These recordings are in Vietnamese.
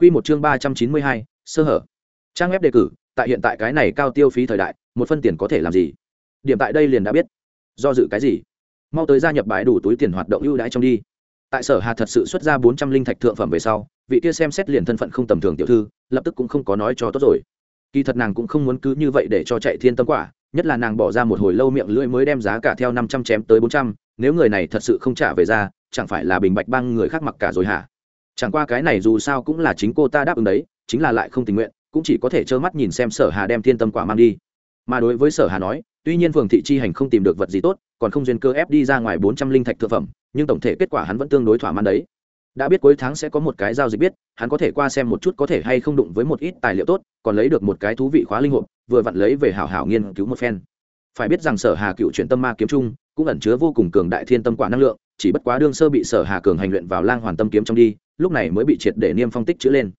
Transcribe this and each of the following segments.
Quy một chương ba trăm chín mươi hai, sơ hở. Trang web đề cử, tại hiện tại cái này cao tiêu phí thời đại, một phân tiền có thể làm gì? Điểm tại đây liền đã biết. Do dự cái gì? Mau tới gia nhập bãi đủ túi tiền hoạt động ưu đãi trong đi. Tại Sở Hà thật sự xuất ra bốn trăm linh thạch thượng phẩm về sau, vị kia xem xét liền thân phận không tầm thường tiểu thư, lập tức cũng không có nói cho tốt rồi. Kỳ thật nàng cũng không muốn cứ như vậy để cho chạy thiên tâm quả, nhất là nàng bỏ ra một hồi lâu miệng lưỡi mới đem giá cả theo năm trăm chém tới bốn trăm, nếu người này thật sự không trả về ra, chẳng phải là bình bạch băng người khác mặc cả rồi hả? Chẳng qua cái này dù sao cũng là chính cô ta đáp ứng đấy, chính là lại không tình nguyện, cũng chỉ có thể trơ mắt nhìn xem sở hà đem thiên tâm quả mang đi. Mà đối với sở hà nói, tuy nhiên phường thị chi hành không tìm được vật gì tốt, còn không duyên cơ ép đi ra ngoài bốn trăm linh thạch thực phẩm, nhưng tổng thể kết quả hắn vẫn tương đối thỏa mãn đấy. Đã biết cuối tháng sẽ có một cái giao dịch biết, hắn có thể qua xem một chút có thể hay không đụng với một ít tài liệu tốt, còn lấy được một cái thú vị khóa linh hộp, vừa vặn lấy về hảo hảo nghiên cứu một phen. Phải biết rằng sở hà cựu chuyện tâm ma kiếm trung, cũng ẩn chứa vô cùng cường đại thiên tâm quả năng lượng chỉ bất quá đương sơ bị sở hà cường hành luyện vào lang hoàn tâm kiếm trong đi, lúc này mới bị triệt để niêm phong tích chữ lên.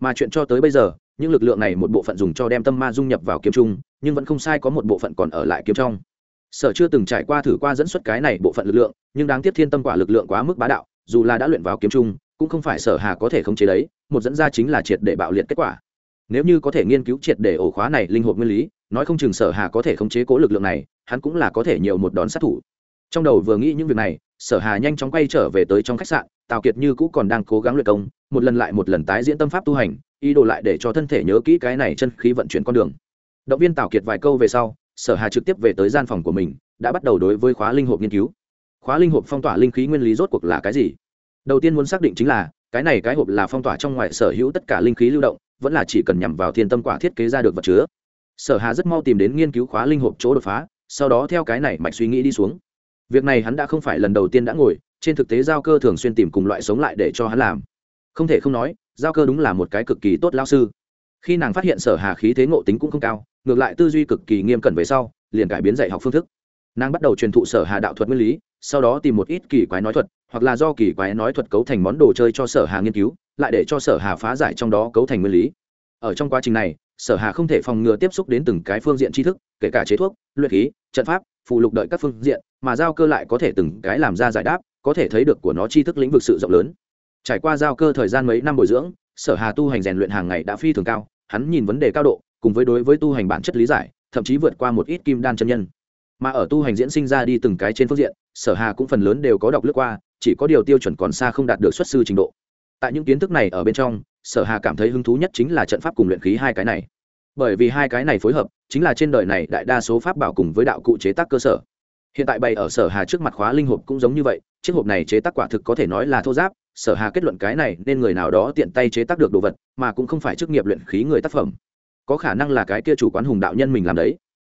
Mà chuyện cho tới bây giờ, những lực lượng này một bộ phận dùng cho đem tâm ma dung nhập vào kiếm trung, nhưng vẫn không sai có một bộ phận còn ở lại kiếm trong. Sở chưa từng trải qua thử qua dẫn xuất cái này bộ phận lực lượng, nhưng đáng tiếc thiên tâm quả lực lượng quá mức bá đạo, dù là đã luyện vào kiếm trung, cũng không phải sở hà có thể khống chế đấy, một dẫn ra chính là triệt để bạo liệt kết quả. Nếu như có thể nghiên cứu triệt để ổ khóa này linh hồn nguyên lý, nói không chừng sở hà có thể khống chế cố lực lượng này, hắn cũng là có thể nhiều một đòn sát thủ trong đầu vừa nghĩ những việc này, sở hà nhanh chóng quay trở về tới trong khách sạn, tào kiệt như cũ còn đang cố gắng luyện công, một lần lại một lần tái diễn tâm pháp tu hành, ý đồ lại để cho thân thể nhớ kỹ cái này chân khí vận chuyển con đường. Động viên tào kiệt vài câu về sau, sở hà trực tiếp về tới gian phòng của mình, đã bắt đầu đối với khóa linh hộp nghiên cứu. Khóa linh hộp phong tỏa linh khí nguyên lý rốt cuộc là cái gì? Đầu tiên muốn xác định chính là, cái này cái hộp là phong tỏa trong ngoài sở hữu tất cả linh khí lưu động, vẫn là chỉ cần nhằm vào thiên tâm quả thiết kế ra được vật chứa. Sở hà rất mau tìm đến nghiên cứu khóa linh hộp chỗ đột phá, sau đó theo cái này mạch suy nghĩ đi xuống việc này hắn đã không phải lần đầu tiên đã ngồi, trên thực tế giao cơ thường xuyên tìm cùng loại sống lại để cho hắn làm. Không thể không nói, giao cơ đúng là một cái cực kỳ tốt lao sư. Khi nàng phát hiện sở hà khí thế ngộ tính cũng không cao, ngược lại tư duy cực kỳ nghiêm cẩn về sau, liền cải biến dạy học phương thức. Nàng bắt đầu truyền thụ sở hà đạo thuật nguyên lý, sau đó tìm một ít kỳ quái nói thuật, hoặc là do kỳ quái nói thuật cấu thành món đồ chơi cho sở hà nghiên cứu, lại để cho sở hà phá giải trong đó cấu thành nguyên lý. Ở trong quá trình này, sở hà không thể phòng ngừa tiếp xúc đến từng cái phương diện tri thức, kể cả chế thuốc, luyện khí, trận pháp, phụ lục đợi các phương diện mà giao cơ lại có thể từng cái làm ra giải đáp, có thể thấy được của nó tri thức lĩnh vực sự rộng lớn. Trải qua giao cơ thời gian mấy năm bồi dưỡng, sở hà tu hành rèn luyện hàng ngày đã phi thường cao, hắn nhìn vấn đề cao độ, cùng với đối với tu hành bản chất lý giải, thậm chí vượt qua một ít kim đan chân nhân. Mà ở tu hành diễn sinh ra đi từng cái trên phương diện, sở hà cũng phần lớn đều có đọc lướt qua, chỉ có điều tiêu chuẩn còn xa không đạt được xuất sư trình độ. Tại những kiến thức này ở bên trong, sở hà cảm thấy hứng thú nhất chính là trận pháp cùng luyện khí hai cái này. Bởi vì hai cái này phối hợp, chính là trên đời này đại đa số pháp bảo cùng với đạo cụ chế tác cơ sở hiện tại bày ở sở hà trước mặt khóa linh hộp cũng giống như vậy, chiếc hộp này chế tác quả thực có thể nói là thô giáp, sở hà kết luận cái này nên người nào đó tiện tay chế tác được đồ vật, mà cũng không phải chức nghiệp luyện khí người tác phẩm. Có khả năng là cái kia chủ quán hùng đạo nhân mình làm đấy.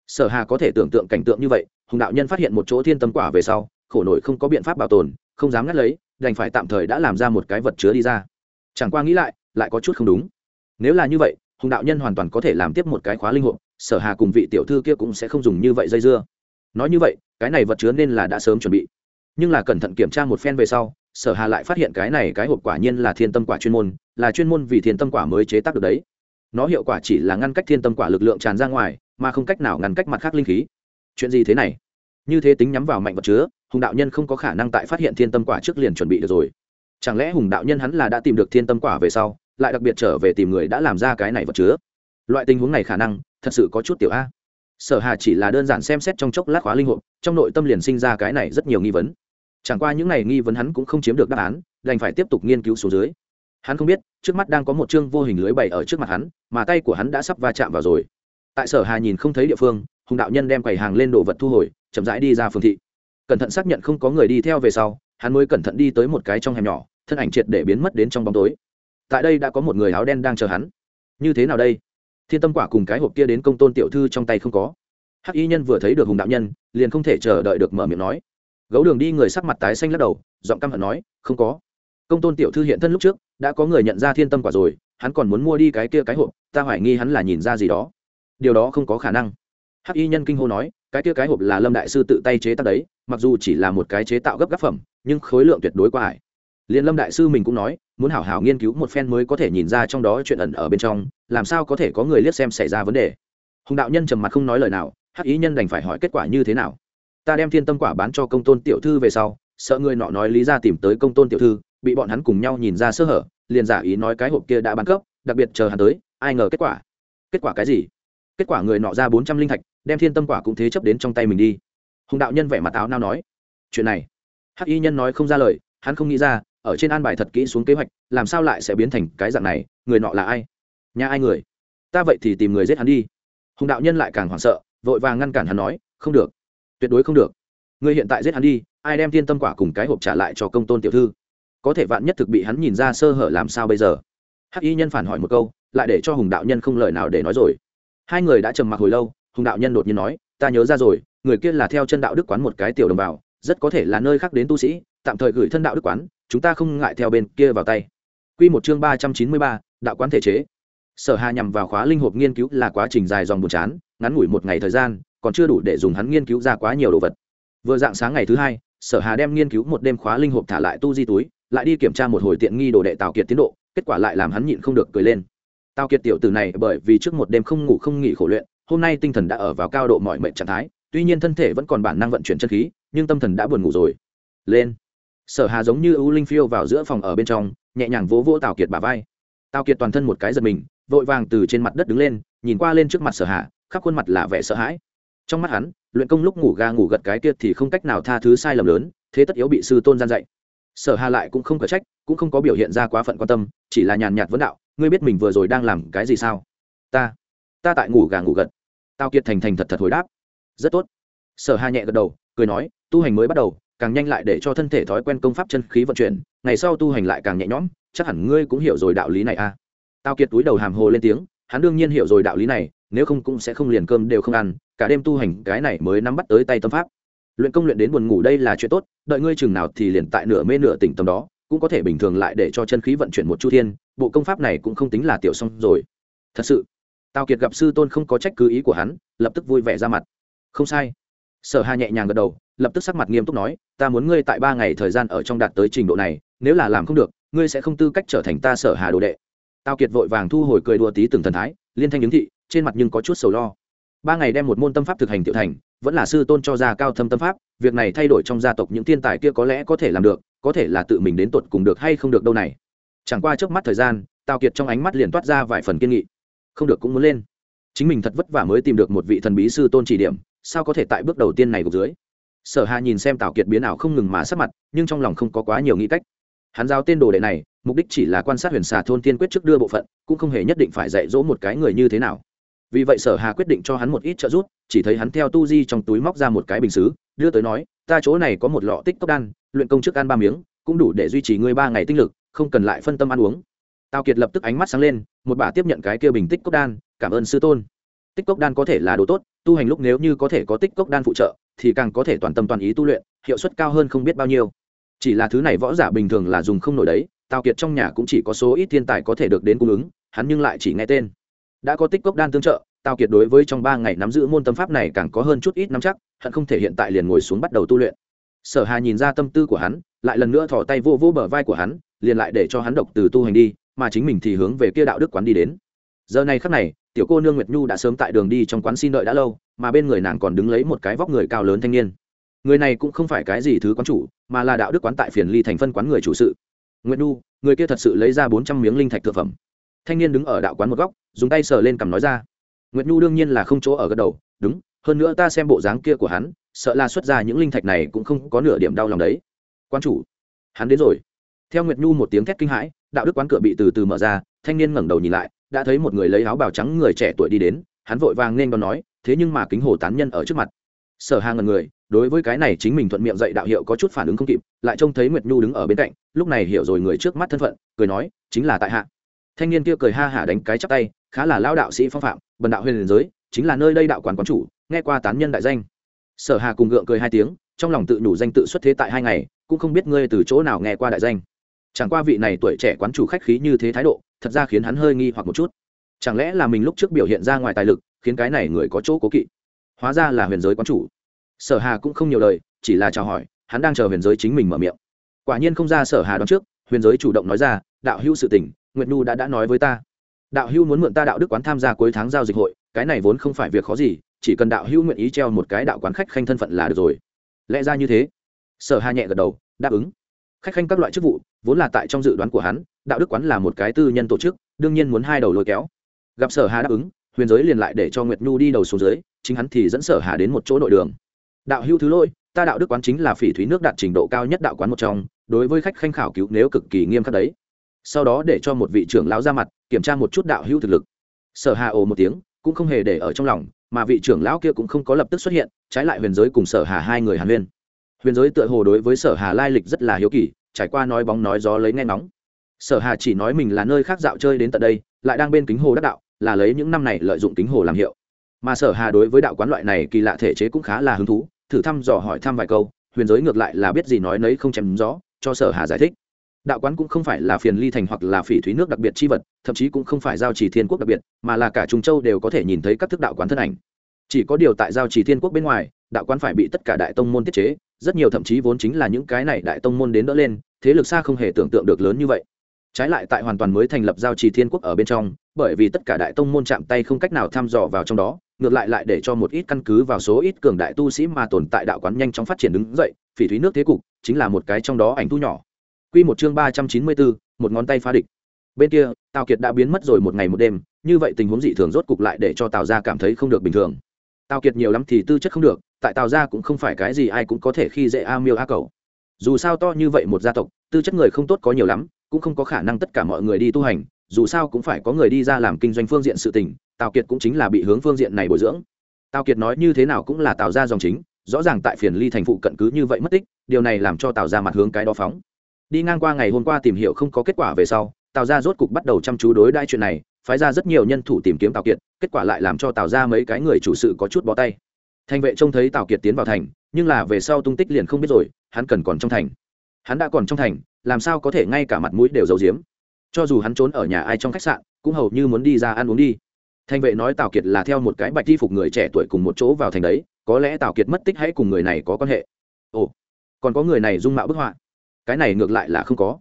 Sở hà có thể tưởng tượng cảnh tượng như vậy, hùng đạo nhân phát hiện một chỗ thiên tâm quả về sau, khổ nổi không có biện pháp bảo tồn, không dám ngắt lấy, đành phải tạm thời đã làm ra một cái vật chứa đi ra. Chẳng qua nghĩ lại lại có chút không đúng. Nếu là như vậy, hùng đạo nhân hoàn toàn có thể làm tiếp một cái khóa linh hộp, sở hà cùng vị tiểu thư kia cũng sẽ không dùng như vậy dây dưa nói như vậy, cái này vật chứa nên là đã sớm chuẩn bị. Nhưng là cẩn thận kiểm tra một phen về sau, sở hà lại phát hiện cái này cái hộp quả nhiên là thiên tâm quả chuyên môn, là chuyên môn vì thiên tâm quả mới chế tác được đấy. Nó hiệu quả chỉ là ngăn cách thiên tâm quả lực lượng tràn ra ngoài, mà không cách nào ngăn cách mặt khác linh khí. Chuyện gì thế này? Như thế tính nhắm vào mạnh vật chứa, hùng đạo nhân không có khả năng tại phát hiện thiên tâm quả trước liền chuẩn bị được rồi. Chẳng lẽ hùng đạo nhân hắn là đã tìm được thiên tâm quả về sau, lại đặc biệt trở về tìm người đã làm ra cái này vật chứa? Loại tình huống này khả năng, thật sự có chút tiểu a sở hà chỉ là đơn giản xem xét trong chốc lát khóa linh hộp, trong nội tâm liền sinh ra cái này rất nhiều nghi vấn. Chẳng qua những này nghi vấn hắn cũng không chiếm được đáp án, đành phải tiếp tục nghiên cứu số dưới. Hắn không biết, trước mắt đang có một chương vô hình lưới bày ở trước mặt hắn, mà tay của hắn đã sắp va chạm vào rồi. Tại sở hà nhìn không thấy địa phương, hùng đạo nhân đem quầy hàng lên đồ vật thu hồi, chậm rãi đi ra phương thị. Cẩn thận xác nhận không có người đi theo về sau, hắn mới cẩn thận đi tới một cái trong hẻm nhỏ, thân ảnh triệt để biến mất đến trong bóng tối. Tại đây đã có một người áo đen đang chờ hắn. Như thế nào đây? Thiên tâm quả cùng cái hộp kia đến công tôn tiểu thư trong tay không có. Hắc y nhân vừa thấy được hùng đạo nhân, liền không thể chờ đợi được mở miệng nói. Gấu đường đi người sắc mặt tái xanh lắc đầu, giọng căm hận nói, không có. Công tôn tiểu thư hiện thân lúc trước, đã có người nhận ra thiên tâm quả rồi, hắn còn muốn mua đi cái kia cái hộp, ta hoài nghi hắn là nhìn ra gì đó. Điều đó không có khả năng. Hắc y nhân kinh hô nói, cái kia cái hộp là lâm đại sư tự tay chế tác đấy, mặc dù chỉ là một cái chế tạo gấp gáp phẩm, nhưng khối lượng tuyệt đối quá hải liền lâm đại sư mình cũng nói, muốn hảo hảo nghiên cứu một phen mới có thể nhìn ra trong đó chuyện ẩn ở bên trong làm sao có thể có người liếc xem xảy ra vấn đề? Hùng đạo nhân trầm mặt không nói lời nào, hắc ý nhân đành phải hỏi kết quả như thế nào. Ta đem thiên tâm quả bán cho công tôn tiểu thư về sau, sợ người nọ nói lý ra tìm tới công tôn tiểu thư, bị bọn hắn cùng nhau nhìn ra sơ hở, liền giả ý nói cái hộp kia đã bán cấp, đặc biệt chờ hắn tới, ai ngờ kết quả. Kết quả cái gì? Kết quả người nọ ra bốn trăm linh thạch, đem thiên tâm quả cũng thế chấp đến trong tay mình đi. Hùng đạo nhân vẻ mặt áo nao nói, chuyện này. Hắc y nhân nói không ra lời, hắn không nghĩ ra, ở trên an bài thật kỹ xuống kế hoạch, làm sao lại sẽ biến thành cái dạng này, người nọ là ai? Nhà ai người? Ta vậy thì tìm người giết hắn đi. Hùng đạo nhân lại càng hoảng sợ vội vàng ngăn cản hắn nói không được. Tuyệt đối không được. Người hiện tại giết hắn đi ai đem thiên tâm quả cùng cái hộp trả lại cho công tôn tiểu thư? Có thể vạn nhất thực bị hắn nhìn ra sơ hở làm sao bây giờ? Hắc y nhân phản hỏi một câu lại để cho hùng đạo nhân không lời nào để nói rồi. Hai người đã trầm mặc hồi lâu hùng đạo nhân đột nhiên nói ta nhớ ra rồi người kia là theo chân đạo đức quán một cái tiểu đồng bào rất có thể là nơi khác đến tu sĩ tạm thời gửi thân đạo đức quán chúng ta không ngại theo bên kia vào tay. Quy một chương ba trăm chín mươi ba, đạo quán thể chế. Sở Hà nhằm vào khóa linh hộp nghiên cứu là quá trình dài dòng buồn chán, ngắn ngủi một ngày thời gian, còn chưa đủ để dùng hắn nghiên cứu ra quá nhiều đồ vật. Vừa dạng sáng ngày thứ hai, Sở Hà đem nghiên cứu một đêm khóa linh hộp thả lại tu di túi, lại đi kiểm tra một hồi tiện nghi đồ đệ Tào Kiệt tiến độ, kết quả lại làm hắn nhịn không được cười lên. Tào Kiệt tiểu tử này bởi vì trước một đêm không ngủ không nghỉ khổ luyện, hôm nay tinh thần đã ở vào cao độ mọi mệnh trạng thái, tuy nhiên thân thể vẫn còn bản năng vận chuyển chân khí, nhưng tâm thần đã buồn ngủ rồi. Lên sở hà giống như ưu linh phiêu vào giữa phòng ở bên trong nhẹ nhàng vỗ vỗ tào kiệt bả vai tào kiệt toàn thân một cái giật mình vội vàng từ trên mặt đất đứng lên, nhìn qua lên trước mặt sở hà, khắp khuôn mặt là vẻ sợ hãi. Trong mắt hắn, luyện công lúc ngủ ga ngủ gật cái kia thì không cách nào tha thứ sai lầm lớn, thế tất yếu bị sư tôn gian dạy. Sở hà lại cũng không có trách, cũng không có biểu hiện ra quá phận quan tâm, chỉ là nhàn nhạt vấn đạo, ngươi biết mình vừa rồi đang làm cái gì sao? Ta ta tại ngủ gà ngủ gật. Tao kiệt thành thành thật thật hồi đáp. Rất tốt. Sở hà nhẹ gật đầu, cười nói, tu hành mới bắt đầu, càng nhanh lại để cho thân thể thói quen công pháp chân khí vận chuyển, ngày sau tu hành lại càng nhẹ nhõm, chắc hẳn ngươi cũng hiểu rồi đạo lý này à tao kiệt túi đầu hàm hồ lên tiếng, hắn đương nhiên hiểu rồi đạo lý này, nếu không cũng sẽ không liền cơm đều không ăn, cả đêm tu hành, cái này mới nắm bắt tới tay tâm pháp. Luyện công luyện đến buồn ngủ đây là chuyện tốt, đợi ngươi chừng nào thì liền tại nửa mê nửa tỉnh tâm đó, cũng có thể bình thường lại để cho chân khí vận chuyển một chu thiên, bộ công pháp này cũng không tính là tiểu xong rồi. Thật sự tào kiệt gặp sư tôn không có trách cứ ý của hắn, lập tức vui vẻ ra mặt. Không sai. Sở hà nhẹ nhàng gật đầu, lập tức sắc mặt nghiêm túc nói, ta muốn ngươi tại ba ngày thời gian ở trong đạt tới trình độ này, nếu là làm không được, ngươi sẽ không tư cách trở thành ta sở hà đồ đệ tao kiệt vội vàng thu hồi cười đùa tí từng thần thái, liên thanh ứng thị, trên mặt nhưng có chút sầu lo. Ba ngày đem một môn tâm pháp thực hành tiểu thành, vẫn là sư tôn cho ra cao thâm tâm pháp, việc này thay đổi trong gia tộc những thiên tài kia có lẽ có thể làm được, có thể là tự mình đến tột cùng được hay không được đâu này. Chẳng qua trước mắt thời gian tào kiệt trong ánh mắt liền toát ra vài phần kiên nghị. Không được cũng muốn lên. Chính mình thật vất vả mới tìm được một vị thần bí sư tôn chỉ điểm, sao có thể tại bước đầu tiên này gục dưới? Sở hà nhìn xem tào kiệt biến ảo không ngừng mà sắp mặt, nhưng trong lòng không có quá nhiều nghĩ cách. Hắn giao tên đồ đệ này mục đích chỉ là quan sát huyền xà thôn tiên quyết trước đưa bộ phận, cũng không hề nhất định phải dạy dỗ một cái người như thế nào. Vì vậy sở hà quyết định cho hắn một ít trợ giúp, chỉ thấy hắn theo tu di trong túi móc ra một cái bình xứ, đưa tới nói, ta chỗ này có một lọ tích tốc đan, luyện công trước ăn ba miếng, cũng đủ để duy trì ngươi ba ngày tinh lực, không cần lại phân tâm ăn uống. Tào kiệt lập tức ánh mắt sáng lên, một bà tiếp nhận cái kia bình tích cốc đan, cảm ơn sư tôn. Tích cốc đan có thể là đồ tốt, tu hành lúc nếu như có thể có tích cốc đan phụ trợ, thì càng có thể toàn tâm toàn ý tu luyện, hiệu suất cao hơn không biết bao nhiêu. Chỉ là thứ này võ giả bình thường là dùng không nổi đấy tào kiệt trong nhà cũng chỉ có số ít thiên tài có thể được đến cung ứng, hắn nhưng lại chỉ nghe tên. Đã có tích cốc đan tương trợ, tào kiệt đối với trong ba ngày nắm giữ môn tâm pháp này càng có hơn chút ít nắm chắc, hận không thể hiện tại liền ngồi xuống bắt đầu tu luyện. Sở hà nhìn ra tâm tư của hắn, lại lần nữa thò tay vô vô bờ vai của hắn, liền lại để cho hắn độc từ tu hành đi, mà chính mình thì hướng về kia đạo đức quán đi đến. Giờ này khắc này, tiểu cô nương nguyệt nhu đã sớm tại đường đi trong quán xin đợi đã lâu, mà bên người nàng còn đứng lấy một cái vóc người cao lớn thanh niên. Người này cũng không phải cái gì thứ quán chủ, mà là đạo đức quán tại phiền ly thành phân quán người chủ sự nguyệt Du, người kia thật sự lấy ra bốn trăm miếng linh thạch thực phẩm. Thanh niên đứng ở đạo quán một góc dùng tay sờ lên cằm nói ra. Nguyệt nhu đương nhiên là không chỗ ở gật đầu đúng hơn nữa ta xem bộ dáng kia của hắn sợ là xuất ra những linh thạch này cũng không có nửa điểm đau lòng đấy. Quan chủ hắn đến rồi. Theo nguyệt nhu một tiếng thét kinh hãi đạo đức quán cửa bị từ từ mở ra thanh niên ngẩng đầu nhìn lại đã thấy một người lấy áo bào trắng người trẻ tuổi đi đến hắn vội vàng nên đón nói thế nhưng mà kính hồ tán nhân ở trước mặt. Sở hàng ngần người đối với cái này chính mình thuận miệng dạy đạo hiệu có chút phản ứng không kịp, lại trông thấy nguyệt nhu đứng ở bên cạnh, lúc này hiểu rồi người trước mắt thân phận, cười nói, chính là tại hạ. Thanh niên kia cười ha hả đánh cái chắp tay, khá là lao đạo sĩ phong phạm, bần đạo huyền giới, chính là nơi đây đạo quán quán chủ, nghe qua tán nhân đại danh. Sở hà cùng gượng cười hai tiếng, trong lòng tự nhủ danh tự xuất thế tại hai ngày, cũng không biết ngươi từ chỗ nào nghe qua đại danh. Chẳng qua vị này tuổi trẻ quán chủ khách khí như thế thái độ, thật ra khiến hắn hơi nghi hoặc một chút. Chẳng lẽ là mình lúc trước biểu hiện ra ngoài tài lực, khiến cái này người có chỗ cố kỵ? Hóa ra là huyền giới quán chủ sở hà cũng không nhiều lời chỉ là chào hỏi hắn đang chờ huyền giới chính mình mở miệng. Quả nhiên không ra sở hà đón trước huyền giới chủ động nói ra đạo hữu sự tỉnh, nguyệt nhu đã đã nói với ta. Đạo hữu muốn mượn ta đạo đức quán tham gia cuối tháng giao dịch hội cái này vốn không phải việc khó gì chỉ cần đạo hữu nguyện ý treo một cái đạo quán khách khanh thân phận là được rồi. Lẽ ra như thế. Sở hà nhẹ gật đầu đáp ứng. Khách khanh các loại chức vụ vốn là tại trong dự đoán của hắn đạo đức quán là một cái tư nhân tổ chức đương nhiên muốn hai đầu lôi kéo. Gặp sở hà đáp ứng huyền giới liền lại để cho nguyệt nhu đi đầu xuống dưới chính hắn thì dẫn sở hà đến một chỗ nội đường đạo hữu thứ lôi ta đạo đức quán chính là phỉ thúy nước đạt trình độ cao nhất đạo quán một trong, đối với khách khanh khảo cứu nếu cực kỳ nghiêm khắc đấy. Sau đó để cho một vị trưởng lão ra mặt, kiểm tra một chút đạo hữu thực lực. Sở hà ồ một tiếng, cũng không hề để ở trong lòng, mà vị trưởng lão kia cũng không có lập tức xuất hiện, trái lại huyền giới cùng sở hà hai người hàn huyên. Huyền giới tựa hồ đối với sở hà lai lịch rất là hiếu kỳ, trải qua nói bóng nói gió lấy nghe nóng sở hà chỉ nói mình là nơi khác dạo chơi đến tận đây, lại đang bên kính hồ đắc đạo, là lấy những năm này lợi dụng kính hồ làm hiệu. Mà sở hà đối với đạo quán loại này kỳ lạ thể chế cũng khá là hứng thú thử thăm dò hỏi thăm vài câu, huyền giới ngược lại là biết gì nói nấy không chém rõ cho sở hà giải thích. Đạo quán cũng không phải là phiền ly thành hoặc là phỉ thúy nước đặc biệt chi vật, thậm chí cũng không phải giao trì thiên quốc đặc biệt, mà là cả trung châu đều có thể nhìn thấy các thức đạo quán thân ảnh. Chỉ có điều tại giao trì thiên quốc bên ngoài, đạo quán phải bị tất cả đại tông môn tiết chế, rất nhiều thậm chí vốn chính là những cái này đại tông môn đến đỡ lên, thế lực xa không hề tưởng tượng được lớn như vậy. Trái lại tại hoàn toàn mới thành lập giao trì thiên quốc ở bên trong bởi vì tất cả đại tông môn chạm tay không cách nào thăm dò vào trong đó, ngược lại lại để cho một ít căn cứ vào số ít cường đại tu sĩ mà tồn tại đạo quán nhanh chóng phát triển đứng dậy, phỉ thúy nước thế cục chính là một cái trong đó ảnh thu nhỏ. Quy một chương ba trăm chín mươi bốn, một ngón tay phá địch. Bên kia, tào kiệt đã biến mất rồi một ngày một đêm, như vậy tình huống dị thường rốt cục lại để cho tào gia cảm thấy không được bình thường. Tào kiệt nhiều lắm thì tư chất không được, tại tào gia cũng không phải cái gì ai cũng có thể khi dễ a miêu a cầu. Dù sao to như vậy một gia tộc, tư chất người không tốt có nhiều lắm, cũng không có khả năng tất cả mọi người đi tu hành dù sao cũng phải có người đi ra làm kinh doanh phương diện sự tình, tào kiệt cũng chính là bị hướng phương diện này bồi dưỡng. Tào kiệt nói như thế nào cũng là tào ra dòng chính, rõ ràng tại phiền ly thành phụ cận cứ như vậy mất tích, điều này làm cho tào ra mặt hướng cái đó phóng. Đi ngang qua ngày hôm qua tìm hiểu không có kết quả về sau, tào ra rốt cục bắt đầu chăm chú đối đãi chuyện này, phái ra rất nhiều nhân thủ tìm kiếm tào kiệt, kết quả lại làm cho tào ra mấy cái người chủ sự có chút bó tay. Thành vệ trông thấy tào kiệt tiến vào thành, nhưng là về sau tung tích liền không biết rồi, hắn cần còn trong thành. Hắn đã còn trong thành, làm sao có thể ngay cả mặt mũi đều giấu giếm? Cho dù hắn trốn ở nhà ai trong khách sạn, cũng hầu như muốn đi ra ăn uống đi. Thành vệ nói tào kiệt là theo một cái bạch di phục người trẻ tuổi cùng một chỗ vào thành đấy, có lẽ tào kiệt mất tích hãy cùng người này có quan hệ. Ồ, còn có người này dung mạo bức họa. Cái này ngược lại là không có.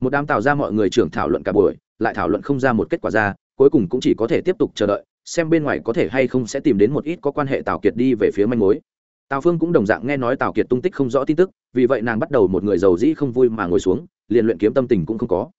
Một đám tạo ra mọi người trưởng thảo luận cả buổi, lại thảo luận không ra một kết quả ra, cuối cùng cũng chỉ có thể tiếp tục chờ đợi, xem bên ngoài có thể hay không sẽ tìm đến một ít có quan hệ tào kiệt đi về phía manh mối. Tào phương cũng đồng dạng nghe nói tào kiệt tung tích không rõ tin tức, vì vậy nàng bắt đầu một người giàu dĩ không vui mà ngồi xuống, liền luyện kiếm tâm tình cũng không có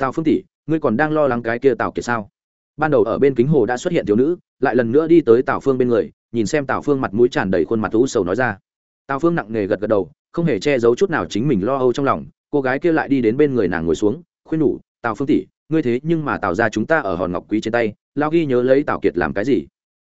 tào phương tỷ, ngươi còn đang lo lắng cái kia tào kiệt sao? Ban đầu ở bên kính hồ đã xuất hiện thiếu nữ, lại lần nữa đi tới tào phương bên người, nhìn xem tào phương mặt mũi tràn đầy khuôn mặt u sầu nói ra. Tào phương nặng nề gật gật đầu, không hề che giấu chút nào chính mình lo âu trong lòng, cô gái kia lại đi đến bên người nàng ngồi xuống, khuyên nhủ, tào phương tỷ, ngươi thế nhưng mà tào ra chúng ta ở hòn ngọc quý trên tay, lao ghi nhớ lấy tào kiệt làm cái gì?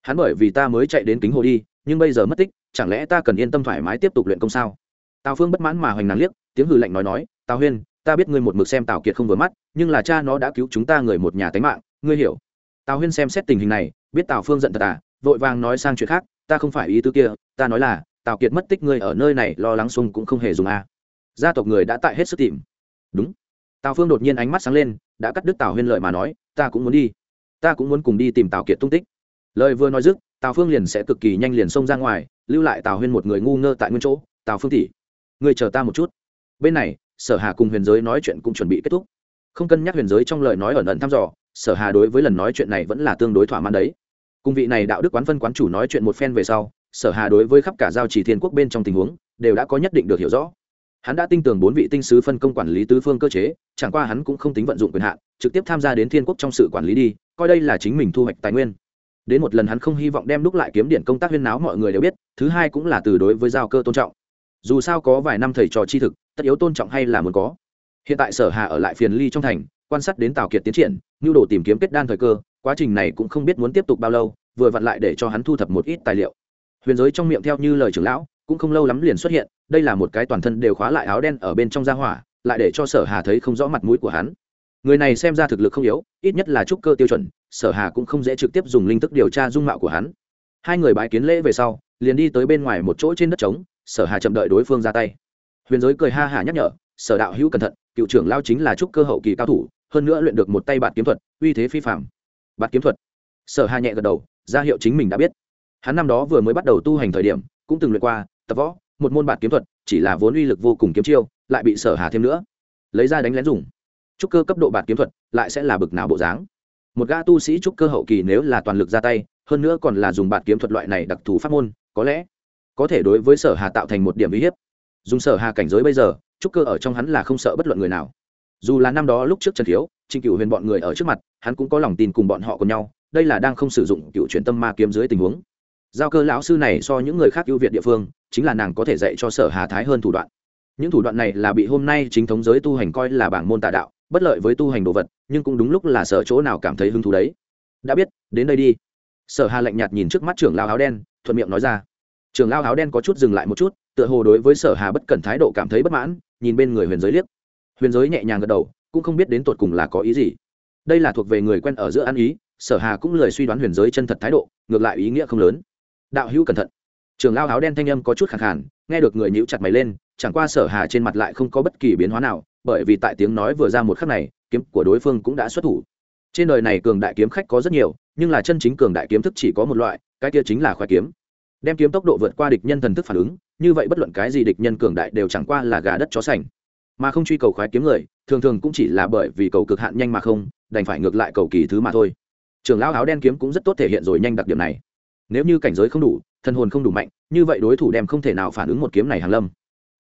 Hắn bởi vì ta mới chạy đến kính hồ đi, nhưng bây giờ mất tích, chẳng lẽ ta cần yên tâm thoải mái tiếp tục luyện công sao? Tào phương bất mãn mà hoành nàng liếc, tiếng hừ lạnh nói nói, tào huyên ta biết ngươi một mực xem tào kiệt không vừa mắt, nhưng là cha nó đã cứu chúng ta người một nhà tánh mạng, ngươi hiểu. Tào huyên xem xét tình hình này, biết tào phương giận thật à vội vàng nói sang chuyện khác, ta không phải ý tư kia, ta nói là, tào kiệt mất tích ngươi ở nơi này lo lắng xung cũng không hề dùng à. gia tộc người đã tại hết sức tìm. Đúng. Tào phương đột nhiên ánh mắt sáng lên, đã cắt đứt tào huyên lợi mà nói, ta cũng muốn đi. Ta cũng muốn cùng đi tìm tào kiệt tung tích. Lời vừa nói dứt, tào phương liền sẽ cực kỳ nhanh liền xông ra ngoài, lưu lại tào huyên một người ngu ngơ tại nguyên chỗ, tào phương tỷ người chờ ta một chút. Bên này sở hà cùng huyền giới nói chuyện cũng chuẩn bị kết thúc. Không cân nhắc huyền giới trong lời nói ẩn ẩn thăm dò, sở hà đối với lần nói chuyện này vẫn là tương đối thỏa mãn đấy. Cùng vị này đạo đức quán phân quán chủ nói chuyện một phen về sau, sở hà đối với khắp cả giao chỉ thiên quốc bên trong tình huống, đều đã có nhất định được hiểu rõ. Hắn đã tin tưởng bốn vị tinh sứ phân công quản lý tứ phương cơ chế, chẳng qua hắn cũng không tính vận dụng quyền hạn, trực tiếp tham gia đến thiên quốc trong sự quản lý đi, coi đây là chính mình thu hoạch tài nguyên. Đến một lần hắn không hy vọng đem đúc lại kiếm điện công tác huyên náo mọi người đều biết, thứ hai cũng là từ đối với giao cơ tôn trọng dù sao có vài năm thầy trò chi thực, tất yếu tôn trọng hay là muốn có. Hiện tại sở hà ở lại phiền ly trong thành, quan sát đến tào kiệt tiến triển, nhu đồ tìm kiếm kết đan thời cơ, quá trình này cũng không biết muốn tiếp tục bao lâu, vừa vặn lại để cho hắn thu thập một ít tài liệu. Huyền giới trong miệng theo như lời trưởng lão, cũng không lâu lắm liền xuất hiện, đây là một cái toàn thân đều khóa lại áo đen ở bên trong gia hỏa, lại để cho sở hà thấy không rõ mặt mũi của hắn. Người này xem ra thực lực không yếu, ít nhất là trúc cơ tiêu chuẩn, sở hà cũng không dễ trực tiếp dùng linh thức điều tra dung mạo của hắn. Hai người bái kiến lễ về sau, liền đi tới bên ngoài một chỗ trên đất trống sở hà chậm đợi đối phương ra tay. Huyền giới cười ha hả nhắc nhở, sở đạo hữu cẩn thận, cựu trưởng lao chính là trúc cơ hậu kỳ cao thủ, hơn nữa luyện được một tay bạt kiếm thuật, uy thế phi phạm bạt kiếm thuật. Sở hà nhẹ gật đầu, ra hiệu chính mình đã biết. Hắn năm đó vừa mới bắt đầu tu hành thời điểm, cũng từng luyện qua, tập võ, một môn bạt kiếm thuật, chỉ là vốn uy lực vô cùng kiếm chiêu, lại bị sở hà thêm nữa. Lấy ra đánh lén dùng. Trúc cơ cấp độ bạt kiếm thuật, lại sẽ là bực nào bộ dáng. Một gã tu sĩ trúc cơ hậu kỳ nếu là toàn lực ra tay, hơn nữa còn là dùng bạt kiếm thuật loại này đặc thù pháp môn, có lẽ có thể đối với sở hà tạo thành một điểm uy hiếp. Dùng sở hà cảnh giới bây giờ, trúc cơ ở trong hắn là không sợ bất luận người nào. Dù là năm đó lúc trước trần thiếu, trịnh cựu huyền bọn người ở trước mặt, hắn cũng có lòng tin cùng bọn họ cùng nhau, đây là đang không sử dụng cựu truyền tâm ma kiếm dưới tình huống. Giao cơ lão sư này so những người khác ưu việt địa phương, chính là nàng có thể dạy cho sở hà thái hơn thủ đoạn. Những thủ đoạn này là bị hôm nay chính thống giới tu hành coi là bảng môn tà đạo, bất lợi với tu hành đồ vật, nhưng cũng đúng lúc là sở chỗ nào cảm thấy hứng thú đấy. Đã biết, đến đây đi. Sở hà lạnh nhạt nhìn trước mắt trưởng lao áo đen, thuận miệng nói ra trưởng lao áo đen có chút dừng lại một chút, tựa hồ đối với sở hà bất cẩn thái độ cảm thấy bất mãn, nhìn bên người huyền giới liếc. Huyền giới nhẹ nhàng gật đầu, cũng không biết đến tột cùng là có ý gì. Đây là thuộc về người quen ở giữa ăn ý, sở hà cũng lời suy đoán huyền giới chân thật thái độ, ngược lại ý nghĩa không lớn. Đạo hữu cẩn thận. Trưởng lao áo đen thanh âm có chút khẳng khàn, nghe được người nhíu chặt mày lên, chẳng qua sở hà trên mặt lại không có bất kỳ biến hóa nào, bởi vì tại tiếng nói vừa ra một khắc này, kiếm của đối phương cũng đã xuất thủ. Trên đời này cường đại kiếm khách có rất nhiều, nhưng là chân chính cường đại kiếm thức chỉ có một loại, cái kia chính là khoái kiếm đem kiếm tốc độ vượt qua địch nhân thần thức phản ứng, như vậy bất luận cái gì địch nhân cường đại đều chẳng qua là gà đất chó sành. Mà không truy cầu khoái kiếm người, thường thường cũng chỉ là bởi vì cầu cực hạn nhanh mà không, đành phải ngược lại cầu kỳ thứ mà thôi. Trường lão áo đen kiếm cũng rất tốt thể hiện rồi nhanh đặc điểm này. Nếu như cảnh giới không đủ thân hồn không đủ mạnh, như vậy đối thủ đem không thể nào phản ứng một kiếm này hàng lâm.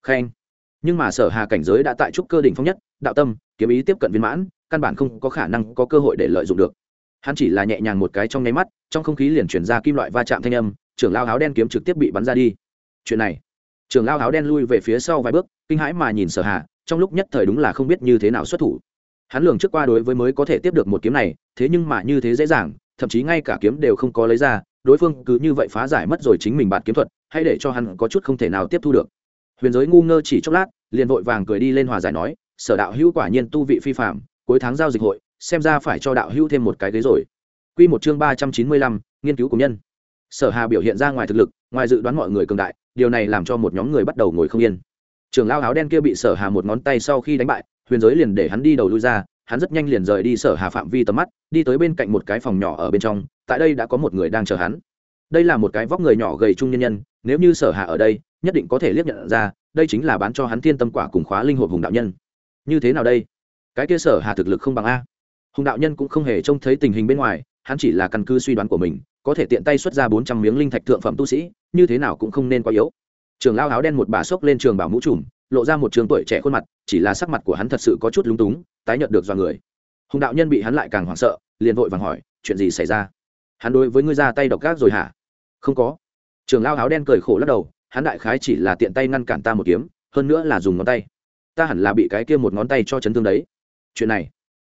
Khen. Nhưng mà sở hà cảnh giới đã tại trúc cơ đỉnh phong nhất, đạo tâm, kiếm ý tiếp cận viên mãn, căn bản không có khả năng có cơ hội để lợi dụng được. Hắn chỉ là nhẹ nhàng một cái trong nháy mắt, trong không khí liền chuyển ra kim loại va chạm thanh âm trưởng lao áo đen kiếm trực tiếp bị bắn ra đi. Chuyện này, trưởng lao áo đen lui về phía sau vài bước, kinh hãi mà nhìn sở hà, trong lúc nhất thời đúng là không biết như thế nào xuất thủ. Hắn lường trước qua đối với mới có thể tiếp được một kiếm này, thế nhưng mà như thế dễ dàng, thậm chí ngay cả kiếm đều không có lấy ra, đối phương cứ như vậy phá giải mất rồi chính mình bạn kiếm thuật hay để cho hắn có chút không thể nào tiếp thu được. Huyền giới ngu ngơ chỉ chốc lát, liền vội vàng cười đi lên hòa giải nói, sở đạo hữu quả nhiên tu vị phi phạm cuối tháng giao dịch hội, xem ra phải cho đạo hữu thêm một cái ghế rồi. Quy một chương ba trăm chín mươi lăm, nghiên cứu của nhân sở hà biểu hiện ra ngoài thực lực, ngoài dự đoán mọi người cường đại, điều này làm cho một nhóm người bắt đầu ngồi không yên. Trường lao áo đen kia bị sở hà một ngón tay sau khi đánh bại, huyền giới liền để hắn đi đầu lui ra, hắn rất nhanh liền rời đi sở hà phạm vi tầm mắt, đi tới bên cạnh một cái phòng nhỏ ở bên trong, tại đây đã có một người đang chờ hắn. Đây là một cái vóc người nhỏ gầy trung nhân nhân, nếu như sở hà ở đây, nhất định có thể liếc nhận ra, đây chính là bán cho hắn thiên tâm quả cùng khóa linh hồn hùng đạo nhân. Như thế nào đây? Cái kia sở hà thực lực không bằng a. Hùng đạo nhân cũng không hề trông thấy tình hình bên ngoài, hắn chỉ là căn cứ suy đoán của mình có thể tiện tay xuất ra bốn trăm miếng linh thạch thượng phẩm tu sĩ, như thế nào cũng không nên quá yếu. Trường lao áo đen một bà xốc lên trường bảo mũ trùm, lộ ra một trường tuổi trẻ khuôn mặt, chỉ là sắc mặt của hắn thật sự có chút lúng túng, tái nhận được do người. Hùng đạo nhân bị hắn lại càng hoảng sợ, liền vội vàng hỏi, chuyện gì xảy ra? Hắn đối với ngươi ra tay độc gác rồi hả? Không có. Trường lao áo đen cười khổ lắc đầu, hắn đại khái chỉ là tiện tay ngăn cản ta một kiếm, hơn nữa là dùng ngón tay. Ta hẳn là bị cái kia một ngón tay cho chấn thương đấy. Chuyện này,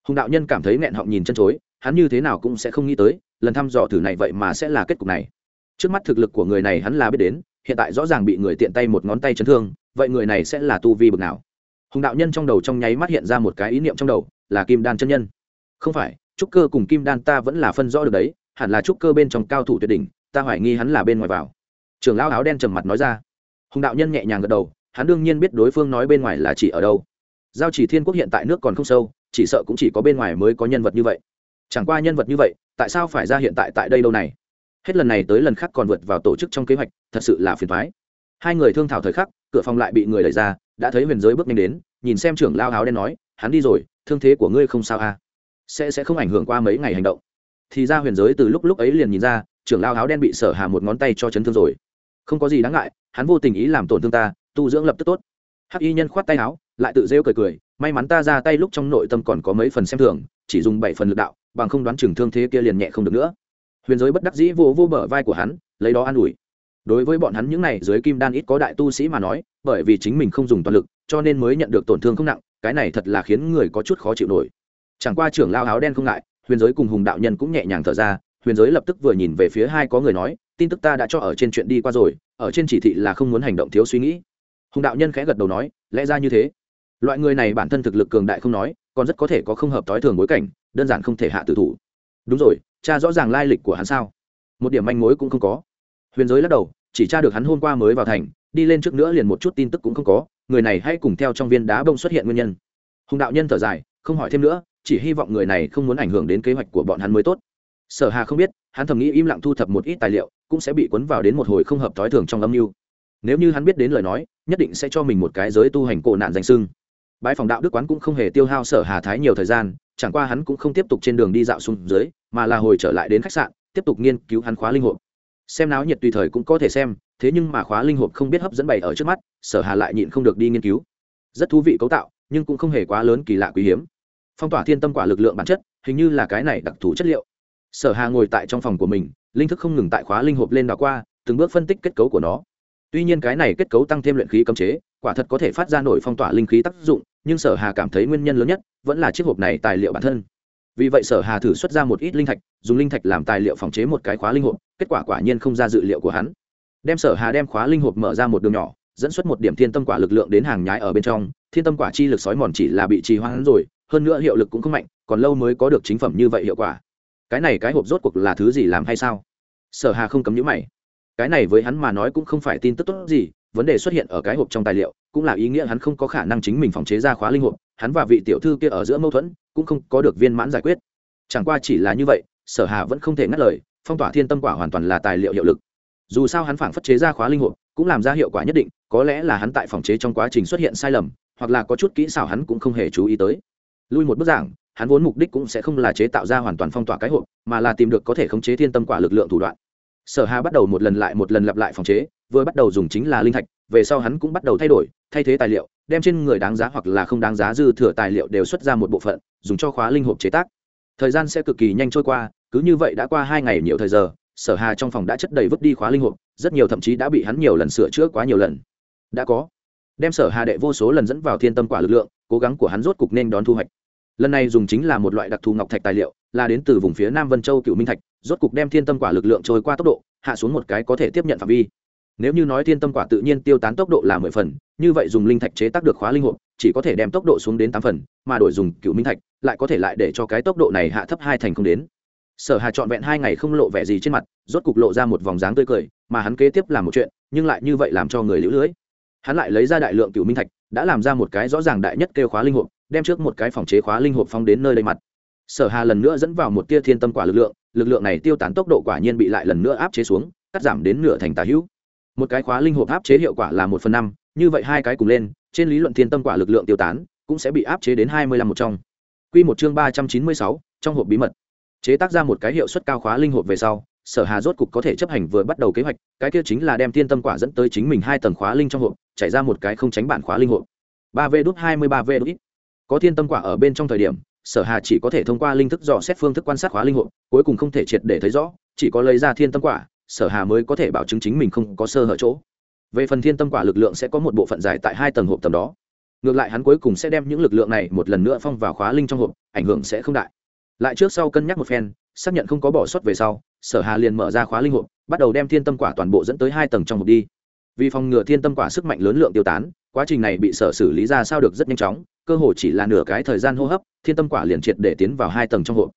hùng đạo nhân cảm thấy nghẹn họng nhìn chân chối, hắn như thế nào cũng sẽ không nghĩ tới lần thăm dò thử này vậy mà sẽ là kết cục này. Trước mắt thực lực của người này hắn là biết đến, hiện tại rõ ràng bị người tiện tay một ngón tay chấn thương, vậy người này sẽ là tu vi bực nào? Hùng đạo nhân trong đầu trong nháy mắt hiện ra một cái ý niệm trong đầu, là kim đan chân nhân. Không phải, trúc cơ cùng kim đan ta vẫn là phân rõ được đấy, hẳn là trúc cơ bên trong cao thủ tuyệt đỉnh, ta hoài nghi hắn là bên ngoài vào. Trưởng lão áo đen trầm mặt nói ra. Hùng đạo nhân nhẹ nhàng gật đầu, hắn đương nhiên biết đối phương nói bên ngoài là chỉ ở đâu. Giao chỉ thiên quốc hiện tại nước còn không sâu, chỉ sợ cũng chỉ có bên ngoài mới có nhân vật như vậy. Chẳng qua nhân vật như vậy tại sao phải ra hiện tại tại đây lâu này? Hết lần này tới lần khác còn vượt vào tổ chức trong kế hoạch, thật sự là phiền thoái hai người thương thảo thời khắc, cửa phòng lại bị người đẩy ra, đã thấy huyền giới bước nhanh đến, nhìn xem trưởng lao áo đen nói, hắn đi rồi, thương thế của ngươi không sao à? Sẽ sẽ không ảnh hưởng qua mấy ngày hành động. Thì ra huyền giới từ lúc lúc ấy liền nhìn ra, trưởng lao áo đen bị sở hà một ngón tay cho chấn thương rồi. Không có gì đáng ngại, hắn vô tình ý làm tổn thương ta, tu dưỡng lập tức tốt. Hắc y nhân khoát tay áo, lại tự rêu cười cười, may mắn ta ra tay lúc trong nội tâm còn có mấy phần xem thường, chỉ dùng bảy phần lực đạo bằng không đoán chừng thương thế kia liền nhẹ không được nữa. Huyền giới bất đắc dĩ vô vô bờ vai của hắn, lấy đó an ủi. Đối với bọn hắn những này dưới kim đan ít có đại tu sĩ mà nói, bởi vì chính mình không dùng toàn lực, cho nên mới nhận được tổn thương không nặng, cái này thật là khiến người có chút khó chịu nổi. Chẳng qua trưởng lao áo đen không ngại, huyền giới cùng hùng đạo nhân cũng nhẹ nhàng thở ra, huyền giới lập tức vừa nhìn về phía hai có người nói, tin tức ta đã cho ở trên chuyện đi qua rồi, ở trên chỉ thị là không muốn hành động thiếu suy nghĩ. Hùng đạo nhân khẽ gật đầu nói, lẽ ra như thế loại người này bản thân thực lực cường đại không nói, còn rất có thể có không hợp thói thường bối cảnh, đơn giản không thể hạ tử thủ. Đúng rồi, cha rõ ràng lai lịch của hắn sao? Một điểm manh mối cũng không có. Huyền giới lắc đầu, chỉ tra được hắn hôm qua mới vào thành, đi lên trước nữa liền một chút tin tức cũng không có, người này hay cùng theo trong viên đá bông xuất hiện nguyên nhân. Hùng đạo nhân thở dài, không hỏi thêm nữa, chỉ hy vọng người này không muốn ảnh hưởng đến kế hoạch của bọn hắn mới tốt. Sở hà không biết, hắn thầm nghĩ im lặng thu thập một ít tài liệu, cũng sẽ bị cuốn vào đến một hồi không hợp thói thường trong âm mưu. Nếu như hắn biết đến lời nói, nhất định sẽ cho mình một cái giới tu hành cổ nạn danh sưng bãi phòng đạo đức quán cũng không hề tiêu hao sở hà thái nhiều thời gian, chẳng qua hắn cũng không tiếp tục trên đường đi dạo xuống dưới, mà là hồi trở lại đến khách sạn, tiếp tục nghiên cứu hắn khóa linh hộp. Xem náo nhiệt tùy thời cũng có thể xem, thế nhưng mà khóa linh hộp không biết hấp dẫn bày ở trước mắt, sở hà lại nhịn không được đi nghiên cứu. Rất thú vị cấu tạo, nhưng cũng không hề quá lớn kỳ lạ quý hiếm. Phong tỏa thiên tâm quả lực lượng bản chất, hình như là cái này đặc thù chất liệu. Sở hà ngồi tại trong phòng của mình, linh thức không ngừng tại khóa linh hộp lên đ qua, từng bước phân tích kết cấu của nó. Tuy nhiên cái này kết cấu tăng thêm luyện khí cấm chế, quả thật có thể phát ra nổi phong tỏa linh khí tác dụng nhưng sở hà cảm thấy nguyên nhân lớn nhất vẫn là chiếc hộp này tài liệu bản thân. Vì vậy sở hà thử xuất ra một ít linh thạch, dùng linh thạch làm tài liệu phòng chế một cái khóa linh hộp, kết quả quả nhiên không ra dự liệu của hắn. Đem sở hà đem khóa linh hộp mở ra một đường nhỏ, dẫn xuất một điểm thiên tâm quả lực lượng đến hàng nhái ở bên trong, thiên tâm quả chi lực sói mòn chỉ là bị trì hoãn rồi, hơn nữa hiệu lực cũng không mạnh, còn lâu mới có được chính phẩm như vậy hiệu quả. Cái này cái hộp rốt cuộc là thứ gì làm hay sao? Sở hà không cấm nhữ mày. Cái này với hắn mà nói cũng không phải tin tức tốt gì, vấn đề xuất hiện ở cái hộp trong tài liệu cũng là ý nghĩa hắn không có khả năng chính mình phòng chế ra khóa linh hộp hắn và vị tiểu thư kia ở giữa mâu thuẫn, cũng không có được viên mãn giải quyết. Chẳng qua chỉ là như vậy, sở hà vẫn không thể ngắt lời, phong tỏa thiên tâm quả hoàn toàn là tài liệu hiệu lực. Dù sao hắn phản phất chế ra khóa linh hộp cũng làm ra hiệu quả nhất định, có lẽ là hắn tại phòng chế trong quá trình xuất hiện sai lầm, hoặc là có chút kỹ xảo hắn cũng không hề chú ý tới. Lui một bước giảng, hắn vốn mục đích cũng sẽ không là chế tạo ra hoàn toàn phong tỏa cái hộp, mà là tìm được có thể khống chế thiên tâm quả lực lượng thủ đoạn. Sở hà bắt đầu một lần lại một lần lặp lại phòng chế, vừa bắt đầu dùng chính là linh thạch về sau hắn cũng bắt đầu thay đổi, thay thế tài liệu, đem trên người đáng giá hoặc là không đáng giá dư thừa tài liệu đều xuất ra một bộ phận, dùng cho khóa linh hộp chế tác. Thời gian sẽ cực kỳ nhanh trôi qua, cứ như vậy đã qua hai ngày nhiều thời giờ, sở hà trong phòng đã chất đầy vứt đi khóa linh hộp, rất nhiều thậm chí đã bị hắn nhiều lần sửa chữa quá nhiều lần. Đã có. Đem sở hà đệ vô số lần dẫn vào thiên tâm quả lực lượng, cố gắng của hắn rốt cục nên đón thu hoạch. Lần này dùng chính là một loại đặc thù ngọc thạch tài liệu, là đến từ vùng phía nam vân châu cựu minh thạch, rốt cục đem thiên tâm quả lực lượng trôi qua tốc độ, hạ xuống một cái có thể tiếp nhận phạm vi nếu như nói thiên tâm quả tự nhiên tiêu tán tốc độ là mười phần, như vậy dùng linh thạch chế tác được khóa linh hộp, chỉ có thể đem tốc độ xuống đến tám phần, mà đổi dùng cựu minh thạch, lại có thể lại để cho cái tốc độ này hạ thấp hai thành không đến. Sở hà trọn vẹn hai ngày không lộ vẻ gì trên mặt, rốt cục lộ ra một vòng dáng tươi cười, mà hắn kế tiếp làm một chuyện, nhưng lại như vậy làm cho người lưỡi lưới. Hắn lại lấy ra đại lượng cựu minh thạch, đã làm ra một cái rõ ràng đại nhất kêu khóa linh hộp, đem trước một cái phòng chế khóa linh hộp phong đến nơi đây mặt. Sở hà lần nữa dẫn vào một tia thiên tâm quả lực lượng lực lượng này tiêu tán tốc độ quả nhiên bị lại lần nữa áp chế xuống, cắt giảm đến nửa thành tà hữu một cái khóa linh hộp áp chế hiệu quả là một phần năm, như vậy hai cái cùng lên, trên lý luận thiên tâm quả lực lượng tiêu tán, cũng sẽ bị áp chế đến hai mươi lăm một trong. Quy một chương ba trăm chín mươi sáu, trong hộp bí mật. Chế tác ra một cái hiệu suất cao khóa linh hộp về sau, sở hà rốt cục có thể chấp hành vừa bắt đầu kế hoạch, cái kia chính là đem thiên tâm quả dẫn tới chính mình hai tầng khóa linh trong hộp chạy ra một cái không tránh bản khóa linh hộp. ba v đút, hai mươi ba v đút. Có thiên tâm quả ở bên trong thời điểm, sở hà chỉ có thể thông qua linh thức dò xét phương thức quan sát khóa linh hộp, cuối cùng không thể triệt để thấy rõ, chỉ có lấy ra thiên tâm quả sở hà mới có thể bảo chứng chính mình không có sơ hở chỗ. Về phần thiên tâm quả lực lượng sẽ có một bộ phận giải tại hai tầng hộp tầm đó. Ngược lại hắn cuối cùng sẽ đem những lực lượng này một lần nữa phong vào khóa linh trong hộp, ảnh hưởng sẽ không đại. Lại trước sau cân nhắc một phen, xác nhận không có bỏ sót về sau, sở hà liền mở ra khóa linh hộp, bắt đầu đem thiên tâm quả toàn bộ dẫn tới hai tầng trong hộp đi. Vì phòng ngừa thiên tâm quả sức mạnh lớn lượng tiêu tán, quá trình này bị sở xử lý ra sao được rất nhanh chóng, cơ hồ chỉ là nửa cái thời gian hô hấp, thiên tâm quả liền triệt để tiến vào hai tầng trong hộp.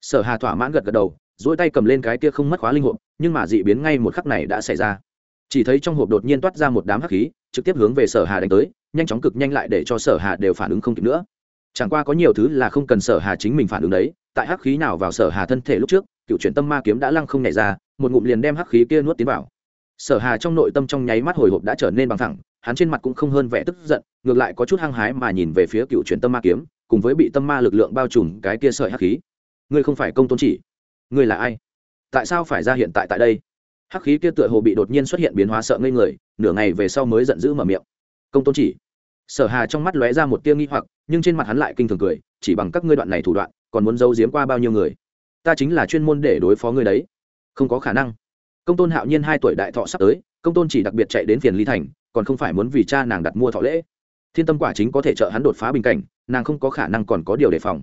Sở hà thỏa mãn gật gật đầu dỗi tay cầm lên cái kia không mất khóa linh hộp, nhưng mà dị biến ngay một khắc này đã xảy ra. Chỉ thấy trong hộp đột nhiên toát ra một đám hắc khí, trực tiếp hướng về sở hà đánh tới, nhanh chóng cực nhanh lại để cho sở hà đều phản ứng không kịp nữa. Chẳng qua có nhiều thứ là không cần sở hà chính mình phản ứng đấy, tại hắc khí nào vào sở hà thân thể lúc trước, cựu chuyển tâm ma kiếm đã lăng không nhảy ra, một ngụm liền đem hắc khí kia nuốt tiến vào. Sở hà trong nội tâm trong nháy mắt hồi hộp đã trở nên bằng thẳng, hắn trên mặt cũng không hơn vẻ tức giận, ngược lại có chút hăng hái mà nhìn về phía cựu chuyển tâm ma kiếm, cùng với bị tâm ma lực lượng bao trùm cái kia sợi hắc khí. Ngươi không phải công tôn chỉ ngươi là ai? Tại sao phải ra hiện tại tại đây? Hắc khí kia tựa hồ bị đột nhiên xuất hiện biến hóa sợ ngây người, nửa ngày về sau mới giận dữ mở miệng. Công tôn chỉ. Sở hà trong mắt lóe ra một tia nghi hoặc, nhưng trên mặt hắn lại kinh thường cười, chỉ bằng các ngươi đoạn này thủ đoạn, còn muốn giấu giếm qua bao nhiêu người? Ta chính là chuyên môn để đối phó ngươi đấy. Không có khả năng. Công tôn hạo nhiên hai tuổi đại thọ sắp tới, công tôn chỉ đặc biệt chạy đến phiền ly thành, còn không phải muốn vì cha nàng đặt mua thọ lễ. Thiên tâm quả chính có thể trợ hắn đột phá bình cảnh, nàng không có khả năng còn có điều đề phòng.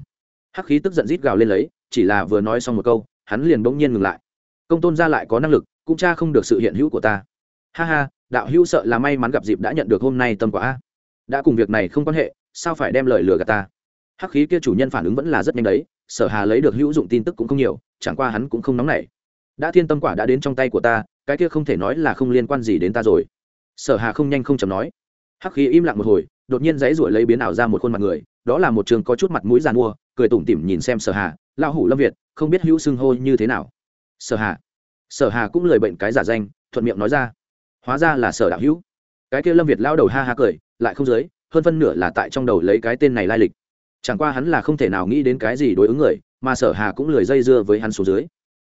Hắc khí tức giận rít gào lên lấy, chỉ là vừa nói xong một câu hắn liền bỗng nhiên ngừng lại. Công tôn gia lại có năng lực, cũng cha không được sự hiện hữu của ta. Ha ha, đạo hữu sợ là may mắn gặp dịp đã nhận được hôm nay tâm quả. A. đã cùng việc này không quan hệ, sao phải đem lời lừa gạt ta? Hắc khí kia chủ nhân phản ứng vẫn là rất nhanh đấy, sở hà lấy được hữu dụng tin tức cũng không nhiều, chẳng qua hắn cũng không nóng nảy. Đã thiên tâm quả đã đến trong tay của ta, cái kia không thể nói là không liên quan gì đến ta rồi. Sở hà không nhanh không chầm nói. Hắc khí im lặng một hồi, đột nhiên dãy ruổi lấy biến ảo ra một khuôn mặt người, đó là một trường có chút mặt mũi giàn mua cười tủm tỉm nhìn xem sở hà lao hủ lâm việt, không biết hữu xưng hô như thế nào. Sở hà. Sở hà cũng lời bệnh cái giả danh, thuận miệng nói ra. Hóa ra là sở đạo hữu. Cái kia lâm việt lao đầu ha ha cười, lại không dưới, hơn phân nửa là tại trong đầu lấy cái tên này lai lịch. Chẳng qua hắn là không thể nào nghĩ đến cái gì đối ứng người, mà sở hà cũng lười dây dưa với hắn số dưới.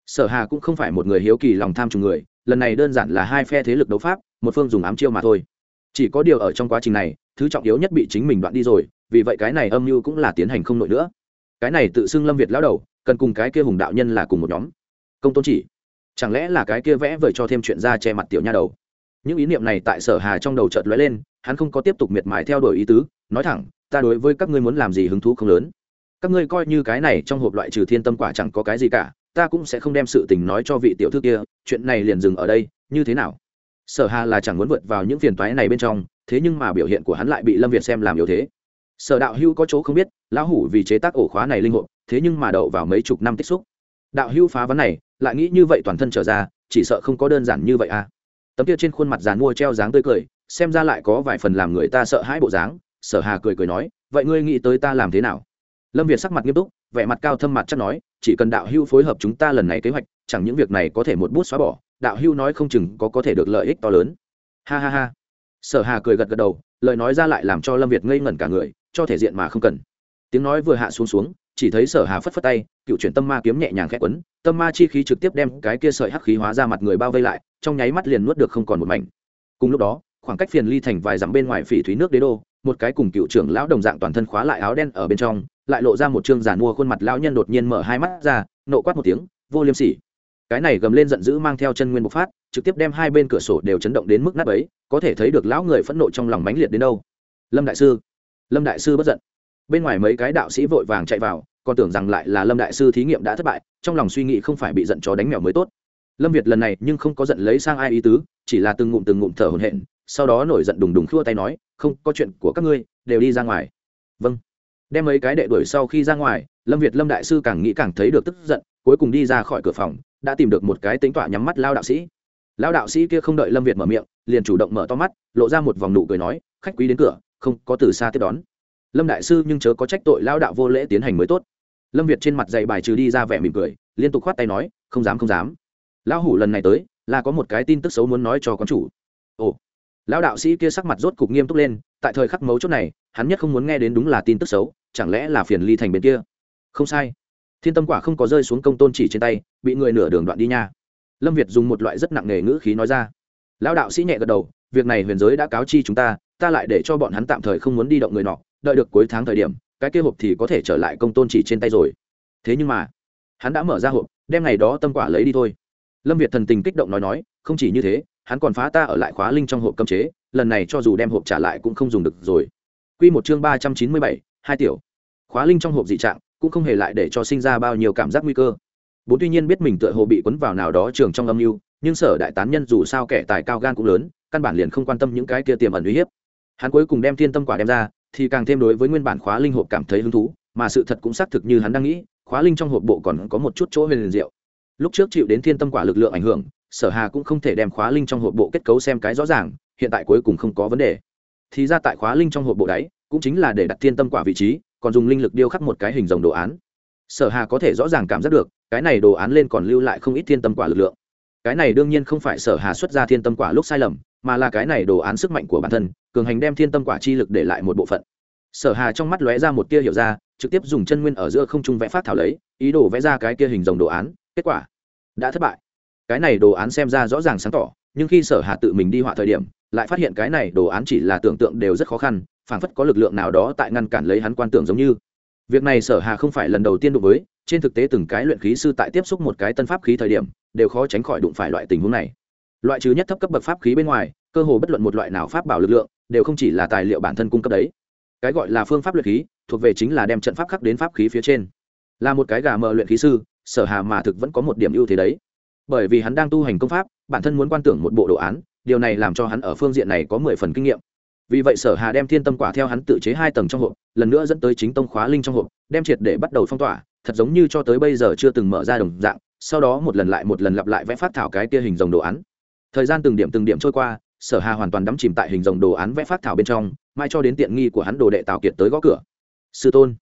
Sở hà cũng không phải một người hiếu kỳ lòng tham trùng người, lần này đơn giản là hai phe thế lực đấu pháp, một phương dùng ám chiêu mà thôi. Chỉ có điều ở trong quá trình này, thứ trọng yếu nhất bị chính mình đoạn đi rồi, vì vậy cái này âm mưu cũng là tiến hành không nổi nữa cái này tự xưng lâm việt lão đầu, cần cùng cái kia hùng đạo nhân là cùng một nhóm. Công tôn chỉ, chẳng lẽ là cái kia vẽ vời cho thêm chuyện ra che mặt tiểu nha đầu? Những ý niệm này tại sở hà trong đầu chợt lóe lên, hắn không có tiếp tục miệt mài theo đuổi ý tứ, nói thẳng, ta đối với các ngươi muốn làm gì hứng thú không lớn. Các ngươi coi như cái này trong hộp loại trừ thiên tâm quả chẳng có cái gì cả, ta cũng sẽ không đem sự tình nói cho vị tiểu thư kia, chuyện này liền dừng ở đây, như thế nào? Sở hà là chẳng muốn vượt vào những phiền toái này bên trong, thế nhưng mà biểu hiện của hắn lại bị lâm việt xem làm yếu thế sở đạo hưu có chỗ không biết, lão hủ vì chế tác ổ khóa này linh hộp, thế nhưng mà đậu vào mấy chục năm tích xúc. Đạo hưu phá vấn này, lại nghĩ như vậy toàn thân trở ra, chỉ sợ không có đơn giản như vậy à. Tấm kia trên khuôn mặt dàn mua treo dáng tươi cười, xem ra lại có vài phần làm người ta sợ hãi bộ dáng, sở hà cười cười nói, vậy ngươi nghĩ tới ta làm thế nào? Lâm việt sắc mặt nghiêm túc, vẻ mặt cao thâm mặt chắc nói, chỉ cần đạo hưu phối hợp chúng ta lần này kế hoạch, chẳng những việc này có thể một bút xóa bỏ, đạo hưu nói không chừng có có thể được lợi ích to lớn. Ha ha ha. Sở hà cười gật gật đầu, lời nói ra lại làm cho lâm việt ngây ngẩn cả người cho thể diện mà không cần. Tiếng nói vừa hạ xuống xuống, chỉ thấy sở hà phất phất tay, cựu chuyển tâm ma kiếm nhẹ nhàng khẽ quấn, tâm ma chi khí trực tiếp đem cái kia sợi hắc khí hóa ra mặt người bao vây lại, trong nháy mắt liền nuốt được không còn một mảnh. Cùng lúc đó, khoảng cách phiền ly thành vài dặm bên ngoài phỉ thúy nước đế đô, một cái cùng cựu trưởng lão đồng dạng toàn thân khóa lại áo đen ở bên trong, lại lộ ra một trương giàn mua khuôn mặt lão nhân đột nhiên mở hai mắt ra, nộ quát một tiếng, vô liêm sỉ. Cái này gầm lên giận dữ mang theo chân nguyên bộc phát, trực tiếp đem hai bên cửa sổ đều chấn động đến mức nát ấy có thể thấy được lão người phẫn nộ trong lòng mãnh liệt đến đâu. Lâm đại sư lâm đại sư bất giận. Bên ngoài mấy cái đạo sĩ vội vàng chạy vào, còn tưởng rằng lại là lâm đại sư thí nghiệm đã thất bại, trong lòng suy nghĩ không phải bị giận chó đánh mèo mới tốt. Lâm việt lần này nhưng không có giận lấy sang ai ý tứ, chỉ là từng ngụm từng ngụm thở hổn hển, sau đó nổi giận đùng đùng khua tay nói, không, có chuyện của các ngươi, đều đi ra ngoài. Vâng. Đem mấy cái đệ đuổi sau khi ra ngoài, lâm việt, lâm đại sư càng nghĩ càng thấy được tức giận, cuối cùng đi ra khỏi cửa phòng, đã tìm được một cái tính tỏa nhắm mắt lao đạo sĩ. Lao đạo sĩ kia không đợi lâm việt mở miệng, liền chủ động mở to mắt, lộ ra một vòng nụ cười nói, khách quý đến cửa không có từ xa tiếp đón. Lâm đại sư nhưng chớ có trách tội lao đạo vô lễ tiến hành mới tốt. Lâm việt trên mặt dày bài trừ đi ra vẻ mỉm cười, liên tục khoát tay nói, không dám không dám. Lão hủ lần này tới, là có một cái tin tức xấu muốn nói cho con chủ. Ồ, lão đạo sĩ kia sắc mặt rốt cục nghiêm túc lên, tại thời khắc mấu chốt này, hắn nhất không muốn nghe đến đúng là tin tức xấu, chẳng lẽ là phiền ly thành bên kia? Không sai. Thiên tâm quả không có rơi xuống công tôn chỉ trên tay, bị người nửa đường đoạn đi nha. Lâm việt dùng một loại rất nặng nề ngữ khí nói ra. Lão đạo sĩ nhẹ gật đầu việc này huyền giới đã cáo chi chúng ta ta lại để cho bọn hắn tạm thời không muốn đi động người nọ, đợi được cuối tháng thời điểm, cái kia hộp thì có thể trở lại công tôn chỉ trên tay rồi. Thế nhưng mà, hắn đã mở ra hộp, đem ngày đó tâm quả lấy đi thôi. Lâm việt thần tình kích động nói nói, không chỉ như thế, hắn còn phá ta ở lại khóa linh trong hộp cấm chế, lần này cho dù đem hộp trả lại cũng không dùng được rồi. Q một chương ba trăm chín mươi bảy, hai tiểu. Khóa linh trong hộp dị trạng, cũng không hề lại để cho sinh ra bao nhiêu cảm giác nguy cơ. Bốn tuy nhiên biết mình tựa hồ bị quấn vào nào đó trường trong âm mưu, nhưng sở đại tán nhân dù sao kẻ tài cao gan cũng lớn căn bản liền không quan tâm những cái kia tiềm ẩn uy hiếp. Hắn cuối cùng đem thiên tâm quả đem ra, thì càng thêm đối với nguyên bản khóa linh hộp cảm thấy hứng thú, mà sự thật cũng xác thực như hắn đang nghĩ, khóa linh trong hộp bộ còn có một chút chỗ huyền diệu. Lúc trước chịu đến thiên tâm quả lực lượng ảnh hưởng, sở hà cũng không thể đem khóa linh trong hộp bộ kết cấu xem cái rõ ràng, hiện tại cuối cùng không có vấn đề. Thì ra tại khóa linh trong hộp bộ đáy cũng chính là để đặt thiên tâm quả vị trí, còn dùng linh lực điêu khắc một cái hình rồng đồ án. Sở hà có thể rõ ràng cảm giác được, cái này đồ án lên còn lưu lại không ít thiên tâm quả lực lượng. Cái này đương nhiên không phải sở hà xuất ra thiên tâm quả lúc sai lầm mà là cái này đồ án sức mạnh của bản thân, cường hành đem thiên tâm quả chi lực để lại một bộ phận. Sở hà trong mắt lóe ra một tia hiểu ra, trực tiếp dùng chân nguyên ở giữa không trung vẽ phát thảo lấy, ý đồ vẽ ra cái kia hình rồng đồ án, kết quả đã thất bại. Cái này đồ án xem ra rõ ràng sáng tỏ, nhưng khi sở hà tự mình đi họa thời điểm, lại phát hiện cái này đồ án chỉ là tưởng tượng đều rất khó khăn, phảng phất có lực lượng nào đó tại ngăn cản lấy hắn quan tưởng giống như. Việc này sở hà không phải lần đầu tiên đụng với, trên thực tế từng cái luyện khí sư tại tiếp xúc một cái tân pháp khí thời điểm, đều khó tránh khỏi đụng phải loại tình huống này loại trừ nhất thấp cấp bậc pháp khí bên ngoài, cơ hồ bất luận một loại nào pháp bảo lực lượng, đều không chỉ là tài liệu bản thân cung cấp đấy. Cái gọi là phương pháp luyện khí, thuộc về chính là đem trận pháp khắc đến pháp khí phía trên. Là một cái gà mờ luyện khí sư, sở hà mà thực vẫn có một điểm ưu thế đấy. Bởi vì hắn đang tu hành công pháp, bản thân muốn quan tưởng một bộ đồ án, điều này làm cho hắn ở phương diện này có mười phần kinh nghiệm. Vì vậy sở hà đem thiên tâm quả theo hắn tự chế hai tầng trong hộp, lần nữa dẫn tới chính tông khóa linh trong hộp, đem triệt để bắt đầu phong tỏa, thật giống như cho tới bây giờ chưa từng mở ra đồng dạng, sau đó một lần lại một lần lặp lại vẽ phát thảo cái kia hình dòng đồ án thời gian từng điểm từng điểm trôi qua, sở hà hoàn toàn đắm chìm tại hình dòng đồ án vẽ phát thảo bên trong, mai cho đến tiện nghi của hắn đồ đệ tào kiệt tới gõ cửa. Sư tôn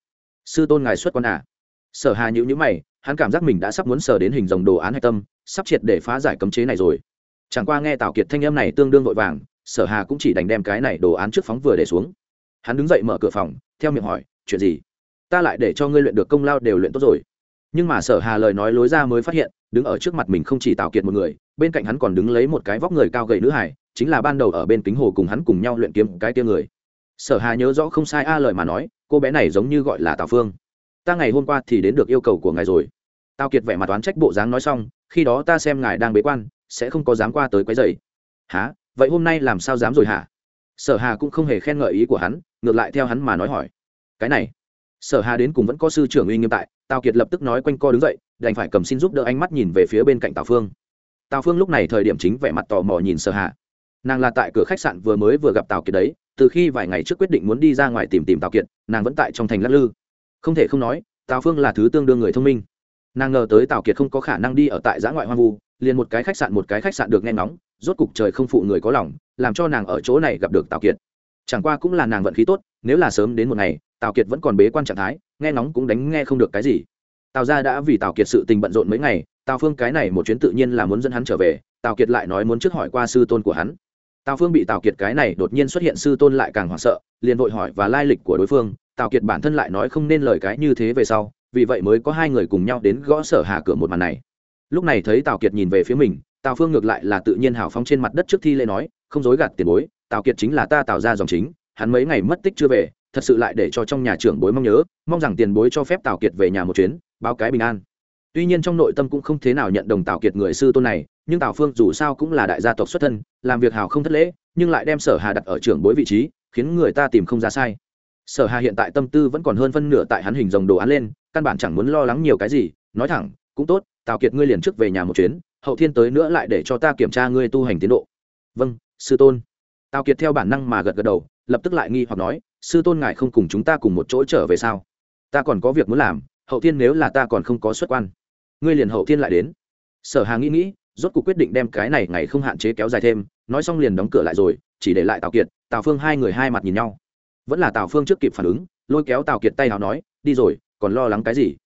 sư tôn ngài xuất quan à? Sở hà nhữ nhữ mày, hắn cảm giác mình đã sắp muốn sờ đến hình dòng đồ án hạch tâm, sắp triệt để phá giải cấm chế này rồi. Chẳng qua nghe tào kiệt thanh âm này tương đương vội vàng, sở hà cũng chỉ đành đem cái này đồ án trước phóng vừa để xuống. Hắn đứng dậy mở cửa phòng, theo miệng hỏi, chuyện gì? Ta lại để cho ngươi luyện được công lao đều luyện tốt rồi. Nhưng mà sở hà lời nói lối ra mới phát hiện, đứng ở trước mặt mình không chỉ tào kiệt một người bên cạnh hắn còn đứng lấy một cái vóc người cao gầy nữ hải chính là ban đầu ở bên kính hồ cùng hắn cùng nhau luyện kiếm cái tia người. Sở hà nhớ rõ không sai a lời mà nói, cô bé này giống như gọi là tào phương. Ta ngày hôm qua thì đến được yêu cầu của ngài rồi. Tào kiệt vẻ mặt toán trách bộ dáng nói xong, khi đó ta xem ngài đang bế quan, sẽ không có dám qua tới quấy dày há vậy hôm nay làm sao dám rồi hả? Sở hà cũng không hề khen ngợi ý của hắn, ngược lại theo hắn mà nói hỏi. Cái này. Sở hà đến cùng vẫn có sư trưởng uy nghiêm tại, tào kiệt lập tức nói quanh co đứng dậy, đành phải cầm xin giúp đỡ ánh mắt nhìn về phía bên cạnh tào phương tào phương lúc này thời điểm chính vẻ mặt tò mò nhìn sở hạ nàng là tại cửa khách sạn vừa mới vừa gặp tào kiệt đấy, từ khi vài ngày trước quyết định muốn đi ra ngoài tìm tìm tào kiệt, nàng vẫn tại trong thành lắc lư. Không thể không nói, tào phương là thứ tương đương người thông minh. Nàng ngờ tới tào kiệt không có khả năng đi ở tại giã ngoại hoang vu, liền một cái khách sạn một cái khách sạn được nghe ngóng, rốt cục trời không phụ người có lòng, làm cho nàng ở chỗ này gặp được tào kiệt. Chẳng qua cũng là nàng vận khí tốt, nếu là sớm đến một ngày, tào kiệt vẫn còn bế quan trạng thái, nghe ngóng cũng đánh nghe không được cái gì. Tào ra đã vì tào kiệt sự tình bận rộn mấy ngày tào phương cái này một chuyến tự nhiên là muốn dẫn hắn trở về, tào kiệt lại nói muốn trước hỏi qua sư tôn của hắn. Tào phương bị tào kiệt cái này đột nhiên xuất hiện sư tôn lại càng hoảng sợ, liền vội hỏi và lai lịch của đối phương, tào kiệt bản thân lại nói không nên lời cái như thế về sau, vì vậy mới có hai người cùng nhau đến gõ sở hà cửa một màn này. Lúc này thấy tào kiệt nhìn về phía mình, tào phương ngược lại là tự nhiên hào phóng trên mặt đất trước thi lễ nói, không dối gạt tiền bối, tào kiệt chính là ta tạo ra dòng chính, hắn mấy ngày mất tích chưa về, thật sự lại để cho trong nhà trưởng bối mong nhớ, mong rằng tiền bối cho phép tào kiệt về nhà một chuyến, báo cái bình an tuy nhiên trong nội tâm cũng không thế nào nhận đồng tào kiệt người sư tôn này, nhưng tào phương dù sao cũng là đại gia tộc xuất thân, làm việc hào không thất lễ, nhưng lại đem sở hà đặt ở trưởng bối vị trí, khiến người ta tìm không ra sai. Sở hà hiện tại tâm tư vẫn còn hơn phân nửa tại hắn hình dòng đồ án lên, căn bản chẳng muốn lo lắng nhiều cái gì, nói thẳng, cũng tốt, tào kiệt ngươi liền trước về nhà một chuyến, hậu thiên tới nữa lại để cho ta kiểm tra ngươi tu hành tiến độ. Vâng sư tôn. Tào kiệt theo bản năng mà gật gật đầu, lập tức lại nghi hoặc nói, sư tôn ngài không cùng chúng ta cùng một chỗ trở về sao? Ta còn có việc muốn làm, hậu thiên nếu là ta còn không có xuất quan ngươi liền hậu thiên lại đến. Sở hà nghĩ nghĩ, rốt cuộc quyết định đem cái này ngày không hạn chế kéo dài thêm, nói xong liền đóng cửa lại rồi, chỉ để lại tào kiệt, tào phương hai người hai mặt nhìn nhau. Vẫn là tào phương trước kịp phản ứng, lôi kéo tào kiệt tay nào nói, đi rồi, còn lo lắng cái gì?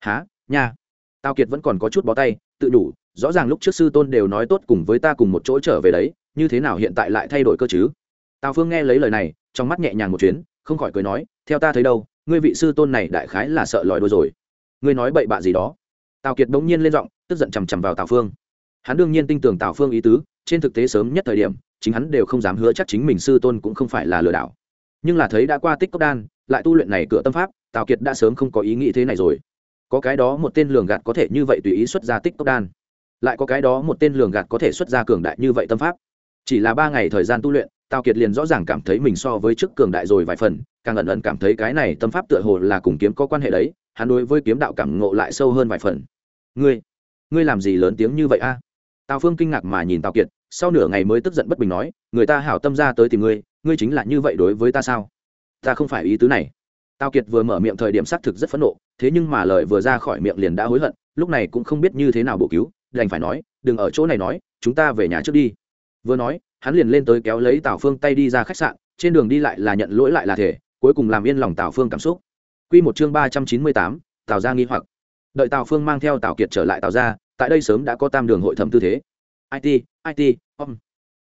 Há nha. Tào kiệt vẫn còn có chút bó tay, tự đủ, rõ ràng lúc trước sư tôn đều nói tốt cùng với ta cùng một chỗ trở về đấy, như thế nào hiện tại lại thay đổi cơ chứ? Tào phương nghe lấy lời này, trong mắt nhẹ nhàng một chuyến, không khỏi cười nói, theo ta thấy đâu, ngươi vị sư tôn này đại khái là sợ lòi đôi rồi. Ngươi nói bậy bạ gì đó? Tào kiệt bỗng nhiên lên giọng, tức giận chằm chằm vào tào phương. Hắn đương nhiên tin tưởng tào phương ý tứ, trên thực tế sớm nhất thời điểm, chính hắn đều không dám hứa chắc chính mình sư tôn cũng không phải là lừa đảo. Nhưng là thấy đã qua tích cốc đan, lại tu luyện này cửa tâm pháp, tào kiệt đã sớm không có ý nghĩ thế này rồi. Có cái đó một tên lường gạt có thể như vậy tùy ý xuất ra tích cốc đan. Lại có cái đó một tên lường gạt có thể xuất ra cường đại như vậy tâm pháp. Chỉ là ba ngày thời gian tu luyện, tào kiệt liền rõ ràng cảm thấy mình so với trước cường đại rồi vài phần, càng ẩn ẩn cảm thấy cái này tâm pháp tựa hồ là cùng kiếm có quan hệ đấy hắn đối với kiếm đạo cảm ngộ lại sâu hơn vài phần. Ngươi ngươi làm gì lớn tiếng như vậy a? Tào phương kinh ngạc mà nhìn tào kiệt, sau nửa ngày mới tức giận bất bình nói, người ta hảo tâm ra tới tìm ngươi ngươi chính là như vậy đối với ta sao? Ta không phải ý tứ này. Tào kiệt vừa mở miệng thời điểm xác thực rất phẫn nộ, thế nhưng mà lời vừa ra khỏi miệng liền đã hối hận, lúc này cũng không biết như thế nào bổ cứu, đành phải nói, đừng ở chỗ này nói, chúng ta về nhà trước đi. Vừa nói, hắn liền lên tới kéo lấy tào phương tay đi ra khách sạn, trên đường đi lại là nhận lỗi lại là thể cuối cùng làm yên lòng tào phương cảm xúc. Quy một chương ba trăm chín mươi tám tào Gia nghi hoặc. Đợi tào phương mang theo tào kiệt trở lại tào Gia, tại đây sớm đã có tam đường hội thẩm tư thế. It it om.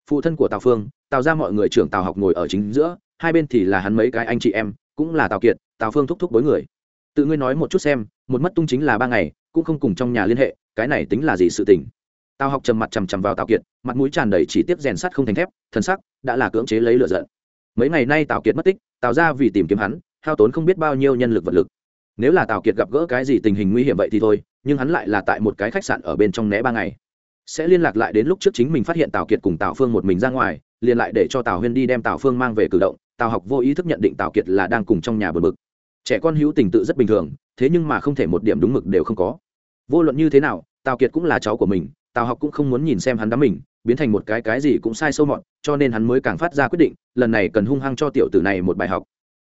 Phụ thân của tào phương tào Gia mọi người trưởng tào học ngồi ở chính giữa hai bên thì là hắn mấy cái anh chị em cũng là tào kiệt tào phương thúc thúc bối người. Tự ngươi nói một chút xem một mất tung chính là ba ngày cũng không cùng trong nhà liên hệ cái này tính là gì sự tình? Tào học trầm mặt trầm trầm vào tào kiệt mặt mũi tràn đầy chỉ tiếp rèn sắt không thành thép thần sắc đã là cưỡng chế lấy lửa giận. Mấy ngày nay tào kiệt mất tích tào Gia vì tìm kiếm hắn hao tốn không biết bao nhiêu nhân lực vật lực. Nếu là tào kiệt gặp gỡ cái gì tình hình nguy hiểm vậy thì thôi, nhưng hắn lại là tại một cái khách sạn ở bên trong né ba ngày. Sẽ liên lạc lại đến lúc trước chính mình phát hiện tào kiệt cùng tào phương một mình ra ngoài, liền lại để cho tào huyên đi đem tào phương mang về cử động, tào học vô ý thức nhận định tào kiệt là đang cùng trong nhà bờ mực trẻ con hữu tình tự rất bình thường, thế nhưng mà không thể một điểm đúng mực đều không có. Vô luận như thế nào, tào kiệt cũng là cháu của mình, tào học cũng không muốn nhìn xem hắn đắm mình, biến thành một cái cái gì cũng sai sâu mọt, cho nên hắn mới càng phát ra quyết định, lần này cần hung hăng cho tiểu tử này một bài học.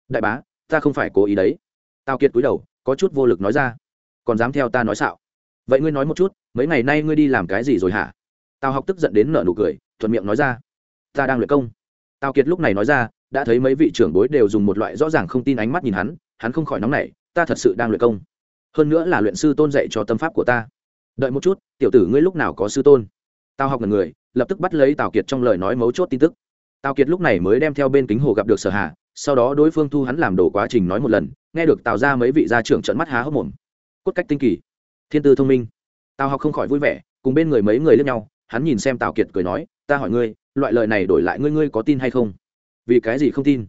Đại bá ta không phải cố ý đấy. Tào kiệt cúi đầu, có chút vô lực nói ra. Còn dám theo ta nói xạo? Vậy ngươi nói một chút, mấy ngày nay ngươi đi làm cái gì rồi hả? Tào học tức giận đến nợ nụ cười, thuận miệng nói ra. Ta đang luyện công. Tào kiệt lúc này nói ra, đã thấy mấy vị trưởng bối đều dùng một loại rõ ràng không tin ánh mắt nhìn hắn hắn không khỏi nóng nảy, ta thật sự đang luyện công. Hơn nữa là luyện sư tôn dạy cho tâm pháp của ta. Đợi một chút, tiểu tử ngươi lúc nào có sư tôn? Tào học ngần người, lập tức bắt lấy tào kiệt trong lời nói mấu chốt tin tức. Tào kiệt lúc này mới đem theo bên kính hồ gặp được sở hà sau đó đối phương thu hắn làm đồ quá trình nói một lần, nghe được tào ra mấy vị gia trưởng trận mắt há hốc mồm. Cốt cách tinh kỳ. Thiên tư thông minh. Tào học không khỏi vui vẻ, cùng bên người mấy người lẫn nhau, hắn nhìn xem tào kiệt cười nói, ta hỏi ngươi, loại lời này đổi lại ngươi ngươi có tin hay không? Vì cái gì không tin?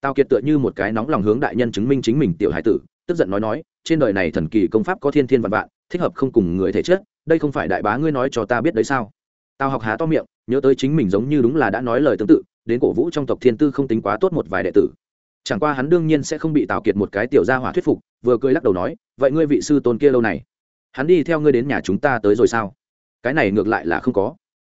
Tào kiệt tựa như một cái nóng lòng hướng đại nhân chứng minh chính mình tiểu hải tử, tức giận nói nói, trên đời này thần kỳ công pháp có thiên thiên vạn vạn, thích hợp không cùng người thể chết đây không phải đại bá ngươi nói cho ta biết đấy sao? Tào học há to miệng, nhớ tới chính mình giống như đúng là đã nói lời tương tự đến cổ vũ trong tộc thiên tư không tính quá tốt một vài đệ tử. Chẳng qua hắn đương nhiên sẽ không bị tào kiệt một cái tiểu gia hỏa thuyết phục, vừa cười lắc đầu nói, vậy ngươi vị sư tôn kia lâu này, hắn đi theo ngươi đến nhà chúng ta tới rồi sao? Cái này ngược lại là không có.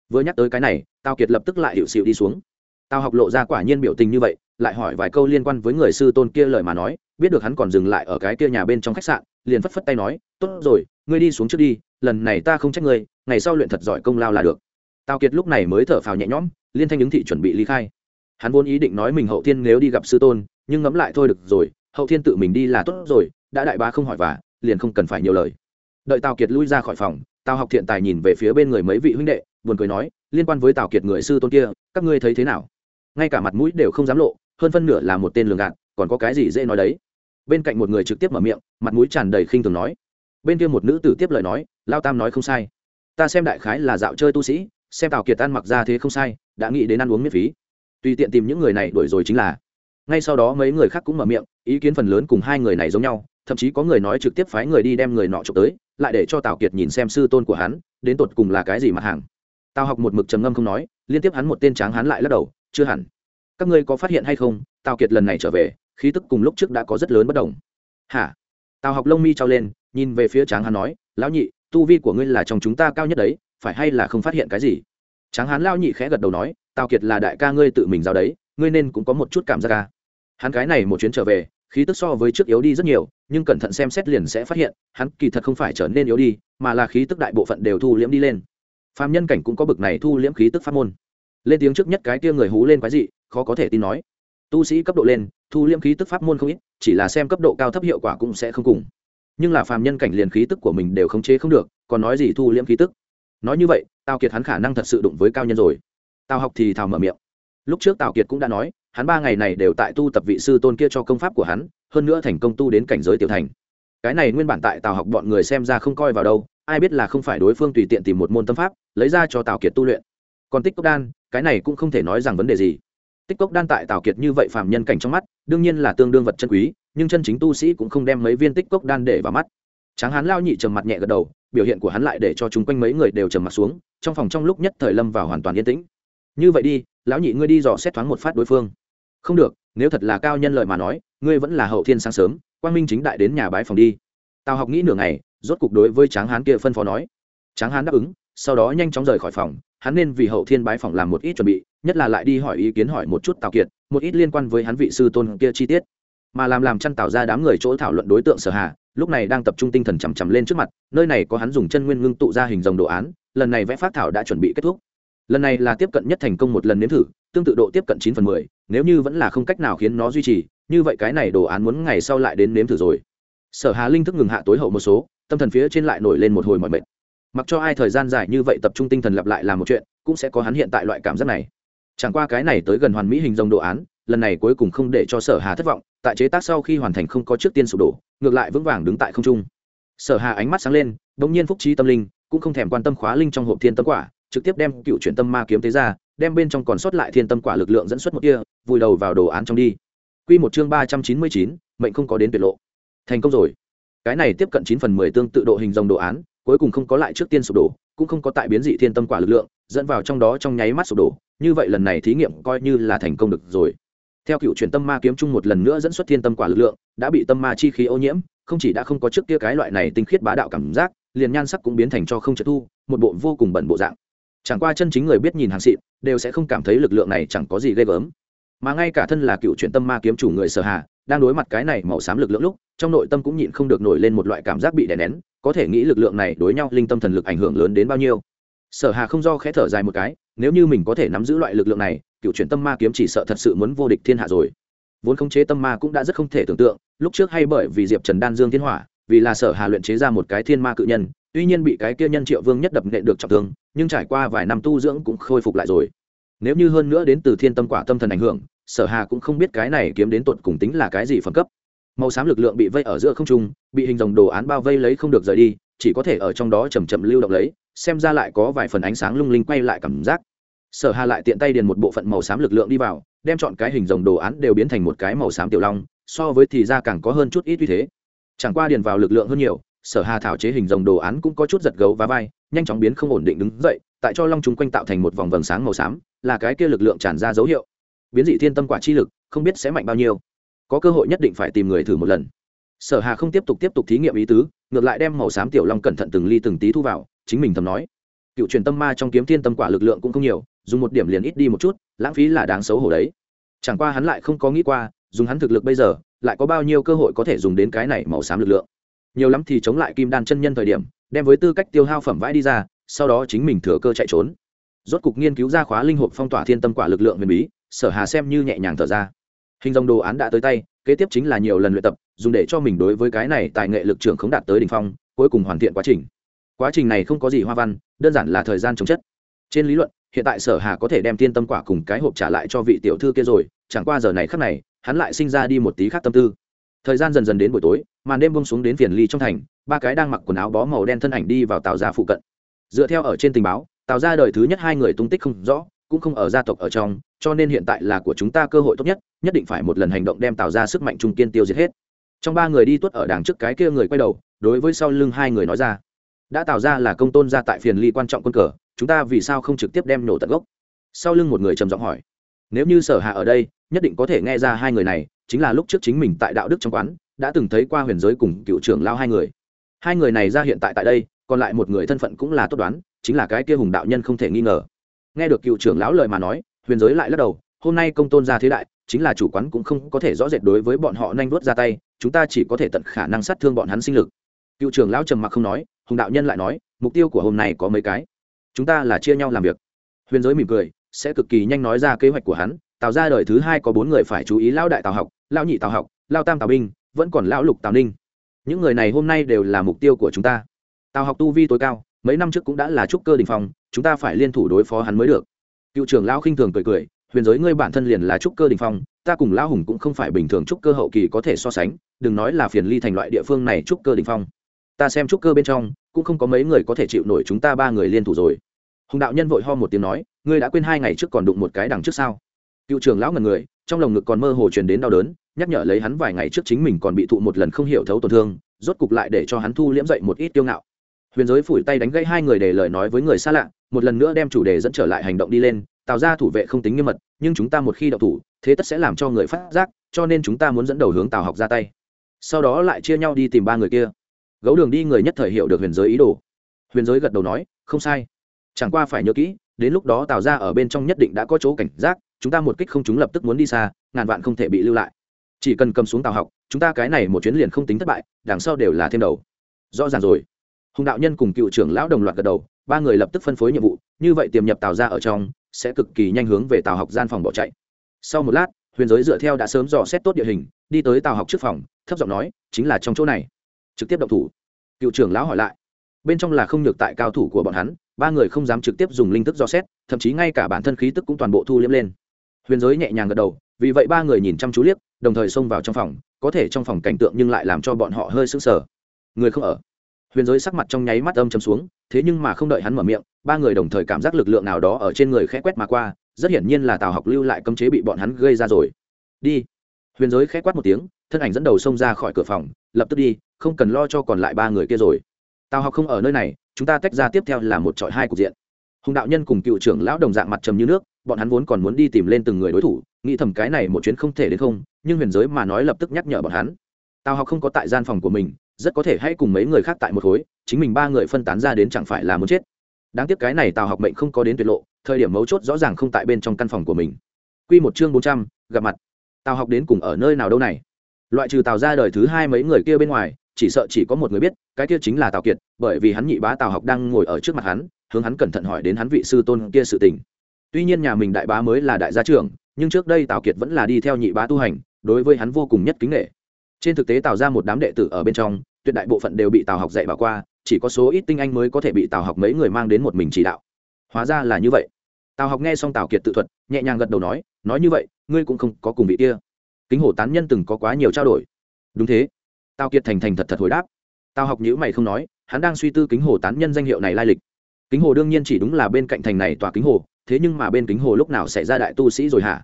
Vừa nhắc tới cái này, tào kiệt lập tức lại hiệu xịu đi xuống. Tào học lộ ra quả nhiên biểu tình như vậy, lại hỏi vài câu liên quan với người sư tôn kia lời mà nói, biết được hắn còn dừng lại ở cái kia nhà bên trong khách sạn, liền phất phất tay nói, tốt rồi, ngươi đi xuống trước đi, lần này ta không trách ngươi, ngày sau luyện thật giỏi công lao là được tào kiệt lúc này mới thở phào nhẹ nhõm, liên thanh ứng thị chuẩn bị ly khai. Hắn vốn ý định nói mình hậu thiên nếu đi gặp sư tôn, nhưng ngẫm lại thôi được rồi, hậu thiên tự mình đi là tốt rồi, đã đại bá không hỏi và liền không cần phải nhiều lời. Đợi tào kiệt lui ra khỏi phòng, tào học thiện tài nhìn về phía bên người mấy vị huynh đệ, buồn cười nói, liên quan với tào kiệt người sư tôn kia, các ngươi thấy thế nào? Ngay cả mặt mũi đều không dám lộ, hơn phân nửa là một tên lường gạt, còn có cái gì dễ nói đấy? Bên cạnh một người trực tiếp mở miệng, mặt mũi tràn đầy khinh thường nói. Bên kia một nữ tử tiếp lời nói, lao tam nói không sai. Ta xem đại khái là dạo chơi tu sĩ xem tào kiệt ăn mặc ra thế không sai, đã nghĩ đến ăn uống miễn phí. Tùy tiện tìm những người này đuổi rồi chính là. Ngay sau đó mấy người khác cũng mở miệng, ý kiến phần lớn cùng hai người này giống nhau, thậm chí có người nói trực tiếp phái người đi đem người nọ trộm tới, lại để cho tào kiệt nhìn xem sư tôn của hắn, đến tột cùng là cái gì mặt hàng. Tào học một mực trầm ngâm không nói, liên tiếp hắn một tên tráng hắn lại lắc đầu, chưa hẳn. Các ngươi có phát hiện hay không, tào kiệt lần này trở về, khí tức cùng lúc trước đã có rất lớn bất đồng. Hả? Tào học lông mi trao lên, nhìn về phía tráng hắn nói, lão nhị, tu vi của ngươi là trong chúng ta cao nhất đấy phải hay là không phát hiện cái gì? Tráng hán lao nhị khẽ gật đầu nói, tào kiệt là đại ca ngươi tự mình giao đấy, ngươi nên cũng có một chút cảm giác ca hắn cái này một chuyến trở về, khí tức so với trước yếu đi rất nhiều, nhưng cẩn thận xem xét liền sẽ phát hiện, hắn kỳ thật không phải trở nên yếu đi, mà là khí tức đại bộ phận đều thu liễm đi lên. Phạm nhân cảnh cũng có bực này thu liễm khí tức pháp môn. Lên tiếng trước nhất cái kia người hú lên quái dị, khó có thể tin nói. Tu sĩ cấp độ lên, thu liễm khí tức pháp môn không ít, chỉ là xem cấp độ cao thấp hiệu quả cũng sẽ không cùng. Nhưng là phàm nhân cảnh liền khí tức của mình đều khống chế không được, còn nói gì thu liễm khí tức? Nói như vậy, tào kiệt hắn khả năng thật sự đụng với cao nhân rồi. Tào học thì thào mở miệng. Lúc trước tào kiệt cũng đã nói, hắn ba ngày này đều tại tu tập vị sư tôn kia cho công pháp của hắn, hơn nữa thành công tu đến cảnh giới tiểu thành. Cái này nguyên bản tại tào học bọn người xem ra không coi vào đâu, ai biết là không phải đối phương tùy tiện tìm một môn tâm pháp, lấy ra cho tào kiệt tu luyện. Còn tích cốc đan, cái này cũng không thể nói rằng vấn đề gì. Tích cốc đan tại tào kiệt như vậy phàm nhân cảnh trong mắt, đương nhiên là tương đương vật chân quý, nhưng chân chính tu sĩ cũng không đem mấy viên tích cốc đan để vào mắt. Tráng hán lao nhị trầm mặt nhẹ gật đầu biểu hiện của hắn lại để cho chúng quanh mấy người đều trầm mặt xuống, trong phòng trong lúc nhất thời lâm vào hoàn toàn yên tĩnh. Như vậy đi, lão nhị ngươi đi dò xét thoáng một phát đối phương. Không được, nếu thật là cao nhân lợi mà nói, ngươi vẫn là hậu thiên sáng sớm, quang minh chính đại đến nhà bái phòng đi. Tào học nghĩ nửa ngày, rốt cục đối với tráng hán kia phân phó nói. Tráng hán đáp ứng, sau đó nhanh chóng rời khỏi phòng, hắn nên vì hậu thiên bái phòng làm một ít chuẩn bị, nhất là lại đi hỏi ý kiến hỏi một chút tào kiệt, một ít liên quan với hắn vị sư tôn kia chi tiết mà làm làm chăn tạo ra đám người chỗ thảo luận đối tượng sở hà, lúc này đang tập trung tinh thần chằm chằm lên trước mặt, nơi này có hắn dùng chân nguyên ngưng tụ ra hình dòng đồ án, lần này vẽ phát thảo đã chuẩn bị kết thúc. Lần này là tiếp cận nhất thành công một lần nếm thử, tương tự độ tiếp cận chín phần mười, nếu như vẫn là không cách nào khiến nó duy trì, như vậy cái này đồ án muốn ngày sau lại đến nếm thử rồi. Sở hà linh thức ngừng hạ tối hậu một số, tâm thần phía trên lại nổi lên một hồi mọi mệt. Mặc cho ai thời gian dài như vậy tập trung tinh thần lặp lại làm một chuyện, cũng sẽ có hắn hiện tại loại cảm giác này. Chẳng qua cái này tới gần hoàn mỹ hình dòng đồ án, lần này cuối cùng không để cho sở hà thất vọng tại chế tác sau khi hoàn thành không có trước tiên sụp đổ, ngược lại vững vàng đứng tại không trung. Sở hà ánh mắt sáng lên đ ỗ n g nhiên phúc trí tâm linh, cũng không thèm quan tâm khóa linh trong hộp thiên tâm quả, trực tiếp đem cựu chuyển tâm ma kiếm tế ra, đem bên trong còn sót lại thiên tâm quả lực lượng dẫn xuất một kia, vùi đầu vào đồ án trong đi. Quy một chương ba trăm chín mươi chín, mệnh không có đến tuyệt lộ. Thành công rồi. Cái này tiếp cận chín phần mười tương tự độ hình dòng đồ án, cuối cùng không có lại trước tiên sụp đổ, cũng không có tại biến dị thiên tâm quả lực lượng, dẫn vào trong đó trong nháy mắt sụp đổ. Như vậy lần này thí nghiệm coi như là thành công được rồi theo cựu truyền tâm ma kiếm chung một lần nữa dẫn xuất thiên tâm quả lực lượng, đã bị tâm ma chi khí ô nhiễm, không chỉ đã không có trước kia cái loại này tinh khiết bá đạo cảm giác, liền nhan sắc cũng biến thành cho không trật thu, một bộ vô cùng bẩn bộ dạng. Chẳng qua chân chính người biết nhìn hàng xịn, đều sẽ không cảm thấy lực lượng này chẳng có gì ghê gớm. Mà ngay cả thân là cựu truyền tâm ma kiếm chủ người sở hà, đang đối mặt cái này màu xám lực lượng lúc, trong nội tâm cũng nhịn không được nổi lên một loại cảm giác bị đè nén, có thể nghĩ lực lượng này đối nhau linh tâm thần lực ảnh hưởng lớn đến bao nhiêu. Sở hà không do khẽ thở dài một cái, nếu như mình có thể nắm giữ loại lực lượng này cựu chuyển tâm ma kiếm chỉ sợ thật sự muốn vô địch thiên hạ rồi. Vốn khống chế tâm ma cũng đã rất không thể tưởng tượng, lúc trước hay bởi vì diệp trần đan dương thiên hỏa, vì là sở hà luyện chế ra một cái thiên ma cự nhân, tuy nhiên bị cái kia nhân triệu vương nhất đập nện được trọng thương, nhưng trải qua vài năm tu dưỡng cũng khôi phục lại rồi. Nếu như hơn nữa đến từ thiên tâm quả tâm thần ảnh hưởng, sở hà cũng không biết cái này kiếm đến tột cùng tính là cái gì phẩm cấp. Màu xám lực lượng bị vây ở giữa không trung, bị hình dòng đồ án bao vây lấy không được rời đi, chỉ có thể ở trong đó chầm chậm lưu động lấy, xem ra lại có vài phần ánh sáng lung linh quay lại cảm giác sở hà lại tiện tay điền một bộ phận màu xám lực lượng đi vào, đem chọn cái hình rồng đồ án đều biến thành một cái màu xám tiểu long, so với thì ra càng có hơn chút ít uy thế. Chẳng qua điền vào lực lượng hơn nhiều, sở hà thảo chế hình rồng đồ án cũng có chút giật gấu và vai, nhanh chóng biến không ổn định đứng dậy, tại cho long chúng quanh tạo thành một vòng vầng sáng màu xám, là cái kia lực lượng tràn ra dấu hiệu. Biến dị thiên tâm quả chi lực, không biết sẽ mạnh bao nhiêu. Có cơ hội nhất định phải tìm người thử một lần. Sở hà không tiếp tục tiếp tục thí nghiệm ý tứ, ngược lại đem màu xám tiểu long cẩn thận từng ly từng tí thu vào, chính mình thầm nói. Cựu truyền tâm ma trong kiếm thiên tâm quả lực lượng cũng không nhiều dùng một điểm liền ít đi một chút, lãng phí là đáng xấu hổ đấy. Chẳng qua hắn lại không có nghĩ qua, dùng hắn thực lực bây giờ, lại có bao nhiêu cơ hội có thể dùng đến cái này màu xám lực lượng. Nhiều lắm thì chống lại kim đan chân nhân thời điểm, đem với tư cách tiêu hao phẩm vãi đi ra, sau đó chính mình thừa cơ chạy trốn. Rốt cục nghiên cứu ra khóa linh hộp phong tỏa thiên tâm quả lực lượng huyền bí, sở hà xem như nhẹ nhàng thở ra. Hình dòng đồ án đã tới tay, kế tiếp chính là nhiều lần luyện tập, dùng để cho mình đối với cái này tài nghệ lực trưởng không đạt tới đỉnh phong, cuối cùng hoàn thiện quá trình. Quá trình này không có gì hoa văn, đơn giản là thời gian chống chất. Trên lý luận hiện tại sở hà có thể đem tiên tâm quả cùng cái hộp trả lại cho vị tiểu thư kia rồi, chẳng qua giờ này khắc này, hắn lại sinh ra đi một tí khác tâm tư. Thời gian dần dần đến buổi tối, màn đêm bông xuống đến phiền ly trong thành, ba cái đang mặc quần áo bó màu đen thân ảnh đi vào tàu gia phụ cận. Dựa theo ở trên tình báo tàu gia đời thứ nhất hai người tung tích không rõ, cũng không ở gia tộc ở trong, cho nên hiện tại là của chúng ta cơ hội tốt nhất nhất định phải một lần hành động đem tạo ra sức mạnh trung kiên tiêu diệt hết. Trong ba người đi tuất ở đằng trước cái kia người quay đầu, đối với sau lưng hai người nói ra, đã tạo ra là công tôn ra tại phiền ly quan trọng quân cờ chúng ta vì sao không trực tiếp đem nổ tận gốc? Sau lưng một người trầm giọng hỏi. Nếu như sở hạ ở đây, nhất định có thể nghe ra hai người này, chính là lúc trước chính mình tại đạo đức trong quán, đã từng thấy qua huyền giới cùng cựu trưởng lao hai người. Hai người này ra hiện tại tại đây, còn lại một người thân phận cũng là tốt đoán, chính là cái kia hùng đạo nhân không thể nghi ngờ. Nghe được cựu trưởng lão lời mà nói, huyền giới lại lắc đầu, hôm nay công tôn ra thế đại, chính là chủ quán cũng không có thể rõ rệt đối với bọn họ nhanh vuốt ra tay, chúng ta chỉ có thể tận khả năng sát thương bọn hắn sinh lực. Cựu trưởng lão trầm mặc không nói, hùng đạo nhân lại nói, mục tiêu của hôm nay có mấy cái? Chúng ta là chia nhau làm việc. Huyền giới mỉm cười, sẽ cực kỳ nhanh nói ra kế hoạch của hắn tạo ra đời thứ hai có bốn người phải chú ý lão đại tào học, lão nhị tào học lao tam tào binh, vẫn còn lão lục tào ninh. Những người này hôm nay đều là mục tiêu của chúng ta. Tào học tu vi tối cao, mấy năm trước cũng đã là trúc cơ đình phong, chúng ta phải liên thủ đối phó hắn mới được. Cựu trưởng lão khinh thường cười cười, huyền giới ngươi bản thân liền là trúc cơ đình phong, ta cùng lão hùng cũng không phải bình thường trúc cơ hậu kỳ có thể so sánh, đừng nói là phiền ly thành loại địa phương này trúc cơ đình phong. Ta xem trúc cơ bên trong cũng không có mấy người có thể chịu nổi chúng ta ba người liên thủ rồi. Hùng đạo nhân vội ho một tiếng nói, ngươi đã quên hai ngày trước còn đụng một cái đằng trước sao? Cựu trưởng lão ngần người, trong lồng ngực còn mơ hồ truyền đến đau đớn, nhắc nhở lấy hắn vài ngày trước chính mình còn bị thụ một lần không hiểu thấu tổn thương, rốt cục lại để cho hắn thu liễm dậy một ít tiêu ngạo. Huyền giới phủi tay đánh gãy hai người để lời nói với người xa lạ, một lần nữa đem chủ đề dẫn trở lại hành động đi lên, tạo ra thủ vệ không tính nghiêm mật, nhưng chúng ta một khi đậu thủ, thế tất sẽ làm cho người phát giác, cho nên chúng ta muốn dẫn đầu hướng tào học ra tay. Sau đó lại chia nhau đi tìm ba người kia gấu đường đi người nhất thời hiểu được huyền giới ý đồ. Huyền giới gật đầu nói, không sai. Chẳng qua phải nhớ kỹ, đến lúc đó tào ra ở bên trong nhất định đã có chỗ cảnh giác, chúng ta một kích không chúng lập tức muốn đi xa, ngàn vạn không thể bị lưu lại. Chỉ cần cầm xuống tào học, chúng ta cái này một chuyến liền không tính thất bại, đằng sau đều là thêm đầu. Rõ ràng rồi. Hùng đạo nhân cùng cựu trưởng lão đồng loạt gật đầu, ba người lập tức phân phối nhiệm vụ, như vậy tiềm nhập tào ra ở trong, sẽ cực kỳ nhanh hướng về tào học gian phòng bỏ chạy. Sau một lát, huyền giới dựa theo đã sớm dò xét tốt địa hình, đi tới tào học trước phòng, thấp giọng nói, chính là trong chỗ này trực tiếp động thủ. Cựu trưởng lão hỏi lại, bên trong là không nhược tại cao thủ của bọn hắn, ba người không dám trực tiếp dùng linh thức dò xét, thậm chí ngay cả bản thân khí tức cũng toàn bộ thu liếm lên. Huyền giới nhẹ nhàng gật đầu, vì vậy ba người nhìn chăm chú liếc, đồng thời xông vào trong phòng, có thể trong phòng cảnh tượng nhưng lại làm cho bọn họ hơi sững sờ. Người không ở. Huyền giới sắc mặt trong nháy mắt âm chấm xuống, thế nhưng mà không đợi hắn mở miệng, ba người đồng thời cảm giác lực lượng nào đó ở trên người khẽ quét mà qua, rất hiển nhiên là tào học lưu lại cấm chế bị bọn hắn gây ra rồi. Đi. Huyền giới khẽ quát một tiếng, thân ảnh dẫn đầu xông ra khỏi cửa phòng lập tức đi, không cần lo cho còn lại ba người kia rồi. Tào học không ở nơi này, chúng ta tách ra tiếp theo là một trọi hai cục diện. Hùng đạo nhân cùng cựu trưởng lão đồng dạng mặt trầm như nước, bọn hắn vốn còn muốn đi tìm lên từng người đối thủ, nghĩ thầm cái này một chuyến không thể đến không, nhưng huyền giới mà nói lập tức nhắc nhở bọn hắn. Tào học không có tại gian phòng của mình, rất có thể hay cùng mấy người khác tại một khối, chính mình ba người phân tán ra đến chẳng phải là muốn chết. Đáng tiếc cái này tào học mệnh không có đến tuyệt lộ, thời điểm mấu chốt rõ ràng không tại bên trong căn phòng của mình. Q một chương bốn trăm, gặp mặt. Tào học đến cùng ở nơi nào đâu này? Loại trừ tào ra đời thứ hai mấy người kia bên ngoài, chỉ sợ chỉ có một người biết, cái kia chính là tào kiệt, bởi vì hắn nhị bá tào học đang ngồi ở trước mặt hắn, hướng hắn cẩn thận hỏi đến hắn vị sư tôn kia sự tình. Tuy nhiên nhà mình đại bá mới là đại gia trưởng, nhưng trước đây tào kiệt vẫn là đi theo nhị bá tu hành, đối với hắn vô cùng nhất kính nghệ trên thực tế Tào ra một đám đệ tử ở bên trong, tuyệt đại bộ phận đều bị tào học dạy bảo qua, chỉ có số ít tinh anh mới có thể bị tào học mấy người mang đến một mình chỉ đạo. Hóa ra là như vậy. Tào học nghe xong tào kiệt tự thuật, nhẹ nhàng gật đầu nói nói như vậy, ngươi cũng không có cùng vị kia kính hồ tán nhân từng có quá nhiều trao đổi. Đúng thế. Tào kiệt thành thành thật thật hồi đáp. Tào học nhữ mày không nói, hắn đang suy tư kính hồ tán nhân danh hiệu này lai lịch. Kính hồ đương nhiên chỉ đúng là bên cạnh thành này tòa kính hồ, thế nhưng mà bên kính hồ lúc nào xảy ra đại tu sĩ rồi hả?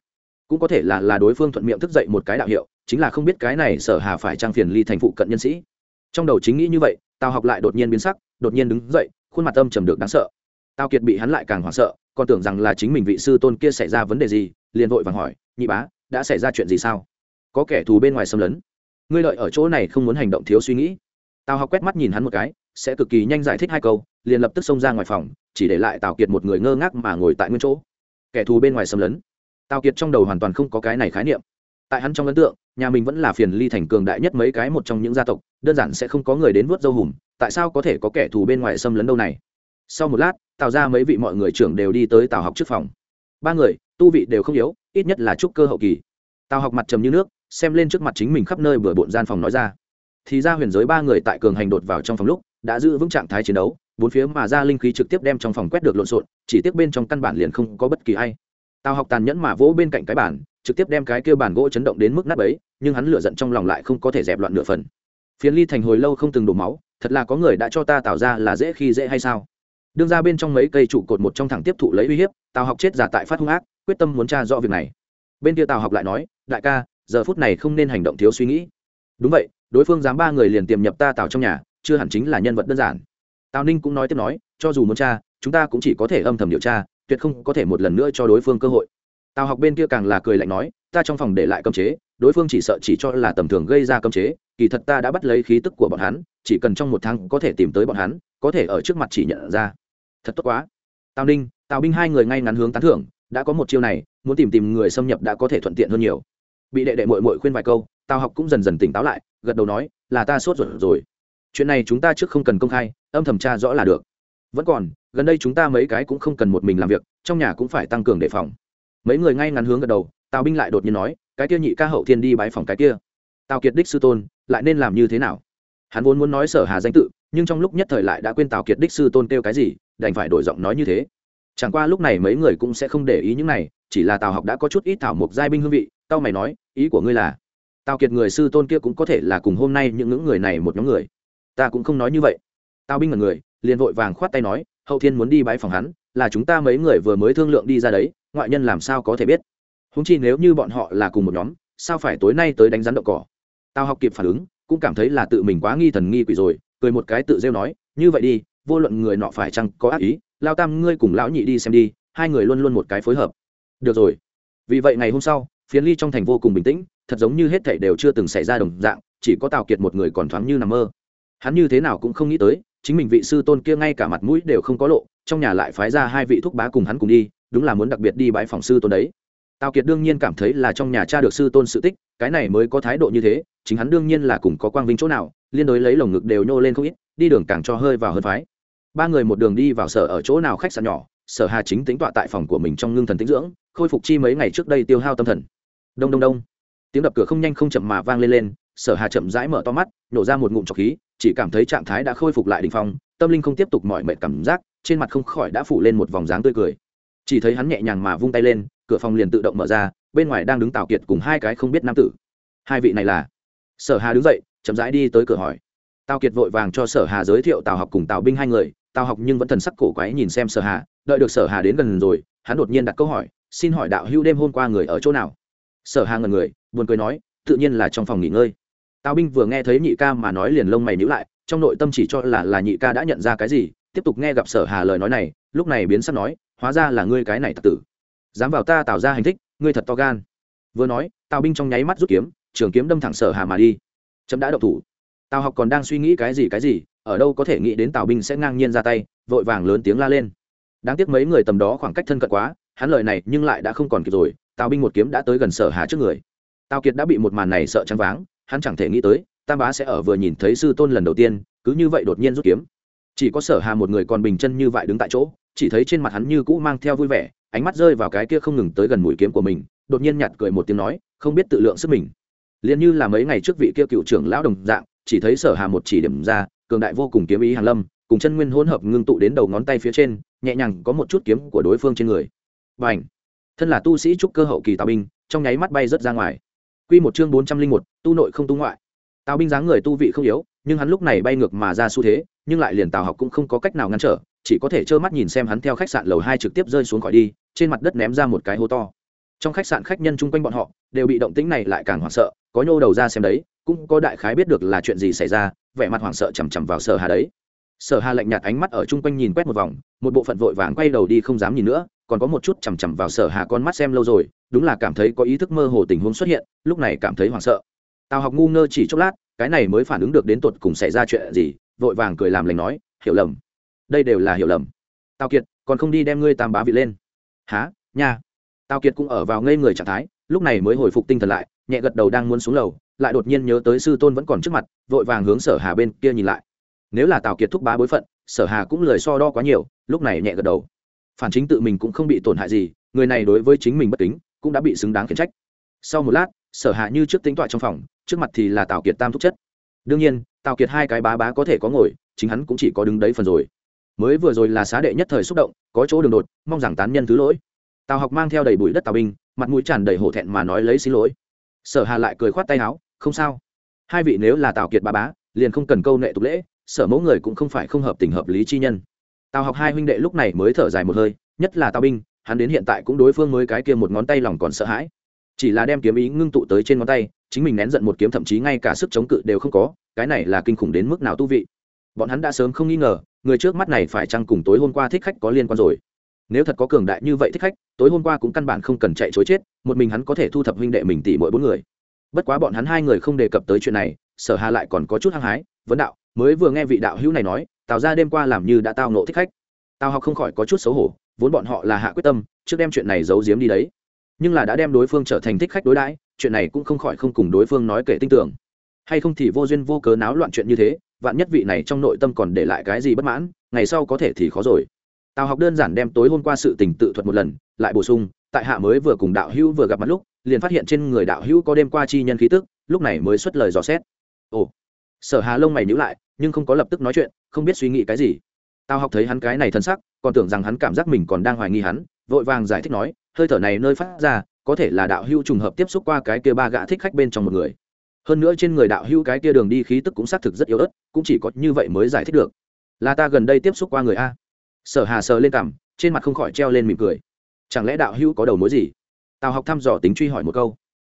Cũng có thể là là đối phương thuận miệng thức dậy một cái đạo hiệu, chính là không biết cái này sở hà phải trang phiền ly thành phụ cận nhân sĩ. Trong đầu chính nghĩ như vậy, tào học lại đột nhiên biến sắc, đột nhiên đứng dậy, khuôn mặt âm trầm được đáng sợ. Tào kiệt bị hắn lại càng hoảng sợ, còn tưởng rằng là chính mình vị sư tôn kia xảy ra vấn đề gì, liền vội vàng hỏi, nhị bá, đã xảy ra chuyện gì sao? Có kẻ thù bên ngoài xâm lấn. Ngươi lợi ở chỗ này không muốn hành động thiếu suy nghĩ. Tào học quét mắt nhìn hắn một cái, sẽ cực kỳ nhanh giải thích hai câu, liền lập tức xông ra ngoài phòng, chỉ để lại tào kiệt một người ngơ ngác mà ngồi tại nguyên chỗ. Kẻ thù bên ngoài xâm lấn. Tào kiệt trong đầu hoàn toàn không có cái này khái niệm. Tại hắn trong ấn tượng, nhà mình vẫn là phiền ly thành cường đại nhất mấy cái một trong những gia tộc, đơn giản sẽ không có người đến vớt dâu hùm, tại sao có thể có kẻ thù bên ngoài xâm lấn đâu này? Sau một lát, tào ra mấy vị mọi người trưởng đều đi tới tào học trước phòng. Ba người, tu vị đều không yếu, ít nhất là trúc cơ hậu kỳ. Tào học mặt trầm như nước xem lên trước mặt chính mình khắp nơi vừa bộn gian phòng nói ra. Thì ra huyền giới ba người tại cường hành đột vào trong phòng lúc, đã giữ vững trạng thái chiến đấu, bốn phía mà ra linh khí trực tiếp đem trong phòng quét được lộn xộn, chỉ tiếc bên trong căn bản liền không có bất kỳ ai. Tào học tàn nhẫn mà vỗ bên cạnh cái bản trực tiếp đem cái kia bản gỗ chấn động đến mức nát ấy nhưng hắn lửa giận trong lòng lại không có thể dẹp loạn nửa phần. Phiến ly thành hồi lâu không từng đổ máu, thật là có người đã cho ta tạo ra là dễ khi dễ hay sao? Đương ra bên trong mấy cây trụ cột một trong thẳng tiếp thụ lấy uy hiếp, tào học chết giả tại phát hung ác, quyết tâm muốn tra rõ việc này. Bên kia tào học lại nói, đại ca giờ phút này không nên hành động thiếu suy nghĩ. Đúng vậy, đối phương dám ba người liền tiềm nhập ta tào trong nhà, chưa hẳn chính là nhân vật đơn giản. Tào ninh cũng nói tiếp nói, cho dù muốn tra, chúng ta cũng chỉ có thể âm thầm điều tra, tuyệt không có thể một lần nữa cho đối phương cơ hội. Tào học bên kia càng là cười lạnh nói, ta trong phòng để lại cấm chế, đối phương chỉ sợ chỉ cho là tầm thường gây ra cấm chế, kỳ thật ta đã bắt lấy khí tức của bọn hắn, chỉ cần trong một tháng có thể tìm tới bọn hắn, có thể ở trước mặt chỉ nhận ra. Thật tốt quá. Tào ninh, tào binh hai người ngay ngắn hướng tán thưởng, đã có một chiêu này, muốn tìm tìm người xâm nhập đã có thể thuận tiện hơn nhiều bị đệ đệ mội mội khuyên vài câu, tào học cũng dần dần tỉnh táo lại, gật đầu nói, là ta sốt ruột rồi. Chuyện này chúng ta trước không cần công khai, âm thầm tra rõ là được. Vẫn còn, gần đây chúng ta mấy cái cũng không cần một mình làm việc, trong nhà cũng phải tăng cường đề phòng. Mấy người ngay ngắn hướng gật đầu, tào binh lại đột nhiên nói, cái kia nhị ca hậu thiên đi bãi phòng cái kia. Tào kiệt đích sư tôn, lại nên làm như thế nào? Hắn vốn muốn nói sở hà danh tự, nhưng trong lúc nhất thời lại đã quên tào kiệt đích sư tôn kêu cái gì, đành phải đổi giọng nói như thế. Chẳng qua lúc này mấy người cũng sẽ không để ý những này, chỉ là tào học đã có chút ít thảo mộc giai binh hương vị tao mày nói, ý của ngươi là, tào kiệt người sư tôn kia cũng có thể là cùng hôm nay những ngưỡng người này một nhóm người. Ta cũng không nói như vậy. Tao binh là người, liền vội vàng khoát tay nói, hậu thiên muốn đi bãi phòng hắn, là chúng ta mấy người vừa mới thương lượng đi ra đấy, ngoại nhân làm sao có thể biết? Húng chi nếu như bọn họ là cùng một nhóm, sao phải tối nay tới đánh rắn đậu cỏ? Tao học kịp phản ứng, cũng cảm thấy là tự mình quá nghi thần nghi quỷ rồi, cười một cái tự rêu nói, như vậy đi, vô luận người nọ phải chăng có ác ý, lao tam ngươi cùng lão nhị đi xem đi, hai người luôn luôn một cái phối hợp. Được rồi. Vì vậy ngày hôm sau phiến ly trong thành vô cùng bình tĩnh, thật giống như hết thảy đều chưa từng xảy ra đồng dạng, chỉ có tào kiệt một người còn thoáng như nằm mơ. Hắn như thế nào cũng không nghĩ tới, chính mình vị sư tôn kia ngay cả mặt mũi đều không có lộ, trong nhà lại phái ra hai vị thúc bá cùng hắn cùng đi, đúng là muốn đặc biệt đi bãi phòng sư tôn đấy. Tào kiệt đương nhiên cảm thấy là trong nhà cha được sư tôn sự tích, cái này mới có thái độ như thế, chính hắn đương nhiên là cùng có quang vinh chỗ nào, liên đối lấy lồng ngực đều nhô lên không ít, đi đường càng cho hơi vào hơn phái. Ba người một đường đi vào sở ở chỗ nào khách sạn nhỏ, sở hà chính tính tọa tại phòng của mình trong ngưng thần tĩnh dưỡng, khôi phục chi mấy ngày trước đây tiêu hao tâm thần đông đông đông. Tiếng đập cửa không nhanh không chậm mà vang lên lên, sở hà chậm rãi mở to mắt, nổ ra một ngụm trọc khí, chỉ cảm thấy trạng thái đã khôi phục lại đ ỉ n h phong, tâm linh không tiếp tục mỏi mệt cảm giác, trên mặt không khỏi đã phủ lên một vòng dáng tươi cười. Chỉ thấy hắn nhẹ nhàng mà vung tay lên, cửa phòng liền tự động mở ra, bên ngoài đang đứng tào kiệt cùng hai cái không biết nam tử. Hai vị này là? Sở hà đứng dậy, chậm rãi đi tới cửa hỏi. Tào kiệt vội vàng cho sở hà giới thiệu tào học cùng tào binh hai người, tào học nhưng vẫn thần sắc cổ quái nhìn xem sở hà, đợi được sở hà đến gần rồi, hắn đột nhiên đặt câu hỏi, xin hỏi đạo hữu đêm hôm qua người ở chỗ nào? Sở hà ngần người, buồn cười nói, tự nhiên là trong phòng nghỉ ngơi. Tào binh vừa nghe thấy nhị ca mà nói liền lông mày nhíu lại, trong nội tâm chỉ cho là là nhị ca đã nhận ra cái gì, tiếp tục nghe gặp sở hà lời nói này, lúc này biến sắc nói, hóa ra là ngươi cái này tặc tử. Dám vào ta tạo ra hành thích, ngươi thật to gan. Vừa nói, tào binh trong nháy mắt rút kiếm, trường kiếm đâm thẳng sở hà mà đi. Chấm đã đậu thủ. Tào học còn đang suy nghĩ cái gì cái gì, ở đâu có thể nghĩ đến tào binh sẽ ngang nhiên ra tay, vội vàng lớn tiếng la lên. Đáng tiếc mấy người tầm đó khoảng cách thân cận quá, hắn lời này nhưng lại đã không còn kịp rồi tào binh một kiếm đã tới gần sở hà trước người tào kiệt đã bị một màn này sợ chăn váng hắn chẳng thể nghĩ tới tam bá sẽ ở vừa nhìn thấy sư tôn lần đầu tiên cứ như vậy đột nhiên rút kiếm chỉ có sở hà một người còn bình chân như vậy đứng tại chỗ chỉ thấy trên mặt hắn như cũ mang theo vui vẻ ánh mắt rơi vào cái kia không ngừng tới gần mũi kiếm của mình đột nhiên nhặt cười một tiếng nói không biết tự lượng sức mình liền như là mấy ngày trước vị kia cựu trưởng lão đồng dạng chỉ thấy sở hà một chỉ điểm ra cường đại vô cùng kiếm ý hàng lâm cùng chân nguyên hỗn hợp ngưng tụ đến đầu ngón tay phía trên nhẹ nhàng có một chút kiếm của đối phương trên người và ảnh thân là tu sĩ trúc cơ hậu kỳ tào binh, trong nháy mắt bay rớt ra ngoài. Quy một chương bốn trăm linh một, tu nội không tu ngoại. Tào binh dáng người tu vị không yếu, nhưng hắn lúc này bay ngược mà ra xu thế, nhưng lại liền tào học cũng không có cách nào ngăn trở, chỉ có thể trơ mắt nhìn xem hắn theo khách sạn lầu hai trực tiếp rơi xuống khỏi đi, trên mặt đất ném ra một cái hố to. Trong khách sạn khách nhân chung quanh bọn họ, đều bị động tĩnh này lại càng hoảng sợ, có nhô đầu ra xem đấy, cũng có đại khái biết được là chuyện gì xảy ra, vẻ mặt hoảng sợ chằm chằm vào sở hà đấy. Sở hà lạnh nhạt ánh mắt ở chung quanh nhìn quét một vòng, một bộ phận vội vàng quay đầu đi không dám nhìn nữa còn có một chút chằm chằm vào sở hà con mắt xem lâu rồi, đúng là cảm thấy có ý thức mơ hồ tình huống xuất hiện, lúc này cảm thấy hoảng sợ. Tào học ngu ngơ chỉ chốc lát, cái này mới phản ứng được đến tột cùng xảy ra chuyện gì, vội vàng cười làm lành nói, hiểu lầm. Đây đều là hiểu lầm. Tào kiệt, còn không đi đem ngươi tam bá vị lên. Há nha. Tào kiệt cũng ở vào ngây người trạng thái, lúc này mới hồi phục tinh thần lại, nhẹ gật đầu đang muốn xuống lầu, lại đột nhiên nhớ tới sư tôn vẫn còn trước mặt, vội vàng hướng sở hà bên kia nhìn lại. Nếu là tào kiệt thúc bá bối phận, sở hà cũng lời so đo quá nhiều, lúc này nhẹ gật đầu phản chính tự mình cũng không bị tổn hại gì, người này đối với chính mình bất kính, cũng đã bị xứng đáng khiển trách. Sau một lát, sở hạ như trước tính toại trong phòng, trước mặt thì là tào kiệt tam thúc chất. Đương nhiên, tào kiệt hai cái bá bá có thể có ngồi, chính hắn cũng chỉ có đứng đấy phần rồi. Mới vừa rồi là xá đệ nhất thời xúc động, có chỗ đường đột, mong rằng tán nhân thứ lỗi. Tào học mang theo đầy bụi đất tào binh mặt mũi tràn đầy hổ thẹn mà nói lấy xin lỗi. Sở hà lại cười khoát tay áo, không sao. Hai vị nếu là tào kiệt bà bá, liền không cần câu nệ tục lễ, sở mẫu người cũng không phải không hợp tình hợp lý chi nhân tào học hai huynh đệ lúc này mới thở dài một hơi, nhất là tào binh hắn đến hiện tại cũng đối phương mới cái kia một ngón tay lòng còn sợ hãi. Chỉ là đem kiếm ý ngưng tụ tới trên ngón tay, chính mình nén giận một kiếm thậm chí ngay cả sức chống cự đều không có, cái này là kinh khủng đến mức nào tu vị. Bọn hắn đã sớm không nghi ngờ, người trước mắt này phải chăng cùng tối hôm qua thích khách có liên quan rồi. Nếu thật có cường đại như vậy thích khách, tối hôm qua cũng căn bản không cần chạy chối chết, một mình hắn có thể thu thập huynh đệ mình tỷ mỗi bốn người. Bất quá bọn hắn hai người không đề cập tới chuyện này, sở hà lại còn có chút hăng hái, vấn đạo, mới vừa nghe vị đạo hữu này nói tào ra đêm qua làm như đã tao nộ thích khách. Tào học không khỏi có chút xấu hổ, vốn bọn họ là hạ quyết tâm, trước đem chuyện này giấu giếm đi đấy. Nhưng là đã đem đối phương trở thành thích khách đối đãi, chuyện này cũng không khỏi không cùng đối phương nói kể tin tưởng. Hay không thì vô duyên vô cớ náo loạn chuyện như thế, vạn nhất vị này trong nội tâm còn để lại cái gì bất mãn, ngày sau có thể thì khó rồi. Tào học đơn giản đem tối hôm qua sự tình tự thuật một lần, lại bổ sung, tại hạ mới vừa cùng đạo hữu vừa gặp mặt lúc, liền phát hiện trên người đạo hữu có đêm qua chi nhân khí tức, lúc này mới xuất lời dò xét. Ồ, sở hà lông mày nhữ lại nhưng không có lập tức nói chuyện, không biết suy nghĩ cái gì. Tao học thấy hắn cái này thân sắc, còn tưởng rằng hắn cảm giác mình còn đang hoài nghi hắn, vội vàng giải thích nói, hơi thở này nơi phát ra, có thể là đạo hưu trùng hợp tiếp xúc qua cái kia ba gã thích khách bên trong một người. Hơn nữa trên người đạo hưu cái kia đường đi khí tức cũng xác thực rất yếu ớt, cũng chỉ có như vậy mới giải thích được. Là ta gần đây tiếp xúc qua người a. Sở hà sờ lên cằm, trên mặt không khỏi treo lên mỉm cười. Chẳng lẽ đạo hưu có đầu mối gì? Tào học thăm dò tính truy hỏi một câu.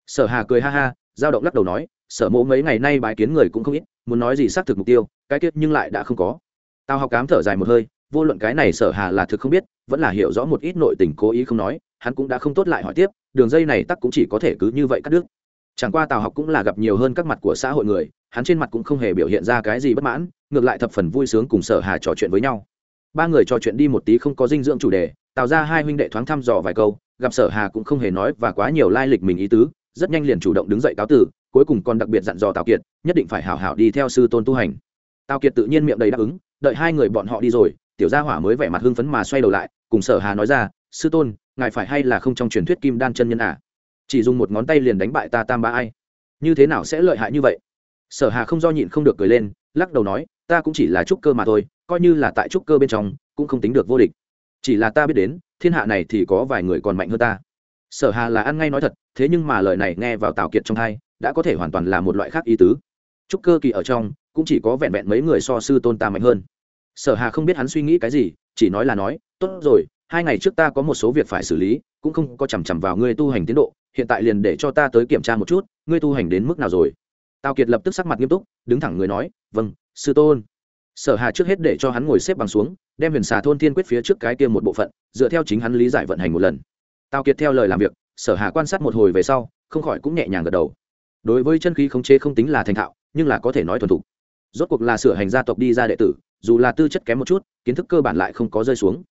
Sở hà cười ha ha, giao động lắc đầu nói sở mộ mấy ngày nay bài kiến người cũng không ít, muốn nói gì xác thực mục tiêu, cái tiết nhưng lại đã không có. Tào học cám thở dài một hơi, vô luận cái này sở hà là thực không biết, vẫn là hiểu rõ một ít nội tình cố ý không nói, hắn cũng đã không tốt lại hỏi tiếp, đường dây này tắc cũng chỉ có thể cứ như vậy cắt đứt. Chẳng qua tào học cũng là gặp nhiều hơn các mặt của xã hội người, hắn trên mặt cũng không hề biểu hiện ra cái gì bất mãn, ngược lại thập phần vui sướng cùng sở hà trò chuyện với nhau. Ba người trò chuyện đi một tí không có dinh dưỡng chủ đề tạo ra hai huynh đệ thoáng thăm dò vài câu, gặp sở hà cũng không hề nói và quá nhiều lai lịch mình ý tứ, rất nhanh liền chủ động đứng dậy cáo tử cuối cùng còn đặc biệt dặn dò tào kiệt, nhất định phải hảo hảo đi theo sư tôn tu hành. Tào kiệt tự nhiên miệng đầy đáp ứng, đợi hai người bọn họ đi rồi, tiểu gia hỏa mới vẻ mặt hưng phấn mà xoay đầu lại, cùng sở hà nói ra, sư tôn, ngài phải hay là không trong truyền thuyết kim đan chân nhân à? Chỉ dùng một ngón tay liền đánh bại ta tam ba ai? Như thế nào sẽ lợi hại như vậy? Sở hà không do nhịn không được cười lên, lắc đầu nói, ta cũng chỉ là trúc cơ mà thôi, coi như là tại trúc cơ bên trong, cũng không tính được vô địch. Chỉ là ta biết đến, thiên hạ này thì có vài người còn mạnh hơn ta. Sở hà là ăn ngay nói thật, thế nhưng mà lời này nghe vào tào kiệt trong hai đã có thể hoàn toàn là một loại khác ý tứ. Trúc cơ kỳ ở trong, cũng chỉ có vẹn vẹn mấy người so sư tôn ta mạnh hơn. Sở hà không biết hắn suy nghĩ cái gì, chỉ nói là nói, tốt rồi, hai ngày trước ta có một số việc phải xử lý, cũng không có chằm chằm vào ngươi tu hành tiến độ, hiện tại liền để cho ta tới kiểm tra một chút, ngươi tu hành đến mức nào rồi? Tào kiệt lập tức sắc mặt nghiêm túc, đứng thẳng người nói vâng sư tôn. Sở hà trước hết để cho hắn ngồi xếp bằng xuống, đem huyền xà thôn thiên quyết phía trước cái kia một bộ phận, dựa theo chính hắn lý giải vận hành một lần. Tào kiệt theo lời làm việc, sở hà quan sát một hồi về sau, không khỏi cũng nhẹ nhàng gật đầu đối với chân khí khống chế không tính là thành thạo, nhưng là có thể nói thuần thục. Rốt cuộc là sửa hành gia tộc đi ra đệ tử, dù là tư chất kém một chút, kiến thức cơ bản lại không có rơi xuống.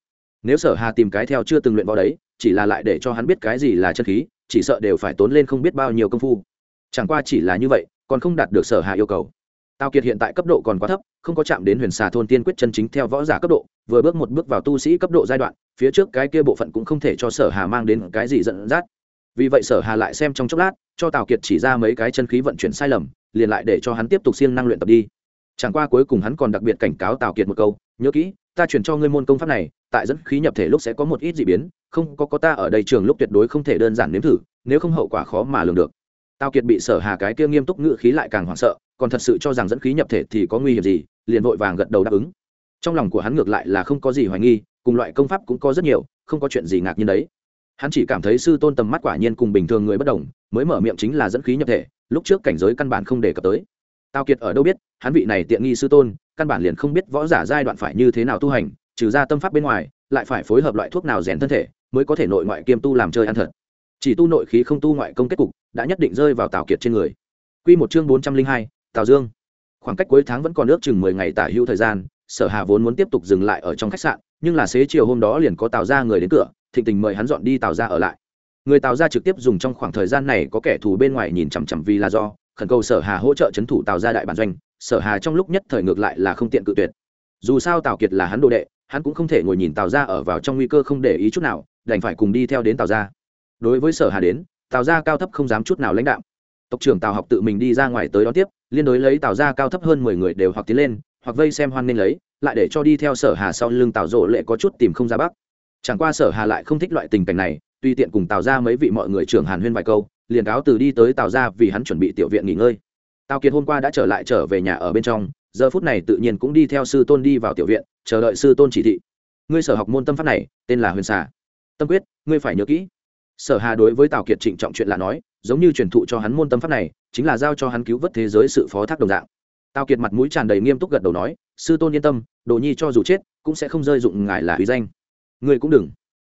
Nếu sở hà tìm cái theo chưa từng luyện vào đấy, chỉ là lại để cho hắn biết cái gì là chân khí, chỉ sợ đều phải tốn lên không biết bao nhiêu công phu. Chẳng qua chỉ là như vậy, còn không đạt được sở hà yêu cầu. Tào kiệt hiện tại cấp độ còn quá thấp, không có chạm đến huyền xà thôn tiên quyết chân chính theo võ giả cấp độ, vừa bước một bước vào tu sĩ cấp độ giai đoạn, phía trước cái kia bộ phận cũng không thể cho sở hà mang đến cái gì dẫn dắt vì vậy sở hà lại xem trong chốc lát, cho tào kiệt chỉ ra mấy cái chân khí vận chuyển sai lầm, liền lại để cho hắn tiếp tục siêng năng luyện tập đi. Chẳng qua cuối cùng hắn còn đặc biệt cảnh cáo tào kiệt một câu, nhớ kỹ, ta chuyển cho ngươi môn công pháp này, tại dẫn khí nhập thể lúc sẽ có một ít d ị biến, không có có ta ở đây trường lúc tuyệt đối không thể đơn giản nếm thử, nếu không hậu quả khó mà lường được. Tào kiệt bị sở hà cái kia nghiêm túc ngự khí lại càng hoảng sợ, còn thật sự cho rằng dẫn khí nhập thể thì có nguy hiểm gì, liền vội vàng gật đầu đáp ứng. Trong lòng của hắn ngược lại là không có gì hoài nghi, cùng loại công pháp cũng có rất nhiều, không có chuyện gì ngạc nhiên đấy hắn chỉ cảm thấy sư tôn tầm mắt quả nhiên cùng bình thường người bất đồng, mới mở miệng chính là dẫn khí nhập thể, lúc trước cảnh giới căn bản không đề cập tới. Tào kiệt ở đâu biết, hắn vị này tiện nghi sư tôn, căn bản liền không biết võ giả giai đoạn phải như thế nào tu hành, trừ ra tâm pháp bên ngoài, lại phải phối hợp loại thuốc nào rèn thân thể, mới có thể nội ngoại kiêm tu làm chơi ăn thật. Chỉ tu nội khí không tu ngoại công kết cục, đã nhất định rơi vào tào kiệt trên người. Quy một chương bốn trăm linh hai, tào dương. Khoảng cách cuối tháng vẫn còn ước chừng mười ngày tả hữu thời gian, sở hà vốn muốn tiếp tục dừng lại ở trong khách sạn, nhưng là xế chiều hôm đó liền có tào ra người đến cửa thịnh tình mời hắn dọn đi tào ra ở lại. Người tào ra trực tiếp dùng trong khoảng thời gian này có kẻ thù bên ngoài nhìn chằm chằm vì là do, khẩn cầu sở hà hỗ trợ chấn thủ tào ra đại bản doanh, sở hà trong lúc nhất thời ngược lại là không tiện cự tuyệt. Dù sao tào kiệt là hắn đồ đệ, hắn cũng không thể ngồi nhìn tào ra ở vào trong nguy cơ không để ý chút nào, đành phải cùng đi theo đến tào ra đối với sở hà đến, tào ra cao thấp không dám chút nào lãnh đạo. Tộc trưởng tào học tự mình đi ra ngoài tới đón tiếp, liên đối lấy tào ra cao thấp hơn mười người đều hoặc tiến lên, hoặc vây xem hoan nên lấy, lại để cho đi theo sở hà sau lưng tào rộ lệ có chút tìm không ra bắc chẳng qua sở hà lại không thích loại tình cảnh này tuy tiện cùng tào ra mấy vị mọi người trưởng hàn huyên vài câu, liền cáo từ đi tới tào ra vì hắn chuẩn bị tiểu viện nghỉ ngơi. Tào kiệt hôm qua đã trở lại trở về nhà ở bên trong, giờ phút này tự nhiên cũng đi theo sư tôn đi vào tiểu viện, chờ đợi sư tôn chỉ thị. Ngươi sở học môn tâm pháp này, tên là huyền xà. Tâm quyết, ngươi phải nhớ kỹ. Sở hà đối với tào kiệt trịnh trọng chuyện là nói, giống như truyền thụ cho hắn môn tâm pháp này, chính là giao cho hắn cứu vớt thế giới sự phó thác đồng dạng. Tào kiệt mặt mũi tràn đầy nghiêm túc gật đầu nói, sư tôn yên tâm, đồ nhi cho dù chết, cũng sẽ không rơi dụng ngài là uy danh ngươi cũng đừng.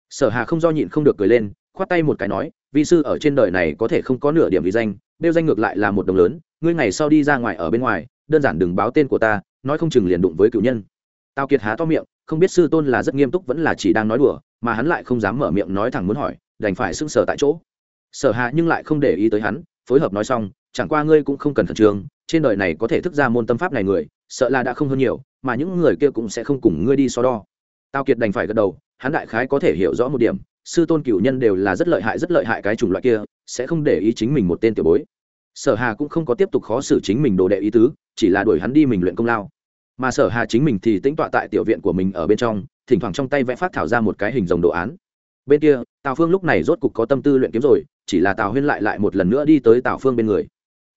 Sở hà không do nhịn không được cười lên, khoát tay một cái nói, vi sư ở trên đời này có thể không có nửa điểm vì danh, đeo danh ngược lại là một đồng lớn, ngươi ngày sau đi ra ngoài ở bên ngoài, đơn giản đừng báo tên của ta, nói không chừng liền đụng với cựu nhân. Tào kiệt há to miệng, không biết sư tôn là rất nghiêm túc vẫn là chỉ đang nói đùa, mà hắn lại không dám mở miệng nói thẳng muốn hỏi, đành phải sững sờ tại chỗ. Sở hạ nhưng lại không để ý tới hắn, phối hợp nói xong, chẳng qua ngươi cũng không cần khẩn trương, trên đời này có thể thức ra môn tâm pháp này người, sợ là đã không hơn nhiều, mà những người kia cũng sẽ không cùng ngươi đi so đo. Tao kiệt đành phải gật đầu hắn đại khái có thể hiểu rõ một điểm, sư tôn cửu nhân đều là rất lợi hại, rất lợi hại cái chủng loại kia, sẽ không để ý chính mình một tên tiểu bối. Sở hà cũng không có tiếp tục khó xử chính mình đồ đệ ý tứ, chỉ là đuổi hắn đi mình luyện công lao. Mà sở hà chính mình thì tĩnh tọa tại tiểu viện của mình ở bên trong, thỉnh thoảng trong tay vẽ phát thảo ra một cái hình rồng đồ án. Bên kia, tào phương lúc này rốt cục có tâm tư luyện kiếm rồi, chỉ là tào huyên lại lại một lần nữa đi tới tào phương bên người.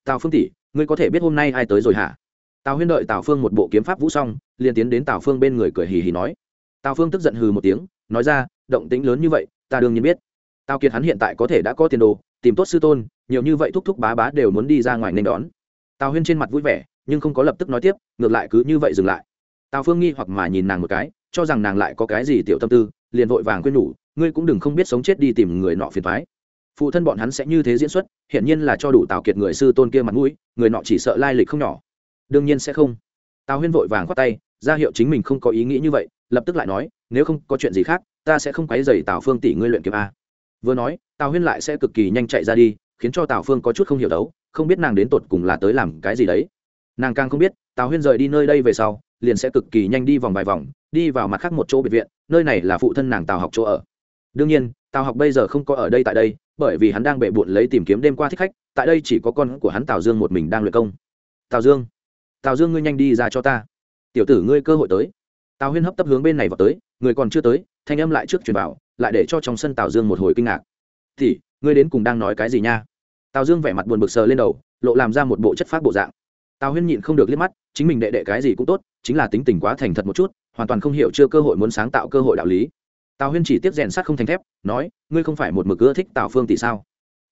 Tào phương tỷ, ngươi có thể biết hôm nay ai tới rồi hả? Tào huyên đợi tào phương một bộ kiếm pháp vũ xong, liền tiến đến tào phương bên người cười hì hì nói. Tào phương tức giận hừ một tiếng nói ra, động tính lớn như vậy, ta đương nhiên biết. Tào kiệt hắn hiện tại có thể đã có tiền đồ, tìm tốt sư tôn, nhiều như vậy thúc thúc bá bá đều muốn đi ra ngoài nên đón. Tào huyên trên mặt vui vẻ, nhưng không có lập tức nói tiếp, ngược lại cứ như vậy dừng lại. Tào phương nghi hoặc mà nhìn nàng một cái, cho rằng nàng lại có cái gì tiểu tâm tư, liền vội vàng quên nhủ, ngươi cũng đừng không biết sống chết đi tìm người nọ phiền thoái phụ thân bọn hắn sẽ như thế diễn xuất hiện nhiên là cho đủ tào kiệt người sư tôn kia mặt mũi, người nọ chỉ sợ lai lịch không nhỏ. Đương nhiên sẽ không. Tào huyên vội vàng khoát tay, ra hiệu chính mình không có ý nghĩ như vậy, lập tức lại nói nếu không có chuyện gì khác, ta sẽ không quấy dày tào phương tỷ ngươi luyện kiếm a. Vừa nói, tào huyên lại sẽ cực kỳ nhanh chạy ra đi, khiến cho tào phương có chút không hiểu đấu, không biết nàng đến tột cùng là tới làm cái gì đấy. Nàng càng không biết, tào huyên rời đi nơi đây về sau, liền sẽ cực kỳ nhanh đi vòng vài vòng, đi vào mặt khác một chỗ biệt viện, nơi này là phụ thân nàng tào học chỗ ở. Đương nhiên, tào học bây giờ không có ở đây tại đây, bởi vì hắn đang bệ bụn lấy tìm kiếm đêm qua thích khách, tại đây chỉ có con của hắn tào dương một mình đang luyện công. Tào dương tào dương ngươi nhanh đi ra cho ta. Tiểu tử ngươi cơ hội tới. Tào huyên hấp tấp hướng bên này vào tới người còn chưa tới, thanh âm lại trước truyền vào, lại để cho trong sân tào dương một hồi kinh ngạc. Thì, ngươi đến cùng đang nói cái gì nha? Tào dương vẻ mặt buồn bực sờ lên đầu, lộ làm ra một bộ chất phát bộ dạng. Tào huyên nhịn không được liếc mắt, chính mình đệ đệ cái gì cũng tốt, chính là tính tình quá thành thật một chút, hoàn toàn không hiểu chưa cơ hội muốn sáng tạo cơ hội đạo lý. Tào huyên chỉ tiếp rèn sát không thành thép, nói, ngươi không phải một mực ưa thích tào phương tỷ sao?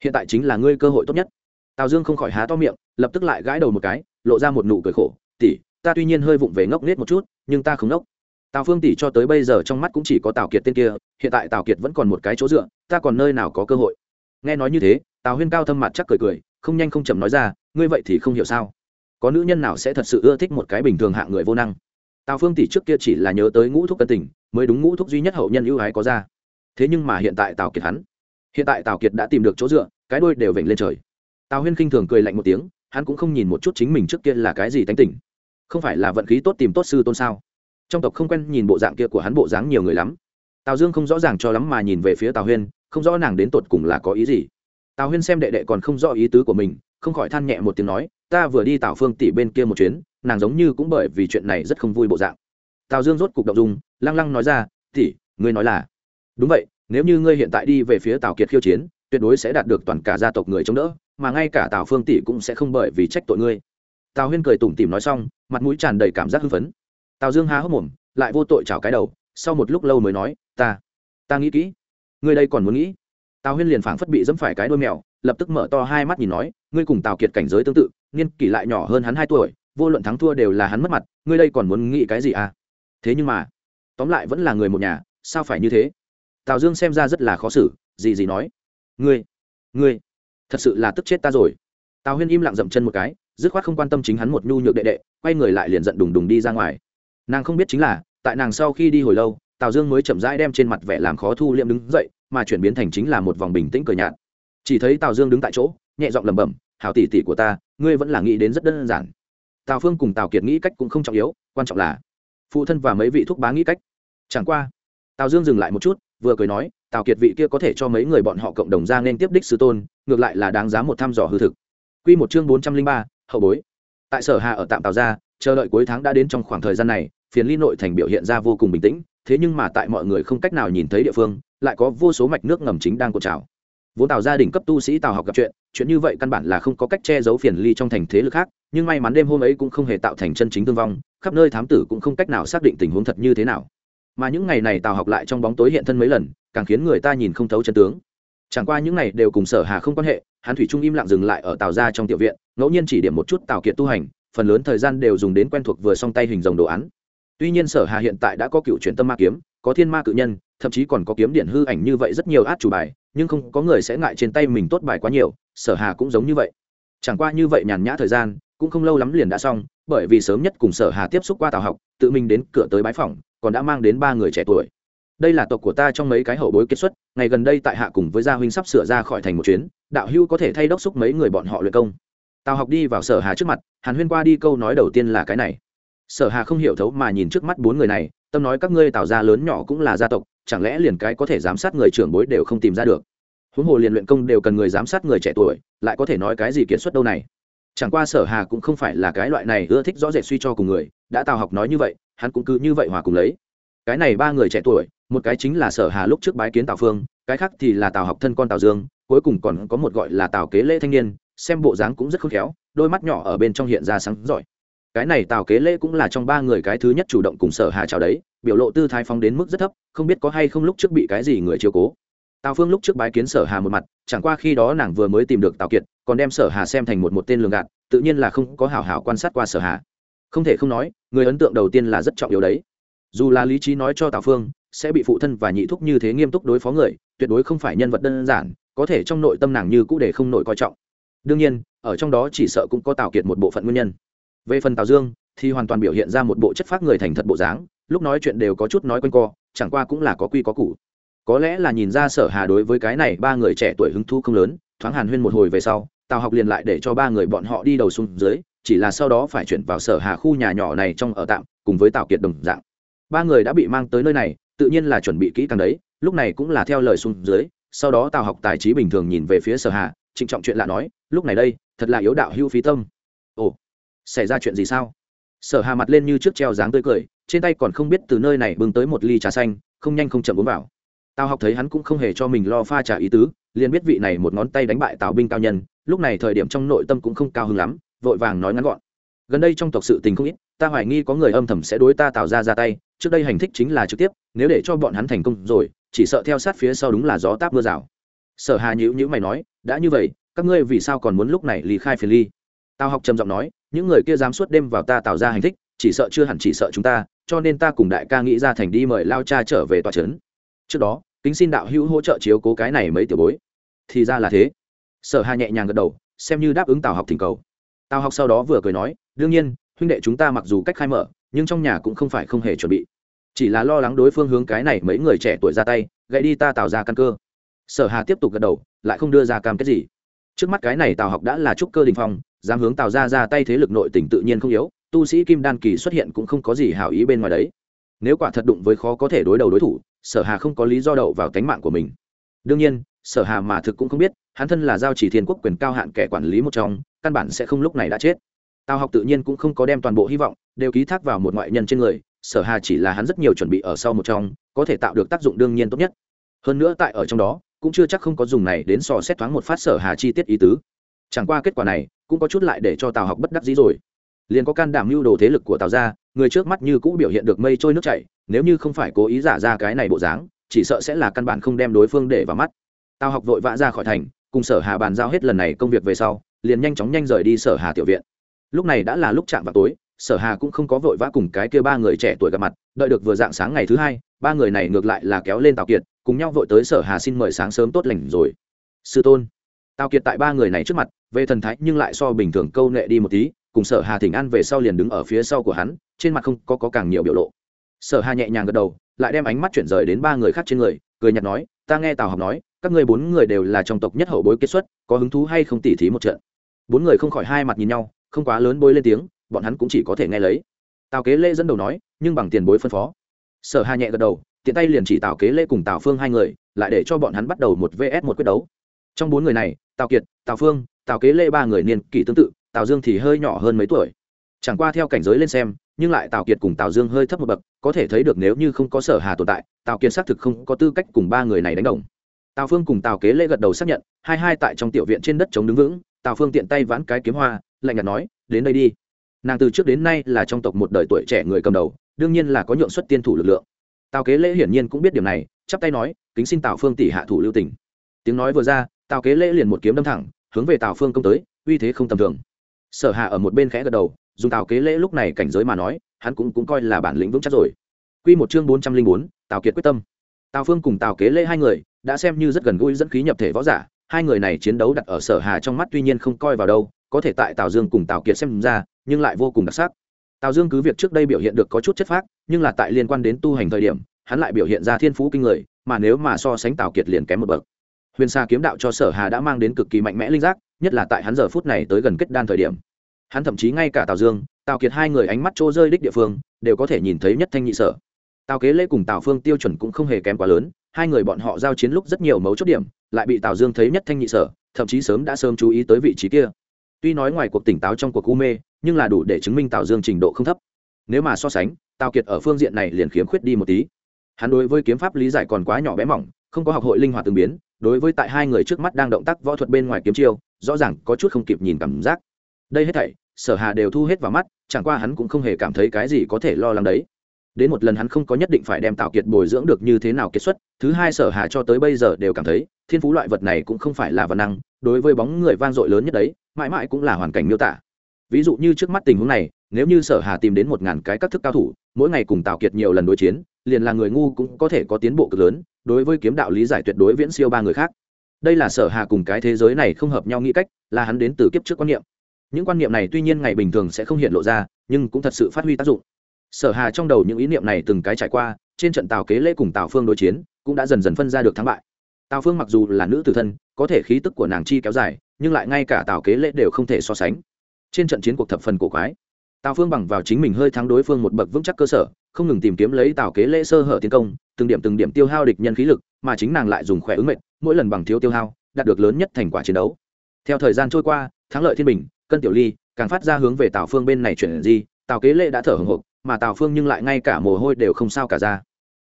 Hiện tại chính là ngươi cơ hội tốt nhất. Tào dương không khỏi há to miệng, lập tức lại gãi đầu một cái, lộ ra một nụ cười khổ, tỷ, ta tuy nhiên hơi vụng về ngốc nghếch một chút, nhưng ta không ngốc tào phương tỷ cho tới bây giờ trong mắt cũng chỉ có tào kiệt tên kia, hiện tại tào kiệt vẫn còn một cái chỗ dựa, ta còn nơi nào có cơ hội? Nghe nói như thế, tào huyên cao thâm mặt chắc cười cười, không nhanh không chậm nói ra, ngươi vậy thì không hiểu sao? Có nữ nhân nào sẽ thật sự ưa thích một cái bình thường hạng người vô năng? Tào phương tỷ trước kia chỉ là nhớ tới ngũ thúc cân tình, mới đúng ngũ thúc duy nhất hậu nhân ưu ái có ra. Thế nhưng mà hiện tại tào kiệt hắn, hiện tại tào kiệt đã tìm được chỗ dựa, cái đôi đều vểnh lên trời. Tào huyên khinh thường cười lạnh một tiếng, hắn cũng không nhìn một chút chính mình trước kia là cái gì tánh tỉnh không phải là vận khí tốt tìm tốt sư tôn sao? Trong tộc không quen nhìn bộ dạng kia của hắn bộ dáng nhiều người lắm. Tào dương không rõ ràng cho lắm mà nhìn về phía tào huyên, không rõ nàng đến tột cùng là có ý gì. Tào huyên xem đệ đệ còn không rõ ý tứ của mình, không khỏi than nhẹ một tiếng nói, ta vừa đi tào phương tỷ bên kia một chuyến, nàng giống như cũng bởi vì chuyện này rất không vui bộ dạng. Tào dương rốt cục động dung, lăng lăng nói ra, tỷ, ngươi nói là đúng vậy, nếu như ngươi hiện tại đi về phía tào kiệt khiêu chiến, tuyệt đối sẽ đạt được toàn cả gia tộc người chống đỡ, mà ngay cả tào phương tỷ cũng sẽ không bởi vì trách tội ngươi. Tào huyên cười tủm tỉm nói xong, mặt mũi tràn đầy cảm giác hưng phấn tào dương há hốc mồm, lại vô tội chảo cái đầu, sau một lúc lâu mới nói, ta ta nghĩ kỹ. Ngươi đây còn muốn nghĩ? Tào huyên liền phảng phất bị dẫm phải cái đôi mèo, lập tức mở to hai mắt nhìn nói, ngươi cùng tào kiệt cảnh giới tương tự, niên kỷ lại nhỏ hơn hắn hai tuổi, vô luận thắng thua đều là hắn mất mặt, ngươi đây còn muốn nghĩ cái gì à? Thế nhưng mà, tóm lại vẫn là người một nhà, sao phải như thế? Tào dương xem ra rất là khó xử, gì gì nói, ngươi ngươi, thật sự là tức chết ta rồi. Tào huyên im lặng dậm chân một cái, dứt khoát không quan tâm chính hắn một nhu nhược đệ đệ, quay người lại liền giận đùng đùng đi ra ngoài nàng không biết chính là, tại nàng sau khi đi hồi lâu, tào dương mới chậm rãi đem trên mặt vẻ làm khó thu liệm đứng dậy, mà chuyển biến thành chính là một vòng bình tĩnh cờ nhạt. Chỉ thấy tào dương đứng tại chỗ, nhẹ giọng lẩm bẩm, hảo tỷ tỷ của ta, ngươi vẫn là nghĩ đến rất đơn giản. Tào phương cùng tào kiệt nghĩ cách cũng không trọng yếu, quan trọng là phụ thân và mấy vị thúc bá nghĩ cách. Chẳng qua, tào dương dừng lại một chút, vừa cười nói, tào kiệt vị kia có thể cho mấy người bọn họ cộng đồng ra nên tiếp đích sư tôn, ngược lại là đáng giá một thăm dò hư thực. Q một chương bốn trăm linh ba, hậu bối. Tại sở hà ở tạm tào gia chờ đợi cuối tháng đã đến trong khoảng thời gian này, phiền ly nội thành biểu hiện ra vô cùng bình tĩnh, thế nhưng mà tại mọi người không cách nào nhìn thấy địa phương, lại có vô số mạch nước ngầm chính đang cột trào. Vốn tào gia đình cấp tu sĩ tào học gặp chuyện chuyện như vậy căn bản là không có cách che giấu phiền ly trong thành thế lực khác, nhưng may mắn đêm hôm ấy cũng không hề tạo thành chân chính thương vong, khắp nơi thám tử cũng không cách nào xác định tình huống thật như thế nào. Mà những ngày này tào học lại trong bóng tối hiện thân mấy lần, càng khiến người ta nhìn không thấu chân tướng. Chẳng qua những ngày đều cùng sở hà không quan hệ, hắn thủy trung im lặng dừng lại ở tào gia trong tiểu viện, ngẫu nhiên chỉ điểm một chút tào kiệt tu hành phần lớn thời gian đều dùng đến quen thuộc vừa song tay hình rồng đồ án. Tuy nhiên sở hà hiện tại đã có cựu chuyển tâm ma kiếm, có thiên ma cự nhân, thậm chí còn có kiếm điện hư ảnh như vậy rất nhiều át chủ bài, nhưng không có người sẽ ngại trên tay mình tốt bài quá nhiều, sở hà cũng giống như vậy. Chẳng qua như vậy nhàn nhã thời gian, cũng không lâu lắm liền đã xong, bởi vì sớm nhất cùng sở hà tiếp xúc qua tào học, tự mình đến cửa tới bái phòng còn đã mang đến ba người trẻ tuổi. Đây là tộc của ta trong mấy cái hậu bối kết xuất, ngày gần đây tại hạ cùng với gia huynh sắp sửa ra khỏi thành một chuyến, đạo hưu có thể thay đốc xúc mấy người bọn họ luyện công tào học đi vào sở hà trước mặt, hàn huyên qua đi câu nói đầu tiên là cái này. Sở hà không hiểu thấu mà nhìn trước mắt bốn người này, tâm nói các ngươi tạo ra lớn nhỏ cũng là gia tộc, chẳng lẽ liền cái có thể giám sát người trưởng bối đều không tìm ra được? Huống hồ liền luyện công đều cần người giám sát người trẻ tuổi, lại có thể nói cái gì kiệt xuất đâu này? Chẳng qua sở hà cũng không phải là cái loại này ưa thích rõ rệt suy cho cùng người, đã tào học nói như vậy, hắn cũng cứ như vậy hòa cùng lấy. Cái này ba người trẻ tuổi, một cái chính là sở hà lúc trước bái kiến tào phương, cái khác thì là tào học thân con tào dương, cuối cùng còn có một gọi là tào kế lễ thanh niên xem bộ dáng cũng rất khôn khéo, đôi mắt nhỏ ở bên trong hiện ra sáng giỏi. Cái này tào kế lễ cũng là trong ba người cái thứ nhất chủ động cùng sở hà chào đấy, biểu lộ tư thái phóng đến mức rất thấp, không biết có hay không lúc trước bị cái gì người chiếu cố. Tào phương lúc trước bái kiến sở hà một mặt, chẳng qua khi đó nàng vừa mới tìm được tào kiệt, còn đem sở hà xem thành một một tên lường gạt, tự nhiên là không có hảo hảo quan sát qua sở hà. Không thể không nói, người ấn tượng đầu tiên là rất trọng yếu đấy. Dù là lý trí nói cho tào phương, sẽ bị phụ thân và nhị thúc như thế nghiêm túc đối phó người, tuyệt đối không phải nhân vật đơn giản, có thể trong nội tâm nàng như cũ để không nổi coi trọng đương nhiên, ở trong đó chỉ sợ cũng có tào kiệt một bộ phận nguyên nhân. Về phần tào dương, thì hoàn toàn biểu hiện ra một bộ chất phác người thành thật bộ dáng, lúc nói chuyện đều có chút nói quanh co, chẳng qua cũng là có quy có củ. Có lẽ là nhìn ra sở hà đối với cái này ba người trẻ tuổi hứng thu không lớn, thoáng hàn huyên một hồi về sau, tào học liền lại để cho ba người bọn họ đi đầu xuống dưới, chỉ là sau đó phải chuyển vào sở hà khu nhà nhỏ này trong ở tạm, cùng với tào kiệt đồng dạng. Ba người đã bị mang tới nơi này, tự nhiên là chuẩn bị kỹ càng đấy, lúc này cũng là theo lời xuống dưới, sau đó tào học tài trí bình thường nhìn về phía sở hà trịnh trọng chuyện lạ nói, lúc này đây, thật là yếu đạo hưu phí tâm. Ồ, xảy ra chuyện gì sao? Sở hà mặt lên như trước treo dáng tươi cười, trên tay còn không biết từ nơi này bưng tới một ly trà xanh, không nhanh không chậm uống vào. Tào học thấy hắn cũng không hề cho mình lo pha trà ý tứ, liền biết vị này một ngón tay đánh bại tào binh cao nhân, lúc này thời điểm trong nội tâm cũng không cao hứng lắm, vội vàng nói ngắn gọn. Gần đây trong tộc sự tình không ít, ta hoài nghi có người âm thầm sẽ đối ta tạo ra ra tay, trước đây hành thích chính là trực tiếp, nếu để cho bọn hắn thành công rồi, chỉ sợ theo sát phía sau đúng là gió táp mưa rào. Sở hà nhữ nhữ mày nói đã như vậy, các ngươi vì sao còn muốn lúc này ly khai phiền ly? Tào học trầm giọng nói, những người kia dám suốt đêm vào ta tạo ra hành thích, chỉ sợ chưa hẳn chỉ sợ chúng ta, cho nên ta cùng đại ca nghĩ ra thành đi mời lao cha trở về tòa trấn. Trước đó, kính xin đạo hữu hỗ trợ chiếu cố cái này mấy tiểu bối. Thì ra là thế. Sở hà nhẹ nhàng gật đầu, xem như đáp ứng tào học thỉnh cầu. Tào học sau đó vừa cười nói, đương nhiên, huynh đệ chúng ta mặc dù cách khai mở, nhưng trong nhà cũng không phải không hề chuẩn bị. Chỉ là lo lắng đối phương hướng cái này mấy người trẻ tuổi ra tay gậy đi ta tạo ra căn cơ sở hà tiếp tục gật đầu, lại không đưa ra cam kết gì. Trước mắt cái này tào học đã là trúc cơ đình phong, dám hướng tào ra ra tay thế lực nội tỉnh tự nhiên không yếu, tu sĩ kim đan kỳ xuất hiện cũng không có gì hảo ý bên ngoài đấy. Nếu quả thật đụng với khó có thể đối đầu đối thủ, sở hà không có lý do đậu vào tánh mạng của mình. Đương nhiên, sở hà mà thực cũng không biết, hắn thân là giao chỉ thiên quốc quyền cao hạn kẻ quản lý một trong, căn bản sẽ không lúc này đã chết. Tào học tự nhiên cũng không có đem toàn bộ hy vọng, đều ký thác vào một ngoại nhân trên người, sở hà chỉ là hắn rất nhiều chuẩn bị ở sau một trong, có thể tạo được tác dụng đương nhiên tốt nhất. Hơn nữa tại ở trong đó cũng chưa chắc không có dùng này đến sò xét thoáng một phát sở hà chi tiết ý tứ. Chẳng qua kết quả này, cũng có chút lại để cho tào học bất đắc dĩ rồi. Liền có can đảm mưu đồ thế lực của tào gia, người trước mắt như cũng biểu hiện được mây trôi nước chảy, nếu như không phải cố ý giả ra cái này bộ dáng, chỉ sợ sẽ là căn bản không đem đối phương để vào mắt. Tào học vội vã ra khỏi thành, cùng sở hà bàn giao hết lần này công việc về sau, liền nhanh chóng nhanh rời đi sở hà tiểu viện. Lúc này đã là lúc chạm vào tối, sở hà cũng không có vội vã cùng cái kia ba người trẻ tuổi gặp mặt, đợi được vừa dạng sáng ngày thứ hai ba người này ngược lại là kéo lên tào kiệt cùng nhau vội tới sở hà xin mời sáng sớm tốt lành rồi. Sư tôn tào kiệt tại ba người này trước mặt về thần thái nhưng lại so bình thường câu nệ đi một tí cùng sở hà thỉnh an về sau liền đứng ở phía sau của hắn trên mặt không có, có càng nhiều biểu lộ. Sở hà nhẹ nhàng gật đầu lại đem ánh mắt chuyển rời đến ba người khác trên người cười nhạt nói ta nghe tào học nói các ngươi bốn người đều là trong tộc nhất hậu bối kết xuất có hứng thú hay không tỉ thí một trận? Bốn người không khỏi hai mặt nhìn nhau không quá lớn bối lên tiếng bọn hắn cũng chỉ có thể nghe lấy. Tào kế lễ dẫn đầu nói nhưng bằng tiền bối phân phó sở hà nhẹ gật đầu, tiện tay liền chỉ tào kế lễ cùng tào phương hai người, lại để cho bọn hắn bắt đầu một vs một quyết đấu. Trong bốn người này, tào kiệt, tào phương, tào kế lễ ba người niên kỷ tương tự, tào dương thì hơi nhỏ hơn mấy tuổi. Chẳng qua theo cảnh giới lên xem, nhưng lại tào kiệt cùng tào dương hơi thấp một bậc, có thể thấy được nếu như không có sở hà tồn tại, tào kiệt xác thực không có tư cách cùng ba người này đánh đồng. Tào phương cùng tào kế lễ gật đầu xác nhận, hai hai tại trong tiểu viện trên đất chống đứng vững, tào phương tiện tay vãn cái kiếm hoa, lạnh nhạt nói, đến đây đi. Nàng từ trước đến nay là trong tộc một đời tuổi trẻ người cầm đầu đương nhiên là có nhượng xuất tiên thủ lực lượng. Tào kế lễ hiển nhiên cũng biết điều này chắp tay nói kính xin tào phương tỷ hạ thủ lưu tình. Tiếng nói vừa ra tào kế lễ liền một kiếm đâm thẳng hướng về tào phương công tới uy thế không tầm thường. Sở hạ ở một bên khẽ gật đầu dùng tào kế lễ lúc này cảnh giới mà nói hắn cũng, cũng coi là bản lĩnh vững chắc rồi. Q một chương bốn trăm linh bốn tào kiệt quyết tâm. Tào phương cùng tào kế lễ hai người đã xem như rất gần gũi dẫn khí nhập thể võ giả hai người này chiến đấu đặt ở sở hà trong mắt tuy nhiên không coi vào đâu có thể tại tào dương cùng tào kiệt xem ra nhưng lại vô cùng đặc sắc tào dương cứ việc trước đây biểu hiện được có chút chất phác, nhưng là tại liên quan đến tu hành thời điểm, hắn lại biểu hiện ra thiên phú kinh người, mà nếu mà so sánh tào kiệt liền kém một bậc. Huyền xa kiếm đạo cho sở hà đã mang đến cực kỳ mạnh mẽ linh giác, nhất là tại hắn giờ phút này tới gần kết đan thời điểm. Hắn thậm chí ngay cả tào dương, tào kiệt hai người ánh mắt trô rơi đích địa phương, đều có thể nhìn thấy nhất thanh nhị sở. Tào kế lễ cùng tào phương tiêu chuẩn cũng không hề kém quá lớn, hai người bọn họ giao chiến lúc rất nhiều mấu chốt điểm, lại bị tào dương thấy nhất thanh nhị sở, thậm chí sớm đã sớm chú ý tới vị trí kia. Tuy nói ngoài cuộc tỉnh táo trong cuộc u mê nhưng là đủ để chứng minh tào dương trình độ không thấp. Nếu mà so sánh, tào kiệt ở phương diện này liền khiếm khuyết đi một tí. Hắn đối với kiếm pháp lý giải còn quá nhỏ bé mỏng, không có học hội linh hoạt tương biến, đối với tại hai người trước mắt đang động tác võ thuật bên ngoài kiếm chiêu, rõ ràng có chút không kịp nhìn cảm giác. Đây hết thảy, sở hà đều thu hết vào mắt, chẳng qua hắn cũng không hề cảm thấy cái gì có thể lo lắng đấy. Đến một lần hắn không có nhất định phải đem tạo kiệt bồi dưỡng được như thế nào kết xuất, thứ hai sở hà cho tới bây giờ đều cảm thấy, thiên phú loại vật này cũng không phải là vật năng, đối với bóng người vang dội lớn nhất đấy, mãi mãi cũng là hoàn cảnh miêu tả ví dụ như trước mắt tình huống này, nếu như sở hà tìm đến một ngàn cái các thức cao thủ, mỗi ngày cùng tạo kiệt nhiều lần đối chiến, liền là người ngu cũng có thể có tiến bộ cực lớn, đối với kiếm đạo lý giải tuyệt đối viễn siêu ba người khác. Đây là sở hà cùng cái thế giới này không hợp nhau nghĩ cách, là hắn đến từ kiếp trước quan niệm. Những quan niệm này tuy nhiên ngày bình thường sẽ không hiện lộ ra, nhưng cũng thật sự phát huy tác dụng. Sở hà trong đầu những ý niệm này từng cái trải qua, trên trận tào kế lễ cùng tào phương đối chiến, cũng đã dần dần phân ra được thắng bại. Tào phương mặc dù là nữ tử thân, có thể khí tức của nàng chi kéo dài, nhưng lại ngay cả tào kế lễ đều không thể so sánh trên trận chiến cuộc thập phần cổ quái tào phương bằng vào chính mình hơi thắng đối phương một bậc vững chắc cơ sở không ngừng tìm kiếm lấy tào kế lễ sơ hở tiến công từng điểm từng điểm tiêu hao địch nhân khí lực mà chính nàng lại dùng khỏe ứng mệnh mỗi lần bằng thiếu tiêu hao đạt được lớn nhất thành quả chiến đấu. Theo thời gian trôi qua thắng lợi thiên bình cân tiểu ly càng phát ra hướng về tào phương bên này chuyển di, tào kế lễ đã thở hồng hộc mà tào phương nhưng lại ngay cả mồ hôi đều không sao cả ra.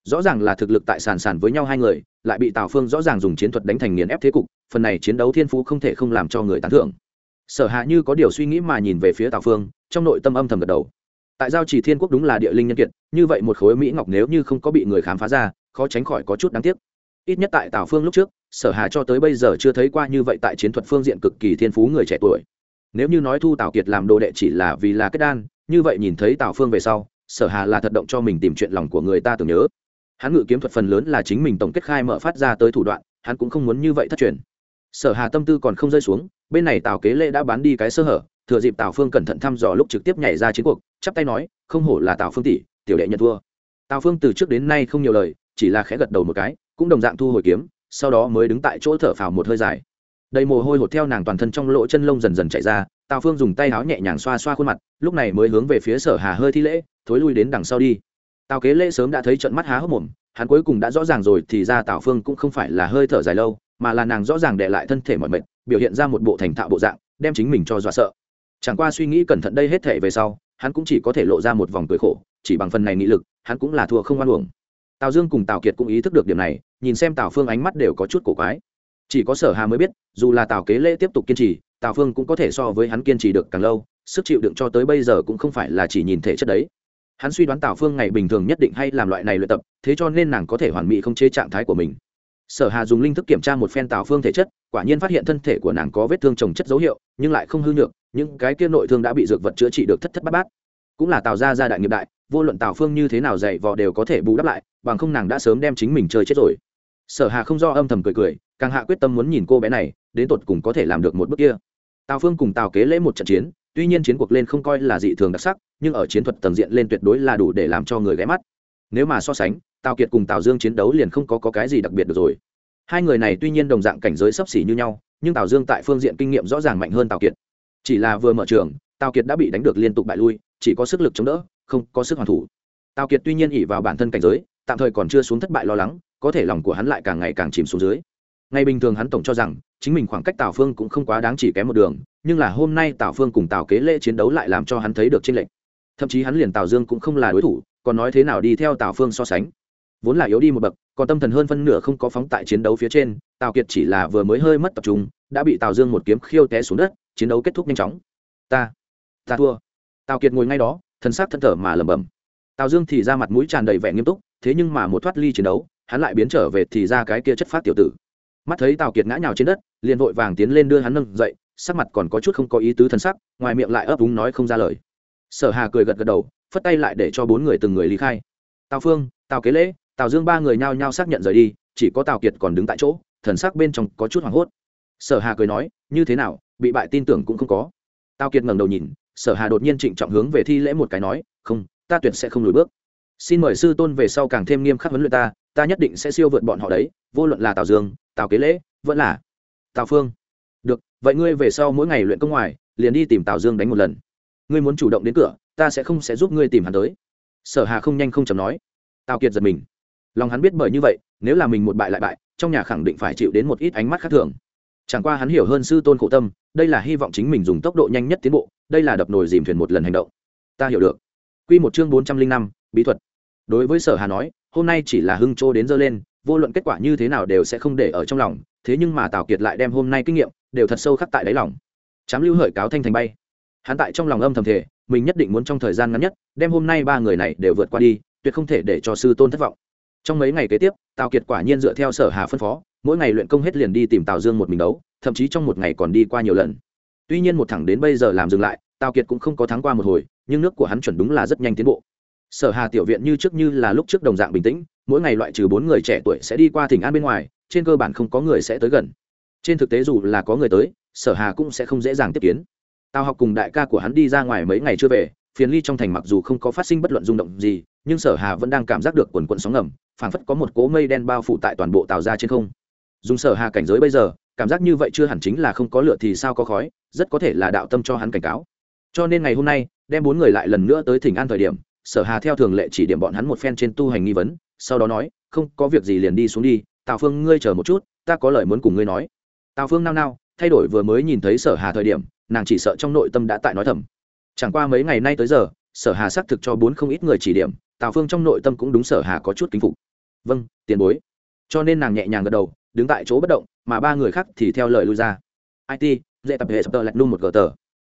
Rõ ràng là thực lực tại sàn sàn với nhau hai người lại bị tào phương rõ ràng dùng chiến thuật đánh thành nghiền ép thế cục phần này chiến đấu thiên phú không thể không làm cho người tán thưởng sở hạ như có điều suy nghĩ mà nhìn về phía tào phương, trong nội tâm âm thầm gật đầu. Tại giao chỉ thiên quốc đúng là địa linh nhân kiệt, như vậy một khối mỹ ngọc nếu như không có bị người khám phá ra, khó tránh khỏi có chút đáng tiếc. Ít nhất tại tào phương lúc trước, sở hà cho tới bây giờ chưa thấy qua như vậy tại chiến thuật phương diện cực kỳ thiên phú người trẻ tuổi. Nếu như nói thu tào kiệt làm đồ đệ chỉ là vì là kết đan, như vậy nhìn thấy tào phương về sau, sở hà là thật động cho mình tìm chuyện lòng của người ta tưởng nhớ. Hắn ngự kiếm thuật phần lớn là chính mình tổng kết khai mở phát ra tới thủ đoạn, hắn cũng không muốn như vậy thất truyền sở hà tâm tư còn không rơi xuống, bên này tào kế lễ đã bán đi cái sơ hở, thừa dịp tào phương cẩn thận thăm dò lúc trực tiếp nhảy ra chiến cuộc, chắp tay nói, không hổ là tào phương tỷ, tiểu đệ nhận thua. Tào phương từ trước đến nay không nhiều lời, chỉ là khẽ gật đầu một cái, cũng đồng dạng thu hồi kiếm, sau đó mới đứng tại chỗ thở phào một hơi dài. Đầy mồ hôi hột theo nàng toàn thân trong lỗ chân lông dần dần chạy ra, tào phương dùng tay áo nhẹ nhàng xoa xoa khuôn mặt, lúc này mới hướng về phía sở hà hơi thi lễ, thối lui đến đằng sau đi. Tào kế lễ sớm đã thấy trận mắt há hốc mồm, hắn cuối cùng đã rõ ràng rồi thì ra tào phương cũng không phải là hơi thở dài lâu mà là nàng rõ ràng để lại thân thể mọi mệt biểu hiện ra một bộ thành thạo bộ dạng, đem chính mình cho dọa sợ. Chẳng qua suy nghĩ cẩn thận đây hết thể về sau, hắn cũng chỉ có thể lộ ra một vòng cười khổ, chỉ bằng phần này nghị lực, hắn cũng là thua không oan uổng. Tào dương cùng tào kiệt cũng ý thức được điểm này, nhìn xem tào phương ánh mắt đều có chút cổ quái. Chỉ có sở hà mới biết, dù là tào kế lễ tiếp tục kiên trì, tào phương cũng có thể so với hắn kiên trì được càng lâu, sức chịu đựng cho tới bây giờ cũng không phải là chỉ nhìn thể chất đấy. Hắn suy đoán tào phương ngày bình thường nhất định hay làm loại này luyện tập, thế cho nên nàng có thể hoàn mỹ không chế trạng thái của mình sở hà dùng linh thức kiểm tra một phen tào phương thể chất, quả nhiên phát hiện thân thể của nàng có vết thương trồng chất dấu hiệu, nhưng lại không hư nhược, những cái kia nội thương đã bị dược vật chữa trị được thất thất bát bát. Cũng là tào gia gia đại nghiệp đại, vô luận tào phương như thế nào dạy vò đều có thể bù đắp lại, bằng không nàng đã sớm đem chính mình chơi chết rồi. Sở hà không do âm thầm cười cười, càng hạ quyết tâm muốn nhìn cô bé này, đến tột cùng có thể làm được một bước kia. Tào phương cùng tào kế lễ một trận chiến, tuy nhiên chiến cuộc lên không coi là dị thường đặc sắc, nhưng ở chiến thuật tầng diện lên tuyệt đối là đủ để làm cho người ghé mắt. Nếu mà so sánh tào kiệt cùng tào dương chiến đấu liền không có, có cái gì đặc biệt được rồi. Hai người này tuy nhiên đồng dạng cảnh giới sấp xỉ như nhau nhưng tào dương tại phương diện kinh nghiệm rõ ràng mạnh hơn tào kiệt. Chỉ là vừa mở trường tào kiệt đã bị đánh được liên tục bại lui chỉ có sức lực chống đỡ không có sức hoàn thủ. Tào kiệt tuy nhiên ỉ vào bản thân cảnh giới tạm thời còn chưa xuống thất bại lo lắng có thể lòng của hắn lại càng ngày càng chìm xuống dưới. Ngày bình thường hắn tổng cho rằng chính mình khoảng cách tào phương cũng không quá đáng chỉ kém một đường nhưng là hôm nay tào phương cùng tào kế lễ chiến đấu lại làm cho hắn thấy được tranh lệch. Thậm chí hắn liền tào dương cũng không là đối thủ còn nói thế nào đi theo tào phương so sánh vốn là yếu đi một bậc, còn tâm thần hơn phân nửa không có phóng tại chiến đấu phía trên, tào kiệt chỉ là vừa mới hơi mất tập trung, đã bị tào dương một kiếm khiêu té xuống đất, chiến đấu kết thúc nhanh chóng. Ta ta thua. Tào kiệt ngồi ngay đó thân xác thân thở mà lẩm bẩm. Tào dương thì ra mặt mũi tràn đầy vẻ nghiêm túc, thế nhưng mà một thoát ly chiến đấu, hắn lại biến trở về thì ra cái kia chất phát tiểu tử. Mắt thấy tào kiệt ngã nhào trên đất, liền vội vàng tiến lên đưa hắn nâng dậy, sắc mặt còn có chút không có ý tứ thân sắc, ngoài miệng lại ấp úng nói không ra lời. Sở hà cười gật gật đầu, phất tay lại để cho bốn người từng người lý khai. Tào phương, tào kế lễ tào dương ba người nhao nhao xác nhận rời đi, chỉ có tào kiệt còn đứng tại chỗ, thần sắc bên trong có chút hoảng hốt. Sở hà cười nói, như thế nào, bị bại tin tưởng cũng không có. Tào kiệt ngẩng đầu nhìn, sở hà đột nhiên trịnh trọng hướng về thi lễ một cái nói, không, ta tuyệt sẽ không lùi bước. Xin mời sư tôn về sau càng thêm nghiêm khắc huấn luyện ta ta nhất định sẽ siêu vượt bọn họ đấy, vô luận là tào dương, tào kế lễ, vẫn là tào phương. Được, vậy ngươi về sau mỗi ngày luyện công ngoài, liền đi tìm tào dương đánh một lần. Ngươi muốn chủ động đến cửa, ta sẽ không sẽ giúp ngươi tìm hắn tới. Sở hà không nhanh không chầm nói. Tào kiệt giật mình lòng hắn biết bởi như vậy, nếu là mình một bại lại bại, trong nhà khẳng định phải chịu đến một ít ánh mắt khác thường. Chẳng qua hắn hiểu hơn sư tôn khổ tâm, đây là hy vọng chính mình dùng tốc độ nhanh nhất tiến bộ, đây là đập nồi dìm thuyền một lần hành động. Ta hiểu được. Quy một chương bốn trăm linh năm, bí thuật. Đối với sở hà nói, hôm nay chỉ là hưng trô đến dơ lên, vô luận kết quả như thế nào đều sẽ không để ở trong lòng, thế nhưng mà tào kiệt lại đem hôm nay kinh nghiệm, đều thật sâu khắc tại đáy lòng. Chám lưu hợi cáo thanh thành bay. Hắn tại trong lòng âm thầm thể mình nhất định muốn trong thời gian ngắn nhất, đem hôm nay ba người này đều vượt qua đi, tuyệt không thể để cho sư tôn thất vọng trong mấy ngày kế tiếp, tào kiệt quả nhiên dựa theo sở hà phân phó, mỗi ngày luyện công hết liền đi tìm tào dương một mình đấu, thậm chí trong một ngày còn đi qua nhiều lần. Tuy nhiên một thẳng đến bây giờ làm dừng lại, tào kiệt cũng không có thắng qua một hồi, nhưng nước của hắn chuẩn đúng là rất nhanh tiến bộ. Sở hà tiểu viện như trước như là lúc trước đồng dạng bình tĩnh, mỗi ngày loại trừ bốn người trẻ tuổi sẽ đi qua thỉnh an bên ngoài, trên cơ bản không có người sẽ tới gần. Trên thực tế dù là có người tới, sở hà cũng sẽ không dễ dàng tiếp kiến. Tào học cùng đại ca của hắn đi ra ngoài mấy ngày chưa về, phiền ly trong thành mặc dù không có phát sinh bất luận rung động gì, nhưng sở hà vẫn đang cảm giác được quần quận sóng ngầm phảng phất có một cỗ mây đen bao phủ tại toàn bộ tàu ra trên không. Dùng sở hà cảnh giới bây giờ, cảm giác như vậy chưa hẳn chính là không có lửa thì sao có khói, rất có thể là đạo tâm cho hắn cảnh cáo. Cho nên ngày hôm nay, đem bốn người lại lần nữa tới thỉnh an thời điểm, sở hà theo thường lệ chỉ điểm bọn hắn một phen trên tu hành nghi vấn, sau đó nói, không, có việc gì liền đi xuống đi, tào phương, ngươi chờ một chút, ta có lời muốn cùng ngươi nói. Tào phương nao nao, thay đổi vừa mới nhìn thấy sở hà thời điểm, nàng chỉ sợ trong nội tâm đã tại nói thầm. Chẳng qua mấy ngày nay tới giờ, sở hà xác thực cho bốn không ít người chỉ điểm tào phương trong nội tâm cũng đúng sở hà có chút kính phục. Vâng tiền bối. Cho nên nàng nhẹ nhàng gật đầu, đứng tại chỗ bất động, mà ba người khác thì theo lời lui ra. It dễ tập hệ sập tờ lạch nung một gờ tờ.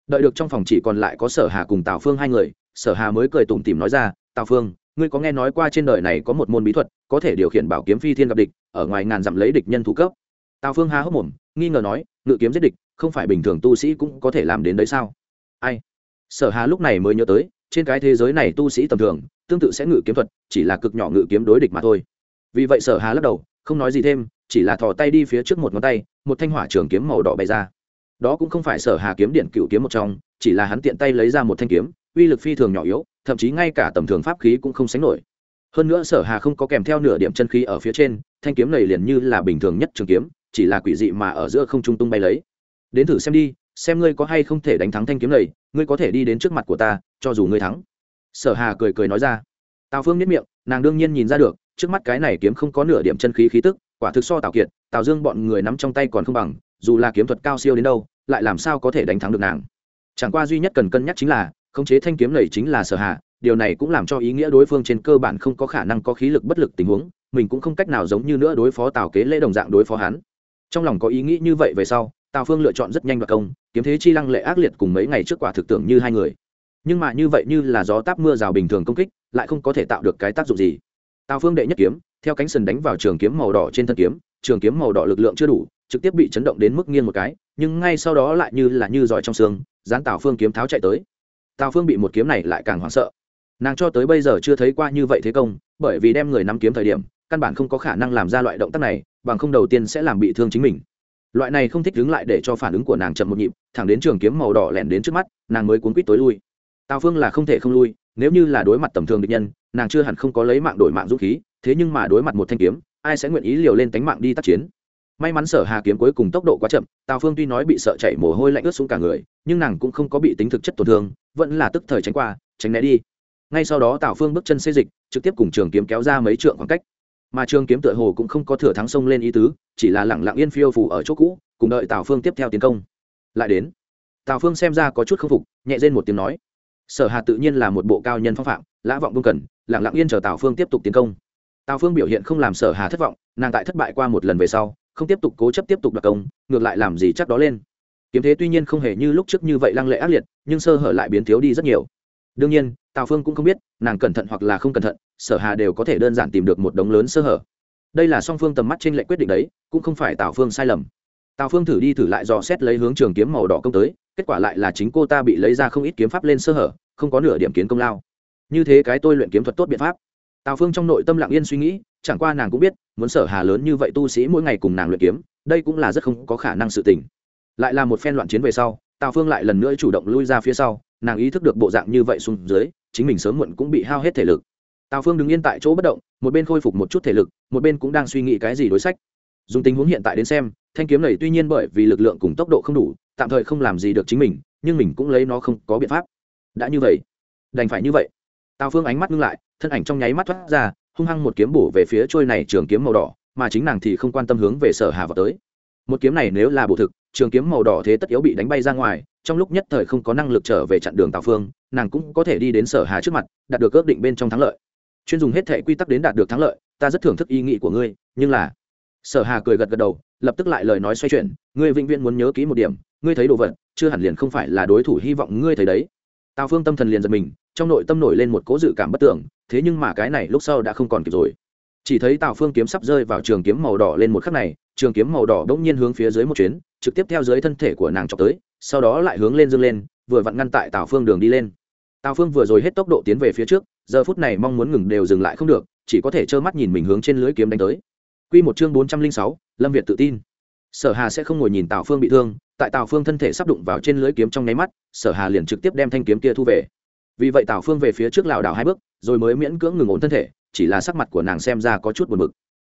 Đợi được trong phòng chỉ còn lại có sở hà cùng tào phương hai người, sở hà mới cười tủm tỉm nói ra, tào phương, ngươi có nghe nói qua trên đời này có một môn bí thuật, có thể điều khiển bảo kiếm phi thiên gặp địch, ở ngoài ngàn dặm lấy địch nhân thủ cấp. Tào phương há hốc mồm, nghi ngờ nói, ngự kiếm giết địch, không phải bình thường tu sĩ cũng có thể làm đến đấy sao? Ai? Sở hà lúc này mới nhớ tới, trên cái thế giới này tu sĩ tầm thường tương tự sẽ ngự kiếm thuật, chỉ là cực nhỏ ngự kiếm đối địch mà thôi. Vì vậy sở hà lắc đầu, không nói gì thêm, chỉ là thò tay đi phía trước một ngón tay, một thanh hỏa trường kiếm màu đỏ bay ra. Đó cũng không phải sở hà kiếm điện cựu kiếm một trong, chỉ là hắn tiện tay lấy ra một thanh kiếm, uy lực phi thường nhỏ yếu, thậm chí ngay cả tầm thường pháp khí cũng không sánh nổi. Hơn nữa sở hà không có kèm theo nửa điểm chân khí ở phía trên, thanh kiếm này liền như là bình thường nhất trường kiếm, chỉ là quỷ dị mà ở giữa không trung tung bay lấy. Đến thử xem đi, xem ngươi có hay không thể đánh thắng thanh kiếm này, ngươi có thể đi đến trước mặt của ta, cho dù ngươi thắng sở hà cười cười nói ra. Tào phương nhất miệng, nàng đương nhiên nhìn ra được, trước mắt cái này kiếm không có nửa điểm chân khí khí tức, quả thực so tào kiệt, tào dương bọn người nắm trong tay còn không bằng, dù là kiếm thuật cao siêu đến đâu, lại làm sao có thể đánh thắng được nàng. Chẳng qua duy nhất cần cân nhắc chính là, khống chế thanh kiếm này chính là sở hà, điều này cũng làm cho ý nghĩa đối phương trên cơ bản không có khả năng có khí lực bất lực tình huống, mình cũng không cách nào giống như nữa đối phó tào kế lễ đồng dạng đối phó hắn. Trong lòng có ý nghĩ như vậy về sau, tào phương lựa chọn rất nhanh và công, kiếm thế chi lăng lệ ác liệt cùng mấy ngày trước quả thực tưởng như hai người nhưng mà như vậy như là gió táp mưa rào bình thường công kích, lại không có thể tạo được cái tác dụng gì. Tào phương đệ nhất kiếm, theo cánh sần đánh vào trường kiếm màu đỏ trên thân kiếm, trường kiếm màu đỏ lực lượng chưa đủ, trực tiếp bị chấn động đến mức nghiêng một cái, nhưng ngay sau đó lại như là như giỏi trong xương, dán tào phương kiếm tháo chạy tới. Tào phương bị một kiếm này lại càng hoảng sợ. Nàng cho tới bây giờ chưa thấy qua như vậy thế công, bởi vì đem người nắm kiếm thời điểm, căn bản không có khả năng làm ra loại động tác này, bằng không đầu tiên sẽ làm bị thương chính mình. Loại này không thích đứng lại để cho phản ứng của nàng chậm một nhịp, thẳng đến trường kiếm màu đỏ lẻn đến trước mắt, nàng mới cuốn quýt tối lui tào phương là không thể không lui, nếu như là đối mặt tầm thường địch nhân, nàng chưa hẳn không có lấy mạng đổi mạng dũng khí, thế nhưng mà đối mặt một thanh kiếm, ai sẽ nguyện ý liều lên tánh mạng đi tác chiến? May mắn sở hà kiếm cuối cùng tốc độ quá chậm, tào phương tuy nói bị sợ chảy mồ hôi lạnh ướt xuống cả người, nhưng nàng cũng không có bị tính thực chất tổn thương, vẫn là tức thời tránh qua, tránh né đi. Ngay sau đó tào phương bước chân xây dịch, trực tiếp cùng trường kiếm kéo ra mấy trượng khoảng cách. Mà trường kiếm tựa hồ cũng không có thừa thắng sông lên ý tứ, chỉ là lẳng lặng yên phiêu phủ ở chỗ cũ, cùng đợi tào phương tiếp theo tiến công. Lại đến, tào phương xem ra có chút k phục, nhẹ rên một tiếng nói sở hà tự nhiên là một bộ cao nhân phong phạm, lã vọng công cần, lặng lặng yên chờ tào phương tiếp tục tiến công. Tào phương biểu hiện không làm sở hà thất vọng, nàng tại thất bại qua một lần về sau, không tiếp tục cố chấp tiếp tục đặc công, ngược lại làm gì chắc đó lên. Kiếm thế tuy nhiên không hề như lúc trước như vậy lăng lệ ác liệt, nhưng sơ hở lại biến thiếu đi rất nhiều. Đương nhiên, tào phương cũng không biết, nàng cẩn thận hoặc là không cẩn thận, sở hà đều có thể đơn giản tìm được một đống lớn sơ hở. Đây là song phương tầm mắt trên lệnh quyết định đấy, cũng không phải tào phương sai lầm. Tào phương thử đi thử lại dò xét lấy hướng trường kiếm màu đỏ công tới kết quả lại là chính cô ta bị lấy ra không ít kiếm pháp lên sơ hở, không có nửa điểm kiến công lao. Như thế cái tôi luyện kiếm thuật tốt biện pháp. Tào phương trong nội tâm lặng yên suy nghĩ, chẳng qua nàng cũng biết, muốn sở hà lớn như vậy tu sĩ mỗi ngày cùng nàng luyện kiếm, đây cũng là rất không có khả năng sự tình. Lại là một phen loạn chiến về sau, tào phương lại lần nữa chủ động lui ra phía sau, nàng ý thức được bộ dạng như vậy xuống dưới, chính mình sớm muộn cũng bị hao hết thể lực. Tào phương đứng yên tại chỗ bất động, một bên khôi phục một chút thể lực, một bên cũng đang suy nghĩ cái gì đối sách. Dùng tình huống hiện tại đến xem, thanh kiếm này tuy nhiên bởi vì lực lượng cùng tốc độ không đủ tạm thời không làm gì được chính mình, nhưng mình cũng lấy nó không có biện pháp. Đã như vậy, đành phải như vậy. Tào phương ánh mắt ngưng lại, thân ảnh trong nháy mắt thoát ra, hung hăng một kiếm bổ về phía trôi này trường kiếm màu đỏ, mà chính nàng thì không quan tâm hướng về sở hà vào tới. Một kiếm này nếu là bổ thực, trường kiếm màu đỏ thế tất yếu bị đánh bay ra ngoài, trong lúc nhất thời không có năng lực trở về chặn đường tào phương, nàng cũng có thể đi đến sở hà trước mặt, đạt được ước định bên trong thắng lợi. Chuyên dùng hết thệ quy tắc đến đạt được thắng lợi, ta rất thưởng thức ý nghĩ của ngươi, nhưng là sở hà cười gật gật đầu, lập tức lại lời nói xoay chuyển, ngươi vĩnh viễn muốn nhớ kỹ một điểm, ngươi thấy đồ vật, chưa hẳn liền không phải là đối thủ hy vọng ngươi thấy đấy. Tào phương tâm thần liền giật mình, trong nội tâm nổi lên một cố dự cảm bất tưởng, thế nhưng mà cái này lúc sau đã không còn kịp rồi. Chỉ thấy tào phương kiếm sắp rơi vào trường kiếm màu đỏ lên một khắc này, trường kiếm màu đỏ đột nhiên hướng phía dưới một chuyến, trực tiếp theo dưới thân thể của nàng chọc tới, sau đó lại hướng lên dương lên, vừa vặn ngăn tại tào phương đường đi lên. Tào phương vừa rồi hết tốc độ tiến về phía trước, giờ phút này mong muốn ngừng đều dừng lại không được, chỉ có thể trơ mắt nhìn mình hướng trên lưới kiếm đánh tới. Quy một chương bốn trăm linh sáu, Lâm Việt tự tin. Sở Hà sẽ không ngồi nhìn Tào Phương bị thương, tại Tào Phương thân thể sắp đụng vào trên lưới kiếm trong nháy mắt, Sở Hà liền trực tiếp đem thanh kiếm kia thu về. Vì vậy Tào Phương về phía trước lảo đảo hai bước, rồi mới miễn cưỡng ngừng ổn thân thể, chỉ là sắc mặt của nàng xem ra có chút buồn bực.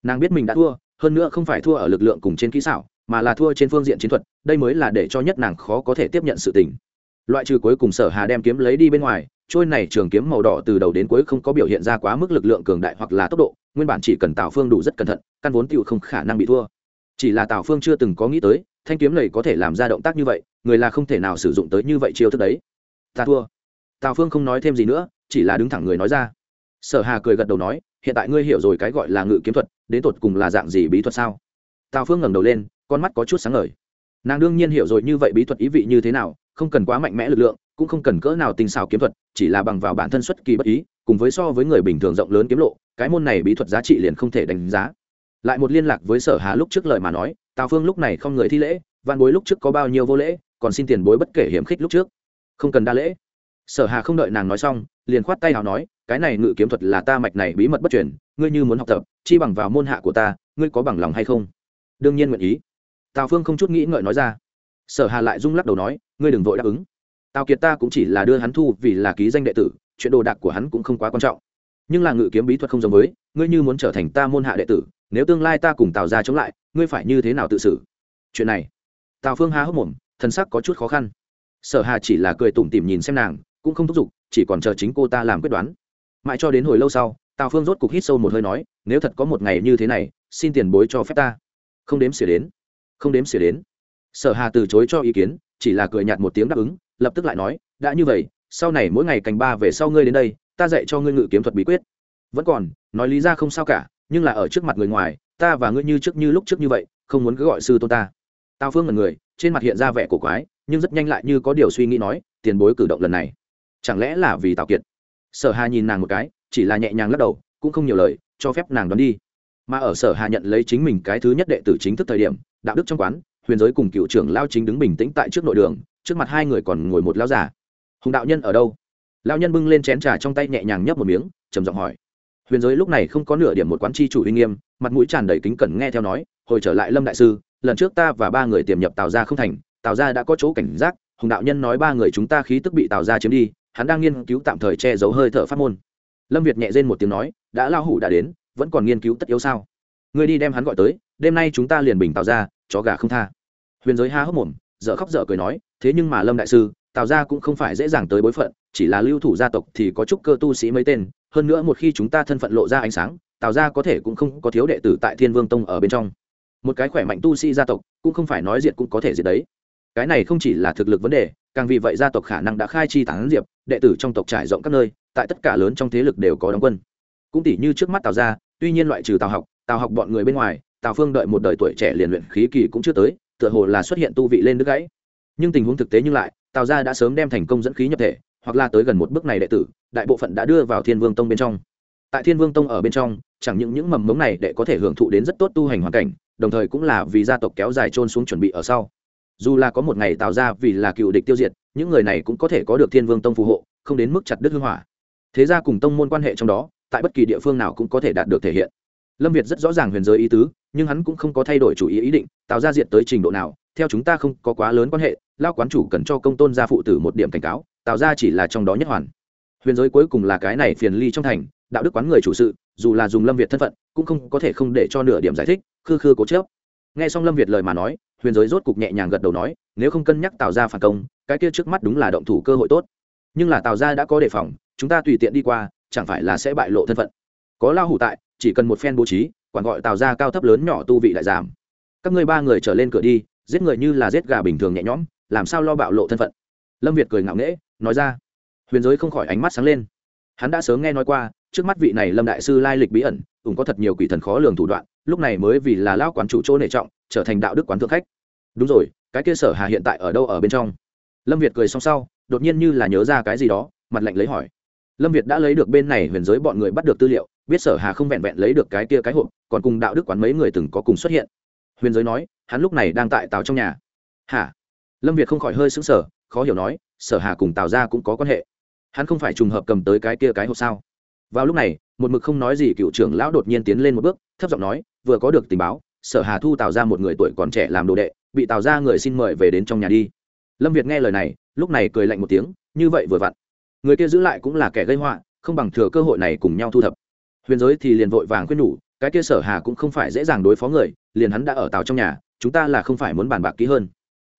Nàng biết mình đã thua, hơn nữa không phải thua ở lực lượng cùng trên kỹ xảo, mà là thua trên phương diện chiến thuật, đây mới là để cho nhất nàng khó có thể tiếp nhận sự tình. Loại trừ cuối cùng Sở Hà đem kiếm lấy đi bên ngoài, trôi này trường kiếm màu đỏ từ đầu đến cuối không có biểu hiện ra quá mức lực lượng cường đại hoặc là tốc độ nguyên bản chỉ cần tào phương đủ rất cẩn thận căn vốn tựu không khả năng bị thua chỉ là tào phương chưa từng có nghĩ tới thanh kiếm này có thể làm ra động tác như vậy người là không thể nào sử dụng tới như vậy chiêu thức đấy ta thua tào phương không nói thêm gì nữa chỉ là đứng thẳng người nói ra sở hà cười gật đầu nói hiện tại ngươi hiểu rồi cái gọi là ngự kiếm thuật đến tột cùng là dạng gì bí thuật sao tào phương ngẩng đầu lên con mắt có chút sáng ngời nàng đương nhiên hiểu rồi như vậy bí thuật ý vị như thế nào không cần quá mạnh mẽ lực lượng cũng không cần cỡ nào tinh xảo kiếm thuật chỉ là bằng vào bản thân xuất kỳ bất ý cùng với so với người bình thường rộng lớn kiếm lộ cái môn này bí thuật giá trị liền không thể đánh giá. Lại một liên lạc với sở hà lúc trước lời mà nói, tào phương lúc này không người thi lễ văn bối lúc trước có bao nhiêu vô lễ, còn xin tiền bối bất kể hiểm khích lúc trước. Không cần đa lễ. Sở hà không đợi nàng nói xong, liền khoát tay nào nói, cái này ngự kiếm thuật là ta mạch này bí mật bất truyền, ngươi như muốn học tập, chi bằng vào môn hạ của ta, ngươi có bằng lòng hay không? Đương nhiên nguyện ý. Tào phương không chút nghĩ ngợi nói ra. Sở hà lại rung lắc đầu nói, ngươi đừng vội đáp ứng. Tào kiệt ta cũng chỉ là đưa hắn thu vì là ký danh đệ tử, chuyện đồ đạc của hắn cũng không quá quan trọng nhưng là ngự kiếm bí thuật không giống với, ngươi như muốn trở thành ta môn hạ đệ tử, nếu tương lai ta cùng tào ra chống lại, ngươi phải như thế nào tự xử? Chuyện này, tào phương há hốc mồm thân sắc có chút khó khăn. Sở hà chỉ là cười tủm tỉm nhìn xem nàng, cũng không thúc giục, chỉ còn chờ chính cô ta làm quyết đoán. Mãi cho đến hồi lâu sau, tào phương rốt cục hít sâu một hơi nói, nếu thật có một ngày như thế này, xin tiền bối cho phép ta. Không đếm xỉa đến, không đếm xỉa đến. Sở hà từ chối cho ý kiến, chỉ là cười nhạt một tiếng đáp ứng, lập tức lại nói, đã như vậy, sau này mỗi ngày cành ba về sau ngươi đến đây ta dạy cho ngươi ngự kiếm thuật bí quyết. Vẫn còn, nói lý ra không sao cả, nhưng là ở trước mặt người ngoài, ta và ngươi như trước như lúc trước như vậy, không muốn cứ gọi sư tôn ta. Tào phương ngần người, trên mặt hiện ra vẻ cổ quái, nhưng rất nhanh lại như có điều suy nghĩ nói, tiền bối cử động lần này. Chẳng lẽ là vì tào kiệt? Sở hà nhìn nàng một cái, chỉ là nhẹ nhàng lắc đầu, cũng không nhiều lời, cho phép nàng đón đi. Mà ở sở hà nhận lấy chính mình cái thứ nhất đệ tử chính thức thời điểm, đạo đức trong quán, huyền giới cùng cựu trưởng lao chính đứng bình tĩnh tại trước nội đường, trước mặt hai người còn ngồi một lao giả hùng đạo nhân ở đâu? Lao nhân bưng lên chén trà trong tay nhẹ nhàng nhấp một miếng, trầm giọng hỏi. Huyền giới lúc này không có nửa điểm một quán tri chủ uy nghiêm, mặt mũi tràn đầy kính cẩn nghe theo nói, hồi trở lại lâm đại sư, lần trước ta và ba người tiềm nhập tào ra không thành, tào ra đã có chỗ cảnh giác, hùng đạo nhân nói ba người chúng ta khí tức bị tào ra chiếm đi, hắn đang nghiên cứu tạm thời che giấu hơi thở phát môn. Lâm việt nhẹ rên một tiếng nói, đã lao hủ đã đến, vẫn còn nghiên cứu tất yếu sao? Người đi đem hắn gọi tới, đêm nay chúng ta liền bình tào ra chó gà không tha. Huyền giới ha hốc mồm, dở khóc dở cười nói, thế nhưng mà lâm đại sư tào gia cũng không phải dễ dàng tới bối phận chỉ là lưu thủ gia tộc thì có chút cơ tu sĩ mấy tên hơn nữa một khi chúng ta thân phận lộ ra ánh sáng tào gia có thể cũng không có thiếu đệ tử tại thiên vương tông ở bên trong. Một cái khỏe mạnh tu sĩ gia tộc cũng không phải nói diệt cũng có thể diệt đấy. Cái này không chỉ là thực lực vấn đề càng vì vậy gia tộc khả năng đã khai chi tán diệp đệ tử trong tộc trải rộng các nơi tại tất cả lớn trong thế lực đều có đóng quân. Cũng tỷ như trước mắt tào gia, tuy nhiên loại trừ tào học tào học bọn người bên ngoài tào phương đợi một đời tuổi trẻ liền luyện khí kỳ cũng chưa tới tựa hồ là xuất hiện tu vị lên đứt gãy. Nhưng tình huống thực tế nhưng lại tào gia đã sớm đem thành công dẫn khí nhập thể, hoặc là tới gần một bước này đệ tử, đại bộ phận đã đưa vào thiên vương tông bên trong. Tại thiên vương tông ở bên trong, chẳng những những mầm mống này để có thể hưởng thụ đến rất tốt tu hành hoàn cảnh, đồng thời cũng là vì gia tộc kéo dài trôn xuống chuẩn bị ở sau. Dù là có một ngày tạo ra vì là cựu địch tiêu diệt, những người này cũng có thể có được thiên vương tông phù hộ, không đến mức chặt đứt hương hỏa. Thế ra cùng tông môn quan hệ trong đó, tại bất kỳ địa phương nào cũng có thể đạt được thể hiện. Lâm việt rất rõ ràng huyền giới ý tứ, nhưng hắn cũng không có thay đổi chủ ý ý định tạo ra diện tới trình độ nào, theo chúng ta không có quá lớn quan hệ lao quán chủ cần cho công tôn gia phụ tử một điểm cảnh cáo, tạo ra chỉ là trong đó nhất hoàn. Huyền giới cuối cùng là cái này phiền ly trong thành, đạo đức quán người chủ sự, dù là dùng lâm việt thân phận, cũng không có thể không để cho nửa điểm giải thích, khư khư cố chớp nghe xong lâm việt lời mà nói, huyền giới rốt cục nhẹ nhàng gật đầu nói, nếu không cân nhắc tạo ra phản công, cái kia trước mắt đúng là động thủ cơ hội tốt. Nhưng là tạo ra đã có đề phòng, chúng ta tùy tiện đi qua, chẳng phải là sẽ bại lộ thân phận. Có lao hủ tại, chỉ cần một phen bố trí, quản gọi tạo ra cao thấp lớn nhỏ tu vị lại giảm. Các ngươi ba người trở lên cửa đi, giết người như là giết gà bình thường nhẹ nhõm làm sao lo bạo lộ thân phận? Lâm việt cười ngạo nghễ, nói ra, huyền giới không khỏi ánh mắt sáng lên. Hắn đã sớm nghe nói qua, trước mắt vị này lâm đại sư lai lịch bí ẩn, cũng có thật nhiều quỷ thần khó lường thủ đoạn, lúc này mới vì là lao quán chủ chỗ nể trọng, trở thành đạo đức quán thượng khách. Đúng rồi, cái kia sở hà hiện tại ở đâu ở bên trong? Lâm việt cười xong sau, đột nhiên như là nhớ ra cái gì đó, mặt lạnh lấy hỏi. Lâm việt đã lấy được bên này huyền giới bọn người bắt được tư liệu, biết sở hà không vẹn vẹn lấy được cái kia cái hộp, còn cùng đạo đức quán mấy người từng có cùng xuất hiện. Huyền giới nói, hắn lúc này đang tại tàu trong nhà. Hả? Lâm việt không khỏi hơi sững sờ, khó hiểu nói, sở hà cùng tào ra cũng có quan hệ. Hắn không phải trùng hợp cầm tới cái kia cái hộp sao? Vào lúc này, một mực không nói gì cựu trưởng lão đột nhiên tiến lên một bước, thấp giọng nói, vừa có được tình báo, sở hà thu tào ra một người tuổi còn trẻ làm đồ đệ, bị tào ra người xin mời về đến trong nhà đi. Lâm việt nghe lời này, lúc này cười lạnh một tiếng, như vậy vừa vặn. Người kia giữ lại cũng là kẻ gây họa, không bằng thừa cơ hội này cùng nhau thu thập. Huyền giới thì liền vội vàng khuyên nhủ, cái kia sở hà cũng không phải dễ dàng đối phó người, liền hắn đã ở tàu trong nhà, chúng ta là không phải muốn bàn bạc kỹ hơn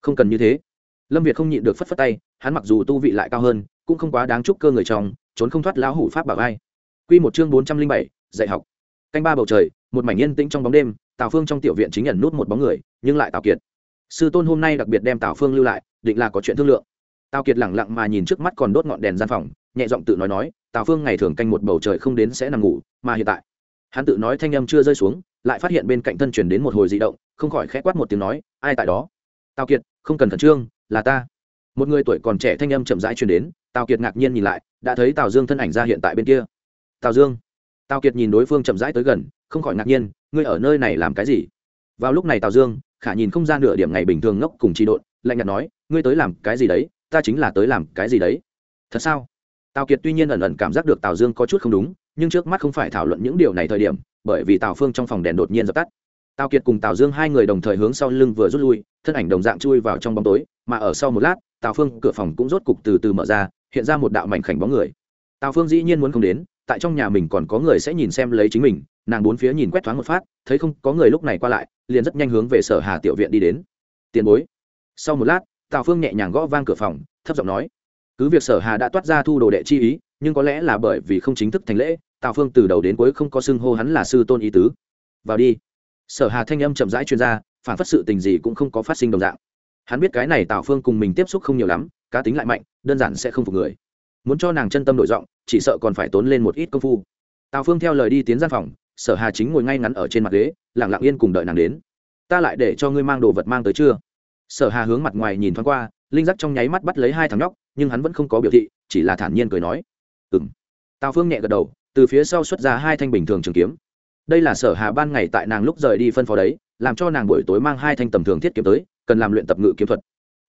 không cần như thế. Lâm việt không nhịn được phất phất tay, hắn mặc dù tu vị lại cao hơn, cũng không quá đáng chúc cơ người trong, trốn không thoát lão hủ pháp bảo vai q một chương bốn trăm linh bảy, dạy học. Canh ba bầu trời, một mảnh yên tĩnh trong bóng đêm, tào phương trong tiểu viện chính nhận nút một bóng người, nhưng lại tào kiệt. Sư tôn hôm nay đặc biệt đem tào phương lưu lại, định là có chuyện thương lượng. Tào kiệt lẳng lặng mà nhìn trước mắt còn đốt ngọn đèn gian phòng, nhẹ giọng tự nói nói, tào phương ngày thường canh một bầu trời không đến sẽ nằm ngủ, mà hiện tại. Hắn tự nói thanh âm chưa rơi xuống, lại phát hiện bên cạnh thân chuyển đến một hồi di động, không khỏi khẽ quát một tiếng nói, ai tại đó? Tào kiệt không cần khẩn trương, là ta. Một người tuổi còn trẻ thanh âm chậm rãi truyền đến, tào kiệt ngạc nhiên nhìn lại, đã thấy tào dương thân ảnh ra hiện tại bên kia. Tào dương. Tào kiệt nhìn đối phương chậm rãi tới gần, không khỏi ngạc nhiên, ngươi ở nơi này làm cái gì? Vào lúc này tào dương, khả nhìn không ra nửa điểm ngày bình thường ngốc cùng trị độn, lạnh nhạt nói, ngươi tới làm cái gì đấy, ta chính là tới làm cái gì đấy. Thật sao? Tào kiệt tuy nhiên ẩn ẩn cảm giác được tào dương có chút không đúng, nhưng trước mắt không phải thảo luận những điều này thời điểm, bởi vì tào phương trong phòng đèn đột nhiên dập tắt tào kiệt cùng tào dương hai người đồng thời hướng sau lưng vừa rút lui, thân ảnh đồng dạng chui vào trong bóng tối, mà ở sau một lát, tào phương cửa phòng cũng rốt cục từ từ mở ra, hiện ra một đạo mảnh khảnh bóng người. Tào phương dĩ nhiên muốn không đến, tại trong nhà mình còn có người sẽ nhìn xem lấy chính mình, nàng bốn phía nhìn quét thoáng một phát, thấy không có người lúc này qua lại, liền rất nhanh hướng về sở hà tiểu viện đi đến. Tiền bối. Sau một lát, tào phương nhẹ nhàng gõ vang cửa phòng, thấp giọng nói, cứ việc sở hà đã toát ra thu đồ đệ chi ý, nhưng có lẽ là bởi vì không chính thức thành lễ, tào phương từ đầu đến cuối không có xưng hô hắn là sư tôn ý tứ. Vào đi sở hà thanh âm chậm rãi chuyên gia phản phất sự tình gì cũng không có phát sinh đồng dạng. Hắn biết cái này tào phương cùng mình tiếp xúc không nhiều lắm, cá tính lại mạnh, đơn giản sẽ không phục người. Muốn cho nàng chân tâm đổi giọng, chỉ sợ còn phải tốn lên một ít công phu. Tào phương theo lời đi tiến gian phòng, sở hà chính ngồi ngay ngắn ở trên mặt ghế lẳng lặng yên cùng đợi nàng đến. Ta lại để cho ngươi mang đồ vật mang tới chưa? Sở hà hướng mặt ngoài nhìn thoáng qua, linh giác trong nháy mắt bắt lấy hai thằng nhóc, nhưng hắn vẫn không có biểu thị, chỉ là thản nhiên cười nói. Ừng tào phương nhẹ gật đầu, từ phía sau xuất ra hai thanh bình thường trường kiếm đây là sở hà ban ngày tại nàng lúc rời đi phân phó đấy, làm cho nàng buổi tối mang hai thanh tầm thường thiết kiếm tới, cần làm luyện tập ngự kiếm thuật.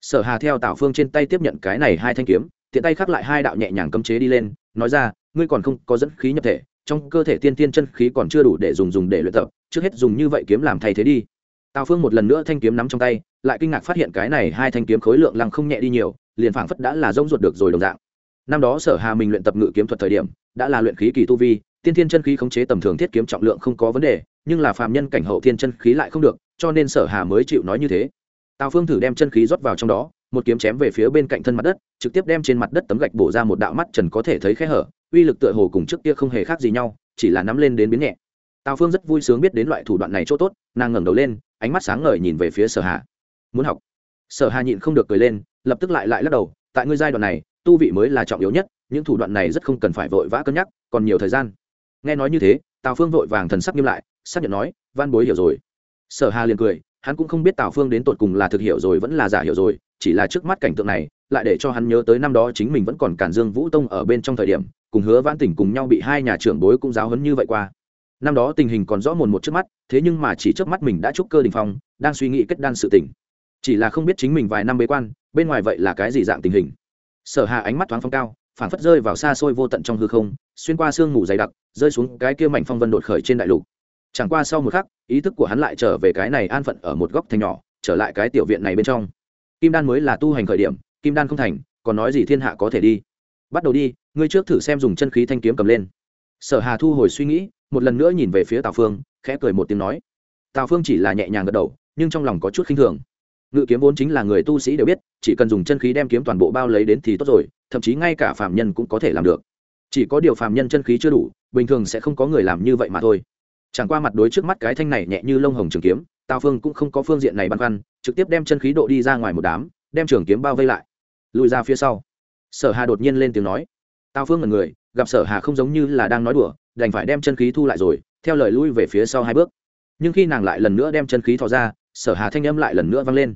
Sở hà theo tào phương trên tay tiếp nhận cái này hai thanh kiếm, tiện tay khắc lại hai đạo nhẹ nhàng cấm chế đi lên, nói ra, ngươi còn không có dẫn khí nhập thể, trong cơ thể tiên tiên chân khí còn chưa đủ để dùng dùng để luyện tập, trước hết dùng như vậy kiếm làm thay thế đi. Tào phương một lần nữa thanh kiếm nắm trong tay, lại kinh ngạc phát hiện cái này hai thanh kiếm khối lượng lăng không nhẹ đi nhiều, liền phảng phất đã là rông ruột được rồi đồng dạng. Năm đó sở hà mình luyện tập ngự kiếm thuật thời điểm, đã là luyện khí kỳ tu vi tiên thiên chân khí khống chế tầm thường thiết kiếm trọng lượng không có vấn đề, nhưng là phàm nhân cảnh hậu thiên chân khí lại không được, cho nên sở hà mới chịu nói như thế. Tào phương thử đem chân khí rót vào trong đó, một kiếm chém về phía bên cạnh thân mặt đất, trực tiếp đem trên mặt đất tấm gạch bổ ra một đạo mắt trần có thể thấy khe hở, uy lực tựa hồ cùng trước kia không hề khác gì nhau, chỉ là nắm lên đến biến nhẹ. Tào phương rất vui sướng biết đến loại thủ đoạn này chỗ tốt, nàng ngẩng đầu lên, ánh mắt sáng ngời nhìn về phía sở hà. Muốn học? Sở hà nhịn không được cười lên, lập tức lại lại lắc đầu, tại ngươi giai đoạn này, tu vị mới là trọng yếu nhất, những thủ đoạn này rất không cần phải vội vã cân nhắc, còn nhiều thời gian nghe nói như thế, tào phương vội vàng thần sắc nghiêm lại, xác nhận nói, văn bối hiểu rồi. Sở hà liền cười, hắn cũng không biết tào phương đến tột cùng là thực hiểu rồi vẫn là giả hiểu rồi, chỉ là trước mắt cảnh tượng này, lại để cho hắn nhớ tới năm đó chính mình vẫn còn cản dương vũ tông ở bên trong thời điểm, cùng hứa vãn tỉnh cùng nhau bị hai nhà trưởng bối cũng giáo hấn như vậy qua. Năm đó tình hình còn rõ mồn một trước mắt, thế nhưng mà chỉ trước mắt mình đã trúc cơ đình phong, đang suy nghĩ kết đan sự tỉnh chỉ là không biết chính mình vài năm bế quan, bên ngoài vậy là cái gì dạng tình hình. Sở hà ánh mắt thoáng phong cao phản phất rơi vào xa xôi vô tận trong hư không, xuyên qua sương mù dày đặc, rơi xuống cái kia mảnh phong vân đột khởi trên đại lục. Chẳng qua sau một khắc, ý thức của hắn lại trở về cái này an phận ở một góc thành nhỏ, trở lại cái tiểu viện này bên trong. Kim đan mới là tu hành khởi điểm, kim đan không thành, còn nói gì thiên hạ có thể đi. Bắt đầu đi, ngươi trước thử xem dùng chân khí thanh kiếm cầm lên. Sở hà thu hồi suy nghĩ, một lần nữa nhìn về phía tào phương, khẽ cười một tiếng nói. Tào phương chỉ là nhẹ nhàng gật đầu, nhưng trong lòng có chút khinh thường ngự kiếm vốn chính là người tu sĩ đều biết, chỉ cần dùng chân khí đem kiếm toàn bộ bao lấy đến thì tốt rồi, thậm chí ngay cả phạm nhân cũng có thể làm được. Chỉ có điều phạm nhân chân khí chưa đủ, bình thường sẽ không có người làm như vậy mà thôi. Chẳng qua mặt đối trước mắt cái thanh này nhẹ như lông hồng trường kiếm, tào phương cũng không có phương diện này băn khoăn, trực tiếp đem chân khí độ đi ra ngoài một đám, đem trường kiếm bao vây lại. Lùi ra phía sau. Sở hà đột nhiên lên tiếng nói. Tào phương là người, gặp sở hà không giống như là đang nói đùa, đành phải đem chân khí thu lại rồi, theo lời lui về phía sau hai bước. Nhưng khi nàng lại lần nữa đem chân khí thò ra sở hà thanh âm lại lần nữa vang lên.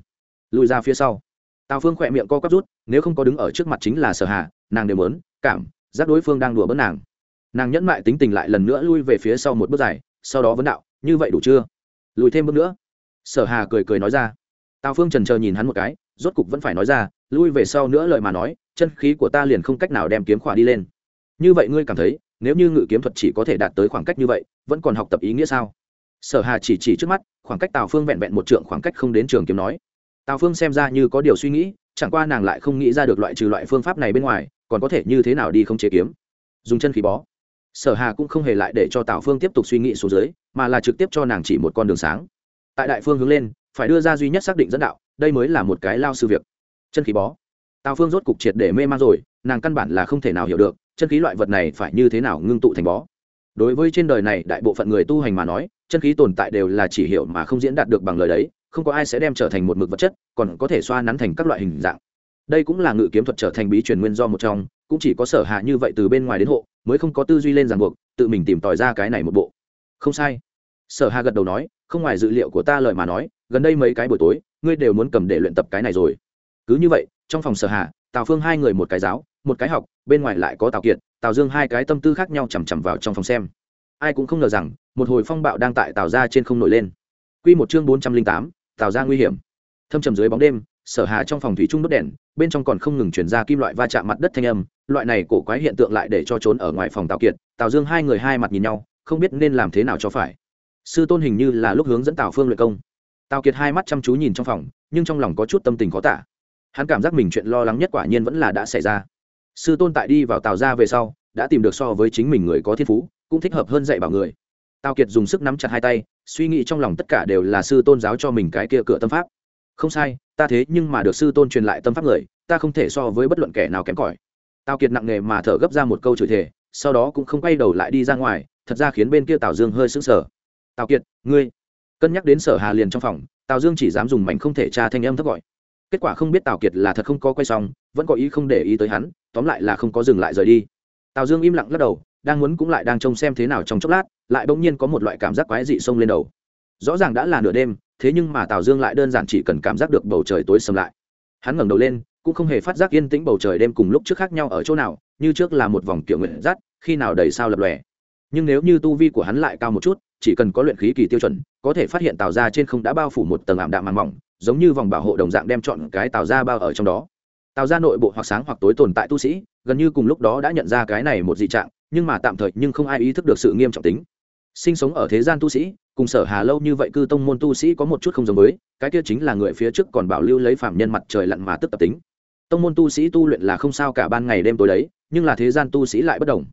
Lùi ra phía sau. Tào phương khỏe miệng co quắp rút, nếu không có đứng ở trước mặt chính là sở hà, nàng đều mớn cảm, giác đối phương đang đùa bớt nàng. Nàng nhẫn mại tính tình lại lần nữa lui về phía sau một bước dài, sau đó vấn đạo, như vậy đủ chưa? Lùi thêm bước nữa. Sở hà cười cười nói ra. Tào phương trần chờ nhìn hắn một cái, rốt cục vẫn phải nói ra, lui về sau nữa lời mà nói, chân khí của ta liền không cách nào đem kiếm khỏa đi lên. Như vậy ngươi cảm thấy, nếu như ngự kiếm thuật chỉ có thể đạt tới khoảng cách như vậy, vẫn còn học tập ý nghĩa sao? Sở hà chỉ chỉ trước mắt, khoảng cách tào phương vẹn vẹn một trượng khoảng cách không đến trường kiếm nói. Tào phương xem ra như có điều suy nghĩ, chẳng qua nàng lại không nghĩ ra được loại trừ loại phương pháp này bên ngoài, còn có thể như thế nào đi không chế kiếm. Dùng chân khí bó. Sở hà cũng không hề lại để cho tào phương tiếp tục suy nghĩ xuống dưới, mà là trực tiếp cho nàng chỉ một con đường sáng. Tại đại phương hướng lên, phải đưa ra duy nhất xác định dẫn đạo, đây mới là một cái lao sự việc. Chân khí bó. Tào phương rốt cục triệt để mê man rồi, nàng căn bản là không thể nào hiểu được, chân khí loại vật này phải như thế nào ngưng tụ thành bó. Đối với trên đời này đại bộ phận người tu hành mà nói chân khí tồn tại đều là chỉ hiểu mà không diễn đạt được bằng lời đấy, không có ai sẽ đem trở thành một mực vật chất, còn có thể xoa nắn thành các loại hình dạng. Đây cũng là ngự kiếm thuật trở thành bí truyền nguyên do một trong, cũng chỉ có sở hạ như vậy từ bên ngoài đến hộ, mới không có tư duy lên ràng buộc, tự mình tìm tòi ra cái này một bộ. Không sai. Sở hạ gật đầu nói, không ngoài dự liệu của ta lời mà nói, gần đây mấy cái buổi tối, ngươi đều muốn cầm để luyện tập cái này rồi. Cứ như vậy, trong phòng sở hạ, tào phương hai người một cái giáo, một cái học, bên ngoài lại có tào kiệt, tào dương hai cái tâm tư khác nhau chằm chằm vào trong phòng xem ai cũng không ngờ rằng, một hồi phong bạo đang tại tạo ra trên không nổi lên. Q một chương bốn trăm linh tám, tào ra nguy hiểm. Thâm trầm dưới bóng đêm, sở hà trong phòng thủy trung đốt đèn, bên trong còn không ngừng chuyển ra kim loại va chạm mặt đất thanh âm, loại này cổ quái hiện tượng lại để cho trốn ở ngoài phòng tào kiệt, tào dương hai người hai mặt nhìn nhau, không biết nên làm thế nào cho phải. Sư tôn hình như là lúc hướng dẫn tào phương luyện công. Tào kiệt hai mắt chăm chú nhìn trong phòng, nhưng trong lòng có chút tâm tình khó tả. Hắn cảm giác mình chuyện lo lắng nhất quả nhiên vẫn là đã xảy ra. Sư tôn tại đi vào tào ra về sau, đã tìm được so với chính mình người có thiên phú cũng thích hợp hơn dạy bảo người. Tào kiệt dùng sức nắm chặt hai tay, suy nghĩ trong lòng tất cả đều là sư tôn giáo cho mình cái kia cửa tâm pháp. Không sai, ta thế nhưng mà được sư tôn truyền lại tâm pháp người, ta không thể so với bất luận kẻ nào kém cỏi. Tào kiệt nặng nề mà thở gấp ra một câu chửi thề, sau đó cũng không quay đầu lại đi ra ngoài, thật ra khiến bên kia tào dương hơi sững sờ. Tào kiệt, ngươi? Cân nhắc đến sở hà liền trong phòng, tào dương chỉ dám dùng mảnh không thể tra thanh âm thấp gọi. Kết quả không biết tào kiệt là thật không có quay xong, vẫn có ý không để ý tới hắn, tóm lại là không có dừng lại rời đi. Tào dương im lặng lắc đầu đang muốn cũng lại đang trông xem thế nào trong chốc lát, lại bỗng nhiên có một loại cảm giác quái dị xông lên đầu. Rõ ràng đã là nửa đêm, thế nhưng mà tào dương lại đơn giản chỉ cần cảm giác được bầu trời tối sầm lại. Hắn ngẩng đầu lên, cũng không hề phát giác yên tĩnh bầu trời đêm cùng lúc trước khác nhau ở chỗ nào, như trước là một vòng kiểu nguyện rát, khi nào đầy sao lập lòe. Nhưng nếu như tu vi của hắn lại cao một chút, chỉ cần có luyện khí kỳ tiêu chuẩn, có thể phát hiện tào ra trên không đã bao phủ một tầng ảm đạm màng mỏng, giống như vòng bảo hộ đồng dạng đem chọn cái tào ra bao ở trong đó. Tào ra nội bộ hoặc sáng hoặc tối tồn tại tu sĩ, gần như cùng lúc đó đã nhận ra cái này một dị trạng nhưng mà tạm thời nhưng không ai ý thức được sự nghiêm trọng tính. Sinh sống ở thế gian tu sĩ, cùng sở hà lâu như vậy cư tông môn tu sĩ có một chút không giống với, cái kia chính là người phía trước còn bảo lưu lấy phạm nhân mặt trời lặn mà tức tập tính. Tông môn tu sĩ tu luyện là không sao cả ban ngày đêm tối đấy, nhưng là thế gian tu sĩ lại bất đồng.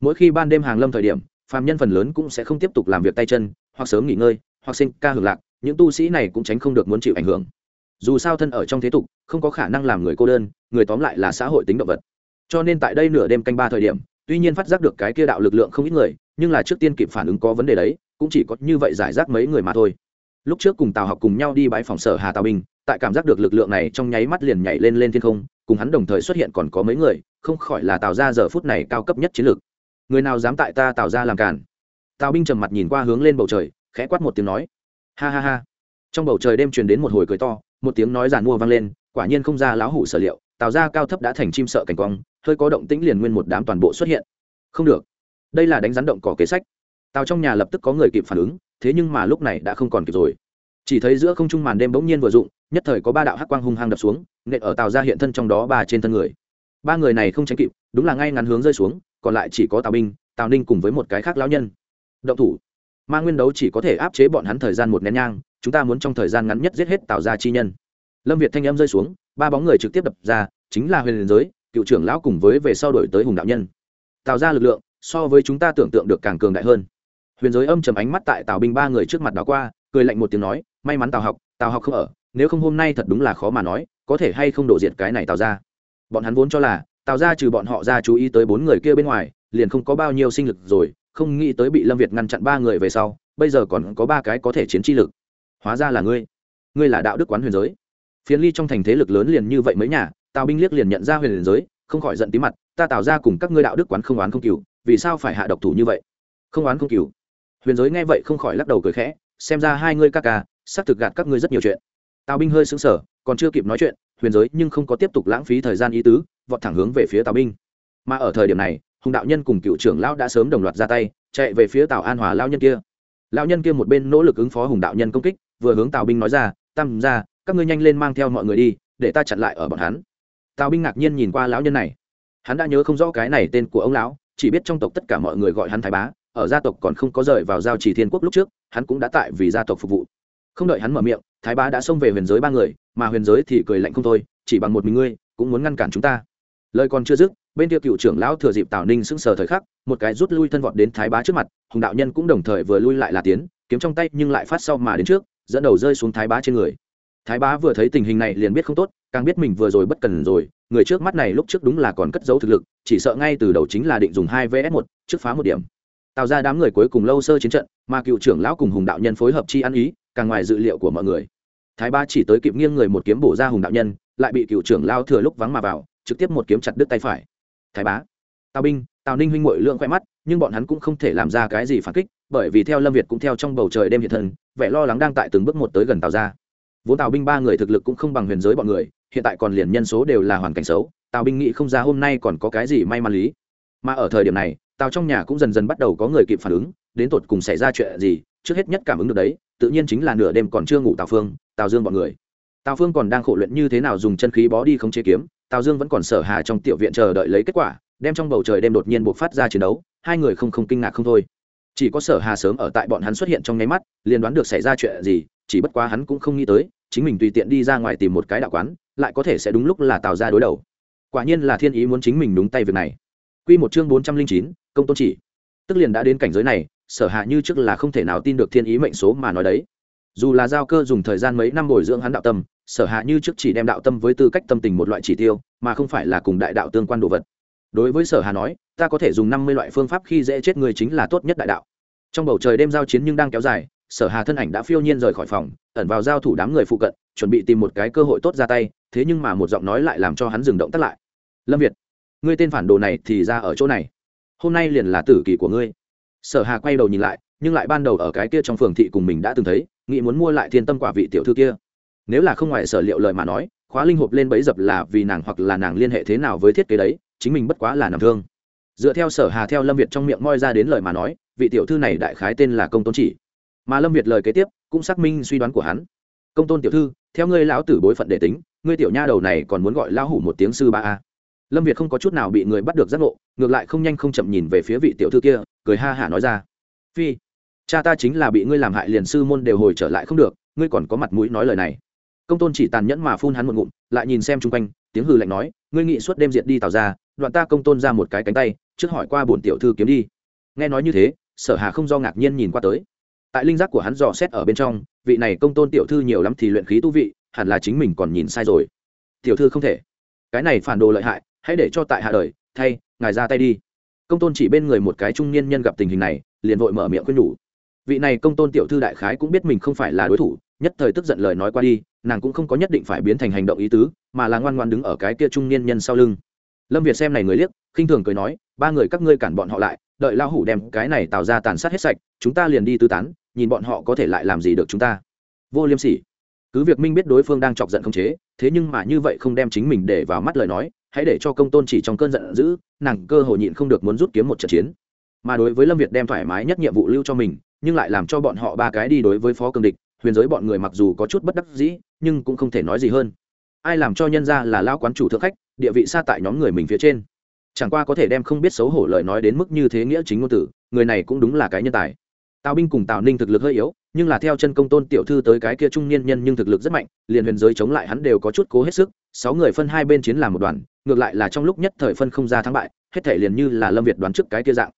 Mỗi khi ban đêm hàng lâm thời điểm phạm nhân phần lớn cũng sẽ không tiếp tục làm việc tay chân, hoặc sớm nghỉ ngơi, hoặc sinh ca hưởng lạc, những tu sĩ này cũng tránh không được muốn chịu ảnh hưởng. Dù sao thân ở trong thế tục, không có khả năng làm người cô đơn, người tóm lại là xã hội tính động vật. Cho nên tại đây nửa đêm canh ba thời điểm tuy nhiên phát giác được cái kia đạo lực lượng không ít người, nhưng là trước tiên kịp phản ứng có vấn đề đấy, cũng chỉ có như vậy giải rác mấy người mà thôi. Lúc trước cùng tào học cùng nhau đi bãi phòng sở hà tào binh tại cảm giác được lực lượng này trong nháy mắt liền nhảy lên lên thiên không, cùng hắn đồng thời xuất hiện còn có mấy người, không khỏi là tào ra giờ phút này cao cấp nhất chiến lược. Người nào dám tại ta tào ra làm cản tào binh trầm mặt nhìn qua hướng lên bầu trời, khẽ quát một tiếng nói. Ha ha ha. Trong bầu trời đêm truyền đến một hồi cười to, một tiếng nói giàn mua vang lên, quả nhiên không ra lão hủ sở liệu, tào ra cao thấp đã thành chim sợ cảnh quang hơi có động tĩnh liền nguyên một đám toàn bộ xuất hiện. Không được. Đây là đánh rắn động cỏ kế sách. Tào trong nhà lập tức có người kịp phản ứng thế nhưng mà lúc này đã không còn kịp rồi. Chỉ thấy giữa không trung màn đêm bỗng nhiên vừa dụng, nhất thời có ba đạo hắc quang hung hăng đập xuống nện ở tàu ra hiện thân trong đó ba trên thân người. Ba người này không tránh kịp đúng là ngay ngắn hướng rơi xuống còn lại chỉ có tào binh tào ninh cùng với một cái khác lão nhân. Động thủ. Ma nguyên đấu chỉ có thể áp chế bọn hắn thời gian một nén nhang chúng ta muốn trong thời gian ngắn nhất giết hết tào gia chi nhân. Lâm việt thanh em rơi xuống ba bóng người trực tiếp đập ra chính là huyền giới cựu trưởng lão cùng với về sau đổi tới hùng đạo nhân. Tạo ra lực lượng, so với chúng ta tưởng tượng được càng cường đại hơn. Huyền giới âm chầm ánh mắt tại tào binh ba người trước mặt đó qua, cười lạnh một tiếng nói, may mắn tào học tào học không ở, nếu không hôm nay thật đúng là khó mà nói, có thể hay không đổ diệt cái này tào ra bọn hắn vốn cho là, tào ra trừ bọn họ ra chú ý tới bốn người kia bên ngoài, liền không có bao nhiêu sinh lực rồi, không nghĩ tới bị lâm việt ngăn chặn ba người về sau, bây giờ còn có ba cái có thể chiến chi lực. Hóa ra là ngươi. Ngươi là đạo đức quán huyền giới. Phiến ly trong thành thế lực lớn liền như vậy mấy nhà tào binh liếc liền nhận ra huyền giới, không khỏi giận tí mặt, ta tạo ra cùng các ngươi đạo đức quán không oán không cừu, vì sao phải hạ độc thủ như vậy? Không oán không cừu. Huyền giới nghe vậy không khỏi lắc đầu cười khẽ, xem ra hai ngươi ca ca, xác thực gạt các ngươi rất nhiều chuyện. Tào binh hơi sững sờ, còn chưa kịp nói chuyện, huyền giới nhưng không có tiếp tục lãng phí thời gian ý tứ, vọt thẳng hướng về phía tào binh. Mà ở thời điểm này, hùng đạo nhân cùng cựu trưởng lão đã sớm đồng loạt ra tay, chạy về phía tào an hòa lao nhân kia. Lao nhân kia một bên nỗ lực ứng phó hùng đạo nhân công kích, vừa hướng tào binh nói ra, tam ra các ngươi nhanh lên mang theo mọi người đi, để ta chặn lại ở bọn hắn tào binh ngạc nhiên nhìn qua lão nhân này. Hắn đã nhớ không rõ cái này tên của ông lão, chỉ biết trong tộc tất cả mọi người gọi hắn thái bá, ở gia tộc còn không có rời vào giao trì thiên quốc lúc trước, hắn cũng đã tại vì gia tộc phục vụ. Không đợi hắn mở miệng, thái bá đã xông về huyền giới ba người, mà huyền giới thì cười lạnh không thôi, chỉ bằng một mình ngươi, cũng muốn ngăn cản chúng ta. Lời còn chưa dứt, bên kia cựu trưởng lão thừa dịp tào ninh sững sờ thời khắc, một cái rút lui thân vọt đến thái bá trước mặt, hùng đạo nhân cũng đồng thời vừa lui lại là tiến, kiếm trong tay nhưng lại phát sau mà đến trước, dẫn đầu rơi xuống thái bá trên người thái bá vừa thấy tình hình này liền biết không tốt, càng biết mình vừa rồi bất cần rồi, người trước mắt này lúc trước đúng là còn cất giấu thực lực, chỉ sợ ngay từ đầu chính là định dùng hai vs một, trước phá một điểm. Tạo ra đám người cuối cùng lâu sơ chiến trận, mà cựu trưởng lão cùng hùng đạo nhân phối hợp chi ăn ý, càng ngoài dự liệu của mọi người. Thái ba chỉ tới kịp nghiêng người một kiếm bổ ra hùng đạo nhân, lại bị cựu trưởng lao thừa lúc vắng mà vào, trực tiếp một kiếm chặt đứt tay phải. Thái bá, tào binh, tào ninh huynh mội lượng khoe mắt, nhưng bọn hắn cũng không thể làm ra cái gì phản kích, bởi vì theo lâm việt cũng theo trong bầu trời đêm hiện thân, vẻ lo lắng đang tại từng bước một tới gần tào ra vốn tào binh ba người thực lực cũng không bằng huyền giới bọn người, hiện tại còn liền nhân số đều là hoàn cảnh xấu, tào binh nghĩ không ra hôm nay còn có cái gì may mắn lý. Mà ở thời điểm này, tào trong nhà cũng dần dần bắt đầu có người kịp phản ứng, đến tột cùng xảy ra chuyện gì, trước hết nhất cảm ứng được đấy, tự nhiên chính là nửa đêm còn chưa ngủ tào phương, tào dương bọn người. Tào phương còn đang khổ luyện như thế nào dùng chân khí bó đi không chế kiếm, tào dương vẫn còn sở hà trong tiểu viện chờ đợi lấy kết quả, đem trong bầu trời đêm đột nhiên buộc phát ra chiến đấu, hai người không không kinh ngạc không thôi. Chỉ có sở hà sớm ở tại bọn hắn xuất hiện trong nháy mắt, liền đoán được xảy ra chuyện gì, chỉ bất quá hắn cũng không nghĩ tới chính mình tùy tiện đi ra ngoài tìm một cái đạo quán, lại có thể sẽ đúng lúc là tạo ra đối đầu. Quả nhiên là thiên ý muốn chính mình đúng tay việc này. Quy một chương bốn trăm linh chín, công tôn chỉ. Tức liền đã đến cảnh giới này, sở hạ như trước là không thể nào tin được thiên ý mệnh số mà nói đấy. Dù là giao cơ dùng thời gian mấy năm bồi dưỡng hắn đạo tâm, sở hạ như trước chỉ đem đạo tâm với tư cách tâm tình một loại chỉ tiêu, mà không phải là cùng đại đạo tương quan đồ vật. Đối với sở hà nói, ta có thể dùng năm mươi loại phương pháp khi dễ chết người chính là tốt nhất đại đạo. Trong bầu trời đêm giao chiến nhưng đang kéo dài sở hà thân ảnh đã phiêu nhiên rời khỏi phòng, ẩn vào giao thủ đám người phụ cận, chuẩn bị tìm một cái cơ hội tốt ra tay, thế nhưng mà một giọng nói lại làm cho hắn dừng động tắt lại. Lâm việt, ngươi tên phản đồ này thì ra ở chỗ này. Hôm nay liền là tử kỳ của ngươi. Sở hà quay đầu nhìn lại, nhưng lại ban đầu ở cái kia trong phường thị cùng mình đã từng thấy, nghĩ muốn mua lại thiên tâm quả vị tiểu thư kia. Nếu là không ngoài sở liệu lời mà nói, khóa linh hộp lên bấy dập là vì nàng hoặc là nàng liên hệ thế nào với thiết kế đấy, chính mình bất quá là nằm thương. Dựa theo sở hà theo lâm việt trong miệng moi ra đến lời mà nói, vị tiểu thư này đại khái tên là công tôn chỉ mà lâm việt lời kế tiếp cũng xác minh suy đoán của hắn. Công tôn tiểu thư, theo ngươi lão tử bối phận để tính, ngươi tiểu nha đầu này còn muốn gọi lão hủ một tiếng sư ba a. Lâm việt không có chút nào bị người bắt được giác ngộ, ngược lại không nhanh không chậm nhìn về phía vị tiểu thư kia, cười ha hả nói ra. Phi, cha ta chính là bị ngươi làm hại liền sư môn đều hồi trở lại không được, ngươi còn có mặt mũi nói lời này. Công tôn chỉ tàn nhẫn mà phun hắn một ngụm, lại nhìn xem chung quanh, tiếng hừ lạnh nói, ngươi nghị suốt đêm diệt đi tào ra đoạn ta công tôn ra một cái cánh tay, trước hỏi qua bổn tiểu thư kiếm đi. Nghe nói như thế, sở hà không do ngạc nhiên nhìn qua tới tại linh giác của hắn dò xét ở bên trong, vị này công tôn tiểu thư nhiều lắm thì luyện khí tu vị, hẳn là chính mình còn nhìn sai rồi. Tiểu thư không thể. Cái này phản đồ lợi hại, hãy để cho tại hạ đời thay, ngài ra tay đi. Công tôn chỉ bên người một cái trung niên nhân gặp tình hình này, liền vội mở miệng khuyên nhủ. Vị này công tôn tiểu thư đại khái cũng biết mình không phải là đối thủ, nhất thời tức giận lời nói qua đi, nàng cũng không có nhất định phải biến thành hành động ý tứ, mà là ngoan ngoan đứng ở cái kia trung niên nhân sau lưng. Lâm việt xem này người liếc, khinh thường cười nói, ba người các ngươi cản bọn họ lại, đợi lao hủ đem cái này tạo ra tàn sát hết sạch, chúng ta liền đi tư tán nhìn bọn họ có thể lại làm gì được chúng ta. Vô liêm sỉ. Cứ việc minh biết đối phương đang chọc giận không chế, thế nhưng mà như vậy không đem chính mình để vào mắt lời nói, hãy để cho công tôn chỉ trong cơn giận dữ, nàng cơ hội nhịn không được muốn rút kiếm một trận chiến. Mà đối với lâm việt đem thoải mái nhất nhiệm vụ lưu cho mình, nhưng lại làm cho bọn họ ba cái đi đối với phó cường địch, huyền giới bọn người mặc dù có chút bất đắc dĩ, nhưng cũng không thể nói gì hơn. Ai làm cho nhân ra là lao quán chủ thượng khách, địa vị xa tại nhóm người mình phía trên. Chẳng qua có thể đem không biết xấu hổ lời nói đến mức như thế nghĩa chính ngôn tử, người này cũng đúng là cái nhân tài tào binh cùng tào ninh thực lực hơi yếu, nhưng là theo chân công tôn tiểu thư tới cái kia trung niên nhân nhưng thực lực rất mạnh, liền huyền giới chống lại hắn đều có chút cố hết sức, sáu người phân hai bên chiến làm một đoàn, ngược lại là trong lúc nhất thời phân không ra thắng bại, hết thể liền như là lâm việt đoán trước cái kia dạng.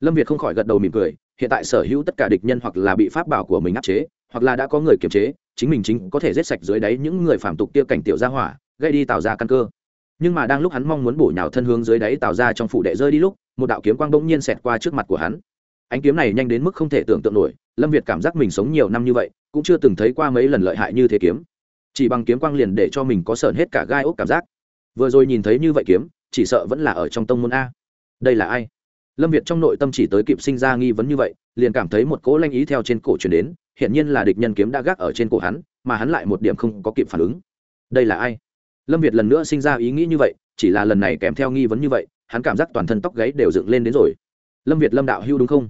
Lâm việt không khỏi gật đầu mỉm cười, hiện tại sở hữu tất cả địch nhân hoặc là bị pháp bảo của mình áp chế, hoặc là đã có người kiềm chế, chính mình chính có thể giết sạch dưới đáy những người phạm tục kia cảnh tiểu gia hỏa, gây đi tạo ra căn cơ. Nhưng mà đang lúc hắn mong muốn bổ nhào thân hướng dưới đáy tạo ra trong phủ đệ rơi đi lúc, một đạo kiếm quang bỗng nhiên xẹt qua trước mặt của hắn ánh kiếm này nhanh đến mức không thể tưởng tượng nổi, lâm việt cảm giác mình sống nhiều năm như vậy, cũng chưa từng thấy qua mấy lần lợi hại như thế kiếm. Chỉ bằng kiếm quang liền để cho mình có sợn hết cả gai ốc cảm giác. Vừa rồi nhìn thấy như vậy kiếm, chỉ sợ vẫn là ở trong tông môn a. Đây là ai? Lâm việt trong nội tâm chỉ tới kịp sinh ra nghi vấn như vậy, liền cảm thấy một cỗ lanh ý theo trên cổ chuyển đến hiện nhiên là địch nhân kiếm đã gác ở trên cổ hắn, mà hắn lại một điểm không có kịp phản ứng. Đây là ai? Lâm việt lần nữa sinh ra ý nghĩ như vậy, chỉ là lần này kèm theo nghi vấn như vậy, hắn cảm giác toàn thân tóc gáy đều dựng lên đến rồi. Lâm việt lâm đạo hưu đúng không?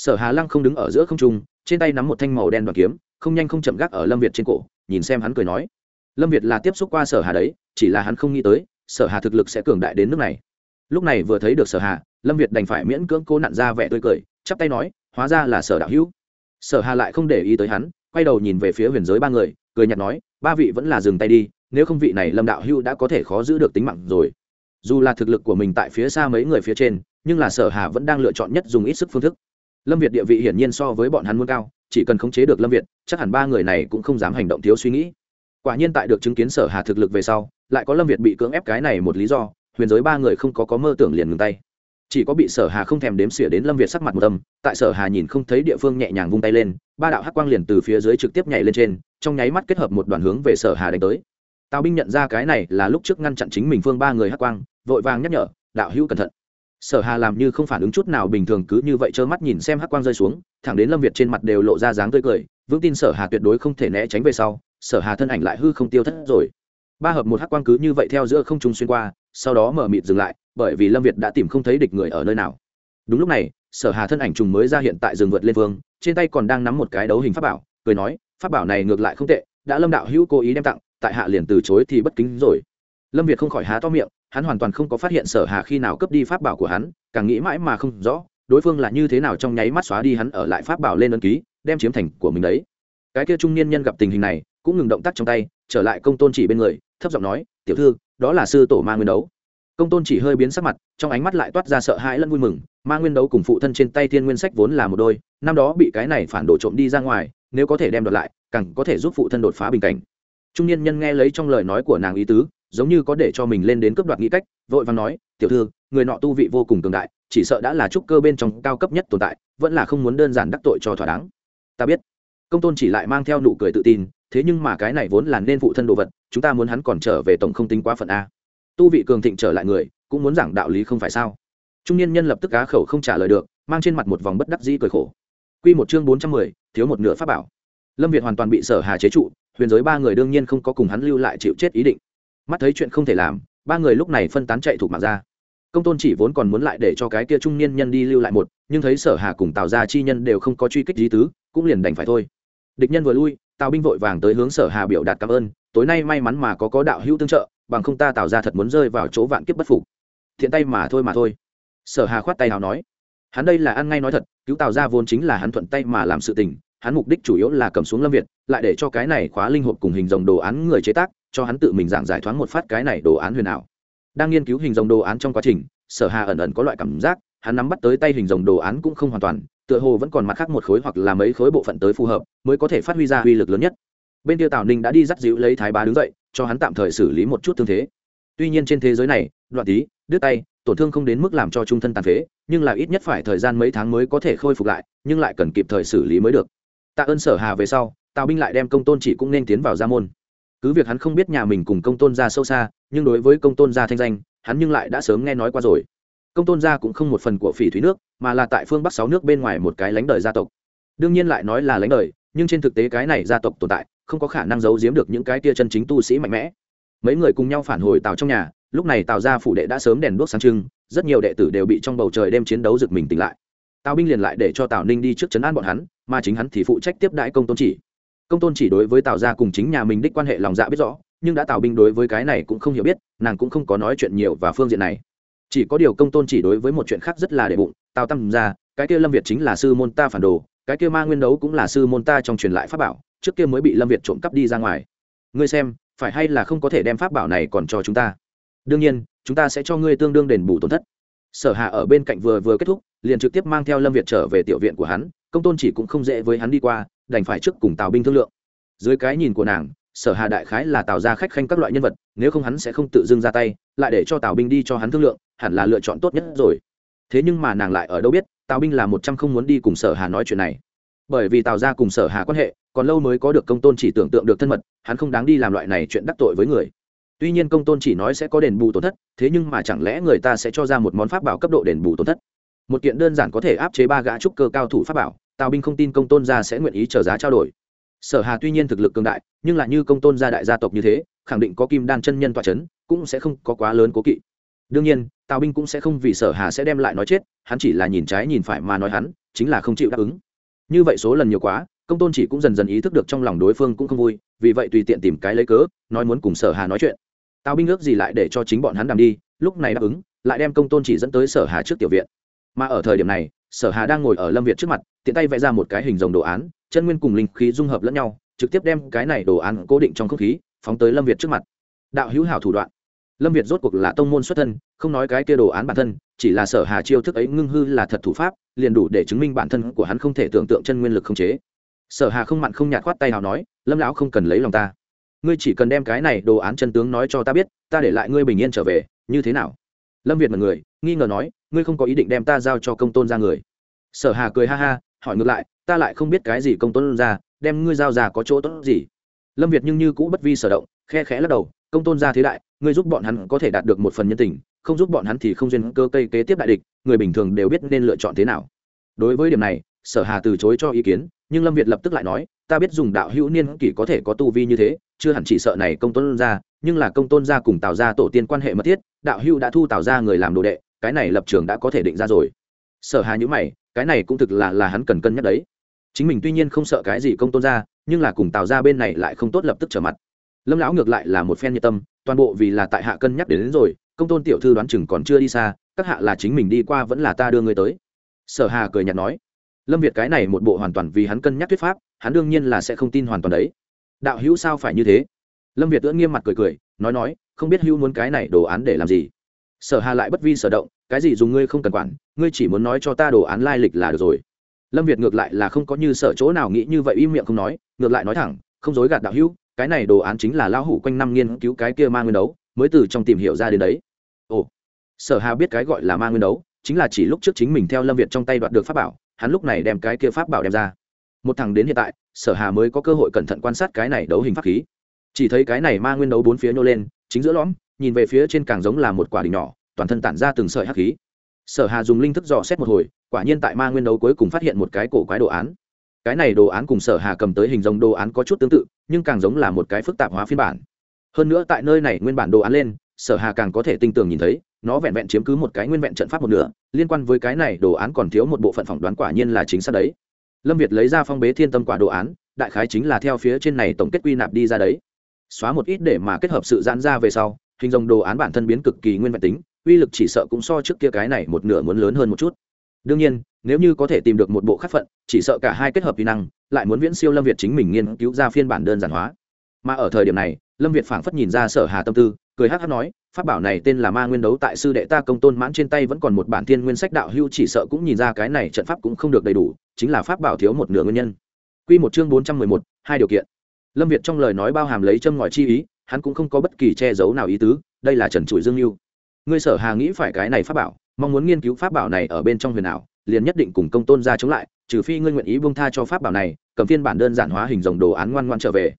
Sở hà lăng không đứng ở giữa không trung, trên tay nắm một thanh màu đen đoàn kiếm, không nhanh không chậm gác ở lâm việt trên cổ, nhìn xem hắn cười nói. Lâm việt là tiếp xúc qua sở hà đấy, chỉ là hắn không nghĩ tới, sở hà thực lực sẽ cường đại đến nước này. Lúc này vừa thấy được sở hà, lâm việt đành phải miễn cưỡng cố nặn ra vẻ tươi cười, chắp tay nói, hóa ra là sở đạo hữu. Sở hà lại không để ý tới hắn, quay đầu nhìn về phía huyền giới ba người, cười nhạt nói, ba vị vẫn là dừng tay đi, nếu không vị này lâm đạo hữu đã có thể khó giữ được tính mạng rồi. Dù là thực lực của mình tại phía xa mấy người phía trên, nhưng là sở hà vẫn đang lựa chọn nhất dùng ít sức phương thức lâm việt địa vị hiển nhiên so với bọn hắn muốn cao, chỉ cần khống chế được lâm việt, chắc hẳn ba người này cũng không dám hành động thiếu suy nghĩ. Quả nhiên tại được chứng kiến sở hà thực lực về sau, lại có lâm việt bị cưỡng ép cái này một lý do, huyền giới ba người không có có mơ tưởng liền ngừng tay. Chỉ có bị sở hà không thèm đếm xỉa đến lâm việt sắc mặt một tâm tại sở hà nhìn không thấy địa phương nhẹ nhàng vung tay lên, ba đạo hắc quang liền từ phía dưới trực tiếp nhảy lên trên, trong nháy mắt kết hợp một đoàn hướng về sở hà đánh tới. Tào binh nhận ra cái này là lúc trước ngăn chặn chính mình phương ba người hắc quang, vội vàng nhắc nhở, đạo hữu cẩn thận sở hà làm như không phản ứng chút nào bình thường cứ như vậy trơ mắt nhìn xem hắc quang rơi xuống, thẳng đến lâm việt trên mặt đều lộ ra dáng tươi cười, vững tin sở hà tuyệt đối không thể né tránh về sau, sở hà thân ảnh lại hư không tiêu thất rồi. Ba hợp một hắc quang cứ như vậy theo giữa không trung xuyên qua, sau đó mở mịt dừng lại, bởi vì lâm việt đã tìm không thấy địch người ở nơi nào. Đúng lúc này, sở hà thân ảnh trùng mới ra hiện tại rừng vượt lên vương, trên tay còn đang nắm một cái đấu hình pháp bảo, cười nói, pháp bảo này ngược lại không tệ, đã lâm đạo hữu cố ý đem tặng, tại hạ liền từ chối thì bất kính rồi. Lâm việt không khỏi há to miệng hắn hoàn toàn không có phát hiện sở hà khi nào cướp đi pháp bảo của hắn, càng nghĩ mãi mà không rõ, đối phương là như thế nào trong nháy mắt xóa đi hắn ở lại pháp bảo lên ấn ký, đem chiếm thành của mình đấy. Cái kia trung niên nhân gặp tình hình này, cũng ngừng động tác trong tay, trở lại công tôn chỉ bên người, thấp giọng nói, tiểu thư, đó là sư tổ ma nguyên đấu. Công tôn chỉ hơi biến sắc mặt, trong ánh mắt lại toát ra sợ hãi lẫn vui mừng, ma nguyên đấu cùng phụ thân trên tay thiên nguyên sách vốn là một đôi, năm đó bị cái này phản đổ trộm đi ra ngoài, nếu có thể đem đoạt lại, càng có thể giúp phụ thân đột phá bình cảnh. Trung niên nhân nghe lấy trong lời nói của nàng ý tứ giống như có để cho mình lên đến cướp đoạt nghĩ cách, vội vàng nói, tiểu thư, người nọ tu vị vô cùng cường đại, chỉ sợ đã là trúc cơ bên trong cao cấp nhất tồn tại, vẫn là không muốn đơn giản đắc tội cho thỏa đáng. Ta biết. Công tôn chỉ lại mang theo nụ cười tự tin, thế nhưng mà cái này vốn là nên phụ thân đồ vật, chúng ta muốn hắn còn trở về tổng không tính quá phận a. Tu vị cường thịnh trở lại người, cũng muốn giảng đạo lý không phải sao? Trung niên nhân lập tức cá khẩu không trả lời được, mang trên mặt một vòng bất đắc dĩ cười khổ. Q một chương bốn trăm mười, thiếu một nửa pháp bảo. Lâm việt hoàn toàn bị sở hà chế trụ, huyền giới ba người đương nhiên không có cùng hắn lưu lại chịu chết ý định mắt thấy chuyện không thể làm, ba người lúc này phân tán chạy thuộc mạng ra. Công tôn chỉ vốn còn muốn lại để cho cái kia trung niên nhân đi lưu lại một, nhưng thấy sở hà cùng tào gia chi nhân đều không có truy kích lý tứ, cũng liền đành phải thôi. Địch nhân vừa lui, tào binh vội vàng tới hướng sở hà biểu đạt cảm ơn, tối nay may mắn mà có có đạo hữu tương trợ, bằng không ta tào ra thật muốn rơi vào chỗ vạn kiếp bất phục. Thiện tay mà thôi mà thôi. Sở hà khoát tay nào nói, hắn đây là ăn ngay nói thật, cứu tào ra vốn chính là hắn thuận tay mà làm sự tình, hắn mục đích chủ yếu là cầm xuống lâm việt, lại để cho cái này khóa linh hộp cùng hình dòng đồ án người chế tác cho hắn tự mình giảng giải thoáng một phát cái này đồ án huyền ảo. Đang nghiên cứu hình dòng đồ án trong quá trình, sở hà ẩn ẩn có loại cảm giác, hắn nắm bắt tới tay hình dòng đồ án cũng không hoàn toàn, tựa hồ vẫn còn mặt khác một khối hoặc là mấy khối bộ phận tới phù hợp, mới có thể phát huy ra uy lực lớn nhất. Bên kia tào ninh đã đi dắt dịu lấy thái bá đứng dậy, cho hắn tạm thời xử lý một chút thương thế. Tuy nhiên trên thế giới này, đoạn tí, đứt tay, tổn thương không đến mức làm cho trung thân tàn phế, nhưng là ít nhất phải thời gian mấy tháng mới có thể khôi phục lại, nhưng lại cần kịp thời xử lý mới được. Tạ ơn sở hà về sau, tào binh lại đem công tôn chỉ cũng nên tiến vào gia môn cứ việc hắn không biết nhà mình cùng công tôn gia sâu xa, nhưng đối với công tôn gia thanh danh, hắn nhưng lại đã sớm nghe nói qua rồi. Công tôn gia cũng không một phần của phỉ thúy nước, mà là tại phương bắc sáu nước bên ngoài một cái lãnh đời gia tộc. Đương nhiên lại nói là lãnh đời, nhưng trên thực tế cái này gia tộc tồn tại, không có khả năng giấu giếm được những cái tia chân chính tu sĩ mạnh mẽ. Mấy người cùng nhau phản hồi tào trong nhà, lúc này tào gia phủ đệ đã sớm đèn đuốc sáng trưng, rất nhiều đệ tử đều bị trong bầu trời đêm chiến đấu giật mình tỉnh lại. Tào binh liền lại để cho tào ninh đi trước chấn an bọn hắn, mà chính hắn thì phụ trách tiếp đãi công tôn chỉ công tôn chỉ đối với tào gia cùng chính nhà mình đích quan hệ lòng dạ biết rõ, nhưng đã tào binh đối với cái này cũng không hiểu biết, nàng cũng không có nói chuyện nhiều và phương diện này. Chỉ có điều công tôn chỉ đối với một chuyện khác rất là đệ bụng, tào tâm ra cái kia lâm việt chính là sư môn ta phản đồ, cái kia ma nguyên đấu cũng là sư môn ta trong truyền lại pháp bảo, trước kia mới bị lâm việt trộm cắp đi ra ngoài. Ngươi xem, phải hay là không có thể đem pháp bảo này còn cho chúng ta? Đương nhiên, chúng ta sẽ cho ngươi tương đương đền bù tổn thất. Sở hạ ở bên cạnh vừa vừa kết thúc, liền trực tiếp mang theo lâm việt trở về tiểu viện của hắn, công tôn chỉ cũng không dễ với hắn đi qua đành phải trước cùng tào binh thương lượng. Dưới cái nhìn của nàng, sở hà đại khái là tào ra khách khanh các loại nhân vật, nếu không hắn sẽ không tự dưng ra tay, lại để cho tào binh đi cho hắn thương lượng, hẳn là lựa chọn tốt nhất rồi. Thế nhưng mà nàng lại ở đâu biết, tào binh là một trăm không muốn đi cùng sở hà nói chuyện này. Bởi vì tào ra cùng sở hà quan hệ, còn lâu mới có được công tôn chỉ tưởng tượng được thân mật, hắn không đáng đi làm loại này chuyện đắc tội với người. Tuy nhiên công tôn chỉ nói sẽ có đền bù tổn thất, thế nhưng mà chẳng lẽ người ta sẽ cho ra một món pháp bảo cấp độ đền bù tổn thất? Một kiện đơn giản có thể áp chế ba gã trúc cơ cao thủ pháp bảo tào binh không tin công tôn gia sẽ nguyện ý trở giá trao đổi. Sở hà tuy nhiên thực lực cường đại, nhưng lại như công tôn gia đại gia tộc như thế, khẳng định có kim đan chân nhân tọa c h ấ n cũng sẽ không có quá lớn cố kỵ. Đương nhiên, tào binh cũng sẽ không vì sở hà sẽ đem lại nói chết, hắn chỉ là nhìn trái nhìn phải mà nói hắn, chính là không chịu đáp ứng. Như vậy số lần nhiều quá, công tôn chỉ cũng dần dần ý thức được trong lòng đối phương cũng không vui, vì vậy tùy tiện tìm cái lấy cớ, nói muốn cùng sở hà nói chuyện. Tào binh ước gì lại để cho chính bọn hắn đàm đi, lúc này đáp ứng, lại đem công tôn chỉ dẫn tới sở hà trước tiểu viện. Mà ở thời điểm này sở hà đang ngồi ở lâm việt trước mặt, tiện tay vẽ ra một cái hình dòng đồ án, chân nguyên cùng linh khí dung hợp lẫn nhau, trực tiếp đem cái này đồ án cố định trong không khí, phóng tới lâm việt trước mặt. Đạo hữu hảo thủ đoạn. Lâm việt rốt cuộc là tông môn xuất thân, không nói cái kia đồ án bản thân, chỉ là sở hà chiêu thức ấy ngưng hư là thật thủ pháp, liền đủ để chứng minh bản thân của hắn không thể tưởng tượng chân nguyên lực không chế. Sở hà không mặn không nhạt khoát tay nào nói, lâm lão không cần lấy lòng ta. Ngươi chỉ cần đem cái này đồ án chân tướng nói cho ta biết, ta để lại ngươi bình yên trở về, như thế nào? Lâm việt mật người nghi ngờ nói, ngươi không có ý định đem ta giao cho công tôn ra người? Sở hà cười ha ha, hỏi ngược lại, ta lại không biết cái gì công tôn ra đem ngươi giao ra có chỗ tốt gì? Lâm việt nhưng như cũ bất vi sở động, khe khẽ lắc đầu, công tôn ra thế đại, ngươi giúp bọn hắn có thể đạt được một phần nhân tình, không giúp bọn hắn thì không duyên cơ cây kế tiếp đại địch, người bình thường đều biết nên lựa chọn thế nào. Đối với điểm này, sở hà từ chối cho ý kiến, nhưng lâm việt lập tức lại nói, ta biết dùng đạo hữu niên kỷ có thể có tu vi như thế, chưa hẳn chỉ sợ này công tôn ra nhưng là công tôn gia cùng tào gia tổ tiên quan hệ mật thiết, đạo hữu đã thu tào gia người làm đồ đệ cái này lập trường đã có thể định ra rồi. Sở hà nhữ mày cái này cũng thực là là hắn cần cân nhắc đấy. Chính mình tuy nhiên không sợ cái gì công tôn gia nhưng là cùng tào gia bên này lại không tốt lập tức trở mặt. Lâm lão ngược lại là một phen nhiệt tâm toàn bộ vì là tại hạ cân nhắc đến, đến rồi công tôn tiểu thư đoán chừng còn chưa đi xa các hạ là chính mình đi qua vẫn là ta đưa người tới. Sở hà cười nhạt nói. Lâm việt cái này một bộ hoàn toàn vì hắn cân nhắc thuyết pháp hắn đương nhiên là sẽ không tin hoàn toàn đấy. Đạo hữu sao phải như thế? Lâm việt ưỡn nghiêm mặt cười cười nói nói không biết hữu muốn cái này đồ án để làm gì sở hà lại bất vi sở động, cái gì dùng ngươi không cần quản, ngươi chỉ muốn nói cho ta đồ án lai lịch là được rồi. Lâm việt ngược lại là không có như sở chỗ nào nghĩ như vậy, im miệng không nói, ngược lại nói thẳng, không dối gạt đạo hữu, cái này đồ án chính là lão hủ quanh năm nghiên cứu cái kia ma nguyên đấu, mới từ trong tìm hiểu ra đến đấy. Ồ, sở hà biết cái gọi là ma nguyên đấu, chính là chỉ lúc trước chính mình theo lâm việt trong tay đoạt được pháp bảo, hắn lúc này đem cái kia pháp bảo đem ra. Một thằng đến hiện tại, sở hà mới có cơ hội cẩn thận quan sát cái này đấu hình pháp khí. Chỉ thấy cái này ma nguyên đấu bốn phía nhô lên chính giữa lõm, nhìn về phía trên càng giống là một quả đỉnh nhỏ, toàn thân tản ra từng sợi hắc khí. Sở hà dùng linh thức dò xét một hồi, quả nhiên tại ma nguyên đấu cuối cùng phát hiện một cái cổ quái đồ án. Cái này đồ án cùng sở hà cầm tới hình dòng đồ án có chút tương tự, nhưng càng giống là một cái phức tạp hóa phiên bản. Hơn nữa tại nơi này nguyên bản đồ án lên, sở hà càng có thể tinh tường nhìn thấy, nó vẹn vẹn chiếm cứ một cái nguyên vẹn trận pháp một nửa, liên quan với cái này đồ án còn thiếu một bộ phận phỏng đoán quả nhiên là chính xác đấy. Lâm việt lấy ra phong bế thiên tâm quả đồ án, đại khái chính là theo phía trên này tổng kết quy nạp đi ra đấy xóa một ít để mà kết hợp sự giãn ra về sau, hình dòng đồ án bản thân biến cực kỳ nguyên vẹn tính, uy lực chỉ sợ cũng so trước kia cái này một nửa muốn lớn hơn một chút. Đương nhiên, nếu như có thể tìm được một bộ khắc phận, chỉ sợ cả hai kết hợp kỹ năng, lại muốn viễn siêu lâm việt chính mình nghiên cứu ra phiên bản đơn giản hóa. Mà ở thời điểm này, lâm việt phảng phất nhìn ra sở hà tâm tư, cười hát hát nói, pháp bảo này tên là ma nguyên đấu, tại sư đệ ta công tôn mãn trên tay vẫn còn một bản thiên nguyên sách đạo hưu chỉ sợ cũng nhìn ra cái này trận pháp cũng không được đầy đủ, chính là pháp bảo thiếu một nửa nguyên nhân. Quy một chương bốn trăm mười một, hai điều kiện lâm việt trong lời nói bao hàm lấy châm ngòi chi ý, hắn cũng không có bất kỳ che giấu nào ý tứ, đây là trần trụi dương mưu ngươi sở hà nghĩ phải cái này pháp bảo, mong muốn nghiên cứu pháp bảo này ở bên trong huyền ảo, liền nhất định cùng công tôn ra chống lại, trừ phi ngươi nguyện ý buông tha cho pháp bảo này, cầm phiên bản đơn giản hóa hình dòng đồ án ngoan ngoan trở về.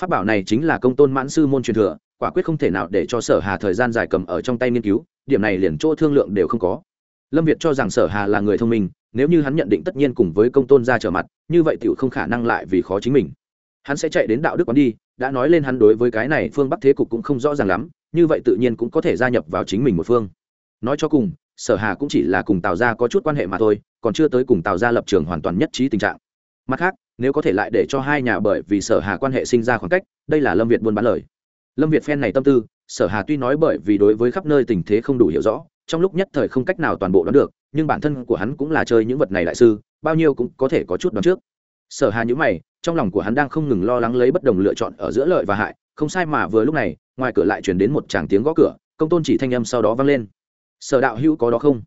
Pháp bảo này chính là công tôn mãn sư môn truyền thừa, quả quyết không thể nào để cho sở hà thời gian dài cầm ở trong tay nghiên cứu, điểm này liền chỗ thương lượng đều không có. Lâm việt cho rằng sở hà là người thông minh, nếu như hắn nhận định tất nhiên cùng với công tôn ra trở mặt, như vậy tiểu không khả năng lại vì khó chính mình hắn sẽ chạy đến đạo đức quán đi, đã nói lên hắn đối với cái này phương bắc thế cục cũng không rõ ràng lắm, như vậy tự nhiên cũng có thể gia nhập vào chính mình một phương. Nói cho cùng, sở hà cũng chỉ là cùng tào gia có chút quan hệ mà thôi, còn chưa tới cùng tào gia lập trường hoàn toàn nhất trí tình trạng. Mặt khác, nếu có thể lại để cho hai nhà bởi vì sở hà quan hệ sinh ra khoảng cách, đây là lâm việt buôn bán lời. Lâm việt phen này tâm tư, sở hà tuy nói bởi vì đối với khắp nơi tình thế không đủ hiểu rõ, trong lúc nhất thời không cách nào toàn bộ đoán được, nhưng bản thân của hắn cũng là chơi những vật này đại sư, bao nhiêu cũng có thể có chút đoán trước. Sở hà nhữ mày trong lòng của hắn đang không ngừng lo lắng lấy bất đồng lựa chọn ở giữa lợi và hại, không sai mà vừa lúc này, ngoài cửa lại chuyển đến một tràng tiếng gõ cửa, công tôn chỉ thanh âm sau đó vang lên. Sở đạo hữu có đó không?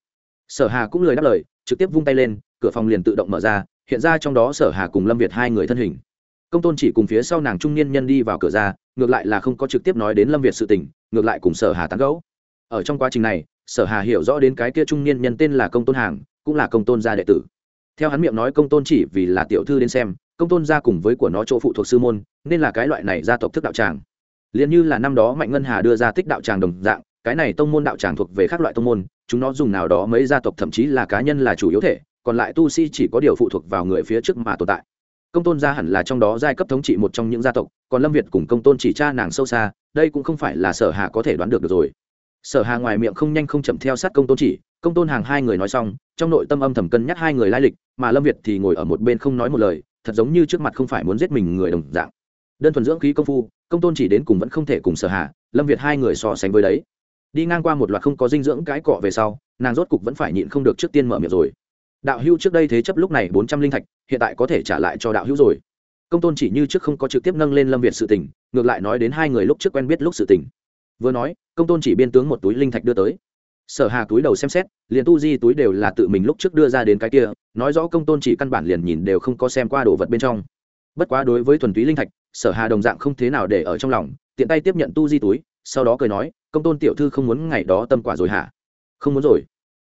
Sở hà cũng lời đáp lời, trực tiếp vung tay lên, cửa phòng liền tự động mở ra, hiện ra trong đó sở hà cùng lâm việt hai người thân hình. Công tôn chỉ cùng phía sau nàng trung niên nhân đi vào cửa ra, ngược lại là không có trực tiếp nói đến lâm việt sự tình, ngược lại cùng sở hà tán gấu ở trong quá trình này, sở hà hiểu rõ đến cái kia trung niên nhân tên là công tôn hàng, cũng là công tôn gia đệ tử. Theo hắn miệng nói công tôn chỉ vì là tiểu thư đến xem công tôn gia cùng với của nó chỗ phụ thuộc sư môn nên là cái loại này gia tộc thức đạo tràng. Liền như là năm đó mạnh ngân hà đưa ra tích đạo tràng đồng dạng cái này tông môn đạo tràng thuộc về các loại tông môn chúng nó dùng nào đó mấy gia tộc thậm chí là cá nhân là chủ yếu thể còn lại tu sĩ chỉ có điều phụ thuộc vào người phía trước mà tồn tại. Công tôn gia hẳn là trong đó giai cấp thống trị một trong những gia tộc còn lâm việt cùng công tôn chỉ cha nàng sâu xa đây cũng không phải là sở hà có thể đoán được, được rồi. Sở hà ngoài miệng không nhanh không chậm theo sát công tôn chỉ công tôn hàng hai người nói xong trong nội tâm âm thầm cân nhắc hai người lai lịch mà lâm việt thì ngồi ở một bên không nói một lời thật giống như trước mặt không phải muốn giết mình người đồng dạng. Đơn thuần dưỡng khí công phu, công tôn chỉ đến cùng vẫn không thể cùng sở hạ lâm việt hai người so sánh với đấy. Đi ngang qua một loạt không có dinh dưỡng cái cọ về sau, nàng rốt cục vẫn phải nhịn không được trước tiên mở miệng rồi. Đạo hữu trước đây thế chấp lúc này bốn trăm linh thạch, hiện tại có thể trả lại cho đạo hữu rồi. Công tôn chỉ như trước không có trực tiếp nâng lên lâm việt sự tình, ngược lại nói đến hai người lúc trước quen biết lúc sự tình. Vừa nói, công tôn chỉ biên tướng một túi linh thạch đưa tới sở hà túi đầu xem xét, liền tu di túi đều là tự mình lúc trước đưa ra đến cái kia, nói rõ công tôn chỉ căn bản liền nhìn đều không có xem qua đồ vật bên trong. Bất quá đối với thuần túy linh thạch, sở hà đồng dạng không thế nào để ở trong lòng, tiện tay tiếp nhận tu di túi, sau đó cười nói, công tôn tiểu thư không muốn ngày đó tâm quả rồi hả? Không muốn rồi.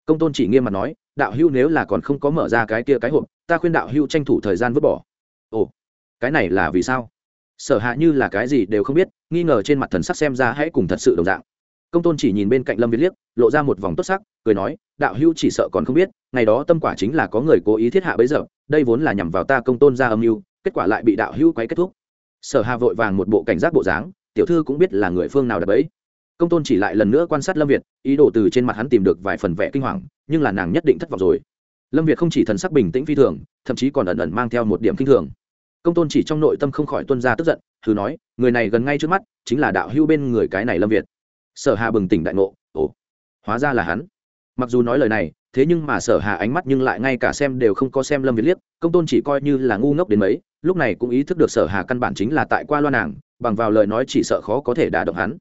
Công tôn chỉ nghiêm mặt nói, đạo hưu nếu là còn không có mở ra cái kia cái hộp, ta khuyên đạo hưu tranh thủ thời gian vứt bỏ. Ồ, cái này là vì sao? Sở hạ như là cái gì đều không biết, nghi ngờ trên mặt thần sắc xem ra hãy cùng thật sự đồng dạng công tôn chỉ nhìn bên cạnh lâm việt liếc, lộ ra một vòng tốt sắc, cười nói, đạo hưu chỉ sợ còn không biết, ngày đó tâm quả chính là có người cố ý thiết hạ bấy giờ, đây vốn là nhằm vào ta công tôn ra âm mưu, kết quả lại bị đạo hưu quấy kết thúc. Sở hà vội vàng một bộ cảnh giác bộ dáng, tiểu thư cũng biết là người phương nào đã bấy. công tôn chỉ lại lần nữa quan sát lâm việt, ý đồ từ trên mặt hắn tìm được vài phần vẻ kinh hoàng, nhưng là nàng nhất định thất vọng rồi. Lâm việt không chỉ thần sắc bình tĩnh phi thường, thậm chí còn ẩn ẩn mang theo một điểm kinh thường. Công tôn chỉ trong nội tâm không khỏi tuân ra tức giận, thử nói, người này gần ngay trước mắt, chính là đạo hưu bên người cái này lâm việt sở hà bừng tỉnh đại ngộ, ồ, hóa ra là hắn. Mặc dù nói lời này, thế nhưng mà sở hà ánh mắt nhưng lại ngay cả xem đều không có xem lâm việt liếc, công tôn chỉ coi như là ngu ngốc đến mấy, lúc này cũng ý thức được sở hà căn bản chính là tại qua loa nàng, bằng vào lời nói chỉ sợ khó có thể đả động hắn.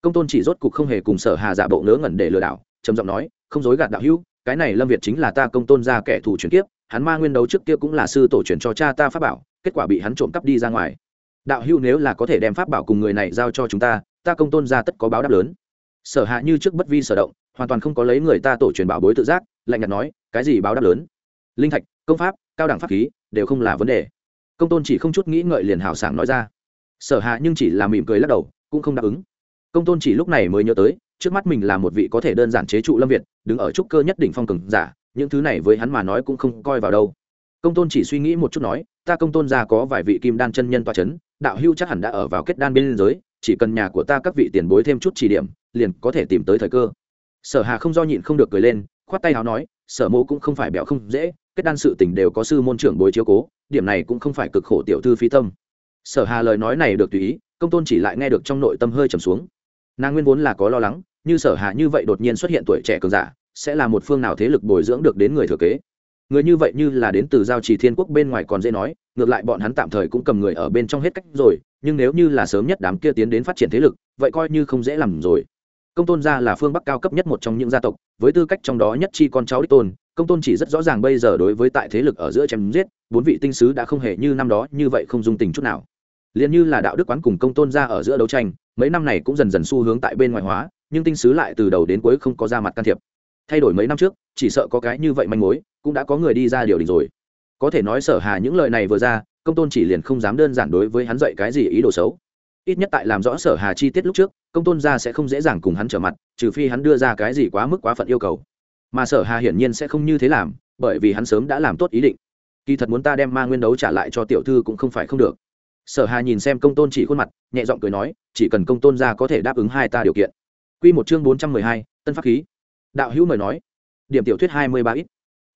Công tôn chỉ rốt cục không hề cùng sở hà giả bộ ngớ ngẩn để lừa đảo, trầm giọng nói, không dối gạt đạo hữu, cái này lâm việt chính là ta công tôn ra kẻ thù chuyển kiếp, hắn ma nguyên đấu trước kia cũng là sư tổ truyền cho cha ta pháp bảo, kết quả bị hắn trộm cắp đi ra ngoài. Đạo hữu nếu là có thể đem pháp bảo cùng người này giao cho chúng ta ta công tôn ra tất có báo đáp lớn. Sở hạ như trước bất vi sở động, hoàn toàn không có lấy người ta tổ truyền bảo bối tự giác, lạnh nhạt nói, cái gì báo đáp lớn? Linh thạch, công pháp, cao đẳng pháp khí, đều không là vấn đề. Công tôn chỉ không chút nghĩ ngợi liền hào sảng nói ra. Sở hạ nhưng chỉ là mỉm cười lắc đầu, cũng không đáp ứng. Công tôn chỉ lúc này mới nhớ tới, trước mắt mình là một vị có thể đơn giản chế trụ lâm việt, đứng ở trúc cơ nhất đỉnh phong cường giả, những thứ này với hắn mà nói cũng không coi vào đâu. Công tôn chỉ suy nghĩ một chút nói, ta công tôn gia có vài vị kim đan chân nhân toa c h ấ n đạo hưu chắc hẳn đã ở vào kết đan bên giới chỉ cần nhà của ta các vị tiền bối thêm chút chỉ điểm, liền có thể tìm tới thời cơ. Sở hà không do nhịn không được cười lên, khoát tay áo nói, sở mộ cũng không phải bẹo không dễ, kết đan sự tình đều có sư môn trưởng bối chiếu cố, điểm này cũng không phải cực khổ tiểu thư phí tâm. Sở hà lời nói này được tùy ý, công tôn chỉ lại nghe được trong nội tâm hơi trầm xuống. Nàng nguyên vốn là có lo lắng, như sở hà như vậy đột nhiên xuất hiện tuổi trẻ cường giả, sẽ là một phương nào thế lực bồi dưỡng được đến người thừa kế người như vậy như là đến từ giao trì thiên quốc bên ngoài còn dễ nói, ngược lại bọn hắn tạm thời cũng cầm người ở bên trong hết cách rồi, nhưng nếu như là sớm nhất đám kia tiến đến phát triển thế lực, vậy coi như không dễ làm rồi. Công tôn gia là phương bắc cao cấp nhất một trong những gia tộc, với tư cách trong đó nhất chi con cháu đích tôn, công tôn chỉ rất rõ ràng bây giờ đối với tại thế lực ở giữa chém giết, bốn vị tinh sứ đã không hề như năm đó như vậy không dung tình chút nào. Liền như là đạo đức quán cùng công tôn gia ở giữa đấu tranh, mấy năm này cũng dần dần xu hướng tại bên ngoài hóa, nhưng tinh sứ lại từ đầu đến cuối không có ra mặt can thiệp thay đổi mấy năm trước chỉ sợ có cái như vậy manh mối cũng đã có người đi ra điều đình rồi. Có thể nói sở hà những lời này vừa ra công tôn chỉ liền không dám đơn giản đối với hắn dạy cái gì ý đồ xấu. Ít nhất tại làm rõ sở hà chi tiết lúc trước công tôn gia sẽ không dễ dàng cùng hắn trở mặt trừ phi hắn đưa ra cái gì quá mức quá phận yêu cầu. Mà sở hà hiển nhiên sẽ không như thế làm bởi vì hắn sớm đã làm tốt ý định. Kỳ thật muốn ta đem ma nguyên đấu trả lại cho tiểu thư cũng không phải không được. Sở hà nhìn xem công tôn chỉ khuôn mặt nhẹ giọng cười nói chỉ cần công tôn gia có thể đáp ứng hai ta điều kiện. Quy một chương bốn trăm mười hai, tân pháp khí đạo hữu mời nói. Điểm tiểu thuyết hai mươi ba ít.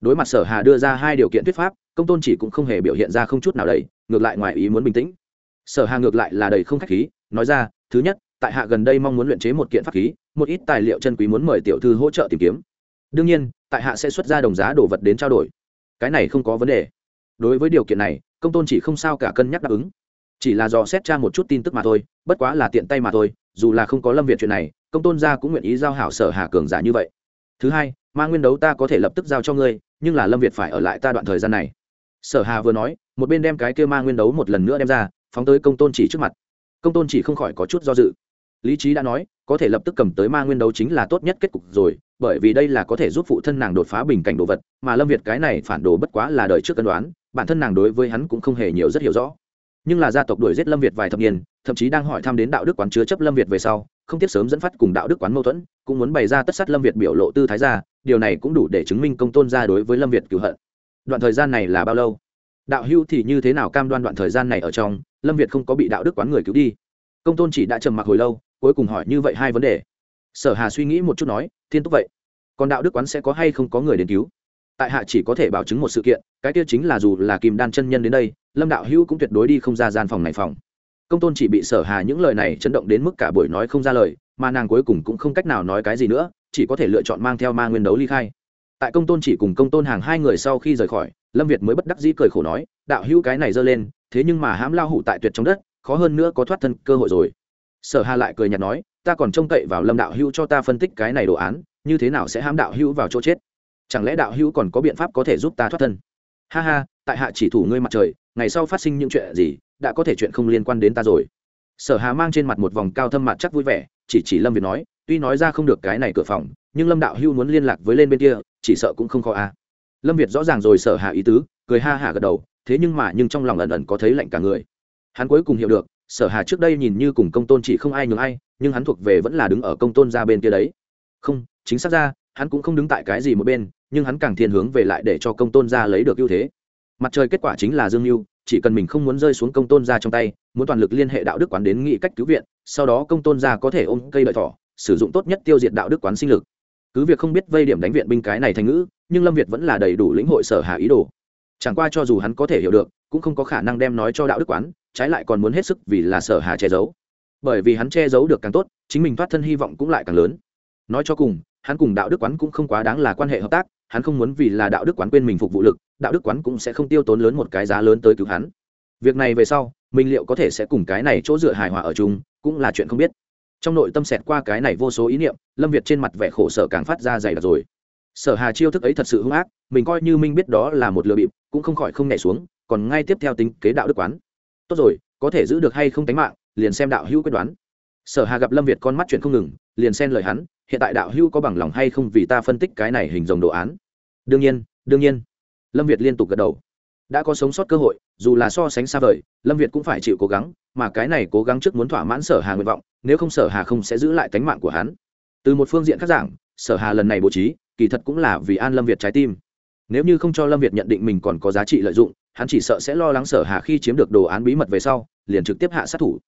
Đối mặt sở hà đưa ra hai điều kiện thuyết pháp, công tôn chỉ cũng không hề biểu hiện ra không chút nào đầy, ngược lại ngoài ý muốn bình tĩnh. Sở hà ngược lại là đầy không khách khí, nói ra, thứ nhất, tại hạ gần đây mong muốn luyện chế một kiện pháp khí, một ít tài liệu chân quý muốn mời tiểu thư hỗ trợ tìm kiếm. Đương nhiên, tại hạ sẽ xuất ra đồng giá đồ vật đến trao đổi. Cái này không có vấn đề. Đối với điều kiện này, công tôn chỉ không sao cả cân nhắc đáp ứng. Chỉ là do xét tra một chút tin tức mà thôi, bất quá là tiện tay mà thôi, dù là không có lâm việt chuyện này, công tôn gia cũng nguyện ý giao hảo sở hà cường giả như vậy thứ hai, ma nguyên đấu ta có thể lập tức giao cho ngươi, nhưng là lâm việt phải ở lại ta đoạn thời gian này. Sở hà vừa nói, một bên đem cái kia ma nguyên đấu một lần nữa đem ra, phóng tới công tôn chỉ trước mặt. Công tôn chỉ không khỏi có chút do dự. Lý trí đã nói, có thể lập tức cầm tới ma nguyên đấu chính là tốt nhất kết cục rồi, bởi vì đây là có thể giúp phụ thân nàng đột phá bình cảnh đồ vật, mà lâm việt cái này phản đồ bất quá là đời trước cân đoán, bản thân nàng đối với hắn cũng không hề nhiều rất hiểu rõ. Nhưng là gia tộc đuổi giết lâm việt vài thập niên, thậm chí đang hỏi thăm đến đạo đức quán chứa chấp lâm việt về sau không tiếp sớm dẫn phát cùng đạo đức quán mâu thuẫn, cũng muốn bày ra tất sát lâm việt biểu lộ tư thái ra, điều này cũng đủ để chứng minh công tôn ra đối với lâm việt cửu hận. Đoạn thời gian này là bao lâu? Đạo hưu thì như thế nào cam đoan đoạn thời gian này ở trong, lâm việt không có bị đạo đức quán người cứu đi? Công tôn chỉ đã trầm mặc hồi lâu, cuối cùng hỏi như vậy hai vấn đề. Sở hà suy nghĩ một chút nói, thiên túc vậy, còn đạo đức quán sẽ có hay không có người đến cứu? Tại hạ chỉ có thể bảo chứng một sự kiện, cái kia chính là dù là kim đan chân nhân đến đây, lâm đạo hữu cũng tuyệt đối đi không ra gian phòng này phòng công tôn chỉ bị sở hà những lời này chấn động đến mức cả buổi nói không ra lời, mà nàng cuối cùng cũng không cách nào nói cái gì nữa, chỉ có thể lựa chọn mang theo ma nguyên đấu ly khai. Tại công tôn chỉ cùng công tôn hàng hai người sau khi rời khỏi, lâm việt mới bất đắc dĩ cười khổ nói, đạo hữu cái này giơ lên, thế nhưng mà hãm lao hủ tại tuyệt trong đất, khó hơn nữa có thoát thân cơ hội rồi. Sở hà lại cười nhạt nói, ta còn trông cậy vào lâm đạo hữu cho ta phân tích cái này đồ án, như thế nào sẽ hãm đạo hữu vào chỗ chết? Chẳng lẽ đạo hữu còn có biện pháp có thể giúp ta thoát thân? Ha ha, tại hạ chỉ thủ ngươi mặt trời, ngày sau phát sinh những chuyện gì đã có thể chuyện không liên quan đến ta rồi. Sở hà mang trên mặt một vòng cao thâm mặt chắc vui vẻ, chỉ chỉ lâm việt nói, tuy nói ra không được cái này cửa phòng, nhưng lâm đạo hưu muốn liên lạc với lên bên kia, chỉ sợ cũng không khó a à. lâm việt rõ ràng rồi sở hà ý tứ, cười ha hả gật đầu, thế nhưng mà nhưng trong lòng ẩn ẩn có thấy lạnh cả người. Hắn cuối cùng hiểu được, sở hà trước đây nhìn như cùng công tôn chỉ không ai nhường ai, nhưng hắn thuộc về vẫn là đứng ở công tôn ra bên kia đấy. Không, chính xác ra, hắn cũng không đứng tại cái gì một bên, nhưng hắn càng thiên hướng về lại để cho công tôn ra lấy được ưu thế. Mặt trời kết quả chính là dương mưu chỉ cần mình không muốn rơi xuống công tôn gia trong tay, muốn toàn lực liên hệ đạo đức quán đến nghị cách cứu viện, sau đó công tôn gia có thể ôm cây lợi thỏ, sử dụng tốt nhất tiêu diệt đạo đức quán sinh lực. Cứ việc không biết vây điểm đánh viện binh cái này thành ngữ, nhưng lâm việt vẫn là đầy đủ lĩnh hội sở hạ ý đồ. Chẳng qua cho dù hắn có thể hiểu được, cũng không có khả năng đem nói cho đạo đức quán, trái lại còn muốn hết sức vì là sở hà che giấu. Bởi vì hắn che giấu được càng tốt, chính mình thoát thân hy vọng cũng lại càng lớn. Nói cho cùng, hắn cùng đạo đức quán cũng không quá đáng là quan hệ hợp tác hắn không muốn vì là đạo đức quán quên mình phục vụ lực, đạo đức quán cũng sẽ không tiêu tốn lớn một cái giá lớn tới cứu hắn. Việc này về sau, mình liệu có thể sẽ cùng cái này chỗ dựa hài hòa ở chung, cũng là chuyện không biết. Trong nội tâm xẹt qua cái này vô số ý niệm, lâm việt trên mặt vẻ khổ sở càng phát ra dày đặc rồi. Sở hà chiêu thức ấy thật sự hung ác, mình coi như minh biết đó là một lừa bịp, cũng không khỏi không nhảy xuống, còn ngay tiếp theo tính kế đạo đức quán. Tốt rồi, có thể giữ được hay không tánh mạng, liền xem đạo hữu quyết đoán. Sở hà gặp lâm việt con mắt chuyện không ngừng, liền xen lời hắn hiện tại đạo hữu có bằng lòng hay không vì ta phân tích cái này hình dòng đồ án? Đương nhiên đương nhiên. Lâm việt liên tục gật đầu. Đã có sống sót cơ hội, dù là so sánh xa vời, lâm việt cũng phải chịu cố gắng, mà cái này cố gắng trước muốn thỏa mãn sở hà nguyện vọng, nếu không sở hà không sẽ giữ lại tánh mạng của hắn. Từ một phương diện khác giảng, sở hà lần này bố trí, kỳ thật cũng là vì an lâm việt trái tim. Nếu như không cho lâm việt nhận định mình còn có giá trị lợi dụng, hắn chỉ sợ sẽ lo lắng sở hà khi chiếm được đồ án bí mật về sau, liền trực tiếp hạ sát thủ.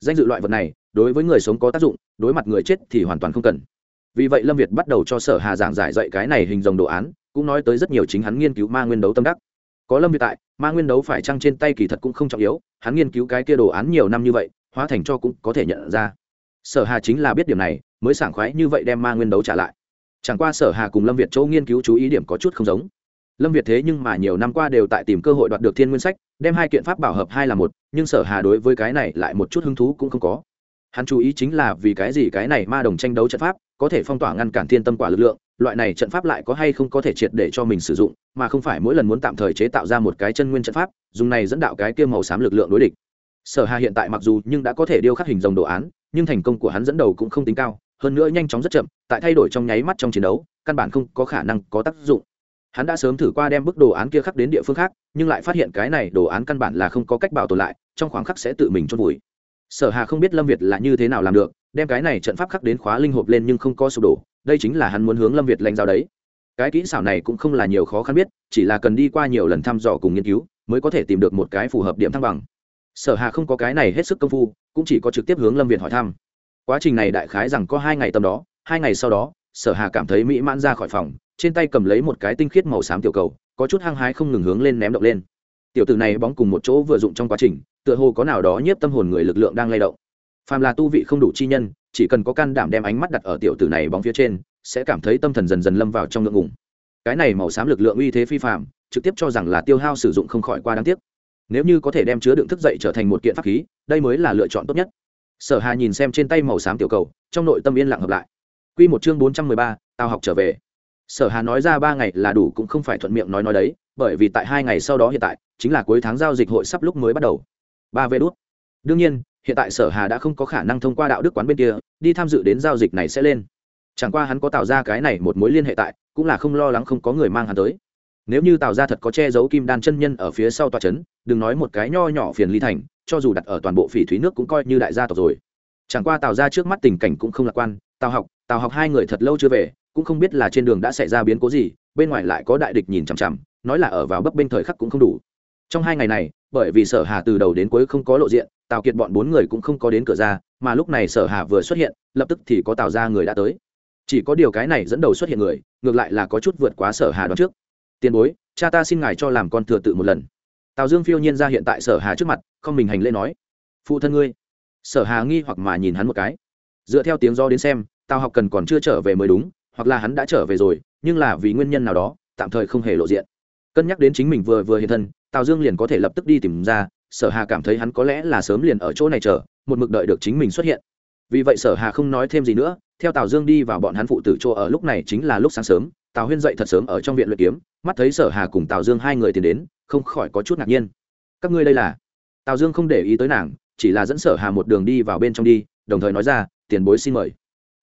Danh dự loại vật này, đối với người sống có tác dụng, đối mặt người chết thì hoàn toàn không cần vì vậy lâm việt bắt đầu cho sở hà giảng giải dạy cái này hình dòng đồ án, cũng nói tới rất nhiều chính hắn nghiên cứu ma nguyên đấu tâm đắc. Có lâm việt tại, ma nguyên đấu phải trăng trên tay kỳ thật cũng không trọng yếu, hắn nghiên cứu cái kia đồ án nhiều năm như vậy, hóa thành cho cũng có thể nhận ra. Sở hà chính là biết điểm này, mới sảng khoái như vậy đem ma nguyên đấu trả lại. Chẳng qua sở hà cùng lâm việt châu nghiên cứu chú ý điểm có chút không giống. Lâm việt thế nhưng mà nhiều năm qua đều tại tìm cơ hội đoạt được thiên nguyên sách, đem hai kiện pháp bảo hợp hai là một, nhưng sở hà đối với cái này lại một chút hứng thú cũng không có. Hắn chú ý chính là vì cái gì cái này ma đồng tranh đấu trận pháp có thể phong tỏa ngăn cản thiên tâm quả lực lượng, loại này trận pháp lại có hay không có thể triệt để cho mình sử dụng, mà không phải mỗi lần muốn tạm thời chế tạo ra một cái chân nguyên trận pháp, dùng này dẫn đạo cái kia màu xám lực lượng đối địch. Sở hà hiện tại mặc dù nhưng đã có thể điêu khắc hình dòng đồ án, nhưng thành công của hắn dẫn đầu cũng không tính cao, hơn nữa nhanh chóng rất chậm, tại thay đổi trong nháy mắt trong chiến đấu, căn bản không có khả năng có tác dụng. Hắn đã sớm thử qua đem bức đồ án kia khắc đến địa phương khác, nhưng lại phát hiện cái này đồ án căn bản là không có cách bảo tồn lại, trong khoảng khắc sẽ tự mình chôn vùi. Sở hà không biết lâm việt là như thế nào làm được đem cái này trận pháp khắc đến khóa linh hộp lên nhưng không có sụp đổ, đây chính là hắn muốn hướng lâm việt lãnh giao đấy. Cái kỹ xảo này cũng không là nhiều khó khăn biết, chỉ là cần đi qua nhiều lần thăm dò cùng nghiên cứu, mới có thể tìm được một cái phù hợp điểm thăng bằng. Sở hà không có cái này hết sức công phu, cũng chỉ có trực tiếp hướng lâm việt hỏi thăm. Quá trình này đại khái rằng có hai ngày tầm đó, hai ngày sau đó, sở hà cảm thấy mỹ mãn ra khỏi phòng, trên tay cầm lấy một cái tinh khiết màu xám tiểu cầu, có chút hăng hái không ngừng hướng lên ném động lên. Tiểu tử này bóng cùng một chỗ vừa dụng trong quá trình, tựa hồ có nào đó nhiếp tâm hồn người lực lượng đang lay động phàm là tu vị không đủ chi nhân chỉ cần có can đảm đem ánh mắt đặt ở tiểu tử này bóng phía trên sẽ cảm thấy tâm thần dần dần lâm vào trong ngượng ngùng. Cái này màu xám lực lượng uy thế phi phàm trực tiếp cho rằng là tiêu hao sử dụng không khỏi qua đáng tiếc. Nếu như có thể đem chứa đựng thức dậy trở thành một kiện pháp khí đây mới là lựa chọn tốt nhất. Sở hà nhìn xem trên tay màu xám tiểu cầu trong nội tâm yên lặng hợp lại. Quy một chương bốn trăm mười ba, tao học trở về. Sở hà nói ra ba ngày là đủ cũng không phải thuận miệng nói nói đấy bởi vì tại hai ngày sau đó hiện tại chính là cuối tháng giao dịch hội sắp lúc mới bắt đầu. Ba vê đốt đương nhiên hiện tại sở hà đã không có khả năng thông qua đạo đức quán bên kia, đi tham dự đến giao dịch này sẽ lên. Chẳng qua hắn có tạo ra cái này một mối liên hệ tại, cũng là không lo lắng không có người mang hắn tới. Nếu như tạo ra thật có che giấu kim đan chân nhân ở phía sau tòa chấn, đừng nói một cái nho nhỏ phiền ly thành, cho dù đặt ở toàn bộ phỉ thúy nước cũng coi như đại gia tộc rồi. Chẳng qua tạo ra trước mắt tình cảnh cũng không lạc quan, tào học tào học hai người thật lâu chưa về, cũng không biết là trên đường đã xảy ra biến cố gì, bên ngoài lại có đại địch nhìn chằm chằm, nói là ở vào bấp bên thời khắc cũng không đủ trong hai ngày này, bởi vì sở hà từ đầu đến cuối không có lộ diện, tào kiệt bọn bốn người cũng không có đến cửa ra, mà lúc này sở hà vừa xuất hiện, lập tức thì có tào ra người đã tới. Chỉ có điều cái này dẫn đầu xuất hiện người, ngược lại là có chút vượt quá sở hà đoán trước. Tiền bối, cha ta xin ngài cho làm con thừa tự một lần. Tào dương phiêu nhiên ra hiện tại sở hà trước mặt, không mình hành lễ nói, phụ thân ngươi. Sở hà nghi hoặc mà nhìn hắn một cái. Dựa theo tiếng do đến xem, tào học cần còn chưa trở về mới đúng, hoặc là hắn đã trở về rồi, nhưng là vì nguyên nhân nào đó, tạm thời không hề lộ diện. Cân nhắc đến chính mình vừa vừa hiện thân tào dương liền có thể lập tức đi tìm ra, sở hà cảm thấy hắn có lẽ là sớm liền ở chỗ này chờ, một mực đợi được chính mình xuất hiện. Vì vậy sở hà không nói thêm gì nữa, theo tào dương đi vào bọn hắn phụ tử chỗ ở lúc này chính là lúc sáng sớm, tào huyên dậy thật sớm ở trong viện luyện kiếm, mắt thấy sở hà cùng tào dương hai người tiến đến, không khỏi có chút ngạc nhiên. Các ngươi đây là? Tào dương không để ý tới nàng, chỉ là dẫn sở hà một đường đi vào bên trong đi, đồng thời nói ra, tiền bối xin mời.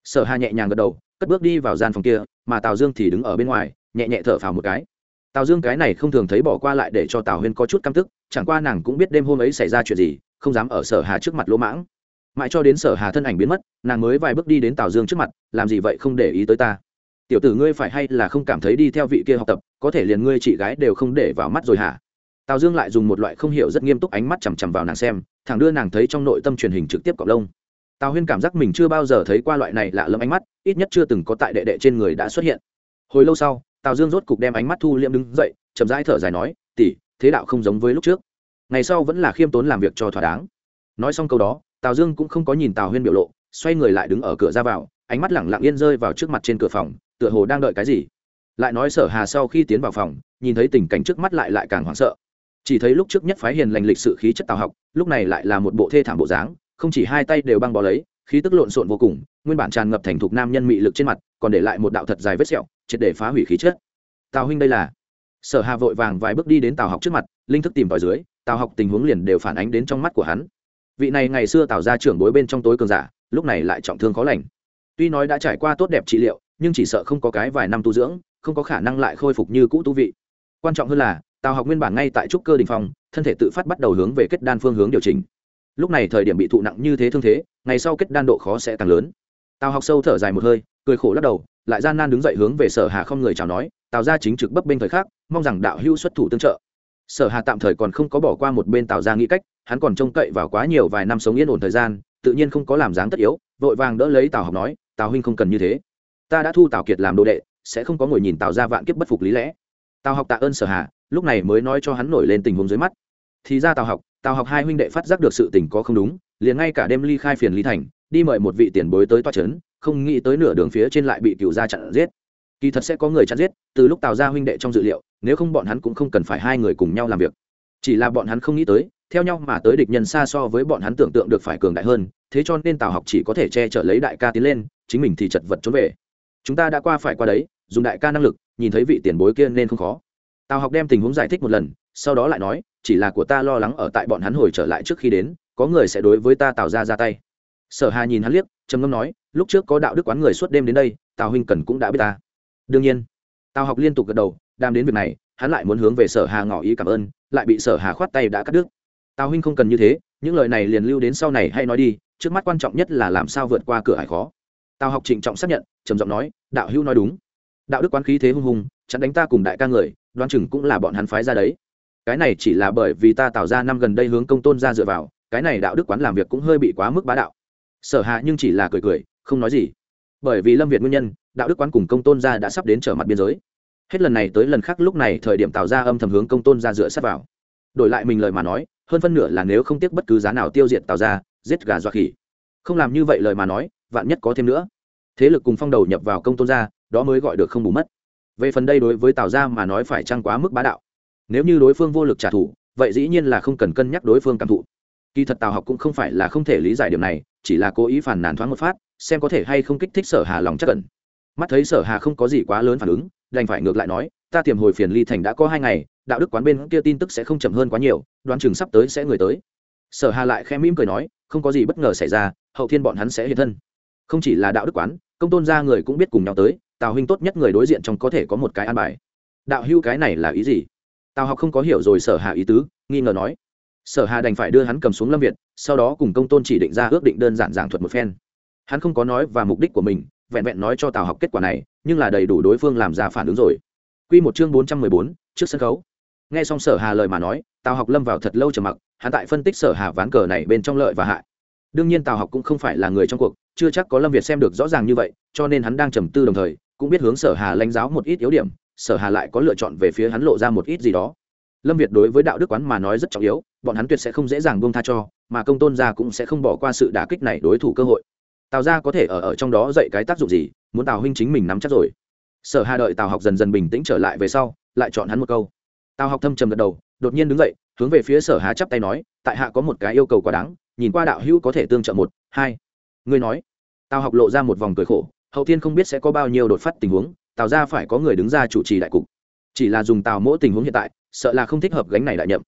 Sở hà nhẹ nhàng gật đầu, cất bước đi vào gian phòng kia, mà tào dương thì đứng ở bên ngoài, nhẹ nhẹ thở phào một cái tào dương cái này không thường thấy bỏ qua lại để cho tào huyên có chút căm tức, chẳng qua nàng cũng biết đêm hôm ấy xảy ra chuyện gì, không dám ở sở hà trước mặt lỗ mãng. Mãi cho đến sở hà thân ảnh biến mất, nàng mới vài bước đi đến tào dương trước mặt, làm gì vậy không để ý tới ta? Tiểu tử ngươi phải hay là không cảm thấy đi theo vị kia học tập, có thể liền ngươi chị gái đều không để vào mắt rồi hả? Tào dương lại dùng một loại không hiểu rất nghiêm túc ánh mắt chằm chằm vào nàng xem, thẳng đưa nàng thấy trong nội tâm truyền hình trực tiếp cọc lông. Tào huyên cảm giác mình chưa bao giờ thấy qua loại này lạ lẫm ánh mắt, ít nhất chưa từng có tại đệ đệ trên người đã xuất hiện. Hồi lâu sau tào dương rốt cục đem ánh mắt thu liệm đứng dậy, chậm rãi thở dài nói tỉ thế đạo không giống với lúc trước. Ngày sau vẫn là khiêm tốn làm việc cho thỏa đáng. Nói xong câu đó, tào dương cũng không có nhìn tào huyên biểu lộ, xoay người lại đứng ở cửa ra vào, ánh mắt lẳng lặng yên rơi vào trước mặt trên cửa phòng, tựa hồ đang đợi cái gì. Lại nói sở hà sau khi tiến vào phòng, nhìn thấy tình cảnh trước mắt lại lại càng hoảng sợ. Chỉ thấy lúc trước nhất phái hiền lành lịch sự khí chất tào học, lúc này lại là một bộ thê thảm bộ dáng, không chỉ hai tay đều băng bó lấy, khí tức lộn xộn vô cùng, nguyên bản tràn ngập thành thục nam nhân mị lực trên mặt, còn để lại một đạo thật dài vết sẹo triệt để phá hủy khí chất. Tào huynh đây là? Sở hà vội vàng vài bước đi đến tào học trước mặt, linh thức tìm tòi dưới, tào học tình huống liền đều phản ánh đến trong mắt của hắn. Vị này ngày xưa tào ra trưởng bối bên trong tối cường giả, lúc này lại trọng thương khó lành. Tuy nói đã trải qua tốt đẹp trị liệu, nhưng chỉ sợ không có cái vài năm tu dưỡng, không có khả năng lại khôi phục như cũ tu vị. Quan trọng hơn là, tào học nguyên bản ngay tại trúc cơ đình phong, thân thể tự phát bắt đầu hướng về kết đan phương hướng điều chỉnh. Lúc này thời điểm bị thụ nặng như thế thương thế, ngày sau kết đan độ khó sẽ tăng lớn. Tào học sâu thở dài một hơi, cười khổ lắc đầu lại gian nan đứng dậy hướng về sở hà không người chào nói, tào ra chính trực bấp bên thời khắc, mong rằng đạo hữu xuất thủ tương trợ. Sở hà tạm thời còn không có bỏ qua một bên tào ra nghĩ cách, hắn còn trông cậy vào quá nhiều vài năm sống yên ổn thời gian, tự nhiên không có làm dáng tất yếu, vội vàng đỡ lấy tào học nói, tào huynh không cần như thế. Ta đã thu tào kiệt làm đồ đệ, sẽ không có ngồi nhìn tào ra vạn kiếp bất phục lý lẽ. Tào học tạ ơn sở hà, lúc này mới nói cho hắn nổi lên tình huống dưới mắt. Thì ra tào học tào học hai huynh đệ phát giác được sự tình có không đúng, liền ngay cả đêm ly khai phiền ly thành, đi mời một vị tiền bối tới toa trấn không nghĩ tới nửa đường phía trên lại bị cựu gia chặn giết. Kỳ thật sẽ có người chặn giết, từ lúc tào gia huynh đệ trong dự liệu, nếu không bọn hắn cũng không cần phải hai người cùng nhau làm việc. Chỉ là bọn hắn không nghĩ tới, theo nhau mà tới địch nhân xa so với bọn hắn tưởng tượng được phải cường đại hơn, thế cho nên tào học chỉ có thể che chở lấy đại ca tiến lên, chính mình thì chật vật trốn về. Chúng ta đã qua phải qua đấy, dùng đại ca năng lực, nhìn thấy vị tiền bối kia nên không khó. Tào học đem tình huống giải thích một lần, sau đó lại nói, chỉ là của ta lo lắng ở tại bọn hắn hồi trở lại trước khi đến, có người sẽ đối với ta tào ra ra tay. Sở hà nhìn hắn liếc trầm ngâm nói, lúc trước có đạo đức quán người suốt đêm đến đây, tào huynh cần cũng đã biết ta. Đương nhiên. Tào học liên tục gật đầu đam đến việc này, hắn lại muốn hướng về sở hà ngỏ ý cảm ơn, lại bị sở hà khoát tay đã cắt đứt. Tào huynh không cần như thế, những lời này liền lưu đến sau này hay nói đi, trước mắt quan trọng nhất là làm sao vượt qua cửa hải khó. Tào học trịnh trọng xác nhận, trầm giọng nói, đạo hữu nói đúng. Đạo đức quán khí thế hung hùng chặn đánh ta cùng đại ca người đoan chừng cũng là bọn hắn phái ra đấy. Cái này chỉ là bởi vì ta tạo ra năm gần đây hướng công tôn ra dựa vào, cái này đạo đức quán làm việc cũng hơi bị quá mức bá đạo sở hạ nhưng chỉ là cười cười không nói gì. Bởi vì lâm việt nguyên nhân đạo đức quán cùng công tôn gia đã sắp đến trở mặt biên giới. Hết lần này tới lần khác lúc này thời điểm tạo ra âm thầm hướng công tôn gia dựa sát vào. Đổi lại mình lời mà nói hơn phân nửa là nếu không tiếc bất cứ giá nào tiêu diệt tạo ra giết gà dọa khỉ. Không làm như vậy lời mà nói vạn nhất có thêm nữa. Thế lực cùng phong đầu nhập vào công tôn gia, đó mới gọi được không bù mất. Về phần đây đối với tào gia mà nói phải trăng quá mức bá đạo? Nếu như đối phương vô lực trả thù vậy dĩ nhiên là không cần cân nhắc đối phương cảm thụ. Kỳ thật tào học cũng không phải là không thể lý giải điều này chỉ là cố ý phản nàn thoáng một phát, xem có thể hay không kích thích sở hà lòng chắc cẩn mắt thấy sở hà không có gì quá lớn phản ứng, đành phải ngược lại nói, ta tiềm hồi phiền ly thành đã có hai ngày, đạo đức quán bên kia tin tức sẽ không chậm hơn quá nhiều, đoán chừng sắp tới sẽ người tới. Sở hà lại khẽ mỉm cười nói, không có gì bất ngờ xảy ra, hậu thiên bọn hắn sẽ hiện thân. Không chỉ là đạo đức quán, công tôn gia người cũng biết cùng nhau tới, tào huynh tốt nhất người đối diện trong có thể có một cái an bài. Đạo hưu cái này là ý gì? Tào học không có hiểu rồi sở hà ý tứ, nghi ngờ nói sở hà đành phải đưa hắn cầm xuống lâm việt sau đó cùng công tôn chỉ định ra ước định đơn giản giảng thuật một phen hắn không có nói và mục đích của mình vẹn vẹn nói cho tào học kết quả này nhưng là đầy đủ đối phương làm ra phản ứng rồi Quy một chương bốn trăm mười bốn, trước sân khấu. Nghe xong Sở Hà lời mà nói, Tào Học lâm vào thật lâu trầm mặc, hắn tại phân tích Sở Hà ván cờ này bên trong lợi và hại. Đương nhiên Tào Học cũng không phải là người trong cuộc, chưa chắc có Lâm Việt xem được rõ ràng như vậy, cho nên hắn đang trầm tư đồng thời, cũng biết hướng Sở Hà lãnh giáo một ít yếu điểm, Sở Hà lại có lựa chọn về phía hắn lộ ra một ít gì đó. Lâm Việt đối với đạo đức quán mà nói rất trọng yếu, bọn hắn tuyệt sẽ không dễ dàng buông tha cho, mà công tôn gia cũng sẽ không bỏ qua sự đả kích này đối thủ cơ hội. Tào gia có thể ở ở trong đó dạy cái tác dụng gì, muốn Tào huynh chính mình nắm chắc rồi. Sở hà đợi tào học dần dần bình tĩnh trở lại về sau lại chọn hắn một câu. Tào học thâm trầm gật đầu đột nhiên đứng dậy hướng về phía sở hà chắp tay nói tại hạ có một cái yêu cầu quá đáng nhìn qua đạo hữu có thể tương trợ một hai. Ngươi nói. Tào học lộ ra một vòng cười khổ hậu thiên không biết sẽ có bao nhiêu đột phát tình huống tào ra phải có người đứng ra chủ trì đại cục chỉ là dùng tào mỗ tình huống hiện tại, sợ là không thích hợp gánh này đại nhậm.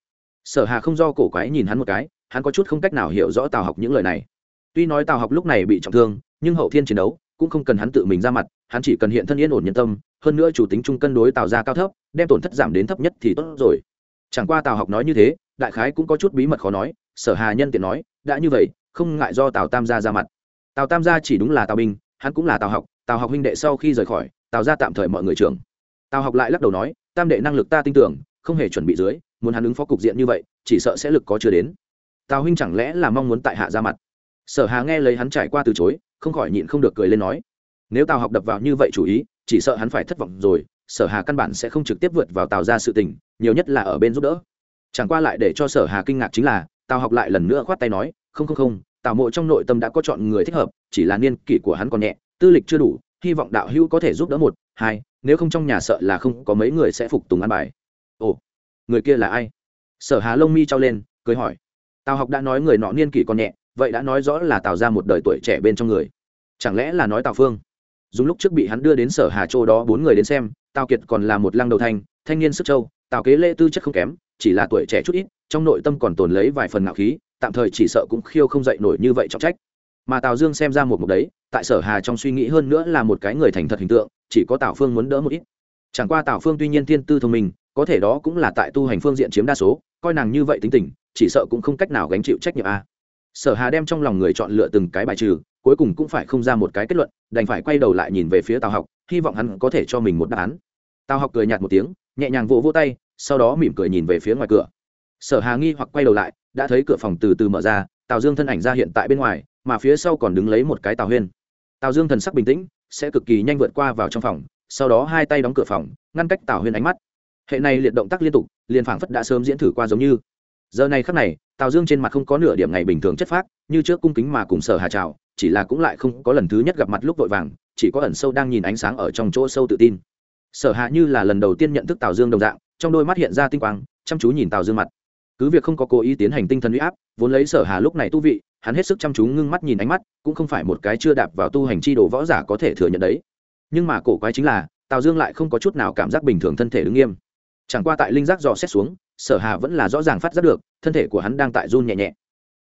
Sở hà không do cổ quái nhìn hắn một cái, hắn có chút không cách nào hiểu rõ tào học những lời này. Tuy nói tào học lúc này bị trọng thương, nhưng hậu thiên chiến đấu cũng không cần hắn tự mình ra mặt, hắn chỉ cần hiện thân yên ổn nhân tâm, hơn nữa chủ tính chung cân đối tạo ra cao thấp, đem tổn thất giảm đến thấp nhất thì tốt rồi. Chẳng qua tào học nói như thế, đại khái cũng có chút bí mật khó nói, sở hà nhân tiện nói, đã như vậy, không ngại do tào tam gia ra mặt. Tào tam gia chỉ đúng là tào binh, hắn cũng là tào học tào học huynh đệ sau khi rời khỏi, tào ra tạm thời mọi người trưởng tào học lại lắc đầu nói, tam đệ năng lực ta tin tưởng, không hề chuẩn bị dưới, muốn hắn ứng phó cục diện như vậy, chỉ sợ sẽ lực có chưa đến. Tào huynh chẳng lẽ là mong muốn tại hạ ra mặt? Sở hà nghe lấy hắn trải qua từ chối, không khỏi nhịn không được cười lên nói, nếu tào học đập vào như vậy chủ ý, chỉ sợ hắn phải thất vọng rồi, sở hà căn bản sẽ không trực tiếp vượt vào tào ra sự tình, nhiều nhất là ở bên giúp đỡ. Chẳng qua lại để cho sở hà kinh ngạc chính là, tào học lại lần nữa khoát tay nói, không không không, tào mộ trong nội tâm đã có chọn người thích hợp, chỉ là niên kỷ của hắn còn nhẹ, tư lịch chưa đủ, hy vọng đạo hữu có thể giúp đỡ một, hai nếu không trong nhà sợ là không có mấy người sẽ phục tùng ăn bài. Ồ, người kia là ai? Sở hà lông mi trao lên, cười hỏi. Tào học đã nói người nọ niên kỷ còn nhẹ, vậy đã nói rõ là tào ra một đời tuổi trẻ bên trong người. Chẳng lẽ là nói tào phương? Dùng lúc trước bị hắn đưa đến sở hà châu đó bốn người đến xem, tào kiệt còn là một lăng đầu thanh thanh niên sức châu tào kế lễ tư chất không kém, chỉ là tuổi trẻ chút ít, trong nội tâm còn tồn lấy vài phần ngạo khí, tạm thời chỉ sợ cũng khiêu không dậy nổi như vậy trọng trách. Mà tào dương xem ra một mục đấy, tại sở hà trong suy nghĩ hơn nữa là một cái người thành thật hình tượng chỉ có tào phương muốn đỡ một ít. Chẳng qua tào phương tuy nhiên thiên tư thông minh, có thể đó cũng là tại tu hành phương diện chiếm đa số, coi nàng như vậy tính tình, chỉ sợ cũng không cách nào gánh chịu trách nhiệm a. Sở hà đem trong lòng người chọn lựa từng cái bài trừ, cuối cùng cũng phải không ra một cái kết luận, đành phải quay đầu lại nhìn về phía tào học, hy vọng hắn có thể cho mình một đáp án. Tào học cười nhạt một tiếng, nhẹ nhàng vỗ vỗ tay, sau đó mỉm cười nhìn về phía ngoài cửa. Sở hà nghi hoặc quay đầu lại, đã thấy cửa phòng từ từ mở ra, tào dương thân ảnh ra hiện tại bên ngoài, mà phía sau còn đứng lấy một cái tào huyên. Tào dương thần sắc bình tĩnh sẽ cực kỳ nhanh vượt qua vào trong phòng, sau đó hai tay đóng cửa phòng, ngăn cách tào huyên ánh mắt. Hệ này liệt động tác liên tục, liền phảng phất đã sớm diễn thử qua giống như. Giờ này khắc này, tào dương trên mặt không có nửa điểm ngày bình thường chất phác, như trước cung kính mà cùng sở hà trào chỉ là cũng lại không có lần thứ nhất gặp mặt lúc vội vàng, chỉ có ẩn sâu đang nhìn ánh sáng ở trong chỗ sâu tự tin. Sở hạ như là lần đầu tiên nhận thức tào dương đồng dạng, trong đôi mắt hiện ra tinh quang, chăm chú nhìn tào dương mặt. Cứ việc không có cố ý tiến hành tinh thần huy áp, vốn lấy sở hà lúc này tu vị hắn hết sức chăm chú ngưng mắt nhìn ánh mắt, cũng không phải một cái chưa đạp vào tu hành chi đồ võ giả có thể thừa nhận đấy. Nhưng mà cổ quái chính là, tào dương lại không có chút nào cảm giác bình thường thân thể đứng nghiêm. Chẳng qua tại linh giác dò xét xuống, sở hà vẫn là rõ ràng phát giác được, thân thể của hắn đang tại run nhẹ nhẹ.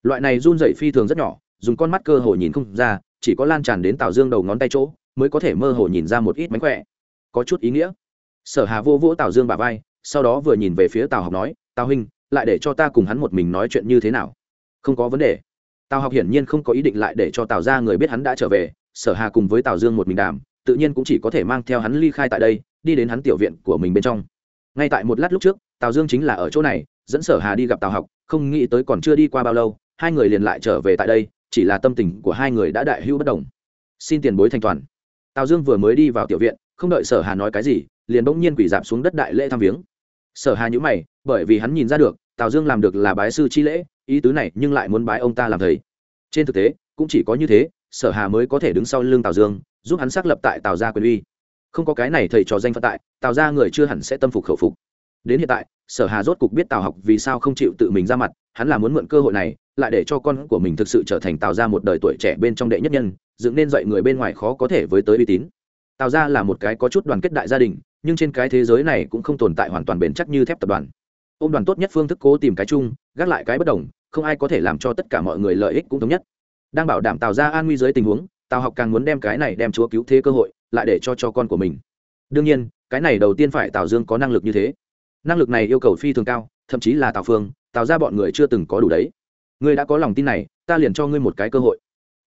Loại này run dậy phi thường rất nhỏ, dùng con mắt cơ hồ nhìn không ra, chỉ có lan tràn đến tào dương đầu ngón tay chỗ, mới có thể mơ hồ nhìn ra một ít mánh khỏe. Có chút ý nghĩa. Sở hà vô vỗ tào dương bà vai, sau đó vừa nhìn về phía tào học nói, tào huynh, lại để cho ta cùng hắn một mình nói chuyện như thế nào? Không có vấn đề tào học hiển nhiên không có ý định lại để cho tào ra người biết hắn đã trở về, sở hà cùng với tào dương một mình đàm, tự nhiên cũng chỉ có thể mang theo hắn ly khai tại đây, đi đến hắn tiểu viện của mình bên trong. Ngay tại một lát lúc trước, tào dương chính là ở chỗ này, dẫn sở hà đi gặp tào học, không nghĩ tới còn chưa đi qua bao lâu, hai người liền lại trở về tại đây, chỉ là tâm tình của hai người đã đại hữu bất đồng. Xin tiền bối thanh toàn tào dương vừa mới đi vào tiểu viện, không đợi sở hà nói cái gì, liền bỗng nhiên quỷ dạp xuống đất đại lễ thăm viếng. Sở hà nhữ mày, bởi vì hắn nhìn ra được, tào dương làm được là bái sư chi lễ ý tứ này nhưng lại muốn bái ông ta làm thầy. Trên thực tế, cũng chỉ có như thế, sở hà mới có thể đứng sau lưng tào dương, giúp hắn xác lập tại tào gia quyền uy. Không có cái này thầy trò danh phận tại, tào gia người chưa hẳn sẽ tâm phục khẩu phục. Đến hiện tại, sở hà rốt cục biết tào học vì sao không chịu tự mình ra mặt, hắn là muốn mượn cơ hội này, lại để cho con của mình thực sự trở thành tào gia một đời tuổi trẻ bên trong đệ nhất nhân, dựng nên dạy người bên ngoài khó có thể với tới uy tín. Tào gia là một cái có chút đoàn kết đại gia đình, nhưng trên cái thế giới này cũng không tồn tại hoàn toàn bền chắc như thép tập đoàn ôm đoàn tốt nhất phương thức cố tìm cái chung, gác lại cái bất đồng, không ai có thể làm cho tất cả mọi người lợi ích cũng thống nhất. Đang bảo đảm tạo ra an nguy dưới tình huống, tào học càng muốn đem cái này đem chúa cứu thế cơ hội, lại để cho cho con của mình. Đương nhiên, cái này đầu tiên phải tào dương có năng lực như thế. Năng lực này yêu cầu phi thường cao, thậm chí là tào phương, tào ra bọn người chưa từng có đủ đấy. Ngươi đã có lòng tin này, ta liền cho ngươi một cái cơ hội.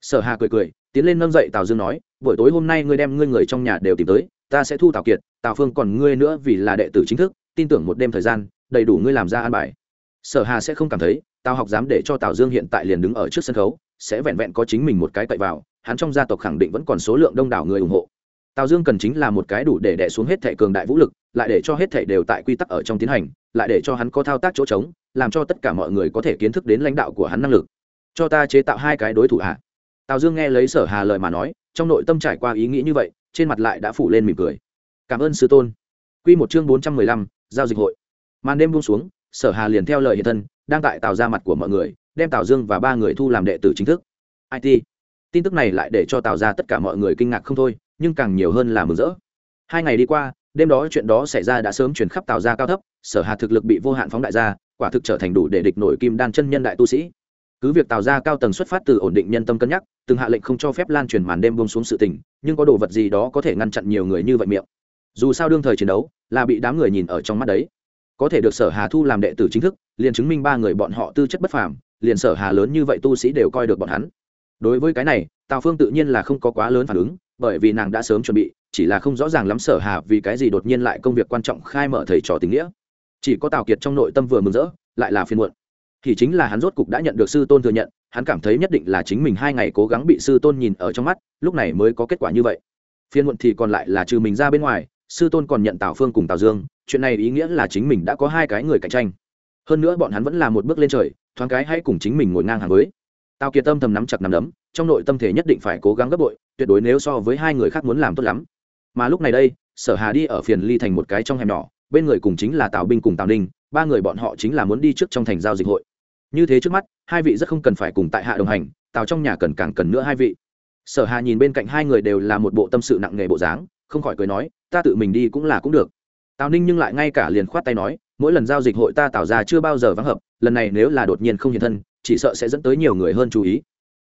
Sở hà cười cười, tiến lên nâng dậy tào dương nói, buổi tối hôm nay ngươi đem ngươi người trong nhà đều tìm tới, ta sẽ thu tào kiệt, tào phương còn ngươi nữa vì là đệ tử chính thức, tin tưởng một đêm thời gian đầy đủ ngươi làm ra an bài. Sở hà sẽ không cảm thấy, tào học dám để cho tào dương hiện tại liền đứng ở trước sân khấu, sẽ vẹn vẹn có chính mình một cái cậy vào, hắn trong gia tộc khẳng định vẫn còn số lượng đông đảo người ủng hộ. Tào dương cần chính là một cái đủ để đẻ xuống hết thệ cường đại vũ lực, lại để cho hết thệ đều tại quy tắc ở trong tiến hành, lại để cho hắn có thao tác chỗ trống, làm cho tất cả mọi người có thể kiến thức đến lãnh đạo của hắn năng lực. Cho ta chế tạo hai cái đối thủ hạ tào dương nghe lấy sở hà lời mà nói, trong nội tâm trải qua ý nghĩ như vậy, trên mặt lại đã phủ lên mỉm cười. Cảm ơn sư tôn. Quy một chương bốn trăm mười lăm, giao dịch hội màn đêm buông xuống, sở hà liền theo lời hiện thân, đang tại tạo ra mặt của mọi người, đem tào dương và ba người thu làm đệ tử chính thức. It tin tức này lại để cho tào ra tất cả mọi người kinh ngạc không thôi, nhưng càng nhiều hơn là mừng rỡ. Hai ngày đi qua, đêm đó chuyện đó xảy ra đã sớm chuyển khắp tào ra cao thấp, sở hà thực lực bị vô hạn phóng đại ra, quả thực trở thành đủ để địch nổi kim đan chân nhân đại tu sĩ. Cứ việc tạo ra cao tầng xuất phát từ ổn định nhân tâm cân nhắc, từng hạ lệnh không cho phép lan truyền màn đêm buông xuống sự tình, nhưng có đồ vật gì đó có thể ngăn chặn nhiều người như vậy miệng. Dù sao đương thời chiến đấu, là bị đám người nhìn ở trong mắt đấy có thể được sở hà thu làm đệ tử chính thức, liền chứng minh ba người bọn họ tư chất bất phàm, liền sở hà lớn như vậy tu sĩ đều coi được bọn hắn. Đối với cái này, tào phương tự nhiên là không có quá lớn phản ứng, bởi vì nàng đã sớm chuẩn bị, chỉ là không rõ ràng lắm sở hà vì cái gì đột nhiên lại công việc quan trọng khai mở thầy trò tình nghĩa. Chỉ có tào kiệt trong nội tâm vừa mừng rỡ, lại là phiên muộn. Thì chính là hắn rốt cục đã nhận được sư tôn thừa nhận, hắn cảm thấy nhất định là chính mình hai ngày cố gắng bị sư tôn nhìn ở trong mắt, lúc này mới có kết quả như vậy. Phiên muộn thì còn lại là trừ mình ra bên ngoài sư tôn còn nhận tào phương cùng tào dương, chuyện này ý nghĩa là chính mình đã có hai cái người cạnh tranh. Hơn nữa bọn hắn vẫn là một bước lên trời, thoáng cái hay cùng chính mình ngồi ngang hàng với. Tào kiệt tâm thầm nắm chặt nắm đấm, trong nội tâm thể nhất định phải cố gắng gấp bội, tuyệt đối nếu so với hai người khác muốn làm tốt lắm. Mà lúc này đây, sở hà đi ở phiền ly thành một cái trong hẻm nhỏ, bên người cùng chính là tào binh cùng tào ninh, ba người bọn họ chính là muốn đi trước trong thành giao dịch hội. Như thế trước mắt, hai vị rất không cần phải cùng tại hạ đồng hành, tào trong nhà cần càng cần nữa hai vị. Sở hà nhìn bên cạnh hai người đều là một bộ tâm sự nặng nề bộ dáng không khỏi cười nói, ta tự mình đi cũng là cũng được. Tào ninh nhưng lại ngay cả liền khoát tay nói, mỗi lần giao dịch hội ta tạo ra chưa bao giờ vắng hợp, lần này nếu là đột nhiên không hiện thân, chỉ sợ sẽ dẫn tới nhiều người hơn chú ý.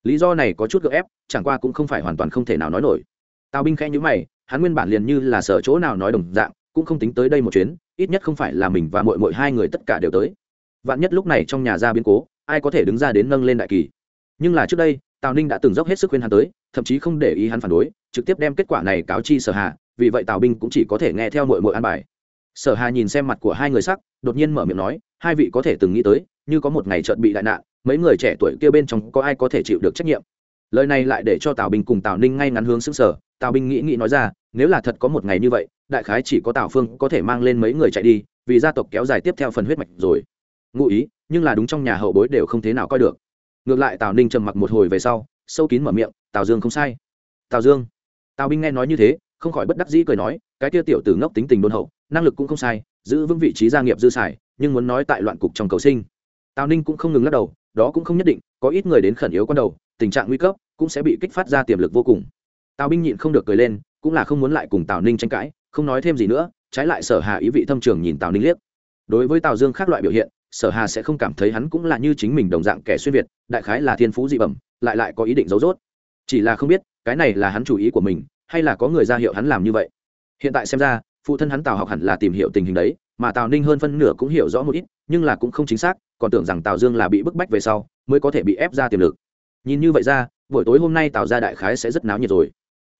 Lý do này có chút gợ ép, chẳng qua cũng không phải hoàn toàn không thể nào nói nổi. Tào binh khẽ nhữ mày, hắn nguyên bản liền như là sở chỗ nào nói đồng dạng, cũng không tính tới đây một chuyến, ít nhất không phải là mình và mội mội hai người tất cả đều tới. Vạn nhất lúc này trong nhà ra biến cố, ai có thể đứng ra đến nâng lên đại kỳ? Nhưng là trước đây tào ninh đã từng dốc hết sức khuyên hắn tới, thậm chí không để ý hắn phản đối, trực tiếp đem kết quả này cáo chi sở hà, vì vậy tào binh cũng chỉ có thể nghe theo mội mội an bài. Sở hà nhìn xem mặt của hai người sắc, đột nhiên mở miệng nói, hai vị có thể từng nghĩ tới, như có một ngày trợn bị đại nạn, mấy người trẻ tuổi kia bên trong có ai có thể chịu được trách nhiệm? Lời này lại để cho tào binh cùng tào ninh ngay ngắn hướng xứng sở tào binh nghĩ nghĩ nói ra, nếu là thật có một ngày như vậy, đại khái chỉ có tào phương có thể mang lên mấy người chạy đi, vì gia tộc kéo dài tiếp theo phần huyết mạch rồi. Ngụ ý, nhưng là đúng trong nhà hậu bối đều không thế nào coi được ngược lại tào ninh trầm mặc một hồi về sau, sâu kín mở miệng, tào dương không sai. Tào dương? Tào binh nghe nói như thế, không khỏi bất đắc dĩ cười nói, cái tia tiểu tử ngốc tính tình đôn hậu, năng lực cũng không sai, giữ vững vị trí gia nghiệp dư xài, nhưng muốn nói tại loạn cục trong cầu sinh. Tào ninh cũng không ngừng lắc đầu, đó cũng không nhất định, có ít người đến khẩn yếu con đầu, tình trạng nguy cấp cũng sẽ bị kích phát ra tiềm lực vô cùng. Tào binh nhịn không được cười lên, cũng là không muốn lại cùng tào ninh tranh cãi, không nói thêm gì nữa, trái lại sở hà ý vị thâm trường nhìn tào ninh liếc. Đối với tào dương khác loại biểu hiện sở hà sẽ không cảm thấy hắn cũng là như chính mình đồng dạng kẻ xuyên việt, đại khái là thiên phú dị bẩm, lại lại có ý định giấu dốt chỉ là không biết, cái này là hắn chủ ý của mình, hay là có người ra hiệu hắn làm như vậy. Hiện tại xem ra, phụ thân hắn tào học hẳn là tìm hiểu tình hình đấy, mà tào ninh hơn phân nửa cũng hiểu rõ một ít, nhưng là cũng không chính xác, còn tưởng rằng tào dương là bị bức bách về sau, mới có thể bị ép ra tiềm lực. Nhìn như vậy ra, buổi tối hôm nay tào ra đại khái sẽ rất náo nhiệt rồi.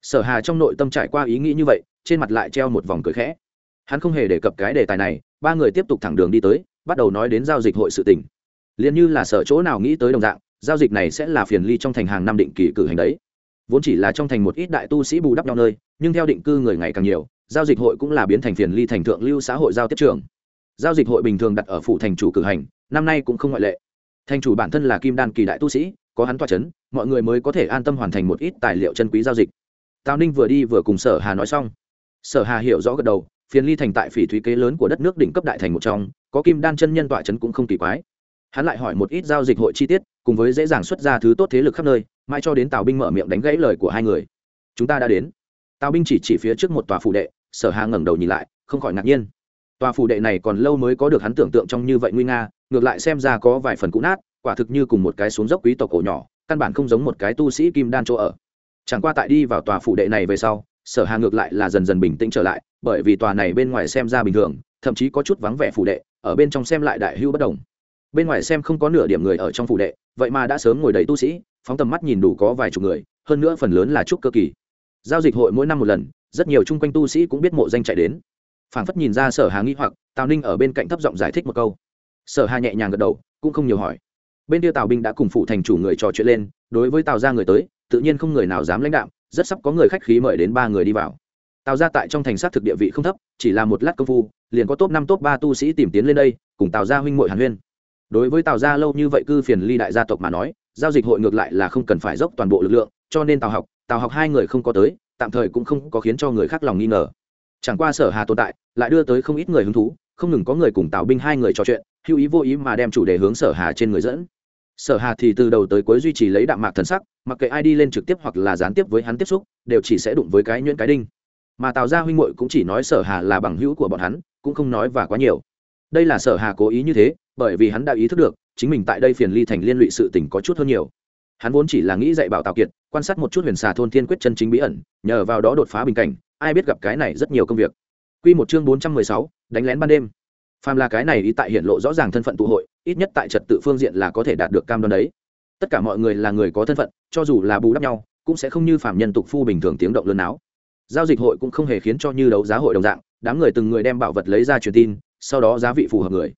Sở hà trong nội tâm trải qua ý nghĩ như vậy, trên mặt lại treo một vòng cười khẽ. Hắn không hề đề cập cái đề tài này, ba người tiếp tục thẳng đường đi tới bắt đầu nói đến giao dịch hội sự tỉnh liền như là sở chỗ nào nghĩ tới đồng dạng, giao dịch này sẽ là phiền ly trong thành hàng năm định kỳ cử hành đấy. Vốn chỉ là trong thành một ít đại tu sĩ bù đắp nhau nơi, nhưng theo định cư người ngày càng nhiều, giao dịch hội cũng là biến thành phiền ly thành thượng lưu xã hội giao tiếp trường. Giao dịch hội bình thường đặt ở phủ thành chủ cử hành, năm nay cũng không ngoại lệ. Thành chủ bản thân là kim đan kỳ đại tu sĩ, có hắn toa c h ấ n mọi người mới có thể an tâm hoàn thành một ít tài liệu chân quý giao dịch. Tào ninh vừa đi vừa cùng sở hà nói xong. Sở hà hiểu rõ gật đầu phiền ly thành tại phỉ thúy kế lớn của đất nước đỉnh cấp đại thành một trong, có kim đan chân nhân tọa trấn cũng không kỳ quái. Hắn lại hỏi một ít giao dịch hội chi tiết, cùng với dễ dàng xuất ra thứ tốt thế lực khắp nơi, mãi cho đến tào binh mở miệng đánh gãy lời của hai người. Chúng ta đã đến. Tào binh chỉ chỉ phía trước một tòa phủ đệ, sở hà ngẩng đầu nhìn lại, không khỏi ngạc nhiên. Tòa phủ đệ này còn lâu mới có được hắn tưởng tượng trong như vậy nguy nga, ngược lại xem ra có vài phần cũ nát, quả thực như cùng một cái xuống dốc quý tộc cổ nhỏ, căn bản không giống một cái tu sĩ kim đan chỗ ở. Chẳng qua tại đi vào tòa phủ đệ này về sau sở hà ngược lại là dần dần bình tĩnh trở lại, bởi vì tòa này bên ngoài xem ra bình thường, thậm chí có chút vắng vẻ phủ đệ, ở bên trong xem lại đại hưu bất đồng. Bên ngoài xem không có nửa điểm người ở trong phủ đệ, vậy mà đã sớm ngồi đầy tu sĩ, phóng tầm mắt nhìn đủ có vài chục người, hơn nữa phần lớn là trúc cơ kỳ. Giao dịch hội mỗi năm một lần, rất nhiều chung quanh tu sĩ cũng biết mộ danh chạy đến. Phảng phất nhìn ra sở hà nghi hoặc, tào ninh ở bên cạnh thấp giọng giải thích một câu. Sở hà nhẹ nhàng gật đầu, cũng không nhiều hỏi. Bên kia tào binh đã cùng phụ thành chủ người trò chuyện lên, đối với tào ra người tới, tự nhiên không người nào dám lãnh đạo rất sắp có người khách khí mời đến ba người đi vào. Tào ra tại trong thành sát thực địa vị không thấp, chỉ là một lát công phu, liền có top năm, top ba tu sĩ tìm tiến lên đây, cùng tào ra huynh mội hàn huyên. Đối với tào ra lâu như vậy cư phiền ly đại gia tộc mà nói, giao dịch hội ngược lại là không cần phải dốc toàn bộ lực lượng, cho nên tào học tào học hai người không có tới, tạm thời cũng không có khiến cho người khác lòng nghi ngờ. Chẳng qua sở hà tồn tại, lại đưa tới không ít người hứng thú, không ngừng có người cùng tào binh hai người trò chuyện, hữu ý vô ý mà đem chủ đề hướng sở hà trên người dẫn sở hà thì từ đầu tới cuối duy trì lấy đạm mạc thần sắc mặc kệ ai đi lên trực tiếp hoặc là gián tiếp với hắn tiếp xúc đều chỉ sẽ đụng với cái nhuyễn cái đinh. Mà tào Gia huynh muội cũng chỉ nói sở hà là bằng hữu của bọn hắn cũng không nói và quá nhiều. Đây là sở hà cố ý như thế bởi vì hắn đã ý thức được chính mình tại đây phiền ly thành liên lụy sự tình có chút hơn nhiều. Hắn vốn chỉ là nghĩ dạy bảo tào kiệt quan sát một chút huyền xà thôn thiên quyết chân chính bí ẩn nhờ vào đó đột phá bình cảnh ai biết gặp cái này rất nhiều công việc. Quy một chương bốn trăm mười sáu, đánh lén ban đêm phàm là cái này ý tại hiện lộ rõ ràng thân phận tụ hội, ít nhất tại trật tự phương diện là có thể đạt được cam đoan đấy. Tất cả mọi người là người có thân phận, cho dù là bù đắp nhau, cũng sẽ không như phạm nhân tục phu bình thường tiếng động lớn áo giao dịch hội cũng không hề khiến cho như đấu giá hội đồng dạng, đám người từng người đem bảo vật lấy ra truyền tin, sau đó giá vị phù hợp người.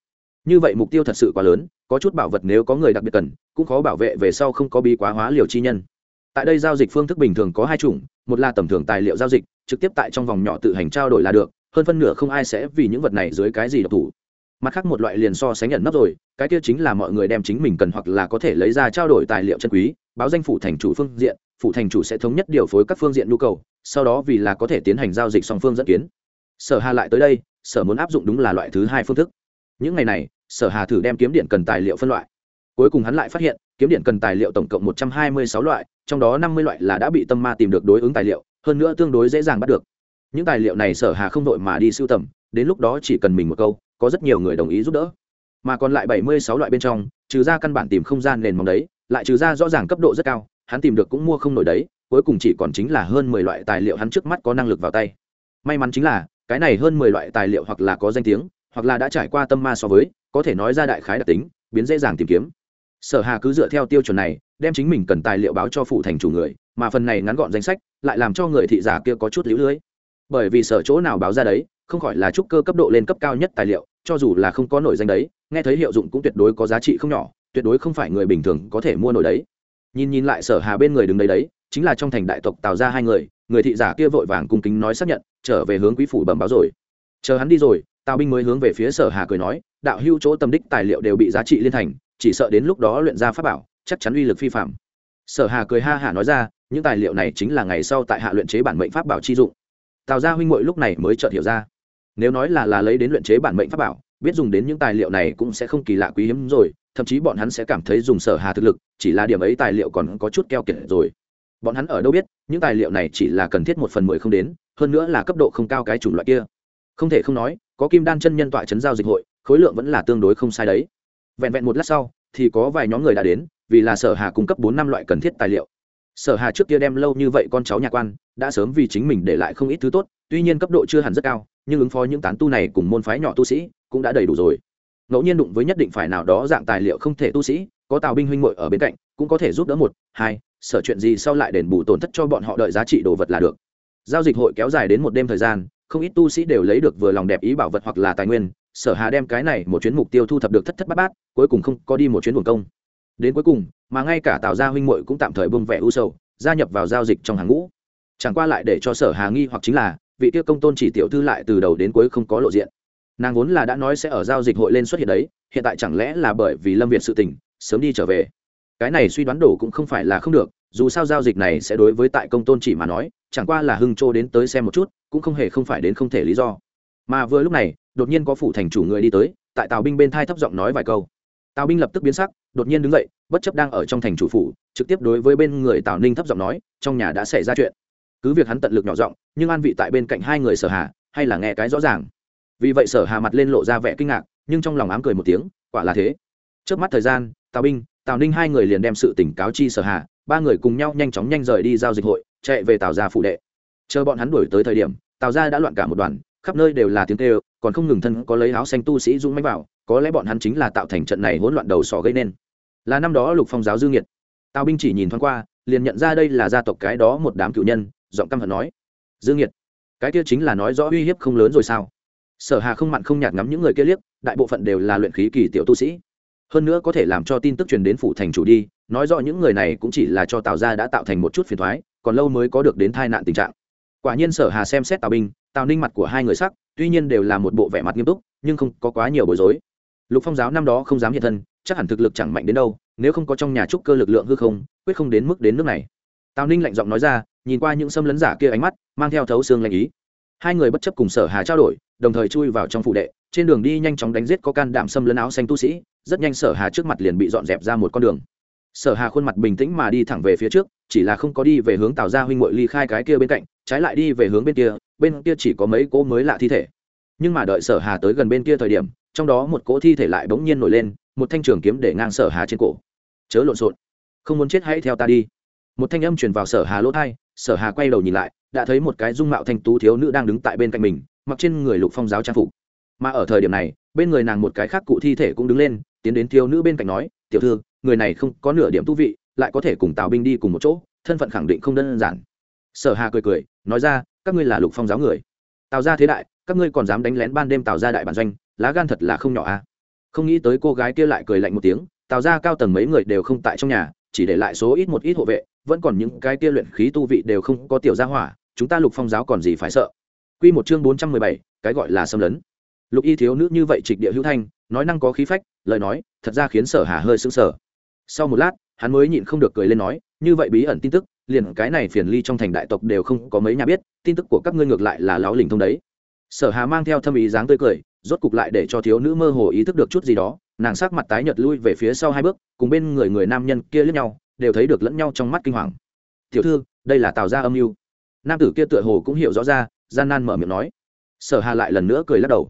Như vậy mục tiêu thật sự quá lớn, có chút bảo vật nếu có người đặc biệt cần, cũng khó bảo vệ về sau không có bi quá hóa liều chi nhân. Tại đây giao dịch phương thức bình thường có hai chủng, một là tầm thường tài liệu giao dịch, trực tiếp tại trong vòng nhỏ tự hành trao đổi là được hơn phân nửa không ai sẽ vì những vật này dưới cái gì độc thủ. Mặt khác một loại liền so sánh nhận nấp rồi, cái kia chính là mọi người đem chính mình cần hoặc là có thể lấy ra trao đổi tài liệu chân quý, báo danh phủ thành chủ phương diện, phủ thành chủ sẽ thống nhất điều phối các phương diện nhu cầu, sau đó vì là có thể tiến hành giao dịch song phương dẫn kiến. Sở hà lại tới đây, sở muốn áp dụng đúng là loại thứ hai phương thức. Những ngày này, sở hà thử đem kiếm điện cần tài liệu phân loại. Cuối cùng hắn lại phát hiện, kiếm điện cần tài liệu tổng cộng một trăm hai mươi sáu loại, trong đó năm mươi loại là đã bị tâm ma tìm được đối ứng tài liệu, hơn nữa tương đối dễ dàng bắt được những tài liệu này sở hà không đội mà đi sưu tầm, đến lúc đó chỉ cần mình một câu, có rất nhiều người đồng ý giúp đỡ. Mà còn lại bảy mươi sáu loại bên trong, trừ ra căn bản tìm không gian nền móng đấy, lại trừ ra rõ ràng cấp độ rất cao, hắn tìm được cũng mua không nổi đấy, cuối cùng chỉ còn chính là hơn mười loại tài liệu hắn trước mắt có năng lực vào tay. May mắn chính là, cái này hơn mười loại tài liệu hoặc là có danh tiếng, hoặc là đã trải qua tâm ma so với, có thể nói ra đại khái đặc tính, biến dễ dàng tìm kiếm. Sở hà cứ dựa theo tiêu chuẩn này, đem chính mình cần tài liệu báo cho phụ thành chủ người, mà phần này ngắn gọn danh sách, lại làm cho người thị giả kia có chút lũ lưới bởi vì sở chỗ nào báo ra đấy, không khỏi là trúc cơ cấp độ lên cấp cao nhất tài liệu, cho dù là không có nổi danh đấy, nghe thấy hiệu dụng cũng tuyệt đối có giá trị không nhỏ, tuyệt đối không phải người bình thường có thể mua nổi đấy. Nhìn nhìn lại sở hà bên người đứng đấy đấy, chính là trong thành đại tộc tào ra hai người người thị giả kia vội vàng cung kính nói xác nhận, trở về hướng quý phủ bẩm báo rồi. Chờ hắn đi rồi, tào binh mới hướng về phía sở hà cười nói, đạo hưu chỗ tâm đích tài liệu đều bị giá trị liên thành, chỉ sợ đến lúc đó luyện ra pháp bảo, chắc chắn uy lực phi phạm. Sở hà cười ha hả nói ra, những tài liệu này chính là ngày sau tại hạ luyện chế bản mệnh pháp bảo chi dụng tào gia huynh muội lúc này mới chợt hiểu ra. Nếu nói là là lấy đến luyện chế bản mệnh pháp bảo, biết dùng đến những tài liệu này cũng sẽ không kỳ lạ quý hiếm rồi, thậm chí bọn hắn sẽ cảm thấy dùng sở hà thực lực, chỉ là điểm ấy tài liệu còn có chút keo kiệt rồi. Bọn hắn ở đâu biết, những tài liệu này chỉ là cần thiết một phần mười không đến, hơn nữa là cấp độ không cao cái chủng loại kia. Không thể không nói, có kim đan chân nhân tọa chấn giao dịch hội, khối lượng vẫn là tương đối không sai đấy. Vẹn vẹn một lát sau, thì có vài nhóm người đã đến, vì là sở hà cung cấp bốn năm loại cần thiết tài liệu sở hà trước kia đem lâu như vậy con cháu nhà quan, đã sớm vì chính mình để lại không ít thứ tốt, tuy nhiên cấp độ chưa hẳn rất cao, nhưng ứng phó những tán tu này cùng môn phái nhỏ tu sĩ cũng đã đầy đủ rồi. Ngẫu nhiên đụng với nhất định phải nào đó dạng tài liệu không thể tu sĩ, có tào binh huynh muội ở bên cạnh, cũng có thể giúp đỡ một, hai, sở chuyện gì sau lại đền bù tổn thất cho bọn họ đợi giá trị đồ vật là được. Giao dịch hội kéo dài đến một đêm thời gian, không ít tu sĩ đều lấy được vừa lòng đẹp ý bảo vật hoặc là tài nguyên, sở hà đem cái này một chuyến mục tiêu thu thập được thất thất bát bát, cuối cùng không có đi một chuyến buồn công đến cuối cùng, mà ngay cả tào gia huynh muội cũng tạm thời bông vẻ u sầu, gia nhập vào giao dịch trong hàng ngũ. Chẳng qua lại để cho sở hà nghi hoặc chính là, vị tiêu công tôn chỉ tiểu thư lại từ đầu đến cuối không có lộ diện. Nàng vốn là đã nói sẽ ở giao dịch hội lên xuất hiện đấy, hiện tại chẳng lẽ là bởi vì lâm việt sự tình, sớm đi trở về. Cái này suy đoán đổ cũng không phải là không được, dù sao giao dịch này sẽ đối với tại công tôn chỉ mà nói, chẳng qua là hưng trô đến tới xem một chút, cũng không hề không phải đến không thể lý do. Mà vừa lúc này, đột nhiên có phủ thành chủ người đi tới, tại tào binh bên thai thấp giọng nói vài câu tào binh lập tức biến sắc, đột nhiên đứng dậy, bất chấp đang ở trong thành chủ phủ, trực tiếp đối với bên người tào ninh thấp giọng nói, trong nhà đã xảy ra chuyện. Cứ việc hắn tận lực nhỏ giọng, nhưng an vị tại bên cạnh hai người sở hà, hay là nghe cái rõ ràng. Vì vậy sở hà mặt lên lộ ra vẻ kinh ngạc, nhưng trong lòng ám cười một tiếng, quả là thế. Trước mắt thời gian, tào binh, tào ninh hai người liền đem sự tỉnh cáo chi sở hà, ba người cùng nhau nhanh chóng nhanh rời đi giao dịch hội, chạy về tào gia phụ đệ. Chờ bọn hắn đuổi tới thời điểm, tào gia đã loạn cả một đoàn khắp nơi đều là tiếng kêu còn không ngừng thân có lấy áo xanh tu sĩ dũng mánh vào có lẽ bọn hắn chính là tạo thành trận này hỗn loạn đầu sỏ gây nên. Là năm đó lục phong giáo dương nghiệt, tào binh chỉ nhìn thoáng qua liền nhận ra đây là gia tộc cái đó một đám cựu nhân giọng căm hận nói dương nghiệt, cái kia chính là nói rõ uy hiếp không lớn rồi sao? Sở hà không mặn không nhạt ngắm những người kia liếc đại bộ phận đều là luyện khí kỳ tiểu tu sĩ. Hơn nữa có thể làm cho tin tức truyền đến phủ thành chủ đi nói rõ những người này cũng chỉ là cho tào gia đã tạo thành một chút phiền thoái còn lâu mới có được đến tai nạn tình trạng. Quả nhiên sở hà xem xét tào binh tào ninh mặt của hai người sắc, tuy nhiên đều là một bộ vẻ mặt nghiêm túc, nhưng không có quá nhiều bối rối. Lục phong giáo năm đó không dám hiện thân, chắc hẳn thực lực chẳng mạnh đến đâu, nếu không có trong nhà trúc cơ lực lượng hư không, quyết không đến mức đến nước này. Tào ninh lạnh giọng nói ra, nhìn qua những xâm lấn giả kia ánh mắt, mang theo thấu xương lạnh ý. Hai người bất chấp cùng sở hà trao đổi, đồng thời chui vào trong phụ đệ, trên đường đi nhanh chóng đánh giết có can đảm xâm lấn áo xanh tu sĩ, rất nhanh sở hà trước mặt liền bị dọn dẹp ra một con đường sở hà khuôn mặt bình tĩnh mà đi thẳng về phía trước, chỉ là không có đi về hướng tào gia huynh muội ly khai cái kia bên cạnh, trái lại đi về hướng bên kia bên kia chỉ có mấy cỗ mới lạ thi thể. Nhưng mà đợi sở hà tới gần bên kia thời điểm, trong đó một cỗ thi thể lại bỗng nhiên nổi lên, một thanh trường kiếm để ngang sở hà trên cổ. Chớ lộn xộn, không muốn chết hãy theo ta đi. Một thanh âm truyền vào sở hà lỗ thai sở hà quay đầu nhìn lại, đã thấy một cái dung mạo thanh tú thiếu nữ đang đứng tại bên cạnh mình, mặc trên người lục phong giáo trang phục. Mà ở thời điểm này, bên người nàng một cái khác cụ thi thể cũng đứng lên, tiến đến thiếu nữ bên cạnh nói, tiểu thư người này không có nửa điểm thú vị, lại có thể cùng tào binh đi cùng một chỗ, thân phận khẳng định không đơn giản. Sở hà cười cười, nói ra, các ngươi là lục phong giáo người. Tào ra thế đại, các ngươi còn dám đánh lén ban đêm tào ra đại bản doanh, lá gan thật là không nhỏ a à? không nghĩ tới cô gái kia lại cười lạnh một tiếng, tào ra cao tầng mấy người đều không tại trong nhà, chỉ để lại số ít một ít hộ vệ, vẫn còn những cái kia luyện khí tu vị đều không có tiểu gia hỏa, chúng ta lục phong giáo còn gì phải sợ. Quy một chương bốn trăm mười bảy, cái gọi là xâm lấn. Lục y thiếu nữ như vậy trịch địa hữu thanh, nói năng có khí phách, lời nói, thật ra khiến sở hà hơi sững sờ sau một lát, hắn mới nhịn không được cười lên nói, như vậy bí ẩn tin tức, liền cái này phiền ly trong thành đại tộc đều không có mấy nhà biết, tin tức của các ngươi ngược lại là láo lình thông đấy. Sở hà mang theo thâm ý dáng tươi cười, rốt cục lại để cho thiếu nữ mơ hồ ý thức được chút gì đó, nàng sắc mặt tái nhợt lui về phía sau hai bước, cùng bên người người nam nhân kia lẫn nhau, đều thấy được lẫn nhau trong mắt kinh hoàng. Tiểu thư, đây là tào gia âm mưu. Nam tử kia tựa hồ cũng hiểu rõ ra, gian nan mở miệng nói. Sở hà lại lần nữa cười lắc đầu.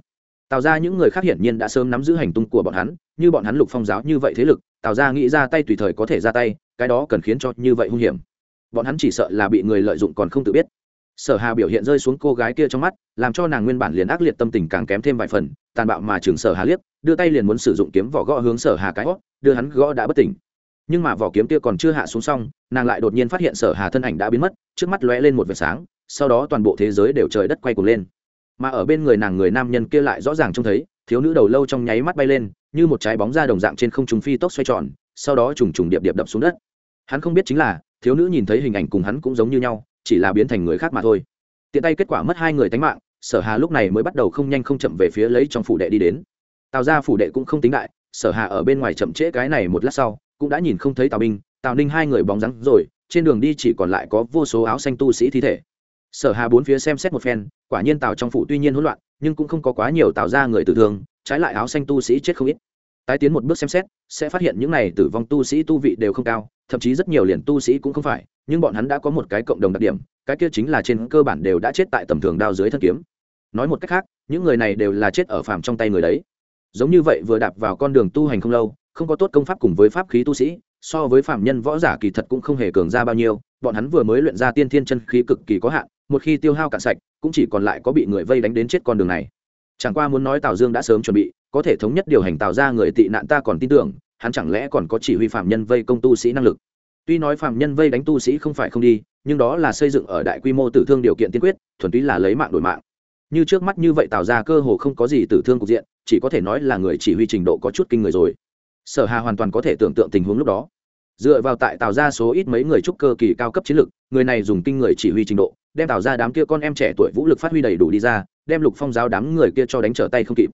Tào ra những người khác hiển nhiên đã sớm nắm giữ hành tung của bọn hắn, như bọn hắn lục phong giáo như vậy thế lực tào ra nghĩ ra tay tùy thời có thể ra tay, cái đó cần khiến cho như vậy hung hiểm. Bọn hắn chỉ sợ là bị người lợi dụng còn không tự biết. Sở hà biểu hiện rơi xuống cô gái kia trong mắt, làm cho nàng nguyên bản liền ác liệt tâm tình càng kém thêm vài phần, tàn bạo mà trường sở hà liếc, đưa tay liền muốn sử dụng kiếm vỏ gõ hướng sở hà cái hót đưa hắn gõ đã bất tỉnh. Nhưng mà vỏ kiếm kia còn chưa hạ xuống xong, nàng lại đột nhiên phát hiện sở hà thân ảnh đã biến mất, trước mắt lóe lên một vệt sáng, sau đó toàn bộ thế giới đều trời đất quay cuồng lên. Mà ở bên người nàng người nam nhân kia lại rõ ràng trông thấy, thiếu nữ đầu lâu trong nháy mắt bay lên như một trái bóng ra đồng dạng trên không trùng phi tốc xoay tròn, sau đó trùng trùng điệp điệp đập xuống đất. Hắn không biết chính là, thiếu nữ nhìn thấy hình ảnh cùng hắn cũng giống như nhau, chỉ là biến thành người khác mà thôi. Tiện tay kết quả mất hai người tánh mạng, sở hà lúc này mới bắt đầu không nhanh không chậm về phía lấy trong phủ đệ đi đến. Tào ra phủ đệ cũng không tính đại, sở hà ở bên ngoài chậm trễ cái này một lát sau, cũng đã nhìn không thấy tào binh tào ninh hai người bóng rắn rồi, trên đường đi chỉ còn lại có vô số áo xanh tu sĩ thi thể. Sở hà bốn phía xem xét một phen, quả nhiên tào trong phủ tuy nhiên hỗn loạn, nhưng cũng không có quá nhiều Tào ra người tử thương trái lại áo xanh tu sĩ chết không ít. Tái tiến một bước xem xét, sẽ phát hiện những này tử vong tu sĩ tu vị đều không cao, thậm chí rất nhiều liền tu sĩ cũng không phải, nhưng bọn hắn đã có một cái cộng đồng đặc điểm, cái kia chính là trên cơ bản đều đã chết tại tầm thường đao dưới thân kiếm. Nói một cách khác, những người này đều là chết ở phàm trong tay người đấy. Giống như vậy vừa đạp vào con đường tu hành không lâu, không có tốt công pháp cùng với pháp khí tu sĩ, so với phạm nhân võ giả kỳ thật cũng không hề cường ra bao nhiêu, bọn hắn vừa mới luyện ra tiên thiên chân khí cực kỳ có hạn, một khi tiêu hao cạn sạch, cũng chỉ còn lại có bị người vây đánh đến chết con đường này chẳng qua muốn nói tào dương đã sớm chuẩn bị, có thể thống nhất điều hành tào ra người tị nạn ta còn tin tưởng, hắn chẳng lẽ còn có chỉ huy phạm nhân vây công tu sĩ năng lực. Tuy nói phạm nhân vây đánh tu sĩ không phải không đi, nhưng đó là xây dựng ở đại quy mô tử thương điều kiện tiên quyết, thuần túy là lấy mạng đổi mạng. Như trước mắt như vậy tạo ra cơ hồ không có gì tử thương cục diện, chỉ có thể nói là người chỉ huy trình độ có chút kinh người rồi. Sở hà hoàn toàn có thể tưởng tượng tình huống lúc đó. Dựa vào tại tạo ra số ít mấy người trúc cơ kỳ cao cấp chiến lực, người này dùng kinh người chỉ huy trình độ, đem tạo ra đám kia con em trẻ tuổi vũ lực phát huy đầy đủ đi ra đem lục phong giáo đám người kia cho đánh trở tay không kịp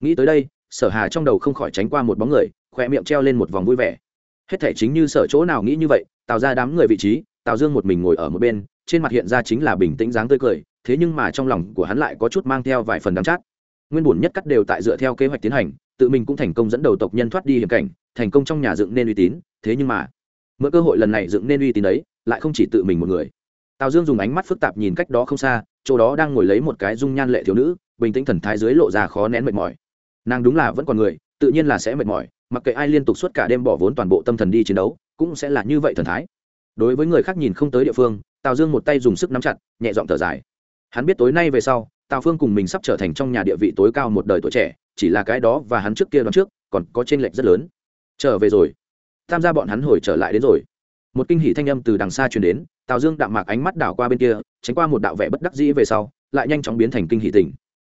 nghĩ tới đây sở hà trong đầu không khỏi tránh qua một bóng người khỏe miệng treo lên một vòng vui vẻ hết thể chính như sở chỗ nào nghĩ như vậy tạo ra đám người vị trí tào dương một mình ngồi ở một bên trên mặt hiện ra chính là bình tĩnh dáng tươi cười thế nhưng mà trong lòng của hắn lại có chút mang theo vài phần đắm chát nguyên bổn nhất cắt đều tại dựa theo kế hoạch tiến hành tự mình cũng thành công dẫn đầu tộc nhân thoát đi hiểm cảnh thành công trong nhà dựng nên uy tín thế nhưng mà mỗi cơ hội lần này dựng nên uy tín ấy lại không chỉ tự mình một người tào dương dùng ánh mắt phức tạp nhìn cách đó không xa chỗ đó đang ngồi lấy một cái dung nhan lệ thiếu nữ, bình tĩnh thần thái dưới lộ ra khó nén mệt mỏi. Nàng đúng là vẫn còn người, tự nhiên là sẽ mệt mỏi, mặc kệ ai liên tục suốt cả đêm bỏ vốn toàn bộ tâm thần đi chiến đấu, cũng sẽ là như vậy thần thái. Đối với người khác nhìn không tới địa phương, tào dương một tay dùng sức nắm chặt, nhẹ giọng thở dài. Hắn biết tối nay về sau, tào phương cùng mình sắp trở thành trong nhà địa vị tối cao một đời tuổi trẻ, chỉ là cái đó và hắn trước kia đoán trước, còn có t r ê n lệch rất lớn. Trở về rồi. Tham gia bọn hắn hồi trở lại đến rồi một kinh hỷ thanh âm từ đằng xa truyền đến, tào dương đạm mạc ánh mắt đảo qua bên kia, tránh qua một đạo vẻ bất đắc dĩ về sau, lại nhanh chóng biến thành kinh hỷ tình.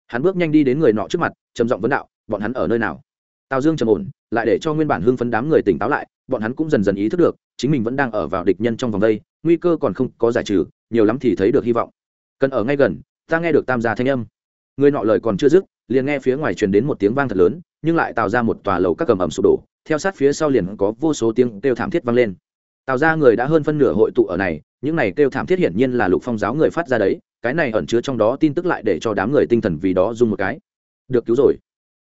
Hắn bước nhanh đi đến người nọ trước mặt, trầm giọng vấn đạo, bọn hắn ở nơi nào? Tào dương trầm ổn, lại để cho nguyên bản hưng phấn đám người tỉnh táo lại, bọn hắn cũng dần dần ý thức được, chính mình vẫn đang ở vào địch nhân trong vòng đây, nguy cơ còn không có giải trừ, nhiều lắm thì thấy được hy vọng. Cần ở ngay gần, ta nghe được tam gia thanh âm. Người nọ lời còn chưa dứt, liền nghe phía ngoài truyền đến một tiếng vang thật lớn, nhưng lại tạo ra một tòa lầu các cầm ẩm sụp đổ, theo sát phía sau liền có vô số tiếng kêu thảm thiết vang lên tạo ra người đã hơn phân nửa hội tụ ở này, những này kêu thảm thiết hiển nhiên là lục phong giáo người phát ra đấy, cái này ẩn chứa trong đó tin tức lại để cho đám người tinh thần vì đó dùng một cái. Được cứu rồi.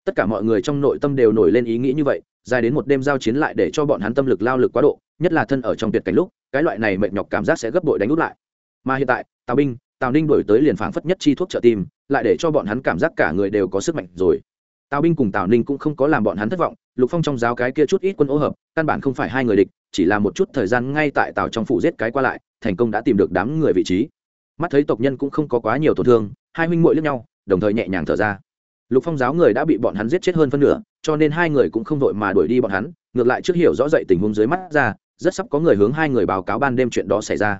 Tất cả mọi người trong nội tâm đều nổi lên ý nghĩ như vậy, dài đến một đêm giao chiến lại để cho bọn hắn tâm lực lao lực quá độ, nhất là thân ở trong tuyệt cảnh lúc, cái loại này mệt nhọc cảm giác sẽ gấp bội đánh út lại. Mà hiện tại, tào binh, tào ninh đổi tới liền phảng phất nhất chi thuốc trợ tim, lại để cho bọn hắn cảm giác cả người đều có sức mạnh rồi. Tào binh cùng tào ninh cũng không có làm bọn hắn thất vọng lục phong trong giáo cái kia chút ít quân ô hợp, căn bản không phải hai người địch, chỉ là một chút thời gian ngay tại tào trong phủ giết cái qua lại, thành công đã tìm được đám người vị trí. Mắt thấy tộc nhân cũng không có quá nhiều tổn thương, hai huynh muội lẫn nhau, đồng thời nhẹ nhàng thở ra. Lục phong giáo người đã bị bọn hắn giết chết hơn phân nửa, cho nên hai người cũng không vội mà đuổi đi bọn hắn, ngược lại trước hiểu rõ dậy tình huống dưới mắt ra, rất sắp có người hướng hai người báo cáo ban đêm chuyện đó xảy ra.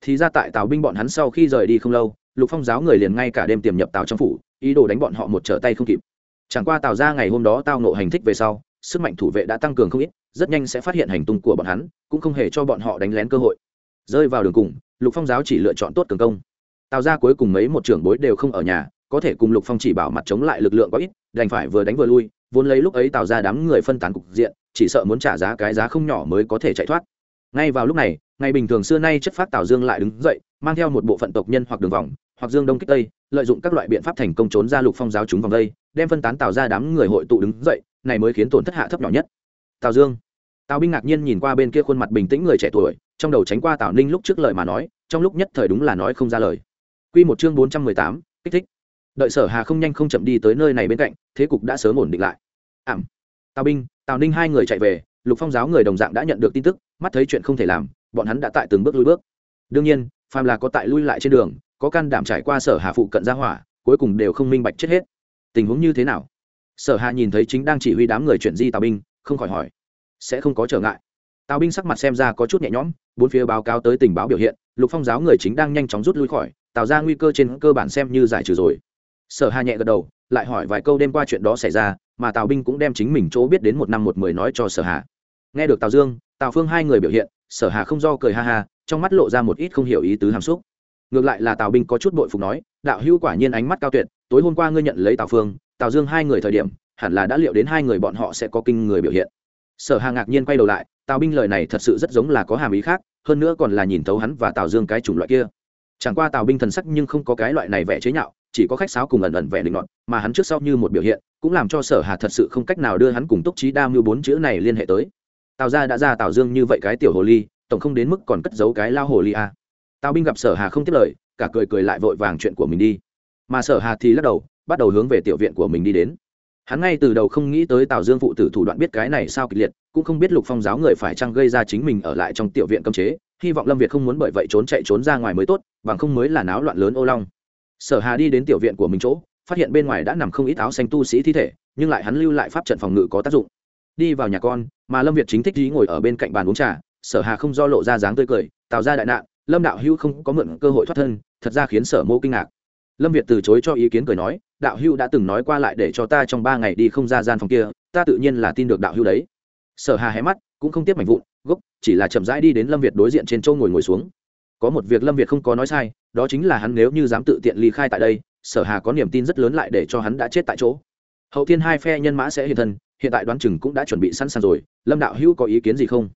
Thì ra tại tào binh bọn hắn sau khi rời đi không lâu, lục phong giáo người liền ngay cả đêm tiềm nhập tào trong phủ, ý đồ đánh bọn họ một trở tay không kịp. Chẳng qua tào ra ngày hôm đó tao nộ hành thích về sau sức mạnh thủ vệ đã tăng cường không ít, rất nhanh sẽ phát hiện hành tung của bọn hắn, cũng không hề cho bọn họ đánh lén cơ hội. Rơi vào đường cùng, lục phong giáo chỉ lựa chọn tốt cường công. Tào ra cuối cùng mấy một trưởng bối đều không ở nhà, có thể cùng lục phong chỉ bảo mặt chống lại lực lượng có ít, đành phải vừa đánh vừa lui, vốn lấy lúc ấy tào ra đám người phân tán cục diện, chỉ sợ muốn trả giá cái giá không nhỏ mới có thể chạy thoát. Ngay vào lúc này, ngày bình thường xưa nay chất phát tào dương lại đứng dậy, mang theo một bộ phận tộc nhân hoặc đường vòng, hoặc dương đông kích tây, lợi dụng các loại biện pháp thành công trốn ra lục phong giáo chúng vòng đây, đem phân tán tào ra đám người hội tụ đứng dậy này mới khiến tổn thất hạ thấp nhỏ nhất. Tào dương. Tào binh ngạc nhiên nhìn qua bên kia khuôn mặt bình tĩnh người trẻ tuổi, trong đầu tránh qua tào ninh lúc trước lời mà nói, trong lúc nhất thời đúng là nói không ra lời. Q một chương bốn trăm mười tám, kích thích. Đợi sở hà không nhanh không chậm đi tới nơi này bên cạnh, thế cục đã sớm ổn định lại. Ảm. Tào binh, tào ninh hai người chạy về, lục phong giáo người đồng dạng đã nhận được tin tức, mắt thấy chuyện không thể làm, bọn hắn đã tại từng bước lui bước. Đương nhiên, phàm là có tại lui lại trên đường, có can đảm trải qua sở hà phụ cận ra hỏa, cuối cùng đều không minh bạch chết hết. Tình huống như thế nào? Sở hà nhìn thấy chính đang chỉ huy đám người chuyển di tào binh, không khỏi hỏi, sẽ không có trở ngại. Tào binh sắc mặt xem ra có chút nhẹ nhõm, bốn phía báo cáo tới tình báo biểu hiện, lục phong giáo người chính đang nhanh chóng rút lui khỏi, tạo ra nguy cơ trên cơ bản xem như giải trừ rồi. Sở hà nhẹ gật đầu, lại hỏi vài câu đêm qua chuyện đó xảy ra, mà tào binh cũng đem chính mình chỗ biết đến một năm một mười nói cho sở hà nghe được tào dương, tào phương hai người biểu hiện, sở hà không do cười ha ha, trong mắt lộ ra một ít không hiểu ý tứ hàm xúc. Ngược lại là tào binh có chút bội phục nói, đạo hữu quả nhiên ánh mắt cao tuyệt, tối hôm qua ngươi nhận lấy tào phương tào dương hai người thời điểm, hẳn là đã liệu đến hai người bọn họ sẽ có kinh người biểu hiện. Sở hà ngạc nhiên quay đầu lại, tào binh lời này thật sự rất giống là có hàm ý khác, hơn nữa còn là nhìn thấu hắn và tào dương cái chủng loại kia. Chẳng qua tào binh thần sắc nhưng không có cái loại này vẻ chế nhạo, chỉ có khách sáo cùng ẩn ẩn vẻ định luận mà hắn trước sau như một biểu hiện, cũng làm cho sở hà thật sự không cách nào đưa hắn cùng túc trí đa mưu bốn chữ này liên hệ tới. Tào gia đã ra tào dương như vậy cái tiểu hồ ly, tổng không đến mức còn cất giấu cái lao hồ ly a tào binh gặp sở hà không tiếp lời, cả cười cười lại vội vàng chuyện của mình đi. Mà sở hà thì lắc đầu bắt đầu hướng về tiểu viện của mình đi đến. Hắn ngay từ đầu không nghĩ tới tào dương phụ tử thủ đoạn biết cái này sao kịch liệt, cũng không biết lục phong giáo người phải chăng gây ra chính mình ở lại trong tiểu viện cấm chế, hy vọng lâm việt không muốn bởi vậy trốn chạy trốn ra ngoài mới tốt, bằng không mới là náo loạn lớn ô long. Sở hà đi đến tiểu viện của mình chỗ, phát hiện bên ngoài đã nằm không ít áo xanh tu sĩ thi thể, nhưng lại hắn lưu lại pháp trận phòng ngự có tác dụng. Đi vào nhà con, mà lâm việt chính thích dí ngồi ở bên cạnh bàn uống trà, sở hà không do lộ ra dáng tươi cười tạo ra đại nạn, lâm đạo hữu không có mượn cơ hội thoát thân, thật ra khiến sở mô kinh ngạc lâm việt từ chối cho ý kiến cười nói, đạo hưu đã từng nói qua lại để cho ta trong ba ngày đi không ra gian phòng kia, ta tự nhiên là tin được đạo hưu đấy. Sở hà hé mắt, cũng không tiếp mảnh vụn, gốc, chỉ là chậm rãi đi đến lâm việt đối diện trên châu ngồi ngồi xuống. Có một việc lâm việt không có nói sai, đó chính là hắn nếu như dám tự tiện ly khai tại đây, sở hà có niềm tin rất lớn lại để cho hắn đã chết tại chỗ. Hậu thiên hai phe nhân mã sẽ hiện thân, hiện tại đoán chừng cũng đã chuẩn bị sẵn sàng rồi, lâm đạo hữu có ý kiến gì không?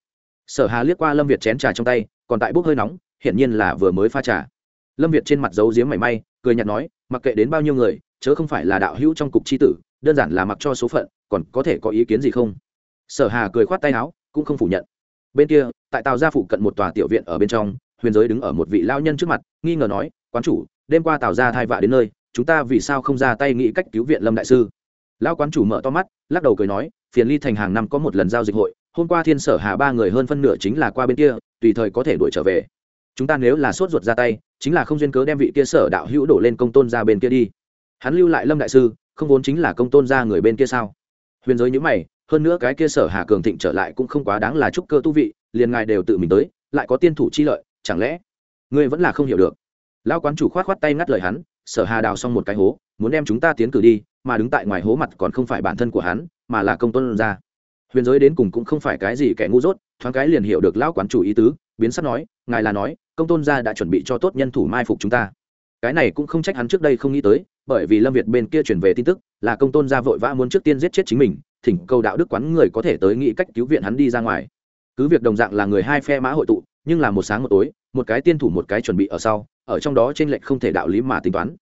Sở hà liếc qua lâm việt chén trà trong tay, còn tại bốc hơi nóng, hiển nhiên là vừa mới pha trà. Lâm việt trên mặt giấu giếm mảy may cười nhạt nói, mặc kệ đến bao nhiêu người, chớ không phải là đạo hữu trong cục c h i tử, đơn giản là mặc cho số phận, còn có thể có ý kiến gì không? Sở hà cười khoát tay áo, cũng không phủ nhận. Bên kia, tại tàu gia phụ cận một tòa tiểu viện ở bên trong, huyền giới đứng ở một vị lao nhân trước mặt, nghi ngờ nói, quán chủ, đêm qua tàu gia thai vạ đến nơi, chúng ta vì sao không ra tay nghĩ cách cứu viện lâm đại sư? Lão quán chủ mở to mắt, lắc đầu cười nói, phiền ly thành hàng năm có một lần giao dịch hội, hôm qua thiên sở hà ba người hơn phân nửa chính là qua bên kia, tùy thời có thể đuổi trở về chúng ta nếu là sốt ruột ra tay, chính là không duyên cớ đem vị kia sở đạo hữu đổ lên công tôn ra bên kia đi. Hắn lưu lại lâm đại sư, không vốn chính là công tôn ra người bên kia sao? Huyền giới nhữ mày, hơn nữa cái kia sở hà cường thịnh trở lại cũng không quá đáng là trúc cơ tu vị, liền ngài đều tự mình tới, lại có tiên thủ chi lợi, chẳng lẽ ngươi vẫn là không hiểu được? Lão quán chủ khoát khoát tay ngắt lời hắn, sở hà đào xong một cái hố, muốn đem chúng ta tiến cử đi, mà đứng tại ngoài hố mặt còn không phải bản thân của hắn, mà là công tôn ra. Huyền giới đến cùng cũng không phải cái gì kẻ ngu dốt, thoáng cái liền hiểu được lão quán chủ ý tứ, biến sắp nói, ngài là nói công tôn gia đã chuẩn bị cho tốt nhân thủ mai phục chúng ta. Cái này cũng không trách hắn trước đây không nghĩ tới, bởi vì lâm việt bên kia chuyển về tin tức, là công tôn gia vội vã muốn trước tiên giết chết chính mình, thỉnh cầu đạo đức quán người có thể tới nghĩ cách cứu viện hắn đi ra ngoài. Cứ việc đồng dạng là người hai phe mã hội tụ, nhưng là một sáng một tối, một cái tiên thủ một cái chuẩn bị ở sau, ở trong đó tranh lệch không thể đạo lý mà tính toán.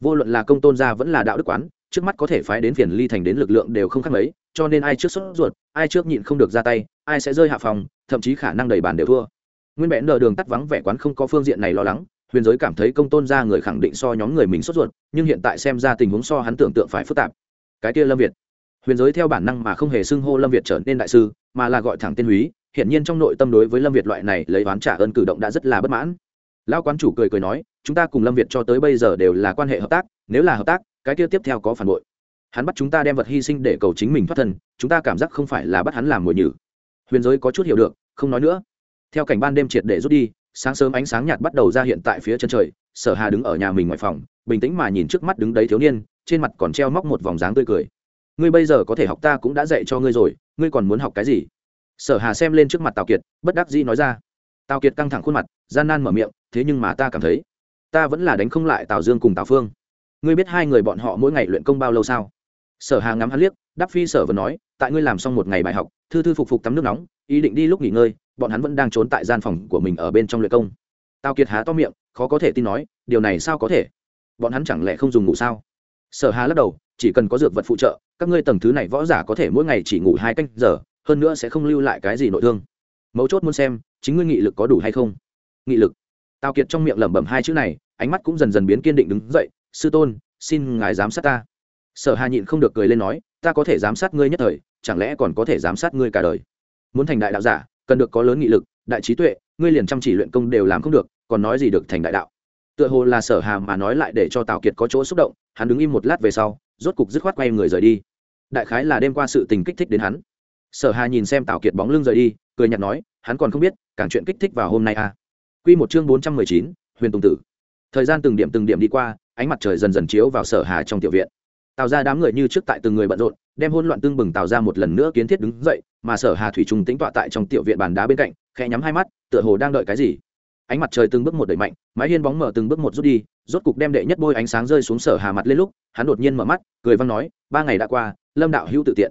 Vô luận là công tôn gia vẫn là đạo đức quán, trước mắt có thể phái đến phiền ly thành đến lực lượng đều không khác mấy, cho nên ai trước sốt ruột, ai trước nhịn không được ra tay, ai sẽ rơi hạ phòng, thậm chí khả năng đầy bàn đều thua nguyên bẽn nờ đường tắt vắng vẻ quán không có phương diện này lo lắng, huyền giới cảm thấy công tôn ra người khẳng định so nhóm người mình sốt ruột, nhưng hiện tại xem ra tình huống so hắn tưởng tượng phải phức tạp. Cái kia lâm việt. Huyền giới theo bản năng mà không hề xưng hô lâm việt trở nên đại sư, mà là gọi thẳng tên húy hiện nhiên trong nội tâm đối với lâm việt loại này lấy oán trả ơn cử động đã rất là bất mãn. Lão quán chủ cười cười nói, chúng ta cùng lâm việt cho tới bây giờ đều là quan hệ hợp tác, nếu là hợp tác, cái kia tiếp theo có phản bội. Hắn bắt chúng ta đem vật hy sinh để cầu chính mình thoát thân, chúng ta cảm giác không phải là bắt hắn làm mồi nhử. Huyền giới có chút hiểu được, không nói nữa theo cảnh ban đêm triệt để rút đi, sáng sớm ánh sáng nhạt bắt đầu ra hiện tại phía chân trời, sở hà đứng ở nhà mình ngoài phòng, bình tĩnh mà nhìn trước mắt đứng đấy thiếu niên, trên mặt còn treo móc một vòng dáng tươi cười. Ngươi bây giờ có thể học ta cũng đã dạy cho ngươi rồi, ngươi còn muốn học cái gì? Sở hà xem lên trước mặt tào kiệt, bất đắc dĩ nói ra. Tào kiệt căng thẳng khuôn mặt, gian nan mở miệng, thế nhưng mà ta cảm thấy, ta vẫn là đánh không lại tào dương cùng tào phương. Ngươi biết hai người bọn họ mỗi ngày luyện công bao lâu sao? Sở hà ngắm hắn liếc đắc phi sở vừa nói, tại ngươi làm xong một ngày bài học, thư thư phục phục tắm nước nóng, ý định đi lúc nghỉ ngơi bọn hắn vẫn đang trốn tại gian phòng của mình ở bên trong luyện công. Tào kiệt há to miệng, khó có thể tin nói, điều này sao có thể? Bọn hắn chẳng lẽ không dùng ngủ sao? Sở hà lắc đầu, chỉ cần có dược vật phụ trợ, các ngươi tầng thứ này võ giả có thể mỗi ngày chỉ ngủ hai canh giờ, hơn nữa sẽ không lưu lại cái gì nội thương. Mấu chốt muốn xem, chính ngươi nghị lực có đủ hay không. Nghị lực. Tào kiệt trong miệng lẩm bẩm hai chữ này, ánh mắt cũng dần dần biến kiên định đứng dậy, sư tôn, xin ngài giám sát ta. Sở hà nhịn không được cười lên nói, ta có thể giám sát ngươi nhất thời, chẳng lẽ còn có thể giám sát ngươi cả đời? Muốn thành đại đạo giả cần được có lớn nghị lực đại trí tuệ ngươi liền chăm chỉ luyện công đều làm không được còn nói gì được thành đại đạo. Tựa hồ là sở hà mà nói lại để cho tào kiệt có chỗ xúc động hắn đứng im một lát về sau rốt cục dứt khoát quay người rời đi. Đại khái là đêm qua sự tình kích thích đến hắn. Sở hà nhìn xem tào kiệt bóng lưng rời đi cười nhạt nói hắn còn không biết càng chuyện kích thích vào hôm nay à. Quy một chương bốn trăm mười chín, huyền tùng tử. Thời gian từng điểm từng điểm đi qua ánh mặt trời dần dần chiếu vào sở hà trong tiểu viện. Tạo ra đám người như trước tại từng người bận rộn đem hỗn loạn tương bừng tạo ra một lần nữa kiến thiết đứng dậy, mà sở hà thủy trung tĩnh tọa tại trong tiểu viện bàn đá bên cạnh, khẽ nhắm hai mắt, tựa hồ đang đợi cái gì. Ánh mặt trời từng bước một đẩy mạnh, mái hiên bóng mở từng bước một rút đi, rốt cục đem đệ nhất bôi ánh sáng rơi xuống sở hà mặt lên lúc, hắn đột nhiên mở mắt, cười văng nói, ba ngày đã qua, lâm đạo hữu tự tiện.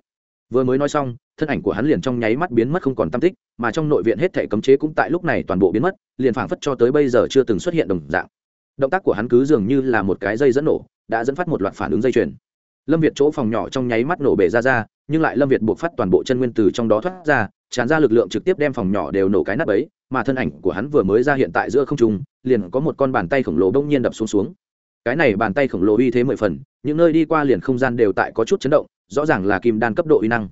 Vừa mới nói xong, thân ảnh của hắn liền trong nháy mắt biến mất không còn tâm tích, mà trong nội viện hết thể cấm chế cũng tại lúc này toàn bộ biến mất, liền phảng phất cho tới bây giờ chưa từng xuất hiện đồng dạng. Động tác của hắn cứ dường như là một cái dây dẫn nổ, đã dẫn phát một loạt phản ứng dây chuyền lâm việt chỗ phòng nhỏ trong nháy mắt nổ bể ra ra, nhưng lại lâm việt buộc phát toàn bộ chân nguyên từ trong đó thoát ra, tràn ra lực lượng trực tiếp đem phòng nhỏ đều nổ cái nắp ấy mà thân ảnh của hắn vừa mới ra hiện tại giữa không trung, liền có một con bàn tay khổng lồ bỗng nhiên đập xuống xuống. Cái này bàn tay khổng lồ uy thế mười phần, những nơi đi qua liền không gian đều tại có chút chấn động, rõ ràng là kim đan cấp độ uy năng.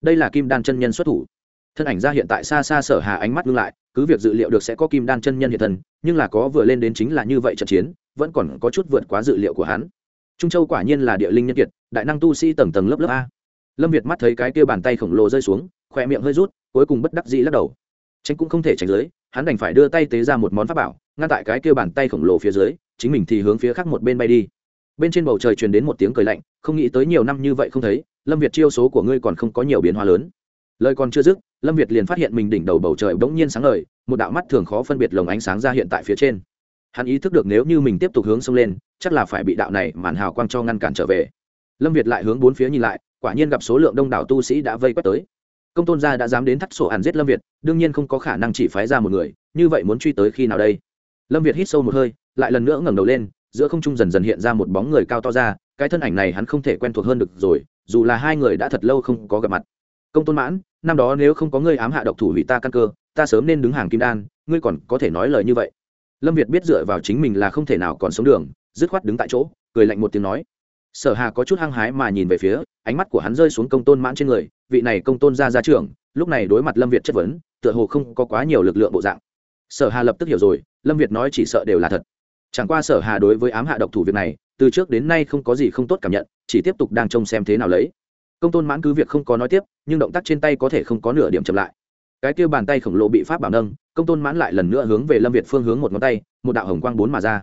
Đây là kim đan chân nhân xuất thủ. Thân ảnh ra hiện tại xa xa sở hà ánh mắt ngưng lại, cứ việc dự liệu được sẽ có kim đan chân nhân hiện thân, nhưng là có vừa lên đến chính là như vậy trận chiến, vẫn còn có chút vượt quá dự liệu của hắn trung châu quả nhiên là địa linh nhân kiệt, đại năng tu sĩ tầng tầng lớp lớp a. Lâm việt mắt thấy cái kia bàn tay khổng lồ rơi xuống, khỏe miệng hơi rút, cuối cùng bất đắc dĩ lắc đầu. Tránh cũng không thể tránh dưới, hắn đành phải đưa tay tế ra một món pháp bảo, ngăn tại cái kia bàn tay khổng lồ phía dưới, chính mình thì hướng phía khác một bên bay đi. Bên trên bầu trời truyền đến một tiếng cười lạnh, không nghĩ tới nhiều năm như vậy không thấy, lâm việt chiêu số của ngươi còn không có nhiều biến hóa lớn. Lời còn chưa dứt, lâm việt liền phát hiện mình đỉnh đầu bầu trời bỗng nhiên sáng ngời, một đạo mắt thường khó phân biệt lồng ánh sáng ra hiện tại phía trên hắn ý thức được nếu như mình tiếp tục hướng sông lên, chắc là phải bị đạo này màn hào quang cho ngăn cản trở về. Lâm việt lại hướng bốn phía nhìn lại, quả nhiên gặp số lượng đông đảo tu sĩ đã vây quét tới. Công tôn gia đã dám đến thắt sổ hàn giết lâm việt, đương nhiên không có khả năng chỉ phái ra một người, như vậy muốn truy tới khi nào đây? Lâm việt hít sâu một hơi, lại lần nữa ngẩng đầu lên, giữa không trung dần dần hiện ra một bóng người cao to ra, cái thân ảnh này hắn không thể quen thuộc hơn được rồi, dù là hai người đã thật lâu không có gặp mặt. Công tôn mãn, năm đó nếu không có ngươi ám hạ độc thủ hủy ta căn cơ, ta sớm nên đứng hàng kim đan, ngươi còn có thể nói lời như vậy lâm việt biết dựa vào chính mình là không thể nào còn sống đường, dứt khoát đứng tại chỗ, cười lạnh một tiếng nói. Sở hà có chút hăng hái mà nhìn về phía, ánh mắt của hắn rơi xuống công tôn mãn trên người, vị này công tôn ra ra trưởng, lúc này đối mặt lâm việt chất vấn, tựa hồ không có quá nhiều lực lượng bộ dạng. Sở hà lập tức hiểu rồi, lâm việt nói chỉ sợ đều là thật. Chẳng qua sở hà đối với ám hạ độc thủ việc này, từ trước đến nay không có gì không tốt cảm nhận, chỉ tiếp tục đang trông xem thế nào lấy. Công tôn mãn cứ việc không có nói tiếp, nhưng động tác trên tay có thể không có nửa điểm chậm lại cái kia bàn tay khổng lồ bị pháp bảo nâng, công tôn mãn lại lần nữa hướng về lâm việt phương hướng một ngón tay, một đạo hồng quang bốn mà ra.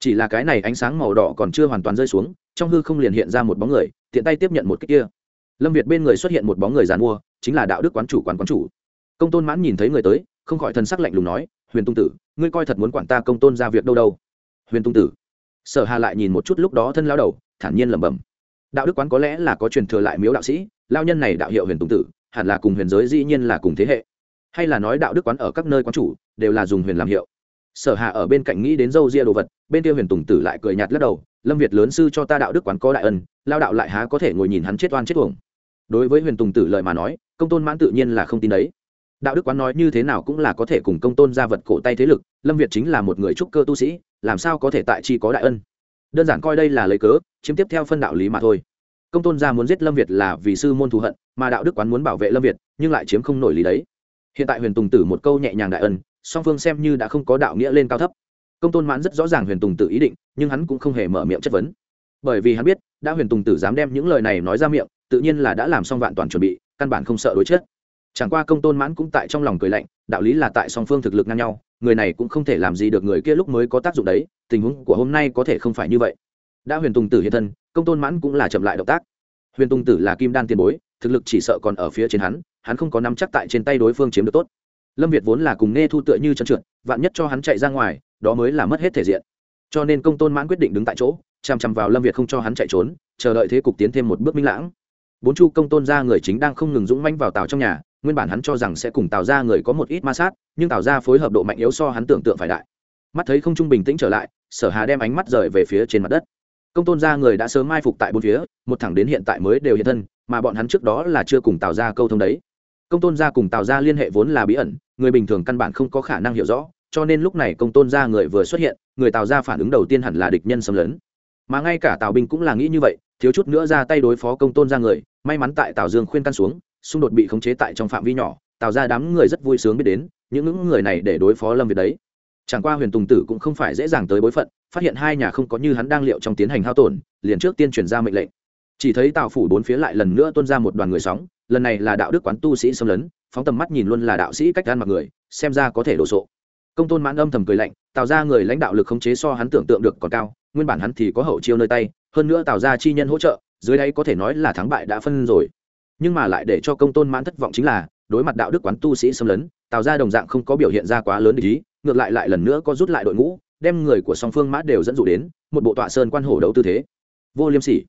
Chỉ là cái này ánh sáng màu đỏ còn chưa hoàn toàn rơi xuống, trong hư không liền hiện ra một bóng người, tiện tay tiếp nhận một cái kia. Lâm việt bên người xuất hiện một bóng người dàn mua, chính là đạo đức quán chủ quán quán chủ. Công tôn mãn nhìn thấy người tới, không khỏi thần sắc lạnh lùng nói, huyền tung tử, ngươi coi thật muốn quản ta công tôn ra việc đâu đâu. Huyền tung tử. Sở hà lại nhìn một chút lúc đó thân lao đầu, thản nhiên lẩm bẩm, đạo đức quán có lẽ là có truyền thừa lại miếu đạo sĩ, lao nhân này đạo hiệu huyền tung tử, hẳn là cùng huyền giới dĩ nhiên là cùng thế hệ hay là nói đạo đức quán ở các nơi quán chủ, đều là dùng huyền làm hiệu. Sở hạ ở bên cạnh nghĩ đến dâu ria đồ vật, bên kia huyền tùng tử lại cười nhạt lắc đầu, lâm việt lớn sư cho ta đạo đức quán có đại ân, lao đạo lại há có thể ngồi nhìn hắn chết oan chết uổng. Đối với huyền tùng tử lời mà nói, công tôn mãn tự nhiên là không tin đấy. Đạo đức quán nói như thế nào cũng là có thể cùng công tôn ra vật cổ tay thế lực, lâm việt chính là một người trúc cơ tu sĩ, làm sao có thể tại chi có đại ân? Đơn giản coi đây là lấy cớ, chiếm tiếp theo phân đạo lý mà thôi. Công tôn gia muốn giết lâm việt là vì sư môn thù hận, mà đạo đức quán muốn bảo vệ lâm việt, nhưng lại chiếm không nổi lý đấy hiện tại huyền tùng tử một câu nhẹ nhàng đại ân, song phương xem như đã không có đạo nghĩa lên cao thấp. Công tôn mãn rất rõ ràng huyền tùng tử ý định, nhưng hắn cũng không hề mở miệng chất vấn. Bởi vì hắn biết, đã huyền tùng tử dám đem những lời này nói ra miệng, tự nhiên là đã làm xong vạn toàn chuẩn bị, căn bản không sợ đối chết. Chẳng qua công tôn mãn cũng tại trong lòng cười lạnh, đạo lý là tại song phương thực lực ngang nhau, người này cũng không thể làm gì được người kia lúc mới có tác dụng đấy, tình huống của hôm nay có thể không phải như vậy. Đã huyền tùng tử hiện thân, công tôn mãn cũng là chậm lại động tác. Huyền tùng tử là kim đan tiền bối, thực lực chỉ sợ còn ở phía trên hắn hắn không có nắm chắc tại trên tay đối phương chiếm được tốt. Lâm việt vốn là cùng nghe thu tựa như chân trượt, vạn nhất cho hắn chạy ra ngoài, đó mới là mất hết thể diện. Cho nên công tôn mãn quyết định đứng tại chỗ chằm chằm vào lâm việt không cho hắn chạy trốn, chờ đợi thế cục tiến thêm một bước minh lãng. Bốn chu công tôn ra người chính đang không ngừng dũng manh vào tàu trong nhà, nguyên bản hắn cho rằng sẽ cùng tào ra người có một ít ma sát, nhưng tào ra phối hợp độ mạnh yếu so hắn tưởng tượng phải đại. Mắt thấy không trung bình tĩnh trở lại, sở hà đem ánh mắt rời về phía trên mặt đất. Công tôn gia người đã sớm mai phục tại bốn phía, một thẳng đến hiện tại mới đều hiện thân, mà bọn hắn trước đó là chưa cùng tào ra câu thông đấy công tôn gia cùng tào gia liên hệ vốn là bí ẩn, người bình thường căn bản không có khả năng hiểu rõ, cho nên lúc này công tôn gia người vừa xuất hiện, người tào gia phản ứng đầu tiên hẳn là địch nhân xâm lấn. Mà ngay cả tào binh cũng là nghĩ như vậy, thiếu chút nữa ra tay đối phó công tôn gia người, may mắn tại tào dương khuyên căn xuống, xung đột bị khống chế tại trong phạm vi nhỏ, tào ra đám người rất vui sướng biết đến, những những người này để đối phó lâm việt đấy. Chẳng qua huyền tùng tử cũng không phải dễ dàng tới bối phận, phát hiện hai nhà không có như hắn đang liệu trong tiến hành hao tổn, liền trước tiên chuyển ra mệnh lệnh. Chỉ thấy tào phủ bốn phía lại lần nữa tuân ra một đoàn người sóng lần này là đạo đức quán tu sĩ xâm lấn, phóng tầm mắt nhìn luôn là đạo sĩ cách gan mặc người, xem ra có thể đồ sộ. Công tôn mãn âm thầm cười lạnh, tạo ra người lãnh đạo lực khống chế so hắn tưởng tượng được còn cao, nguyên bản hắn thì có hậu chiêu nơi tay, hơn nữa tạo ra chi nhân hỗ trợ, dưới đây có thể nói là thắng bại đã phân rồi. Nhưng mà lại để cho công tôn mãn thất vọng chính là, đối mặt đạo đức quán tu sĩ xâm lấn, tạo ra đồng dạng không có biểu hiện ra quá lớn ý, ngược lại lại lần nữa có rút lại đội ngũ, đem người của song phương mã đều dẫn dụ đến, một bộ tọa sơn quan hổ đấu tư thế. Vô liêm sỉ.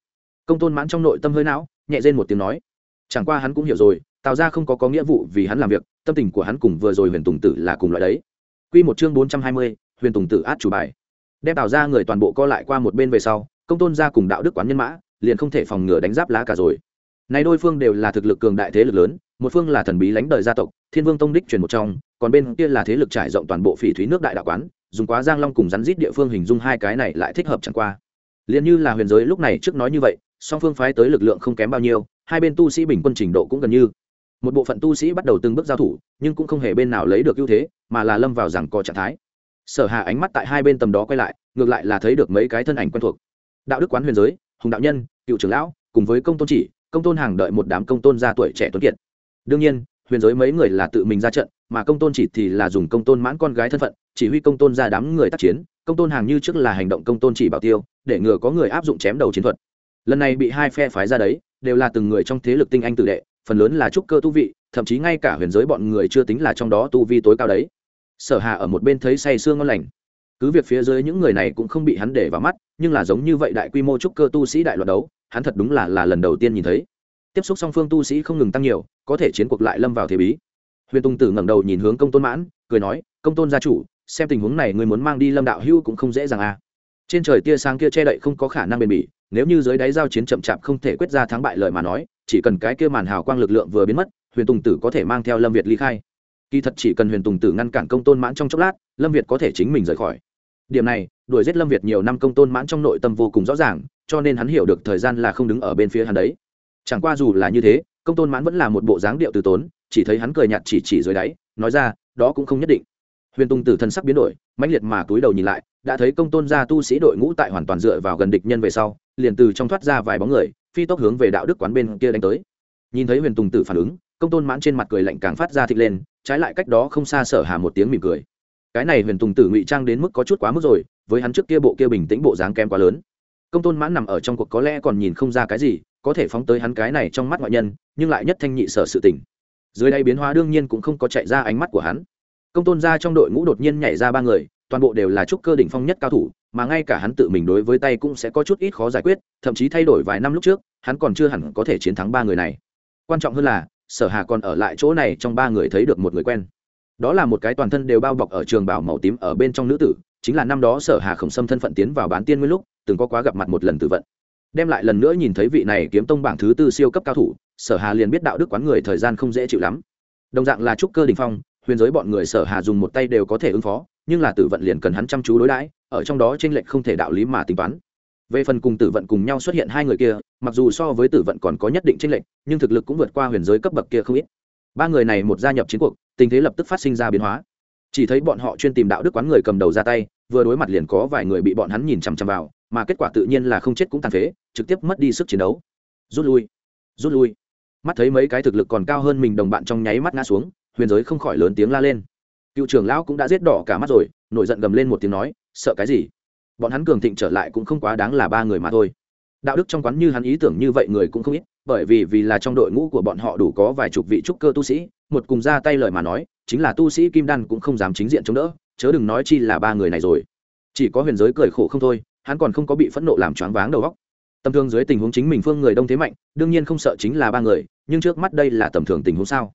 Công tôn mãn trong nội tâm hơi não, nhẹ rên một tiếng nói chẳng qua hắn cũng hiểu rồi, tào ra không có có nghĩa vụ vì hắn làm việc, tâm tình của hắn cùng vừa rồi huyền tùng tử là cùng loại đấy. Q một chương bốn trăm hai mươi, huyền tùng tử át chủ bài. Đem tào ra người toàn bộ co lại qua một bên về sau, công tôn ra cùng đạo đức quán nhân mã liền không thể phòng ngừa đánh giáp lá cả rồi. Này đôi phương đều là thực lực cường đại thế lực lớn, một phương là thần bí lãnh đời gia tộc, thiên vương tông đích truyền một trong, còn bên kia là thế lực trải rộng toàn bộ phỉ thúy nước đại đạo quán, dùng quá giang long cùng rắn rít địa phương hình dung hai cái này lại thích hợp chẳng qua. Liền như là huyền giới lúc này trước nói như vậy, song phương phái tới lực lượng không kém bao nhiêu hai bên tu sĩ bình quân trình độ cũng gần như. Một bộ phận tu sĩ bắt đầu từng bước giao thủ, nhưng cũng không hề bên nào lấy được ưu thế, mà là lâm vào rằng có trạng thái. Sở hà ánh mắt tại hai bên tầm đó quay lại, ngược lại là thấy được mấy cái thân ảnh quen thuộc. Đạo đức quán huyền giới, hùng đạo nhân, cựu trưởng lão, cùng với công tôn chỉ, công tôn hàng đợi một đám công tôn gia tuổi trẻ tuấn kiệt. Đương nhiên, huyền giới mấy người là tự mình ra trận, mà công tôn chỉ thì là dùng công tôn mãn con gái thân phận, chỉ huy công tôn ra đám người tác chiến. Công tôn hàng như trước là hành động công tôn chỉ bảo tiêu, để ngừa có người áp dụng chém đầu chiến thuật. Lần này bị hai phe phái ra đấy đều là từng người trong thế lực tinh anh tử đệ, phần lớn là trúc cơ tu vị, thậm chí ngay cả huyền giới bọn người chưa tính là trong đó tu vi tối cao đấy. Sở hà ở một bên thấy say sương ngon lành. Cứ việc phía dưới những người này cũng không bị hắn để vào mắt, nhưng là giống như vậy đại quy mô trúc cơ tu sĩ đại loạt đấu, hắn thật đúng là là lần đầu tiên nhìn thấy. Tiếp xúc song phương tu sĩ không ngừng tăng nhiều, có thể chiến cuộc lại lâm vào thế bí. Huyền tùng tử ngẩng đầu nhìn hướng công tôn mãn, cười nói, công tôn gia chủ, xem tình huống này người muốn mang đi lâm đạo hưu cũng không dễ dàng à. Trên trời tia sáng kia che đậy không có khả năng bền bỉ nếu như dưới đáy giao chiến chậm chạp không thể quyết ra thắng bại lợi mà nói, chỉ cần cái kia màn hào quang lực lượng vừa biến mất, huyền tùng tử có thể mang theo lâm việt ly khai. Kỳ thật chỉ cần huyền tùng tử ngăn cản công tôn mãn trong chốc lát, lâm việt có thể chính mình rời khỏi. Điểm này, đuổi giết lâm việt nhiều năm công tôn mãn trong nội tâm vô cùng rõ ràng, cho nên hắn hiểu được thời gian là không đứng ở bên phía hắn đấy. Chẳng qua dù là như thế, công tôn mãn vẫn là một bộ dáng điệu từ tốn, chỉ thấy hắn cười nhạt chỉ chỉ dưới đáy, nói ra, đó cũng không nhất định. Huyền tùng tử thân sắc biến đổi, mãnh liệt mà túi đầu nhìn lại đã thấy công tôn gia tu sĩ đội ngũ tại hoàn toàn dựa vào gần địch nhân về sau, liền từ trong thoát ra vài bóng người, phi tốc hướng về đạo đức quán bên kia đánh tới. Nhìn thấy huyền tùng tử phản ứng, công tôn mãn trên mặt cười lạnh càng phát ra thịt lên, trái lại cách đó không xa sở hà một tiếng mỉm cười. Cái này huyền tùng tử ngụy trang đến mức có chút quá mức rồi, với hắn trước kia bộ kia bình tĩnh bộ dáng kém quá lớn. Công tôn mãn nằm ở trong cuộc có lẽ còn nhìn không ra cái gì, có thể phóng tới hắn cái này trong mắt ngoại nhân, nhưng lại nhất thanh nhị sở sự tình. Dưới đây biến hóa đương nhiên cũng không có chạy ra ánh mắt của hắn. Công tôn ra trong đội ngũ đột nhiên nhảy ra ba người toàn bộ đều là trúc cơ đỉnh phong nhất cao thủ, mà ngay cả hắn tự mình đối với tay cũng sẽ có chút ít khó giải quyết, thậm chí thay đổi vài năm lúc trước, hắn còn chưa hẳn có thể chiến thắng ba người này. Quan trọng hơn là, sở hà còn ở lại chỗ này trong ba người thấy được một người quen. Đó là một cái toàn thân đều bao bọc ở trường bảo màu tím ở bên trong nữ tử, chính là năm đó sở hà khổng xâm thân phận tiến vào bán tiên nguyên lúc, từng có quá gặp mặt một lần tự vận. Đem lại lần nữa nhìn thấy vị này kiếm tông bảng thứ tư siêu cấp cao thủ, sở hà liền biết đạo đức quán người thời gian không dễ chịu lắm. Đồng dạng là trúc cơ đỉnh phong huyền giới bọn người sở hà dùng một tay đều có thể ứng phó, nhưng là tử vận liền cần hắn chăm chú đối đãi, ở trong đó trên lệnh không thể đạo lý mà tính toán. Về phần cùng tử vận cùng nhau xuất hiện hai người kia, mặc dù so với tử vận còn có nhất định trên lệnh nhưng thực lực cũng vượt qua huyền giới cấp bậc kia không ít. Ba người này một gia nhập chiến cuộc, tình thế lập tức phát sinh ra biến hóa. Chỉ thấy bọn họ chuyên tìm đạo đức quán người cầm đầu ra tay, vừa đối mặt liền có vài người bị bọn hắn nhìn chằm chằm vào, mà kết quả tự nhiên là không chết cũng tàn phế, trực tiếp mất đi sức chiến đấu. Rút lui rút lui. Mắt thấy mấy cái thực lực còn cao hơn mình đồng bạn trong nháy mắt ngã xuống huyền giới không khỏi lớn tiếng la lên. Cựu trưởng lão cũng đã giết đỏ cả mắt rồi, nổi giận gầm lên một tiếng nói, sợ cái gì? Bọn hắn cường thịnh trở lại cũng không quá đáng là ba người mà thôi. Đạo đức trong quán như hắn ý tưởng như vậy người cũng không ít, bởi vì vì là trong đội ngũ của bọn họ đủ có vài chục vị trúc cơ tu sĩ, một cùng ra tay lời mà nói, chính là tu sĩ kim đan cũng không dám chính diện chống đỡ, chớ đừng nói chi là ba người này rồi. Chỉ có huyền giới cười khổ không thôi, hắn còn không có bị phẫn nộ làm choáng váng đầu óc. Tầm thường dưới tình huống chính mình phương người đông thế mạnh, đương nhiên không sợ chính là ba người, nhưng trước mắt đây là tầm thường tình huống sao?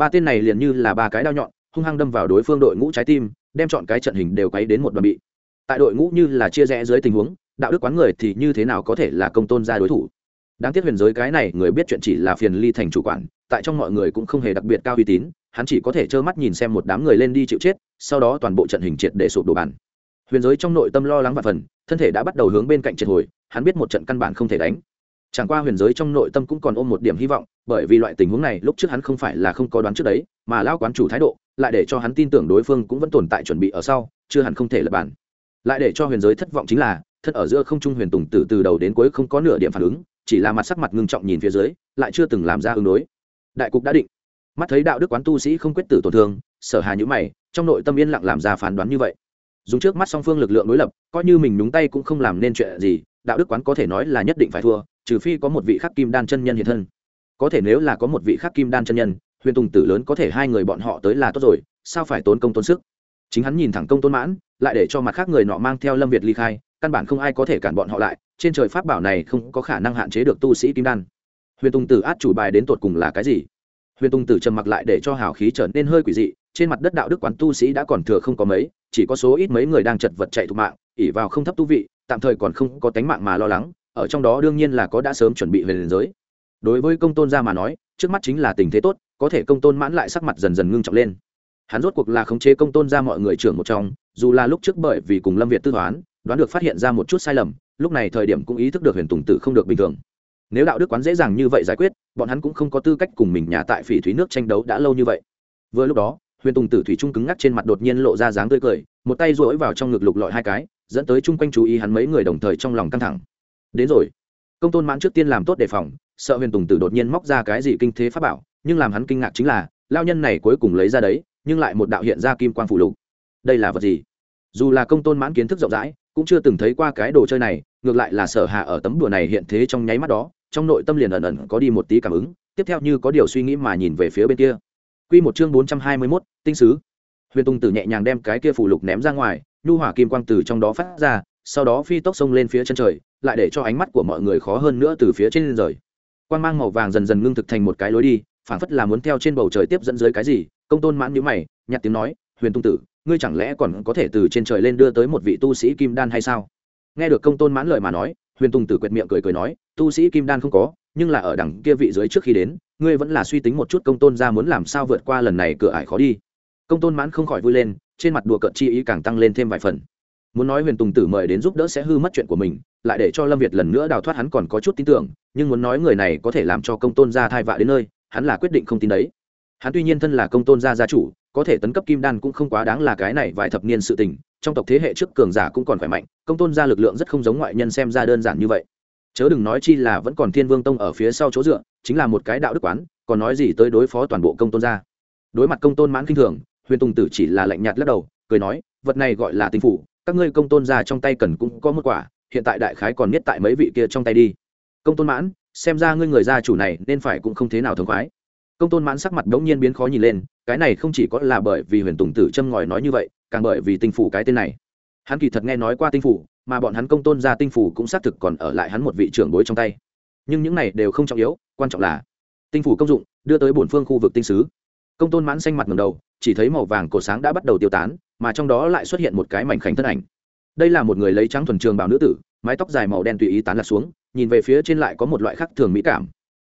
Ba tên này liền như là ba cái đao nhọn, hung hăng đâm vào đối phương đội ngũ trái tim, đem chọn cái trận hình đều quấy đến một đoàn bị. Tại đội ngũ như là chia rẽ dưới tình huống, đạo đức quán người thì như thế nào có thể là công tôn ra đối thủ? Đáng tiếc huyền giới cái này người biết chuyện chỉ là phiền ly thành chủ quản, tại trong mọi người cũng không hề đặc biệt cao uy tín, hắn chỉ có thể trơ mắt nhìn xem một đám người lên đi chịu chết, sau đó toàn bộ trận hình triệt để sụp đổ bàn. Huyền giới trong nội tâm lo lắng và phần, thân thể đã bắt đầu hướng bên cạnh triệt hồi, hắn biết một trận căn bản không thể đánh chẳng qua huyền giới trong nội tâm cũng còn ôm một điểm hy vọng, bởi vì loại tình huống này lúc trước hắn không phải là không có đoán trước đấy, mà lao quán chủ thái độ lại để cho hắn tin tưởng đối phương cũng vẫn tồn tại chuẩn bị ở sau, chưa hẳn không thể lập bản. Lại để cho huyền giới thất vọng chính là thân ở giữa không trung huyền tùng từ từ đầu đến cuối không có nửa điểm phản ứng, chỉ là mặt sắc mặt ngưng trọng nhìn phía dưới, lại chưa từng làm ra ứng đối. Đại cục đã định. Mắt thấy đạo đức quán tu sĩ không quyết tử tổn thương, sở hà nhữ mày, trong nội tâm yên lặng làm ra phán đoán như vậy. Dùng trước mắt song phương lực lượng đối lập, coi như mình nhúng tay cũng không làm nên chuyện gì, đạo đức quán có thể nói là nhất định phải thua trừ phi có một vị khắc kim đan chân nhân hiện thân. Có thể nếu là có một vị khắc kim đan chân nhân, huyền tùng tử lớn có thể hai người bọn họ tới là tốt rồi, sao phải tốn công tốn sức? Chính hắn nhìn thẳng công tôn mãn, lại để cho mặt khác người nọ mang theo lâm việt ly khai, căn bản không ai có thể cản bọn họ lại, trên trời pháp bảo này không có khả năng hạn chế được tu sĩ kim đan. Huyền tùng tử át chủ bài đến tột cùng là cái gì? Huyền tùng tử trầm mặc lại để cho hào khí trở nên hơi quỷ dị, trên mặt đất đạo đức quán tu sĩ đã còn thừa không có mấy, chỉ có số ít mấy người đang chật vật chạy thụ mạng ỉ vào không thấp tu vị, tạm thời còn không có tánh mạng mà lo lắng ở trong đó đương nhiên là có đã sớm chuẩn bị về liền giới. Đối với công tôn gia mà nói, trước mắt chính là tình thế tốt, có thể công tôn mãn lại sắc mặt dần dần ngưng trọng lên. Hắn rốt cuộc là khống chế công tôn gia mọi người trưởng một trong, dù là lúc trước bởi vì cùng lâm việt tư toán, đoán được phát hiện ra một chút sai lầm, lúc này thời điểm cũng ý thức được huyền tùng tử không được bình thường. Nếu đạo đức quán dễ dàng như vậy giải quyết, bọn hắn cũng không có tư cách cùng mình nhà tại phỉ thúy nước tranh đấu đã lâu như vậy. Vừa lúc đó, huyền tùng tử thủy trung cứng ngắc trên mặt đột nhiên lộ ra dáng tươi cười, một tay rỗi vào trong ngực lục lọi hai cái, dẫn tới chung quanh chú ý hắn mấy người đồng thời trong lòng căng thẳng đến rồi. Công tôn mãn trước tiên làm tốt đề phòng sợ huyền tùng tử đột nhiên móc ra cái gì kinh thế pháp bảo nhưng làm hắn kinh ngạc chính là lao nhân này cuối cùng lấy ra đấy nhưng lại một đạo hiện ra kim quang phụ lục. Đây là vật gì? Dù là công tôn mãn kiến thức rộng rãi cũng chưa từng thấy qua cái đồ chơi này ngược lại là sở hạ ở tấm đùa này hiện thế trong nháy mắt đó trong nội tâm liền ẩn ẩn có đi một tí cảm ứng tiếp theo như có điều suy nghĩ mà nhìn về phía bên kia. Quy một chương bốn trăm hai mươi 421, tinh sứ. Huyền tùng Tử nhẹ nhàng đem cái kia phù lục ném ra ngoài, nhu hỏa kim quang từ trong đó phát ra, sau đó phi tốc xông lên phía chân trời, lại để cho ánh mắt của mọi người khó hơn nữa từ phía trên lên rời. Quang mang màu vàng dần dần ngưng thực thành một cái lối đi, phảng phất là muốn theo trên bầu trời tiếp dẫn dưới cái gì, công tôn mãn nhíu mày, nhặt tiếng nói, "Huyền Tung Tử, ngươi chẳng lẽ còn có thể từ trên trời lên đưa tới một vị tu sĩ kim đan hay sao?" Nghe được công tôn mãn lời mà nói, Huyền Tung Tử quệt miệng cười cười nói, "Tu sĩ kim đan không có, nhưng là ở đằng kia vị dưới trước khi đến, ngươi vẫn là suy tính một chút công tôn ra muốn làm sao vượt qua lần này cửa ải khó đi công tôn mãn không khỏi vui lên trên mặt đùa cợt chi ý càng tăng lên thêm vài phần muốn nói huyền tùng tử mời đến giúp đỡ sẽ hư mất chuyện của mình, lại để cho lâm việt lần nữa đào thoát hắn còn có chút tin tưởng, nhưng muốn nói người này có thể làm cho công tôn gia thai vạ đến nơi, hắn là quyết định không tin đấy. Hắn tuy nhiên thân là công tôn gia gia chủ, có thể tấn cấp kim đan cũng không quá đáng là cái này vài thập niên sự tình, trong tộc thế hệ trước cường giả cũng còn khỏe mạnh, công tôn gia lực lượng rất không giống ngoại nhân xem ra đơn giản như vậy. Chớ đừng nói chi là vẫn còn thiên vương tông ở phía sau chỗ dựa, chính là một cái đạo đức quán, còn nói gì tới đối phó toàn bộ công tôn gia. Đối mặt công tôn mãn kinh thường, huyền tùng tử chỉ là lạnh nhạt lắc đầu, cười nói, vật này gọi là tinh phủ các ngươi công tôn gia trong tay cần cũng có một quả, hiện tại đại khái còn nhất tại mấy vị kia trong tay đi. Công tôn mãn, xem ra ngươi người gia chủ này nên phải cũng không thế nào thống khoái. Công tôn mãn sắc mặt đống nhiên biến khó nhìn lên, cái này không chỉ có là bởi vì huyền tùng tử châm ngòi nói như vậy, càng bởi vì tinh phủ cái tên này. Hắn kỳ thật nghe nói qua tinh phủ, mà bọn hắn công tôn gia tinh phủ cũng xác thực còn ở lại hắn một vị trưởng bối trong tay. Nhưng những này đều không trọng yếu, quan trọng là tinh phủ công dụng, đưa tới bổn phương khu vực tinh sứ công tôn mãn xanh mặt ngầm đầu, chỉ thấy màu vàng cổ sáng đã bắt đầu tiêu tán mà trong đó lại xuất hiện một cái mảnh khảnh thân ảnh. Đây là một người lấy trắng thuần trường bảo nữ tử, mái tóc dài màu đen tùy ý tán lạc xuống, nhìn về phía trên lại có một loại khắc thường mỹ cảm.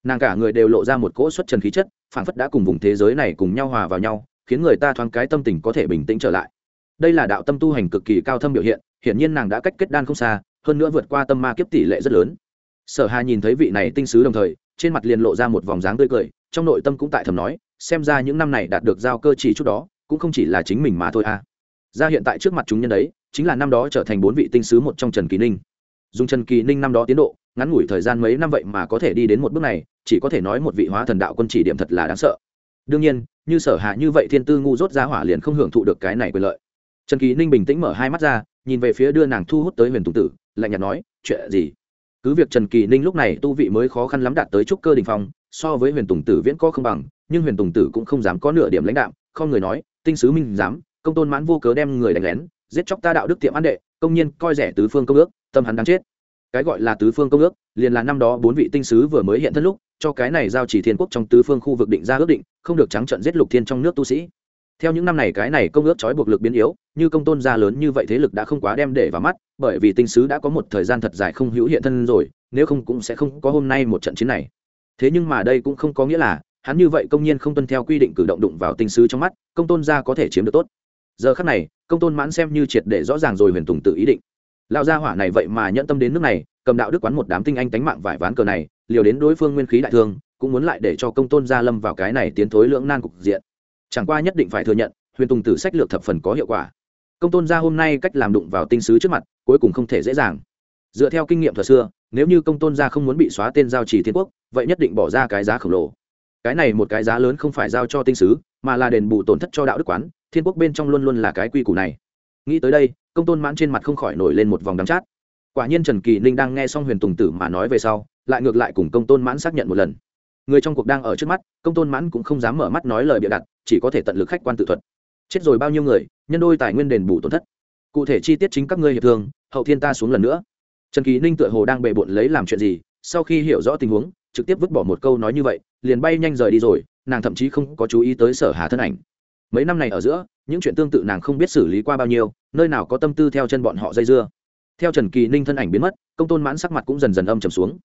Nàng cả người đều lộ ra một cỗ xuất trần khí chất, phảng phất đã cùng vùng thế giới này cùng nhau hòa vào nhau, khiến người ta thoáng cái tâm tình có thể bình tĩnh trở lại. Đây là đạo tâm tu hành cực kỳ cao thâm biểu hiện, hiển nhiên nàng đã cách kết đan không xa, hơn nữa vượt qua tâm ma kiếp tỷ lệ rất lớn. Sở hà nhìn thấy vị này tinh sứ đồng thời, trên mặt liền lộ ra một vòng dáng tươi cười, trong nội tâm cũng tại thầm nói, xem ra những năm này đạt được giao cơ chỉ chút đó, cũng không chỉ là chính mình mà thôi à ra hiện tại trước mặt chúng nhân đấy, chính là năm đó trở thành bốn vị tinh sứ một trong trần kỳ ninh. Dùng trần kỳ ninh năm đó tiến độ, ngắn ngủi thời gian mấy năm vậy mà có thể đi đến một bước này, chỉ có thể nói một vị hóa thần đạo quân chỉ điểm thật là đáng sợ. Đương nhiên, như sở hạ như vậy thiên tư ngu dốt ra hỏa liền không hưởng thụ được cái này quyền lợi. Trần kỳ ninh bình tĩnh mở hai mắt ra, nhìn về phía đưa nàng thu hút tới huyền tùng tử, lạnh nhạt nói, chuyện gì? Cứ việc trần kỳ ninh lúc này tu vị mới khó khăn lắm đạt tới trúc cơ đình phong, so với huyền tùng tử viễn có không bằng, nhưng huyền tùng tử cũng không dám có nửa điểm lãnh đạm, không người nói, tinh sứ minh dám công tôn mãn vô cớ đem người đánh lén, giết chóc ta đạo đức tiệm ăn đệ, công nhiên coi rẻ tứ phương công ước, tâm hắn đáng chết. Cái gọi là tứ phương công ước, liền là năm đó bốn vị tinh sứ vừa mới hiện thân lúc, cho cái này giao chỉ thiên quốc trong tứ phương khu vực định ra ước định, không được trắng trận giết lục thiên trong nước tu sĩ. Theo những năm này cái này công ước trói buộc lực biến yếu, như công tôn gia lớn như vậy thế lực đã không quá đem để vào mắt, bởi vì tinh sứ đã có một thời gian thật dài không hữu hiện thân rồi, nếu không cũng sẽ không có hôm nay một trận chiến này. Thế nhưng mà đây cũng không có nghĩa là, hắn như vậy công nhiên không tuân theo quy định cử động đụng vào tinh sứ trong mắt, công tôn gia có thể chiếm được tốt giờ khắc này, công tôn mãn xem như triệt để rõ ràng rồi huyền tùng tự ý định. Lão gia hỏa này vậy mà nhẫn tâm đến nước này, cầm đạo đức quán một đám tinh anh tánh mạng vải ván cờ này, liều đến đối phương nguyên khí đại thương, cũng muốn lại để cho công tôn gia lâm vào cái này tiến thối lưỡng nan cục diện. Chẳng qua nhất định phải thừa nhận, huyền tùng tử sách lược thập phần có hiệu quả. Công tôn gia hôm nay cách làm đụng vào tinh sứ trước mặt, cuối cùng không thể dễ dàng. Dựa theo kinh nghiệm thời xưa, nếu như công tôn gia không muốn bị xóa tên giao trì thiên quốc, vậy nhất định bỏ ra cái giá khổng lồ cái này một cái giá lớn không phải giao cho tinh sứ, mà là đền bù tổn thất cho đạo đức quán, thiên quốc bên trong luôn luôn là cái quy củ này. Nghĩ tới đây, công tôn mãn trên mặt không khỏi nổi lên một vòng đắm chát. Quả nhiên trần kỳ ninh đang nghe xong huyền tùng tử mà nói về sau, lại ngược lại cùng công tôn mãn xác nhận một lần. Người trong cuộc đang ở trước mắt, công tôn mãn cũng không dám mở mắt nói lời bịa đặt, chỉ có thể tận lực khách quan tự thuật. Chết rồi bao nhiêu người, nhân đôi tài nguyên đền bù tổn thất. Cụ thể chi tiết chính các ngươi hiệp thương, hậu thiên ta xuống lần nữa. Trần kỳ ninh tựa hồ đang bề bộn lấy làm chuyện gì, sau khi hiểu rõ tình huống trực tiếp vứt bỏ một câu nói như vậy, liền bay nhanh rời đi rồi, nàng thậm chí không có chú ý tới sở hà thân ảnh. Mấy năm này ở giữa, những chuyện tương tự nàng không biết xử lý qua bao nhiêu, nơi nào có tâm tư theo chân bọn họ dây dưa. Theo trần kỳ ninh thân ảnh biến mất, công tôn mãn sắc mặt cũng dần dần âm trầm xuống.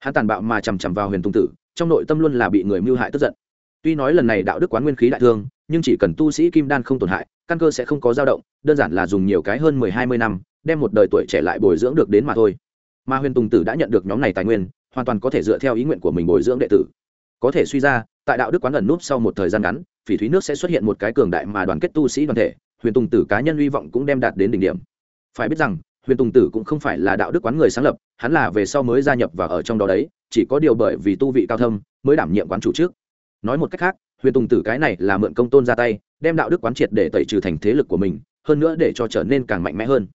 Hắn tàn bạo mà chằm chằm vào huyền tùng tử, trong nội tâm luôn là bị người mưu hại tức giận. Tuy nói lần này đạo đức quán nguyên khí đại thương, nhưng chỉ cần tu sĩ kim đan không tổn hại, căn cơ sẽ không có dao động, đơn giản là dùng nhiều cái hơn mười hai mươi năm, đem một đời tuổi trẻ lại bồi dưỡng được đến mà thôi. Mà huyền tùng tử đã nhận được nhóm này tài nguyên hoàn toàn có thể dựa theo ý nguyện của mình bồi dưỡng đệ tử. Có thể suy ra, tại đạo đức quán ẩn núp sau một thời gian ngắn, phỉ thúy nước sẽ xuất hiện một cái cường đại mà đoàn kết tu sĩ đoàn thể, huyền tùng tử cá nhân hy vọng cũng đem đạt đến đỉnh điểm. Phải biết rằng, huyền tùng tử cũng không phải là đạo đức quán người sáng lập, hắn là về sau mới gia nhập và ở trong đó đấy, chỉ có điều bởi vì tu vị cao thâm mới đảm nhiệm quán chủ trước. Nói một cách khác, huyền tùng tử cái này là mượn công tôn ra tay, đem đạo đức quán triệt để tẩy trừ thành thế lực của mình, hơn nữa để cho trở nên càng mạnh mẽ hơn.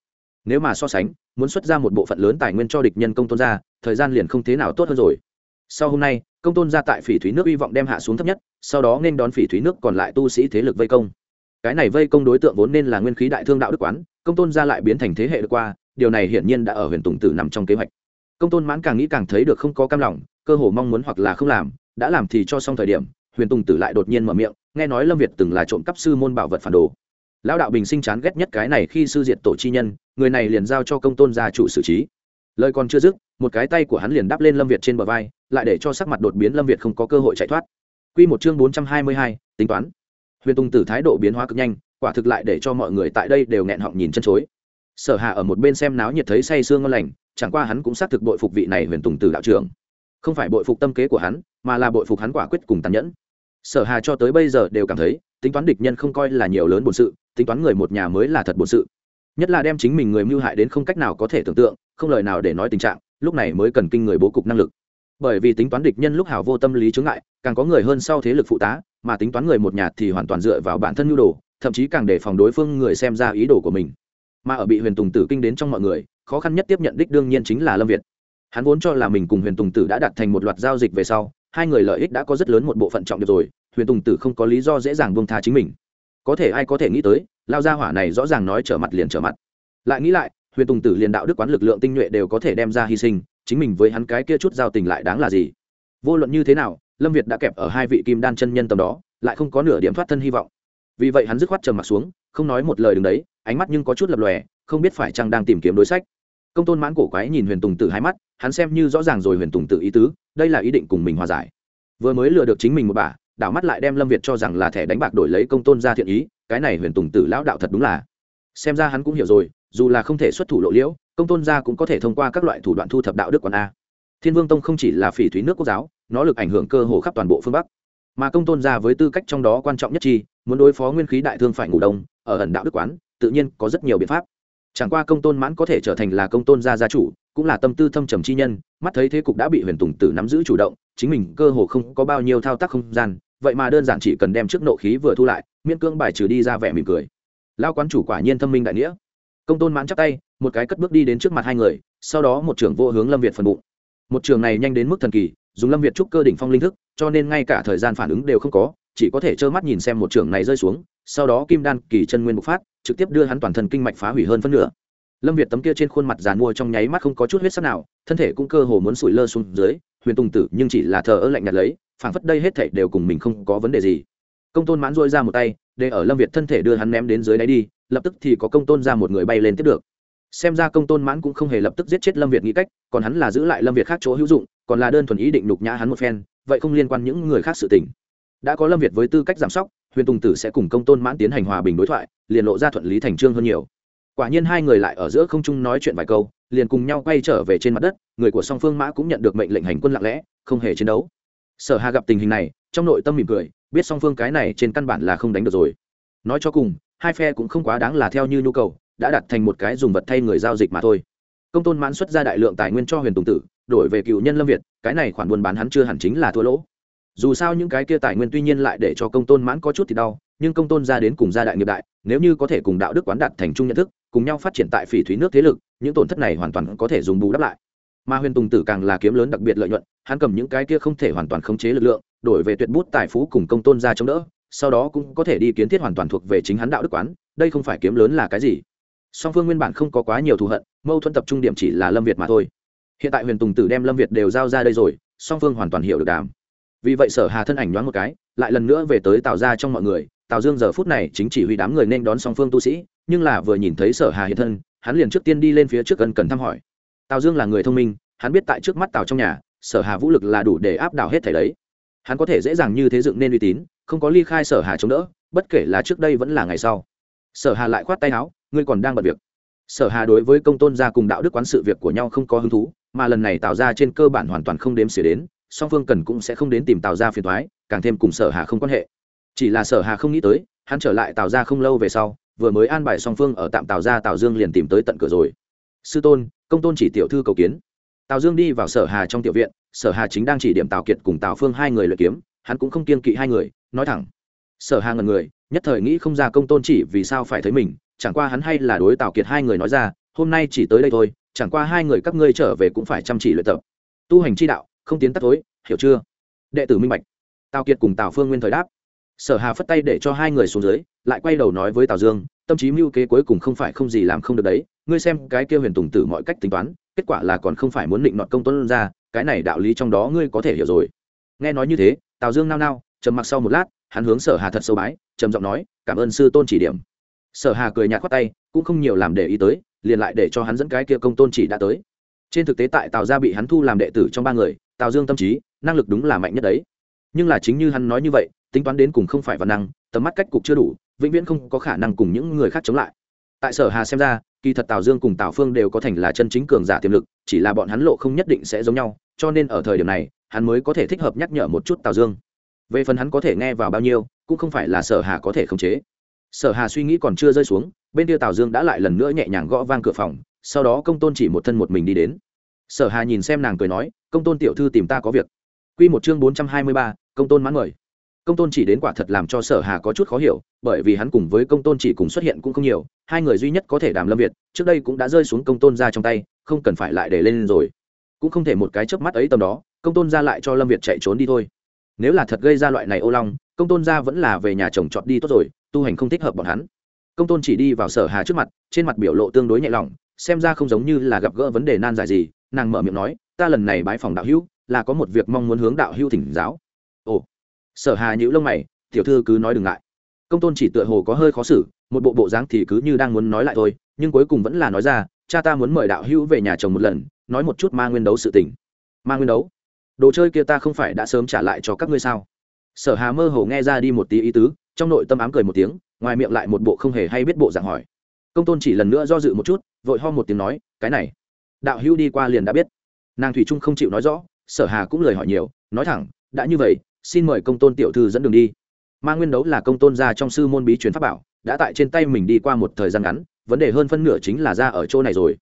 Nếu mà so sánh, muốn xuất ra một bộ phận lớn tài nguyên cho địch nhân công tôn ra thời gian liền không thế nào tốt hơn rồi. Sau hôm nay, công tôn gia tại phỉ thúy nước hy vọng đem hạ xuống thấp nhất, sau đó nên đón phỉ thúy nước còn lại tu sĩ thế lực vây công. Cái này vây công đối tượng vốn nên là nguyên khí đại thương đạo đức quán, công tôn gia lại biến thành thế hệ được qua, điều này hiển nhiên đã ở huyền tùng tử nằm trong kế hoạch. Công tôn mãn càng nghĩ càng thấy được không có cam lòng, cơ hồ mong muốn hoặc là không làm, đã làm thì cho xong thời điểm, huyền tùng tử lại đột nhiên mở miệng, nghe nói lâm việt từng là trộm cắp sư môn bảo vật phản đồ. Lão đạo bình sinh chán ghét nhất cái này khi sư diệt tổ chi nhân, người này liền giao cho công tôn gia chủ xử trí lời còn chưa dứt, một cái tay của hắn liền đắp lên lâm việt trên bờ vai, lại để cho sắc mặt đột biến lâm việt không có cơ hội chạy thoát. Q một chương bốn trăm hai mươi hai, tính toán. Huyền tùng tử thái độ biến hóa cực nhanh, quả thực lại để cho mọi người tại đây đều nghẹn họng nhìn chân chối. Sở hạ ở một bên xem náo nhiệt thấy say sương ngon lành, chẳng qua hắn cũng xác thực bội phục vị này huyền tùng tử đạo trưởng. Không phải bội phục tâm kế của hắn, mà là bội phục hắn quả quyết cùng tàn nhẫn. Sở hà cho tới bây giờ đều cảm thấy, tính toán địch nhân không coi là nhiều lớn bổn sự, tính toán người một nhà mới là thật bổn sự nhất là đem chính mình người mưu hại đến không cách nào có thể tưởng tượng, không lời nào để nói tình trạng, lúc này mới cần kinh người bố cục năng lực. Bởi vì tính toán địch nhân lúc hào vô tâm lý chướng ngại, càng có người hơn sau thế lực phụ tá, mà tính toán người một nhà thì hoàn toàn dựa vào bản thân nhu đồ, thậm chí càng để phòng đối phương người xem ra ý đồ của mình. Mà ở bị huyền tùng tử kinh đến trong mọi người, khó khăn nhất tiếp nhận đích đương nhiên chính là lâm việt. Hắn vốn cho là mình cùng huyền tùng tử đã đặt thành một loạt giao dịch về sau, hai người lợi ích đã có rất lớn một bộ phận trọng được rồi, huyền tùng tử không có lý do dễ dàng buông tha chính mình. Có thể ai có thể nghĩ tới lao gia hỏa này rõ ràng nói trở mặt liền trở mặt. Lại nghĩ lại, huyền tùng tử liền đạo đức quán lực lượng tinh nhuệ đều có thể đem ra hy sinh, chính mình với hắn cái kia chút giao tình lại đáng là gì? Vô luận như thế nào, lâm việt đã kẹp ở hai vị kim đan chân nhân tầm đó, lại không có nửa điểm thoát thân hy vọng. Vì vậy hắn dứt khoát trầm mặt xuống, không nói một lời đứng đấy, ánh mắt nhưng có chút lập lòe, không biết phải chăng đang tìm kiếm đối sách. Công tôn mãn cổ quái nhìn huyền tùng tử hai mắt, hắn xem như rõ ràng rồi huyền tùng tử ý tứ, đây là ý định cùng mình hòa giải. Vừa mới lừa được chính mình một bà, đảo mắt lại đem lâm việt cho rằng là thẻ đánh bạc đổi lấy công tôn ra thiện ý cái này huyền tùng tử lão đạo thật đúng là. Xem ra hắn cũng hiểu rồi, dù là không thể xuất thủ lộ liễu, công tôn gia cũng có thể thông qua các loại thủ đoạn thu thập đạo đức quán a. Thiên vương tông không chỉ là phỉ thúy nước quốc giáo, nó lực ảnh hưởng cơ hồ khắp toàn bộ phương bắc. Mà công tôn gia với tư cách trong đó quan trọng nhất chi, muốn đối phó nguyên khí đại thương phải ngủ đông, ở ẩn đạo đức quán, tự nhiên có rất nhiều biện pháp. Chẳng qua công tôn mãn có thể trở thành là công tôn gia gia chủ, cũng là tâm tư thâm trầm chi nhân, mắt thấy thế cục đã bị huyền tùng tử nắm giữ chủ động, chính mình cơ hồ không có bao nhiêu thao tác không gian vậy mà đơn giản chỉ cần đem trước nộ khí vừa thu lại, miễn cưỡng bài trừ đi ra vẻ mỉm cười. Lao quán chủ quả nhiên thâm minh đại nghĩa. Công tôn mãn chắp tay, một cái cất bước đi đến trước mặt hai người, sau đó một trưởng vô hướng lâm việt phần bụng. Một trường này nhanh đến mức thần kỳ, dùng lâm việt trúc cơ đỉnh phong linh thức, cho nên ngay cả thời gian phản ứng đều không có, chỉ có thể trơ mắt nhìn xem một trường này rơi xuống, sau đó kim đan kỳ chân nguyên bộc phát, trực tiếp đưa hắn toàn thân kinh mạch phá hủy hơn phân nửa. Lâm việt tấm kia trên khuôn mặt giàn mua trong nháy mắt không có chút huyết sắc nào, thân thể cũng cơ hồ muốn sủi lơ xuống dưới huyền tùng tử nhưng chỉ là thờ ơ lạnh nhạt lấy, phảng phất đây hết thảy đều cùng mình không có vấn đề gì. Công tôn mãn dôi ra một tay, để ở lâm việt thân thể đưa hắn ném đến dưới đáy đi, lập tức thì có công tôn ra một người bay lên tiếp được. Xem ra công tôn mãn cũng không hề lập tức giết chết lâm việt nghĩ cách, còn hắn là giữ lại lâm việt khác chỗ hữu dụng, còn là đơn thuần ý định nhục nhã hắn một phen, vậy không liên quan những người khác sự tình. Đã có lâm việt với tư cách giảm sóc, huyền tùng tử sẽ cùng công tôn mãn tiến hành hòa bình đối thoại, liền lộ ra thuận lý thành trương hơn nhiều quả nhiên hai người lại ở giữa không trung nói chuyện vài câu, liền cùng nhau quay trở về trên mặt đất, người của song phương mã cũng nhận được mệnh lệnh hành quân lặng lẽ, không hề chiến đấu. Sở hà gặp tình hình này, trong nội tâm mỉm cười, biết song phương cái này trên căn bản là không đánh được rồi. Nói cho cùng, hai phe cũng không quá đáng là theo như nhu cầu, đã đặt thành một cái dùng vật thay người giao dịch mà thôi. Công tôn mãn xuất ra đại lượng tài nguyên cho huyền tùng tử, đổi về cựu nhân lâm việt, cái này khoản buôn bán hắn chưa hẳn chính là thua lỗ. Dù sao những cái kia tài nguyên tuy nhiên lại để cho công tôn mãn có chút thì đau, nhưng công tôn ra đến cùng gia đại nghiệp đại, nếu như có thể cùng đạo đức quán đạt thành chung nhận thức cùng nhau phát triển tại phỉ thúy nước thế lực, những tổn thất này hoàn toàn có thể dùng bù đắp lại. Mà huyền tùng tử càng là kiếm lớn đặc biệt lợi nhuận, hắn cầm những cái kia không thể hoàn toàn khống chế lực lượng, đổi về tuyệt bút tài phú cùng công tôn ra chống đỡ, sau đó cũng có thể đi kiến thiết hoàn toàn thuộc về chính hắn đạo đức quán, đây không phải kiếm lớn là cái gì. Song phương nguyên bản không có quá nhiều thù hận, mâu thuẫn tập trung điểm chỉ là lâm việt mà thôi. Hiện tại huyền tùng tử đem lâm việt đều giao ra đây rồi, song phương hoàn toàn hiểu được đàm. Vì vậy sở hà thân ảnh đoán một cái, lại lần nữa về tới tào ra trong mọi người, tào dương giờ phút này chính chỉ huy đám người nên đón song phương tu sĩ nhưng là vừa nhìn thấy sở hà hiện thân, hắn liền trước tiên đi lên phía trước ân cần thăm hỏi. Tào dương là người thông minh, hắn biết tại trước mắt tào trong nhà, sở hà vũ lực là đủ để áp đảo hết thảy đấy. Hắn có thể dễ dàng như thế dựng nên uy tín, không có ly khai sở hà chống đỡ, bất kể là trước đây vẫn là ngày sau. Sở hà lại khoát tay áo, ngươi còn đang bận việc. Sở hà đối với công tôn gia cùng đạo đức quán sự việc của nhau không có hứng thú, mà lần này tạo ra trên cơ bản hoàn toàn không đếm xỉa đến, song phương cần cũng sẽ không đến tìm tạo ra phiền thoái càng thêm cùng sở hà không quan hệ. Chỉ là sở hà không nghĩ tới, hắn trở lại tạo ra không lâu về sau vừa mới an bài song phương ở tạm tào ra tào dương liền tìm tới tận cửa rồi. Sư tôn, công tôn chỉ tiểu thư cầu kiến. Tào dương đi vào sở hà trong tiểu viện, sở hà chính đang chỉ điểm tào kiệt cùng tào phương hai người luyện kiếm, hắn cũng không kiên kỵ hai người, nói thẳng. Sở hà ngần người, nhất thời nghĩ không ra công tôn chỉ vì sao phải thấy mình, chẳng qua hắn hay là đối tào kiệt hai người nói ra, hôm nay chỉ tới đây thôi, chẳng qua hai người các ngươi trở về cũng phải chăm chỉ luyện tập. Tu hành chi đạo, không tiến tắt tối hiểu chưa? Đệ tử minh bạch. Tào kiệt cùng tào phương nguyên thời đáp. Sở hà phất tay để cho hai người xuống dưới lại quay đầu nói với tào dương, tâm trí mưu kế cuối cùng không phải không gì làm không được đấy, ngươi xem cái kia huyền tùng tử mọi cách tính toán, kết quả là còn không phải muốn định nọt công tuấn ra, cái này đạo lý trong đó ngươi có thể hiểu rồi. Nghe nói như thế, tào dương nao nao, trầm mặc sau một lát, hắn hướng sở hà thật sâu bái, trầm giọng nói, cảm ơn sư tôn chỉ điểm. Sở hà cười nhạt khoát tay, cũng không nhiều làm để ý tới, liền lại để cho hắn dẫn cái kia công tôn chỉ đã tới. Trên thực tế tại tào gia bị hắn thu làm đệ tử trong ba người, tào dương tâm trí, năng lực đúng là mạnh nhất đấy. Nhưng là chính như hắn nói như vậy, tính toán đến cùng không phải văn năng, tầm mắt cách cục chưa đủ vĩnh viễn không có khả năng cùng những người khác chống lại. Tại sở hà xem ra kỳ thật tào dương cùng tào phương đều có thành là chân chính cường giả tiềm lực chỉ là bọn hắn lộ không nhất định sẽ giống nhau cho nên ở thời điểm này hắn mới có thể thích hợp nhắc nhở một chút tào dương. Về phần hắn có thể nghe vào bao nhiêu cũng không phải là sở hà có thể khống chế. Sở hà suy nghĩ còn chưa rơi xuống bên kia tào dương đã lại lần nữa nhẹ nhàng gõ vang cửa phòng sau đó công tôn chỉ một thân một mình đi đến. Sở hà nhìn xem nàng cười nói công tôn tiểu thư tìm ta có việc. Quy một chương bốn trăm hai mươi ba, công tôn mãn mời công tôn chỉ đến quả thật làm cho sở hà có chút khó hiểu, bởi vì hắn cùng với công tôn chỉ cùng xuất hiện cũng không nhiều, hai người duy nhất có thể đàm lâm việt, trước đây cũng đã rơi xuống công tôn ra trong tay, không cần phải lại để lên rồi. Cũng không thể một cái chớp mắt ấy tầm đó, công tôn ra lại cho lâm việt chạy trốn đi thôi. Nếu là thật gây ra loại này ô long, công tôn ra vẫn là về nhà chồng chọn đi tốt rồi, tu hành không thích hợp bọn hắn. Công tôn chỉ đi vào sở hà trước mặt, trên mặt biểu lộ tương đối nhẹ lòng, xem ra không giống như là gặp gỡ vấn đề nan giải gì, nàng mở miệng nói, ta lần này bái phòng đạo hữu, là có một việc mong muốn hướng đạo hữu thỉnh giáo sở hà nhữ lông mày, tiểu thư cứ nói đừng ngại. Công tôn chỉ tựa hồ có hơi khó xử, một bộ bộ dáng thì cứ như đang muốn nói lại thôi, nhưng cuối cùng vẫn là nói ra, cha ta muốn mời đạo hữu về nhà chồng một lần, nói một chút ma nguyên đấu sự tình. Ma nguyên đấu? Đồ chơi kia ta không phải đã sớm trả lại cho các ngươi sao? Sở hà mơ hồ nghe ra đi một tí ý tứ, trong nội tâm ám cười một tiếng, ngoài miệng lại một bộ không hề hay biết bộ dạng hỏi. Công tôn chỉ lần nữa do dự một chút, vội ho một tiếng nói, cái này, đạo hữu đi qua liền đã biết. Nàng thủy trung không chịu nói rõ, sở hà cũng lời hỏi nhiều, nói thẳng, đã như vậy xin mời công tôn tiểu thư dẫn đường đi. Ma nguyên đấu là công tôn gia trong sư môn bí truyền pháp bảo, đã tại trên tay mình đi qua một thời gian ngắn, vấn đề hơn phân nửa chính là ra ở chỗ này rồi.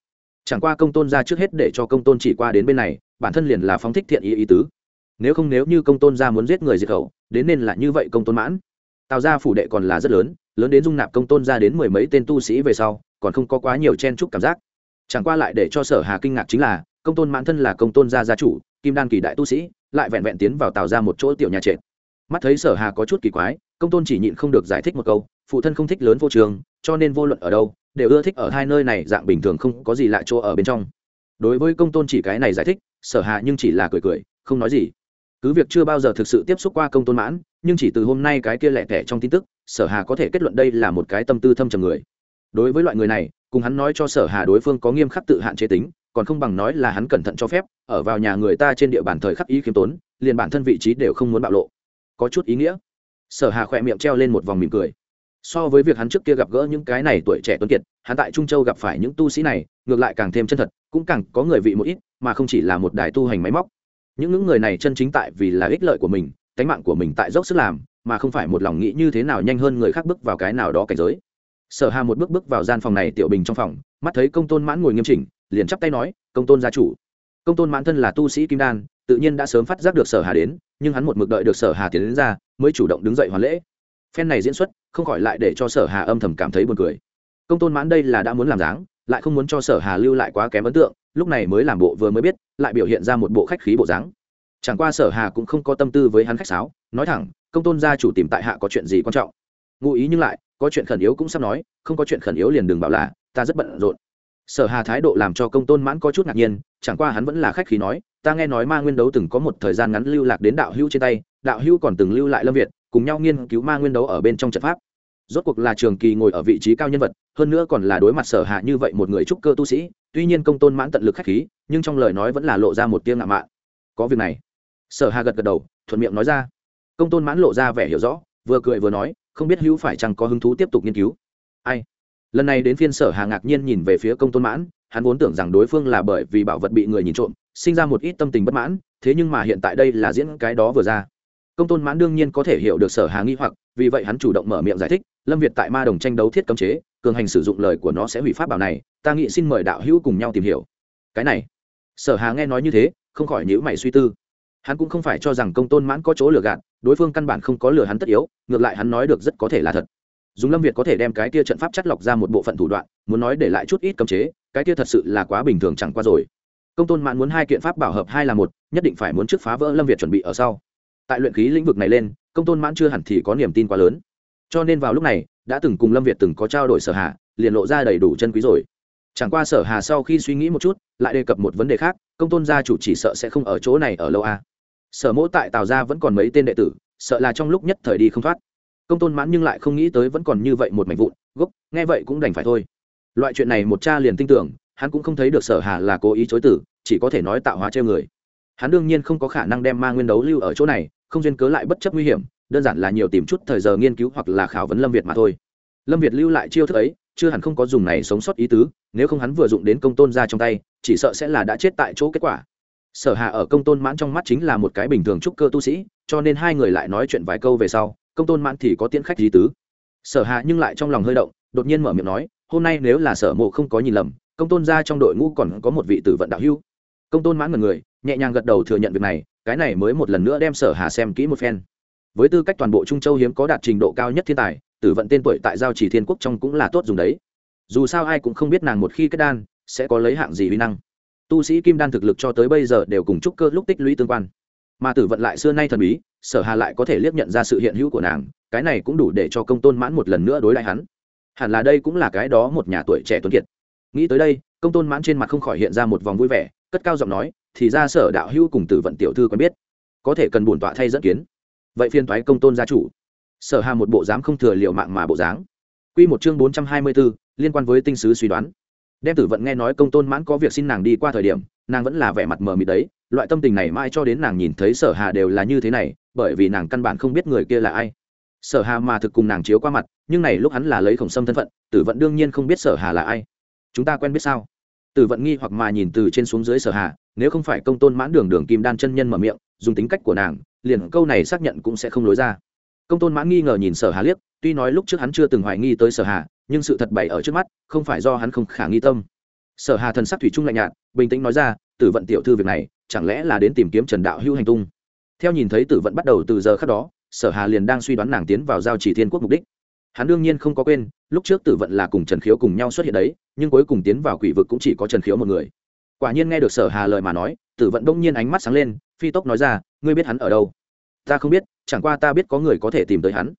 Chẳng qua công tôn gia trước hết để cho công tôn chỉ qua đến bên này, bản thân liền là phóng thích thiện ý ý tứ. Nếu không nếu như công tôn gia muốn giết người diệt khẩu, đến nên là như vậy công tôn mãn. Tào gia phủ đệ còn là rất lớn lớn đến dung nạp công tôn gia đến mười mấy tên tu sĩ về sau, còn không có quá nhiều chen chúc cảm giác. Chẳng qua lại để cho sở hà kinh ngạc chính là, công tôn mãn thân là công tôn gia gia chủ, kim đan kỳ đại tu sĩ lại vẹn vẹn tiến vào tạo ra một chỗ tiểu nhà trệt. Mắt thấy sở hà có chút kỳ quái, công tôn chỉ nhịn không được giải thích một câu, phụ thân không thích lớn vô trường, cho nên vô luận ở đâu, đều ưa thích ở hai nơi này, dạng bình thường không có gì lạ chỗ ở bên trong. Đối với công tôn chỉ cái này giải thích, sở hà nhưng chỉ là cười cười, không nói gì. Cứ việc chưa bao giờ thực sự tiếp xúc qua công tôn mãn, nhưng chỉ từ hôm nay cái kia lẹ tẻ trong tin tức, sở hà có thể kết luận đây là một cái tâm tư thâm trầm người đối với loại người này, cùng hắn nói cho sở hà đối phương có nghiêm khắc tự hạn chế tính, còn không bằng nói là hắn cẩn thận cho phép, ở vào nhà người ta trên địa bàn thời khắc ý khiêm tốn, liền bản thân vị trí đều không muốn bạo lộ. Có chút ý nghĩa. Sở hà khỏe miệng treo lên một vòng mỉm cười. So với việc hắn trước kia gặp gỡ những cái này tuổi trẻ tuấn kiệt, hắn tại trung châu gặp phải những tu sĩ này, ngược lại càng thêm chân thật, cũng càng có người vị một ít, mà không chỉ là một đài tu hành máy móc. Những những người này chân chính tại vì là ích lợi của mình, tánh mạng của mình tại dốc sức làm, mà không phải một lòng nghĩ như thế nào nhanh hơn người khác bước vào cái nào đó cảnh giới sở hà một bước bước vào gian phòng này tiểu bình trong phòng, mắt thấy công tôn mãn ngồi nghiêm chỉnh, liền chắp tay nói, công tôn gia chủ. Công tôn mãn thân là tu sĩ kim đan, tự nhiên đã sớm phát giác được sở hà đến, nhưng hắn một mực đợi được sở hà tiến đến ra, mới chủ động đứng dậy hoàn lễ. Phen này diễn xuất, không khỏi lại để cho sở hà âm thầm cảm thấy buồn cười. Công tôn mãn đây là đã muốn làm dáng, lại không muốn cho sở hà lưu lại quá kém ấn tượng, lúc này mới làm bộ vừa mới biết, lại biểu hiện ra một bộ khách khí bộ dáng. Chẳng qua sở hà cũng không có tâm tư với hắn khách sáo, nói thẳng, công tôn gia chủ tìm tại hạ có chuyện gì quan trọng? Ngụ ý nhưng lại có chuyện khẩn yếu cũng sắp nói, không có chuyện khẩn yếu liền đừng bảo là, ta rất bận rộn. Sở hà thái độ làm cho công tôn mãn có chút ngạc nhiên, chẳng qua hắn vẫn là khách khí nói, ta nghe nói ma nguyên đấu từng có một thời gian ngắn lưu lạc đến đạo hữu trên tay, đạo hữu còn từng lưu lại lâm việt, cùng nhau nghiên cứu ma nguyên đấu ở bên trong trận pháp. Rốt cuộc là trường kỳ ngồi ở vị trí cao nhân vật, hơn nữa còn là đối mặt sở hạ như vậy một người trúc cơ tu sĩ, tuy nhiên công tôn mãn tận lực khách khí, nhưng trong lời nói vẫn là lộ ra một tiếng ngạo mạn. Có việc này. Sở hà gật gật đầu, thuận miệng nói ra. Công tôn mãn lộ ra vẻ hiểu rõ, vừa cười vừa nói không biết hữu phải chăng có hứng thú tiếp tục nghiên cứu. Ai? Lần này đến phiên sở hà ngạc nhiên nhìn về phía công tôn mãn, hắn vốn tưởng rằng đối phương là bởi vì bảo vật bị người nhìn trộm, sinh ra một ít tâm tình bất mãn, thế nhưng mà hiện tại đây là diễn cái đó vừa ra. Công tôn mãn đương nhiên có thể hiểu được sở hà nghi hoặc, vì vậy hắn chủ động mở miệng giải thích, lâm việt tại ma đồng tranh đấu thiết cấm chế, cường hành sử dụng lời của nó sẽ hủy pháp bảo này, ta nghĩ xin mời đạo hữu cùng nhau tìm hiểu. Cái này. Sở hà nghe nói như thế, không khỏi nhữ mày suy tư hắn cũng không phải cho rằng công tôn mãn có chỗ lừa gạt, đối phương căn bản không có lừa hắn tất yếu, ngược lại hắn nói được rất có thể là thật. Dùng lâm việt có thể đem cái kia trận pháp chắt lọc ra một bộ phận thủ đoạn, muốn nói để lại chút ít cấm chế, cái kia thật sự là quá bình thường chẳng qua rồi. Công tôn mãn muốn hai kiện pháp bảo hợp hai là một, nhất định phải muốn trước phá vỡ lâm việt chuẩn bị ở sau. Tại luyện khí lĩnh vực này lên, công tôn mãn chưa hẳn thì có niềm tin quá lớn. Cho nên vào lúc này, đã từng cùng lâm việt từng có trao đổi sở hà, liền lộ ra đầy đủ chân quý rồi. Chẳng qua sở hà sau khi suy nghĩ một chút, lại đề cập một vấn đề khác, công tôn gia chủ chỉ sợ sẽ không ở chỗ này ở lâu a à sở mỗ tại tào gia vẫn còn mấy tên đệ tử, sợ là trong lúc nhất thời đi không thoát. Công tôn mãn nhưng lại không nghĩ tới vẫn còn như vậy một mảnh vụn, gốc, nghe vậy cũng đành phải thôi. Loại chuyện này một cha liền tin tưởng, hắn cũng không thấy được sở hà là cố ý chối tử, chỉ có thể nói tạo hóa treo người. Hắn đương nhiên không có khả năng đem ma nguyên đấu lưu ở chỗ này, không duyên cớ lại bất chấp nguy hiểm, đơn giản là nhiều tìm chút thời giờ nghiên cứu hoặc là khảo vấn lâm việt mà thôi. Lâm việt lưu lại chiêu thức ấy, chưa hẳn không có dùng này sống sót ý tứ, nếu không hắn vừa dụng đến công tôn ra trong tay, chỉ sợ sẽ là đã chết tại chỗ kết quả sở hạ ở công tôn mãn trong mắt chính là một cái bình thường trúc cơ tu sĩ, cho nên hai người lại nói chuyện vài câu về sau, công tôn mãn thì có tiễn khách di tứ. Sở hạ nhưng lại trong lòng hơi động, đột nhiên mở miệng nói, hôm nay nếu là sở mộ không có nhìn lầm, công tôn ra trong đội ngũ còn có một vị tử vận đạo hưu công tôn mãn ngần người, nhẹ nhàng gật đầu thừa nhận việc này, cái này mới một lần nữa đem sở hà xem kỹ một phen. Với tư cách toàn bộ trung châu hiếm có đạt trình độ cao nhất thiên tài, tử vận tên tuổi tại giao chỉ thiên quốc trong cũng là tốt dùng đấy. Dù sao ai cũng không biết nàng một khi kết đan, sẽ có lấy hạng gì uy năng tu sĩ kim đan thực lực cho tới bây giờ đều cùng trúc cơ lúc tích lũy tương quan. Mà tử vận lại xưa nay thần bí sở hà lại có thể liếc nhận ra sự hiện hữu của nàng cái này cũng đủ để cho công tôn mãn một lần nữa đối lại hắn. Hẳn là đây cũng là cái đó một nhà tuổi trẻ tuấn kiệt. Nghĩ tới đây công tôn mãn trên mặt không khỏi hiện ra một vòng vui vẻ cất cao giọng nói thì ra sở đạo hữu cùng tử vận tiểu thư quen biết có thể cần bổn tọa thay dẫn kiến. Vậy phiên thoái công tôn gia chủ. Sở hà một bộ dám không thừa liệu mạng mà bộ dáng. Quy một chương bốn trăm hai mươi 424, liên quan với tinh sứ suy đoán đem tử vận nghe nói công tôn mãn có việc xin nàng đi qua thời điểm, nàng vẫn là vẻ mặt mờ mịt đấy. Loại tâm tình này mãi cho đến nàng nhìn thấy sở hà đều là như thế này, bởi vì nàng căn bản không biết người kia là ai. Sở hà mà thực cùng nàng chiếu qua mặt, nhưng này lúc hắn là lấy khổng sâm thân phận, tử vận đương nhiên không biết sở hà là ai. Chúng ta quen biết sao? Tử vận nghi hoặc mà nhìn từ trên xuống dưới sở hà, nếu không phải công tôn mãn đường đường kim đan chân nhân mở miệng, dùng tính cách của nàng, liền câu này xác nhận cũng sẽ không lối ra. Công tôn mãn nghi ngờ nhìn sở hà liếc tuy nói lúc trước hắn chưa từng hoài nghi tới sở hà, nhưng sự thật bày ở trước mắt, không phải do hắn không khả nghi tâm. Sở hà thần sắc thủy trung lạnh nhạt, bình tĩnh nói ra, tử vận tiểu thư việc này, chẳng lẽ là đến tìm kiếm trần đạo hưu hành tung? Theo nhìn thấy tử vận bắt đầu từ giờ khắc đó, sở hà liền đang suy đoán nàng tiến vào giao chỉ thiên quốc mục đích. Hắn đương nhiên không có quên, lúc trước tử vận là cùng trần khiếu cùng nhau xuất hiện đấy, nhưng cuối cùng tiến vào quỷ vực cũng chỉ có trần khiếu một người. Quả nhiên nghe được sở hà lời mà nói, tử vận đông nhiên ánh mắt sáng lên, phi tốc nói ra, ngươi biết hắn ở đâu? Ta không biết, chẳng qua ta biết có người có thể tìm tới hắn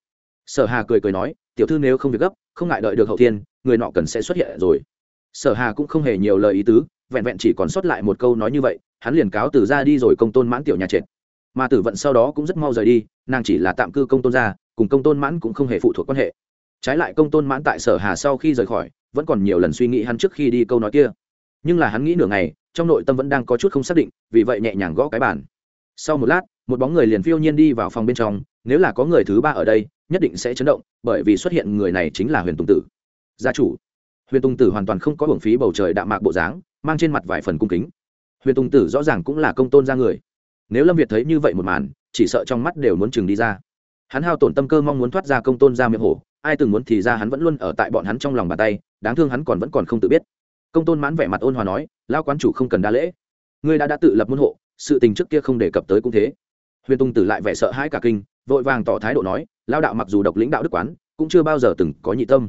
sở hà cười cười nói, tiểu thư nếu không việc gấp, không ngại đợi được hậu thiên, người nọ cần sẽ xuất hiện rồi. Sở hà cũng không hề nhiều lời ý tứ, vẹn vẹn chỉ còn sót lại một câu nói như vậy, hắn liền cáo từ ra đi rồi công tôn mãn tiểu nhà trệt. Mà tử vận sau đó cũng rất mau rời đi, nàng chỉ là tạm cư công tôn gia, cùng công tôn mãn cũng không hề phụ thuộc quan hệ. Trái lại công tôn mãn tại sở hà sau khi rời khỏi, vẫn còn nhiều lần suy nghĩ hắn trước khi đi câu nói kia. Nhưng là hắn nghĩ nửa ngày, trong nội tâm vẫn đang có chút không xác định, vì vậy nhẹ nhàng gõ cái bàn. Sau một lát, một bóng người liền phiêu nhiên đi vào phòng bên trong, nếu là có người thứ ba ở đây nhất định sẽ chấn động, bởi vì xuất hiện người này chính là huyền tùng tử. Gia chủ. Huyền tùng tử hoàn toàn không có hưởng phí bầu trời đạm mạc bộ dáng, mang trên mặt vài phần cung kính. Huyền tùng tử rõ ràng cũng là công tôn ra người. Nếu lâm việt thấy như vậy một màn, chỉ sợ trong mắt đều muốn chừng đi ra. Hắn hao tổn tâm cơ mong muốn thoát ra công tôn ra miệng hổ, ai từng muốn thì ra hắn vẫn luôn ở tại bọn hắn trong lòng bàn tay, đáng thương hắn còn vẫn còn không tự biết. Công tôn mãn vẻ mặt ôn hòa nói lao quán chủ không cần đa lễ. Ngươi đã đã tự lập môn hộ, sự tình trước kia không đề cập tới cũng thế. Huyền tùng tử lại vẻ sợ hãi cả kinh vội vàng tỏ thái độ nói lao đạo mặc dù độc lĩnh đạo đức quán, cũng chưa bao giờ từng có nhị tâm.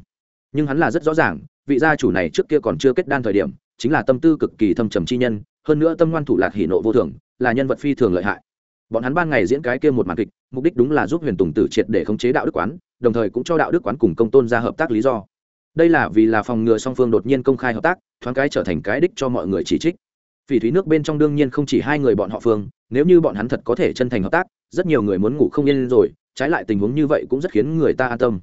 Nhưng hắn là rất rõ ràng, vị gia chủ này trước kia còn chưa kết đan thời điểm, chính là tâm tư cực kỳ thâm trầm chi nhân, hơn nữa tâm ngoan thủ lạc hỉ nộ vô thường, là nhân vật phi thường lợi hại. Bọn hắn ban ngày diễn cái kia một màn kịch, mục đích đúng là giúp huyền tùng tử triệt để khống chế đạo đức quán, đồng thời cũng cho đạo đức quán cùng công tôn ra hợp tác lý do. Đây là vì là phòng ngừa song phương đột nhiên công khai hợp tác, thoáng cái trở thành cái đích cho mọi người chỉ trích phỉ thúy nước bên trong đương nhiên không chỉ hai người bọn họ phương, nếu như bọn hắn thật có thể chân thành hợp tác, rất nhiều người muốn ngủ không yên rồi, trái lại tình huống như vậy cũng rất khiến người ta an tâm.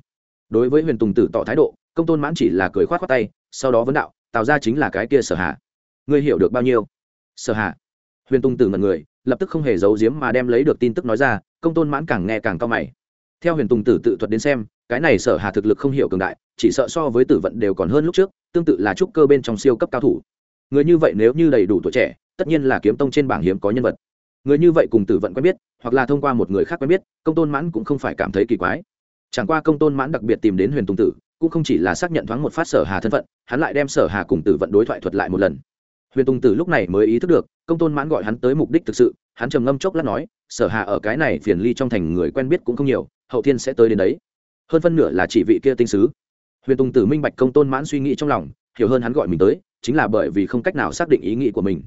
Đối với huyền tùng tử tỏ thái độ, công tôn mãn chỉ là cười khoát khoát tay, sau đó vấn đạo tạo ra chính là cái kia sở hạ. Ngươi hiểu được bao nhiêu? Sở hạ. Huyền tùng tử mật người, lập tức không hề giấu giếm mà đem lấy được tin tức nói ra, công tôn mãn càng nghe càng cao mày. Theo huyền tùng tử tự thuật đến xem, cái này sở hà thực lực không hiểu cường đại, chỉ sợ so với tử vận đều còn hơn lúc trước, tương tự là trúc cơ bên trong siêu cấp cao thủ người như vậy nếu như đầy đủ tuổi trẻ, tất nhiên là kiếm tông trên bảng hiếm có nhân vật. Người như vậy cùng tử vận quen biết, hoặc là thông qua một người khác quen biết, công tôn mãn cũng không phải cảm thấy kỳ quái. Chẳng qua công tôn mãn đặc biệt tìm đến huyền tùng tử, cũng không chỉ là xác nhận thoáng một phát sở hà thân phận, hắn lại đem sở hà cùng tử vận đối thoại thuật lại một lần. Huyền tùng tử lúc này mới ý thức được, công tôn mãn gọi hắn tới mục đích thực sự, hắn trầm ngâm chốc lát nói, sở hà ở cái này phiền ly trong thành người quen biết cũng không nhiều, hậu thiên sẽ tới đến đấy. Hơn phân nửa là chỉ vị kia tinh sứ. Huyền tùng tử minh bạch công tôn mãn suy nghĩ trong lòng, hiểu hơn hắn gọi mình tới chính là bởi vì không cách nào xác định ý nghĩ của mình.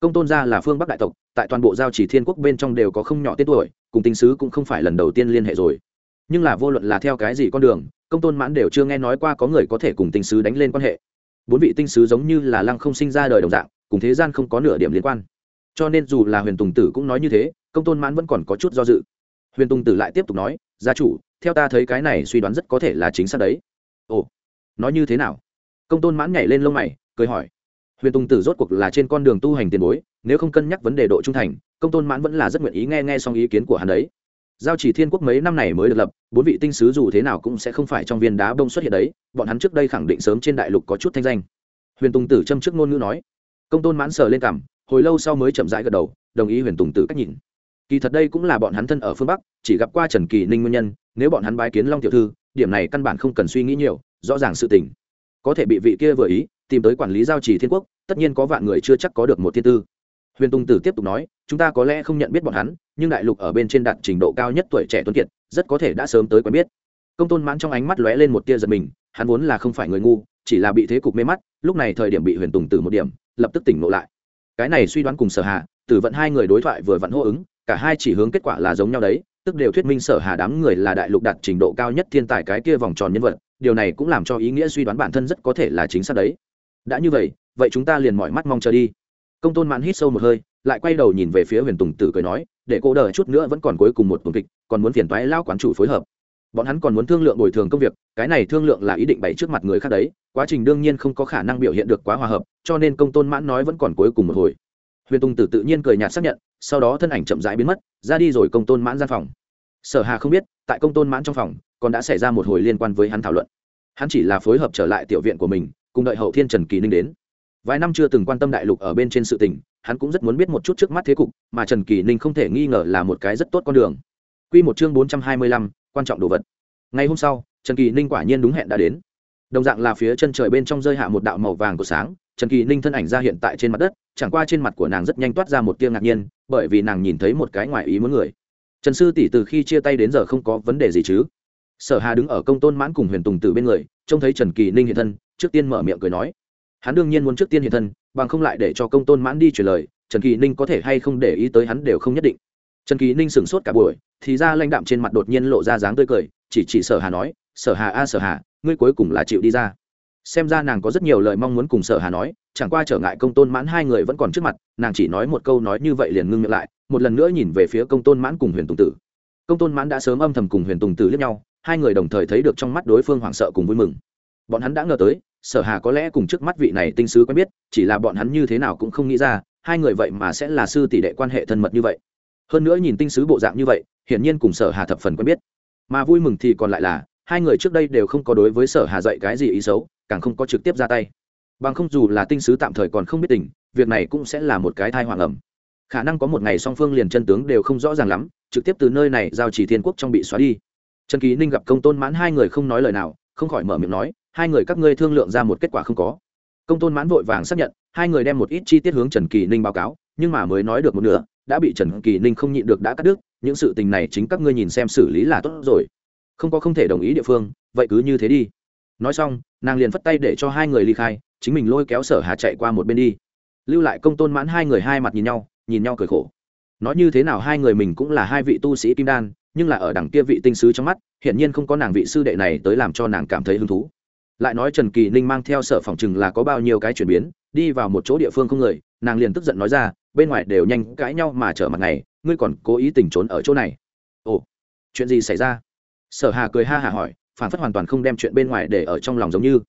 Công tôn gia là phương bắc đại tộc, tại toàn bộ giao chỉ thiên quốc bên trong đều có không nhỏ tên tuổi, cùng tinh sứ cũng không phải lần đầu tiên liên hệ rồi. Nhưng là vô luận là theo cái gì con đường, công tôn mãn đều chưa nghe nói qua có người có thể cùng tinh sứ đánh lên quan hệ. Bốn vị tinh sứ giống như là lăng không sinh ra đời đồng dạng, cùng thế gian không có nửa điểm liên quan. Cho nên dù là huyền tùng tử cũng nói như thế, công tôn mãn vẫn còn có chút do dự. Huyền tùng tử lại tiếp tục nói, gia chủ, theo ta thấy cái này suy đoán rất có thể là chính xác đấy. Ồ, nói như thế nào? Công tôn mãn nhảy lên lông mày cười hỏi. Huyền tùng tử rốt cuộc là trên con đường tu hành tiền bối, nếu không cân nhắc vấn đề độ trung thành, công tôn mãn vẫn là rất nguyện ý nghe nghe xong ý kiến của hắn đấy. Giao chỉ thiên quốc mấy năm này mới được lập, bốn vị tinh sứ dù thế nào cũng sẽ không phải trong viên đá bông xuất hiện đấy, bọn hắn trước đây khẳng định sớm trên đại lục có chút thanh danh. Huyền tùng tử châm trước ngôn ngữ nói. Công tôn mãn sờ lên cảm hồi lâu sau mới chậm rãi gật đầu, đồng ý huyền tùng tử cách nhìn. Kỳ thật đây cũng là bọn hắn thân ở phương bắc, chỉ gặp qua trần kỳ ninh nguyên nhân, nếu bọn hắn bái kiến long tiểu thư, điểm này căn bản không cần suy nghĩ nhiều, rõ ràng sự tình có thể bị vị kia vừa ý, tìm tới quản lý giao trì thiên quốc, tất nhiên có vạn người chưa chắc có được một thiên tư. Huyền tùng tử tiếp tục nói, chúng ta có lẽ không nhận biết bọn hắn, nhưng đại lục ở bên trên đạt trình độ cao nhất tuổi trẻ tuấn kiệt, rất có thể đã sớm tới quen biết. Công tôn mãn trong ánh mắt lóe lên một tia giật mình, hắn vốn là không phải người ngu, chỉ là bị thế cục mê mắt, lúc này thời điểm bị huyền tùng tử một điểm, lập tức tỉnh ngộ lại. Cái này suy đoán cùng sở hạ, tử vận hai người đối thoại vừa vặn hô ứng, cả hai chỉ hướng kết quả là giống nhau đấy tức đều thuyết minh sở hà đám người là đại lục đạt trình độ cao nhất thiên tài cái kia vòng tròn nhân vật, điều này cũng làm cho ý nghĩa suy đoán bản thân rất có thể là chính xác đấy. Đã như vậy vậy chúng ta liền mọi mắt mong chờ đi. Công tôn mãn hít sâu một hơi, lại quay đầu nhìn về phía huyền tùng tử cười nói, để cô đợi chút nữa vẫn còn cuối cùng một tuần kịch, còn muốn phiền toái lao quán chủ phối hợp. Bọn hắn còn muốn thương lượng bồi thường công việc, cái này thương lượng là ý định bày trước mặt người khác đấy, quá trình đương nhiên không có khả năng biểu hiện được quá hòa hợp, cho nên công tôn mãn nói vẫn còn cuối cùng một hồi. Huyền tùng tử tự nhiên cười nhạt xác nhận sau đó thân ảnh chậm rãi biến mất, ra đi rồi công tôn mãn gian phòng. Sở hà không biết, tại công tôn mãn trong phòng, còn đã xảy ra một hồi liên quan với hắn thảo luận. Hắn chỉ là phối hợp trở lại tiểu viện của mình, cùng đợi hậu thiên trần kỳ ninh đến. Vài năm chưa từng quan tâm đại lục ở bên trên sự tình, hắn cũng rất muốn biết một chút trước mắt thế cục, mà trần kỳ ninh không thể nghi ngờ là một cái rất tốt con đường. Q một chương bốn trăm hai mươi lăm, quan trọng đồ vật. Ngày hôm sau, trần kỳ ninh quả nhiên đúng hẹn đã đến. Đồng dạng là phía chân trời bên trong rơi hạ một đạo màu vàng của sáng trần kỳ ninh thân ảnh ra hiện tại trên mặt đất, chẳng qua trên mặt của nàng rất nhanh toát ra một tia ngạc nhiên, bởi vì nàng nhìn thấy một cái ngoài ý muốn người. Trần sư tỷ từ khi chia tay đến giờ không có vấn đề gì chứ? Sở hà đứng ở công tôn mãn cùng huyền tùng từ bên người, trông thấy trần kỳ ninh hiện thân, trước tiên mở miệng cười nói. Hắn đương nhiên muốn trước tiên hiện thân, bằng không lại để cho công tôn mãn đi truyền lời, trần kỳ ninh có thể hay không để ý tới hắn đều không nhất định. Trần kỳ ninh sửng sốt cả buổi, thì ra lãnh đạm trên mặt đột nhiên lộ ra dáng tươi cười, chỉ chỉ sở hà nói, sở hà a, sở hà, ngươi cuối cùng là chịu đi ra xem ra nàng có rất nhiều lời mong muốn cùng sở hà nói, chẳng qua trở ngại công tôn mãn hai người vẫn còn trước mặt, nàng chỉ nói một câu nói như vậy liền ngưng miệng lại, một lần nữa nhìn về phía công tôn mãn cùng huyền tùng tử. Công tôn mãn đã sớm âm thầm cùng huyền tùng tử liếc nhau, hai người đồng thời thấy được trong mắt đối phương hoảng sợ cùng vui mừng. Bọn hắn đã ngờ tới, sở hà có lẽ cùng trước mắt vị này tinh sứ quen biết, chỉ là bọn hắn như thế nào cũng không nghĩ ra, hai người vậy mà sẽ là sư tỷ đệ quan hệ thân mật như vậy. Hơn nữa nhìn tinh sứ bộ dạng như vậy, hiển nhiên cùng sở hà thập phần quen biết. Mà vui mừng thì còn lại là hai người trước đây đều không có đối với sở hà dạy cái gì ý xấu, càng không có trực tiếp ra tay. Bằng không dù là tinh sứ tạm thời còn không biết tình, việc này cũng sẽ là một cái thai hoàng ẩm. Khả năng có một ngày song phương liền chân tướng đều không rõ ràng lắm, trực tiếp từ nơi này giao chỉ thiên quốc trong bị xóa đi. Trần Kỳ ninh gặp công tôn mãn hai người không nói lời nào, không khỏi mở miệng nói, hai người các ngươi thương lượng ra một kết quả không có. Công tôn mãn vội vàng xác nhận, hai người đem một ít chi tiết hướng trần kỳ ninh báo cáo, nhưng mà mới nói được một nửa, đã bị trần kỳ ninh không nhịn được đã cắt đứt, những sự tình này chính các ngươi nhìn xem xử lý là tốt rồi không có không thể đồng ý địa phương, vậy cứ như thế đi. Nói xong, nàng liền phất tay để cho hai người ly khai, chính mình lôi kéo sở hà chạy qua một bên đi. Lưu lại công tôn mãn hai người hai mặt nhìn nhau nhìn nhau cười khổ. Nói như thế nào hai người mình cũng là hai vị tu sĩ kim đan, nhưng là ở đằng kia vị tinh sứ trong mắt, hiển nhiên không có nàng vị sư đệ này tới làm cho nàng cảm thấy hứng thú. Lại nói trần kỳ ninh mang theo sở phòng chừng là có bao nhiêu cái chuyển biến, đi vào một chỗ địa phương không người, nàng liền tức giận nói ra, bên ngoài đều nhanh cãi nhau mà trở mặt này, ngươi còn cố ý tình trốn ở chỗ này. Ồ, chuyện gì xảy ra? Sở hà cười ha hà hỏi phản phất hoàn toàn không đem chuyện bên ngoài để ở trong lòng giống như.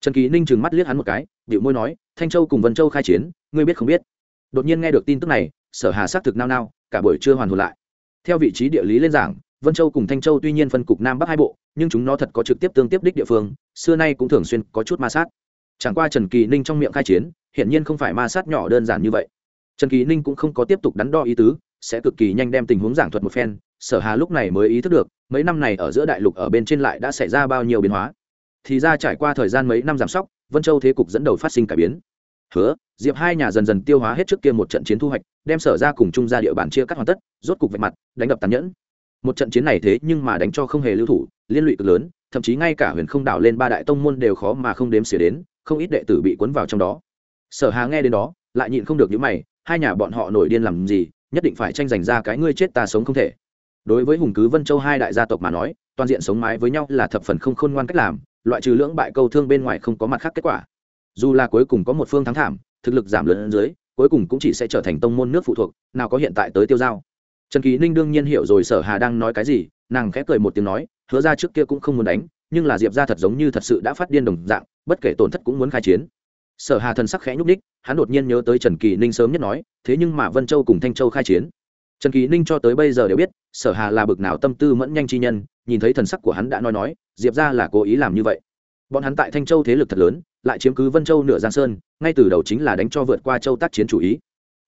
Trần kỳ ninh trừng mắt liếc hắn một cái điệu môi nói, thanh châu cùng vân châu khai chiến, ngươi biết không biết? Đột nhiên nghe được tin tức này, sở hà xác thực nao nao, cả buổi chưa hoàn hồn lại. Theo vị trí địa lý lên giảng, vân châu cùng thanh châu tuy nhiên phân cục nam bắc hai bộ, nhưng chúng nó thật có trực tiếp tương tiếp đích địa phương, xưa nay cũng thường xuyên có chút ma sát. Chẳng qua trần kỳ ninh trong miệng khai chiến, hiển nhiên không phải ma sát nhỏ đơn giản như vậy. Trần kỳ ninh cũng không có tiếp tục đắn đo ý tứ, sẽ cực kỳ nhanh đem tình huống giảng thuật một phen sở hà lúc này mới ý thức được, mấy năm này ở giữa đại lục ở bên trên lại đã xảy ra bao nhiêu biến hóa. Thì ra trải qua thời gian mấy năm giảm sóc, vân châu thế cục dẫn đầu phát sinh cải biến. Hứa, diệp hai nhà dần dần tiêu hóa hết trước kia một trận chiến thu hoạch, đem sở ra cùng chung ra địa bàn chia cắt hoàn tất, rốt cục vạch mặt, đánh đập tàn nhẫn. Một trận chiến này thế nhưng mà đánh cho không hề lưu thủ, liên lụy cực lớn, thậm chí ngay cả huyền không đảo lên ba đại tông môn đều khó mà không đếm xỉa đến, không ít đệ tử bị cuốn vào trong đó. Sở hà nghe đến đó, lại nhịn không được những mày, hai nhà bọn họ nổi điên làm gì, nhất định phải tranh giành ra cái ngươi chết ta sống không thể đối với hùng cứ vân châu hai đại gia tộc mà nói, toàn diện sống mái với nhau là thập phần không khôn ngoan cách làm, loại trừ lưỡng bại câu thương bên ngoài không có mặt khác kết quả. Dù là cuối cùng có một phương thắng thảm, thực lực giảm lớn dưới, cuối cùng cũng chỉ sẽ trở thành tông môn nước phụ thuộc, nào có hiện tại tới tiêu giao. Trần kỳ ninh đương nhiên hiểu rồi sở hà đang nói cái gì, nàng khẽ cười một tiếng nói, hứa ra trước kia cũng không muốn đánh, nhưng là diệp ra thật giống như thật sự đã phát điên đồng dạng, bất kể tổn thất cũng muốn khai chiến. Sở hà thần sắc khẽ nhúc ních hắn đột nhiên nhớ tới trần kỳ ninh sớm nhất nói, thế nhưng mà vân châu cùng thanh châu khai chiến trần kỳ ninh cho tới bây giờ đều biết, sở hà là bực nào tâm tư mẫn nhanh chi nhân, nhìn thấy thần sắc của hắn đã nói nói, diệp ra là cố ý làm như vậy. Bọn hắn tại thanh châu thế lực thật lớn, lại chiếm cứ vân châu nửa giang sơn, ngay từ đầu chính là đánh cho vượt qua châu tác chiến chủ ý.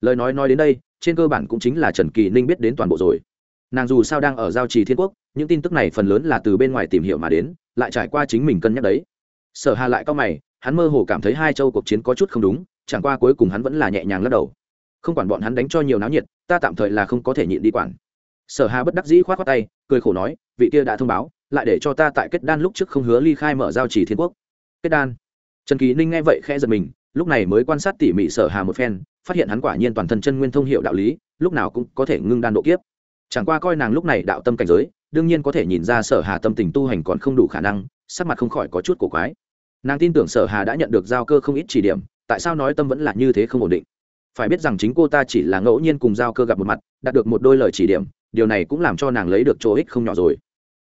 Lời nói nói đến đây, trên cơ bản cũng chính là trần kỳ ninh biết đến toàn bộ rồi. Nàng dù sao đang ở giao trì thiên quốc, những tin tức này phần lớn là từ bên ngoài tìm hiểu mà đến, lại trải qua chính mình cân nhắc đấy. Sở hà lại cao mày, hắn mơ hồ cảm thấy hai châu cuộc chiến có chút không đúng, chẳng qua cuối cùng hắn vẫn là nhẹ nhàng lắc đầu không quản bọn hắn đánh cho nhiều náo nhiệt, ta tạm thời là không có thể nhịn đi quản. Sở hà bất đắc dĩ khoát khoát tay, cười khổ nói, vị kia đã thông báo, lại để cho ta tại kết đan lúc trước không hứa ly khai mở giao chỉ thiên quốc. Kết đan? Trần kỳ ninh nghe vậy khẽ giật mình, lúc này mới quan sát tỉ mỉ sở hà một phen, phát hiện hắn quả nhiên toàn thân chân nguyên thông hiệu đạo lý, lúc nào cũng có thể ngưng đan độ kiếp. Chẳng qua coi nàng lúc này đạo tâm cảnh giới, đương nhiên có thể nhìn ra sở hà tâm tình tu hành còn không đủ khả năng, sắc mặt không khỏi có chút cổ quái. Nàng tin tưởng sở hà đã nhận được giao cơ không ít chỉ điểm, tại sao nói tâm vẫn là như thế không ổn định? Phải biết rằng chính cô ta chỉ là ngẫu nhiên cùng giao cơ gặp một mặt, đạt được một đôi lời chỉ điểm, điều này cũng làm cho nàng lấy được chỗ ích không nhỏ rồi.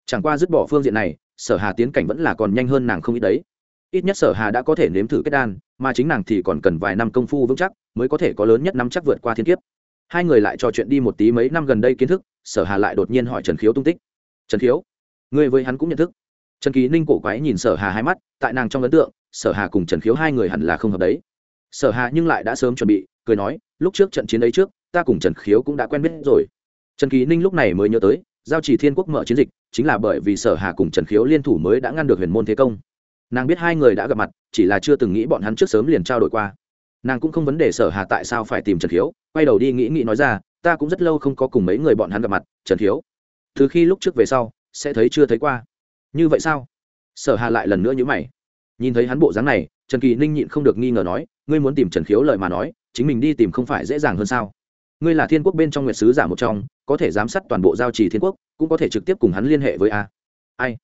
Chẳng qua dứt bỏ phương diện này, sở hà tiến cảnh vẫn là còn nhanh hơn nàng không ít đấy. Ít nhất sở hà đã có thể nếm thử kết đan, mà chính nàng thì còn cần vài năm công phu vững chắc, mới có thể có lớn nhất năm chắc vượt qua thiên kiếp. Hai người lại trò chuyện đi một tí mấy năm gần đây kiến thức, sở hà lại đột nhiên hỏi trần khiếu tung tích. Trần khiếu người với hắn cũng nhận thức? Trần ký ninh cổ quái nhìn sở hà hai mắt, tại nàng trong ấn tượng, sở hà cùng trần khiếu hai người hẳn là không hợp đấy. Sở hà nhưng lại đã sớm chuẩn bị cười nói, lúc trước trận chiến ấy trước, ta cùng trần khiếu cũng đã quen biết rồi. Trần Kỳ ninh lúc này mới nhớ tới, giao chỉ thiên quốc mở chiến dịch, chính là bởi vì sở hà cùng trần khiếu liên thủ mới đã ngăn được huyền môn thế công. Nàng biết hai người đã gặp mặt, chỉ là chưa từng nghĩ bọn hắn trước sớm liền trao đổi qua. Nàng cũng không vấn đề sở hà tại sao phải tìm trần khiếu, quay đầu đi nghĩ nghĩ nói ra, ta cũng rất lâu không có cùng mấy người bọn hắn gặp mặt, trần khiếu. Từ khi lúc trước về sau, sẽ thấy chưa thấy qua. Như vậy sao? Sở hà lại lần nữa nhữ mày. Nhìn thấy hắn bộ dáng này, trần kỳ ninh nhịn không được nghi ngờ nói, ngươi muốn tìm trần khiếu lời mà nói chính mình đi tìm không phải dễ dàng hơn sao ngươi là thiên quốc bên trong nguyệt sứ giả một trong có thể giám sát toàn bộ giao trì thiên quốc cũng có thể trực tiếp cùng hắn liên hệ với a ai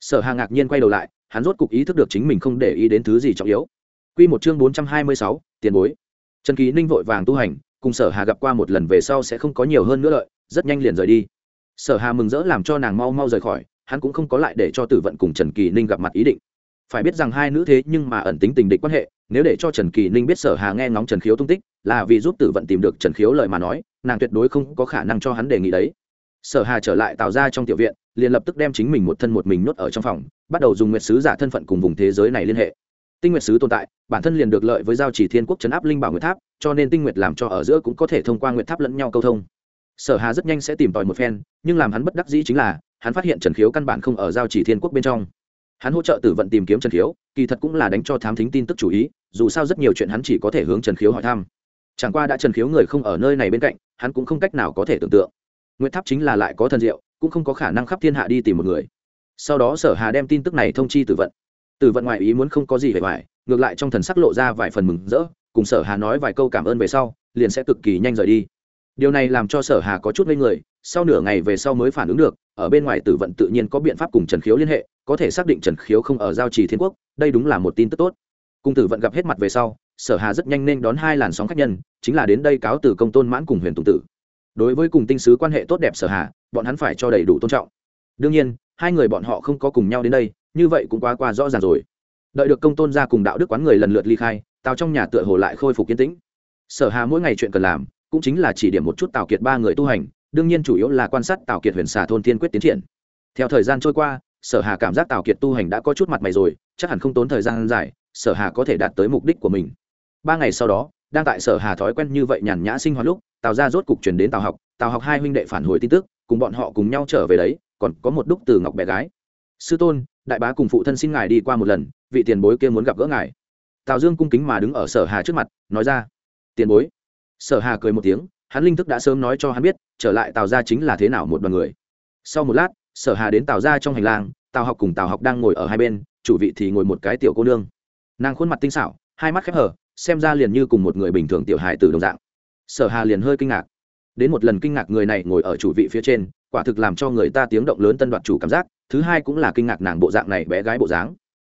sở hà ngạc nhiên quay đầu lại hắn rốt cục ý thức được chính mình không để ý đến thứ gì trọng yếu Quy một chương bốn trăm hai mươi sáu, tiền bối. Trần Kỳ Ninh vội vàng tu hành, cùng Sở Hà gặp qua một lần về sau sẽ không có nhiều hơn nữa lợi, rất nhanh liền rời đi. Sở Hà mừng rỡ làm cho nàng mau mau rời khỏi, hắn cũng không có lại để cho Tử Vận cùng Trần Kỳ Ninh gặp mặt ý định. Phải biết rằng hai nữ thế nhưng mà ẩn tính tình địch quan hệ, nếu để cho Trần Kỳ Ninh biết Sở Hà nghe ngóng Trần Khiếu tung tích, là vì giúp Tử Vận tìm được Trần Khiếu lời mà nói, nàng tuyệt đối không có khả năng cho hắn đề nghị đấy. Sở Hà trở lại tạo ra trong tiểu viện, liền lập tức đem chính mình một thân một mình nhốt ở trong phòng, bắt đầu dùng nguyệt sứ giả thân phận cùng vùng thế giới này liên hệ. Tinh nguyệt sứ tồn tại bản thân liền được lợi với giao chỉ thiên quốc chấn áp linh bảo nguyệt tháp cho nên tinh nguyệt làm cho ở giữa cũng có thể thông qua nguyệt tháp lẫn nhau câu thông. Sở hà rất nhanh sẽ tìm tòi một phen nhưng làm hắn bất đắc dĩ chính là hắn phát hiện trần khiếu căn bản không ở giao chỉ thiên quốc bên trong hắn hỗ trợ tử vận tìm kiếm trần khiếu, kỳ thật cũng là đánh cho thám thính tin tức chủ ý, dù sao rất nhiều chuyện hắn chỉ có thể hướng trần khiếu hỏi thăm. Chẳng qua đã trần khiếu người không ở nơi này bên cạnh, hắn cũng không cách nào có thể tưởng tượng. Nguyệt tháp chính là lại có thần diệu, cũng không có khả năng khắp thiên hạ đi tìm một người. Sau đó sở hà đem tin tức này thông chi tử vận. Tử vận ngoại ý muốn không có gì hề hoài ngược lại trong thần sắc lộ ra vài phần mừng rỡ, cùng sở hà nói vài câu cảm ơn về sau, liền sẽ cực kỳ nhanh rời đi điều này làm cho sở hà có chút ngây người, sau nửa ngày về sau mới phản ứng được, ở bên ngoài tử vận tự nhiên có biện pháp cùng trần khiếu liên hệ, có thể xác định trần khiếu không ở giao trì thiên quốc, đây đúng là một tin tức tốt. Cùng tử vận gặp hết mặt về sau, sở hà rất nhanh nên đón hai làn sóng khách nhân, chính là đến đây cáo từ công tôn mãn cùng huyền tùng tử. Đối với cùng tinh sứ quan hệ tốt đẹp sở hà, bọn hắn phải cho đầy đủ tôn trọng. Đương nhiên, hai người bọn họ không có cùng nhau đến đây, như vậy cũng quá qua rõ ràng rồi. Đợi được công tôn ra cùng đạo đức quán người lần lượt ly khai, tào trong nhà tựa hồ lại khôi phục kiến tĩnh. Sở hà mỗi ngày chuyện cần làm cũng chính là chỉ điểm một chút tào kiệt ba người tu hành, đương nhiên chủ yếu là quan sát tào kiệt huyền xà thôn tiên quyết tiến triển. Theo thời gian trôi qua, sở hà cảm giác tào kiệt tu hành đã có chút mặt mày rồi, chắc hẳn không tốn thời gian dài, sở hà có thể đạt tới mục đích của mình. Ba ngày sau đó, đang tại sở hà thói quen như vậy nhàn nhã sinh hoạt lúc, tào ra rốt cục chuyển đến tào học tào học hai huynh đệ phản hồi tin tức, cùng bọn họ cùng nhau trở về đấy, còn có một đúc từ ngọc bé gái. Sư tôn, đại bá cùng phụ thân xin ngài đi qua một lần, vị tiền bối kia muốn gặp gỡ ngài. Tào dương cung kính mà đứng ở sở hà trước mặt, nói ra, tiền bối sở hà cười một tiếng, hắn linh thức đã sớm nói cho hắn biết, trở lại tào ra chính là thế nào một đoàn người. Sau một lát, sở hà đến tào ra trong hành lang, tào học cùng tào học đang ngồi ở hai bên, chủ vị thì ngồi một cái tiểu cô nương. Nàng khuôn mặt tinh xảo, hai mắt khép hở xem ra liền như cùng một người bình thường tiểu hài từ đồng dạng. Sở hà liền hơi kinh ngạc. Đến một lần kinh ngạc người này ngồi ở chủ vị phía trên, quả thực làm cho người ta tiếng động lớn tân đoạt chủ cảm giác, thứ hai cũng là kinh ngạc nàng bộ dạng này bé gái bộ dáng.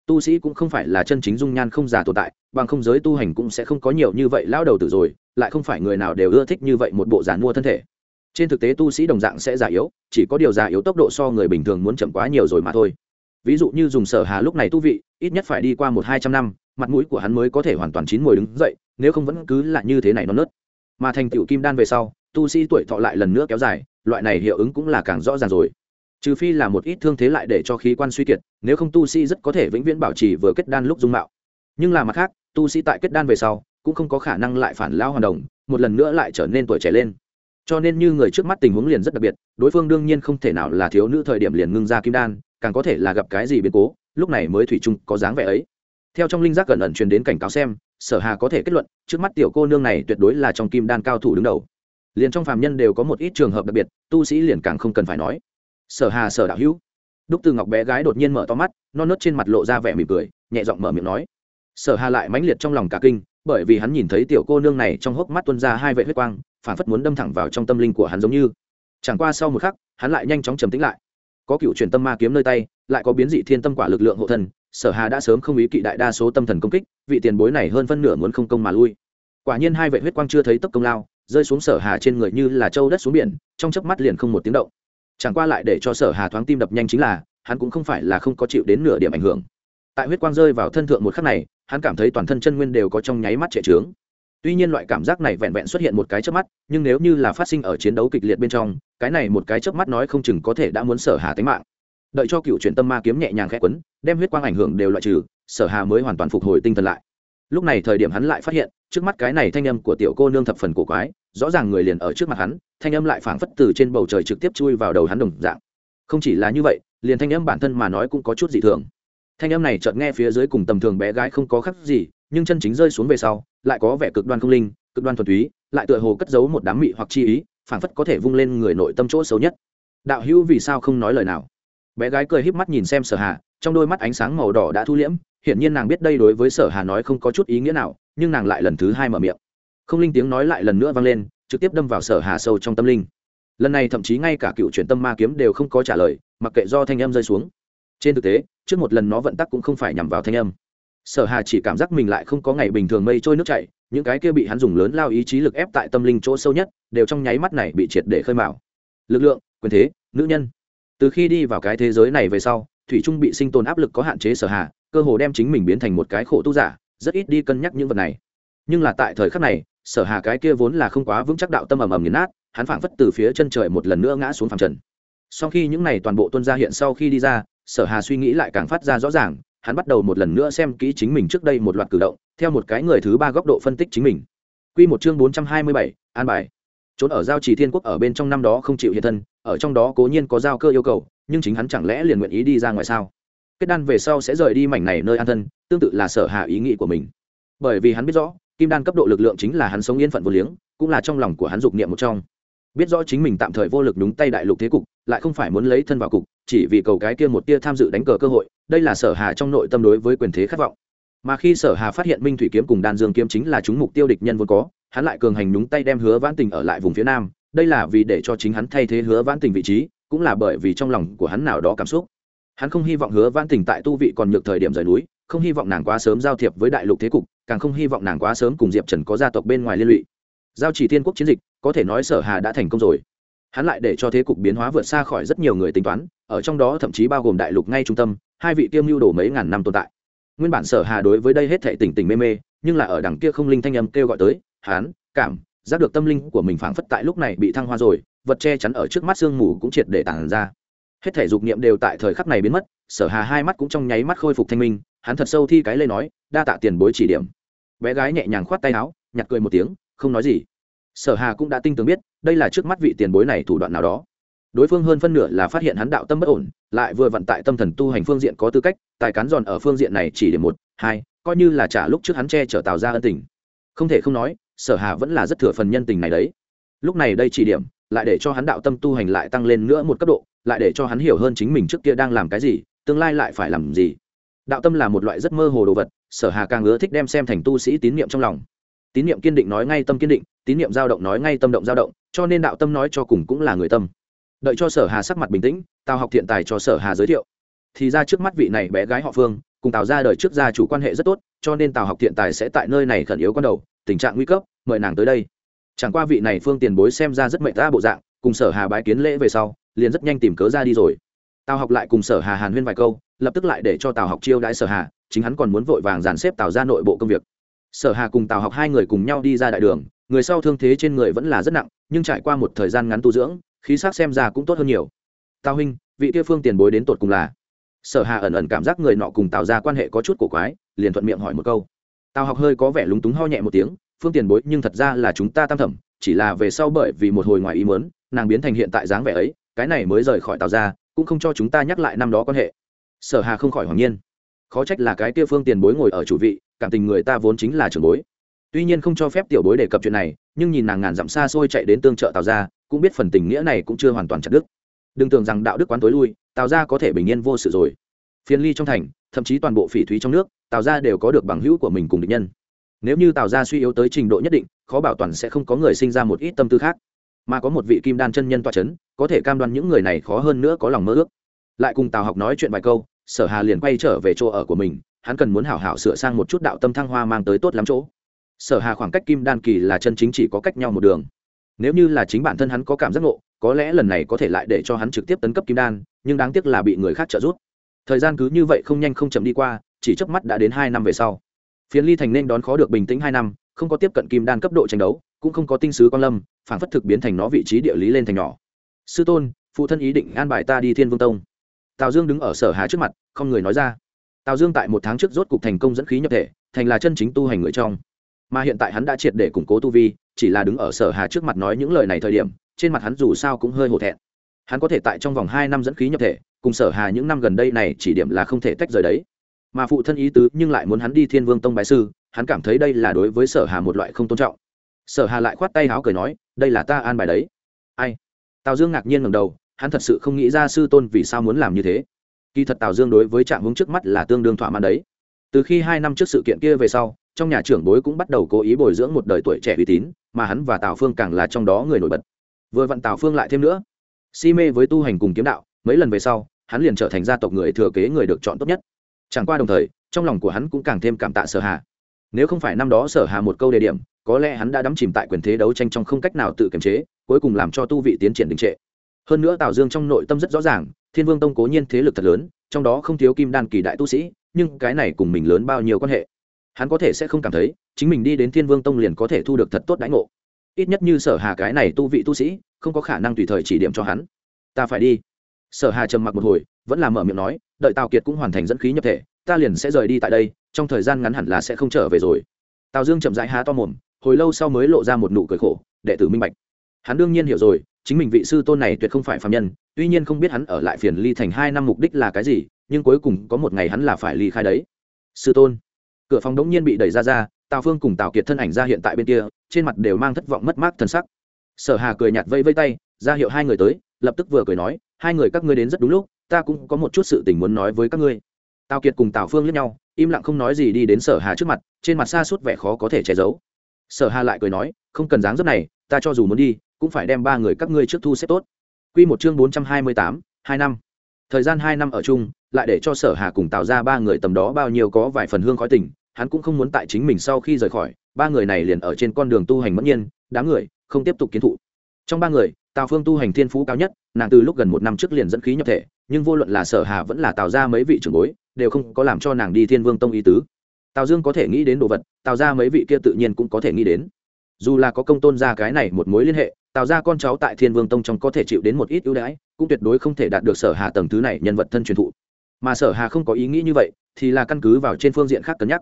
Tu sĩ cũng không phải là chân chính dung nhan không già tồn tại, bằng không giới tu hành cũng sẽ không có nhiều như vậy lao đầu tử rồi lại không phải người nào đều ưa thích như vậy một bộ giàn mua thân thể. Trên thực tế tu sĩ đồng dạng sẽ già yếu, chỉ có điều già yếu tốc độ so người bình thường muốn chậm quá nhiều rồi mà thôi. Ví dụ như dùng sở hà lúc này tu vị, ít nhất phải đi qua một hai trăm năm, mặt mũi của hắn mới có thể hoàn toàn chín mùi đứng dậy, nếu không vẫn cứ là như thế này nó nớt. Mà thành tựu kim đan về sau, tu sĩ tuổi thọ lại lần nữa kéo dài, loại này hiệu ứng cũng là càng rõ ràng rồi. Trừ phi là một ít thương thế lại để cho khí quan suy kiệt, nếu không tu sĩ rất có thể vĩnh viễn bảo trì vừa kết đan lúc dung mạo. Nhưng là mặt khác, tu sĩ tại kết đan về sau cũng không có khả năng lại phản lao hoàn đồng, một lần nữa lại trở nên tuổi trẻ lên. Cho nên như người trước mắt tình huống liền rất đặc biệt, đối phương đương nhiên không thể nào là thiếu nữ thời điểm liền ngưng ra kim đan, càng có thể là gặp cái gì biến cố, lúc này mới thủy chung có dáng vẻ ấy. Theo trong linh giác gần ẩn truyền đến cảnh cáo xem, sở hà có thể kết luận, trước mắt tiểu cô nương này tuyệt đối là trong kim đan cao thủ đứng đầu. Liền trong phàm nhân đều có một ít trường hợp đặc biệt, tu sĩ liền càng không cần phải nói. Sở hà sở đạo hữu. Đúc từ ngọc bé gái đột nhiên mở to mắt, non nớt trên mặt lộ ra vẻ mỉm cười, nhẹ giọng mở miệng nói. Sở hà lại mãnh liệt trong lòng cả kinh bởi vì hắn nhìn thấy tiểu cô nương này trong hốc mắt tuôn ra hai vệ huyết quang, phản phất muốn đâm thẳng vào trong tâm linh của hắn giống như. Chẳng qua sau một khắc, hắn lại nhanh chóng trầm tĩnh lại. Có cựu truyền tâm ma kiếm nơi tay, lại có biến dị thiên tâm quả lực lượng hộ thần, sở hà đã sớm không ý kỵ đại đa số tâm thần công kích, vị tiền bối này hơn phân nửa muốn không công mà lui. Quả nhiên hai vệ huyết quang chưa thấy tốc công lao, rơi xuống sở hà trên người như là châu đất xuống biển, trong chớp mắt liền không một tiếng động. Chẳng qua lại để cho sở hà thoáng tim đập nhanh chính là, hắn cũng không phải là không có chịu đến nửa điểm ảnh hưởng. Tại huyết quang rơi vào thân thượng một khắc này hắn cảm thấy toàn thân chân nguyên đều có trong nháy mắt trệ trướng. Tuy nhiên loại cảm giác này vẹn vẹn xuất hiện một cái chớp mắt, nhưng nếu như là phát sinh ở chiến đấu kịch liệt bên trong, cái này một cái chớp mắt nói không chừng có thể đã muốn sở hà tính mạng. Đợi cho cựu truyền tâm ma kiếm nhẹ nhàng khẽ quấn, đem huyết quang ảnh hưởng đều loại trừ, sở hà mới hoàn toàn phục hồi tinh thần lại. Lúc này thời điểm hắn lại phát hiện, trước mắt cái này thanh âm của tiểu cô nương thập phần cổ quái, rõ ràng người liền ở trước mặt hắn, thanh âm lại phảng phất từ trên bầu trời trực tiếp chui vào đầu hắn đồng dạng. Không chỉ là như vậy, liền thanh âm bản thân mà nói cũng có chút dị thường thanh âm này chợt nghe phía dưới cùng tầm thường bé gái không có khác gì, nhưng chân chính rơi xuống về sau, lại có vẻ cực đoan không linh, cực đoan thuần túy, lại tựa hồ cất giấu một đám mị hoặc chi ý, phảng phất có thể vung lên người nội tâm chỗ xấu nhất. Đạo hữu vì sao không nói lời nào? Bé gái cười híp mắt nhìn xem sở hà, trong đôi mắt ánh sáng màu đỏ đã thu liễm, hiển nhiên nàng biết đây đối với sở hà nói không có chút ý nghĩa nào, nhưng nàng lại lần thứ hai mở miệng. Không linh tiếng nói lại lần nữa vang lên, trực tiếp đâm vào sở hà sâu trong tâm linh. Lần này thậm chí ngay cả cựu truyền tâm ma kiếm đều không có trả lời, mặc kệ do thanh âm rơi xuống trên thực tế, trước một lần nó vận tắc cũng không phải nhằm vào thanh âm. Sở hà chỉ cảm giác mình lại không có ngày bình thường mây trôi nước chảy, những cái kia bị hắn dùng lớn lao ý chí lực ép tại tâm linh chỗ sâu nhất, đều trong nháy mắt này bị triệt để khơi mào. Lực lượng, quyền thế, nữ nhân. Từ khi đi vào cái thế giới này về sau, thủy trung bị sinh tồn áp lực có hạn chế sở hà, cơ hồ đem chính mình biến thành một cái khổ tu giả, rất ít đi cân nhắc những vật này. Nhưng là tại thời khắc này, sở hà cái kia vốn là không quá vững chắc đạo tâm ầm ầm nghiền nát, hắn phảng phất từ phía chân trời một lần nữa ngã xuống phẳng trần. Sau khi những này toàn bộ tuân ra hiện sau khi đi ra sở hà suy nghĩ lại càng phát ra rõ ràng hắn bắt đầu một lần nữa xem kỹ chính mình trước đây một loạt cử động theo một cái người thứ ba góc độ phân tích chính mình Quy một chương 427, an bài. Trốn ở giao trì thiên quốc ở bên trong năm đó không chịu hiện thân, ở trong đó cố nhiên có giao cơ yêu cầu, nhưng chính hắn chẳng lẽ liền nguyện ý đi ra ngoài sao? Kết đan về sau sẽ rời đi mảnh này nơi an thân, tương tự là sở hạ ý nghĩ của mình. Bởi vì hắn biết rõ, kim đan cấp độ lực lượng chính là hắn sống yên phận vô liếng, cũng là trong lòng của hắn dục niệm một trong. Biết rõ chính mình tạm thời vô lực đúng tay đại lục thế cục, lại không phải muốn lấy thân vào cục, chỉ vì cầu cái kia một tia tham dự đánh cờ cơ hội, đây là sở hà trong nội tâm đối với quyền thế khát vọng. Mà khi sở hà phát hiện minh thủy kiếm cùng đan dương kiếm chính là chúng mục tiêu địch nhân vốn có hắn lại cường hành đúng tay đem hứa vãn tình ở lại vùng phía nam đây là vì để cho chính hắn thay thế hứa vãn tình vị trí cũng là bởi vì trong lòng của hắn nào đó cảm xúc. Hắn không hy vọng hứa vãn tình tại tu vị còn nhược thời điểm rời núi không hy vọng nàng quá sớm giao thiệp với đại lục thế cục càng không hy vọng nàng quá sớm cùng diệp trần có gia tộc bên ngoài liên lụy. Giao chỉ thiên quốc chiến dịch có thể nói sở hà đã thành công rồi. Hắn lại để cho thế cục biến hóa vượt xa khỏi rất nhiều người tính toán, ở trong đó thậm chí bao gồm đại lục ngay trung tâm, hai vị tiêm mưu đồ mấy ngàn năm tồn tại. Nguyên bản sở hà đối với đây hết thệ tỉnh tỉnh mê mê, nhưng là ở đằng kia không linh thanh âm kêu gọi tới, hắn, cảm, giác được tâm linh của mình phảng phất tại lúc này bị thăng hoa rồi, vật che chắn ở trước mắt sương mù cũng triệt để tản ra. Hết thể dục niệm đều tại thời khắc này biến mất, sở hà hai mắt cũng trong nháy mắt khôi phục thanh minh, hắn thật sâu thi cái lê nói, đa tạ tiền bối chỉ điểm. Bé gái nhẹ nhàng khoát tay áo, nhặt cười một tiếng, không nói gì sở hà cũng đã tinh tường biết, đây là trước mắt vị tiền bối này thủ đoạn nào đó. Đối phương hơn phân nửa là phát hiện hắn đạo tâm bất ổn, lại vừa vận tại tâm thần tu hành phương diện có tư cách, tài cán giòn ở phương diện này chỉ để một, hai, coi như là trả lúc trước hắn che chở tạo ra ân tình. Không thể không nói, sở hà vẫn là rất thừa phần nhân tình này đấy. Lúc này đây chỉ điểm, lại để cho hắn đạo tâm tu hành lại tăng lên nữa một cấp độ, lại để cho hắn hiểu hơn chính mình trước kia đang làm cái gì, tương lai lại phải làm gì. Đạo tâm là một loại rất mơ hồ đồ vật, sở hà càng ưa thích đem xem thành tu sĩ tín niệm trong lòng tín niệm kiên định nói ngay tâm kiên định, tín niệm dao động nói ngay tâm động dao động, cho nên đạo tâm nói cho cùng cũng là người tâm. Đợi cho sở hà sắc mặt bình tĩnh, tào học thiện tài cho sở hà giới thiệu. Thì ra trước mắt vị này bé gái họ phương, cùng tào ra đời trước gia chủ quan hệ rất tốt, cho nên tào học thiện tài sẽ tại nơi này khẩn yếu con đầu, tình trạng nguy cấp, mời nàng tới đây. Chẳng qua vị này phương tiền bối xem ra rất mệnh ra bộ dạng, cùng sở hà bái kiến lễ về sau, liền rất nhanh tìm cớ ra đi rồi. Tào học lại cùng sở hà hàn huyên vài câu, lập tức lại để cho tào học chiêu đãi sở hà, chính hắn còn muốn vội vàng dàn xếp tào ra nội bộ công việc sở hà cùng tào học hai người cùng nhau đi ra đại đường, người sau thương thế trên người vẫn là rất nặng, nhưng trải qua một thời gian ngắn tu dưỡng, khí sắc xem ra cũng tốt hơn nhiều. Tào huynh, vị kia phương tiền bối đến tột cùng là? Sở hà ẩn ẩn cảm giác người nọ cùng tào ra quan hệ có chút cổ quái, liền thuận miệng hỏi một câu. Tào học hơi có vẻ lúng túng ho nhẹ một tiếng, phương tiền bối nhưng thật ra là chúng ta tam thẩm, chỉ là về sau bởi vì một hồi ngoài ý muốn, nàng biến thành hiện tại dáng vẻ ấy, cái này mới rời khỏi tào ra cũng không cho chúng ta nhắc lại năm đó quan hệ. Sở hà không khỏi hoàng nhiên khó trách là cái kia phương tiền bối ngồi ở chủ vị, cảm tình người ta vốn chính là trưởng bối. Tuy nhiên không cho phép tiểu bối đề cập chuyện này, nhưng nhìn nàng ngàn dặm xa xôi chạy đến tương trợ tào ra cũng biết phần tình nghĩa này cũng chưa hoàn toàn chặt đức đừng tưởng rằng đạo đức quán tối lui, tào ra có thể bình yên vô sự rồi. Phiền ly trong thành, thậm chí toàn bộ phỉ thúy trong nước, tào ra đều có được bằng hữu của mình cùng địch nhân. Nếu như tào ra suy yếu tới trình độ nhất định, khó bảo toàn sẽ không có người sinh ra một ít tâm tư khác. Mà có một vị kim đan chân nhân toa c h ấ n có thể cam đoan những người này khó hơn nữa có lòng mơ ước. Lại cùng tào học nói chuyện vài câu sở hà liền quay trở về chỗ ở của mình, hắn cần muốn hảo hảo sửa sang một chút đạo tâm thăng hoa mang tới tốt lắm chỗ. Sở hà khoảng cách kim đan kỳ là chân chính chỉ có cách nhau một đường. Nếu như là chính bản thân hắn có cảm giác ngộ, có lẽ lần này có thể lại để cho hắn trực tiếp tấn cấp kim đan, nhưng đáng tiếc là bị người khác trợ giúp. Thời gian cứ như vậy không nhanh không chậm đi qua, chỉ chớp mắt đã đến hai năm về sau. Phiến ly thành nên đón khó được bình tĩnh hai năm, không có tiếp cận kim đan cấp độ tranh đấu, cũng không có tinh sứ quan lâm, phản phất thực biến thành nó vị trí địa lý lên thành nhỏ. Sư tôn, phụ thân ý định an bài ta đi thiên vương tông tào dương đứng ở sở hà trước mặt, không người nói ra. Tào dương tại một tháng trước rốt cục thành công dẫn khí nhập thể, thành là chân chính tu hành người trong. Mà hiện tại hắn đã triệt để củng cố tu vi, chỉ là đứng ở sở hà trước mặt nói những lời này thời điểm, trên mặt hắn dù sao cũng hơi hổ thẹn. Hắn có thể tại trong vòng hai năm dẫn khí nhập thể, cùng sở hà những năm gần đây này chỉ điểm là không thể tách rời đấy. Mà phụ thân ý tứ, nhưng lại muốn hắn đi thiên vương tông bái sư, hắn cảm thấy đây là đối với sở hà một loại không tôn trọng. Sở hà lại khoát tay háo cười nói, đây là ta an bài đấy. Ai? Tào dương ngạc nhiên ngầm đầu hắn thật sự không nghĩ ra sư tôn vì sao muốn làm như thế. Kỳ thật tào dương đối với trạng hướng trước mắt là tương đương thỏa mãn đấy. Từ khi hai năm trước sự kiện kia về sau, trong nhà trưởng bối cũng bắt đầu cố ý bồi dưỡng một đời tuổi trẻ uy tín, mà hắn và tào phương càng là trong đó người nổi bật. Vừa vặn tào phương lại thêm nữa. Si mê với tu hành cùng kiếm đạo, mấy lần về sau, hắn liền trở thành gia tộc người thừa kế người được chọn tốt nhất. Chẳng qua đồng thời, trong lòng của hắn cũng càng thêm cảm tạ sở hà. Nếu không phải năm đó sở hà một câu đề điểm, có lẽ hắn đã đắm chìm tại quyền thế đấu tranh trong không cách nào tự kiềm chế, cuối cùng làm cho tu vị tiến triển đình trệ hơn nữa tào dương trong nội tâm rất rõ ràng, thiên vương tông cố nhiên thế lực thật lớn, trong đó không thiếu kim đan kỳ đại tu sĩ, nhưng cái này cùng mình lớn bao nhiêu quan hệ? Hắn có thể sẽ không cảm thấy, chính mình đi đến thiên vương tông liền có thể thu được thật tốt đãi ngộ. Ít nhất như sở hà cái này tu vị tu sĩ, không có khả năng tùy thời chỉ điểm cho hắn. Ta phải đi. Sở hà trầm mặc một hồi, vẫn là mở miệng nói, đợi tào kiệt cũng hoàn thành dẫn khí nhập thể, ta liền sẽ rời đi tại đây, trong thời gian ngắn hẳn là sẽ không trở về rồi. Tào dương chậm rãi há to mồm, hồi lâu sau mới lộ ra một nụ cười khổ, đệ tử minh bạch. Hắn đương nhiên hiểu rồi chính mình vị sư tôn này tuyệt không phải phạm nhân, tuy nhiên không biết hắn ở lại phiền ly thành hai năm mục đích là cái gì, nhưng cuối cùng có một ngày hắn là phải ly khai đấy. Sư tôn, cửa phòng đống nhiên bị đẩy ra ra, tào phương cùng tào kiệt thân ảnh ra hiện tại bên kia, trên mặt đều mang thất vọng mất mát thân sắc. Sở hà cười nhạt vây vây tay, ra hiệu hai người tới, lập tức vừa cười nói, hai người các ngươi đến rất đúng lúc, ta cũng có một chút sự tình muốn nói với các ngươi. Tào kiệt cùng tào phương lướt nhau, im lặng không nói gì đi đến sở hà trước mặt, trên mặt xa suốt vẻ khó có thể che giấu. Sở hà lại cười nói, không cần dáng dấp này ta cho dù muốn đi, cũng phải đem ba người các ngươi trước thu xếp tốt. Quy một chương bốn trăm hai mươi tám, hai năm. Thời gian hai năm ở chung, lại để cho sở hà cùng tạo ra ba người tầm đó bao nhiêu có vài phần hương khói tình, hắn cũng không muốn tại chính mình sau khi rời khỏi, ba người này liền ở trên con đường tu hành mẫn nhiên, đám người không tiếp tục kiến thụ. Trong ba người, tào phương tu hành thiên phú cao nhất, nàng từ lúc gần một năm trước liền dẫn khí nhập thể, nhưng vô luận là sở hà vẫn là tào ra mấy vị trưởng bối, đều không có làm cho nàng đi thiên vương tông ý tứ. Tào dương có thể nghĩ đến đồ vật, tào ra mấy vị kia tự nhiên cũng có thể nghĩ đến dù là có công tôn ra cái này một mối liên hệ tạo ra con cháu tại thiên vương tông trong có thể chịu đến một ít ưu đãi, cũng tuyệt đối không thể đạt được sở hà tầng thứ này nhân vật thân truyền thụ. Mà sở hà không có ý nghĩ như vậy, thì là căn cứ vào trên phương diện khác cân nhắc.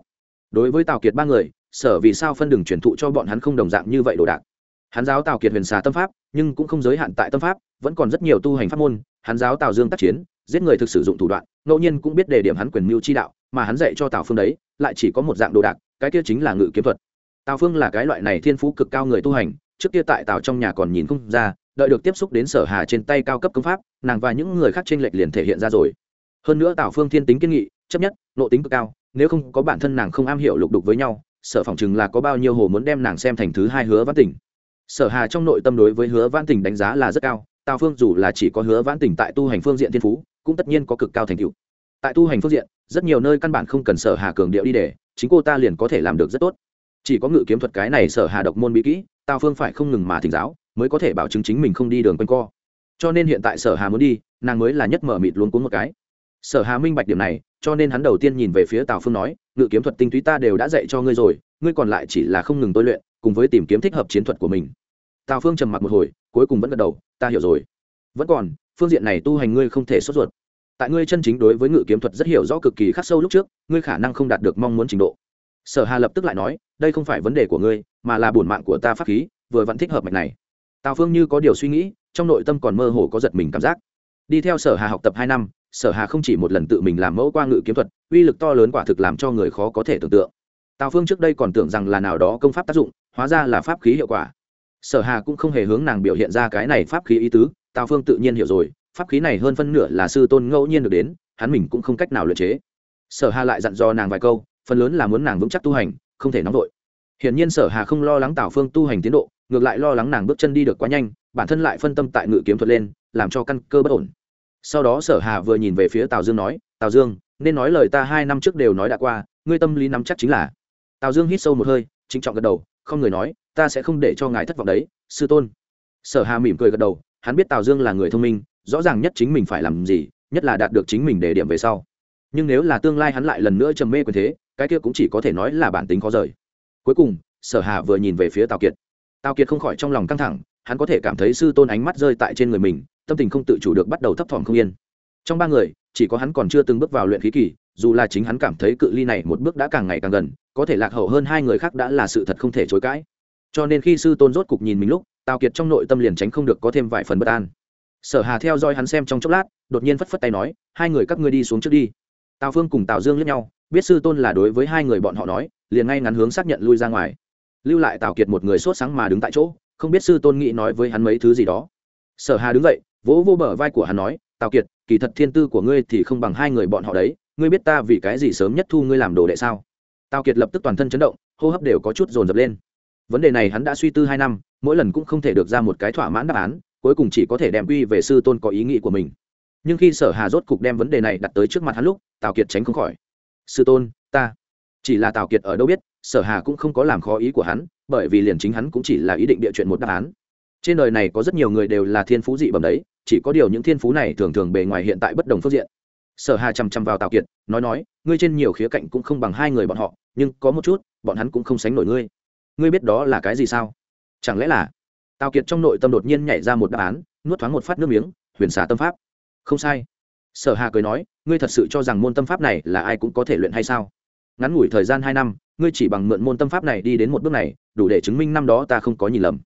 Đối với tào kiệt ba người, sở vì sao phân đường truyền thụ cho bọn hắn không đồng dạng như vậy đồ đạc? Hắn giáo tào kiệt huyền xà tâm pháp, nhưng cũng không giới hạn tại tâm pháp, vẫn còn rất nhiều tu hành pháp môn, hắn giáo tào dương tác chiến, giết người thực sử dụng thủ đoạn, ngẫu nhiên cũng biết đề điểm hắn quyền mưu chi đạo, mà hắn dạy cho tào phương đấy, lại chỉ có một dạng đồ đạc, cái kia chính là ngự kiếm thuật tào phương là cái loại này thiên phú cực cao người tu hành, trước kia tại tào trong nhà còn nhìn không ra, đợi được tiếp xúc đến sở hà trên tay cao cấp công pháp, nàng và những người khác trên lệch liền thể hiện ra rồi. Hơn nữa tào phương thiên tính kiên nghị, chấp nhất nộ tính cực cao, nếu không có bản thân nàng không am hiểu lục đục với nhau, sở phỏng chừng là có bao nhiêu hồ muốn đem nàng xem thành thứ hai hứa văn tỉnh sở hà trong nội tâm đối với hứa văn tỉnh đánh giá là rất cao, tào phương dù là chỉ có hứa văn tỉnh tại tu hành phương diện thiên phú, cũng tất nhiên có cực cao thành tựu. Tại tu hành phương diện, rất nhiều nơi căn bản không cần sở hà cường điệu đi để, chính cô ta liền có thể làm được rất tốt chỉ có ngự kiếm thuật cái này sở hà độc môn bí kỹ, tào phương phải không ngừng mà thỉnh giáo, mới có thể bảo chứng chính mình không đi đường quanh co. Cho nên hiện tại sở hà muốn đi, nàng mới là nhất mở mịt luôn cuốn một cái. Sở hà minh bạch điểm này, cho nên hắn đầu tiên nhìn về phía tào phương nói, ngự kiếm thuật tinh túy ta đều đã dạy cho ngươi rồi, ngươi còn lại chỉ là không ngừng tôi luyện, cùng với tìm kiếm thích hợp chiến thuật của mình. Tào phương trầm mặc một hồi, cuối cùng vẫn gật đầu, ta hiểu rồi. Vẫn còn, phương diện này tu hành ngươi không thể sốt ruột. Tại ngươi chân chính đối với ngự kiếm thuật rất hiểu rõ cực kỳ khắc sâu lúc trước, ngươi khả năng không đạt được mong muốn trình độ sở hà lập tức lại nói, đây không phải vấn đề của ngươi, mà là bổn mạng của ta pháp khí, vừa vẫn thích hợp mạch này. Tào phương như có điều suy nghĩ, trong nội tâm còn mơ hồ có giật mình cảm giác. Đi theo sở hà học tập hai năm, sở hà không chỉ một lần tự mình làm mẫu qua ngự kiếm thuật, uy lực to lớn quả thực làm cho người khó có thể tưởng tượng. Tào phương trước đây còn tưởng rằng là nào đó công pháp tác dụng, hóa ra là pháp khí hiệu quả. Sở hà cũng không hề hướng nàng biểu hiện ra cái này pháp khí ý tứ, tào phương tự nhiên hiểu rồi, pháp khí này hơn phân nửa là sư tôn ngẫu nhiên được đến, hắn mình cũng không cách nào luyện chế. Sở hà lại dặn dò nàng vài câu phần lớn là muốn nàng vững chắc tu hành, không thể nóng vội. Hiển nhiên sở hà không lo lắng tào phương tu hành tiến độ, ngược lại lo lắng nàng bước chân đi được quá nhanh, bản thân lại phân tâm tại ngự kiếm thuật lên, làm cho căn cơ bất ổn. Sau đó sở hà vừa nhìn về phía tào dương nói, tào dương, nên nói lời ta hai năm trước đều nói đã qua, ngươi tâm lý nắm chắc chính là tào dương hít sâu một hơi chính trọng gật đầu, không người nói, ta sẽ không để cho ngài thất vọng đấy, sư tôn. Sở hà mỉm cười gật đầu, hắn biết tào dương là người thông minh, rõ ràng nhất chính mình phải làm gì, nhất là đạt được chính mình để điểm về sau. Nhưng nếu là tương lai hắn lại lần nữa trầm mê quyền thế cái kia cũng chỉ có thể nói là bản tính khó rời. Cuối cùng, sở hà vừa nhìn về phía tào kiệt. Tào kiệt không khỏi trong lòng căng thẳng, hắn có thể cảm thấy sư tôn ánh mắt rơi tại trên người mình, tâm tình không tự chủ được bắt đầu thấp thỏm không yên. Trong ba người, chỉ có hắn còn chưa từng bước vào luyện khí kỳ, dù là chính hắn cảm thấy cự ly này một bước đã càng ngày càng gần, có thể lạc hậu hơn hai người khác đã là sự thật không thể chối cãi. Cho nên khi sư tôn rốt cục nhìn mình lúc, tào kiệt trong nội tâm liền tránh không được có thêm vài phần bất an. Sở hà theo dõi hắn xem trong chốc lát, đột nhiên phất phất tay nói, hai người các ngươi đi xuống trước đi. Tào phương cùng tào dương lẫn nhau biết sư tôn là đối với hai người bọn họ nói, liền ngay ngắn hướng xác nhận lui ra ngoài. Lưu lại tào kiệt một người sốt sáng mà đứng tại chỗ, không biết sư tôn nghĩ nói với hắn mấy thứ gì đó. Sở hà đứng dậy, vỗ vô bờ vai của hắn nói, tào kiệt, kỳ thật thiên tư của ngươi thì không bằng hai người bọn họ đấy, ngươi biết ta vì cái gì sớm nhất thu ngươi làm đồ đệ sao? Tào kiệt lập tức toàn thân chấn động, hô hấp đều có chút dồn dập lên. Vấn đề này hắn đã suy tư hai năm, mỗi lần cũng không thể được ra một cái thỏa mãn đáp án, cuối cùng chỉ có thể đem quy về sư tôn có ý nghĩ của mình. Nhưng khi sở hà rốt cục đem vấn đề này đặt tới trước mặt hắn lúc, tào kiệt tránh không khỏi sư tôn, ta. Chỉ là tào kiệt ở đâu biết, sở hà cũng không có làm khó ý của hắn, bởi vì liền chính hắn cũng chỉ là ý định địa chuyện một đáp án. Trên đời này có rất nhiều người đều là thiên phú dị bẩm đấy, chỉ có điều những thiên phú này thường thường bề ngoài hiện tại bất đồng phương diện. Sở hà chằm chằm vào tào kiệt, nói nói, ngươi trên nhiều khía cạnh cũng không bằng hai người bọn họ, nhưng có một chút, bọn hắn cũng không sánh nổi ngươi. Ngươi biết đó là cái gì sao? Chẳng lẽ là? Tào kiệt trong nội tâm đột nhiên nhảy ra một đáp án, nuốt thoáng một phát nước miếng, huyền xả tâm pháp. Không sai. Sở hà cười nói ngươi thật sự cho rằng môn tâm pháp này là ai cũng có thể luyện hay sao? Ngắn ngủi thời gian hai năm, ngươi chỉ bằng mượn môn tâm pháp này đi đến một bước này, đủ để chứng minh năm đó ta không có nhìn lầm.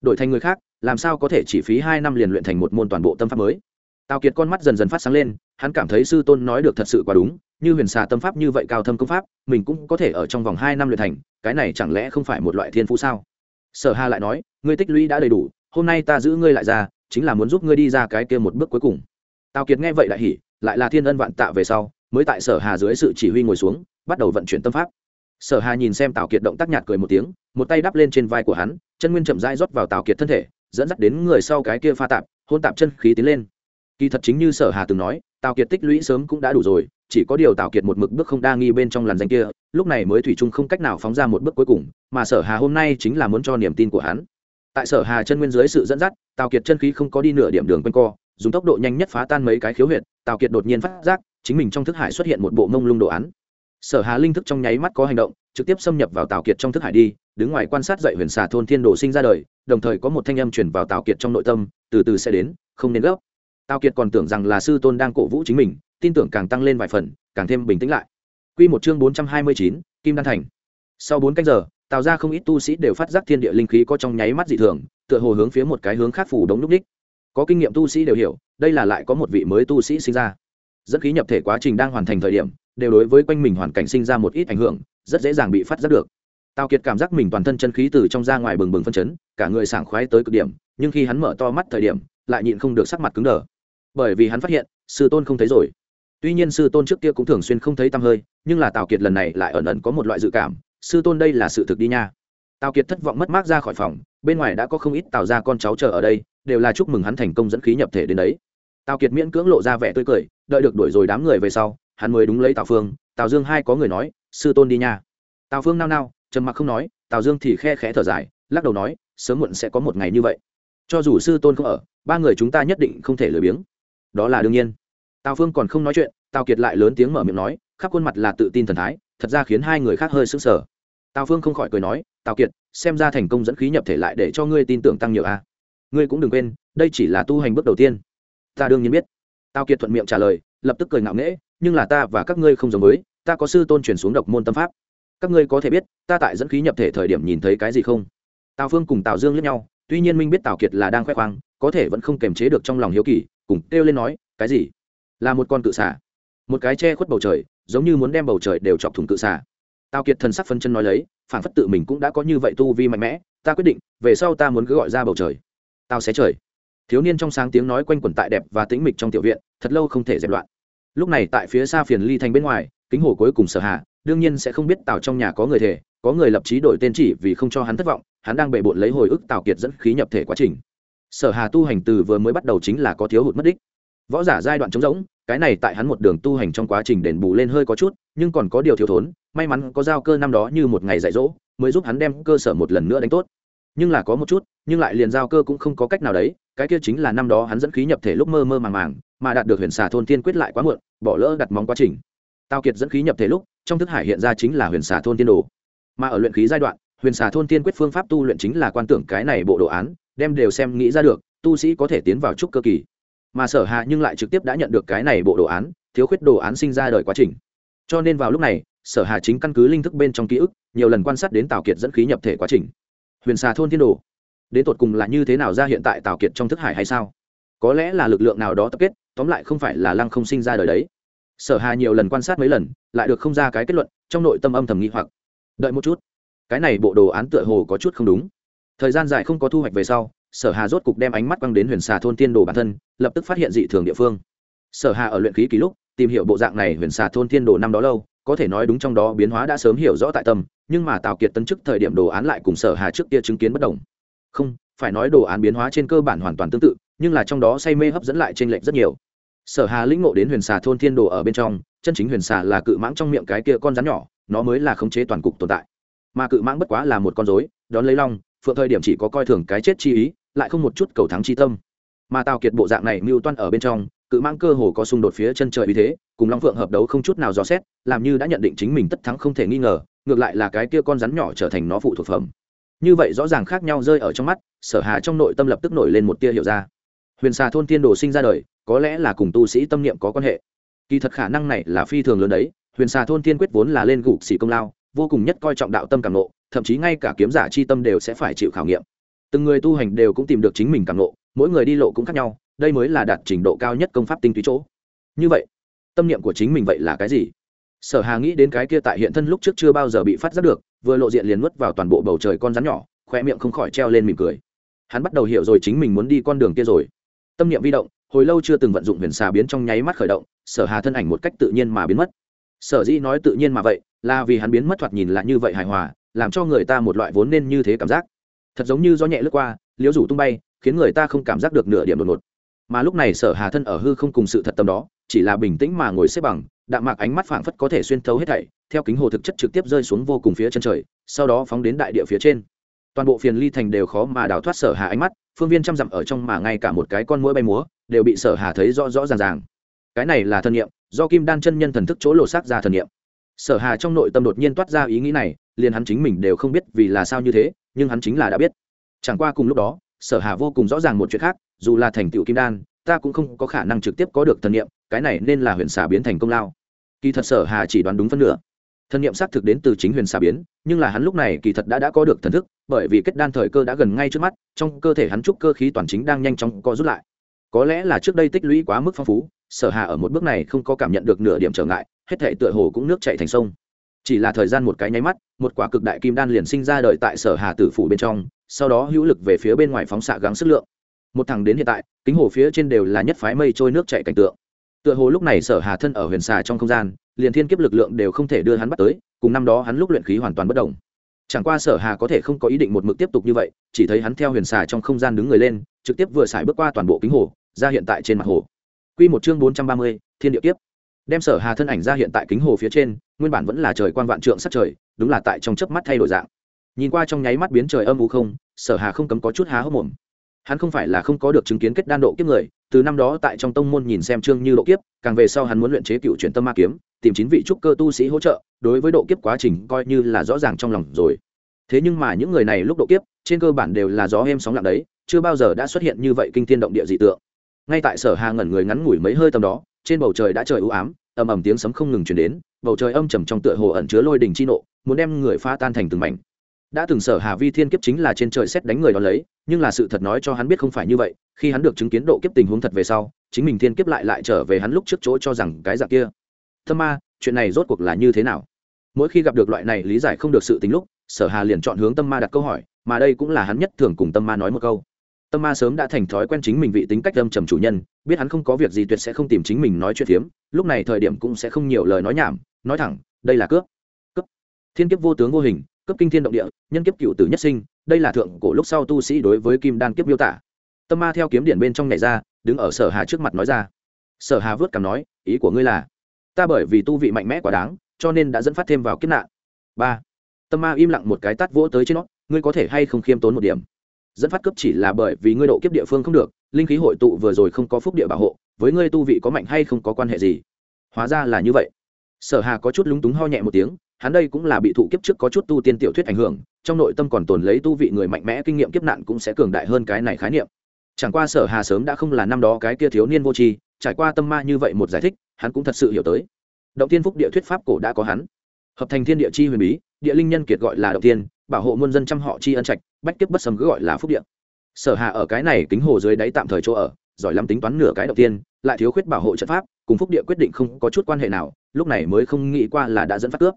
Đổi thành người khác, làm sao có thể chỉ phí hai năm liền luyện thành một môn toàn bộ tâm pháp mới? Tào kiệt con mắt dần dần phát sáng lên, hắn cảm thấy sư tôn nói được thật sự quá đúng, như huyền xà tâm pháp như vậy cao thâm công pháp, mình cũng có thể ở trong vòng hai năm luyện thành, cái này chẳng lẽ không phải một loại thiên phú sao? Sở hà lại nói, ngươi tích lũy đã đầy đủ, hôm nay ta giữ ngươi lại ra, chính là muốn giúp ngươi đi ra cái kia một bước cuối cùng. Tào kiệt nghe vậy lại hỉ lại là thiên ân vạn tạ về sau, mới tại sở hà dưới sự chỉ huy ngồi xuống, bắt đầu vận chuyển tâm pháp. Sở hà nhìn xem tào kiệt động tác nhạt cười một tiếng, một tay đắp lên trên vai của hắn, chân nguyên chậm rãi rót vào tào kiệt thân thể, dẫn dắt đến người sau cái kia pha tạp, hôn tạp chân khí tiến lên. Kỳ thật chính như sở hà từng nói, tào kiệt tích lũy sớm cũng đã đủ rồi, chỉ có điều tào kiệt một mực bước không đa nghi bên trong làn danh kia, lúc này mới thủy chung không cách nào phóng ra một bước cuối cùng, mà sở hà hôm nay chính là muốn cho niềm tin của hắn. Tại sở hà chân nguyên dưới sự dẫn dắt, tào kiệt chân khí không có đi nửa điểm đường quanh co dùng tốc độ nhanh nhất phá tan mấy cái khiếu huyệt tào kiệt đột nhiên phát giác chính mình trong thức hải xuất hiện một bộ mông lung đồ án sở hà linh thức trong nháy mắt có hành động trực tiếp xâm nhập vào tào kiệt trong thức hải đi đứng ngoài quan sát dậy huyền xà thôn thiên đồ sinh ra đời đồng thời có một thanh âm chuyển vào tào kiệt trong nội tâm từ từ sẽ đến không nên gấp tào kiệt còn tưởng rằng là sư tôn đang cổ vũ chính mình tin tưởng càng tăng lên vài phần càng thêm bình tĩnh lại Quy một chương bốn trăm hai mươi chín, Kim Đan Thành. Sau bốn canh giờ, tạo ra không ít tu sĩ đều phát giác thiên địa linh khí có trong nháy mắt dị thường, tựa hồ hướng phía một cái hướng khác phủ đống lúc đích. Có kinh nghiệm tu sĩ đều hiểu, đây là lại có một vị mới tu sĩ sinh ra. Dẫn khí nhập thể quá trình đang hoàn thành thời điểm, đều đối với quanh mình hoàn cảnh sinh ra một ít ảnh hưởng, rất dễ dàng bị phát giác được. Tào Kiệt cảm giác mình toàn thân chân khí từ trong ra ngoài bừng bừng phân chấn, cả người sảng khoái tới cực điểm, nhưng khi hắn mở to mắt thời điểm, lại nhịn không được sắc mặt cứng đờ. Bởi vì hắn phát hiện, sư tôn không thấy rồi tuy nhiên sư tôn trước kia cũng thường xuyên không thấy tăm hơi nhưng là tào kiệt lần này lại ẩn ẩn có một loại dự cảm sư tôn đây là sự thực đi nha tào kiệt thất vọng mất mát ra khỏi phòng bên ngoài đã có không ít tào ra con cháu chờ ở đây đều là chúc mừng hắn thành công dẫn khí nhập thể đến đấy. Tào kiệt miễn cưỡng lộ ra vẻ tươi cười, đợi được đuổi rồi đám người về sau, hắn mới đúng lấy tào phương, tào dương hai có người nói, sư tôn đi nha. Tào phương nao nao, trầm mặc không nói, tào dương thì khe khẽ thở dài, lắc đầu nói, sớm muộn sẽ có một ngày như vậy. Cho dù sư tôn không ở, ba người chúng ta nhất định không thể lười biếng. Đó là đương nhiên. Tào phương còn không nói chuyện, tào kiệt lại lớn tiếng mở miệng nói, khắp khuôn mặt là tự tin thần thái, thật ra khiến hai người khác hơi sững sờ. Tào phương không khỏi cười nói, tào kiệt, xem ra thành công dẫn khí nhập thể lại để cho ngươi tin tưởng tăng nhiều a. à ngươi cũng đừng quên, đây chỉ là tu hành bước đầu tiên. Ta đương nhiên biết. Tào kiệt thuận miệng trả lời, lập tức cười ngạo nghễ, nhưng là ta và các ngươi không giống với, ta có sư tôn truyền xuống độc môn tâm pháp. Các ngươi có thể biết, ta tại dẫn khí nhập thể thời điểm nhìn thấy cái gì không? Tào phương cùng tào dương lẫn nhau, tuy nhiên minh biết tào kiệt là đang khoe khoang, có thể vẫn không kềm chế được trong lòng hiếu kỳ, cùng kêu lên nói, cái gì? Là một con cự xả một cái che khuất bầu trời, giống như muốn đem bầu trời đều chọc thủng cự xả Tào kiệt thần sắc phân chân nói lấy phản phất tự mình cũng đã có như vậy tu vi mạnh mẽ, ta quyết định, về sau ta muốn cứ gọi ra bầu trời tao sẽ trời. Thiếu niên trong sáng tiếng nói quanh quẩn tại đẹp và tĩnh mịch trong tiểu viện, thật lâu không thể dẹp loạn. Lúc này tại phía xa phiền ly thành bên ngoài, kính hồ cuối cùng sở hạ, đương nhiên sẽ không biết tào trong nhà có người thể có người lập trí đổi tên chỉ vì không cho hắn thất vọng, hắn đang bệ bộn lấy hồi ức tào kiệt dẫn khí nhập thể quá trình. Sở hà tu hành từ vừa mới bắt đầu chính là có thiếu hụt mất đích. Võ giả giai đoạn trống rỗng, cái này tại hắn một đường tu hành trong quá trình đền bù lên hơi có chút, nhưng còn có điều thiếu thốn, may mắn có giao cơ năm đó như một ngày dạy dỗ, mới giúp hắn đem cơ sở một lần nữa đánh tốt nhưng là có một chút, nhưng lại liền giao cơ cũng không có cách nào đấy, cái kia chính là năm đó hắn dẫn khí nhập thể lúc mơ mơ màng màng, mà đạt được huyền xà thôn tiên quyết lại quá muộn, bỏ lỡ đặt móng quá trình. Tao kiệt dẫn khí nhập thể lúc, trong thức hải hiện ra chính là huyền xà thôn tiên đồ. Mà ở luyện khí giai đoạn, huyền xà thôn tiên quyết phương pháp tu luyện chính là quan tưởng cái này bộ đồ án, đem đều xem nghĩ ra được, tu sĩ có thể tiến vào trúc cơ kỳ. Mà sở hạ nhưng lại trực tiếp đã nhận được cái này bộ đồ án, thiếu khuyết đồ án sinh ra đời quá trình. Cho nên vào lúc này, sở hà chính căn cứ linh thức bên trong ký ức, nhiều lần quan sát đến tào kiệt dẫn khí nhập thể quá trình huyền xà thôn thiên đồ. Đến tột cùng là như thế nào ra hiện tại tào kiệt trong thức hải hay sao? Có lẽ là lực lượng nào đó tập kết, tóm lại không phải là lăng không sinh ra đời đấy. Sở hà nhiều lần quan sát mấy lần, lại được không ra cái kết luận, trong nội tâm âm thầm nghi hoặc. Đợi một chút. Cái này bộ đồ án tựa hồ có chút không đúng. Thời gian dài không có thu hoạch về sau, sở hà rốt cục đem ánh mắt quăng đến huyền xà thôn tiên đồ bản thân, lập tức phát hiện dị thường địa phương. Sở hà ở luyện khí ký lúc, tìm hiểu bộ dạng này huyền xà thôn tiên đồ năm đó lâu, có thể nói đúng trong đó biến hóa đã sớm hiểu rõ tại tâm nhưng mà tào kiệt tấn chức thời điểm đồ án lại cùng sở hà trước kia chứng kiến bất đồng. Không, phải nói đồ án biến hóa trên cơ bản hoàn toàn tương tự, nhưng là trong đó say mê hấp dẫn lại trên lệch rất nhiều. Sở hà lĩnh ngộ đến huyền xà thôn thiên đồ ở bên trong, chân chính huyền xà là cự mãng trong miệng cái kia con rắn nhỏ, nó mới là khống chế toàn cục tồn tại. Mà cự mãng bất quá là một con rối, đón lấy long, phượng thời điểm chỉ có coi thường cái chết chi ý, lại không một chút cầu thắng chi tâm. Mà tào kiệt bộ dạng này mưu toan ở bên trong, cự mãng cơ hồ có xung đột phía chân trời vì thế, cùng long phượng hợp đấu không chút nào dò xét, làm như đã nhận định chính mình tất thắng không thể nghi ngờ ngược lại là cái kia con rắn nhỏ trở thành nó phụ thuộc phẩm. Như vậy rõ ràng khác nhau rơi ở trong mắt, sở hà trong nội tâm lập tức nổi lên một tia hiệu ra. Huyền xà thôn tiên đồ sinh ra đời, có lẽ là cùng tu sĩ tâm niệm có quan hệ. Kỳ thật khả năng này là phi thường lớn đấy, huyền xà thôn tiên quyết vốn là lên gục xỉ công lao, vô cùng nhất coi trọng đạo tâm cảm nộ thậm chí ngay cả kiếm giả chi tâm đều sẽ phải chịu khảo nghiệm. Từng người tu hành đều cũng tìm được chính mình cảm nộ mỗi người đi lộ cũng khác nhau, đây mới là đạt trình độ cao nhất công pháp tinh túy chỗ. Như vậy, tâm niệm của chính mình vậy là cái gì? Sở hà nghĩ đến cái kia tại hiện thân lúc trước chưa bao giờ bị phát giác được, vừa lộ diện liền nuốt vào toàn bộ bầu trời con rắn nhỏ khoe miệng không khỏi treo lên mỉm cười. Hắn bắt đầu hiểu rồi chính mình muốn đi con đường kia rồi. Tâm niệm vi động, hồi lâu chưa từng vận dụng huyền xà biến trong nháy mắt khởi động, sở hà thân ảnh một cách tự nhiên mà biến mất. Sở dĩ nói tự nhiên mà vậy, là vì hắn biến mất thoạt nhìn là như vậy hài hòa, làm cho người ta một loại vốn nên như thế cảm giác. Thật giống như gió nhẹ lướt qua, liễu rủ tung bay, khiến người ta không cảm giác được nửa điểm đột ngột. Mà lúc này sở hà thân ở hư không cùng sự thật tâm đó chỉ là bình tĩnh mà ngồi xếp bằng, đạm mạc ánh mắt phảng phất có thể xuyên thấu hết thảy, theo kính hồ thực chất trực tiếp rơi xuống vô cùng phía chân trời, sau đó phóng đến đại địa phía trên. Toàn bộ phiền ly thành đều khó mà đào thoát sở hà ánh mắt, phương viên trăm dặm ở trong mà ngay cả một cái con mũi bay múa, đều bị sở hà thấy rõ rõ ràng ràng. Cái này là thân nhiệm do kim đan chân nhân thần thức chỗ lộ xác ra thần nghiệm sở hà trong nội tâm đột nhiên toát ra ý nghĩ này, liền hắn chính mình đều không biết vì là sao như thế, nhưng hắn chính là đã biết. Chẳng qua cùng lúc đó, sở hà vô cùng rõ ràng một chuyện khác, dù là thành tựu kim đan ta cũng không có khả năng trực tiếp có được thần niệm, cái này nên là huyền xà biến thành công lao. Kỳ thật sở hà chỉ đoán đúng phân nửa. Thần niệm xác thực đến từ chính huyền xà biến, nhưng là hắn lúc này kỳ thật đã đã có được thần thức, bởi vì kết đan thời cơ đã gần ngay trước mắt, trong cơ thể hắn trúc cơ khí toàn chính đang nhanh chóng co rút lại. Có lẽ là trước đây tích lũy quá mức phong phú, sở hà ở một bước này không có cảm nhận được nửa điểm trở ngại, hết thể tựa hồ cũng nước chảy thành sông. Chỉ là thời gian một cái nháy mắt, một quả cực đại kim đan liền sinh ra đời tại sở hà tử phủ bên trong, sau đó hữu lực về phía bên ngoài phóng xạ gắng sức lượng một thằng đến hiện tại kính hồ phía trên đều là nhất phái mây trôi nước chạy cảnh tượng. Tựa hồ lúc này sở hà thân ở huyền xà trong không gian liền thiên kiếp lực lượng đều không thể đưa hắn bắt tới cùng năm đó hắn lúc luyện khí hoàn toàn bất động chẳng qua sở hà có thể không có ý định một mực tiếp tục như vậy chỉ thấy hắn theo huyền xà trong không gian đứng người lên trực tiếp vừa xài bước qua toàn bộ kính hồ ra hiện tại trên mặt hồ. Quy một chương bốn trăm ba mươi, thiên địa kiếp. Đem sở hà thân ảnh ra hiện tại kính hồ phía trên nguyên bản vẫn là trời quan vạn trượng sắc trời đúng là tại trong chớp mắt thay đổi dạng. Nhìn qua trong nháy mắt biến trời âm u không sở hà không cấm có chút há hốc mồm hắn không phải là không có được chứng kiến kết đan độ kiếp người, từ năm đó tại trong tông môn nhìn xem trương như độ kiếp, càng về sau hắn muốn luyện chế cựu chuyển tâm ma kiếm, tìm chín vị trúc cơ tu sĩ hỗ trợ, đối với độ kiếp quá trình coi như là rõ ràng trong lòng rồi. Thế nhưng mà những người này lúc độ kiếp, trên cơ bản đều là gió êm sóng lặng đấy, chưa bao giờ đã xuất hiện như vậy kinh thiên động địa dị tượng. Ngay tại sở hà ngẩn người ngắn ngủi mấy hơi tầm đó, trên bầu trời đã trời ưu ám, ầm ầm tiếng sấm không ngừng chuyển đến, bầu trời âm trầm trong tựa hồ ẩn chứa lôi đình chi nộ, muốn đem người pha tan thành từng mảnh. Đã từng sở hà vi thiên kiếp chính là trên trời xét đánh người đó lấy nhưng là sự thật nói cho hắn biết không phải như vậy, khi hắn được chứng kiến độ kiếp tình huống thật về sau, chính mình thiên kiếp lại lại trở về hắn lúc trước chỗ cho rằng cái dạng kia. Thơ ma, chuyện này rốt cuộc là như thế nào? Mỗi khi gặp được loại này lý giải không được sự tính lúc, sở hà liền chọn hướng tâm ma đặt câu hỏi, mà đây cũng là hắn nhất thường cùng tâm ma nói một câu. Tâm ma sớm đã thành thói quen chính mình vị tính cách âm trầm chủ nhân, biết hắn không có việc gì tuyệt sẽ không tìm chính mình nói chuyện phiếm, lúc này thời điểm cũng sẽ không nhiều lời nói nhảm, nói thẳng, đây là cướp. Cướp. Thiên kiếp vô tướng vô hình cấp kinh thiên động địa, nhân kiếp cựu tử nhất sinh, đây là thượng cổ lúc sau tu sĩ đối với kim đan kiếp miêu tả. Tâm ma theo kiếm điển bên trong nhảy ra, đứng ở sở hà trước mặt nói ra. Sở hà vớt cảm nói, ý của ngươi là, ta bởi vì tu vị mạnh mẽ quá đáng, cho nên đã dẫn phát thêm vào kiếp nạn. Ba, tâm ma im lặng một cái tát vỗ tới trên nó, ngươi có thể hay không khiêm tốn một điểm? Dẫn phát cấp chỉ là bởi vì ngươi độ kiếp địa phương không được, linh khí hội tụ vừa rồi không có phúc địa bảo hộ, với ngươi tu vị có mạnh hay không có quan hệ gì? Hóa ra là như vậy sở hà có chút lúng túng ho nhẹ một tiếng, hắn đây cũng là bị thụ kiếp trước có chút tu tiên tiểu thuyết ảnh hưởng, trong nội tâm còn tồn lấy tu vị người mạnh mẽ kinh nghiệm kiếp nạn cũng sẽ cường đại hơn cái này khái niệm. Chẳng qua sở hà sớm đã không là năm đó cái kia thiếu niên vô tri, trải qua tâm ma như vậy một giải thích, hắn cũng thật sự hiểu tới. Động tiên phúc địa thuyết pháp cổ đã có hắn. Hợp thành thiên địa chi huyền bí, địa linh nhân kiệt gọi là động tiên, bảo hộ muôn dân trăm họ chi ân trạch, bách kiếp bất sầm cứ gọi là phúc địa. Sở hà ở cái này kính hồ dưới đáy tạm thời chỗ ở, giỏi lắm tính toán nửa cái động tiên, lại thiếu khuyết bảo hộ trận pháp, cùng phúc địa quyết định không có chút quan hệ nào lúc này mới không nghĩ qua là đã dẫn phát cướp.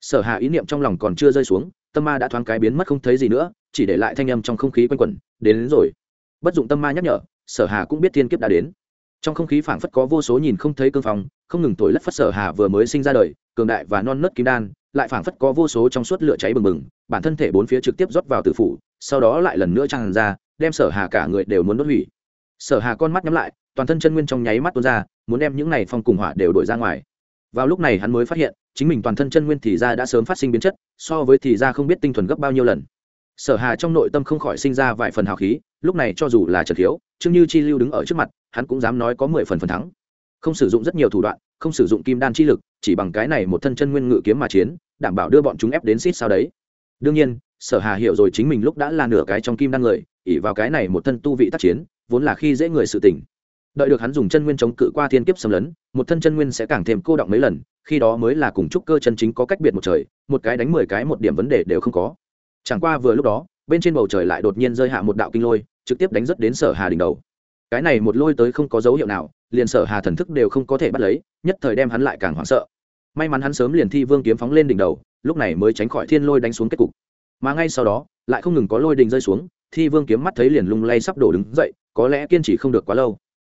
Sở hà ý niệm trong lòng còn chưa rơi xuống tâm ma đã thoáng cái biến mất không thấy gì nữa chỉ để lại thanh âm trong không khí quanh quẩn đến, đến rồi. Bất dụng tâm ma nhắc nhở sở hà cũng biết thiên kiếp đã đến. Trong không khí phảng phất có vô số nhìn không thấy cương phong không ngừng thổi lất phất sở hà vừa mới sinh ra đời cường đại và non nớt kim đan lại phảng phất có vô số trong suốt lửa cháy bừng bừng bản thân thể bốn phía trực tiếp rót vào tử phủ sau đó lại lần nữa tràn ra đem sở hà cả người đều muốn đốt hủy. Sở hà con mắt nhắm lại toàn thân chân nguyên trong nháy mắt tuôn ra muốn đem những này phong cùng hỏa đều đổi ra ngoài vào lúc này hắn mới phát hiện, chính mình toàn thân chân nguyên thì ra đã sớm phát sinh biến chất, so với thì ra không biết tinh thuần gấp bao nhiêu lần. Sở hà trong nội tâm không khỏi sinh ra vài phần hào khí, lúc này cho dù là trần thiếu chương như chi lưu đứng ở trước mặt, hắn cũng dám nói có mười phần phần thắng. Không sử dụng rất nhiều thủ đoạn, không sử dụng kim đan chi lực, chỉ bằng cái này một thân chân nguyên ngự kiếm mà chiến, đảm bảo đưa bọn chúng ép đến xít sao đấy. Đương nhiên, sở hà hiểu rồi chính mình lúc đã là nửa cái trong kim đan người ỉ vào cái này một thân tu vị tác chiến, vốn là khi dễ người sự tỉnh đợi được hắn dùng chân nguyên chống cự qua thiên kiếp xâm lấn, một thân chân nguyên sẽ càng thêm cô động mấy lần, khi đó mới là cùng trúc cơ chân chính có cách biệt một trời, một cái đánh mười cái một điểm vấn đề đều không có. Chẳng qua vừa lúc đó, bên trên bầu trời lại đột nhiên rơi hạ một đạo kinh lôi, trực tiếp đánh rất đến sở hà đỉnh đầu. Cái này một lôi tới không có dấu hiệu nào, liền sở hà thần thức đều không có thể bắt lấy, nhất thời đem hắn lại càng hoảng sợ. May mắn hắn sớm liền thi vương kiếm phóng lên đỉnh đầu, lúc này mới tránh khỏi thiên lôi đánh xuống kết cục. Mà ngay sau đó, lại không ngừng có lôi đình rơi xuống, thi vương kiếm mắt thấy liền lung lay sắp đổ đứng dậy, có lẽ kiên trì không được quá lâu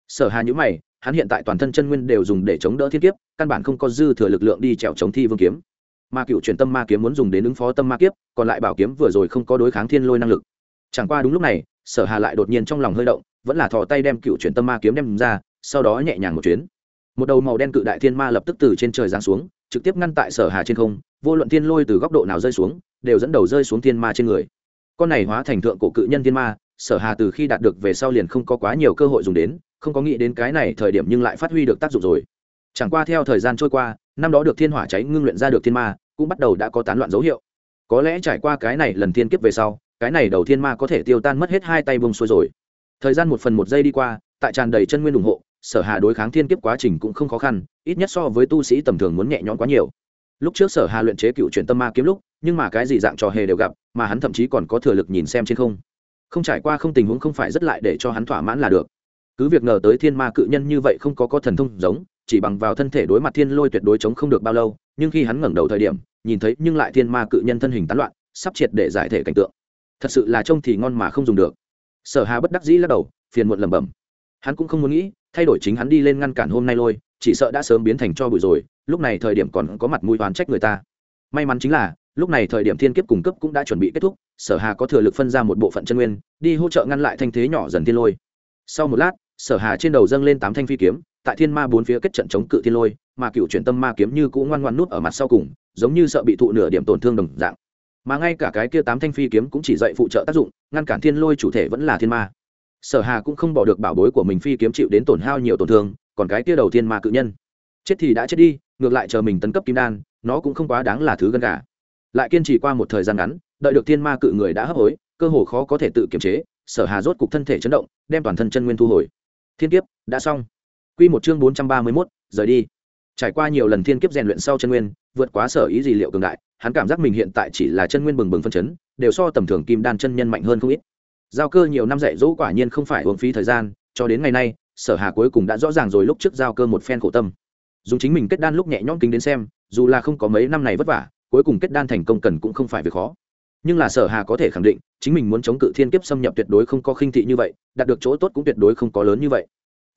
sở hà nhữ mày, hắn hiện tại toàn thân chân nguyên đều dùng để chống đỡ thiên kiếp, căn bản không có dư thừa lực lượng đi trèo chống thi vương kiếm. Mà cựu truyền tâm ma kiếm muốn dùng đến ứng phó tâm ma kiếp, còn lại bảo kiếm vừa rồi không có đối kháng thiên lôi năng lực. Chẳng qua đúng lúc này, sở hà lại đột nhiên trong lòng hơi động, vẫn là thò tay đem cựu truyền tâm ma kiếm đem ra, sau đó nhẹ nhàng một chuyến. Một đầu màu đen cự đại thiên ma lập tức từ trên trời giáng xuống, trực tiếp ngăn tại sở hà trên không, vô luận thiên lôi từ góc độ nào rơi xuống, đều dẫn đầu rơi xuống thiên ma trên người. Con này hóa thành thượng cổ cự nhân thiên ma, sở hà từ khi đạt được về sau liền không có quá nhiều cơ hội dùng đến không có nghĩ đến cái này thời điểm nhưng lại phát huy được tác dụng rồi. Chẳng qua theo thời gian trôi qua, năm đó được thiên hỏa cháy ngưng luyện ra được thiên ma, cũng bắt đầu đã có tán loạn dấu hiệu. Có lẽ trải qua cái này lần thiên kiếp về sau, cái này đầu thiên ma có thể tiêu tan mất hết hai tay bông xuôi rồi. Thời gian một phần một giây đi qua, tại tràn đầy chân nguyên ủng hộ, sở hà đối kháng thiên kiếp quá trình cũng không khó khăn, ít nhất so với tu sĩ tầm thường muốn nhẹ nhõm quá nhiều. Lúc trước sở hà luyện chế cựu chuyển tâm ma kiếm lúc, nhưng mà cái gì dạng trò hề đều gặp, mà hắn thậm chí còn có thừa lực nhìn xem trên không. Không trải qua không tình huống không phải rất lại để cho hắn thỏa mãn là được cứ việc ngờ tới thiên ma cự nhân như vậy không có có thần thông giống, chỉ bằng vào thân thể đối mặt thiên lôi tuyệt đối chống không được bao lâu, nhưng khi hắn ngẩng đầu thời điểm, nhìn thấy nhưng lại thiên ma cự nhân thân hình tán loạn, sắp triệt để giải thể cảnh tượng. Thật sự là trông thì ngon mà không dùng được. Sở hà bất đắc dĩ lắc đầu, phiền muộn lẩm bẩm. Hắn cũng không muốn nghĩ, thay đổi chính hắn đi lên ngăn cản hôm nay lôi, chỉ sợ đã sớm biến thành cho bụi rồi, lúc này thời điểm còn có mặt mũi oán trách người ta. May mắn chính là, lúc này thời điểm thiên kiếp cung cấp cũng đã chuẩn bị kết thúc, sở hà có thừa lực phân ra một bộ phận chân nguyên, đi hỗ trợ ngăn lại thanh thế nhỏ dần thiên lôi. Sau một lát sở hà trên đầu dâng lên tám thanh phi kiếm, tại thiên ma bốn phía kết trận chống cự thiên lôi, mà cựu chuyển tâm ma kiếm như cũng ngoan ngoan nút ở mặt sau cùng, giống như sợ bị thụ nửa điểm tổn thương đồng dạng. Mà ngay cả cái kia tám thanh phi kiếm cũng chỉ dạy phụ trợ tác dụng, ngăn cản thiên lôi chủ thể vẫn là thiên ma. Sở hà cũng không bỏ được bảo bối của mình phi kiếm chịu đến tổn hao nhiều tổn thương, còn cái kia đầu thiên ma cự nhân. Chết thì đã chết đi, ngược lại chờ mình tấn cấp kim đan, nó cũng không quá đáng là thứ gần cả lại kiên trì qua một thời gian ngắn, đợi được thiên ma cự người đã hấp hối, cơ hồ khó có thể tự kiềm chế, sở hà rốt cục thân thể chấn động, đem toàn thân chân nguyên thu hồi thiên kiếp, đã xong. Quy một chương bốn trăm ba mươi mốt, rời đi. Trải qua nhiều lần thiên kiếp rèn luyện sau chân nguyên, vượt quá sở ý gì liệu cường đại, hắn cảm giác mình hiện tại chỉ là chân nguyên bừng bừng phân chấn, đều so tầm thường kim đan chân nhân mạnh hơn không ít. Giao cơ nhiều năm dạy dỗ quả nhiên không phải uống phí thời gian, cho đến ngày nay, sở hà cuối cùng đã rõ ràng rồi lúc trước giao cơ một phen khổ tâm. Dùng chính mình kết đan lúc nhẹ nhõm kính đến xem, dù là không có mấy năm này vất vả, cuối cùng kết đan thành công cần cũng không phải việc khó. Nhưng là sở hà có thể khẳng định chính mình muốn chống cự thiên kiếp xâm nhập tuyệt đối không có khinh thị như vậy, đạt được chỗ tốt cũng tuyệt đối không có lớn như vậy.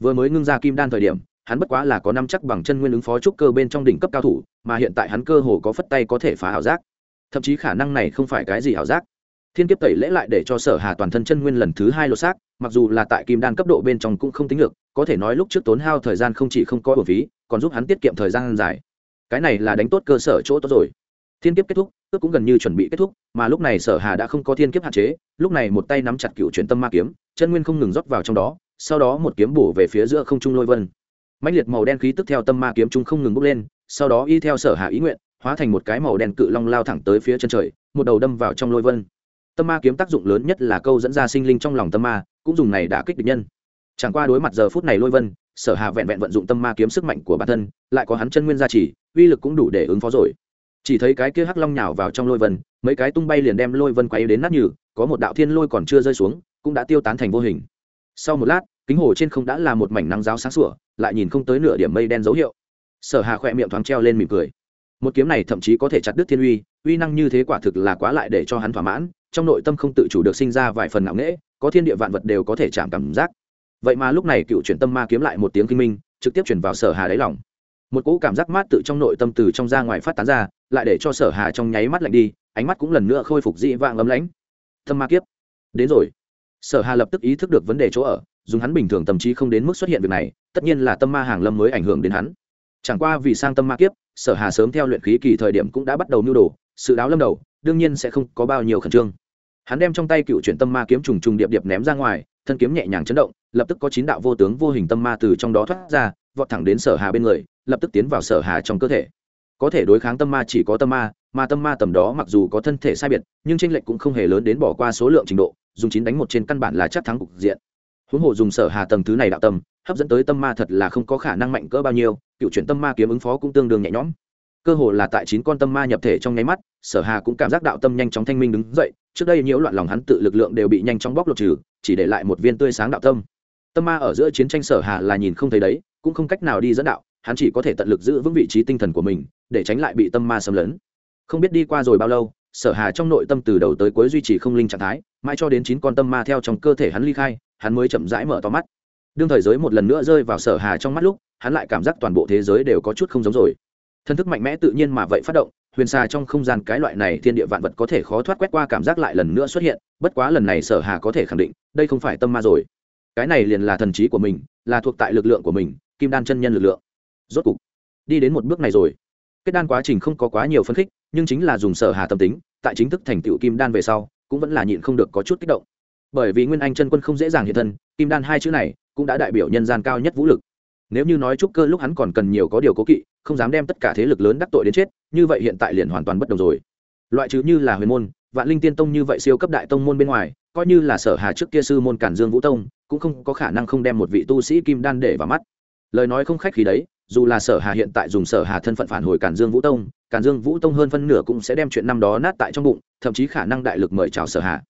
Vừa mới ngưng ra kim đan thời điểm, hắn bất quá là có năm chắc bằng chân nguyên ứng phó trúc cơ bên trong đỉnh cấp cao thủ, mà hiện tại hắn cơ hồ có phất tay có thể phá ảo giác. Thậm chí khả năng này không phải cái gì ảo giác. Thiên kiếp tẩy lễ lại để cho sở hà toàn thân chân nguyên lần thứ hai lột xác, mặc dù là tại kim đan cấp độ bên trong cũng không tính được, có thể nói lúc trước tốn hao thời gian không chỉ không có bổ phí, còn giúp hắn tiết kiệm thời gian dài. Cái này là đánh tốt cơ sở chỗ tốt rồi thiên kiếp kết thúc, ước cũng gần như chuẩn bị kết thúc, mà lúc này sở hà đã không có thiên kiếp hạn chế, lúc này một tay nắm chặt cựu chuyển tâm ma kiếm, chân nguyên không ngừng rót vào trong đó, sau đó một kiếm bổ về phía giữa không trung lôi vân. Mãnh liệt màu đen khí tức theo tâm ma kiếm trung không ngừng bốc lên, sau đó y theo sở hà ý nguyện, hóa thành một cái màu đen cự long lao thẳng tới phía chân trời, một đầu đâm vào trong lôi vân. Tâm ma kiếm tác dụng lớn nhất là câu dẫn ra sinh linh trong lòng tâm ma, cũng dùng này đã kích địch nhân. Chẳng qua đối mặt giờ phút này lôi vân, sở hà vẹn vẹn vận dụng tâm ma kiếm sức mạnh của bản thân, lại có hắn chân nguyên gia trì, uy lực cũng đủ để ứng phó rồi chỉ thấy cái kia hắc long nhào vào trong lôi vân, mấy cái tung bay liền đem lôi vân quay đến nát nhừ, có một đạo thiên lôi còn chưa rơi xuống, cũng đã tiêu tán thành vô hình. Sau một lát, kính hồ trên không đã là một mảnh nắng giáo sáng sủa, lại nhìn không tới nửa điểm mây đen dấu hiệu. Sở hà khỏe miệng thoáng treo lên mỉm cười. Một kiếm này thậm chí có thể chặt đứt thiên uy uy năng như thế quả thực là quá lại để cho hắn thỏa mãn, trong nội tâm không tự chủ được sinh ra vài phần ngạo nghễ, có thiên địa vạn vật đều có thể chạm cảm giác. Vậy mà lúc này cựu chuyển tâm ma kiếm lại một tiếng kinh minh, trực tiếp chuyển vào sở hà đáy lòng một cỗ cảm giác mát tự trong nội tâm từ trong ra ngoài phát tán ra, lại để cho sở hà trong nháy mắt lạnh đi, ánh mắt cũng lần nữa khôi phục dị vạng ấm lãnh. Tâm ma kiếp. Đến rồi. Sở hà lập tức ý thức được vấn đề chỗ ở, dùng hắn bình thường tâm trí không đến mức xuất hiện việc này, tất nhiên là tâm ma hàng lâm mới ảnh hưởng đến hắn. Chẳng qua vì sang tâm ma kiếp, sở hà sớm theo luyện khí kỳ thời điểm cũng đã bắt đầu mưu đồ, sự đáo lâm đầu, đương nhiên sẽ không có bao nhiêu khẩn trương. Hắn đem trong tay cựu chuyển tâm ma kiếm trùng trùng điệp điệp ném ra ngoài, thân kiếm nhẹ nhàng chấn động, lập tức có chín đạo vô tướng vô hình tâm ma từ trong đó thoát ra, vọt thẳng đến sở hà bên người lập tức tiến vào sở hà trong cơ thể. Có thể đối kháng tâm ma chỉ có tâm ma, mà tâm ma tầm đó mặc dù có thân thể sai biệt, nhưng tranh lệch cũng không hề lớn đến bỏ qua số lượng trình độ, dùng chín đánh một trên căn bản là chắc thắng cục diện. Huống hồ dùng sở hà tầng thứ này đạo tâm, hấp dẫn tới tâm ma thật là không có khả năng mạnh cỡ bao nhiêu, cựu chuyển tâm ma kiếm ứng phó cũng tương đương nhẹ nhõm. Cơ hồ là tại chín con tâm ma nhập thể trong nháy mắt, sở hà cũng cảm giác đạo tâm nhanh chóng thanh minh đứng dậy, trước đây nhiễu loạn lòng hắn tự lực lượng đều bị nhanh chóng bóc lột trừ, chỉ để lại một viên tươi sáng đạo tâm. Tâm ma ở giữa chiến tranh sở hà là nhìn không thấy đấy, cũng không cách nào đi dẫn đạo hắn chỉ có thể tận lực giữ vững vị trí tinh thần của mình, để tránh lại bị tâm ma xâm lấn. Không biết đi qua rồi bao lâu, sở hà trong nội tâm từ đầu tới cuối duy trì không linh trạng thái, mãi cho đến chín con tâm ma theo trong cơ thể hắn ly khai, hắn mới chậm rãi mở to mắt. Đương thời giới một lần nữa rơi vào sở hà trong mắt lúc, hắn lại cảm giác toàn bộ thế giới đều có chút không giống rồi. Thân thức mạnh mẽ tự nhiên mà vậy phát động, huyền xà trong không gian cái loại này thiên địa vạn vật có thể khó thoát quét qua cảm giác lại lần nữa xuất hiện, bất quá lần này sở hà có thể khẳng định, đây không phải tâm ma rồi. Cái này liền là thần trí của mình, là thuộc tại lực lượng của mình, kim đan chân nhân lực lượng rốt cục, đi đến một bước này rồi. Kết đan quá trình không có quá nhiều phân khích, nhưng chính là dùng sở hà tâm tính, tại chính thức thành tựu kim đan về sau, cũng vẫn là nhịn không được có chút kích động. Bởi vì nguyên anh chân quân không dễ dàng hiện thân, kim đan hai chữ này cũng đã đại biểu nhân gian cao nhất vũ lực. Nếu như nói trúc cơ lúc hắn còn cần nhiều có điều cố kỵ, không dám đem tất cả thế lực lớn đắc tội đến chết, như vậy hiện tại liền hoàn toàn bất đồng rồi. Loại trừ như là huyền môn, vạn linh tiên tông như vậy siêu cấp đại tông môn bên ngoài, coi như là sở hà trước kia sư môn cản dương vũ tông, cũng không có khả năng không đem một vị tu sĩ kim đan để vào mắt. Lời nói không khách khí đấy dù là sở hà hiện tại dùng sở hà thân phận phản hồi cản dương vũ tông cản dương vũ tông hơn phân nửa cũng sẽ đem chuyện năm đó nát tại trong bụng, thậm chí khả năng đại lực mời chào sở hà.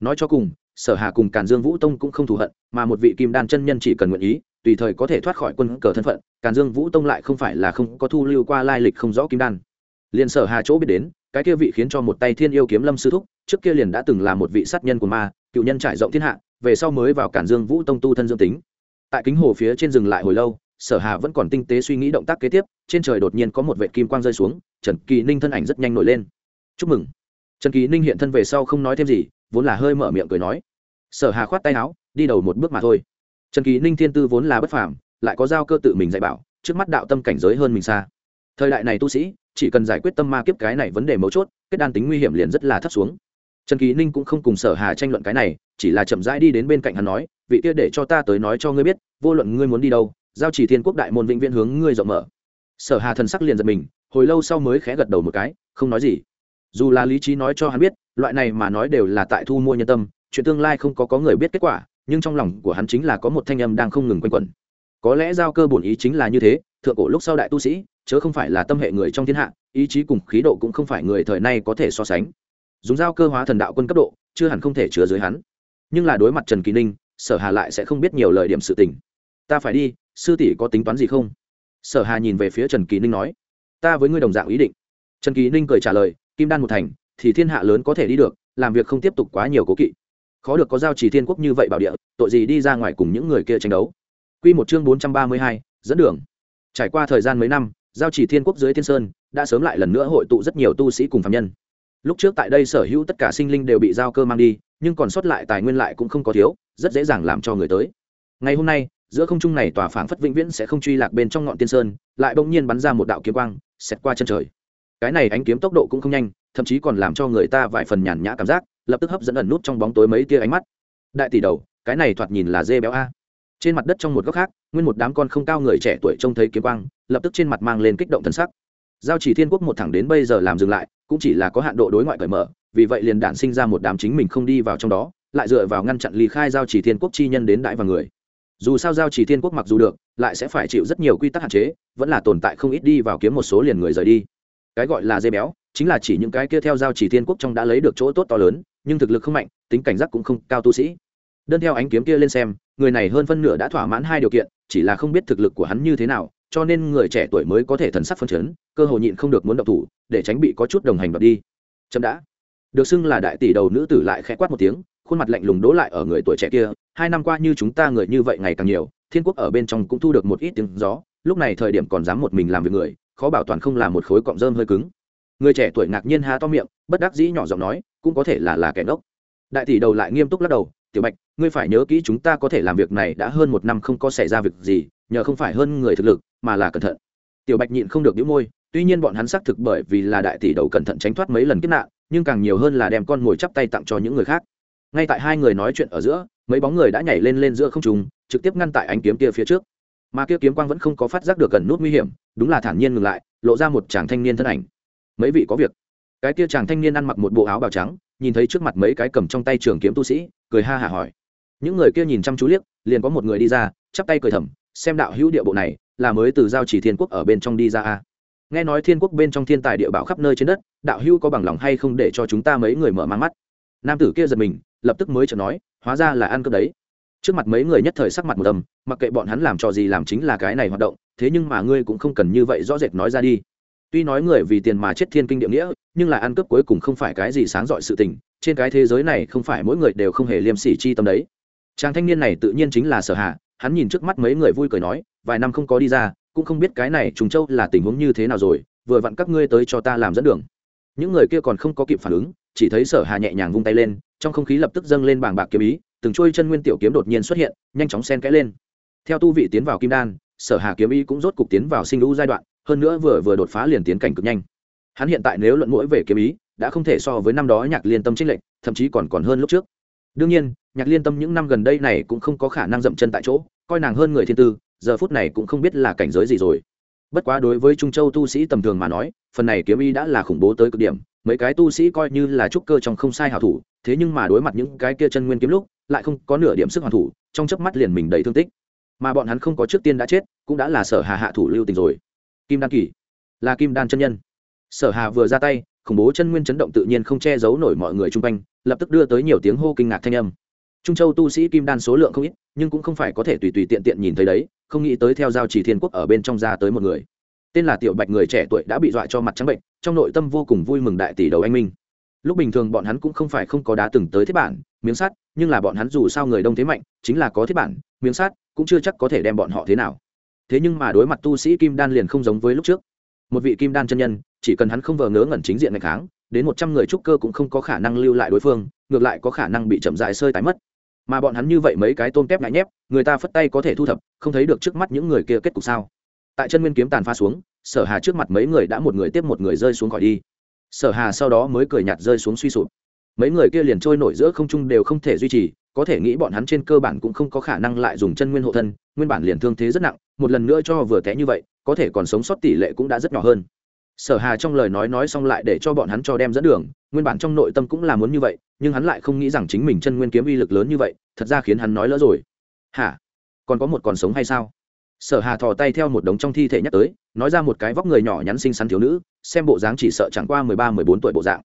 Nói cho cùng, sở hà cùng cản dương vũ tông cũng không thù hận, mà một vị kim đan chân nhân chỉ cần nguyện ý, tùy thời có thể thoát khỏi quân cờ thân phận, càn dương vũ tông lại không phải là không có thu lưu qua lai lịch không rõ kim đan. Liền sở hà chỗ biết đến, cái kia vị khiến cho một tay thiên yêu kiếm lâm sư thúc, trước kia liền đã từng là một vị sát nhân của ma, cựu nhân trải rộng thiên hạ, về sau mới vào cản dương vũ tông tu thân dương tính. Tại kính hồ phía trên rừng lại hồi lâu sở hà vẫn còn tinh tế suy nghĩ động tác kế tiếp, trên trời đột nhiên có một vệ kim quang rơi xuống, trần kỳ ninh thân ảnh rất nhanh nổi lên. Chúc mừng. Trần kỳ ninh hiện thân về sau không nói thêm gì, vốn là hơi mở miệng cười nói. Sở hà khoát tay áo, đi đầu một bước mà thôi. Trần kỳ ninh thiên tư vốn là bất phàm, lại có giao cơ tự mình dạy bảo, trước mắt đạo tâm cảnh giới hơn mình xa. Thời đại này tu sĩ, chỉ cần giải quyết tâm ma kiếp cái này vấn đề mấu chốt, kết đan tính nguy hiểm liền rất là thấp xuống. Trần kỳ ninh cũng không cùng sở hà tranh luận cái này, chỉ là chậm rãi đi đến bên cạnh hắn nói, vị kia để cho ta tới nói cho ngươi biết, vô luận ngươi muốn đi đâu giao chỉ thiên quốc đại môn vĩnh viễn hướng ngươi rộng mở. Sở hà thần sắc liền giật mình, hồi lâu sau mới khẽ gật đầu một cái, không nói gì. Dù là lý trí nói cho hắn biết, loại này mà nói đều là tại thu mua nhân tâm, chuyện tương lai không có có người biết kết quả, nhưng trong lòng của hắn chính là có một thanh âm đang không ngừng quanh quẩn. Có lẽ giao cơ bổn ý chính là như thế, thượng cổ lúc sau đại tu sĩ, chớ không phải là tâm hệ người trong thiên hạ, ý chí cùng khí độ cũng không phải người thời nay có thể so sánh. Dùng giao cơ hóa thần đạo quân cấp độ, chưa hẳn không thể chứa dưới hắn. Nhưng là đối mặt trần kỳ ninh, sở hà lại sẽ không biết nhiều lời điểm sự tình. Ta phải đi sư tỷ có tính toán gì không? Sở hà nhìn về phía trần kỳ ninh nói, ta với ngươi đồng dạng ý định. Trần kỳ ninh cười trả lời, kim đan một thành, thì thiên hạ lớn có thể đi được, làm việc không tiếp tục quá nhiều cố kỵ. Khó được có giao chỉ thiên quốc như vậy bảo địa, tội gì đi ra ngoài cùng những người kia tranh đấu. Quy một chương bốn trăm ba mươi hai, dẫn đường. Trải qua thời gian mấy năm, giao chỉ thiên quốc dưới thiên sơn đã sớm lại lần nữa hội tụ rất nhiều tu sĩ cùng phạm nhân. Lúc trước tại đây sở hữu tất cả sinh linh đều bị giao cơ mang đi, nhưng còn sót lại tài nguyên lại cũng không có thiếu, rất dễ dàng làm cho người tới. Ngày hôm nay giữa không trung này tòa phảng phất vĩnh viễn sẽ không truy lạc bên trong ngọn tiên sơn, lại bỗng nhiên bắn ra một đạo kiếm quang, xẹt qua chân trời. Cái này ánh kiếm tốc độ cũng không nhanh, thậm chí còn làm cho người ta vài phần nhàn nhã cảm giác, lập tức hấp dẫn ẩn nút trong bóng tối mấy tia ánh mắt. Đại tỷ đầu, cái này thoạt nhìn là dê béo a. Trên mặt đất trong một góc khác, nguyên một đám con không cao người trẻ tuổi trông thấy kiếm quang, lập tức trên mặt mang lên kích động thân sắc. Giao chỉ thiên quốc một thẳng đến bây giờ làm dừng lại, cũng chỉ là có hạn độ đối ngoại cởi mở, vì vậy liền đản sinh ra một đám chính mình không đi vào trong đó, lại dựa vào ngăn chặn ly khai giao chỉ thiên quốc chi nhân đến đại và người dù sao giao chỉ thiên quốc mặc dù được, lại sẽ phải chịu rất nhiều quy tắc hạn chế, vẫn là tồn tại không ít đi vào kiếm một số liền người rời đi. Cái gọi là dê béo, chính là chỉ những cái kia theo giao chỉ thiên quốc trong đã lấy được chỗ tốt to lớn, nhưng thực lực không mạnh, tính cảnh giác cũng không cao tu sĩ. Đơn theo ánh kiếm kia lên xem, người này hơn phân nửa đã thỏa mãn hai điều kiện, chỉ là không biết thực lực của hắn như thế nào, cho nên người trẻ tuổi mới có thể thần sắc phân chấn, cơ hội nhịn không được muốn động thủ, để tránh bị có chút đồng hành đoạt đi. Chậm đã. Được xưng là đại tỷ đầu nữ tử lại khẽ quát một tiếng khuôn mặt lạnh lùng đố lại ở người tuổi trẻ kia, hai năm qua như chúng ta người như vậy ngày càng nhiều, thiên quốc ở bên trong cũng thu được một ít tiếng gió, lúc này thời điểm còn dám một mình làm việc người, khó bảo toàn không là một khối cọng rơm hơi cứng. Người trẻ tuổi ngạc nhiên há to miệng, bất đắc dĩ nhỏ giọng nói, cũng có thể là là kẻ ngốc. Đại tỷ đầu lại nghiêm túc lắc đầu, tiểu bạch, ngươi phải nhớ kỹ chúng ta có thể làm việc này đã hơn một năm không có xảy ra việc gì, nhờ không phải hơn người thực lực, mà là cẩn thận. Tiểu bạch nhịn không được đĩu môi, tuy nhiên bọn hắn xác thực bởi vì là đại tỷ đầu cẩn thận tránh thoát mấy lần kiếp nạn, nhưng càng nhiều hơn là đem con ngồi chắp tay tặng cho những người khác ngay tại hai người nói chuyện ở giữa, mấy bóng người đã nhảy lên lên giữa không trùng trực tiếp ngăn tại ánh kiếm kia phía trước. Mà kia kiếm quang vẫn không có phát giác được gần nút nguy hiểm, đúng là thản nhiên ngừng lại, lộ ra một chàng thanh niên thân ảnh. Mấy vị có việc. Cái kia chàng thanh niên ăn mặc một bộ áo bào trắng, nhìn thấy trước mặt mấy cái cầm trong tay trường kiếm tu sĩ, cười ha hả hỏi. Những người kia nhìn chăm chú liếc, liền có một người đi ra, chắp tay cười thầm, xem đạo hữu địa bộ này, là mới từ giao chỉ thiên quốc ở bên trong đi ra a. Nghe nói thiên quốc bên trong thiên tài địa bảo khắp nơi trên đất, đạo hữu có bằng lòng hay không để cho chúng ta mấy người mở mang mắt? Nam tử kia giật mình lập tức mới chợt nói, hóa ra là ăn cướp đấy. Trước mặt mấy người nhất thời sắc mặt một tầm mặc kệ bọn hắn làm trò gì làm chính là cái này hoạt động, thế nhưng mà ngươi cũng không cần như vậy rõ rệt nói ra đi. Tuy nói người vì tiền mà chết thiên kinh địa nghĩa, nhưng là ăn cướp cuối cùng không phải cái gì sáng dọi sự tình, trên cái thế giới này không phải mỗi người đều không hề liêm sỉ chi tâm đấy. Chàng thanh niên này tự nhiên chính là sở hạ hắn nhìn trước mắt mấy người vui cười nói, vài năm không có đi ra, cũng không biết cái này trùng châu là tình huống như thế nào rồi, vừa vặn các ngươi tới cho ta làm dẫn đường. Những người kia còn không có kịp phản ứng chỉ thấy sở hà nhẹ nhàng vung tay lên, trong không khí lập tức dâng lên bảng bạc kiếm ý, từng chuôi chân nguyên tiểu kiếm đột nhiên xuất hiện, nhanh chóng sen kẽ lên. Theo tu vị tiến vào kim đan, sở hà kiếm ý cũng rốt cục tiến vào sinh lũ giai đoạn, hơn nữa vừa vừa đột phá liền tiến cảnh cực nhanh. Hắn hiện tại nếu luận mũi về kiếm ý, đã không thể so với năm đó nhạc liên tâm trích lệnh thậm chí còn còn hơn lúc trước. Đương nhiên, nhạc liên tâm những năm gần đây này cũng không có khả năng dậm chân tại chỗ, coi nàng hơn người thiên tư, giờ phút này cũng không biết là cảnh giới gì rồi. Bất quá đối với trung châu tu sĩ tầm thường mà nói, phần này kiếm ý đã là khủng bố tới cực điểm mấy cái tu sĩ coi như là trúc cơ trong không sai hảo thủ, thế nhưng mà đối mặt những cái kia chân nguyên kiếm lúc, lại không có nửa điểm sức hoàn thủ, trong chớp mắt liền mình đầy thương tích. Mà bọn hắn không có trước tiên đã chết, cũng đã là sở hà hạ thủ lưu tình rồi. Kim đan kỳ, là kim đan chân nhân. Sở hà vừa ra tay, khủng bố chân nguyên chấn động tự nhiên không che giấu nổi mọi người chung quanh, lập tức đưa tới nhiều tiếng hô kinh ngạc thanh âm. Trung châu tu sĩ kim đan số lượng không ít, nhưng cũng không phải có thể tùy tùy tiện tiện nhìn thấy đấy, không nghĩ tới theo giao chỉ thiên quốc ở bên trong ra tới một người tên là tiểu bạch người trẻ tuổi đã bị dọa cho mặt trắng bệnh, trong nội tâm vô cùng vui mừng đại tỷ đầu anh minh. Lúc bình thường bọn hắn cũng không phải không có đá từng tới thiết bản, miếng sắt, nhưng là bọn hắn dù sao người đông thế mạnh, chính là có thiết bản, miếng sắt, cũng chưa chắc có thể đem bọn họ thế nào. Thế nhưng mà đối mặt tu sĩ kim đan liền không giống với lúc trước. Một vị kim đan chân nhân, chỉ cần hắn không vờ ngớ ngẩn chính diện ngày kháng, đến một trăm người trúc cơ cũng không có khả năng lưu lại đối phương, ngược lại có khả năng bị chậm dại sơi tái mất. Mà bọn hắn như vậy mấy cái tôm tép ngại nhép, người ta phất tay có thể thu thập, không thấy được trước mắt những người kia kết cục sao tại chân nguyên kiếm tàn pha xuống, sở hà trước mặt mấy người đã một người tiếp một người rơi xuống khỏi đi. Sở hà sau đó mới cười nhạt rơi xuống suy sụp. Mấy người kia liền trôi nổi giữa không trung đều không thể duy trì, có thể nghĩ bọn hắn trên cơ bản cũng không có khả năng lại dùng chân nguyên hộ thân, nguyên bản liền thương thế rất nặng, một lần nữa cho vừa té như vậy, có thể còn sống sót tỷ lệ cũng đã rất nhỏ hơn. Sở hà trong lời nói nói xong lại để cho bọn hắn cho đem dẫn đường, nguyên bản trong nội tâm cũng là muốn như vậy, nhưng hắn lại không nghĩ rằng chính mình chân nguyên kiếm uy lực lớn như vậy, thật ra khiến hắn nói lỡ rồi. Hả? Còn có một còn sống hay sao? Sở hà thò tay theo một đống trong thi thể nhắc tới, nói ra một cái vóc người nhỏ nhắn xinh xắn thiếu nữ, xem bộ dáng chỉ sợ chẳng qua mười ba, mười bốn tuổi bộ dạng.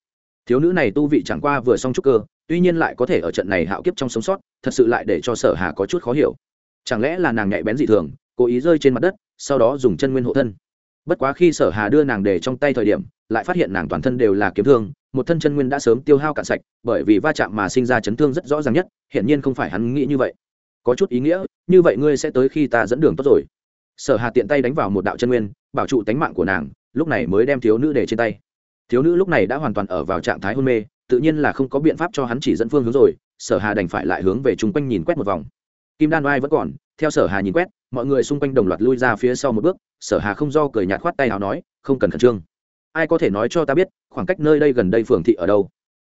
Thiếu nữ này tu vị chẳng qua vừa xong trúc cơ, tuy nhiên lại có thể ở trận này hạo kiếp trong sống sót, thật sự lại để cho sở hà có chút khó hiểu. Chẳng lẽ là nàng nhạy bén dị thường, cố ý rơi trên mặt đất, sau đó dùng chân nguyên hộ thân? Bất quá khi sở hà đưa nàng để trong tay thời điểm, lại phát hiện nàng toàn thân đều là kiếm thương, một thân chân nguyên đã sớm tiêu hao cạn sạch, bởi vì va chạm mà sinh ra chấn thương rất rõ ràng nhất hiện nhiên không phải hắn nghĩ như vậy có chút ý nghĩa, như vậy ngươi sẽ tới khi ta dẫn đường tốt rồi. Sở hà tiện tay đánh vào một đạo chân nguyên, bảo trụ tánh mạng của nàng, lúc này mới đem thiếu nữ để trên tay. Thiếu nữ lúc này đã hoàn toàn ở vào trạng thái hôn mê, tự nhiên là không có biện pháp cho hắn chỉ dẫn phương hướng rồi, sở hà đành phải lại hướng về chung quanh nhìn quét một vòng. Kim đan oai vẫn còn, theo sở hà nhìn quét, mọi người xung quanh đồng loạt lui ra phía sau một bước, sở hà không do cười nhạt khoát tay nào nói, không cần khẩn trương. Ai có thể nói cho ta biết, khoảng cách nơi đây gần đây phường thị ở đâu?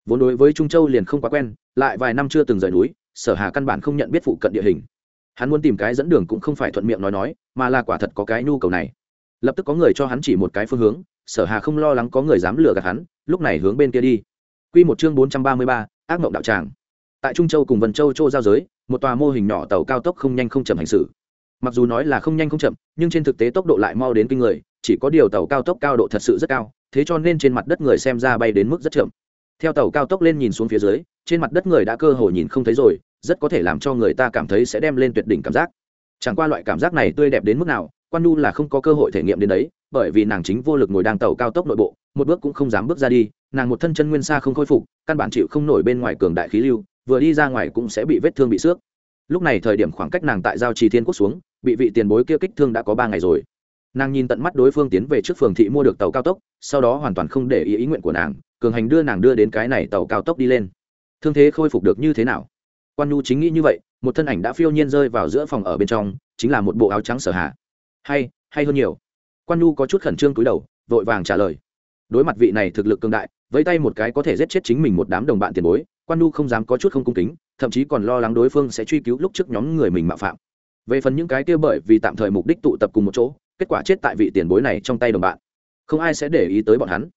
Vốn đối với trung châu liền không quá quen, lại vài năm chưa từng rời núi sở hà căn bản không nhận biết phụ cận địa hình hắn muốn tìm cái dẫn đường cũng không phải thuận miệng nói nói mà là quả thật có cái nhu cầu này lập tức có người cho hắn chỉ một cái phương hướng sở hà không lo lắng có người dám lừa gạt hắn lúc này hướng bên kia đi Quy một chương bốn trăm ba mươi ba, ác mộng đạo tràng. Tại Trung Châu cùng Vân Châu châu giao giới, một tòa mô hình nhỏ tàu cao tốc không nhanh không chậm hành xử. Mặc dù nói là không nhanh không chậm, nhưng trên thực tế tốc độ lại mau đến kinh người, chỉ có điều tàu cao tốc cao độ thật sự rất cao, thế cho nên trên mặt đất người xem ra bay đến mức rất chậm. Theo tàu cao tốc lên nhìn xuống phía dưới, trên mặt đất người đã cơ hồ nhìn không thấy rồi, rất có thể làm cho người ta cảm thấy sẽ đem lên tuyệt đỉnh cảm giác. Chẳng qua loại cảm giác này tươi đẹp đến mức nào, Quan Nu là không có cơ hội thể nghiệm đến đấy, bởi vì nàng chính vô lực ngồi đang tàu cao tốc nội bộ, một bước cũng không dám bước ra đi, nàng một thân chân nguyên xa không khôi phục căn bản chịu không nổi bên ngoài cường đại khí lưu vừa đi ra ngoài cũng sẽ bị vết thương bị xước lúc này thời điểm khoảng cách nàng tại giao trì thiên quốc xuống bị vị tiền bối kia kích thương đã có ba ngày rồi nàng nhìn tận mắt đối phương tiến về trước phường thị mua được tàu cao tốc sau đó hoàn toàn không để ý ý nguyện của nàng cường hành đưa nàng đưa đến cái này tàu cao tốc đi lên. Thương thế khôi phục được như thế nào? Quan nhu chính nghĩ như vậy, một thân ảnh đã phiêu nhiên rơi vào giữa phòng ở bên trong, chính là một bộ áo trắng sở hạ. Hay hay hơn nhiều. Quan nhu có chút khẩn trương cúi đầu, vội vàng trả lời. Đối mặt vị này thực lực cường đại với tay một cái có thể giết chết chính mình một đám đồng bạn tiền bối, quan nhu không dám có chút không cung kính, thậm chí còn lo lắng đối phương sẽ truy cứu lúc trước nhóm người mình mạo phạm. Về phần những cái kia bởi vì tạm thời mục đích tụ tập cùng một chỗ, kết quả chết tại vị tiền bối này trong tay đồng bạn. Không ai sẽ để ý tới bọn hắn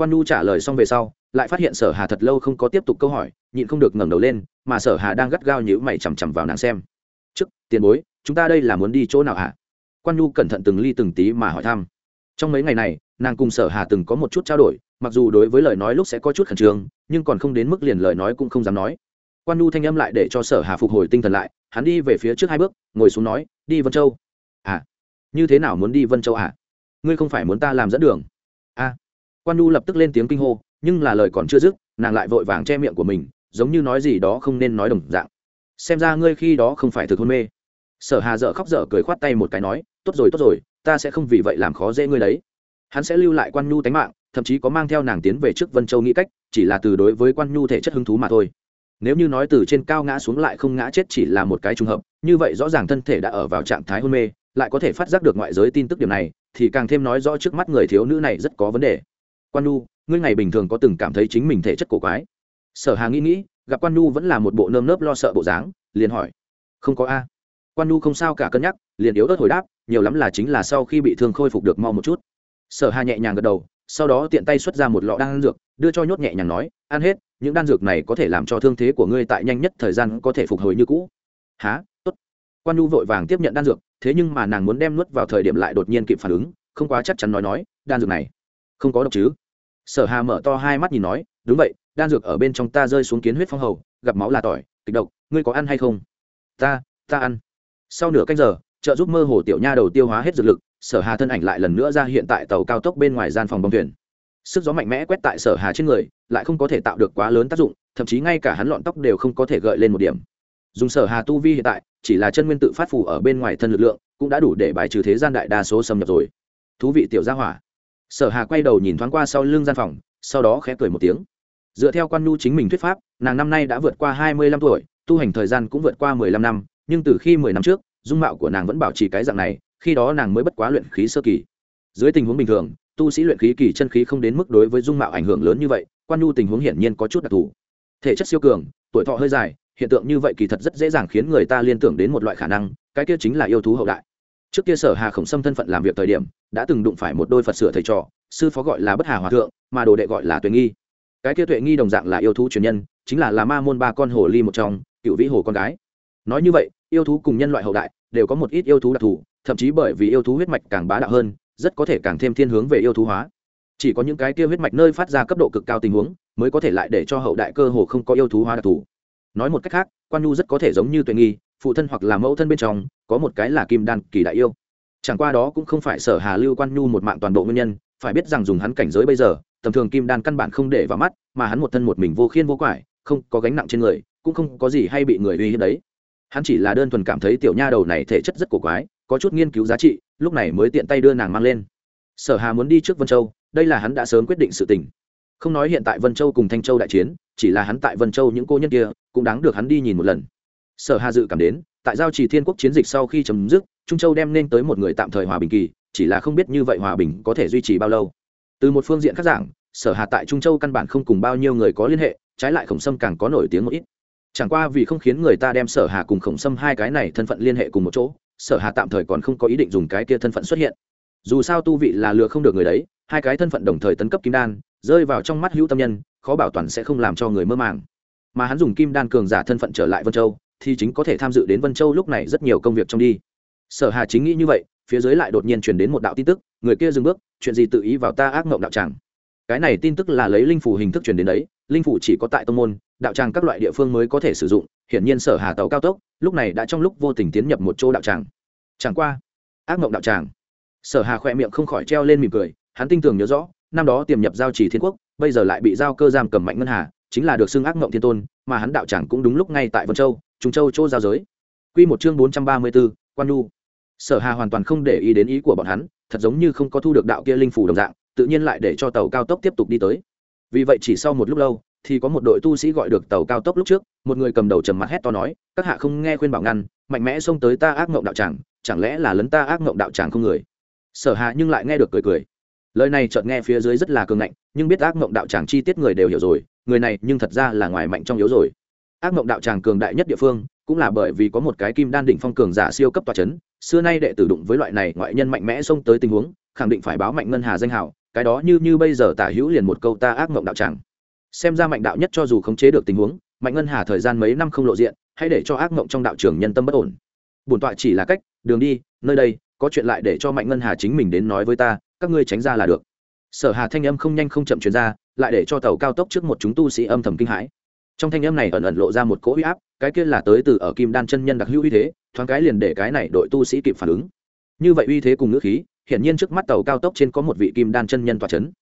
quan nhu trả lời xong về sau, lại phát hiện sở hà thật lâu không có tiếp tục câu hỏi, nhịn không được ngẩng đầu lên, mà sở hà đang gắt gao nhữ mày chằm chằm vào nàng xem. Trước, tiền bối, chúng ta đây là muốn đi chỗ nào hả quan nhu cẩn thận từng ly từng tí mà hỏi thăm. Trong mấy ngày này, nàng cùng sở hà từng có một chút trao đổi, mặc dù đối với lời nói lúc sẽ có chút khẩn trương, nhưng còn không đến mức liền lời nói cũng không dám nói. Quan nhu thanh âm lại để cho sở hà phục hồi tinh thần lại, hắn đi về phía trước hai bước, ngồi xuống nói, đi vân châu. À như thế nào muốn đi vân châu à ngươi không phải muốn ta làm dẫn đường? À quan nhu lập tức lên tiếng kinh hô, nhưng là lời còn chưa dứt, nàng lại vội vàng che miệng của mình, giống như nói gì đó không nên nói đồng dạng. Xem ra ngươi khi đó không phải thực hôn mê. Sở hà dợ khóc dở cười khoát tay một cái nói, tốt rồi tốt rồi, ta sẽ không vì vậy làm khó dễ ngươi đấy. Hắn sẽ lưu lại quan nhu tánh mạng, thậm chí có mang theo nàng tiến về trước vân châu nghĩ cách, chỉ là từ đối với quan nhu thể chất hứng thú mà thôi. Nếu như nói từ trên cao ngã xuống lại không ngã chết chỉ là một cái trùng hợp, như vậy rõ ràng thân thể đã ở vào trạng thái hôn mê, lại có thể phát giác được ngoại giới tin tức điểm này, thì càng thêm nói rõ trước mắt người thiếu nữ này rất có vấn đề quan nhu, ngươi ngày bình thường có từng cảm thấy chính mình thể chất cổ quái? Sở hà nghĩ nghĩ, gặp quan nhu vẫn là một bộ nơm nớp lo sợ bộ dáng, liền hỏi. Không có a. Quan nhu không sao cả cân nhắc, liền yếu ớt hồi đáp, nhiều lắm là chính là sau khi bị thương khôi phục được mau một chút. Sở hà nhẹ nhàng gật đầu, sau đó tiện tay xuất ra một lọ đan dược, đưa cho nhốt nhẹ nhàng nói, ăn hết, những đan dược này có thể làm cho thương thế của ngươi tại nhanh nhất thời gian có thể phục hồi như cũ. Há tốt. Quan nhu vội vàng tiếp nhận đan dược, thế nhưng mà nàng muốn đem nuốt vào thời điểm lại đột nhiên kịp phản ứng, không quá chắc chắn nói nói, đan dược này không có độc chứ? Sở hà mở to hai mắt nhìn nói, đúng vậy, đan dược ở bên trong ta rơi xuống kiến huyết phong hầu, gặp máu là tỏi, kịch độc, ngươi có ăn hay không? Ta ta ăn. Sau nửa canh giờ, trợ giúp mơ hồ tiểu nha đầu tiêu hóa hết dược lực, sở hà thân ảnh lại lần nữa ra hiện tại tàu cao tốc bên ngoài gian phòng bong thuyền. Sức gió mạnh mẽ quét tại sở hà trên người, lại không có thể tạo được quá lớn tác dụng, thậm chí ngay cả hắn lọn tóc đều không có thể gợi lên một điểm. Dùng sở hà tu vi hiện tại, chỉ là chân nguyên tự phát phủ ở bên ngoài thân lực lượng, cũng đã đủ để bài trừ thế gian đại đa số xâm nhập rồi. Thú vị tiểu gia hỏa sở hà quay đầu nhìn thoáng qua sau lưng gian phòng, sau đó khẽ cười một tiếng. Dựa theo quan nhu chính mình thuyết pháp, nàng năm nay đã vượt qua hai mươi lăm tuổi, tu hành thời gian cũng vượt qua mười lăm năm, nhưng từ khi mười năm trước, dung mạo của nàng vẫn bảo trì cái dạng này, khi đó nàng mới bất quá luyện khí sơ kỳ. Dưới tình huống bình thường, tu sĩ luyện khí kỳ chân khí không đến mức đối với dung mạo ảnh hưởng lớn như vậy, quan nhu tình huống hiển nhiên có chút đặc thù. Thể chất siêu cường, tuổi thọ hơi dài, hiện tượng như vậy kỳ thật rất dễ dàng khiến người ta liên tưởng đến một loại khả năng, cái kia chính là yêu thú hậu đại. Trước kia sở hà khổng xâm thân phận làm việc thời điểm đã từng đụng phải một đôi phật sửa thầy trò, sư phó gọi là bất hà hòa thượng, mà đồ đệ gọi là tuệ nghi. Cái kia tuệ nghi đồng dạng là yêu thú truyền nhân, chính là là ma môn ba con hồ ly một trong, cựu vĩ hồ con gái. Nói như vậy, yêu thú cùng nhân loại hậu đại đều có một ít yêu thú đặc thù, thậm chí bởi vì yêu thú huyết mạch càng bá đạo hơn, rất có thể càng thêm thiên hướng về yêu thú hóa. Chỉ có những cái kia huyết mạch nơi phát ra cấp độ cực cao tình huống, mới có thể lại để cho hậu đại cơ hồ không có yêu thú hóa đặc thù. Nói một cách khác, quan nhu rất có thể giống như tuệ nghi, phụ thân hoặc là mẫu thân bên trong, có một cái là kim đan kỳ đại yêu chẳng qua đó cũng không phải sở hà lưu quan nhu một mạng toàn bộ nguyên nhân, phải biết rằng dùng hắn cảnh giới bây giờ, tầm thường kim đan căn bản không để vào mắt, mà hắn một thân một mình vô khiên vô quải, không có gánh nặng trên người, cũng không có gì hay bị người uy hiếp đấy. Hắn chỉ là đơn thuần cảm thấy tiểu nha đầu này thể chất rất cổ quái, có chút nghiên cứu giá trị, lúc này mới tiện tay đưa nàng mang lên. Sở hà muốn đi trước vân châu, đây là hắn đã sớm quyết định sự tình. Không nói hiện tại vân châu cùng thanh châu đại chiến, chỉ là hắn tại vân châu những cô nhân kia, cũng đáng được hắn đi nhìn một lần. Sở hà dự cảm đến, tại giao trì thiên quốc chiến dịch sau khi chấm dứt trung châu đem nên tới một người tạm thời hòa bình kỳ, chỉ là không biết như vậy hòa bình có thể duy trì bao lâu. Từ một phương diện khác giảng, sở hà tại trung châu căn bản không cùng bao nhiêu người có liên hệ, trái lại khổng sâm càng có nổi tiếng một ít. Chẳng qua vì không khiến người ta đem sở hà cùng khổng sâm hai cái này thân phận liên hệ cùng một chỗ, sở hà tạm thời còn không có ý định dùng cái kia thân phận xuất hiện. Dù sao tu vị là lừa không được người đấy, hai cái thân phận đồng thời tấn cấp kim đan, rơi vào trong mắt hữu tâm nhân, khó bảo toàn sẽ không làm cho người mơ màng. Mà hắn dùng kim đan cường giả thân phận trở lại vân châu, thì chính có thể tham dự đến vân châu lúc này rất nhiều công việc trong đi sở hà chính nghĩ như vậy phía dưới lại đột nhiên truyền đến một đạo tin tức người kia dừng bước chuyện gì tự ý vào ta ác mộng đạo tràng. Cái này tin tức là lấy linh phủ hình thức truyền đến đấy linh phủ chỉ có tại tông môn đạo tràng các loại địa phương mới có thể sử dụng hiển nhiên sở hà tàu cao tốc lúc này đã trong lúc vô tình tiến nhập một chỗ đạo tràng. Chẳng qua ác mộng đạo tràng. Sở hà khỏe miệng không khỏi treo lên mỉm cười hắn tinh tường nhớ rõ năm đó tiềm nhập giao chỉ thiên quốc bây giờ lại bị giao cơ giam cầm mạnh ngân hà chính là được xưng ác mộng thiên tôn mà hắn đạo tràng cũng đúng lúc ngay tại vân châu trung châu chỗ giao giới. Quy một chương bốn trăm ba mươi 434, quan nu sở hà hoàn toàn không để ý đến ý của bọn hắn, thật giống như không có thu được đạo kia linh phủ đồng dạng, tự nhiên lại để cho tàu cao tốc tiếp tục đi tới. Vì vậy chỉ sau một lúc lâu, thì có một đội tu sĩ gọi được tàu cao tốc lúc trước, một người cầm đầu trầm mặt hét to nói, các hạ không nghe khuyên bảo ngăn, mạnh mẽ xông tới ta ác mộng đạo tràng, chẳng lẽ là lấn ta ác mộng đạo tràng không người? Sở Hà nhưng lại nghe được cười cười. Lời này chợt nghe phía dưới rất là cường ngạnh, nhưng biết ác mộng đạo tràng chi tiết người đều hiểu rồi, người này nhưng thật ra là ngoài mạnh trong yếu rồi. Ác mộng đạo tràng cường đại nhất địa phương cũng là bởi vì có một cái kim đan đỉnh phong cường giả siêu cấp tòa chấn, xưa nay đệ tử đụng với loại này ngoại nhân mạnh mẽ xông tới tình huống, khẳng định phải báo mạnh ngân hà danh hào, cái đó như như bây giờ tả hữu liền một câu ta ác mộng đạo tràng xem ra mạnh đạo nhất cho dù khống chế được tình huống, mạnh ngân hà thời gian mấy năm không lộ diện, hãy để cho ác mộng trong đạo trường nhân tâm bất ổn. Bổn tọa chỉ là cách, đường đi, nơi đây, có chuyện lại để cho mạnh ngân hà chính mình đến nói với ta, các ngươi tránh ra là được. Sở hà thanh âm không nhanh không chậm chuyển ra, lại để cho tàu cao tốc trước một chúng tu sĩ âm thầm kinh hãi trong thanh âm này ẩn ẩn lộ ra một cỗ uy áp, cái kia là tới từ ở kim đan chân nhân đặc hữu uy thế, thoáng cái liền để cái này đội tu sĩ kịp phản ứng. Như vậy uy thế cùng ngữ khí, hiển nhiên trước mắt tàu cao tốc trên có một vị kim đan chân nhân tòa chấn.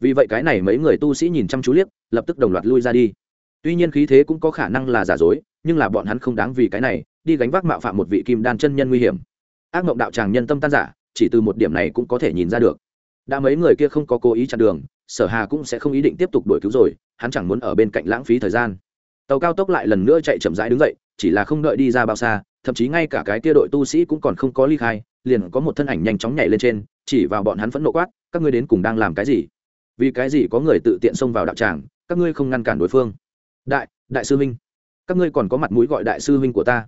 Vì vậy cái này mấy người tu sĩ nhìn chăm chú liếc, lập tức đồng loạt lui ra đi. Tuy nhiên khí thế cũng có khả năng là giả dối, nhưng là bọn hắn không đáng vì cái này, đi gánh vác mạo phạm một vị kim đan chân nhân nguy hiểm. Ác mộng đạo tràng nhân tâm tan giả chỉ từ một điểm này cũng có thể nhìn ra được. Đã mấy người kia không có cố ý chặn đường, sở hà cũng sẽ không ý định tiếp tục đuổi cứu rồi, hắn chẳng muốn ở bên cạnh lãng phí thời gian tàu cao tốc lại lần nữa chạy chậm rãi đứng dậy, chỉ là không đợi đi ra bao xa, thậm chí ngay cả cái kia đội tu sĩ cũng còn không có ly khai, liền có một thân ảnh nhanh chóng nhảy lên trên, chỉ vào bọn hắn phẫn nộ quát, các ngươi đến cùng đang làm cái gì? Vì cái gì có người tự tiện xông vào đạo tràng? Các ngươi không ngăn cản đối phương. Đại đại sư huynh, các ngươi còn có mặt mũi gọi đại sư huynh của ta.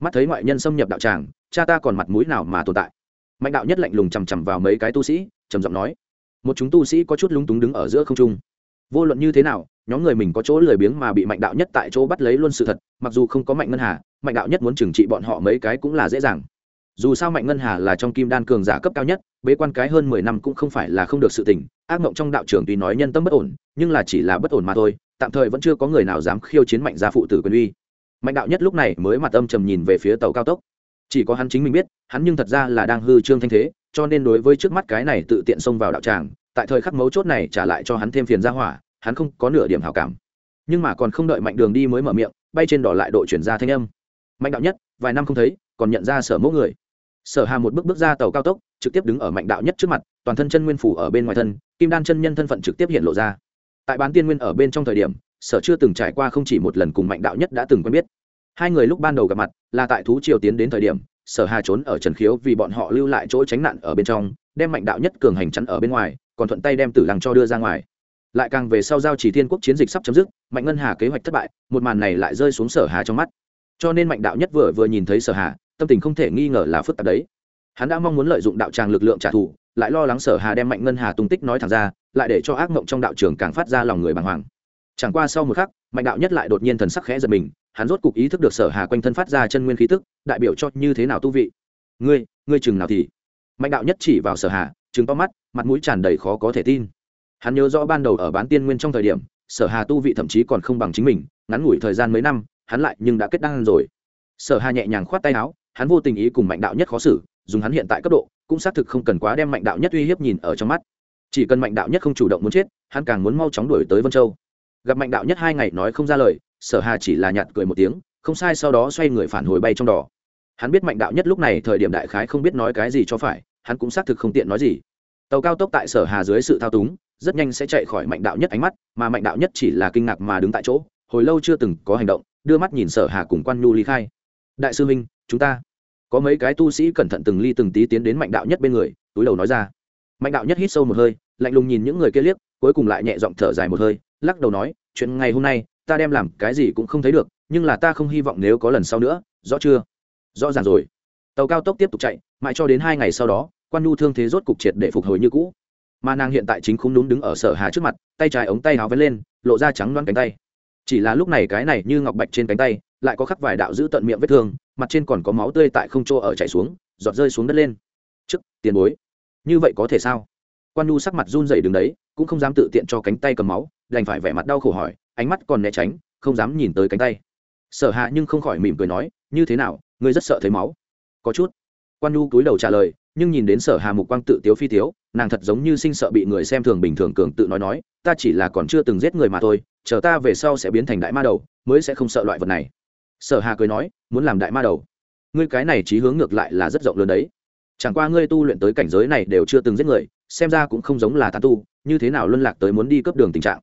Mắt thấy ngoại nhân xâm nhập đạo tràng, cha ta còn mặt mũi nào mà tồn tại? Mạnh đạo nhất lạnh lùng chằm chằm vào mấy cái tu sĩ, trầm giọng nói, một chúng tu sĩ có chút lúng túng đứng ở giữa không trung. Vô luận như thế nào nhóm người mình có chỗ lười biếng mà bị mạnh đạo nhất tại chỗ bắt lấy luôn sự thật, mặc dù không có mạnh ngân hà, mạnh đạo nhất muốn trừng trị bọn họ mấy cái cũng là dễ dàng. Dù sao mạnh ngân hà là trong kim đan cường giả cấp cao nhất, bế quan cái hơn mười năm cũng không phải là không được sự tình, ác mộng trong đạo trường tuy nói nhân tâm bất ổn, nhưng là chỉ là bất ổn mà thôi, tạm thời vẫn chưa có người nào dám khiêu chiến mạnh gia phụ tử quyền uy. Mạnh đạo nhất lúc này mới mặt âm trầm nhìn về phía tàu cao tốc. Chỉ có hắn chính mình biết, hắn nhưng thật ra là đang hư trương thanh thế, cho nên đối với trước mắt cái này tự tiện xông vào đạo tràng, tại thời khắc mấu chốt này trả lại cho hắn thêm phiền ra hỏa hắn không có nửa điểm hảo cảm. Nhưng mà còn không đợi mạnh đường đi mới mở miệng, bay trên đỏ lại đội chuyển ra thanh âm. Mạnh đạo nhất, vài năm không thấy, còn nhận ra sở mẫu người. Sở hà một bước bước ra tàu cao tốc, trực tiếp đứng ở mạnh đạo nhất trước mặt, toàn thân chân nguyên phủ ở bên ngoài thân, kim đan chân nhân thân phận trực tiếp hiện lộ ra. Tại bán tiên nguyên ở bên trong thời điểm, sở chưa từng trải qua không chỉ một lần cùng mạnh đạo nhất đã từng quen biết. Hai người lúc ban đầu gặp mặt, là tại thú triều tiến đến thời điểm, sở hà trốn ở trần khiếu vì bọn họ lưu lại chỗ tránh nạn ở bên trong, đem mạnh đạo nhất cường hành chắn ở bên ngoài, còn thuận tay đem tử lăng cho đưa ra ngoài lại càng về sau giao chỉ thiên quốc chiến dịch sắp chấm dứt, mạnh ngân hà kế hoạch thất bại, một màn này lại rơi xuống sở hà trong mắt. Cho nên mạnh đạo nhất vừa vừa nhìn thấy sở hà, tâm tình không thể nghi ngờ là phức tạp đấy. Hắn đã mong muốn lợi dụng đạo tràng lực lượng trả thù, lại lo lắng sở hà đem mạnh ngân hà tung tích nói thẳng ra, lại để cho ác mộng trong đạo trường càng phát ra lòng người bàng hoàng. Chẳng qua sau một khắc, mạnh đạo nhất lại đột nhiên thần sắc khẽ giật mình, hắn rốt cục ý thức được sở hà quanh thân phát ra chân nguyên khí tức, đại biểu cho như thế nào tu vị. Ngươi ngươi chừng nào thì? Mạnh đạo nhất chỉ vào sở hà chứng to mắt, mặt mũi tràn đầy khó có thể tin hắn nhớ rõ ban đầu ở bán tiên nguyên trong thời điểm, sở hà tu vị thậm chí còn không bằng chính mình, ngắn ngủi thời gian mấy năm, hắn lại nhưng đã kết đăng rồi. Sở hà nhẹ nhàng khoát tay áo, hắn vô tình ý cùng mạnh đạo nhất khó xử, dùng hắn hiện tại cấp độ, cũng xác thực không cần quá đem mạnh đạo nhất uy hiếp nhìn ở trong mắt. Chỉ cần mạnh đạo nhất không chủ động muốn chết, hắn càng muốn mau chóng đuổi tới vân châu. Gặp mạnh đạo nhất hai ngày nói không ra lời, sở hà chỉ là nhạt cười một tiếng, không sai sau đó xoay người phản hồi bay trong đỏ hắn biết mạnh đạo nhất lúc này thời điểm đại khái không biết nói cái gì cho phải, hắn cũng xác thực không tiện nói gì tàu cao tốc tại sở hà dưới sự thao túng, rất nhanh sẽ chạy khỏi mạnh đạo nhất ánh mắt, mà mạnh đạo nhất chỉ là kinh ngạc mà đứng tại chỗ, hồi lâu chưa từng có hành động, đưa mắt nhìn sở hà cùng quan nhu ly khai. Đại sư minh chúng ta. Có mấy cái tu sĩ cẩn thận từng ly từng tí tiến đến mạnh đạo nhất bên người, túi đầu nói ra. Mạnh đạo nhất hít sâu một hơi, lạnh lùng nhìn những người kia liếc, cuối cùng lại nhẹ giọng thở dài một hơi, lắc đầu nói, chuyện ngày hôm nay, ta đem làm cái gì cũng không thấy được, nhưng là ta không hy vọng nếu có lần sau nữa, rõ chưa? Rõ ràng rồi. Tàu cao tốc tiếp tục chạy, mãi cho đến hai ngày sau đó quan nhu thương thế rốt cục triệt để phục hồi như cũ. Mà nàng hiện tại chính không đúng đứng ở sở hà trước mặt, tay trái ống tay áo vén lên, lộ ra trắng loáng cánh tay. Chỉ là lúc này cái này như ngọc bạch trên cánh tay, lại có khắc vài đạo giữ tận miệng vết thương, mặt trên còn có máu tươi tại không chỗ ở chảy xuống, giọt rơi xuống đất lên. Trước, tiền bối. Như vậy có thể sao? Quan nhu sắc mặt run rẩy đứng đấy, cũng không dám tự tiện cho cánh tay cầm máu, đành phải vẻ mặt đau khổ hỏi, ánh mắt còn né tránh, không dám nhìn tới cánh tay. Sở hạ nhưng không khỏi mỉm cười nói, như thế nào? Ngươi rất sợ thấy máu. Có chút. Quan nhu cúi đầu trả lời nhưng nhìn đến sở hà mục quang tự tiếu phi tiếu, nàng thật giống như sinh sợ bị người xem thường bình thường cường tự nói nói, ta chỉ là còn chưa từng giết người mà thôi, chờ ta về sau sẽ biến thành đại ma đầu, mới sẽ không sợ loại vật này. Sở hà cười nói, muốn làm đại ma đầu. Ngươi cái này trí hướng ngược lại là rất rộng lớn đấy. Chẳng qua ngươi tu luyện tới cảnh giới này đều chưa từng giết người, xem ra cũng không giống là tán tu, như thế nào luân lạc tới muốn đi cấp đường tình trạng.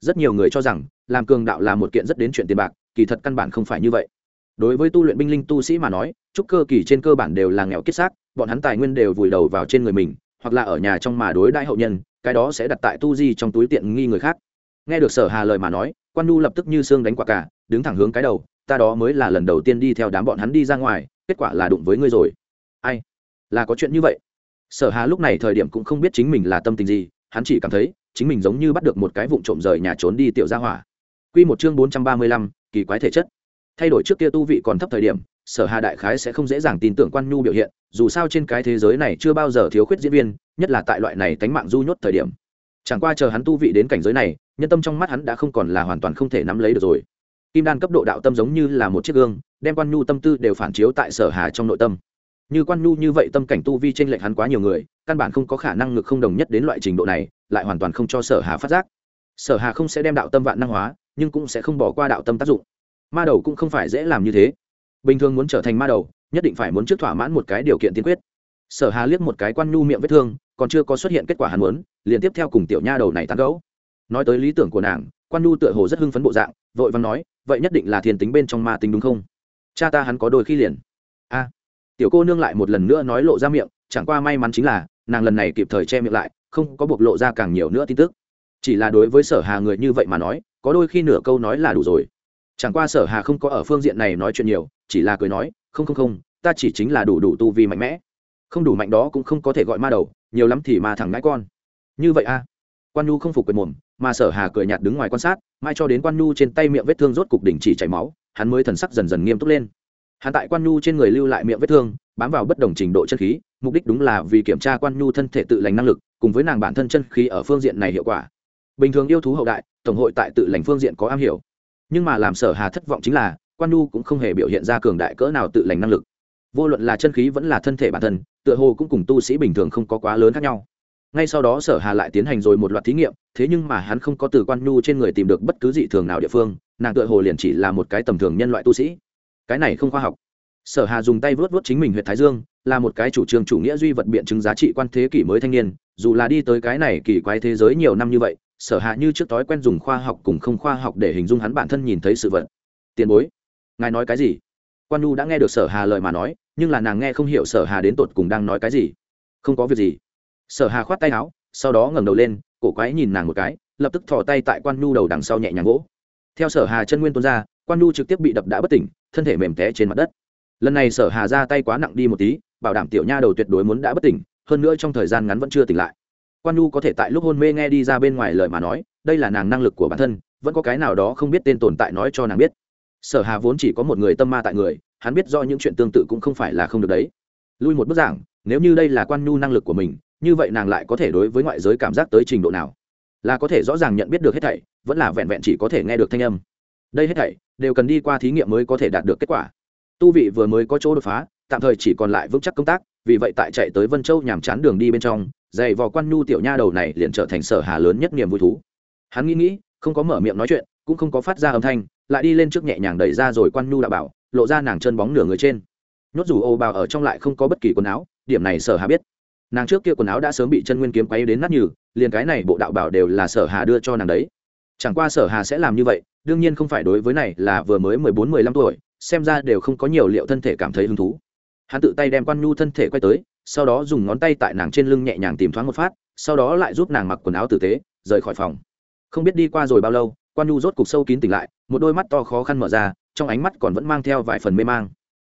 Rất nhiều người cho rằng, làm cường đạo là một kiện rất đến chuyện tiền bạc, kỳ thật căn bản không phải như vậy. Đối với tu luyện binh linh tu sĩ mà nói, trúc cơ kỳ trên cơ bản đều là nghèo kết xác bọn hắn tài nguyên đều vùi đầu vào trên người mình hoặc là ở nhà trong mà đối đại hậu nhân cái đó sẽ đặt tại tu di trong túi tiện nghi người khác. Nghe được sở hà lời mà nói quan nu lập tức như xương đánh quả cả đứng thẳng hướng cái đầu ta đó mới là lần đầu tiên đi theo đám bọn hắn đi ra ngoài kết quả là đụng với ngươi rồi. Ai? Là có chuyện như vậy? Sở hà lúc này thời điểm cũng không biết chính mình là tâm tình gì hắn chỉ cảm thấy chính mình giống như bắt được một cái vụn trộm rời nhà trốn đi tiểu gia hỏa. Quy một chương bốn trăm ba mươi lăm, kỳ quái thể chất. Thay đổi trước kia tu vị còn thấp thời điểm sở hà đại khái sẽ không dễ dàng tin tưởng quan nhu biểu hiện, dù sao trên cái thế giới này chưa bao giờ thiếu khuyết diễn viên, nhất là tại loại này tánh mạng du nhốt thời điểm. Chẳng qua chờ hắn tu vị đến cảnh giới này, nhân tâm trong mắt hắn đã không còn là hoàn toàn không thể nắm lấy được rồi. Kim đan cấp độ đạo tâm giống như là một chiếc gương, đem quan nhu tâm tư đều phản chiếu tại sở hà trong nội tâm. Như quan nhu như vậy tâm cảnh tu vi trên lệch hắn quá nhiều người, căn bản không có khả năng ngực không đồng nhất đến loại trình độ này, lại hoàn toàn không cho sở hà phát giác. Sở hà không sẽ đem đạo tâm vạn năng hóa, nhưng cũng sẽ không bỏ qua đạo tâm tác dụng. Ma đầu cũng không phải dễ làm như thế bình thường muốn trở thành ma đầu, nhất định phải muốn trước thỏa mãn một cái điều kiện tiên quyết. Sở hà liếc một cái quan nhu miệng vết thương, còn chưa có xuất hiện kết quả hắn muốn, liền tiếp theo cùng tiểu nha đầu này tán gẫu. Nói tới lý tưởng của nàng, quan nhu tựa hồ rất hưng phấn bộ dạng, vội vàng nói, vậy nhất định là thiền tính bên trong ma tính đúng không? Cha ta hắn có đôi khi liền. A. Tiểu cô nương lại một lần nữa nói lộ ra miệng, chẳng qua may mắn chính là, nàng lần này kịp thời che miệng lại, không có bộc lộ ra càng nhiều nữa tin tức. Chỉ là đối với sở hà người như vậy mà nói, có đôi khi nửa câu nói là đủ rồi chẳng qua sở hà không có ở phương diện này nói chuyện nhiều, chỉ là cười nói, không không không, ta chỉ chính là đủ đủ tu vi mạnh mẽ. Không đủ mạnh đó cũng không có thể gọi ma đầu, nhiều lắm thì ma thẳng ngãi con. Như vậy a quan nhu không phục quyền mồm, mà sở hà cười nhạt đứng ngoài quan sát mai cho đến quan nhu trên tay miệng vết thương rốt cục đỉnh chỉ chảy máu, hắn mới thần sắc dần dần nghiêm túc lên. Hắn tại quan nhu trên người lưu lại miệng vết thương, bám vào bất đồng trình độ chân khí, mục đích đúng là vì kiểm tra quan nhu thân thể tự lành năng lực, cùng với nàng bản thân chân khí ở phương diện này hiệu quả. Bình thường yêu thú hậu đại, tổng hội tại tự lành phương diện có am hiểu nhưng mà làm sở hà thất vọng chính là, quan nhu cũng không hề biểu hiện ra cường đại cỡ nào tự lành năng lực. Vô luận là chân khí vẫn là thân thể bản thân, tựa hồ cũng cùng tu sĩ bình thường không có quá lớn khác nhau. Ngay sau đó sở hà lại tiến hành rồi một loạt thí nghiệm, thế nhưng mà hắn không có từ quan nhu trên người tìm được bất cứ dị thường nào địa phương, nàng tựa hồ liền chỉ là một cái tầm thường nhân loại tu sĩ. Cái này không khoa học. Sở hà dùng tay vớt vớt chính mình huyện thái dương, là một cái chủ trương chủ nghĩa duy vật biện chứng giá trị quan thế kỷ mới thanh niên, dù là đi tới cái này kỳ quái thế giới nhiều năm như vậy sở hạ như trước thói quen dùng khoa học cùng không khoa học để hình dung hắn bản thân nhìn thấy sự vật. Tiền bối, ngài nói cái gì? Quan nhu đã nghe được sở hà lời mà nói, nhưng là nàng nghe không hiểu sở hà đến tột cùng đang nói cái gì. Không có việc gì. Sở hà khoát tay áo, sau đó ngẩng đầu lên, cổ quái nhìn nàng một cái, lập tức thò tay tại quan nhu đầu đằng sau nhẹ nhàng gỗ theo sở hà chân nguyên tuôn ra, quan nhu trực tiếp bị đập đã bất tỉnh, thân thể mềm té trên mặt đất. Lần này sở hà ra tay quá nặng đi một tí, bảo đảm tiểu nha đầu tuyệt đối muốn đã bất tỉnh, hơn nữa trong thời gian ngắn vẫn chưa tỉnh lại quan nhu có thể tại lúc hôn mê nghe đi ra bên ngoài lời mà nói, đây là nàng năng lực của bản thân, vẫn có cái nào đó không biết tên tồn tại nói cho nàng biết. Sở hà vốn chỉ có một người tâm ma tại người, hắn biết do những chuyện tương tự cũng không phải là không được đấy. Lui một bức giảng, nếu như đây là quan nhu năng lực của mình, như vậy nàng lại có thể đối với ngoại giới cảm giác tới trình độ nào? Là có thể rõ ràng nhận biết được hết thảy, vẫn là vẹn vẹn chỉ có thể nghe được thanh âm. Đây hết thảy, đều cần đi qua thí nghiệm mới có thể đạt được kết quả. Tu vị vừa mới có chỗ đột phá, tạm thời chỉ còn lại vững chắc công tác, vì vậy tại chạy tới vân châu nhàm chán đường đi bên trong dày vò quan nhu tiểu nha đầu này liền trở thành sở hà lớn nhất niềm vui thú. Hắn nghĩ nghĩ, không có mở miệng nói chuyện, cũng không có phát ra âm thanh, lại đi lên trước nhẹ nhàng đẩy ra rồi quan nhu đã bảo, lộ ra nàng chân bóng nửa người trên. Nhốt dù ô bào ở trong lại không có bất kỳ quần áo, điểm này sở hà biết. Nàng trước kia quần áo đã sớm bị chân nguyên kiếm quay đến nát nhừ, liền cái này bộ đạo bảo đều là sở hà đưa cho nàng đấy. Chẳng qua sở hà sẽ làm như vậy, đương nhiên không phải đối với này là vừa mới mười bốn, mười lăm tuổi, xem ra đều không có nhiều liệu thân thể cảm thấy hứng thú hắn tự tay đem quan nhu thân thể quay tới, sau đó dùng ngón tay tại nàng trên lưng nhẹ nhàng tìm thoáng một phát, sau đó lại giúp nàng mặc quần áo tử tế, rời khỏi phòng. Không biết đi qua rồi bao lâu, quan nhu rốt cục sâu kín tỉnh lại, một đôi mắt to khó khăn mở ra, trong ánh mắt còn vẫn mang theo vài phần mê mang.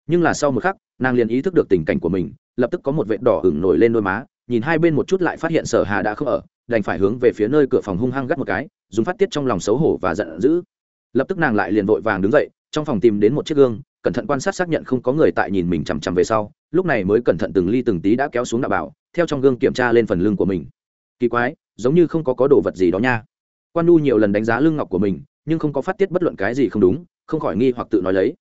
Nhưng là sau một khắc, nàng liền ý thức được tình cảnh của mình, lập tức có một vệt đỏ ửng nổi lên đôi má, nhìn hai bên một chút lại phát hiện sở hà đã không ở, đành phải hướng về phía nơi cửa phòng hung hăng gắt một cái, dùng phát tiết trong lòng xấu hổ và giận dữ. Lập tức nàng lại liền vội vàng đứng dậy, trong phòng tìm đến một chiếc gương cẩn thận quan sát xác nhận không có người tại nhìn mình chằm chằm về sau, lúc này mới cẩn thận từng ly từng tí đã kéo xuống đạo bảo, theo trong gương kiểm tra lên phần lưng của mình. Kỳ quái, giống như không có có đồ vật gì đó nha. Quan nu nhiều lần đánh giá lưng ngọc của mình, nhưng không có phát tiết bất luận cái gì không đúng, không khỏi nghi hoặc tự nói lấy.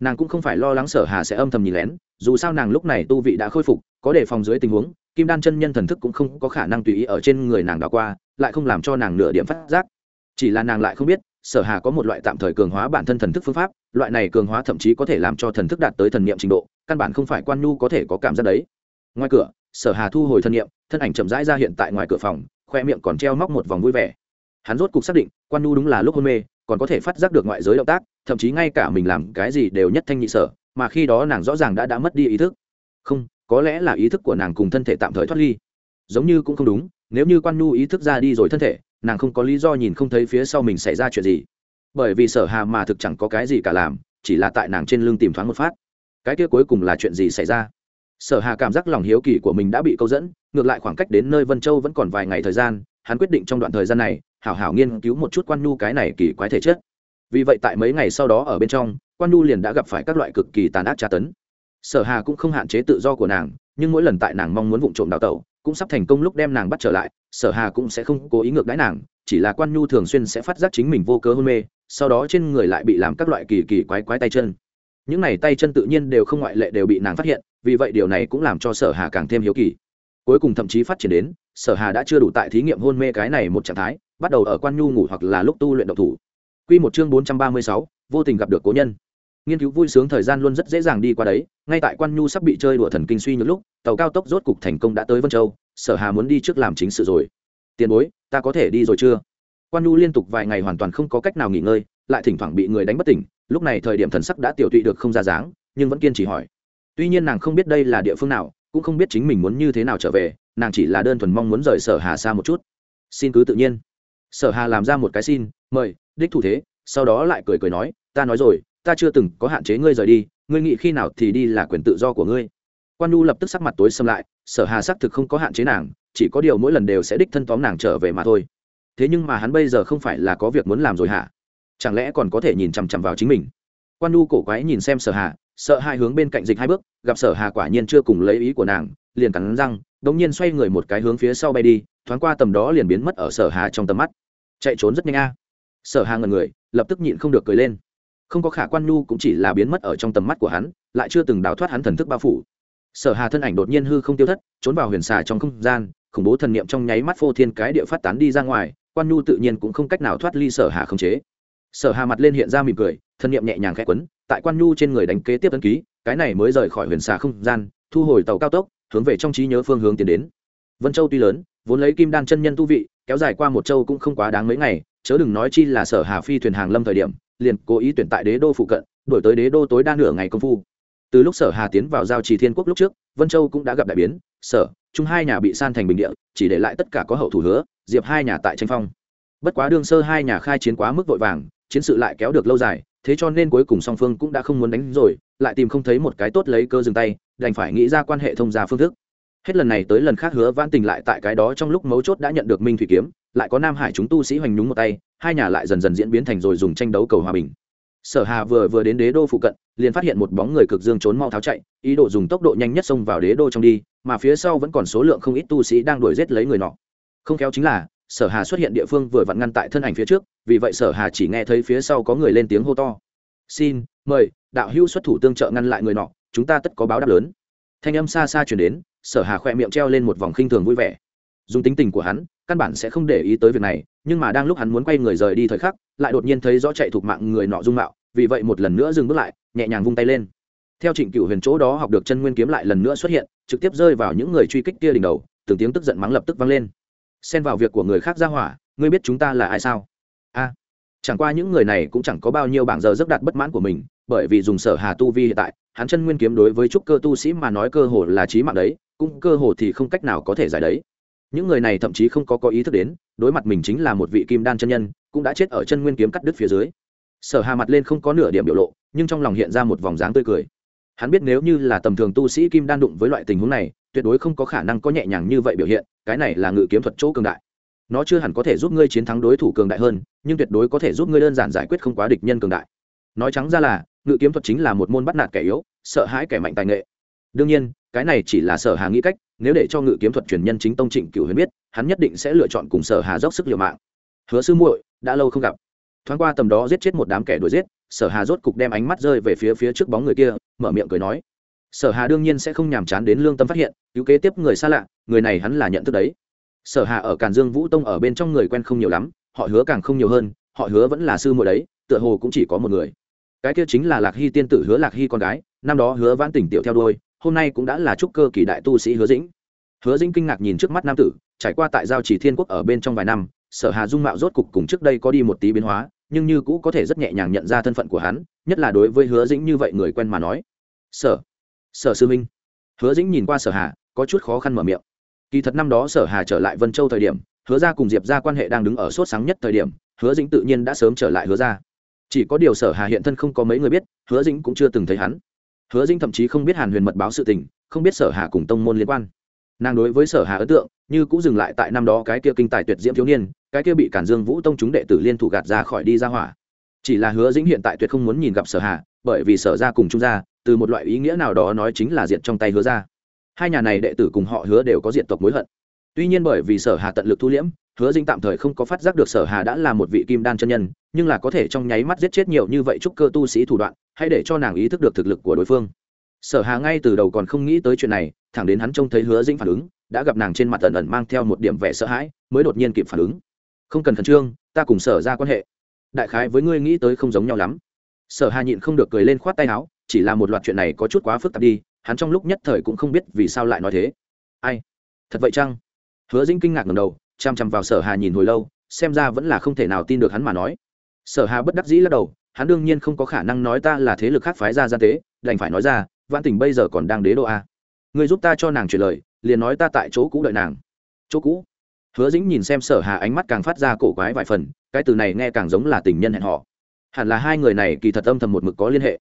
Nàng cũng không phải lo lắng sở hà sẽ âm thầm nhìn lén, dù sao nàng lúc này tu vị đã khôi phục, có đề phòng dưới tình huống, kim đan chân nhân thần thức cũng không có khả năng tùy ý ở trên người nàng đ qua, lại không làm cho nàng nửa điểm phát giác. Chỉ là nàng lại không biết sở hà có một loại tạm thời cường hóa bản thân thần thức phương pháp, loại này cường hóa thậm chí có thể làm cho thần thức đạt tới thần niệm trình độ, căn bản không phải quan nhu có thể có cảm giác đấy. Ngoài cửa, sở hà thu hồi thân niệm, thân ảnh chậm rãi ra hiện tại ngoài cửa phòng, khoe miệng còn treo móc một vòng vui vẻ. Hắn rốt cục xác định, quan nhu đúng là lúc hôn mê, còn có thể phát giác được ngoại giới động tác, thậm chí ngay cả mình làm cái gì đều nhất thanh nhị sở, mà khi đó nàng rõ ràng đã đã mất đi ý thức. Không, có lẽ là ý thức của nàng cùng thân thể tạm thời thoát ly. Giống như cũng không đúng, nếu như quan nhu ý thức ra đi rồi thân thể nàng không có lý do nhìn không thấy phía sau mình xảy ra chuyện gì. Bởi vì sở hà mà thực chẳng có cái gì cả làm, chỉ là tại nàng trên lưng tìm thoáng một phát. Cái kia cuối cùng là chuyện gì xảy ra? Sở hà cảm giác lòng hiếu kỳ của mình đã bị câu dẫn, ngược lại khoảng cách đến nơi vân châu vẫn còn vài ngày thời gian, hắn quyết định trong đoạn thời gian này, hảo hảo nghiên cứu một chút quan nhu cái này kỳ quái thể chất. Vì vậy tại mấy ngày sau đó ở bên trong, quan nhu liền đã gặp phải các loại cực kỳ tàn ác tra tấn. Sở hà cũng không hạn chế tự do của nàng, nhưng mỗi lần tại nàng mong muốn vụ trộm đào tẩu cũng sắp thành công lúc đem nàng bắt trở lại, sở hà cũng sẽ không cố ý ngược đãi nàng, chỉ là quan nhu thường xuyên sẽ phát giác chính mình vô cớ hôn mê, sau đó trên người lại bị làm các loại kỳ kỳ quái quái tay chân. Những này tay chân tự nhiên đều không ngoại lệ đều bị nàng phát hiện, vì vậy điều này cũng làm cho sở hà càng thêm hiếu kỳ. Cuối cùng thậm chí phát triển đến, sở hà đã chưa đủ tại thí nghiệm hôn mê cái này một trạng thái, bắt đầu ở quan nhu ngủ hoặc là lúc tu luyện độc thủ. Quy một chương bốn trăm ba mươi sáu, vô tình gặp được cố nhân nghiên cứu vui sướng thời gian luôn rất dễ dàng đi qua đấy, ngay tại quan nhu sắp bị chơi đùa thần kinh suy nhược lúc, tàu cao tốc rốt cục thành công đã tới vân châu, sở hà muốn đi trước làm chính sự rồi. Tiền bối, ta có thể đi rồi chưa? Quan nhu liên tục vài ngày hoàn toàn không có cách nào nghỉ ngơi, lại thỉnh thoảng bị người đánh bất tỉnh, lúc này thời điểm thần sắc đã tiểu tụy được không ra dáng, nhưng vẫn kiên trì hỏi. Tuy nhiên nàng không biết đây là địa phương nào, cũng không biết chính mình muốn như thế nào trở về, nàng chỉ là đơn thuần mong muốn rời sở hà xa một chút. Xin cứ tự nhiên. Sở hà làm ra một cái xin, mời, đích thủ thế. Sau đó lại cười cười nói, ta nói rồi ta chưa từng có hạn chế ngươi rời đi, ngươi nghĩ khi nào thì đi là quyền tự do của ngươi. Quan nhu lập tức sắc mặt tối xâm lại, sở hà xác thực không có hạn chế nàng, chỉ có điều mỗi lần đều sẽ đích thân tóm nàng trở về mà thôi. Thế nhưng mà hắn bây giờ không phải là có việc muốn làm rồi hả? Chẳng lẽ còn có thể nhìn chằm chằm vào chính mình? Quan nhu cổ quái nhìn xem sở hà, sợ hai hướng bên cạnh dịch hai bước, gặp sở hà quả nhiên chưa cùng lấy ý của nàng, liền cắn răng, đống nhiên xoay người một cái hướng phía sau bay đi, thoáng qua tầm đó liền biến mất ở sở hà trong tầm mắt. Chạy trốn rất nhanh a. Sở hà ngần người, lập tức nhịn không được cười lên không có khả quan nhu cũng chỉ là biến mất ở trong tầm mắt của hắn, lại chưa từng đào thoát hắn thần thức bao phủ. Sở hà thân ảnh đột nhiên hư không tiêu thất, trốn vào huyền xà trong không gian, khủng bố thần niệm trong nháy mắt phô thiên cái địa phát tán đi ra ngoài, quan nhu tự nhiên cũng không cách nào thoát ly sở hà không chế. Sở hà mặt lên hiện ra mỉm cười, thần niệm nhẹ nhàng khẽ quấn, tại quan nhu trên người đánh kế tiếp ấn ký, cái này mới rời khỏi huyền xà không gian, thu hồi tàu cao tốc, hướng về trong trí nhớ phương hướng tiến đến. Vân châu tuy lớn, vốn lấy kim đan chân nhân tu vị, kéo dài qua một châu cũng không quá đáng mấy ngày, chớ đừng nói chi là sở hà phi thuyền hàng lâm thời điểm liền cố ý tuyển tại đế đô phụ cận, đổi tới đế đô tối đa nửa ngày công phu. Từ lúc sở hà tiến vào giao trì thiên quốc lúc trước, vân châu cũng đã gặp đại biến, sở, chung hai nhà bị san thành bình địa, chỉ để lại tất cả có hậu thủ hứa, diệp hai nhà tại tranh phong. Bất quá đương sơ hai nhà khai chiến quá mức vội vàng, chiến sự lại kéo được lâu dài, thế cho nên cuối cùng song phương cũng đã không muốn đánh rồi, lại tìm không thấy một cái tốt lấy cơ dừng tay, đành phải nghĩ ra quan hệ thông gia phương thức. Hết lần này tới lần khác hứa vãn tình lại tại cái đó trong lúc mấu chốt đã nhận được minh thủy kiếm lại có nam hải chúng tu sĩ hoành nhúng một tay, hai nhà lại dần dần diễn biến thành rồi dùng tranh đấu cầu hòa bình. Sở hà vừa vừa đến đế đô phụ cận, liền phát hiện một bóng người cực dương trốn mau tháo chạy, ý đồ dùng tốc độ nhanh nhất xông vào đế đô trong đi, mà phía sau vẫn còn số lượng không ít tu sĩ đang đuổi giết lấy người nọ. Không khéo chính là, sở hà xuất hiện địa phương vừa vặn ngăn tại thân ảnh phía trước, vì vậy sở hà chỉ nghe thấy phía sau có người lên tiếng hô to. Xin, mời, đạo hữu xuất thủ tương trợ ngăn lại người nọ, chúng ta tất có báo đáp lớn. Thanh âm xa xa chuyển đến, sở hà khỏe miệng treo lên một vòng khinh thường vui vẻ dùng tính tình của hắn, căn bản sẽ không để ý tới việc này, nhưng mà đang lúc hắn muốn quay người rời đi thời khắc, lại đột nhiên thấy rõ chạy thuộc mạng người nọ dung mạo, vì vậy một lần nữa dừng bước lại, nhẹ nhàng vung tay lên. Theo trịnh Cựu huyền chỗ đó học được chân nguyên kiếm lại lần nữa xuất hiện, trực tiếp rơi vào những người truy kích kia đỉnh đầu, từng tiếng tức giận mắng lập tức vang lên. Xen vào việc của người khác ra hỏa, ngươi biết chúng ta là ai sao? A, chẳng qua những người này cũng chẳng có bao nhiêu bảng giờ rất đạt bất mãn của mình, bởi vì dùng sở hà tu vi hiện tại, hắn chân nguyên kiếm đối với trúc cơ tu sĩ mà nói cơ hồ là trí mạng đấy, cũng cơ hồ thì không cách nào có thể giải đấy những người này thậm chí không có có ý thức đến, đối mặt mình chính là một vị kim đan chân nhân, cũng đã chết ở chân nguyên kiếm cắt đứt phía dưới. Sở hà mặt lên không có nửa điểm biểu lộ, nhưng trong lòng hiện ra một vòng dáng tươi cười. Hắn biết nếu như là tầm thường tu sĩ kim đan đụng với loại tình huống này, tuyệt đối không có khả năng có nhẹ nhàng như vậy biểu hiện, cái này là ngự kiếm thuật chỗ cường đại. Nó chưa hẳn có thể giúp ngươi chiến thắng đối thủ cường đại hơn, nhưng tuyệt đối có thể giúp ngươi đơn giản giải quyết không quá địch nhân cường đại. Nói trắng ra là, ngự kiếm thuật chính là một môn bắt nạt kẻ yếu, sợ hãi kẻ mạnh tài nghệ. Đương nhiên, cái này chỉ là sở hà nghĩ cách nếu để cho ngự kiếm thuật truyền nhân chính tông trịnh cửu huyền biết, hắn nhất định sẽ lựa chọn cùng sở hà dốc sức liều mạng. Hứa sư muội, đã lâu không gặp. Thoáng qua tầm đó giết chết một đám kẻ đuổi giết, sở hà rốt cục đem ánh mắt rơi về phía phía trước bóng người kia, mở miệng cười nói. Sở hà đương nhiên sẽ không nhàm chán đến lương tâm phát hiện, cứu kế tiếp người xa lạ, người này hắn là nhận thức đấy. Sở hà ở càn dương vũ tông ở bên trong người quen không nhiều lắm, họ hứa càng không nhiều hơn, họ hứa vẫn là sư muội đấy, tựa hồ cũng chỉ có một người. Cái kia chính là lạc hy tiên tử hứa lạc hy con gái, năm đó hứa vãn tỉnh tiểu theo đôi hôm nay cũng đã là trúc cơ kỳ đại tu sĩ hứa dĩnh. Hứa dĩnh kinh ngạc nhìn trước mắt nam tử, trải qua tại giao chỉ thiên quốc ở bên trong vài năm, sở hà dung mạo rốt cục cùng trước đây có đi một tí biến hóa, nhưng như cũ có thể rất nhẹ nhàng nhận ra thân phận của hắn, nhất là đối với hứa dĩnh như vậy người quen mà nói. Sở sở sư minh. Hứa dĩnh nhìn qua sở hà, có chút khó khăn mở miệng. Kỳ thật năm đó sở hà trở lại vân châu thời điểm, hứa ra cùng diệp ra quan hệ đang đứng ở sốt sáng nhất thời điểm, hứa dĩnh tự nhiên đã sớm trở lại hứa ra chỉ có điều sở hà hiện thân không có mấy người biết, hứa dĩnh cũng chưa từng thấy hắn hứa dĩnh thậm chí không biết hàn huyền mật báo sự tình, không biết sở hà cùng tông môn liên quan. Nàng đối với sở hà ấn tượng, như cũng dừng lại tại năm đó cái kia kinh tài tuyệt diễm thiếu niên, cái kia bị cản dương vũ tông chúng đệ tử liên thủ gạt ra khỏi đi ra hỏa. Chỉ là hứa dĩnh hiện tại tuyệt không muốn nhìn gặp sở hà, bởi vì sở ra cùng trung gia, từ một loại ý nghĩa nào đó nói chính là diệt trong tay hứa ra hai nhà này đệ tử cùng họ hứa đều có diện tộc mối hận. Tuy nhiên bởi vì sở hà tận lực thu liễm hứa dĩnh tạm thời không có phát giác được sở hà đã là một vị kim đan chân nhân, nhưng là có thể trong nháy mắt giết chết nhiều như vậy chúc cơ tu sĩ thủ đoạn hay để cho nàng ý thức được thực lực của đối phương. Sở hà ngay từ đầu còn không nghĩ tới chuyện này, thẳng đến hắn trông thấy hứa dĩnh phản ứng, đã gặp nàng trên mặt ẩn ẩn mang theo một điểm vẻ sợ hãi, mới đột nhiên kịp phản ứng. Không cần khẩn trương, ta cùng sở ra quan hệ. Đại khái với ngươi nghĩ tới không giống nhau lắm. Sở hà nhịn không được cười lên khoát tay áo, chỉ là một loạt chuyện này có chút quá phức tạp đi, hắn trong lúc nhất thời cũng không biết vì sao lại nói thế. Ai? Thật vậy chăng? Hứa dĩnh kinh ngạc ngầm đầu chăm chăm vào sở hà nhìn hồi lâu xem ra vẫn là không thể nào tin được hắn mà nói. Sở hà bất đắc dĩ lắc đầu hắn đương nhiên không có khả năng nói ta là thế lực khác phái ra gian tế đành phải nói ra vãn tình bây giờ còn đang đế đô a. Người giúp ta cho nàng truyền lời liền nói ta tại chỗ cũ đợi nàng. Chỗ cũ? Hứa dĩnh nhìn xem sở hà ánh mắt càng phát ra cổ quái vài phần cái từ này nghe càng giống là tình nhân hẹn họ hẳn là hai người này kỳ thật âm thầm một mực có liên hệ.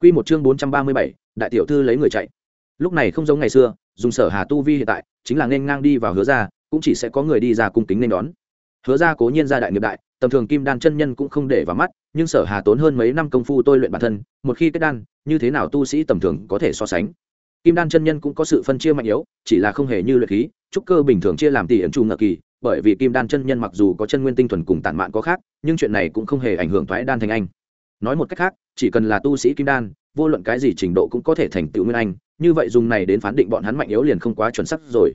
Quy một chương bốn trăm ba mươi bảy, đại tiểu thư lấy người chạy. Lúc này không giống ngày xưa, dùng Sở Hà tu vi hiện tại, chính là nên ngang đi vào hứa ra, cũng chỉ sẽ có người đi ra cung kính nên đón. Hứa ra cố nhiên gia đại nghiệp đại, tầm thường kim đan chân nhân cũng không để vào mắt, nhưng Sở Hà tốn hơn mấy năm công phu tôi luyện bản thân, một khi kết đan, như thế nào tu sĩ tầm thường có thể so sánh. Kim đan chân nhân cũng có sự phân chia mạnh yếu, chỉ là không hề như luyện khí, trúc cơ bình thường chia làm tỷ ẩn trù ngợ kỳ, bởi vì kim đan chân nhân mặc dù có chân nguyên tinh thuần cùng tản mạn có khác, nhưng chuyện này cũng không hề ảnh hưởng thoái đan thành anh. Nói một cách khác, chỉ cần là tu sĩ kim đan, vô luận cái gì trình độ cũng có thể thành tựu nguyên anh, như vậy dùng này đến phán định bọn hắn mạnh yếu liền không quá chuẩn xác rồi.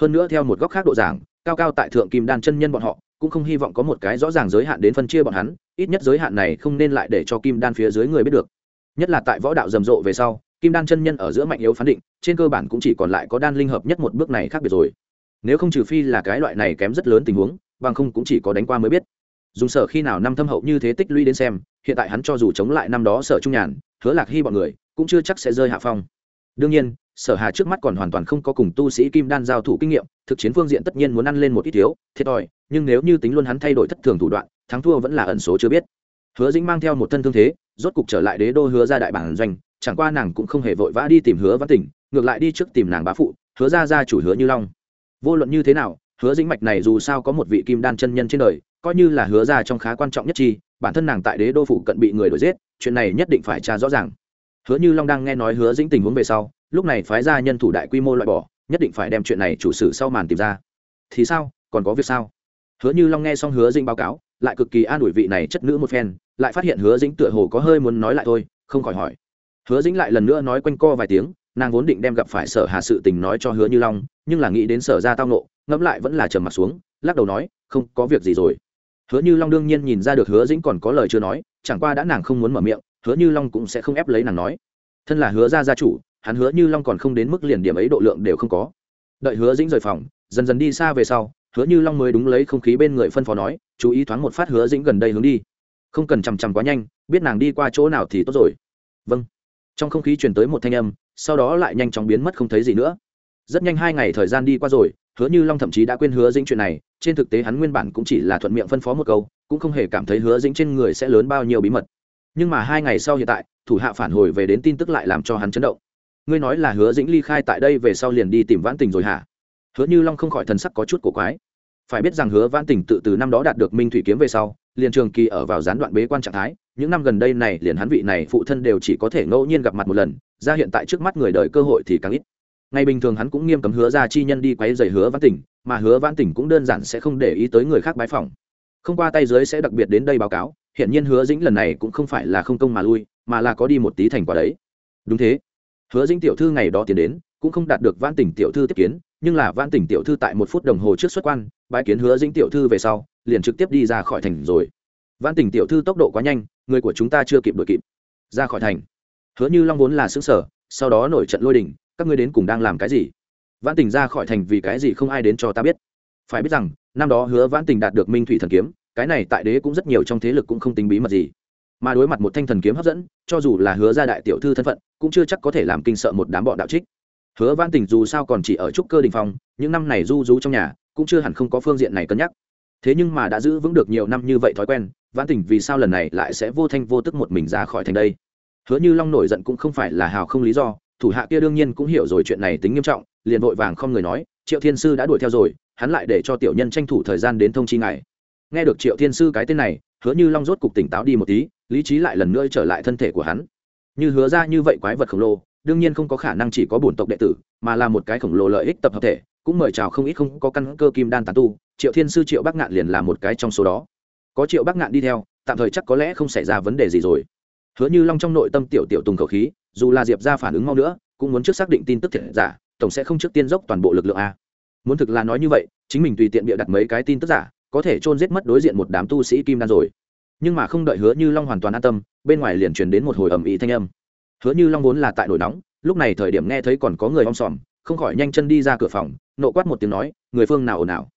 Hơn nữa theo một góc khác độ giảng, cao cao tại thượng kim đan chân nhân bọn họ, cũng không hy vọng có một cái rõ ràng giới hạn đến phân chia bọn hắn, ít nhất giới hạn này không nên lại để cho kim đan phía dưới người biết được. Nhất là tại võ đạo rầm rộ về sau, kim đan chân nhân ở giữa mạnh yếu phán định trên cơ bản cũng chỉ còn lại có đan linh hợp nhất một bước này khác biệt rồi. Nếu không trừ phi là cái loại này kém rất lớn tình huống bằng không cũng chỉ có đánh qua mới biết. Dùng sở khi nào năm thâm hậu như thế tích lũy đến xem hiện tại hắn cho dù chống lại năm đó sở trung nhàn hứa lạc hy bọn người cũng chưa chắc sẽ rơi hạ phong. Đương nhiên sở hà trước mắt còn hoàn toàn không có cùng tu sĩ kim đan giao thủ kinh nghiệm, thực chiến phương diện tất nhiên muốn ăn lên một ít thiếu, thiệt thòi, nhưng nếu như tính luôn hắn thay đổi thất thường thủ đoạn, thắng thua vẫn là ẩn số chưa biết. Hứa dĩnh mang theo một thân thương thế, rốt cục trở lại đế đô hứa ra đại bản doanh, chẳng qua nàng cũng không hề vội vã đi tìm hứa văn tỉnh, ngược lại đi trước tìm nàng bá phụ, hứa ra ra chủ hứa như long. Vô luận như thế nào, hứa dĩnh mạch này dù sao có một vị kim đan chân nhân trên đời, coi như là hứa ra trong khá quan trọng nhất chi, bản thân nàng tại đế đô phụ cận bị người đuổi giết, chuyện này nhất định phải tra rõ ràng. Hứa như long đang nghe nói hứa dĩnh tình huống về sau lúc này phái ra nhân thủ đại quy mô loại bỏ, nhất định phải đem chuyện này chủ sự sau màn tìm ra. Thì sao? Còn có việc sao? Hứa như long nghe xong hứa dĩnh báo cáo, lại cực kỳ an ủi vị này chất nữ một phen, lại phát hiện hứa dĩnh tựa hồ có hơi muốn nói lại thôi, không khỏi hỏi. Hứa dĩnh lại lần nữa nói quanh co vài tiếng, nàng vốn định đem gặp phải sở hà sự tình nói cho hứa như long, nhưng là nghĩ đến sở ra tao nộ ngẫm lại vẫn là trầm mặt xuống, lắc đầu nói, không, có việc gì rồi. Hứa như long đương nhiên nhìn ra được hứa dĩnh còn có lời chưa nói, chẳng qua đã nàng không muốn mở miệng, hứa như long cũng sẽ không ép lấy nàng nói. Thân là hứa gia gia chủ hắn hứa như long còn không đến mức liền điểm ấy độ lượng đều không có. Đợi hứa dĩnh rời phòng, dần dần đi xa về sau, hứa như long mới đúng lấy không khí bên người phân phó nói, chú ý thoáng một phát hứa dĩnh gần đây hướng đi. Không cần chằm chằm quá nhanh, biết nàng đi qua chỗ nào thì tốt rồi. Vâng. Trong không khí truyền tới một thanh âm, sau đó lại nhanh chóng biến mất không thấy gì nữa. Rất nhanh hai ngày thời gian đi qua rồi, hứa như long thậm chí đã quên hứa dĩnh chuyện này, trên thực tế hắn nguyên bản cũng chỉ là thuận miệng phân phó một câu, cũng không hề cảm thấy hứa dĩnh trên người sẽ lớn bao nhiêu bí mật. Nhưng mà hai ngày sau hiện tại, thủ hạ phản hồi về đến tin tức lại làm cho hắn chấn động ngươi nói là hứa dĩnh ly khai tại đây về sau liền đi tìm vãn tình rồi hả? Hứa như long không khỏi thần sắc có chút cổ quái. Phải biết rằng hứa vãn tình tự từ năm đó đạt được minh thủy kiếm về sau liền trường kỳ ở vào gián đoạn bế quan trạng thái những năm gần đây này liền hắn vị này phụ thân đều chỉ có thể ngẫu nhiên gặp mặt một lần ra hiện tại trước mắt người đời cơ hội thì càng ít. Ngày bình thường hắn cũng nghiêm cấm hứa ra chi nhân đi quấy dày hứa vãn tình, mà hứa vãn tình cũng đơn giản sẽ không để ý tới người khác bái phỏng. Không qua tay dưới sẽ đặc biệt đến đây báo cáo hiện nhiên hứa dĩnh lần này cũng không phải là không công mà lui mà là có đi một tí thành quả đấy. Đúng thế hứa dĩnh tiểu thư ngày đó tiến đến, cũng không đạt được vãn tỉnh tiểu thư tiếp kiến, nhưng là vãn tỉnh tiểu thư tại một phút đồng hồ trước xuất quan, bái kiến hứa dĩnh tiểu thư về sau, liền trực tiếp đi ra khỏi thành rồi. Vãn tỉnh tiểu thư tốc độ quá nhanh, người của chúng ta chưa kịp đuổi kịp. Ra khỏi thành. Hứa như long vốn là xứ sở sau đó nổi trận lôi đình, các ngươi đến cùng đang làm cái gì? Vãn tình ra khỏi thành vì cái gì không ai đến cho ta biết. Phải biết rằng, năm đó hứa vãn tình đạt được minh thủy thần kiếm, cái này tại đế cũng rất nhiều trong thế lực cũng không tính bí mật gì mà đối mặt một thanh thần kiếm hấp dẫn, cho dù là hứa gia đại tiểu thư thân phận, cũng chưa chắc có thể làm kinh sợ một đám bọn đạo trích. Hứa vãn tình dù sao còn chỉ ở trúc cơ đình phong, những năm này du rú trong nhà, cũng chưa hẳn không có phương diện này cân nhắc. Thế nhưng mà đã giữ vững được nhiều năm như vậy thói quen, vãn tình vì sao lần này lại sẽ vô thanh vô tức một mình ra khỏi thành đây? Hứa như long nổi giận cũng không phải là hào không lý do, thủ hạ kia đương nhiên cũng hiểu rồi chuyện này tính nghiêm trọng, liền vội vàng không người nói, triệu thiên sư đã đuổi theo rồi, hắn lại để cho tiểu nhân tranh thủ thời gian đến thông chi ngài. Nghe được triệu thiên sư cái tên này, hứa như long rốt cục tỉnh táo đi một tí lý trí lại lần nữa trở lại thân thể của hắn. Như hứa ra như vậy quái vật khổng lồ, đương nhiên không có khả năng chỉ có bổn tộc đệ tử, mà là một cái khổng lồ lợi ích tập hợp thể, cũng mời chào không ít không có căn cơ kim đan tán tu, triệu thiên sư, triệu bắc ngạn liền là một cái trong số đó. Có triệu bắc ngạn đi theo, tạm thời chắc có lẽ không xảy ra vấn đề gì rồi. Hứa như long trong nội tâm tiểu tiểu tùng khẩu khí, dù là diệp ra phản ứng mau nữa, cũng muốn trước xác định tin tức thiệt giả, tổng sẽ không trước tiên dốc toàn bộ lực lượng a. Muốn thực là nói như vậy, chính mình tùy tiện bịa đặt mấy cái tin tức giả, có thể chôn giết mất đối diện một đám tu sĩ kim đan rồi nhưng mà không đợi hứa như long hoàn toàn an tâm bên ngoài liền truyền đến một hồi ầm ĩ thanh âm hứa như long vốn là tại nổi nóng lúc này thời điểm nghe thấy còn có người om sòm không khỏi nhanh chân đi ra cửa phòng nộ quát một tiếng nói người phương nào ồn ào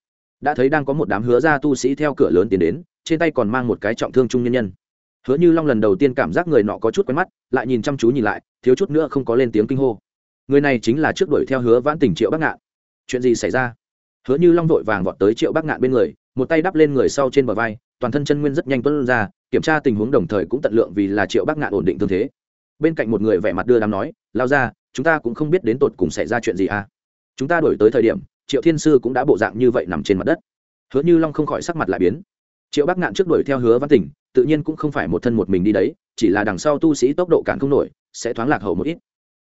đã thấy đang có một đám hứa ra tu sĩ theo cửa lớn tiến đến trên tay còn mang một cái trọng thương trung nhân nhân hứa như long lần đầu tiên cảm giác người nọ có chút quen mắt lại nhìn chăm chú nhìn lại thiếu chút nữa không có lên tiếng kinh hô người này chính là trước đuổi theo hứa vãn tình triệu bắc ngạn chuyện gì xảy ra hứa như long vội vàng vọt tới triệu bắc ngạn bên người một tay đắp lên người sau trên bờ vai toàn thân chân nguyên rất nhanh tuân ra, kiểm tra tình huống đồng thời cũng tận lượng vì là triệu bắc ngạn ổn định tương thế. Bên cạnh một người vẻ mặt đưa đám nói, lao ra chúng ta cũng không biết đến tột cùng xảy ra chuyện gì à? Chúng ta đổi tới thời điểm, triệu thiên sư cũng đã bộ dạng như vậy nằm trên mặt đất. Hứa như long không khỏi sắc mặt lại biến. Triệu bắc ngạn trước đuổi theo hứa văn tỉnh, tự nhiên cũng không phải một thân một mình đi đấy, chỉ là đằng sau tu sĩ tốc độ cản không nổi, sẽ thoáng lạc hậu một ít.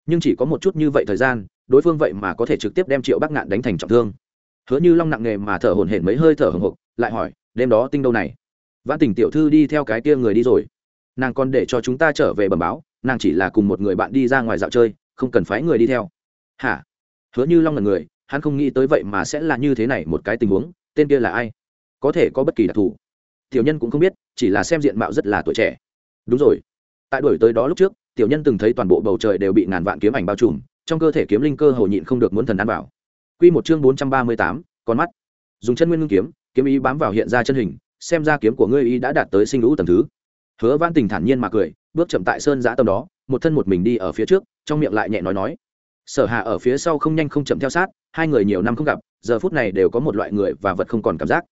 Nhưng chỉ có một chút như vậy thời gian, đối phương vậy mà có thể trực tiếp đem triệu bắc ngạn đánh thành trọng thương. Hứa như long nặng nghề mà thở hổn hển mấy hơi thở hồng hộc lại hỏi, đêm đó tinh đâu này? Vãn tình tiểu thư đi theo cái kia người đi rồi. Nàng còn để cho chúng ta trở về bẩm báo nàng chỉ là cùng một người bạn đi ra ngoài dạo chơi không cần phái người đi theo. Hả? Hứa như long là người hắn không nghĩ tới vậy mà sẽ là như thế này một cái tình huống tên kia là ai? Có thể có bất kỳ đặc thù. Tiểu nhân cũng không biết chỉ là xem diện mạo rất là tuổi trẻ. Đúng rồi. Tại đổi tới đó lúc trước tiểu nhân từng thấy toàn bộ bầu trời đều bị ngàn vạn kiếm ảnh bao trùm trong cơ thể kiếm linh cơ hồ nhịn không được muốn thần ăn vào. Quy một chương bốn trăm ba mươi tám, con mắt. Dùng chân nguyên ngưng kiếm, kiếm ý bám vào hiện ra chân hình, xem ra kiếm của ngươi ý đã đạt tới sinh lũ tầng thứ. Hứa Vãn Tình thản nhiên mà cười, bước chậm tại sơn giã tâm đó, một thân một mình đi ở phía trước, trong miệng lại nhẹ nói nói. Sở hạ ở phía sau không nhanh không chậm theo sát, hai người nhiều năm không gặp, giờ phút này đều có một loại người và vật không còn cảm giác.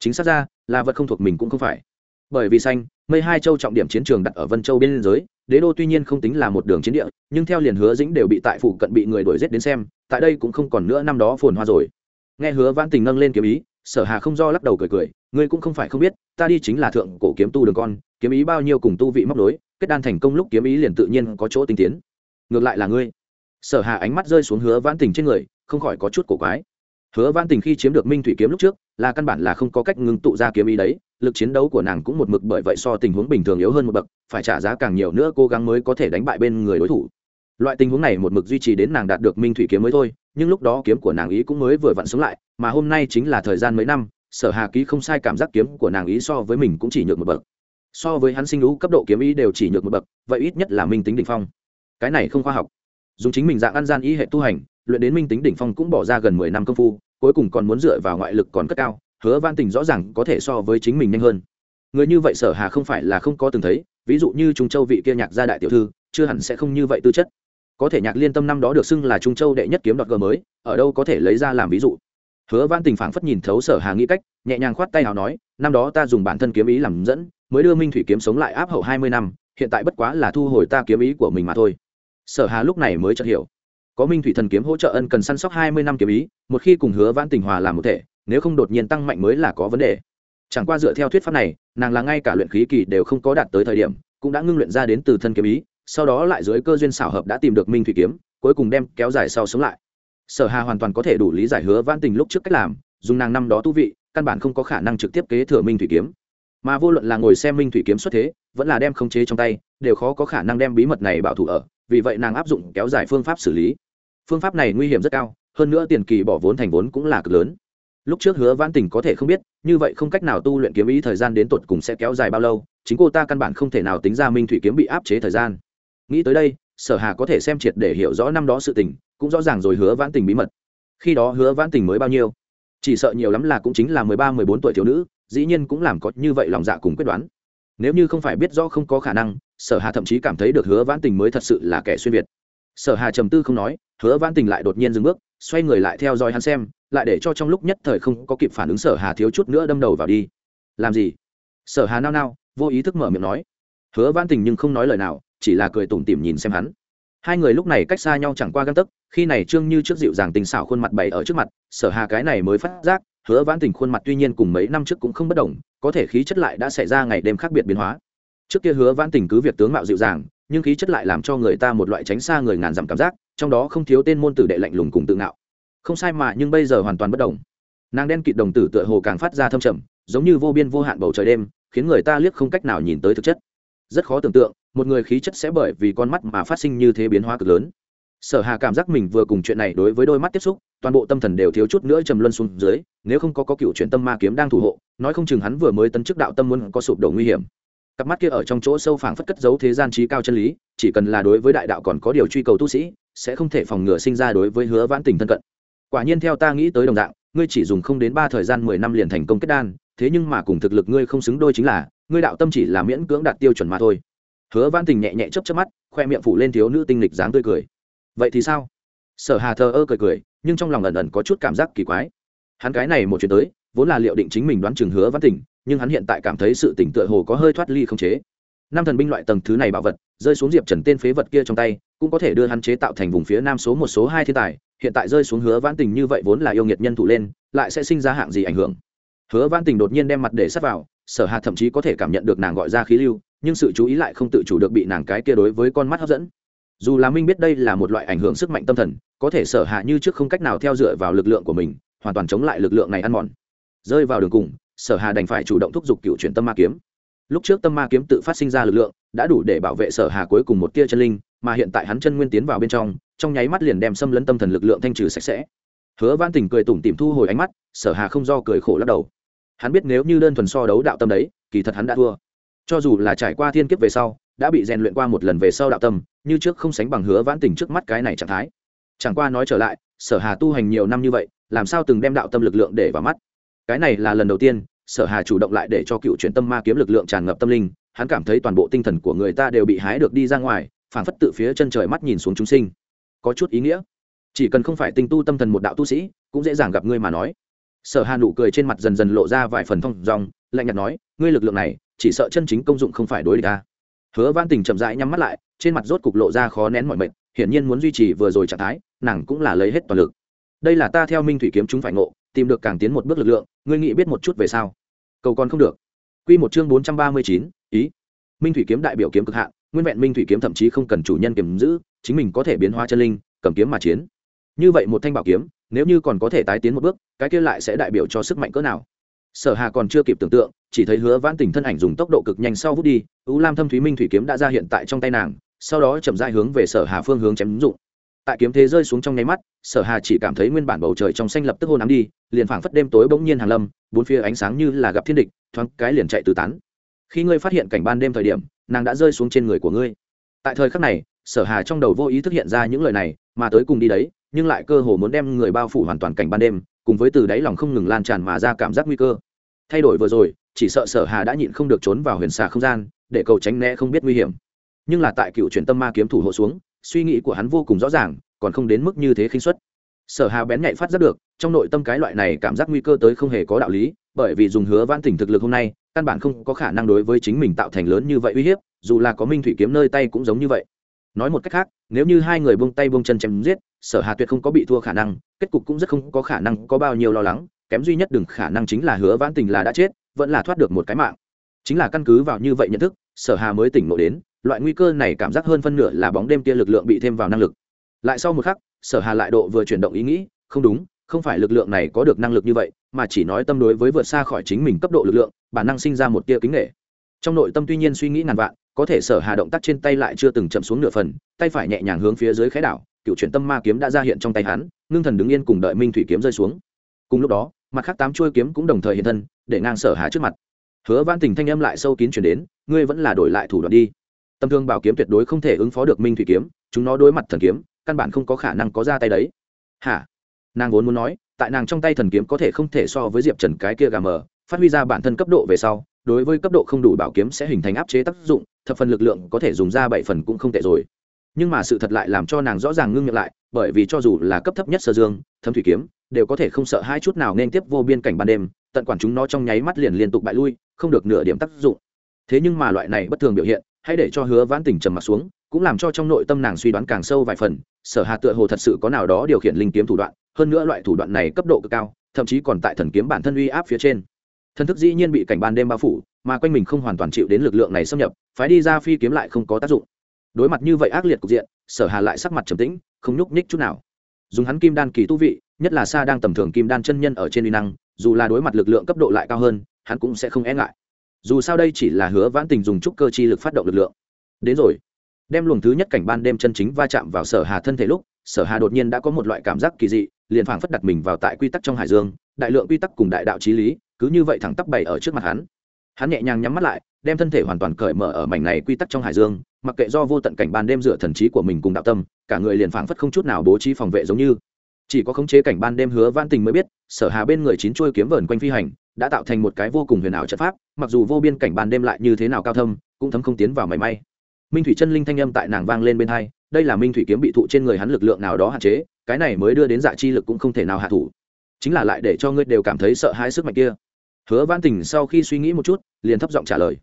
Chính xác ra, là vật không thuộc mình cũng không phải. Bởi vì xanh, mây hai châu trọng điểm chiến trường đặt ở Vân Châu bên giới, đế đô tuy nhiên không tính là một đường chiến địa, nhưng theo liền hứa dĩnh đều bị tại phủ cận bị người đuổi giết đến xem, tại đây cũng không còn nữa năm đó phồn hoa rồi. Nghe hứa Vãn Tình nâng lên kiếm ý, Sở Hà không do lắc đầu cười cười, ngươi cũng không phải không biết, ta đi chính là thượng cổ kiếm tu đường con, kiếm ý bao nhiêu cùng tu vị móc đối, kết đan thành công lúc kiếm ý liền tự nhiên có chỗ tinh tiến. Ngược lại là ngươi. Sở Hà ánh mắt rơi xuống Hứa Vãn Tình trên người, không khỏi có chút cổ quái. Hứa Vãn Tình khi chiếm được Minh Thủy kiếm lúc trước, là căn bản là không có cách ngưng tụ ra kiếm ý đấy, lực chiến đấu của nàng cũng một mực bởi vậy so tình huống bình thường yếu hơn một bậc, phải trả giá càng nhiều nữa cố gắng mới có thể đánh bại bên người đối thủ. Loại tình huống này một mực duy trì đến nàng đạt được Minh Thủy kiếm mới thôi, nhưng lúc đó kiếm của nàng ý cũng mới vừa vặn sống lại, mà hôm nay chính là thời gian mấy năm, Sở Hà ký không sai cảm giác kiếm của nàng ý so với mình cũng chỉ nhược một bậc. So với hắn sinh lũ cấp độ kiếm ý đều chỉ nhược một bậc, vậy ít nhất là minh tính đỉnh phong. Cái này không khoa học. Dùng chính mình dạng ăn gian ý hệ tu hành, luyện đến minh tính đỉnh phong cũng bỏ ra gần mười năm công phu, cuối cùng còn muốn dựa vào ngoại lực còn cất cao, hứa văn tình rõ ràng có thể so với chính mình nhanh hơn người như vậy sở hà không phải là không có từng thấy ví dụ như trung châu vị kia nhạc gia đại tiểu thư chưa hẳn sẽ không như vậy tư chất có thể nhạc liên tâm năm đó được xưng là trung châu đệ nhất kiếm đoạt gờ mới ở đâu có thể lấy ra làm ví dụ hứa văn tình phảng phất nhìn thấu sở hà nghĩ cách, nhẹ nhàng khoát tay nào nói, năm đó ta dùng bản thân kiếm ý làm dẫn, mới đưa minh thủy kiếm sống lại áp hậu hai mươi năm, hiện tại bất quá là thu hồi ta kiếm ý của mình mà thôi. Sở hà lúc này mới chợt hiểu. Có minh thủy thần kiếm hỗ trợ ân cần săn sóc hai mươi năm kiếm ý, một khi cùng hứa Vãn tình hòa làm một thể, nếu không đột nhiên tăng mạnh mới là có vấn đề. Chẳng qua dựa theo thuyết pháp này, nàng là ngay cả luyện khí kỳ đều không có đạt tới thời điểm, cũng đã ngưng luyện ra đến từ thân kiếm ý, sau đó lại dưới cơ duyên xảo hợp đã tìm được minh thủy kiếm, cuối cùng đem kéo dài sau sống lại sở hà hoàn toàn có thể đủ lý giải hứa Vãn tình lúc trước cách làm, dùng nàng năm đó tu vị, căn bản không có khả năng trực tiếp kế thừa minh thủy kiếm. Mà vô luận là ngồi xem minh thủy kiếm xuất thế, vẫn là đem khống chế trong tay, đều khó có khả năng đem bí mật này bảo thủ ở, vì vậy nàng áp dụng kéo dài phương pháp xử lý. Phương pháp này nguy hiểm rất cao, hơn nữa tiền kỳ bỏ vốn thành vốn cũng là cực lớn. Lúc trước hứa vãn tình có thể không biết, như vậy không cách nào tu luyện kiếm ý thời gian đến tột cùng sẽ kéo dài bao lâu, chính cô ta căn bản không thể nào tính ra minh thủy kiếm bị áp chế thời gian. Nghĩ tới đây sở hà có thể xem triệt để hiểu rõ năm đó sự tình, cũng rõ ràng rồi hứa vãn tình bí mật. Khi đó hứa vãn tình mới bao nhiêu? Chỉ sợ nhiều lắm là cũng chính là mười ba, mười bốn tuổi thiếu nữ, dĩ nhiên cũng làm có như vậy lòng dạ cùng quyết đoán. Nếu như không phải biết rõ không có khả năng, sở hà thậm chí cảm thấy được hứa vãn tình mới thật sự là kẻ xuyên việt. Sở hà trầm tư không nói, hứa vãn tình lại đột nhiên dừng bước, xoay người lại theo dõi hắn xem, lại để cho trong lúc nhất thời không có kịp phản ứng sở hà thiếu chút nữa đâm đầu vào đi. Làm gì? Sở hà nao nao, vô ý thức mở miệng nói. Hứa vãn tình nhưng không nói lời nào chỉ là cười tủm tỉm nhìn xem hắn. Hai người lúc này cách xa nhau chẳng qua găng tấc, khi này trương như trước dịu dàng tình xảo khuôn mặt bày ở trước mặt, sở hà cái này mới phát giác, hứa vãn tình khuôn mặt tuy nhiên cùng mấy năm trước cũng không bất đồng, có thể khí chất lại đã xảy ra ngày đêm khác biệt biến hóa. Trước kia hứa vãn tình cứ việc tướng mạo dịu dàng, nhưng khí chất lại làm cho người ta một loại tránh xa người ngàn dặm cảm giác, trong đó không thiếu tên môn tử đệ lạnh lùng cùng tự ngạo. Không sai mà, nhưng bây giờ hoàn toàn bất đồng. Nàng đen kịt đồng tử tựa hồ càng phát ra thâm trầm, giống như vô biên vô hạn bầu trời đêm, khiến người ta liếc không cách nào nhìn tới thực chất. Rất khó tưởng tượng một người khí chất sẽ bởi vì con mắt mà phát sinh như thế biến hóa cực lớn. Sở hà cảm giác mình vừa cùng chuyện này đối với đôi mắt tiếp xúc, toàn bộ tâm thần đều thiếu chút nữa trầm luân xuống dưới, nếu không có có cựu chuyện tâm ma kiếm đang thủ hộ, nói không chừng hắn vừa mới tấn chức đạo tâm muốn có sụp đổ nguy hiểm. Cặp mắt kia ở trong chỗ sâu phảng phất cất giấu thế gian trí cao chân lý, chỉ cần là đối với đại đạo còn có điều truy cầu tu sĩ, sẽ không thể phòng ngừa sinh ra đối với hứa vãn tình thân cận. Quả nhiên theo ta nghĩ tới đồng dạng, ngươi chỉ dùng không đến ba thời gian mười năm liền thành công kết đan, thế nhưng mà cùng thực lực ngươi không xứng đôi chính là, ngươi đạo tâm chỉ là miễn cưỡng đạt tiêu chuẩn mà thôi hứa vãn tình nhẹ nhẹ chấp chấp mắt, khoe miệng phủ lên thiếu nữ tinh lịch dáng tươi cười. Vậy thì sao? Sở hà thờ ơ cười cười, nhưng trong lòng ẩn ẩn có chút cảm giác kỳ quái. Hắn cái này một chuyện tới, vốn là liệu định chính mình đoán chừng hứa vãn tình, nhưng hắn hiện tại cảm thấy sự tỉnh tựa hồ có hơi thoát ly không chế. Năm thần binh loại tầng thứ này bảo vật, rơi xuống diệp trần tên phế vật kia trong tay, cũng có thể đưa hắn chế tạo thành vùng phía nam số một, số hai thiên tài. Hiện tại rơi xuống hứa vãn tình như vậy vốn là yêu nghiệt nhân thụ lên, lại sẽ sinh ra hạng gì ảnh hưởng? Hứa vãn tình đột nhiên đem mặt để sắt vào, sở hà thậm chí có thể cảm nhận được nàng gọi ra khí lưu nhưng sự chú ý lại không tự chủ được bị nàng cái kia đối với con mắt hấp dẫn. Dù là minh biết đây là một loại ảnh hưởng sức mạnh tâm thần, có thể sở hạ như trước không cách nào theo dựa vào lực lượng của mình, hoàn toàn chống lại lực lượng này ăn mòn. Rơi vào đường cùng, sở hà đành phải chủ động thúc giục cựu chuyển tâm ma kiếm. Lúc trước tâm ma kiếm tự phát sinh ra lực lượng, đã đủ để bảo vệ sở hà cuối cùng một tia chân linh, mà hiện tại hắn chân nguyên tiến vào bên trong trong nháy mắt liền đem xâm lấn tâm thần lực lượng thanh trừ sạch sẽ. Hứa văn tình cười tủm tìm thu hồi ánh mắt, sở hà không do cười khổ lắc đầu. Hắn biết nếu như đơn thuần so đấu đạo tâm đấy, kỳ thật hắn đã thua cho dù là trải qua thiên kiếp về sau, đã bị rèn luyện qua một lần về sau đạo tâm, như trước không sánh bằng hứa vãn tình trước mắt cái này trạng thái. Chẳng qua nói trở lại, sở hà tu hành nhiều năm như vậy, làm sao từng đem đạo tâm lực lượng để vào mắt? Cái này là lần đầu tiên, sở hà chủ động lại để cho cựu chuyển tâm ma kiếm lực lượng tràn ngập tâm linh, hắn cảm thấy toàn bộ tinh thần của người ta đều bị hái được đi ra ngoài, phảng phất tự phía chân trời mắt nhìn xuống chúng sinh. Có chút ý nghĩa. Chỉ cần không phải tinh tu tâm thần một đạo tu sĩ, cũng dễ dàng gặp ngươi mà nói. Sở hà nụ cười trên mặt dần dần lộ ra vài phần thông dòng, lạnh nhạt nói, ngươi lực lượng này chỉ sợ chân chính công dụng không phải đối địch ta. Hứa văn tình chậm rãi nhắm mắt lại, trên mặt rốt cục lộ ra khó nén mọi mệt, hiển nhiên muốn duy trì vừa rồi trạng thái, nàng cũng là lấy hết toàn lực. Đây là ta theo minh thủy kiếm chúng phải ngộ, tìm được càng tiến một bước lực lượng, ngươi nghĩ biết một chút về sao? cầu còn không được. Quy một chương bốn trăm ba mươi chín, ý. Minh thủy kiếm đại biểu kiếm cực hạn, nguyên vẹn minh thủy kiếm thậm chí không cần chủ nhân kiểm giữ, chính mình có thể biến hóa chân linh, cầm kiếm mà chiến. Như vậy một thanh bảo kiếm, nếu như còn có thể tái tiến một bước, cái kia lại sẽ đại biểu cho sức mạnh cỡ nào? Sở hà còn chưa kịp tưởng tượng, chỉ thấy hứa vãn tình thân ảnh dùng tốc độ cực nhanh sau vút đi ưu lam thâm thúy minh thủy kiếm đã ra hiện tại trong tay nàng, sau đó chậm rãi hướng về sở hà phương hướng chém dụng. Tại kiếm thế rơi xuống trong nháy mắt, sở hà chỉ cảm thấy nguyên bản bầu trời trong xanh lập tức hôn ám đi, liền phảng phất đêm tối bỗng nhiên hàng lâm, bốn phía ánh sáng như là gặp thiên địch, thoáng cái liền chạy tứ tán. Khi ngươi phát hiện cảnh ban đêm thời điểm, nàng đã rơi xuống trên người của ngươi. Tại thời khắc này, sở hà trong đầu vô ý thức hiện ra những lời này, mà tới cùng đi đấy, nhưng lại cơ hồ muốn đem người bao phủ hoàn toàn cảnh ban đêm cùng với từ đáy lòng không ngừng lan tràn mà ra cảm giác nguy cơ. Thay đổi vừa rồi, chỉ sợ sở hà đã nhịn không được trốn vào huyền xà không gian, để cầu tránh né không biết nguy hiểm. Nhưng là tại cựu truyền tâm ma kiếm thủ hộ xuống, suy nghĩ của hắn vô cùng rõ ràng, còn không đến mức như thế khinh suất. Sở hà bén nhạy phát giác được, trong nội tâm cái loại này cảm giác nguy cơ tới không hề có đạo lý, bởi vì dùng hứa vãn tỉnh thực lực hôm nay, căn bản không có khả năng đối với chính mình tạo thành lớn như vậy uy hiếp, dù là có minh thủy kiếm nơi tay cũng giống như vậy. Nói một cách khác, nếu như hai người buông tay buông chân chém giết, sở hà tuyệt không có bị thua khả năng kết cục cũng rất không có khả năng có bao nhiêu lo lắng, kém duy nhất đừng khả năng chính là hứa vãn tình là đã chết, vẫn là thoát được một cái mạng. Chính là căn cứ vào như vậy nhận thức, sở hà mới tỉnh ngộ đến, loại nguy cơ này cảm giác hơn phân nửa là bóng đêm kia lực lượng bị thêm vào năng lực. Lại sau một khắc, sở hà lại độ vừa chuyển động ý nghĩ, không đúng, không phải lực lượng này có được năng lực như vậy, mà chỉ nói tâm đối với vượt xa khỏi chính mình cấp độ lực lượng, bản năng sinh ra một tia kính nghệ trong nội tâm tuy nhiên suy nghĩ ngàn vạn, có thể sở hà động tác trên tay lại chưa từng chậm xuống nửa phần, tay phải nhẹ nhàng hướng phía dưới khái đảo cựu chuyển tâm ma kiếm đã ra hiện trong tay hắn, ngưng thần đứng yên cùng đợi minh thủy kiếm rơi xuống. Cùng lúc đó, mặt khác tám chuôi kiếm cũng đồng thời hiện thân, để ngang sở hà trước mặt. Hứa văn tình thanh âm lại sâu kín chuyển đến, ngươi vẫn là đổi lại thủ đoạn đi. Tâm thương bảo kiếm tuyệt đối không thể ứng phó được minh thủy kiếm, chúng nó đối mặt thần kiếm, căn bản không có khả năng có ra tay đấy. Hả? Nàng vốn muốn nói, tại nàng trong tay thần kiếm có thể không thể so với diệp trần cái kia gà mờ, phát huy ra bản thân cấp độ về sau, đối với cấp độ không đủ bảo kiếm sẽ hình thành áp chế tác dụng, thập phần lực lượng có thể dùng ra bảy phần cũng không tệ rồi nhưng mà sự thật lại làm cho nàng rõ ràng ngưng miệng lại, bởi vì cho dù là cấp thấp nhất sơ dương thâm thủy kiếm, đều có thể không sợ hai chút nào nên tiếp vô biên cảnh ban đêm, tận quản chúng nó trong nháy mắt liền liên tục bại lui, không được nửa điểm tác dụng. Thế nhưng mà loại này bất thường biểu hiện, hãy để cho hứa vãn tình trầm mặt xuống, cũng làm cho trong nội tâm nàng suy đoán càng sâu vài phần, sở hà tựa hồ thật sự có nào đó điều khiển linh kiếm thủ đoạn, hơn nữa loại thủ đoạn này cấp độ cực cao, thậm chí còn tại thần kiếm bản thân uy áp phía trên. Thần thức dĩ nhiên bị cảnh ban đêm bao phủ, mà quanh mình không hoàn toàn chịu đến lực lượng này xâm nhập, phái đi ra phi kiếm lại không có tác dụng đối mặt như vậy ác liệt cục diện, sở hà lại sắc mặt trầm tĩnh, không nhúc nhích chút nào. Dùng hắn kim đan kỳ tu vị, nhất là xa đang tầm thường kim đan chân nhân ở trên uy năng, dù là đối mặt lực lượng cấp độ lại cao hơn, hắn cũng sẽ không e ngại. Dù sao đây chỉ là hứa vãn tình dùng chút cơ chi lực phát động lực lượng. Đến rồi. Đem luồng thứ nhất cảnh ban đêm chân chính va chạm vào sở hà thân thể lúc, sở hà đột nhiên đã có một loại cảm giác kỳ dị, liền phảng phất đặt mình vào tại quy tắc trong hải dương, đại lượng quy tắc cùng đại đạo trí lý, cứ như vậy thẳng tắp bày ở trước mặt hắn. Hắn nhẹ nhàng nhắm mắt lại đem thân thể hoàn toàn cởi mở ở mảnh này quy tắc trong hải dương, mặc kệ do vô tận cảnh ban đêm dựa thần trí của mình cùng đạo tâm, cả người liền phảng phất không chút nào bố trí phòng vệ giống như. Chỉ có khống chế cảnh ban đêm hứa văn tình mới biết, sở hà bên người chín chuôi kiếm vờn quanh phi hành, đã tạo thành một cái vô cùng huyền ảo trận pháp, mặc dù vô biên cảnh ban đêm lại như thế nào cao thâm, cũng thấm không tiến vào mảy may. Minh thủy chân linh thanh âm tại nàng vang lên bên hai, đây là minh thủy kiếm bị thụ trên người hắn lực lượng nào đó hạn chế, cái này mới đưa đến dạ chi lực cũng không thể nào hạ thủ. Chính là lại để cho ngươi đều cảm thấy sợ hãi sức mạnh kia. Hứa văn tình sau khi suy nghĩ một chút, liền thấp giọng trả lời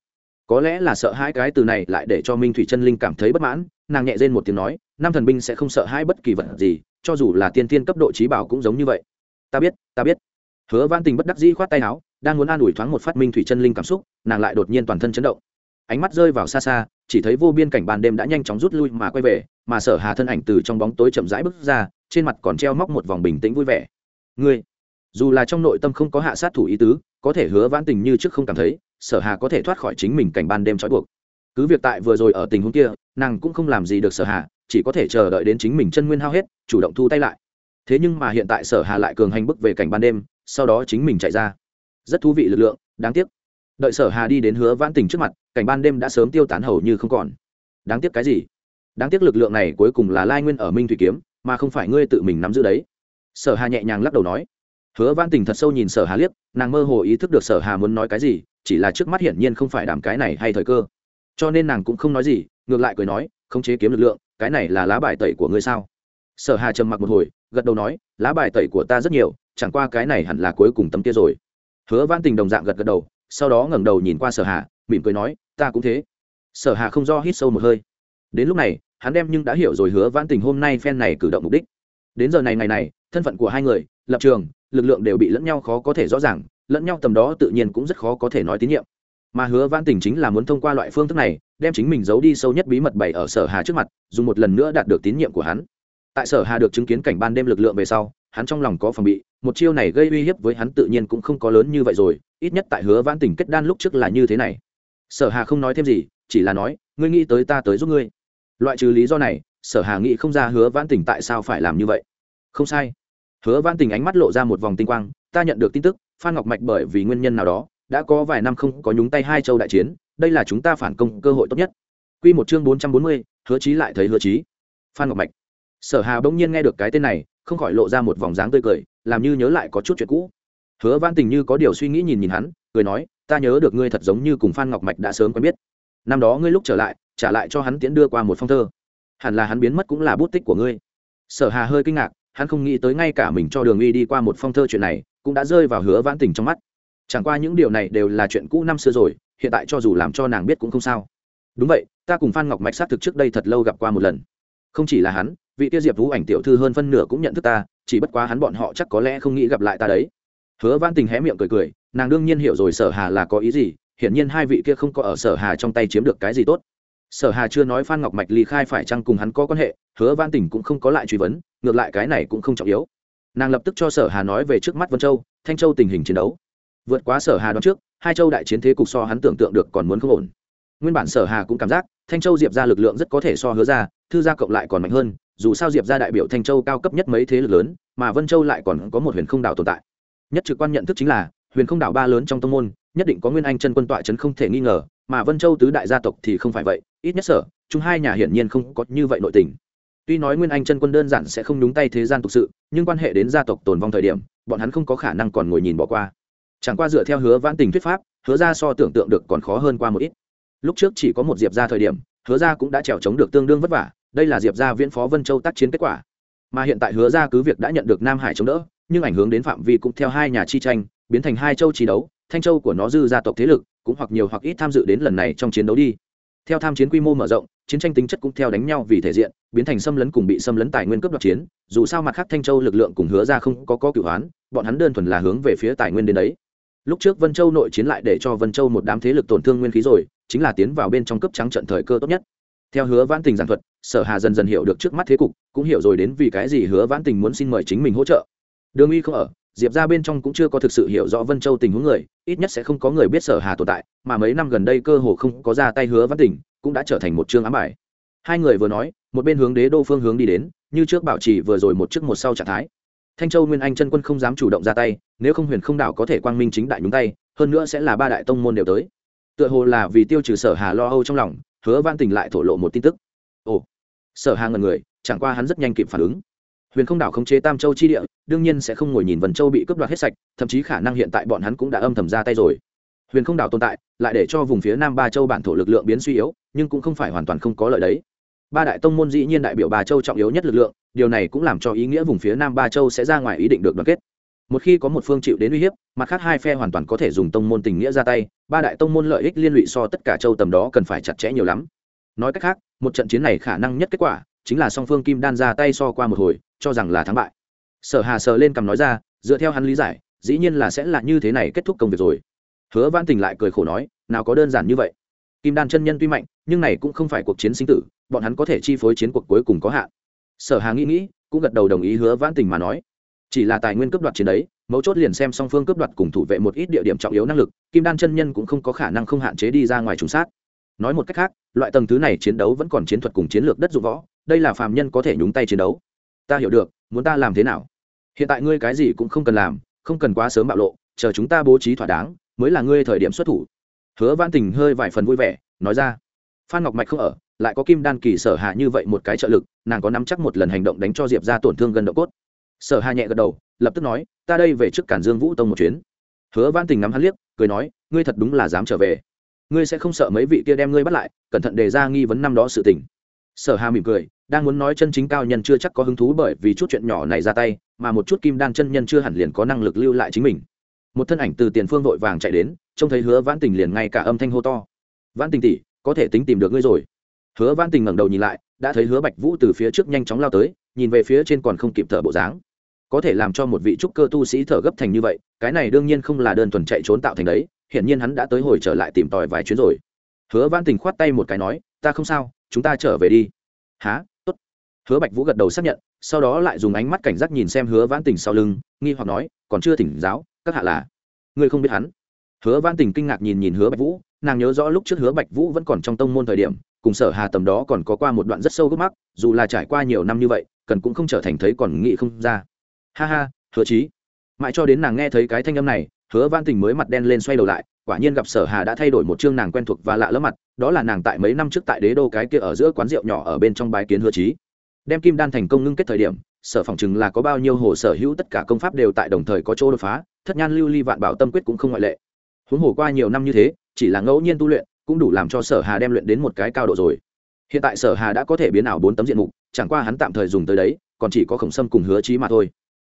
có lẽ là sợ hai cái từ này lại để cho minh thủy chân linh cảm thấy bất mãn, nàng nhẹ dên một tiếng nói, nam thần binh sẽ không sợ hai bất kỳ vật gì, cho dù là tiên tiên cấp độ trí bảo cũng giống như vậy. Ta biết ta biết. Hứa văn tình bất đắc dĩ khoát tay áo, đang muốn an ủi thoáng một phát minh thủy chân linh cảm xúc, nàng lại đột nhiên toàn thân chấn động. Ánh mắt rơi vào xa xa, chỉ thấy vô biên cảnh ban đêm đã nhanh chóng rút lui mà quay về, mà sở hà thân ảnh từ trong bóng tối chậm rãi bước ra, trên mặt còn treo móc một vòng bình tĩnh vui vẻ. Ngươi, dù là trong nội tâm không có hạ sát thủ ý tứ, có thể hứa vãn tình như trước không cảm thấy sở hà có thể thoát khỏi chính mình cảnh ban đêm trói buộc. Cứ việc tại vừa rồi ở tình huống kia, nàng cũng không làm gì được sở hà, chỉ có thể chờ đợi đến chính mình chân nguyên hao hết, chủ động thu tay lại. Thế nhưng mà hiện tại sở hà lại cường hành bức về cảnh ban đêm, sau đó chính mình chạy ra. Rất thú vị lực lượng, đáng tiếc. Đợi sở hà đi đến hứa vãn tình trước mặt, cảnh ban đêm đã sớm tiêu tán hầu như không còn. Đáng tiếc cái gì? Đáng tiếc lực lượng này cuối cùng là lai nguyên ở minh thủy kiếm, mà không phải ngươi tự mình nắm giữ đấy. Sở hà nhẹ nhàng lắc đầu nói. Hứa vãn tình thật sâu nhìn sở hà liếc, nàng mơ hồ ý thức được sở hà muốn nói cái gì chỉ là trước mắt hiển nhiên không phải đảm cái này hay thời cơ. Cho nên nàng cũng không nói gì, ngược lại cười nói không chế kiếm lực lượng, cái này là lá bài tẩy của ngươi sao? Sở hà trầm mặc một hồi, gật đầu nói, lá bài tẩy của ta rất nhiều, chẳng qua cái này hẳn là cuối cùng tấm kia rồi. Hứa văn tình đồng dạng gật gật đầu, sau đó ngẩng đầu nhìn qua sở hà, mỉm cười nói, ta cũng thế. Sở hà không do hít sâu một hơi. Đến lúc này, hắn đem nhưng đã hiểu rồi hứa Vãn tình hôm nay phen này cử động mục đích. Đến giờ này ngày này, thân phận của hai người, lập trường, lực lượng đều bị lẫn nhau khó có thể rõ ràng lẫn nhau tầm đó tự nhiên cũng rất khó có thể nói tín nhiệm. Mà hứa Vãn tình chính là muốn thông qua loại phương thức này, đem chính mình giấu đi sâu nhất bí mật bày ở sở hà trước mặt, dùng một lần nữa đạt được tín nhiệm của hắn. Tại sở hà được chứng kiến cảnh ban đêm lực lượng về sau, hắn trong lòng có phòng bị, một chiêu này gây uy hiếp với hắn tự nhiên cũng không có lớn như vậy rồi, ít nhất tại hứa Vãn tình kết đan lúc trước là như thế này. Sở hà không nói thêm gì, chỉ là nói, ngươi nghĩ tới ta tới giúp ngươi. Loại trừ lý do này, sở hà nghĩ không ra hứa Vãn tình tại sao phải làm như vậy. Không sai. Hứa Vãn tình ánh mắt lộ ra một vòng tinh quang, ta nhận được tin tức phan ngọc mạch bởi vì nguyên nhân nào đó đã có vài năm không có nhúng tay hai châu đại chiến đây là chúng ta phản công cơ hội tốt nhất Quy một chương bốn trăm bốn mươi, hứa chí lại thấy hứa chí. Phan Ngọc Mạch. Sở Hà bỗng nhiên nghe được cái tên này, không khỏi lộ ra một vòng dáng tươi cười, làm như nhớ lại có chút chuyện cũ. Hứa Văn Tình như có điều suy nghĩ nhìn nhìn hắn, cười nói, ta nhớ được ngươi thật giống như cùng Phan Ngọc Mạch đã sớm quen biết. Năm đó ngươi lúc trở lại, trả lại cho hắn tiễn đưa qua một phong thơ. Hẳn là hắn biến mất cũng là bút tích của ngươi. Sở Hà hơi kinh ngạc, hắn không nghĩ tới ngay cả mình cho Đường Uy đi qua một phong thơ chuyện này, cũng đã rơi vào Hứa vãn Tình trong mắt. Chẳng qua những điều này đều là chuyện cũ năm xưa rồi, hiện tại cho dù làm cho nàng biết cũng không sao. Đúng vậy, ta cùng phan ngọc mạch xác thực trước đây thật lâu gặp qua một lần. Không chỉ là hắn, vị tiêu diệp vũ ảnh tiểu thư hơn phân nửa cũng nhận thức ta, chỉ bất quá hắn bọn họ chắc có lẽ không nghĩ gặp lại ta đấy. Hứa vãn tình hé miệng cười cười, nàng đương nhiên hiểu rồi sở hà là có ý gì, hiển nhiên hai vị kia không có ở sở hà trong tay chiếm được cái gì tốt. Sở hà chưa nói phan ngọc mạch ly khai phải chăng cùng hắn có quan hệ, hứa vãn tình cũng không có lại truy vấn, ngược lại cái này cũng không trọng yếu nàng lập tức cho sở hà nói về trước mắt vân châu, thanh châu tình hình chiến đấu. Vượt quá sở hà đoán trước, hai châu đại chiến thế cục so hắn tưởng tượng được còn muốn không ổn. Nguyên bản sở hà cũng cảm giác, thanh châu diệp ra lực lượng rất có thể so hứa ra, thư gia cộng lại còn mạnh hơn, dù sao diệp ra đại biểu thanh châu cao cấp nhất mấy thế lực lớn, mà vân châu lại còn có một huyền không đảo tồn tại. Nhất trực quan nhận thức chính là, huyền không đảo ba lớn trong tông môn, nhất định có nguyên anh chân quân tọa chấn không thể nghi ngờ, mà vân châu tứ đại gia tộc thì không phải vậy, ít nhất sở, chúng hai nhà hiển nhiên không có như vậy nội tình tuy nói nguyên anh chân quân đơn giản sẽ không đúng tay thế gian thực sự, nhưng quan hệ đến gia tộc tồn vong thời điểm, bọn hắn không có khả năng còn ngồi nhìn bỏ qua. Chẳng qua dựa theo hứa vãn tình thuyết pháp, hứa ra so tưởng tượng được còn khó hơn qua một ít. Lúc trước chỉ có một diệp ra thời điểm, hứa ra cũng đã trèo chống được tương đương vất vả, đây là diệp ra viễn phó vân châu tác chiến kết quả. Mà hiện tại hứa ra cứ việc đã nhận được nam hải chống đỡ, nhưng ảnh hưởng đến phạm vi cũng theo hai nhà chi tranh, biến thành hai châu trí đấu, thanh châu của nó dư gia tộc thế lực cũng hoặc nhiều hoặc ít tham dự đến lần này trong chiến đấu đi theo tham chiến quy mô mở rộng, chiến tranh tính chất cũng theo đánh nhau vì thể diện, biến thành xâm lấn cùng bị xâm lấn tài nguyên cấp đoạt chiến. Dù sao mặt khác thanh châu lực lượng cùng hứa ra không có có cửu hoán, bọn hắn đơn thuần là hướng về phía tài nguyên đến đấy. Lúc trước vân châu nội chiến lại để cho vân châu một đám thế lực tổn thương nguyên khí rồi, chính là tiến vào bên trong cấp trắng trận thời cơ tốt nhất. Theo hứa vãn tình giảng thuật, sở hà dần dần hiểu được trước mắt thế cục, cũng hiểu rồi đến vì cái gì hứa vãn tình muốn xin mời chính mình hỗ trợ. Đường uy không ở diệp ra bên trong cũng chưa có thực sự hiểu rõ vân châu tình huống người, ít nhất sẽ không có người biết sở hà tồn tại, mà mấy năm gần đây cơ hồ không có ra tay hứa vãn tình, cũng đã trở thành một chương ám bài. Hai người vừa nói, một bên hướng đế đô phương hướng đi đến, như trước bảo trì vừa rồi một trước một sau trạng thái. Thanh châu nguyên anh chân quân không dám chủ động ra tay, nếu không huyền không đảo có thể quang minh chính đại nhúng tay, hơn nữa sẽ là ba đại tông môn đều tới. Tựa hồ là vì tiêu trừ sở hà lo âu trong lòng, hứa văn tình lại thổ lộ một tin tức. Ồ, sở hà ngần người, chẳng qua hắn rất nhanh kịp phản ứng huyền không đảo khống chế tam châu chi địa, đương nhiên sẽ không ngồi nhìn vần châu bị cướp đoạt hết sạch, thậm chí khả năng hiện tại bọn hắn cũng đã âm thầm ra tay rồi. Huyền không đảo tồn tại, lại để cho vùng phía nam ba châu bản thổ lực lượng biến suy yếu, nhưng cũng không phải hoàn toàn không có lợi đấy. Ba đại tông môn dĩ nhiên đại biểu ba châu trọng yếu nhất lực lượng, điều này cũng làm cho ý nghĩa vùng phía nam ba châu sẽ ra ngoài ý định được đoàn kết. Một khi có một phương chịu đến uy hiếp, mặt khác hai phe hoàn toàn có thể dùng tông môn tình nghĩa ra tay, ba đại tông môn lợi ích liên lụy so tất cả châu tầm đó cần phải chặt chẽ nhiều lắm. Nói cách khác, một trận chiến này khả năng nhất kết quả chính là song phương kim đan ra tay so qua một hồi cho rằng là thắng bại. Sở hà sờ lên cầm nói ra, dựa theo hắn lý giải, dĩ nhiên là sẽ là như thế này kết thúc công việc rồi. Hứa văn tình lại cười khổ nói, nào có đơn giản như vậy. Kim đan chân nhân tuy mạnh, nhưng này cũng không phải cuộc chiến sinh tử, bọn hắn có thể chi phối chiến cuộc cuối cùng có hạn. Sở hà nghĩ nghĩ, cũng gật đầu đồng ý hứa văn tình mà nói. Chỉ là tài nguyên cấp đoạt chiến đấy, mấu chốt liền xem song phương cấp đoạt cùng thủ vệ một ít địa điểm trọng yếu năng lực, kim đan chân nhân cũng không có khả năng không hạn chế đi ra ngoài trùng sát. Nói một cách khác, loại tầng thứ này chiến đấu vẫn còn chiến thuật cùng chiến lược đất dụng võ, đây là phàm nhân có thể nhúng tay chiến đấu ta hiểu được, muốn ta làm thế nào? Hiện tại ngươi cái gì cũng không cần làm, không cần quá sớm bạo lộ, chờ chúng ta bố trí thỏa đáng, mới là ngươi thời điểm xuất thủ. Hứa văn tình hơi vài phần vui vẻ, nói ra. Phan ngọc mạch không ở, lại có kim đan kỳ sở hạ như vậy một cái trợ lực, nàng có nắm chắc một lần hành động đánh cho diệp ra tổn thương gần độ cốt. Sở hà nhẹ gật đầu, lập tức nói, ta đây về trước cản dương vũ tông một chuyến. Hứa văn tình ngắm hắn liếc, cười nói, ngươi thật đúng là dám trở về. Ngươi sẽ không sợ mấy vị kia đem ngươi bắt lại, cẩn thận đề ra nghi vấn năm đó sự tình sở hà mỉm cười, đang muốn nói chân chính cao nhân chưa chắc có hứng thú bởi vì chút chuyện nhỏ này ra tay, mà một chút kim đan chân nhân chưa hẳn liền có năng lực lưu lại chính mình. Một thân ảnh từ tiền phương vội vàng chạy đến, trông thấy hứa vãn tình liền ngay cả âm thanh hô to. Vãn tình tỷ, có thể tính tìm được ngươi rồi. Hứa vãn tình ngẩng đầu nhìn lại, đã thấy hứa bạch vũ từ phía trước nhanh chóng lao tới, nhìn về phía trên còn không kịp thở bộ dáng. Có thể làm cho một vị trúc cơ tu sĩ thở gấp thành như vậy, cái này đương nhiên không là đơn thuần chạy trốn tạo thành đấy, hiển nhiên hắn đã tới hồi trở lại tìm tòi vài chuyến rồi. Hứa Vãn tình khoát tay một cái nói ta không sao, chúng ta trở về đi. Há tốt. Hứa bạch vũ gật đầu xác nhận, sau đó lại dùng ánh mắt cảnh giác nhìn xem hứa văn tình sau lưng, nghi hoặc nói, còn chưa tỉnh giáo, các hạ là ngươi không biết hắn. Hứa văn tình kinh ngạc nhìn nhìn hứa bạch vũ, nàng nhớ rõ lúc trước hứa bạch vũ vẫn còn trong tông môn thời điểm, cùng sở hà tầm đó còn có qua một đoạn rất sâu gốc mắc, dù là trải qua nhiều năm như vậy, cần cũng không trở thành thấy còn nghĩ không ra. Ha ha, hứa chí. Mãi cho đến nàng nghe thấy cái thanh âm này, hứa văn tình mới mặt đen lên xoay đầu lại quả nhiên gặp sở hà đã thay đổi một chương nàng quen thuộc và lạ lẫm mặt, đó là nàng tại mấy năm trước tại đế đô cái kia ở giữa quán rượu nhỏ ở bên trong bái kiến hứa trí. đem kim đan thành công ngưng kết thời điểm, sở phòng chừng là có bao nhiêu hồ sở hữu tất cả công pháp đều tại đồng thời có chỗ đột phá, thất nhan lưu ly vạn bảo tâm quyết cũng không ngoại lệ. Huống hồ qua nhiều năm như thế, chỉ là ngẫu nhiên tu luyện, cũng đủ làm cho sở hà đem luyện đến một cái cao độ rồi. Hiện tại sở hà đã có thể biến ảo bốn tấm diện mục, chẳng qua hắn tạm thời dùng tới đấy, còn chỉ có khổng sâm cùng hứa trí mà thôi.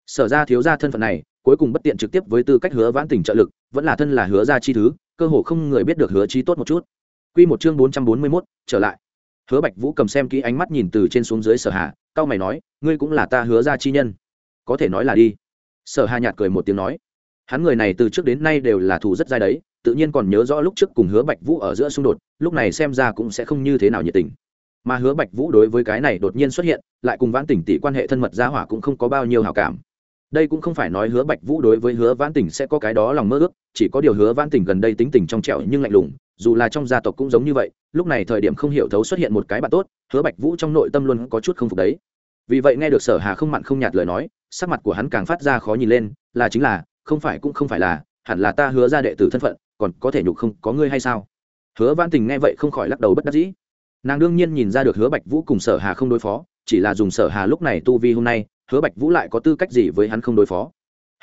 Sở ra thiếu ra thân phận này cuối cùng bất tiện trực tiếp với tư cách hứa vãn tình trợ lực vẫn là thân là hứa ra chi thứ cơ hồ không người biết được hứa chi tốt một chút Quy một chương bốn trăm bốn mươi 441, trở lại. Hứa Bạch Vũ cầm xem kỹ ánh mắt nhìn từ trên xuống dưới Sở Hà, cao mày nói, ngươi cũng là ta hứa ra chi nhân. Có thể nói là đi. Sở Hà nhạt cười một tiếng nói, hắn người này từ trước đến nay đều là thù rất dai đấy, tự nhiên còn nhớ rõ lúc trước cùng Hứa Bạch Vũ ở giữa xung đột, lúc này xem ra cũng sẽ không như thế nào nhiệt tình. Mà Hứa Bạch Vũ đối với cái này đột nhiên xuất hiện, lại cùng Vãn Tỉnh tỷ quan hệ thân mật gia hỏa cũng không có bao nhiêu hảo cảm đây cũng không phải nói hứa bạch vũ đối với hứa vãn tình sẽ có cái đó lòng mơ ước, chỉ có điều hứa vãn tình gần đây tính tình trong trẻo nhưng lạnh lùng, dù là trong gia tộc cũng giống như vậy, lúc này thời điểm không hiểu thấu xuất hiện một cái bạn tốt, hứa bạch vũ trong nội tâm luôn có chút không phục đấy. Vì vậy nghe được sở hà không mặn không nhạt lời nói, sắc mặt của hắn càng phát ra khó nhìn lên, là chính là, không phải cũng không phải là, hẳn là ta hứa ra đệ tử thân phận, còn có thể nhục không, có ngươi hay sao? Hứa vãn tình nghe vậy không khỏi lắc đầu bất đắc dĩ. Nàng đương nhiên nhìn ra được hứa bạch vũ cùng sở hà không đối phó, chỉ là dùng sở hà lúc này tu vi hôm nay hứa bạch vũ lại có tư cách gì với hắn không đối phó?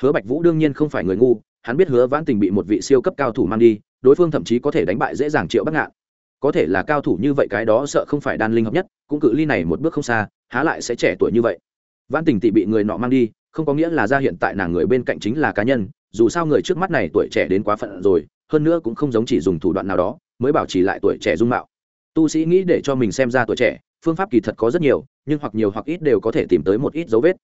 Hứa bạch vũ đương nhiên không phải người ngu, hắn biết hứa vãn tình bị một vị siêu cấp cao thủ mang đi, đối phương thậm chí có thể đánh bại dễ dàng triệu bắc ngạn. Có thể là cao thủ như vậy cái đó sợ không phải đan linh hợp nhất, cũng cự ly này một bước không xa, há lại sẽ trẻ tuổi như vậy. Vãn tình tị bị người nọ mang đi, không có nghĩa là ra hiện tại nàng người bên cạnh chính là cá nhân, dù sao người trước mắt này tuổi trẻ đến quá phận rồi, hơn nữa cũng không giống chỉ dùng thủ đoạn nào đó, mới bảo trì lại tuổi trẻ dung mạo. Tu sĩ nghĩ để cho mình xem ra tuổi trẻ, phương pháp kỳ thật có rất nhiều nhưng hoặc nhiều hoặc ít đều có thể tìm tới một ít dấu vết.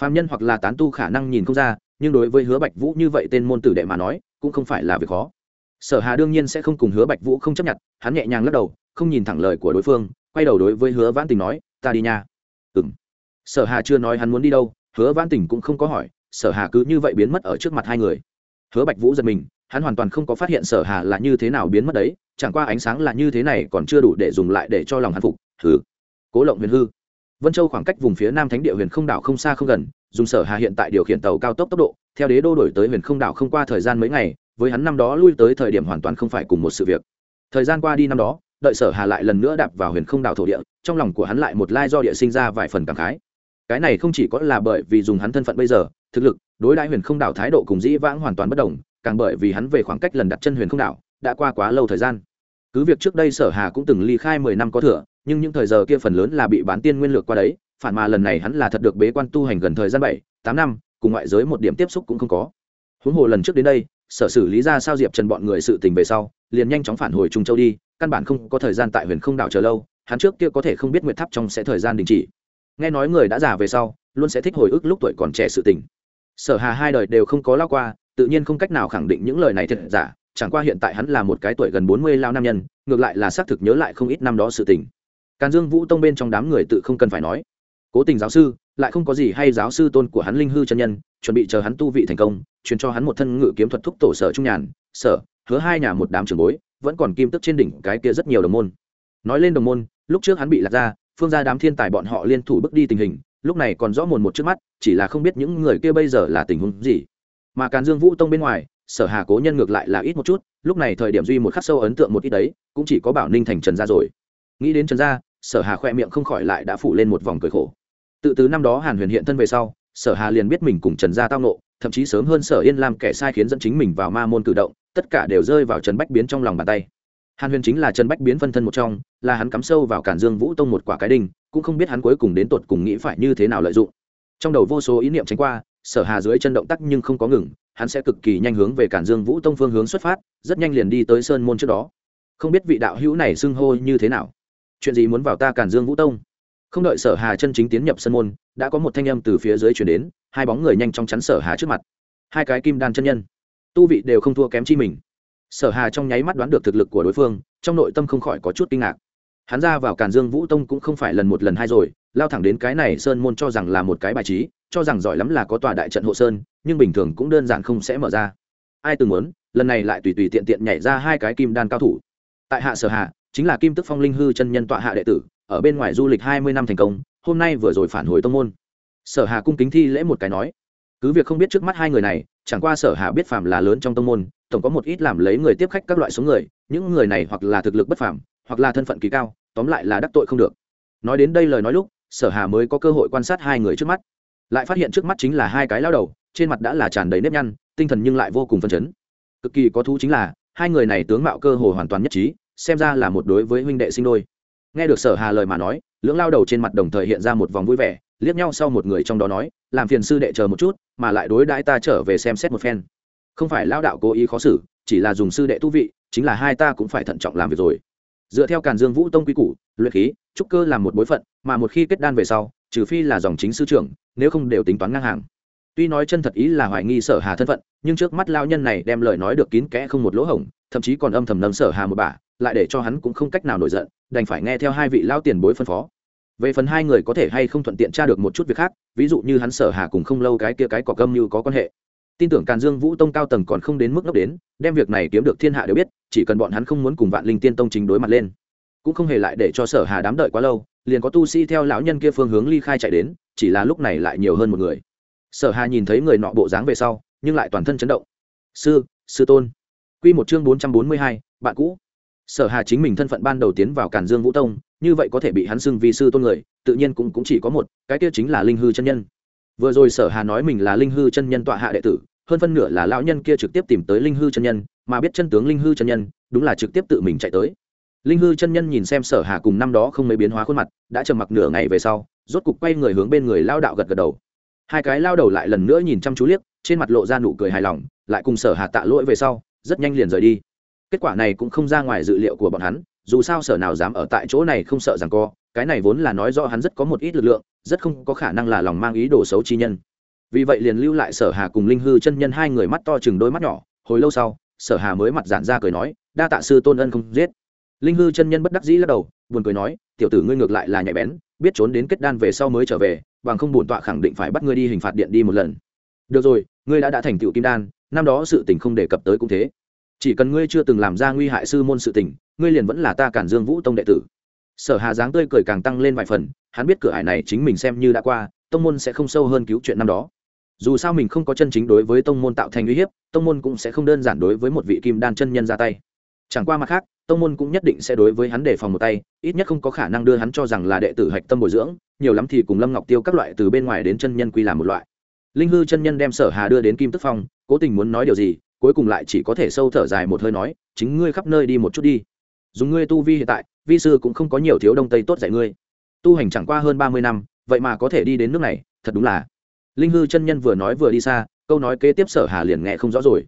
Phạm nhân hoặc là tán tu khả năng nhìn không ra, nhưng đối với hứa bạch vũ như vậy tên môn tử đệ mà nói, cũng không phải là việc khó. Sở hà đương nhiên sẽ không cùng hứa bạch vũ không chấp nhận, hắn nhẹ nhàng lắc đầu, không nhìn thẳng lời của đối phương, quay đầu đối với hứa vãn tình nói, ta đi nha. Ừng sở hà chưa nói hắn muốn đi đâu, hứa vãn tình cũng không có hỏi, sở hà cứ như vậy biến mất ở trước mặt hai người. Hứa bạch vũ giật mình, hắn hoàn toàn không có phát hiện sở hà là như thế nào biến mất đấy, chẳng qua ánh sáng là như thế này còn chưa đủ để dùng lại để cho lòng hắn phục thử cố lộng huyền hư vân châu khoảng cách vùng phía nam thánh địa huyền không đảo không xa không gần, dùng sở hà hiện tại điều khiển tàu cao tốc tốc độ, theo đế đô đổi tới huyền không đảo không qua thời gian mấy ngày, với hắn năm đó lui tới thời điểm hoàn toàn không phải cùng một sự việc. Thời gian qua đi năm đó, đợi sở hà lại lần nữa đạp vào huyền không đảo thổ địa, trong lòng của hắn lại một lai do địa sinh ra vài phần cảm khái. Cái này không chỉ có là bởi vì dùng hắn thân phận bây giờ, thực lực, đối đãi huyền không đảo thái độ cùng dĩ vãng hoàn toàn bất đồng, càng bởi vì hắn về khoảng cách lần đặt chân huyền không đảo, đã qua quá lâu thời gian. Cứ việc trước đây sở hà cũng từng ly khai mười năm có thừa nhưng những thời giờ kia phần lớn là bị bán tiên nguyên lược qua đấy, phản mà lần này hắn là thật được bế quan tu hành gần thời gian bảy, tám năm, cùng ngoại giới một điểm tiếp xúc cũng không có. Huống hồ lần trước đến đây, sở xử lý ra sao diệp trần bọn người sự tình về sau, liền nhanh chóng phản hồi trung châu đi, căn bản không có thời gian tại huyền không đảo chờ lâu, hắn trước kia có thể không biết nguyệt tháp trong sẽ thời gian đình chỉ. Nghe nói người đã già về sau, luôn sẽ thích hồi ức lúc tuổi còn trẻ sự tình. Sở hà hai đời đều không có lao qua, tự nhiên không cách nào khẳng định những lời này thật giả, chẳng qua hiện tại hắn là một cái tuổi gần bốn mươi lao nam nhân, ngược lại là xác thực nhớ lại không ít năm đó sự tình càn dương vũ tông bên trong đám người tự không cần phải nói. Cố tình giáo sư, lại không có gì hay giáo sư tôn của hắn linh hư chân nhân, chuẩn bị chờ hắn tu vị thành công, truyền cho hắn một thân ngự kiếm thuật thúc tổ sở trung nhàn, sở, hứa hai nhà một đám trường bối, vẫn còn kim tức trên đỉnh cái kia rất nhiều đồng môn. Nói lên đồng môn, lúc trước hắn bị lạc ra, phương ra đám thiên tài bọn họ liên thủ bước đi tình hình, lúc này còn rõ mồn một trước mắt, chỉ là không biết những người kia bây giờ là tình huống gì. Mà càn dương vũ tông bên ngoài, sở hà cố nhân ngược lại là ít một chút, lúc này thời điểm duy một khắc sâu ấn tượng một ít đấy, cũng chỉ có bảo ninh thành trần gia rồi. Nghĩ đến trần gia sở hà khoe miệng không khỏi lại đã phủ lên một vòng cười khổ. Tự từ năm đó hàn huyền hiện thân về sau, sở hà liền biết mình cùng trần gia tao nộ thậm chí sớm hơn sở yên làm kẻ sai khiến dẫn chính mình vào ma môn cử động, tất cả đều rơi vào trần bách biến trong lòng bàn tay. Hàn huyền chính là trần bách biến phân thân một trong, là hắn cắm sâu vào cản dương vũ tông một quả cái đinh, cũng không biết hắn cuối cùng đến tột cùng nghĩ phải như thế nào lợi dụng. Trong đầu vô số ý niệm tránh qua, sở hà dưới chân động tác nhưng không có ngừng, hắn sẽ cực kỳ nhanh hướng về cản dương vũ tông phương hướng xuất phát, rất nhanh liền đi tới sơn môn trước đó. Không biết vị đạo hữu này xưng hô như thế nào chuyện gì muốn vào ta cản dương vũ tông? Không đợi sở hà chân chính tiến nhập sân môn, đã có một thanh âm từ phía dưới chuyển đến, hai bóng người nhanh chóng chắn sở hà trước mặt. Hai cái kim đan chân nhân, tu vị đều không thua kém chi mình. Sở hà trong nháy mắt đoán được thực lực của đối phương, trong nội tâm không khỏi có chút kinh ngạc. Hắn ra vào càn dương vũ tông cũng không phải lần một lần hai rồi, lao thẳng đến cái này sơn môn cho rằng là một cái bài trí, cho rằng giỏi lắm là có tòa đại trận hộ sơn, nhưng bình thường cũng đơn giản không sẽ mở ra. Ai từng muốn, lần này lại tùy tùy tiện tiện nhảy ra hai cái kim đan cao thủ. Tại hạ sở hạ chính là kim tức phong linh hư chân nhân tọa hạ đệ tử, ở bên ngoài du lịch hai mươi năm thành công, hôm nay vừa rồi phản hồi tông môn. Sở hà cung kính thi lễ một cái nói, cứ việc không biết trước mắt hai người này, chẳng qua sở hà biết phàm là lớn trong tông môn, tổng có một ít làm lấy người tiếp khách các loại số người, những người này hoặc là thực lực bất phàm, hoặc là thân phận kỳ cao, tóm lại là đắc tội không được. Nói đến đây lời nói lúc, sở hà mới có cơ hội quan sát hai người trước mắt. Lại phát hiện trước mắt chính là hai cái lao đầu, trên mặt đã là tràn đầy nếp nhăn, tinh thần nhưng lại vô cùng phân chấn. Cực kỳ có thú chính là, hai người này tướng mạo cơ hồ hoàn toàn nhất trí xem ra là một đối với huynh đệ sinh đôi. Nghe được sở hà lời mà nói, lưỡng lao đầu trên mặt đồng thời hiện ra một vòng vui vẻ, liếc nhau sau một người trong đó nói, làm phiền sư đệ chờ một chút, mà lại đối đãi ta trở về xem xét một phen. Không phải lao đạo cố ý khó xử, chỉ là dùng sư đệ tu vị, chính là hai ta cũng phải thận trọng làm việc rồi. Dựa theo càn dương vũ tông quy củ, luyện khí, trúc cơ làm một bối phận, mà một khi kết đan về sau, trừ phi là dòng chính sư trưởng, nếu không đều tính toán ngang hàng. Tuy nói chân thật ý là hoài nghi sở hà thân phận, nhưng trước mắt lao nhân này đem lời nói được kín kẽ không một lỗ hổng, thậm chí còn âm thầm nâng sở hà một bà lại để cho hắn cũng không cách nào nổi giận, đành phải nghe theo hai vị lao tiền bối phân phó. Về phần hai người có thể hay không thuận tiện tra được một chút việc khác, ví dụ như hắn sở hà cùng không lâu cái kia cái cỏ câm như có quan hệ. Tin tưởng càn dương vũ tông cao tầng còn không đến mức ngốc đến, đem việc này kiếm được thiên hạ đều biết, chỉ cần bọn hắn không muốn cùng vạn linh tiên tông chính đối mặt lên. Cũng không hề lại để cho sở hà đám đợi quá lâu, liền có tu sĩ theo lão nhân kia phương hướng ly khai chạy đến, chỉ là lúc này lại nhiều hơn một người. Sở hà nhìn thấy người nọ bộ dáng về sau, nhưng lại toàn thân chấn động. Sư sư tôn. Quy một chương bốn trăm bốn mươi hai, bạn cũ sở hà chính mình thân phận ban đầu tiến vào càn dương vũ tông như vậy có thể bị hắn xưng vì sư tôn người tự nhiên cũng, cũng chỉ có một cái kia chính là linh hư chân nhân. Vừa rồi sở hà nói mình là linh hư chân nhân tọa hạ đệ tử hơn phân nửa là lão nhân kia trực tiếp tìm tới linh hư chân nhân mà biết chân tướng linh hư chân nhân đúng là trực tiếp tự mình chạy tới. Linh hư chân nhân nhìn xem sở hà cùng năm đó không mấy biến hóa khuôn mặt đã trầm mặc nửa ngày về sau rốt cục quay người hướng bên người lao đạo gật gật đầu. Hai cái lao đầu lại lần nữa nhìn chăm chú liếc trên mặt lộ ra nụ cười hài lòng lại cùng sở hà tạ lỗi về sau rất nhanh liền rời đi kết quả này cũng không ra ngoài dự liệu của bọn hắn, dù sao sở nào dám ở tại chỗ này không sợ rằng co, cái này vốn là nói rõ hắn rất có một ít lực lượng, rất không có khả năng là lòng mang ý đồ xấu chi nhân. Vì vậy liền lưu lại sở hà cùng linh hư chân nhân hai người mắt to chừng đôi mắt nhỏ, hồi lâu sau, sở hà mới mặt giản ra cười nói, đa tạ sư tôn ân không giết. Linh hư chân nhân bất đắc dĩ lắc đầu, buồn cười nói, tiểu tử ngươi ngược lại là nhạy bén, biết trốn đến kết đan về sau mới trở về, bằng không bổn tọa khẳng định phải bắt ngươi đi hình phạt điện đi một lần. Được rồi, ngươi đã đã thành tựu kim đan, năm đó sự tình không đề cập tới cũng thế chỉ cần ngươi chưa từng làm ra nguy hại sư môn sự tình, ngươi liền vẫn là ta cản dương vũ tông đệ tử. Sở hà dáng tươi cười càng tăng lên vài phần, hắn biết cửa ải này chính mình xem như đã qua, tông môn sẽ không sâu hơn cứu chuyện năm đó. Dù sao mình không có chân chính đối với tông môn tạo thành uy hiếp, tông môn cũng sẽ không đơn giản đối với một vị kim đan chân nhân ra tay. Chẳng qua mặt khác, tông môn cũng nhất định sẽ đối với hắn đề phòng một tay, ít nhất không có khả năng đưa hắn cho rằng là đệ tử hạch tâm bồi dưỡng, nhiều lắm thì cùng lâm ngọc tiêu các loại từ bên ngoài đến chân nhân quy làm một loại. Linh hư chân nhân đem sở hà đưa đến kim tức phong, cố tình muốn nói điều gì cuối cùng lại chỉ có thể sâu thở dài một hơi nói, chính ngươi khắp nơi đi một chút đi. Dùng ngươi tu vi hiện tại, vi sư cũng không có nhiều thiếu đông tây tốt dạy ngươi. Tu hành chẳng qua hơn ba mươi năm, vậy mà có thể đi đến nước này, thật đúng là. Linh hư chân nhân vừa nói vừa đi xa, câu nói kế tiếp sở hà liền nghe không rõ rồi.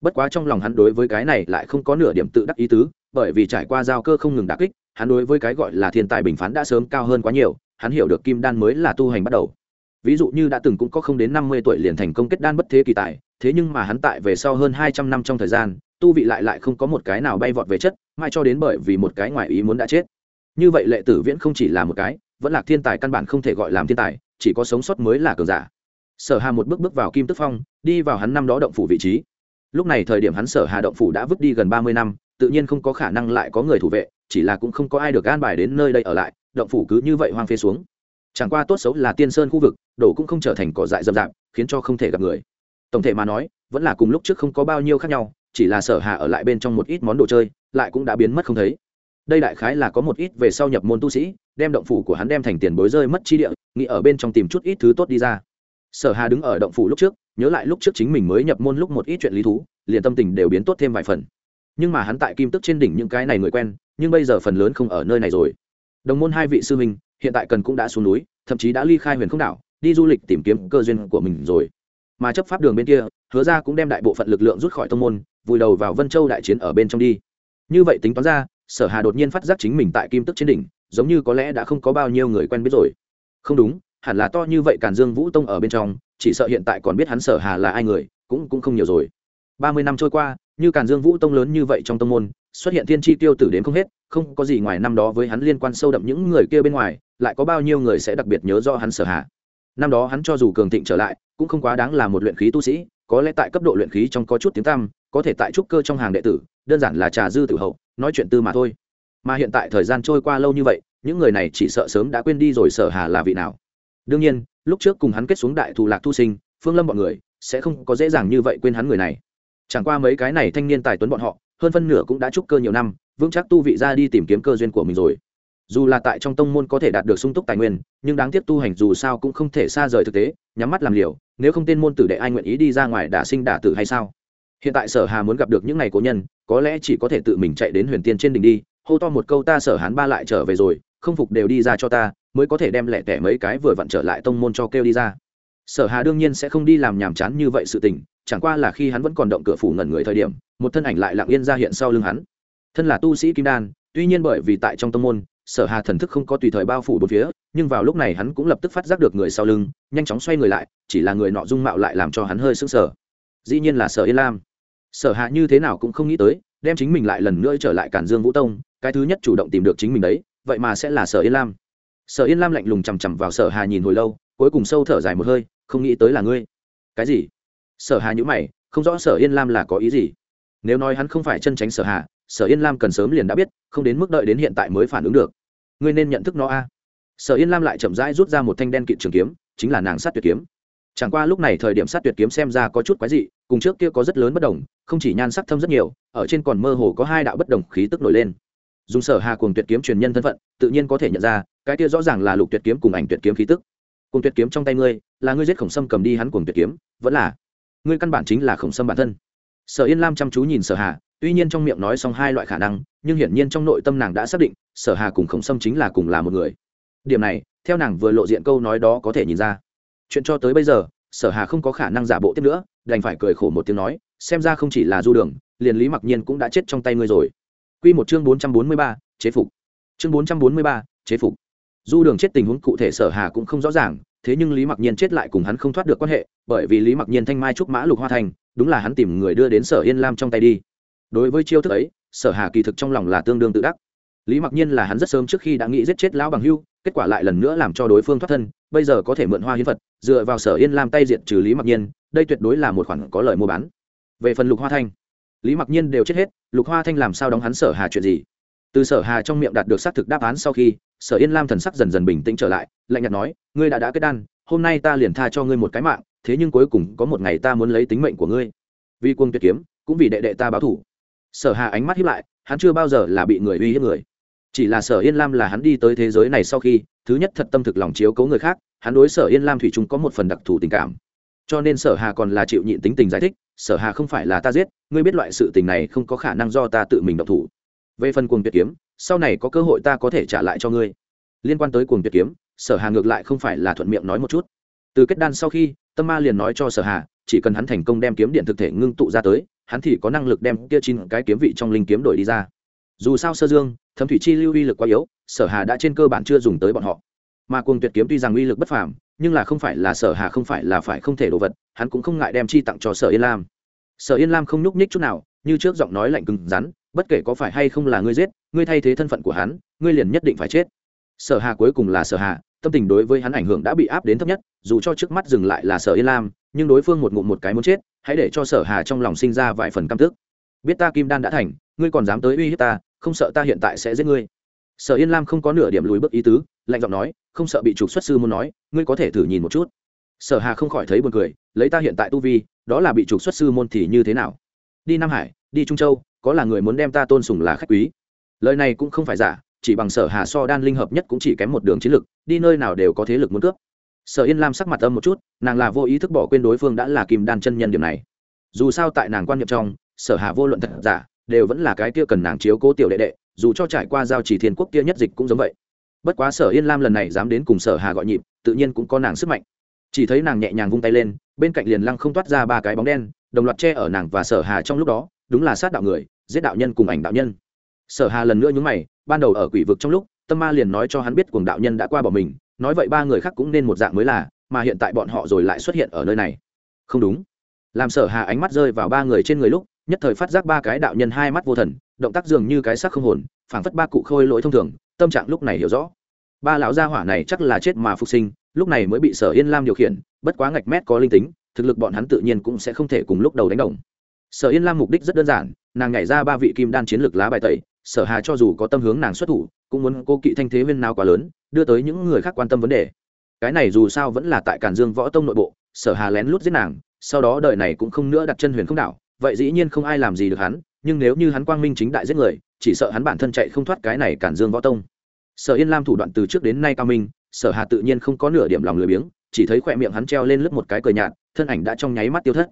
Bất quá trong lòng hắn đối với cái này lại không có nửa điểm tự đắc ý tứ, bởi vì trải qua giao cơ không ngừng đả kích, hắn đối với cái gọi là thiên tài bình phán đã sớm cao hơn quá nhiều, hắn hiểu được kim đan mới là tu hành bắt đầu. Ví dụ như đã từng cũng có không đến năm mươi tuổi liền thành công kết đan bất thế kỳ tài thế nhưng mà hắn tại về sau hơn hai trăm năm trong thời gian, tu vị lại lại không có một cái nào bay vọt về chất, mai cho đến bởi vì một cái ngoài ý muốn đã chết. Như vậy lệ tử viễn không chỉ là một cái, vẫn là thiên tài căn bản không thể gọi làm thiên tài, chỉ có sống sót mới là cường giả. Sở hà một bước bước vào kim tức phong, đi vào hắn năm đó động phủ vị trí. Lúc này thời điểm hắn sở hà động phủ đã vứt đi gần ba mươi năm, tự nhiên không có khả năng lại có người thủ vệ, chỉ là cũng không có ai được an bài đến nơi đây ở lại, động phủ cứ như vậy hoang phế xuống. Chẳng qua tốt xấu là tiên sơn khu vực, đổ cũng không trở thành cỏ dại rậm rạp, khiến cho không thể gặp người tổng thể mà nói, vẫn là cùng lúc trước không có bao nhiêu khác nhau, chỉ là sở hạ ở lại bên trong một ít món đồ chơi, lại cũng đã biến mất không thấy. Đây đại khái là có một ít về sau nhập môn tu sĩ, đem động phủ của hắn đem thành tiền bối rơi mất chi địa, nghĩ ở bên trong tìm chút ít thứ tốt đi ra. Sở hà đứng ở động phủ lúc trước, nhớ lại lúc trước chính mình mới nhập môn lúc một ít chuyện lý thú, liền tâm tình đều biến tốt thêm vài phần. Nhưng mà hắn tại kim tức trên đỉnh những cái này người quen, nhưng bây giờ phần lớn không ở nơi này rồi. Đồng môn hai vị sư huynh, hiện tại cần cũng đã xuống núi, thậm chí đã ly khai huyền không đảo, đi du lịch tìm kiếm cơ duyên của mình rồi mà chấp pháp đường bên kia, hứa ra cũng đem đại bộ phận lực lượng rút khỏi tông môn, vùi đầu vào vân châu đại chiến ở bên trong đi. Như vậy tính toán ra, sở hà đột nhiên phát giác chính mình tại kim tức trên đỉnh, giống như có lẽ đã không có bao nhiêu người quen biết rồi. Không đúng, hẳn là to như vậy càn dương vũ tông ở bên trong, chỉ sợ hiện tại còn biết hắn sở hà là ai người, cũng cũng không nhiều rồi. Ba mươi năm trôi qua, như càn dương vũ tông lớn như vậy trong tông môn, xuất hiện thiên tri tiêu tử đến không hết, không có gì ngoài năm đó với hắn liên quan sâu đậm những người kia bên ngoài, lại có bao nhiêu người sẽ đặc biệt nhớ do hắn sở hà? Năm đó hắn cho dù cường thịnh trở lại, cũng không quá đáng là một luyện khí tu sĩ, có lẽ tại cấp độ luyện khí trong có chút tiếng tăm, có thể tại trúc cơ trong hàng đệ tử, đơn giản là trà dư tử hậu, nói chuyện tư mà thôi. Mà hiện tại thời gian trôi qua lâu như vậy, những người này chỉ sợ sớm đã quên đi rồi sở hà là vị nào. Đương nhiên, lúc trước cùng hắn kết xuống đại thù lạc thu sinh, phương lâm bọn người, sẽ không có dễ dàng như vậy quên hắn người này. Chẳng qua mấy cái này thanh niên tài tuấn bọn họ, hơn phân nửa cũng đã trúc cơ nhiều năm, vững chắc tu vị ra đi tìm kiếm cơ duyên của mình rồi dù là tại trong tông môn có thể đạt được sung túc tài nguyên, nhưng đáng tiếc tu hành dù sao cũng không thể xa rời thực tế, nhắm mắt làm liều, nếu không tên môn tử đệ ai nguyện ý đi ra ngoài đả sinh đả tử hay sao? Hiện tại sở hà muốn gặp được những ngày cố nhân, có lẽ chỉ có thể tự mình chạy đến huyền tiên trên đỉnh đi, hô to một câu ta sở hán ba lại trở về rồi, không phục đều đi ra cho ta, mới có thể đem lẻ tẻ mấy cái vừa vặn trở lại tông môn cho kêu đi ra. Sở hà đương nhiên sẽ không đi làm nhàm chán như vậy sự tình, chẳng qua là khi hắn vẫn còn động cửa phủ ngẩn người thời điểm, một thân ảnh lại lặng yên ra hiện sau lưng hắn. Thân là tu sĩ kim đan, tuy nhiên bởi vì tại trong tông môn sở hà thần thức không có tùy thời bao phủ bốn phía, nhưng vào lúc này hắn cũng lập tức phát giác được người sau lưng, nhanh chóng xoay người lại, chỉ là người nọ dung mạo lại làm cho hắn hơi sững sờ. Dĩ nhiên là sở yên lam. Sở hạ như thế nào cũng không nghĩ tới, đem chính mình lại lần nữa trở lại cản dương vũ tông, cái thứ nhất chủ động tìm được chính mình đấy, vậy mà sẽ là sở yên lam. Sở yên lam lạnh lùng chằm chằm vào sở hà nhìn hồi lâu, cuối cùng sâu thở dài một hơi, không nghĩ tới là ngươi. Cái gì? Sở hà nhữ mày, không rõ sở yên lam là có ý gì. Nếu nói hắn không phải chân tránh sở hà sở yên lam cần sớm liền đã biết, không đến mức đợi đến hiện tại mới phản ứng được. Ngươi nên nhận thức nó a. À? Sở yên lam lại chậm rãi rút ra một thanh đen kịt trường kiếm, chính là nàng sát tuyệt kiếm. Chẳng qua lúc này thời điểm sát tuyệt kiếm xem ra có chút quái dị, cùng trước kia có rất lớn bất đồng, không chỉ nhan sắc thâm rất nhiều, ở trên còn mơ hồ có hai đạo bất đồng khí tức nổi lên. Dùng sở hà cùng tuyệt kiếm truyền nhân thân phận, tự nhiên có thể nhận ra, cái kia rõ ràng là lục tuyệt kiếm cùng ảnh tuyệt kiếm khí tức. Cùng tuyệt kiếm trong tay ngươi, là ngươi giết khổng sâm cầm đi hắn cùng tuyệt kiếm, vẫn là ngươi căn bản chính là khổng sâm bản thân. Sở yên lam chăm chú nhìn sở hà tuy nhiên trong miệng nói xong hai loại khả năng nhưng hiển nhiên trong nội tâm nàng đã xác định sở hà cùng khổng sâm chính là cùng là một người. Điểm này theo nàng vừa lộ diện câu nói đó có thể nhìn ra. Chuyện cho tới bây giờ sở hà không có khả năng giả bộ tiếp nữa đành phải cười khổ một tiếng nói xem ra không chỉ là du đường liền lý mặc nhiên cũng đã chết trong tay ngươi rồi. Quy một chương bốn trăm bốn mươi ba, chế phục. Chương bốn trăm bốn mươi ba, chế phục. Du đường chết tình huống cụ thể sở hà cũng không rõ ràng thế nhưng lý mặc nhiên chết lại cùng hắn không thoát được quan hệ bởi vì lý mặc nhiên thanh mai trúc mã lục hoa thành đúng là hắn tìm người đưa đến sở yên lam trong tay đi đối với chiêu thức ấy, sở hà kỳ thực trong lòng là tương đương tự đắc. Lý mặc nhiên là hắn rất sớm trước khi đã nghĩ giết chết lão bằng hưu, kết quả lại lần nữa làm cho đối phương thoát thân, bây giờ có thể mượn hoa hiến phật, dựa vào sở yên lam tay diện trừ lý mặc nhiên, đây tuyệt đối là một khoản có lợi mua bán. Về phần lục hoa thanh, lý mặc nhiên đều chết hết, lục hoa thanh làm sao đóng hắn sở hà chuyện gì? Từ sở hà trong miệng đạt được xác thực đáp án sau khi, sở yên lam thần sắc dần dần bình tĩnh trở lại, lạnh nhạt nói, ngươi đã đã kết đan, hôm nay ta liền tha cho ngươi một cái mạng, thế nhưng cuối cùng có một ngày ta muốn lấy tính mệnh của ngươi. Vì quân tuyệt kiếm, cũng vì đệ đệ ta báo thủ sở hà ánh mắt hiếp lại, hắn chưa bao giờ là bị người uy hiếp người. Chỉ là sở yên lam là hắn đi tới thế giới này sau khi, thứ nhất thật tâm thực lòng chiếu cố người khác, hắn đối sở yên lam thủy chung có một phần đặc thù tình cảm. Cho nên sở hà còn là chịu nhịn tính tình giải thích, sở hà không phải là ta giết, ngươi biết loại sự tình này không có khả năng do ta tự mình độc thủ. Về phần cuồng tuyệt kiếm, sau này có cơ hội ta có thể trả lại cho ngươi. Liên quan tới cuồng tuyệt kiếm, sở hà ngược lại không phải là thuận miệng nói một chút. Từ kết đan sau khi, tâm ma liền nói cho sở hà, chỉ cần hắn thành công đem kiếm điện thực thể ngưng tụ ra tới hắn thì có năng lực đem kia chín cái kiếm vị trong linh kiếm đổi đi ra. Dù sao sơ dương, thấm thủy chi lưu uy lực quá yếu, sở hà đã trên cơ bản chưa dùng tới bọn họ. Mà cuồng tuyệt kiếm tuy rằng uy lực bất phàm, nhưng là không phải là sở hà không phải là phải không thể đồ vật, hắn cũng không ngại đem chi tặng cho sở yên lam. Sở yên lam không nhúc nhích chút nào, như trước giọng nói lạnh cứng rắn, bất kể có phải hay không là ngươi giết, ngươi thay thế thân phận của hắn, ngươi liền nhất định phải chết. Sở hà cuối cùng là sở hà, tâm tình đối với hắn ảnh hưởng đã bị áp đến thấp nhất, dù cho trước mắt dừng lại là sở yên lam, nhưng đối phương một ngụm một cái muốn chết hãy để cho sở hà trong lòng sinh ra vài phần căm tức. Biết ta kim đan đã thành, ngươi còn dám tới uy hiếp ta, không sợ ta hiện tại sẽ giết ngươi. Sở yên lam không có nửa điểm lùi bước ý tứ, lạnh giọng nói, không sợ bị trục xuất sư muốn nói, ngươi có thể thử nhìn một chút. Sở hà không khỏi thấy buồn cười, lấy ta hiện tại tu vi, đó là bị trục xuất sư môn thì như thế nào? Đi nam hải, đi trung châu, có là người muốn đem ta tôn sùng là khách quý? Lời này cũng không phải giả, chỉ bằng sở hà so đan linh hợp nhất cũng chỉ kém một đường chiến lực, đi nơi nào đều có thế lực muốn cướp sở yên lam sắc mặt âm một chút, nàng là vô ý thức bỏ quên đối phương đã là kim đan chân nhân điểm này. Dù sao tại nàng quan niệm trong, sở hà vô luận thật giả, đều vẫn là cái kia cần nàng chiếu cố tiểu đệ đệ, dù cho trải qua giao chỉ thiên quốc kia nhất dịch cũng giống vậy. Bất quá sở yên lam lần này dám đến cùng sở hà gọi nhịp, tự nhiên cũng có nàng sức mạnh. Chỉ thấy nàng nhẹ nhàng vung tay lên, bên cạnh liền lăng không toát ra ba cái bóng đen, đồng loạt che ở nàng và sở hà trong lúc đó, đúng là sát đạo người, giết đạo nhân cùng ảnh đạo nhân. Sở hà lần nữa nhúng mày, ban đầu ở quỷ vực trong lúc, tâm ma liền nói cho hắn biết cuồng đạo nhân đã qua bỏ mình nói vậy ba người khác cũng nên một dạng mới là, mà hiện tại bọn họ rồi lại xuất hiện ở nơi này. Không đúng. Làm sở hà ánh mắt rơi vào ba người trên người lúc, nhất thời phát giác ba cái đạo nhân hai mắt vô thần, động tác dường như cái sắc không hồn, phảng phất ba cụ khôi lỗi thông thường, tâm trạng lúc này hiểu rõ. Ba lão gia hỏa này chắc là chết mà phục sinh, lúc này mới bị sở yên lam điều khiển, bất quá ngạch mét có linh tính, thực lực bọn hắn tự nhiên cũng sẽ không thể cùng lúc đầu đánh đồng. Sở yên lam mục đích rất đơn giản, nàng nhảy ra ba vị kim đan chiến lược lá bài tẩy, sở hà cho dù có tâm hướng nàng xuất thủ cũng muốn cô kỵ thanh thế viên nào quá lớn, đưa tới những người khác quan tâm vấn đề. Cái này dù sao vẫn là tại cản dương võ tông nội bộ, sở hà lén lút giết nàng, sau đó đời này cũng không nữa đặt chân huyền không đảo, vậy dĩ nhiên không ai làm gì được hắn, nhưng nếu như hắn quang minh chính đại giết người, chỉ sợ hắn bản thân chạy không thoát cái này cản dương võ tông. Sở yên lam thủ đoạn từ trước đến nay cao minh, sở hà tự nhiên không có nửa điểm lòng lười biếng, chỉ thấy khỏe miệng hắn treo lên lướt một cái cờ nhạt, thân ảnh đã trong nháy mắt tiêu thất.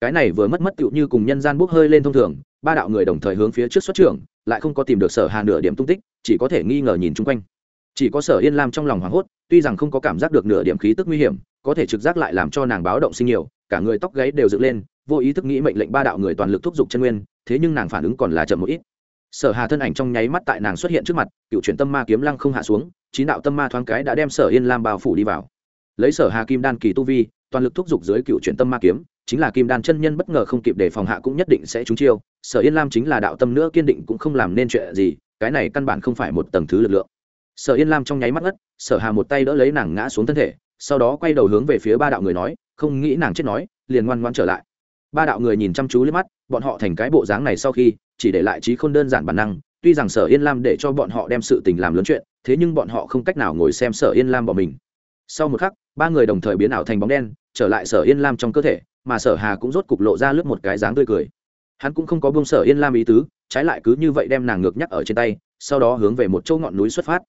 Cái này vừa mất mất tựu như cùng nhân gian bốc hơi lên thông thường ba đạo người đồng thời hướng phía trước xuất trưởng, lại không có tìm được sở hà nửa điểm tung tích, chỉ có thể nghi ngờ nhìn chung quanh. Chỉ có sở yên lam trong lòng hoảng hốt, tuy rằng không có cảm giác được nửa điểm khí tức nguy hiểm, có thể trực giác lại làm cho nàng báo động sinh nhiều, cả người tóc gáy đều dựng lên, vô ý thức nghĩ mệnh lệnh ba đạo người toàn lực thúc giục chân nguyên, thế nhưng nàng phản ứng còn là chậm một ít. Sở hà thân ảnh trong nháy mắt tại nàng xuất hiện trước mặt, cựu chuyển tâm ma kiếm lăng không hạ xuống, chín đạo tâm ma thoáng cái đã đem sở yên lam bao phủ đi vào. Lấy sở hà kim đan kỳ tu vi, toàn lực thúc giục dưới cựu chuyển tâm ma kiếm chính là kim đan chân nhân bất ngờ không kịp để phòng hạ cũng nhất định sẽ trúng chiêu, sở yên lam chính là đạo tâm nữa kiên định cũng không làm nên chuyện gì, cái này căn bản không phải một tầng thứ lực lượng. Sở yên lam trong nháy mắt ngất, sở hà một tay đỡ lấy nàng ngã xuống thân thể, sau đó quay đầu hướng về phía ba đạo người nói, không nghĩ nàng chết nói, liền ngoan ngoan trở lại. Ba đạo người nhìn chăm chú lên mắt, bọn họ thành cái bộ dáng này sau khi, chỉ để lại trí không đơn giản bản năng, tuy rằng sở yên lam để cho bọn họ đem sự tình làm lớn chuyện, thế nhưng bọn họ không cách nào ngồi xem sở yên lam bỏ mình. Sau một khắc, ba người đồng thời biến ảo thành bóng đen, trở lại sở yên lam trong cơ thể mà sở hà cũng rốt cục lộ ra lướt một cái dáng tươi cười. Hắn cũng không có buông sở yên lam ý tứ, trái lại cứ như vậy đem nàng ngược nhắc ở trên tay, sau đó hướng về một chỗ ngọn núi xuất phát.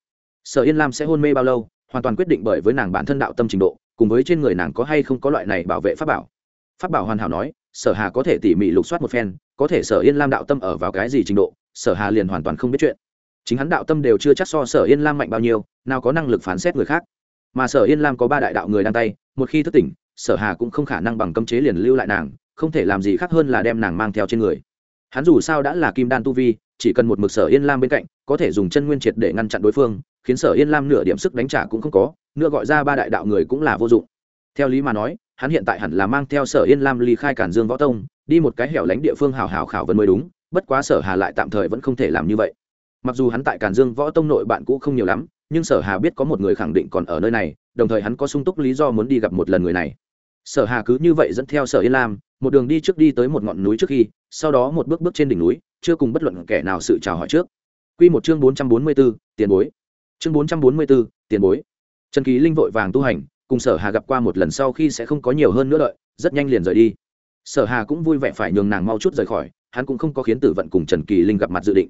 Sở yên lam sẽ hôn mê bao lâu, hoàn toàn quyết định bởi với nàng bản thân đạo tâm trình độ, cùng với trên người nàng có hay không có loại này bảo vệ pháp bảo. Pháp bảo hoàn hảo nói, sở hà có thể tỉ mỉ lục soát một phen, có thể sở yên lam đạo tâm ở vào cái gì trình độ, sở hà liền hoàn toàn không biết chuyện. Chính hắn đạo tâm đều chưa chắc so sở yên lam mạnh bao nhiêu, nào có năng lực phán xét người khác. Mà sở yên lam có ba đại đạo người đang tay, một khi thức tỉnh sở hà cũng không khả năng bằng cấm chế liền lưu lại nàng, không thể làm gì khác hơn là đem nàng mang theo trên người. Hắn dù sao đã là kim đan tu vi, chỉ cần một mực sở yên lam bên cạnh, có thể dùng chân nguyên triệt để ngăn chặn đối phương, khiến sở yên lam nửa điểm sức đánh trả cũng không có nữa gọi ra ba đại đạo người cũng là vô dụng. Theo lý mà nói, hắn hiện tại hẳn là mang theo sở yên lam ly khai cản dương võ tông, đi một cái hẻo lánh địa phương hào hào khảo vấn mới đúng, bất quá sở hà lại tạm thời vẫn không thể làm như vậy. Mặc dù hắn tại cản dương võ tông nội bạn cũ không nhiều lắm, nhưng sở hà biết có một người khẳng định còn ở nơi này, đồng thời hắn có sung túc lý do muốn đi gặp một lần người này sở hà cứ như vậy dẫn theo sở yên lam một đường đi trước đi tới một ngọn núi trước khi sau đó một bước bước trên đỉnh núi chưa cùng bất luận kẻ nào sự chào hỏi trước. Quy một chương bốn trăm bốn mươi 444, tiền bối. Chương bốn trăm bốn mươi 444, tiền bối. Trần kỳ linh vội vàng tu hành cùng sở hà gặp qua một lần sau khi sẽ không có nhiều hơn nữa đợi rất nhanh liền rời đi. Sở hà cũng vui vẻ phải nhường nàng mau chút rời khỏi hắn cũng không có khiến tử vận cùng trần kỳ linh gặp mặt dự định.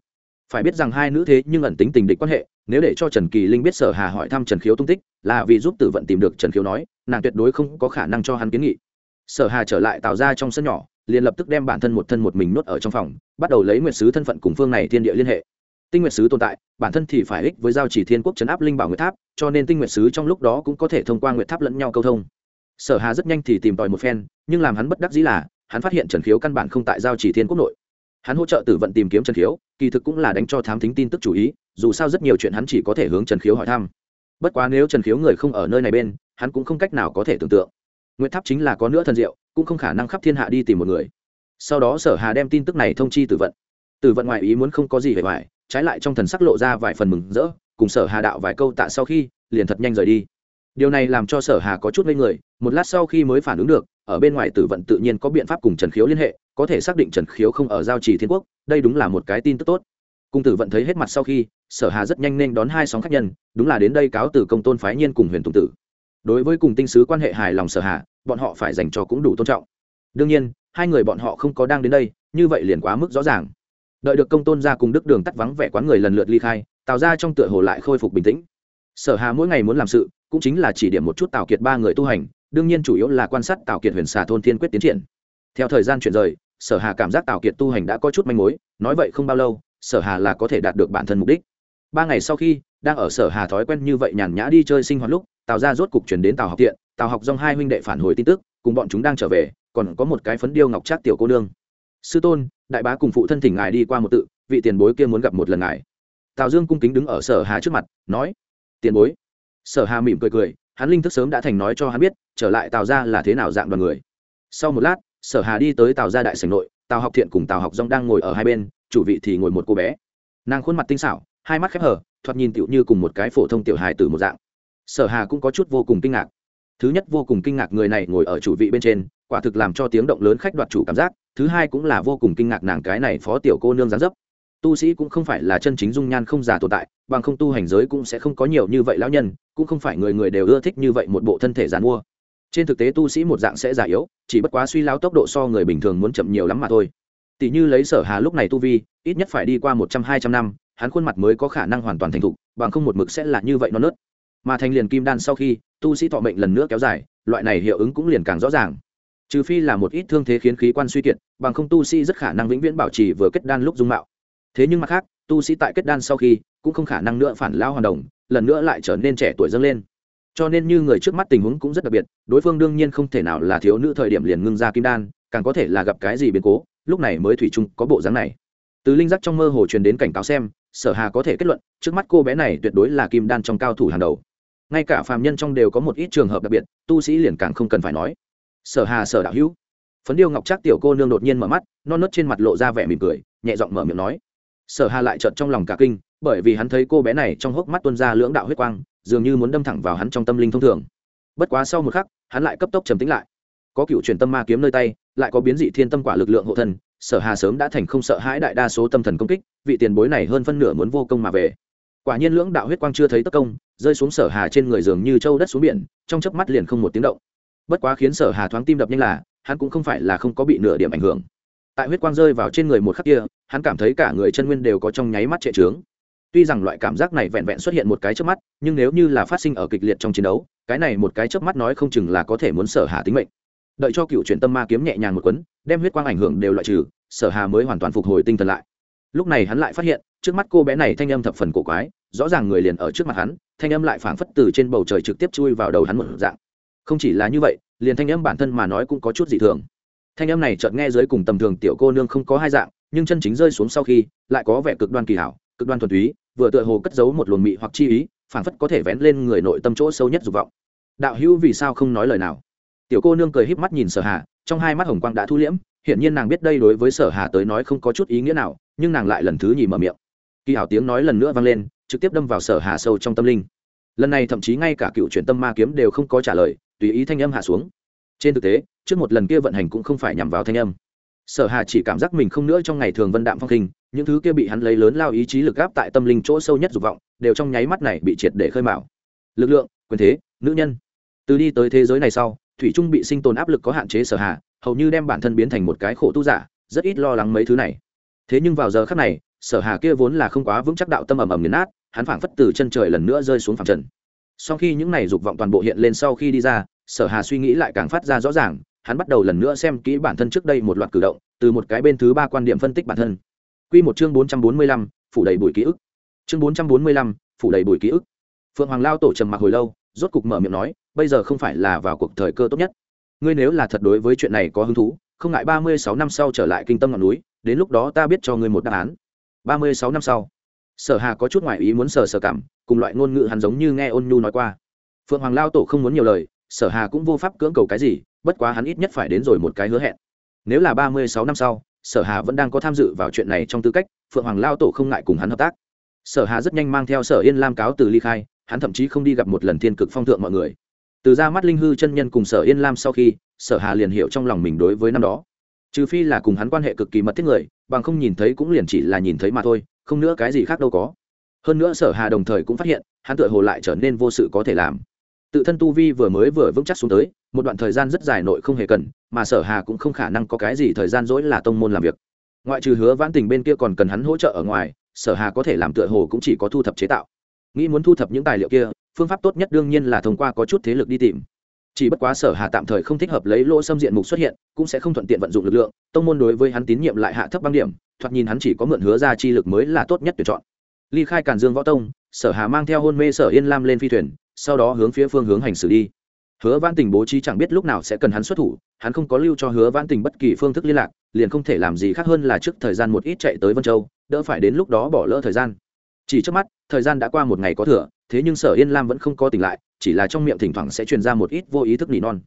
Phải biết rằng hai nữ thế nhưng ẩn tính tình địch quan hệ nếu để cho trần kỳ linh biết sở hà hỏi thăm trần khiếu tung tích, là vì giúp tử vận tìm được trần khiếu nói, nàng tuyệt đối không có khả năng cho hắn kiến nghị. Sở hà trở lại tạo ra trong sân nhỏ, liền lập tức đem bản thân một thân một mình nuốt ở trong phòng, bắt đầu lấy nguyệt sứ thân phận cùng phương này thiên địa liên hệ. Tinh nguyệt sứ tồn tại, bản thân thì phải ích với giao chỉ thiên quốc chấn áp linh bảo nguyệt tháp, cho nên tinh nguyệt sứ trong lúc đó cũng có thể thông qua nguyệt tháp lẫn nhau câu thông. Sở hà rất nhanh thì tìm tòi một phen, nhưng làm hắn bất đắc dĩ là, hắn phát hiện trần khiếu căn bản không tại giao chỉ thiên quốc nội hắn hỗ trợ tử vận tìm kiếm trần khiếu, kỳ thực cũng là đánh cho thám thính tin tức chủ ý, dù sao rất nhiều chuyện hắn chỉ có thể hướng trần khiếu hỏi thăm. Bất quá nếu trần khiếu người không ở nơi này bên, hắn cũng không cách nào có thể tưởng tượng. Nguyễn tháp chính là có nữa thần diệu, cũng không khả năng khắp thiên hạ đi tìm một người. Sau đó sở hà đem tin tức này thông chi tử vận. Tử vận ngoại ý muốn không có gì về ngoài, trái lại trong thần sắc lộ ra vài phần mừng rỡ, cùng sở hà đạo vài câu tạ sau khi, liền thật nhanh rời đi. Điều này làm cho sở hà có chút ngây người, một lát sau khi mới phản ứng được ở bên ngoài tử vận tự nhiên có biện pháp cùng trần khiếu liên hệ, có thể xác định trần khiếu không ở giao trì thiên quốc, đây đúng là một cái tin tức tốt. Cung tử vận thấy hết mặt sau khi, sở hà rất nhanh nên đón hai sóng khách nhân, đúng là đến đây cáo từ công tôn phái nhiên cùng huyền tùng tử. Đối với cùng tinh sứ quan hệ hài lòng sở hà, bọn họ phải dành cho cũng đủ tôn trọng. Đương nhiên, hai người bọn họ không có đang đến đây, như vậy liền quá mức rõ ràng. Đợi được công tôn ra cùng đức đường tắt vắng vẻ quán người lần lượt ly khai tạo ra trong tựa hồ lại khôi phục bình tĩnh. Sở hà mỗi ngày muốn làm sự, cũng chính là chỉ điểm một chút tạo kiệt ba người tu hành đương nhiên chủ yếu là quan sát tào kiệt huyền xà thôn thiên quyết tiến triển. Theo thời gian chuyển rời, sở hà cảm giác tào kiệt tu hành đã có chút manh mối, nói vậy không bao lâu, sở hà là có thể đạt được bản thân mục đích. Ba ngày sau khi, đang ở sở hà thói quen như vậy nhàn nhã đi chơi sinh hoạt lúc, tào ra rốt cục chuyển đến tào học tiện, tào học dòng hai huynh đệ phản hồi tin tức, cùng bọn chúng đang trở về, còn có một cái phấn điêu ngọc trác tiểu cô nương. Sư tôn, đại bá cùng phụ thân thỉnh ngài đi qua một tự, vị tiền bối kia muốn gặp một lần ngài. Tào dương cung kính đứng ở sở hà trước mặt, nói, tiền bối. Sở hà mỉm cười cười hắn linh thức sớm đã thành nói cho hắn biết, trở lại tào ra là thế nào dạng đoàn người. Sau một lát, sở hà đi tới tào gia đại sảnh nội, tào học thiện cùng tào học dong đang ngồi ở hai bên, chủ vị thì ngồi một cô bé. Nàng khuôn mặt tinh xảo, hai mắt khép hở thoạt nhìn tựu như cùng một cái phổ thông tiểu hài từ một dạng. Sở hà cũng có chút vô cùng kinh ngạc. Thứ nhất vô cùng kinh ngạc người này ngồi ở chủ vị bên trên, quả thực làm cho tiếng động lớn khách đoạt chủ cảm giác, thứ hai cũng là vô cùng kinh ngạc nàng cái này phó tiểu cô nương gián dấp tu sĩ cũng không phải là chân chính dung nhan không già tồn tại, bằng không tu hành giới cũng sẽ không có nhiều như vậy lão nhân, cũng không phải người người đều ưa thích như vậy một bộ thân thể giàn mua. Trên thực tế tu sĩ một dạng sẽ già yếu, chỉ bất quá suy lao tốc độ so người bình thường muốn chậm nhiều lắm mà thôi. Tỷ như lấy sở hà lúc này tu vi, ít nhất phải đi qua một trăm, hai trăm năm, hắn khuôn mặt mới có khả năng hoàn toàn thành thục, bằng không một mực sẽ là như vậy nó nớt. Mà thành liền kim đan sau khi, tu sĩ thọ mệnh lần nữa kéo dài, loại này hiệu ứng cũng liền càng rõ ràng. Trừ phi là một ít thương thế khiến khí quan suy kiệt, bằng không tu sĩ rất khả năng vĩnh viễn bảo trì vừa kết đan lúc dung mạo thế nhưng mặt khác, tu sĩ tại kết đan sau khi, cũng không khả năng nữa phản lao hoàn đồng, lần nữa lại trở nên trẻ tuổi dâng lên. Cho nên như người trước mắt tình huống cũng rất đặc biệt, đối phương đương nhiên không thể nào là thiếu nữ thời điểm liền ngưng ra kim đan, càng có thể là gặp cái gì biến cố, lúc này mới thủy chung có bộ dáng này. Từ linh giác trong mơ hồ truyền đến cảnh cáo xem, sở hà có thể kết luận, trước mắt cô bé này tuyệt đối là kim đan trong cao thủ hàng đầu. Ngay cả phàm nhân trong đều có một ít trường hợp đặc biệt, tu sĩ liền càng không cần phải nói. Sở hà sở đạo hữu. Phấn điêu ngọc trác tiểu cô nương đột nhiên mở mắt, non nớt trên mặt lộ ra vẻ mỉm cười, nhẹ giọng mở miệng nói sở hà lại chợt trong lòng cả kinh, bởi vì hắn thấy cô bé này trong hốc mắt tuôn ra lưỡng đạo huyết quang, dường như muốn đâm thẳng vào hắn trong tâm linh thông thường. Bất quá sau một khắc, hắn lại cấp tốc trầm tĩnh lại. Có cựu truyền tâm ma kiếm nơi tay, lại có biến dị thiên tâm quả lực lượng hộ thân, sở hà sớm đã thành không sợ hãi đại đa số tâm thần công kích, vị tiền bối này hơn phân nửa muốn vô công mà về. Quả nhiên lưỡng đạo huyết quang chưa thấy tất công, rơi xuống sở hà trên người giường như châu đất xuống biển, trong chớp mắt liền không một tiếng động. Bất quá khiến sở hà thoáng tim đập nhanh là, hắn cũng không phải là không có bị nửa điểm ảnh hưởng tại huyết quang rơi vào trên người một khắc kia, hắn cảm thấy cả người chân nguyên đều có trong nháy mắt trệ trướng. Tuy rằng loại cảm giác này vẹn vẹn xuất hiện một cái chớp mắt, nhưng nếu như là phát sinh ở kịch liệt trong chiến đấu, cái này một cái chớp mắt nói không chừng là có thể muốn sở hà tính mệnh. Đợi cho cựu chuyển tâm ma kiếm nhẹ nhàng một quấn đem huyết quang ảnh hưởng đều loại trừ, sở hà mới hoàn toàn phục hồi tinh thần lại. Lúc này hắn lại phát hiện, trước mắt cô bé này thanh âm thập phần cổ quái, rõ ràng người liền ở trước mặt hắn, thanh âm lại phảng phất từ trên bầu trời trực tiếp chui vào đầu hắn một dạng. Không chỉ là như vậy, liền thanh âm bản thân mà nói cũng có chút dị thường thanh âm này chợt nghe dưới cùng tầm thường tiểu cô nương không có hai dạng, nhưng chân chính rơi xuống sau khi, lại có vẻ cực đoan kỳ hảo, cực đoan thuần túy, vừa tựa hồ cất giấu một luồng mị hoặc chi ý, phảng phất có thể vén lên người nội tâm chỗ sâu nhất dục vọng. Đạo hữu vì sao không nói lời nào? Tiểu cô nương cười híp mắt nhìn sở hà, trong hai mắt hồng quang đã thu liễm, hiển nhiên nàng biết đây đối với sở hà tới nói không có chút ý nghĩa nào, nhưng nàng lại lần thứ nhì mở miệng. Kỳ hảo tiếng nói lần nữa vang lên, trực tiếp đâm vào sở hà sâu trong tâm linh. Lần này thậm chí ngay cả cựu truyền tâm ma kiếm đều không có trả lời, tùy ý thanh âm hạ xuống trên thực tế, trước một lần kia vận hành cũng không phải nhằm vào thanh âm. Sở hà chỉ cảm giác mình không nữa trong ngày thường vân đạm phong hình những thứ kia bị hắn lấy lớn lao ý chí lực gáp tại tâm linh chỗ sâu nhất dục vọng, đều trong nháy mắt này bị triệt để khơi mào. Lực lượng, quyền thế, nữ nhân. Từ đi tới thế giới này sau, thủy trung bị sinh tồn áp lực có hạn chế sở hà, hầu như đem bản thân biến thành một cái khổ tu giả, rất ít lo lắng mấy thứ này. Thế nhưng vào giờ khắc này, sở hà kia vốn là không quá vững chắc đạo tâm ầm ầm nghiền nát, hắn phảng phất từ chân trời lần nữa rơi xuống phẳng trần. Sau khi những này dục vọng toàn bộ hiện lên sau khi đi ra sở hà suy nghĩ lại càng phát ra rõ ràng hắn bắt đầu lần nữa xem kỹ bản thân trước đây một loạt cử động từ một cái bên thứ ba quan điểm phân tích bản thân Quy một chương 445, phủ đầy bụi ký ức. Chương 445, phủ đầy bụi ký ức. Phượng Hoàng lao tổ trầm mặc hồi lâu, rốt cục mở miệng nói, bây giờ không phải là vào cuộc thời cơ tốt nhất. Ngươi nếu là thật đối với chuyện này có hứng thú, không ngại 36 năm sau trở lại kinh tâm ngọn núi, đến lúc đó ta biết cho ngươi một đáp án. 36 năm sau. Sở Hà có chút ngoài ý muốn sờ sờ cảm, cùng loại ngôn ngữ hắn giống như nghe Ôn Nhu nói qua. Phượng Hoàng lao tổ không muốn nhiều lời, Sở Hà cũng vô pháp cưỡng cầu cái gì, bất quá hắn ít nhất phải đến rồi một cái hứa hẹn. Nếu là 36 năm sau, sở hà vẫn đang có tham dự vào chuyện này trong tư cách phượng hoàng lao tổ không ngại cùng hắn hợp tác. Sở hà rất nhanh mang theo sở yên lam cáo từ ly khai hắn thậm chí không đi gặp một lần thiên cực phong thượng mọi người. Từ ra mắt linh hư chân nhân cùng sở yên lam sau khi sở hà liền hiểu trong lòng mình đối với năm đó. Trừ phi là cùng hắn quan hệ cực kỳ mật thiết người bằng không nhìn thấy cũng liền chỉ là nhìn thấy mà thôi không nữa cái gì khác đâu có. Hơn nữa sở hà đồng thời cũng phát hiện hắn tựa hồ lại trở nên vô sự có thể làm tự thân tu vi vừa mới vừa vững chắc xuống tới, một đoạn thời gian rất dài nội không hề cần, mà sở hà cũng không khả năng có cái gì thời gian dỗi là tông môn làm việc. Ngoại trừ hứa vãn tình bên kia còn cần hắn hỗ trợ ở ngoài, sở hà có thể làm tựa hồ cũng chỉ có thu thập chế tạo. Nghĩ muốn thu thập những tài liệu kia, phương pháp tốt nhất đương nhiên là thông qua có chút thế lực đi tìm. Chỉ bất quá sở hà tạm thời không thích hợp lấy lỗ xâm diện mục xuất hiện, cũng sẽ không thuận tiện vận dụng lực lượng, tông môn đối với hắn tín nhiệm lại hạ thấp băng điểm, thoạt nhìn hắn chỉ có mượn hứa ra chi lực mới là tốt nhất tuyển chọn. Ly khai càn dương võ tông, sở hà mang theo hôn mê sở yên lam lên phi thuyền sau đó hướng phía phương hướng hành xử đi. Hứa Vãn tình bố trí chẳng biết lúc nào sẽ cần hắn xuất thủ, hắn không có lưu cho hứa Vãn tình bất kỳ phương thức liên lạc, liền không thể làm gì khác hơn là trước thời gian một ít chạy tới vân châu, đỡ phải đến lúc đó bỏ lỡ thời gian. Chỉ trước mắt, thời gian đã qua một ngày có thừa, thế nhưng sở yên lam vẫn không có tỉnh lại, chỉ là trong miệng thỉnh thoảng sẽ truyền ra một ít vô ý thức nỉ non.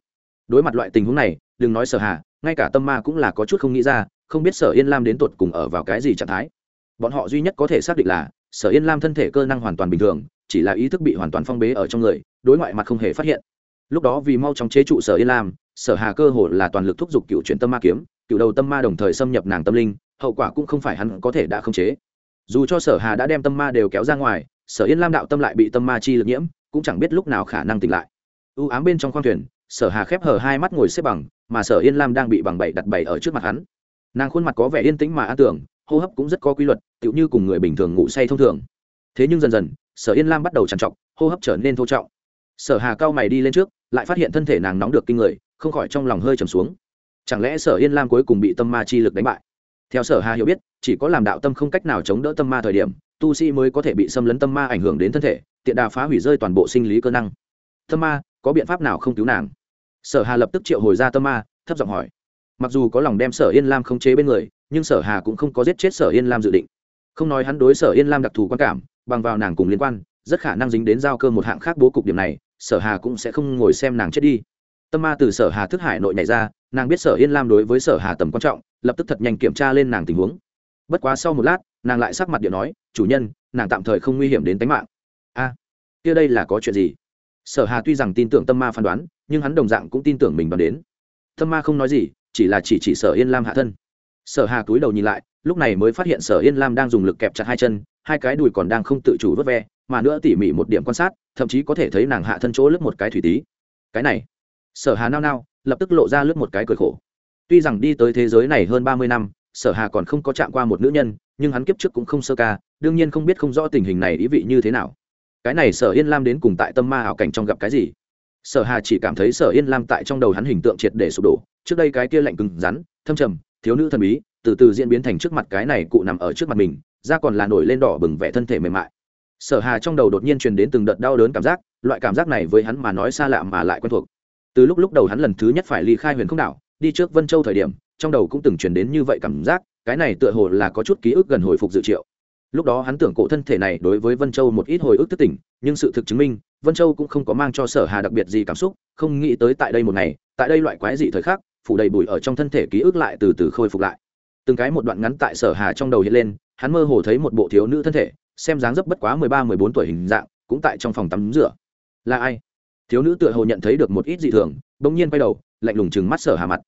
Đối mặt loại tình huống này, đừng nói sở hà, ngay cả tâm ma cũng là có chút không nghĩ ra, không biết sở yên lam đến tột cùng ở vào cái gì trạng thái. Bọn họ duy nhất có thể xác định là, sở yên lam thân thể cơ năng hoàn toàn bình thường chỉ là ý thức bị hoàn toàn phong bế ở trong người, đối ngoại mặt không hề phát hiện. Lúc đó vì mau chóng chế trụ sở yên lam, sở hà cơ hồ là toàn lực thúc giục cựu chuyển tâm ma kiếm, cựu đầu tâm ma đồng thời xâm nhập nàng tâm linh, hậu quả cũng không phải hắn có thể đã không chế. Dù cho sở hà đã đem tâm ma đều kéo ra ngoài, sở yên lam đạo tâm lại bị tâm ma chi lực nhiễm, cũng chẳng biết lúc nào khả năng tỉnh lại. Ưu ám bên trong khoang thuyền, sở hà khép hờ hai mắt ngồi xếp bằng, mà sở yên lam đang bị bằng bậy đặt bậy ở trước mặt hắn. Nàng khuôn mặt có vẻ yên tĩnh mà an tưởng, hô hấp cũng rất có quy luật, tựu như cùng người bình thường ngủ say thông thường thế nhưng dần dần, sở yên lam bắt đầu trằn trọc, hô hấp trở nên thô trọng. Sở hà cao mày đi lên trước, lại phát hiện thân thể nàng nóng được kinh người, không khỏi trong lòng hơi trầm xuống. Chẳng lẽ sở yên lam cuối cùng bị tâm ma chi lực đánh bại? Theo sở hà hiểu biết, chỉ có làm đạo tâm không cách nào chống đỡ tâm ma thời điểm, tu sĩ mới có thể bị xâm lấn tâm ma ảnh hưởng đến thân thể, tiện đà phá hủy rơi toàn bộ sinh lý cơ năng. Tâm ma, có biện pháp nào không cứu nàng? Sở hà lập tức triệu hồi ra tâm ma, thấp giọng hỏi. Mặc dù có lòng đem sở yên lam không chế bên người, nhưng sở hà cũng không có giết chết sở yên lam dự định. Không nói hắn đối sở yên lam đặc thù quan cảm bằng vào nàng cùng liên quan, rất khả năng dính đến giao cơ một hạng khác bố cục điểm này, sở hà cũng sẽ không ngồi xem nàng chết đi. Tâm ma từ sở hà thức hải nội nhảy ra, nàng biết sở yên lam đối với sở hà tầm quan trọng, lập tức thật nhanh kiểm tra lên nàng tình huống. Bất quá sau một lát, nàng lại sắc mặt điện nói, chủ nhân, nàng tạm thời không nguy hiểm đến tính mạng. A, kia đây là có chuyện gì? Sở hà tuy rằng tin tưởng tâm ma phán đoán, nhưng hắn đồng dạng cũng tin tưởng mình đoán đến. Tâm ma không nói gì, chỉ là chỉ chỉ sở yên lam hạ thân. Sở hà cúi đầu nhìn lại, lúc này mới phát hiện sở yên lam đang dùng lực kẹp chặt hai chân hai cái đùi còn đang không tự chủ vớt ve, mà nữa tỉ mỉ một điểm quan sát, thậm chí có thể thấy nàng hạ thân chỗ lướt một cái thủy tí. Cái này, sở hà nao nao, lập tức lộ ra lướt một cái cười khổ. Tuy rằng đi tới thế giới này hơn ba mươi năm, sở hà còn không có chạm qua một nữ nhân, nhưng hắn kiếp trước cũng không sơ ca, đương nhiên không biết không rõ tình hình này ý vị như thế nào. Cái này sở yên lam đến cùng tại tâm ma ảo cảnh trong gặp cái gì? Sở hà chỉ cảm thấy sở yên lam tại trong đầu hắn hình tượng triệt để sụp đổ, trước đây cái kia lạnh cứng rắn, thâm trầm, thiếu nữ thần bí, từ từ diễn biến thành trước mặt cái này cụ nằm ở trước mặt mình da còn là nổi lên đỏ bừng vẻ thân thể mềm mại. Sở hà trong đầu đột nhiên truyền đến từng đợt đau đớn cảm giác, loại cảm giác này với hắn mà nói xa lạ mà lại quen thuộc. Từ lúc lúc đầu hắn lần thứ nhất phải ly khai huyền không đảo, đi trước vân châu thời điểm, trong đầu cũng từng truyền đến như vậy cảm giác, cái này tựa hồ là có chút ký ức gần hồi phục dự triệu. Lúc đó hắn tưởng cổ thân thể này đối với vân châu một ít hồi ức thức tỉnh nhưng sự thực chứng minh, vân châu cũng không có mang cho sở hà đặc biệt gì cảm xúc, không nghĩ tới tại đây một ngày, tại đây loại quái dị thời khắc, phủ đầy bụi ở trong thân thể ký ức lại từ từ khôi phục lại. Từng cái một đoạn ngắn tại sở hà trong đầu hiện lên hắn mơ hồ thấy một bộ thiếu nữ thân thể, xem dáng dấp bất quá mười ba, mười bốn tuổi hình dạng, cũng tại trong phòng tắm rửa. Là ai? Thiếu nữ tựa hồ nhận thấy được một ít dị thường, bỗng nhiên quay đầu, lạnh lùng chừng mắt sở hà mặt.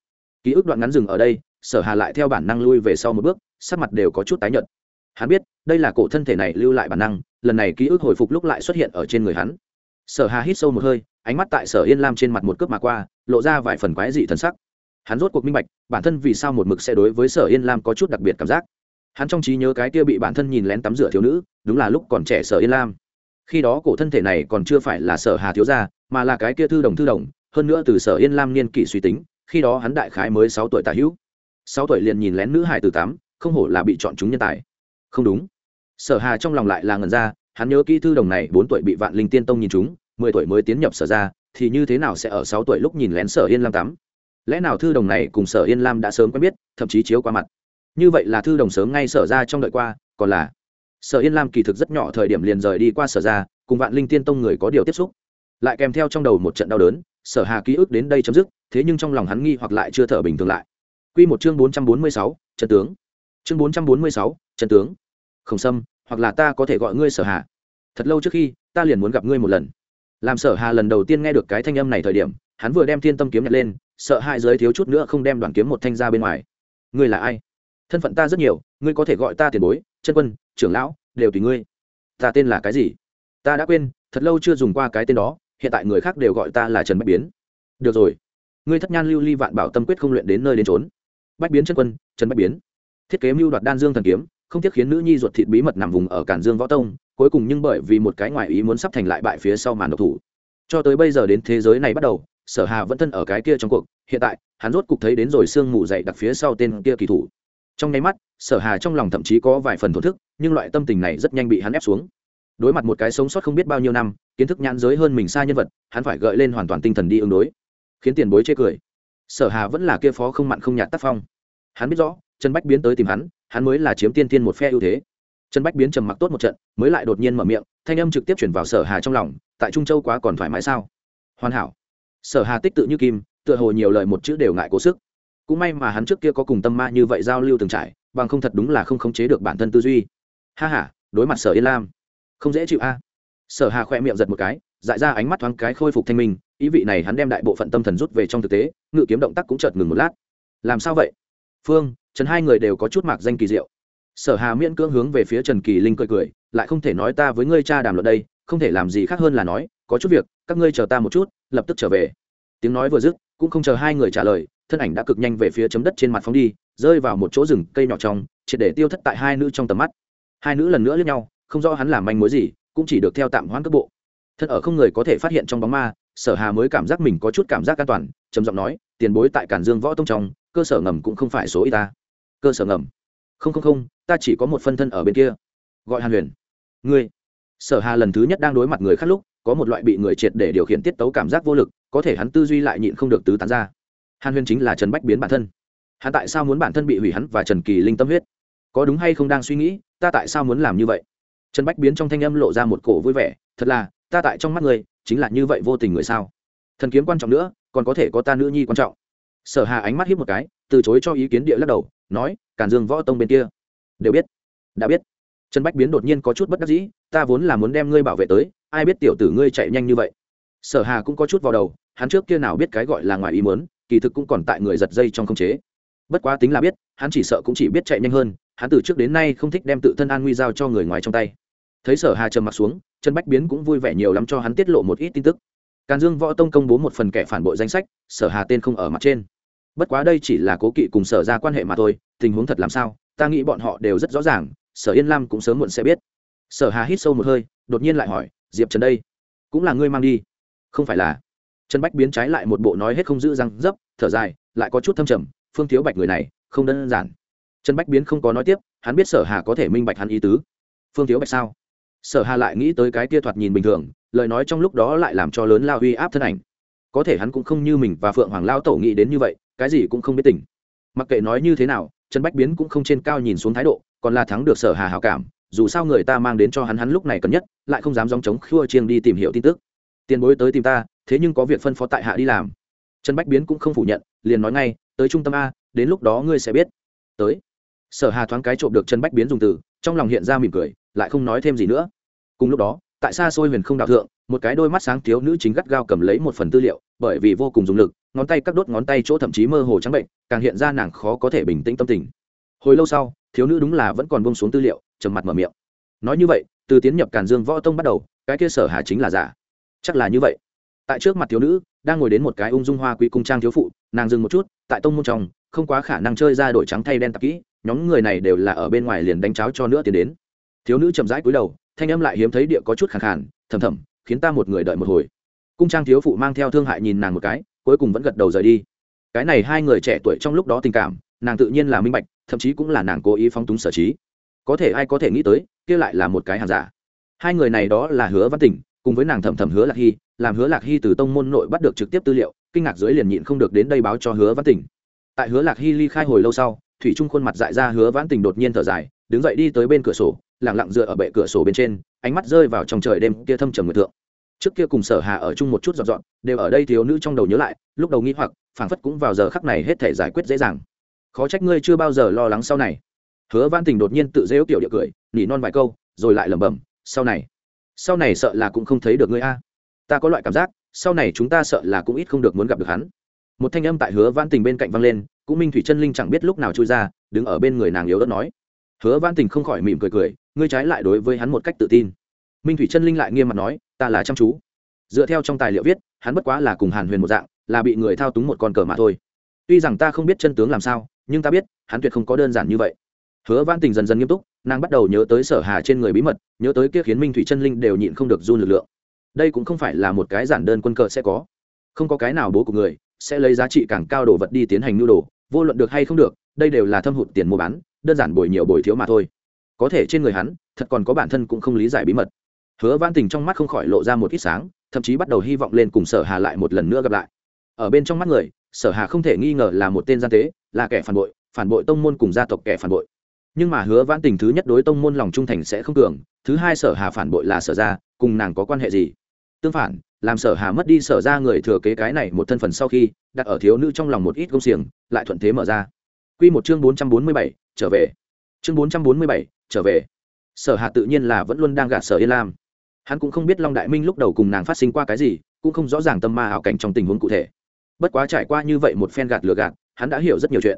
Ký ức đoạn ngắn dừng ở đây, sở hà lại theo bản năng lui về sau một bước, sắc mặt đều có chút tái nhợt. Hắn biết, đây là cổ thân thể này lưu lại bản năng, lần này ký ức hồi phục lúc lại xuất hiện ở trên người hắn. Sở hà hít sâu một hơi, ánh mắt tại sở yên lam trên mặt một cướp mà qua, lộ ra vài phần quái dị thần sắc. Hắn rốt cuộc minh bạch, bản thân vì sao một mực sẽ đối với sở yên lam có chút đặc biệt cảm giác hắn trong trí nhớ cái kia bị bản thân nhìn lén tắm rửa thiếu nữ, đúng là lúc còn trẻ sở yên lam. Khi đó cổ thân thể này còn chưa phải là sở hà thiếu gia, mà là cái kia thư đồng thư đồng, hơn nữa từ sở yên lam niên kỷ suy tính, khi đó hắn đại khái mới sáu tuổi tả hữu. Sáu tuổi liền nhìn lén nữ hải từ tám không hổ là bị chọn chúng nhân tài. Không đúng. Sở hà trong lòng lại là ngần ra, hắn nhớ kỹ thư đồng này bốn tuổi bị vạn linh tiên tông nhìn chúng, mười tuổi mới tiến nhập sở ra thì như thế nào sẽ ở sáu tuổi lúc nhìn lén sở yên lam tắm? Lẽ nào thư đồng này cùng sở yên lam đã sớm quen biết, thậm chí chiếu qua mặt? Như vậy là thư đồng sớm ngay sở ra trong đợi qua còn là sở yên lam kỳ thực rất nhỏ thời điểm liền rời đi qua sở ra cùng vạn linh tiên tông người có điều tiếp xúc lại kèm theo trong đầu một trận đau đớn sở hà ký ức đến đây chấm dứt thế nhưng trong lòng hắn nghi hoặc lại chưa thở bình thường lại Quy một chương bốn trăm bốn mươi sáu, trận tướng. Chương bốn trăm bốn mươi sáu, trận tướng. Không sâm, hoặc là ta có thể gọi ngươi Sở Hà. Thật lâu trước khi, ta liền muốn gặp ngươi một lần. Làm Sở Hà lần đầu tiên nghe được cái thanh âm này thời điểm, hắn vừa đem Thiên Tâm kiếm nhặt lên, sợ hãi giới thiếu chút nữa không đem đoàn kiếm một thanh ra bên ngoài. Ngươi là ai? Thân phận ta rất nhiều, ngươi có thể gọi ta tiền bối, chân quân, trưởng lão, đều tùy ngươi. Ta tên là cái gì? Ta đã quên, thật lâu chưa dùng qua cái tên đó, hiện tại người khác đều gọi ta là Trần Bách Biến. Được rồi, ngươi thất nhan lưu ly vạn bảo tâm quyết không luyện đến nơi đến trốn bách biến chân quân trần bách biến thiết kế mưu đoạt đan dương thần kiếm không tiếc khiến nữ nhi ruột thịt bí mật nằm vùng ở cản dương võ tông cuối cùng nhưng bởi vì một cái ngoại ý muốn sắp thành lại bại phía sau màn độc thủ cho tới bây giờ đến thế giới này bắt đầu sở hà vẫn thân ở cái kia trong cuộc hiện tại hắn rốt cục thấy đến rồi sương mù dậy đặc phía sau tên kia kỳ thủ trong nháy mắt, sở hà trong lòng thậm chí có vài phần thổn thức, nhưng loại tâm tình này rất nhanh bị hắn ép xuống. Đối mặt một cái sống sót không biết bao nhiêu năm, kiến thức nhãn giới hơn mình xa nhân vật, hắn phải gợi lên hoàn toàn tinh thần đi ứng đối. Khiến tiền bối chê cười. Sở hà vẫn là kia phó không mặn không nhạt tác phong. Hắn biết rõ, trần bách biến tới tìm hắn hắn mới là chiếm tiên tiên một phe ưu thế. Trần bách biến trầm mặc tốt một trận, mới lại đột nhiên mở miệng, thanh âm trực tiếp chuyển vào sở hà trong lòng, tại trung châu quá còn thoải mái sao? Hoàn hảo. Sở hà tích tự như kim, tựa hồ nhiều lời một chữ đều ngại cố sức cũng may mà hắn trước kia có cùng tâm ma như vậy giao lưu từng trải, bằng không thật đúng là không khống chế được bản thân tư duy. Ha ha, đối mặt sở yên lam. Không dễ chịu a. Sở hà khỏe miệng giật một cái, dại ra ánh mắt thoáng cái khôi phục thanh minh, ý vị này hắn đem đại bộ phận tâm thần rút về trong thực tế, ngự kiếm động tác cũng chợt ngừng một lát. Làm sao vậy? Phương, trần hai người đều có chút mạc danh kỳ diệu. Sở hà miễn cưỡng hướng về phía trần kỳ linh cười cười, lại không thể nói ta với ngươi cha đàm luận đây, không thể làm gì khác hơn là nói, có chút việc, các ngươi chờ ta một chút, lập tức trở về. Tiếng nói vừa dứt, cũng không chờ hai người trả lời thân ảnh đã cực nhanh về phía chấm đất trên mặt phóng đi, rơi vào một chỗ rừng cây nhỏ trong, triệt để tiêu thất tại hai nữ trong tầm mắt. Hai nữ lần nữa lướt nhau, không rõ hắn làm manh mối gì, cũng chỉ được theo tạm hoãn cấp bộ. Thân ở không người có thể phát hiện trong bóng ma, sở hà mới cảm giác mình có chút cảm giác an toàn, trầm giọng nói, tiền bối tại cản dương võ tông trong, cơ sở ngầm cũng không phải số y ta. Cơ sở ngầm? Không không không, ta chỉ có một phân thân ở bên kia. Gọi hàn huyền. Ngươi? Sở hà lần thứ nhất đang đối mặt người khác lúc, có một loại bị người triệt để điều khiển tiết tấu cảm giác vô lực, có thể hắn tư duy lại nhịn không được tứ tán ra hàn huyền chính là trần bách biến bản thân. Hắn tại sao muốn bản thân bị hủy hắn và trần kỳ linh tâm huyết? Có đúng hay không đang suy nghĩ, ta tại sao muốn làm như vậy? Trần bách biến trong thanh âm lộ ra một cổ vui vẻ, thật là, ta tại trong mắt người chính là như vậy vô tình người sao? Thần kiếm quan trọng nữa, còn có thể có ta nữ nhi quan trọng. Sở hà ánh mắt hiếp một cái, từ chối cho ý kiến địa lắc đầu, nói cản dương võ tông bên kia. Đều biết. Đã biết. Trần bách biến đột nhiên có chút bất đắc dĩ, ta vốn là muốn đem ngươi bảo vệ tới, ai biết tiểu tử ngươi chạy nhanh như vậy? Sở hà cũng có chút vào đầu, hắn trước kia nào biết cái gọi là ngoài ý muốn kỳ thực cũng còn tại người giật dây trong không chế. Bất quá tính là biết, hắn chỉ sợ cũng chỉ biết chạy nhanh hơn, hắn từ trước đến nay không thích đem tự thân an nguy giao cho người ngoài trong tay. Thấy sở hà trầm mặt xuống, trần bách biến cũng vui vẻ nhiều lắm cho hắn tiết lộ một ít tin tức. Càn dương võ tông công bố một phần kẻ phản bội danh sách, sở hà tên không ở mặt trên. Bất quá đây chỉ là cố kỵ cùng sở ra quan hệ mà thôi, tình huống thật làm sao, ta nghĩ bọn họ đều rất rõ ràng, sở yên lam cũng sớm muộn sẽ biết. Sở hà hít sâu một hơi, đột nhiên lại hỏi, diệp trần đây, cũng là ngươi mang đi? Không phải là trần bách biến trái lại một bộ nói hết không giữ răng, dấp, thở dài, lại có chút thâm trầm, phương thiếu bạch người này, không đơn giản. Trần bách biến không có nói tiếp, hắn biết sở hà có thể minh bạch hắn ý tứ. Phương thiếu bạch sao? Sở hà lại nghĩ tới cái kia thoạt nhìn bình thường, lời nói trong lúc đó lại làm cho lớn lao uy áp thân ảnh. Có thể hắn cũng không như mình và phượng hoàng lao tổ nghĩ đến như vậy, cái gì cũng không biết tỉnh mặc kệ nói như thế nào, trần bách biến cũng không trên cao nhìn xuống thái độ, còn là thắng được sở hà hào cảm, dù sao người ta mang đến cho hắn hắn lúc này cần nhất, lại không dám dòng chống khua chiêng đi tìm hiểu tin tức. Tiền bối tới tìm ta thế nhưng có việc phân phó tại hạ đi làm. Trần bách biến cũng không phủ nhận, liền nói ngay, tới trung tâm a, đến lúc đó ngươi sẽ biết. Tới. Sở hà thoáng cái trộm được trần bách biến dùng từ, trong lòng hiện ra mỉm cười, lại không nói thêm gì nữa. Cùng lúc đó, tại xa xôi huyền không đạo thượng, một cái đôi mắt sáng thiếu nữ chính gắt gao cầm lấy một phần tư liệu, bởi vì vô cùng dùng lực, ngón tay các đốt ngón tay chỗ thậm chí mơ hồ trắng bệnh, càng hiện ra nàng khó có thể bình tĩnh tâm tình. Hồi lâu sau, thiếu nữ đúng là vẫn còn bông xuống tư liệu, trầm mặt mở miệng. Nói như vậy, từ tiến nhập càn dương võ tông bắt đầu, cái kia sở hà chính là giả. Chắc là như vậy tại trước mặt thiếu nữ đang ngồi đến một cái ung dung hoa quý cung trang thiếu phụ nàng dừng một chút tại tông môn chồng, không quá khả năng chơi ra đổi trắng thay đen tạp kỹ nhóm người này đều là ở bên ngoài liền đánh cháo cho nữa tiến đến. Thiếu nữ chậm rãi cúi đầu thanh âm lại hiếm thấy địa có chút khẳng khàn thầm thầm khiến ta một người đợi một hồi. Cung trang thiếu phụ mang theo thương hại nhìn nàng một cái cuối cùng vẫn gật đầu rời đi. Cái này hai người trẻ tuổi trong lúc đó tình cảm nàng tự nhiên là minh bạch thậm chí cũng là nàng cố ý phóng túng sở trí. Có thể ai có thể nghĩ tới kia lại là một cái hàng giả. Hai người này đó là hứa văn tỉnh cùng với nàng thầm thầm hứa lạc hy làm hứa lạc hy từ tông môn nội bắt được trực tiếp tư liệu, kinh ngạc dưới liền nhịn không được đến đây báo cho hứa văn tỉnh tại hứa lạc hy ly khai hồi lâu sau, thủy trung khuôn mặt dại ra hứa văn tỉnh đột nhiên thở dài, đứng dậy đi tới bên cửa sổ lẳng lặng dựa ở bệ cửa sổ bên trên, ánh mắt rơi vào trong trời đêm kia thâm trầm nguyệt thượng. Trước kia cùng sở hà ở chung một chút dọn dọn, đều ở đây thiếu nữ trong đầu nhớ lại, lúc đầu nghĩ hoặc, phảng phất cũng vào giờ khắc này hết thể giải quyết dễ dàng. Khó trách ngươi chưa bao giờ lo lắng sau này. Hứa văn tình đột nhiên tự dễ kiểu địa cười, nỉ non vài câu, rồi lại lẩm bẩm, sau này sau này sợ là cũng không thấy được ngươi a ta có loại cảm giác, sau này chúng ta sợ là cũng ít không được muốn gặp được hắn. Một thanh âm tại hứa văn tình bên cạnh vang lên, cũng minh thủy chân linh chẳng biết lúc nào trôi ra, đứng ở bên người nàng yếu ớt nói. Hứa văn tình không khỏi mỉm cười cười, ngươi trái lại đối với hắn một cách tự tin. Minh thủy chân linh lại nghiêm mặt nói, ta là chăm chú. Dựa theo trong tài liệu viết, hắn bất quá là cùng hàn huyền một dạng, là bị người thao túng một con cờ mà thôi. Tuy rằng ta không biết chân tướng làm sao, nhưng ta biết, hắn tuyệt không có đơn giản như vậy. Hứa văn tình dần dần nghiêm túc, nàng bắt đầu nhớ tới sở hà trên người bí mật, nhớ tới kia khiến minh thủy chân linh đều nhịn không được run lực lượng đây cũng không phải là một cái giản đơn quân cờ sẽ có. Không có cái nào bố của người sẽ lấy giá trị càng cao đồ vật đi tiến hành nhu đồ, vô luận được hay không được, đây đều là thâm hụt tiền mua bán, đơn giản bồi nhiều bồi thiếu mà thôi. Có thể trên người hắn, thật còn có bản thân cũng không lý giải bí mật. Hứa van tình trong mắt không khỏi lộ ra một ít sáng, thậm chí bắt đầu hy vọng lên cùng sở hà lại một lần nữa gặp lại. Ở bên trong mắt người, sở hà không thể nghi ngờ là một tên gian tế, là kẻ phản bội phản bội tông môn cùng gia tộc kẻ phản bội. Nhưng mà hứa Vãn tình thứ nhất đối tông môn lòng trung thành sẽ không cường thứ hai sở hà phản bội là sở ra cùng nàng có quan hệ gì? Tương phản, làm sở hà mất đi sở ra người thừa kế cái này một thân phần sau khi, đặt ở thiếu nữ trong lòng một ít công xiềng, lại thuận thế mở ra. Quy một chương bốn trăm bốn mươi bảy, trở về. Chương bốn trăm bốn mươi bảy, trở về. Sở hà tự nhiên là vẫn luôn đang gạt sở yên lam. Hắn cũng không biết long đại minh lúc đầu cùng nàng phát sinh qua cái gì, cũng không rõ ràng tâm ma hảo cảnh trong tình huống cụ thể. Bất quá trải qua như vậy một phen gạt lừa gạt, hắn đã hiểu rất nhiều chuyện.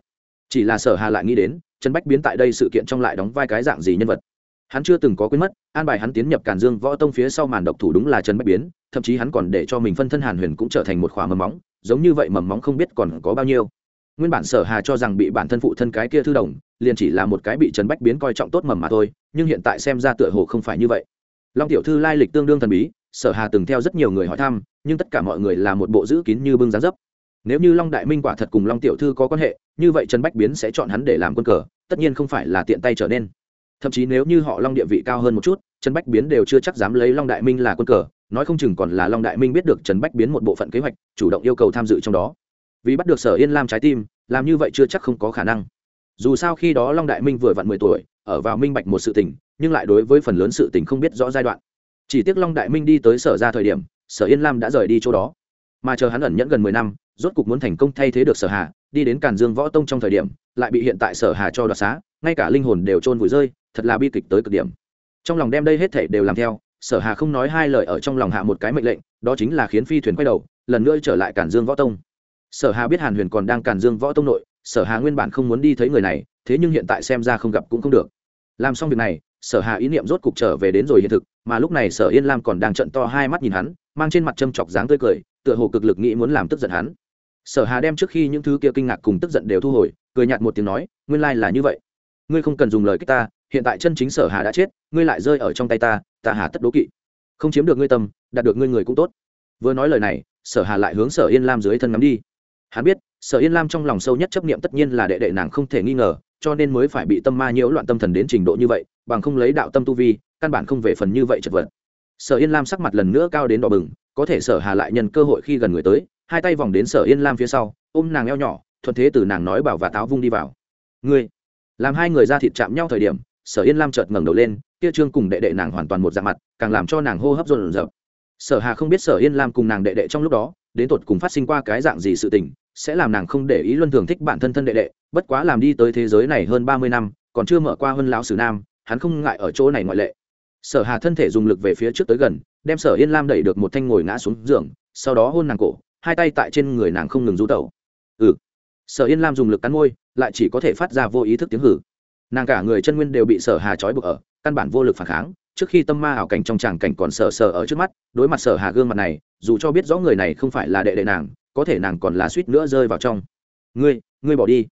Chỉ là sở hà lại nghĩ đến, trần bách biến tại đây sự kiện trong lại đóng vai cái dạng gì nhân vật hắn chưa từng có quên mất, an bài hắn tiến nhập càn dương võ tông phía sau màn độc thủ đúng là trần bách biến, thậm chí hắn còn để cho mình phân thân hàn huyền cũng trở thành một khỏa mầm móng, giống như vậy mầm móng không biết còn có bao nhiêu. Nguyên bản sở hà cho rằng bị bản thân phụ thân cái kia thư đồng, liền chỉ là một cái bị trần bách biến coi trọng tốt mầm mà thôi, nhưng hiện tại xem ra tựa hồ không phải như vậy. Long tiểu thư lai lịch tương đương thần bí, sở hà từng theo rất nhiều người hỏi thăm, nhưng tất cả mọi người là một bộ giữ kín như bưng giá dấp. Nếu như long đại minh quả thật cùng long tiểu thư có quan hệ, như vậy trần bách biến sẽ chọn hắn để làm quân cờ, tất nhiên không phải là tiện tay trở nên thậm chí nếu như họ long địa vị cao hơn một chút, trần bách biến đều chưa chắc dám lấy long đại minh là quân cờ, nói không chừng còn là long đại minh biết được trần bách biến một bộ phận kế hoạch, chủ động yêu cầu tham dự trong đó. Vì bắt được sở yên lam trái tim, làm như vậy chưa chắc không có khả năng. Dù sao khi đó long đại minh vừa vặn mười tuổi, ở vào minh bạch một sự tình, nhưng lại đối với phần lớn sự tình không biết rõ giai đoạn. Chỉ tiếc long đại minh đi tới sở ra thời điểm, sở yên lam đã rời đi chỗ đó. Mà chờ hắn ẩn nhẫn gần mười năm, rốt cục muốn thành công thay thế được sở hà, đi đến càn dương võ tông trong thời điểm, lại bị hiện tại sở hà cho đoạt xá, ngay cả linh hồn đều trôn vùi rơi thật là bi kịch tới cực điểm. Trong lòng đem đây hết thể đều làm theo, sở hà không nói hai lời ở trong lòng hạ một cái mệnh lệnh, đó chính là khiến phi thuyền quay đầu, lần nữa trở lại cản dương võ tông. Sở hà biết hàn huyền còn đang cản dương võ tông nội, sở hà nguyên bản không muốn đi thấy người này, thế nhưng hiện tại xem ra không gặp cũng không được. Làm xong việc này, sở hà ý niệm rốt cục trở về đến rồi hiện thực, mà lúc này sở yên lam còn đang trận to hai mắt nhìn hắn, mang trên mặt châm chọc dáng tươi cười, tựa hồ cực lực nghĩ muốn làm tức giận hắn. Sở hà đem trước khi những thứ kia kinh ngạc cùng tức giận đều thu hồi, cười nhạt một tiếng nói, nguyên lai là như vậy. Ngươi không cần dùng lời kích ta hiện tại chân chính sở hà đã chết, ngươi lại rơi ở trong tay ta ta hà tất đố kỵ. Không chiếm được ngươi tâm, đạt được ngươi người cũng tốt. Vừa nói lời này, sở hà lại hướng sở yên lam dưới thân ngắm đi. Hắn biết, sở yên lam trong lòng sâu nhất chấp niệm tất nhiên là đệ đệ nàng không thể nghi ngờ, cho nên mới phải bị tâm ma nhiễu loạn tâm thần đến trình độ như vậy, bằng không lấy đạo tâm tu vi, căn bản không về phần như vậy chật vật. Sở yên lam sắc mặt lần nữa cao đến đỏ bừng, có thể sở hà lại nhân cơ hội khi gần người tới, hai tay vòng đến sở yên lam phía sau, ôm nàng eo nhỏ, thuận thế từ nàng nói bảo và táo vung đi vào. Ngươi, làm hai người ra thịt chạm nhau thời điểm sở yên lam chợt ngẩng đầu lên, kia trương cùng đệ đệ nàng hoàn toàn một dạng mặt, càng làm cho nàng hô hấp rộn dập sở hà không biết sở yên lam cùng nàng đệ đệ trong lúc đó, đến tột cùng phát sinh qua cái dạng gì sự tình, sẽ làm nàng không để ý luân thường thích bản thân thân đệ đệ, bất quá làm đi tới thế giới này hơn ba mươi năm, còn chưa mở qua hơn lão sử nam, hắn không ngại ở chỗ này ngoại lệ. Sở hà thân thể dùng lực về phía trước tới gần, đem sở yên lam đẩy được một thanh ngồi ngã xuống giường, sau đó hôn nàng cổ, hai tay tại trên người nàng không ngừng rú tẩu. Ừ. Sở yên lam dùng lực cắn môi, lại chỉ có thể phát ra vô ý thức tiếng hử nàng cả người chân nguyên đều bị sở hà trói buộc ở, căn bản vô lực phản kháng, trước khi tâm ma ảo cảnh trong tràng cảnh còn sờ sờ ở trước mắt, đối mặt sở hà gương mặt này, dù cho biết rõ người này không phải là đệ đệ nàng, có thể nàng còn là suýt nữa rơi vào trong. Ngươi ngươi bỏ đi.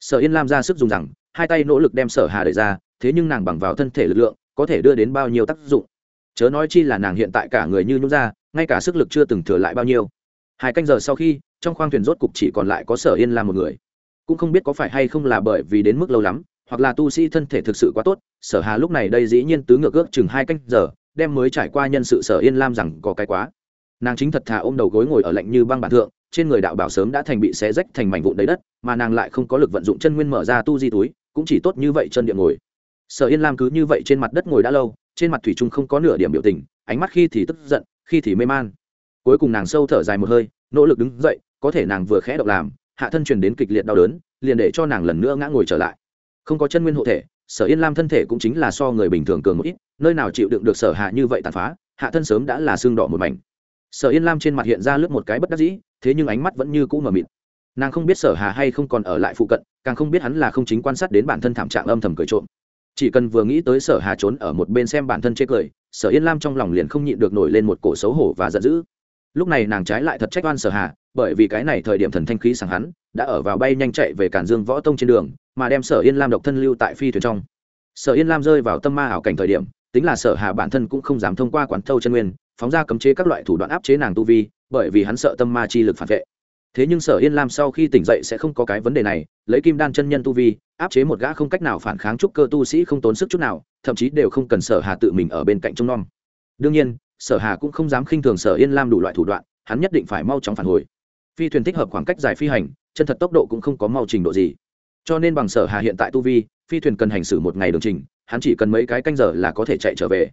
Sở yên lam ra sức dùng rằng, hai tay nỗ lực đem sở hà đẩy ra, thế nhưng nàng bằng vào thân thể lực lượng, có thể đưa đến bao nhiêu tác dụng? Chớ nói chi là nàng hiện tại cả người như nhún ra, ngay cả sức lực chưa từng thừa lại bao nhiêu. Hai canh giờ sau khi, trong khoang thuyền rốt cục chỉ còn lại có sở yên lam một người. Cũng không biết có phải hay không là bởi vì đến mức lâu lắm hoặc là tu sĩ thân thể thực sự quá tốt, sở hà lúc này đây dĩ nhiên tứ ngược ước chừng hai canh giờ, đem mới trải qua nhân sự sở yên lam rằng có cái quá. Nàng chính thật thà ôm đầu gối ngồi ở lạnh như băng bản thượng, trên người đạo bảo sớm đã thành bị xé rách thành mảnh vụn đầy đất, mà nàng lại không có lực vận dụng chân nguyên mở ra tu di túi, cũng chỉ tốt như vậy chân địa ngồi. Sở yên lam cứ như vậy trên mặt đất ngồi đã lâu, trên mặt thủy trung không có nửa điểm biểu tình, ánh mắt khi thì tức giận, khi thì mê man. Cuối cùng nàng sâu thở dài một hơi, nỗ lực đứng dậy, có thể nàng vừa khẽ động làm, hạ thân truyền đến kịch liệt đau đớn, liền để cho nàng lần nữa ngã ngồi trở lại không có chân nguyên hộ thể, sở yên lam thân thể cũng chính là so người bình thường cường một ít, nơi nào chịu đựng được sở hạ như vậy tàn phá, hạ thân sớm đã là xương đỏ một mảnh. Sở yên lam trên mặt hiện ra lướt một cái bất đắc dĩ, thế nhưng ánh mắt vẫn như cũ mờ mịt. Nàng không biết sở hà hay không còn ở lại phụ cận, càng không biết hắn là không chính quan sát đến bản thân thảm trạng âm thầm cười trộm. Chỉ cần vừa nghĩ tới sở hà trốn ở một bên xem bản thân chê cười, sở yên lam trong lòng liền không nhịn được nổi lên một cổ xấu hổ và giận dữ. Lúc này nàng trái lại thật trách oan sở hà bởi vì cái này thời điểm thần thanh khí sảng hắn, đã ở vào bay nhanh chạy về cản dương võ tông trên đường, mà đem sở yên lam độc thân lưu tại phi thuyền trong. Sở yên lam rơi vào tâm ma ảo cảnh thời điểm, tính là sở hà bản thân cũng không dám thông qua quán thâu chân nguyên, phóng ra cấm chế các loại thủ đoạn áp chế nàng tu vi, bởi vì hắn sợ tâm ma chi lực phản vệ. Thế nhưng sở yên lam sau khi tỉnh dậy sẽ không có cái vấn đề này, lấy kim đan chân nhân tu vi, áp chế một gã không cách nào phản kháng trúc cơ tu sĩ không tốn sức chút nào, thậm chí đều không cần sở hà tự mình ở bên cạnh trông nom. Đương nhiên, sở hà cũng không dám khinh thường sở yên lam đủ loại thủ đoạn, hắn nhất định phải mau chóng phản hồi phi thuyền thích hợp khoảng cách dài phi hành, chân thật tốc độ cũng không có mau trình độ gì. Cho nên bằng sở hà hiện tại tu vi, phi thuyền cần hành xử một ngày đường trình, hắn chỉ cần mấy cái canh giờ là có thể chạy trở về.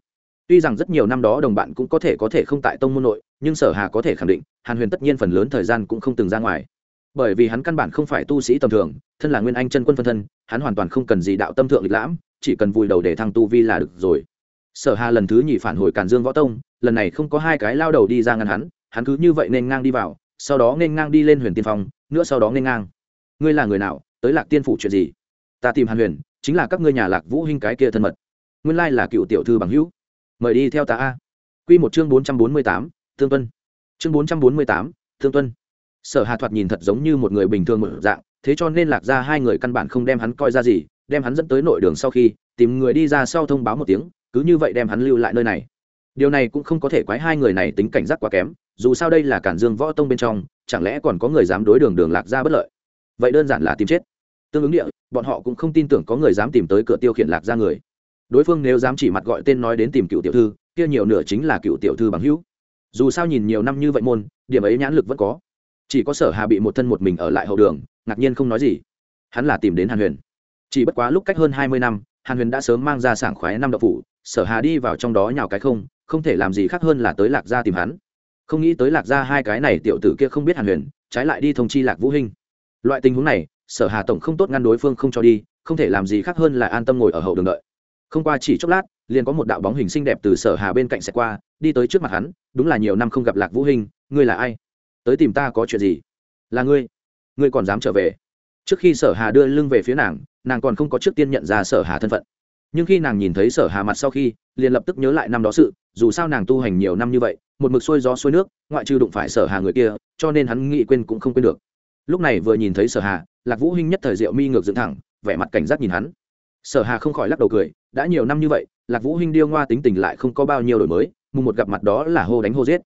Tuy rằng rất nhiều năm đó đồng bạn cũng có thể có thể không tại tông môn nội, nhưng sở hà có thể khẳng định, hàn huyền tất nhiên phần lớn thời gian cũng không từng ra ngoài. Bởi vì hắn căn bản không phải tu sĩ tầm thường, thân là nguyên anh chân quân phân thân, hắn hoàn toàn không cần gì đạo tâm thượng lịch lãm, chỉ cần vùi đầu để thăng tu vi là được rồi. Sở hà lần thứ nhì phản hồi càn dương võ tông, lần này không có hai cái lao đầu đi ra ngăn hắn hắn cứ như vậy nên ngang đi vào sau đó nên ngang đi lên huyền tiên phong, nữa sau đó nên ngang. Ngươi là người nào? Tới lạc tiên phủ chuyện gì? Ta tìm hàn huyền, chính là các ngươi nhà lạc vũ huynh cái kia thân mật. Nguyên lai là cựu tiểu thư bằng hữu. Mời đi theo ta a. Q một chương bốn trăm bốn mươi tám, thương tuân. Chương bốn trăm bốn mươi tám, thương tuân. Sở hà thoạt nhìn thật giống như một người bình thường một dạng, thế cho nên lạc ra hai người căn bản không đem hắn coi ra gì, đem hắn dẫn tới nội đường sau khi, tìm người đi ra sau thông báo một tiếng, cứ như vậy đem hắn lưu lại nơi này. Điều này cũng không có thể quái hai người này tính cảnh giác quá kém dù sao đây là cản dương võ tông bên trong, chẳng lẽ còn có người dám đối đường đường lạc ra bất lợi? Vậy đơn giản là tìm chết. Tương ứng địa, bọn họ cũng không tin tưởng có người dám tìm tới cửa tiêu khiển lạc ra người. Đối phương nếu dám chỉ mặt gọi tên nói đến tìm cựu tiểu thư, kia nhiều nửa chính là cựu tiểu thư bằng hữu. Dù sao nhìn nhiều năm như vậy môn, điểm ấy nhãn lực vẫn có. Chỉ có sở hà bị một thân một mình ở lại hậu đường, ngạc nhiên không nói gì. Hắn là tìm đến hàn huyền. Chỉ bất quá lúc cách hơn hai mươi năm, hàn huyền đã sớm mang ra sảng khoái năm đậu phủ, sở hà đi vào trong đó nhào cái không không thể làm gì khác hơn là tới lạc gia tìm hắn không nghĩ tới lạc gia hai cái này tiểu tử kia không biết hàn huyền, trái lại đi thông chi lạc vũ hinh. Loại tình huống này, sở hà tổng không tốt ngăn đối phương không cho đi, không thể làm gì khác hơn là an tâm ngồi ở hậu đường đợi. Không qua chỉ chốc lát, liền có một đạo bóng hình xinh đẹp từ sở hà bên cạnh sẽ qua, đi tới trước mặt hắn, đúng là nhiều năm không gặp lạc vũ hình ngươi là ai? Tới tìm ta có chuyện gì? Là ngươi. Ngươi còn dám trở về. Trước khi sở hà đưa lưng về phía nàng nàng còn không có trước tiên nhận ra sở hà thân phận nhưng khi nàng nhìn thấy sở hà mặt sau khi, liền lập tức nhớ lại năm đó sự, dù sao nàng tu hành nhiều năm như vậy, một mực xuôi gió xuôi nước, ngoại trừ đụng phải sở hà người kia, cho nên hắn nghĩ quên cũng không quên được. Lúc này vừa nhìn thấy sở hà, lạc vũ hinh nhất thời diệu mi ngược dựng thẳng, vẻ mặt cảnh giác nhìn hắn. Sở hà không khỏi lắc đầu cười, đã nhiều năm như vậy, lạc vũ hinh điêu ngoa tính tình lại không có bao nhiêu đổi mới, mùng một gặp mặt đó là hô đánh hô giết.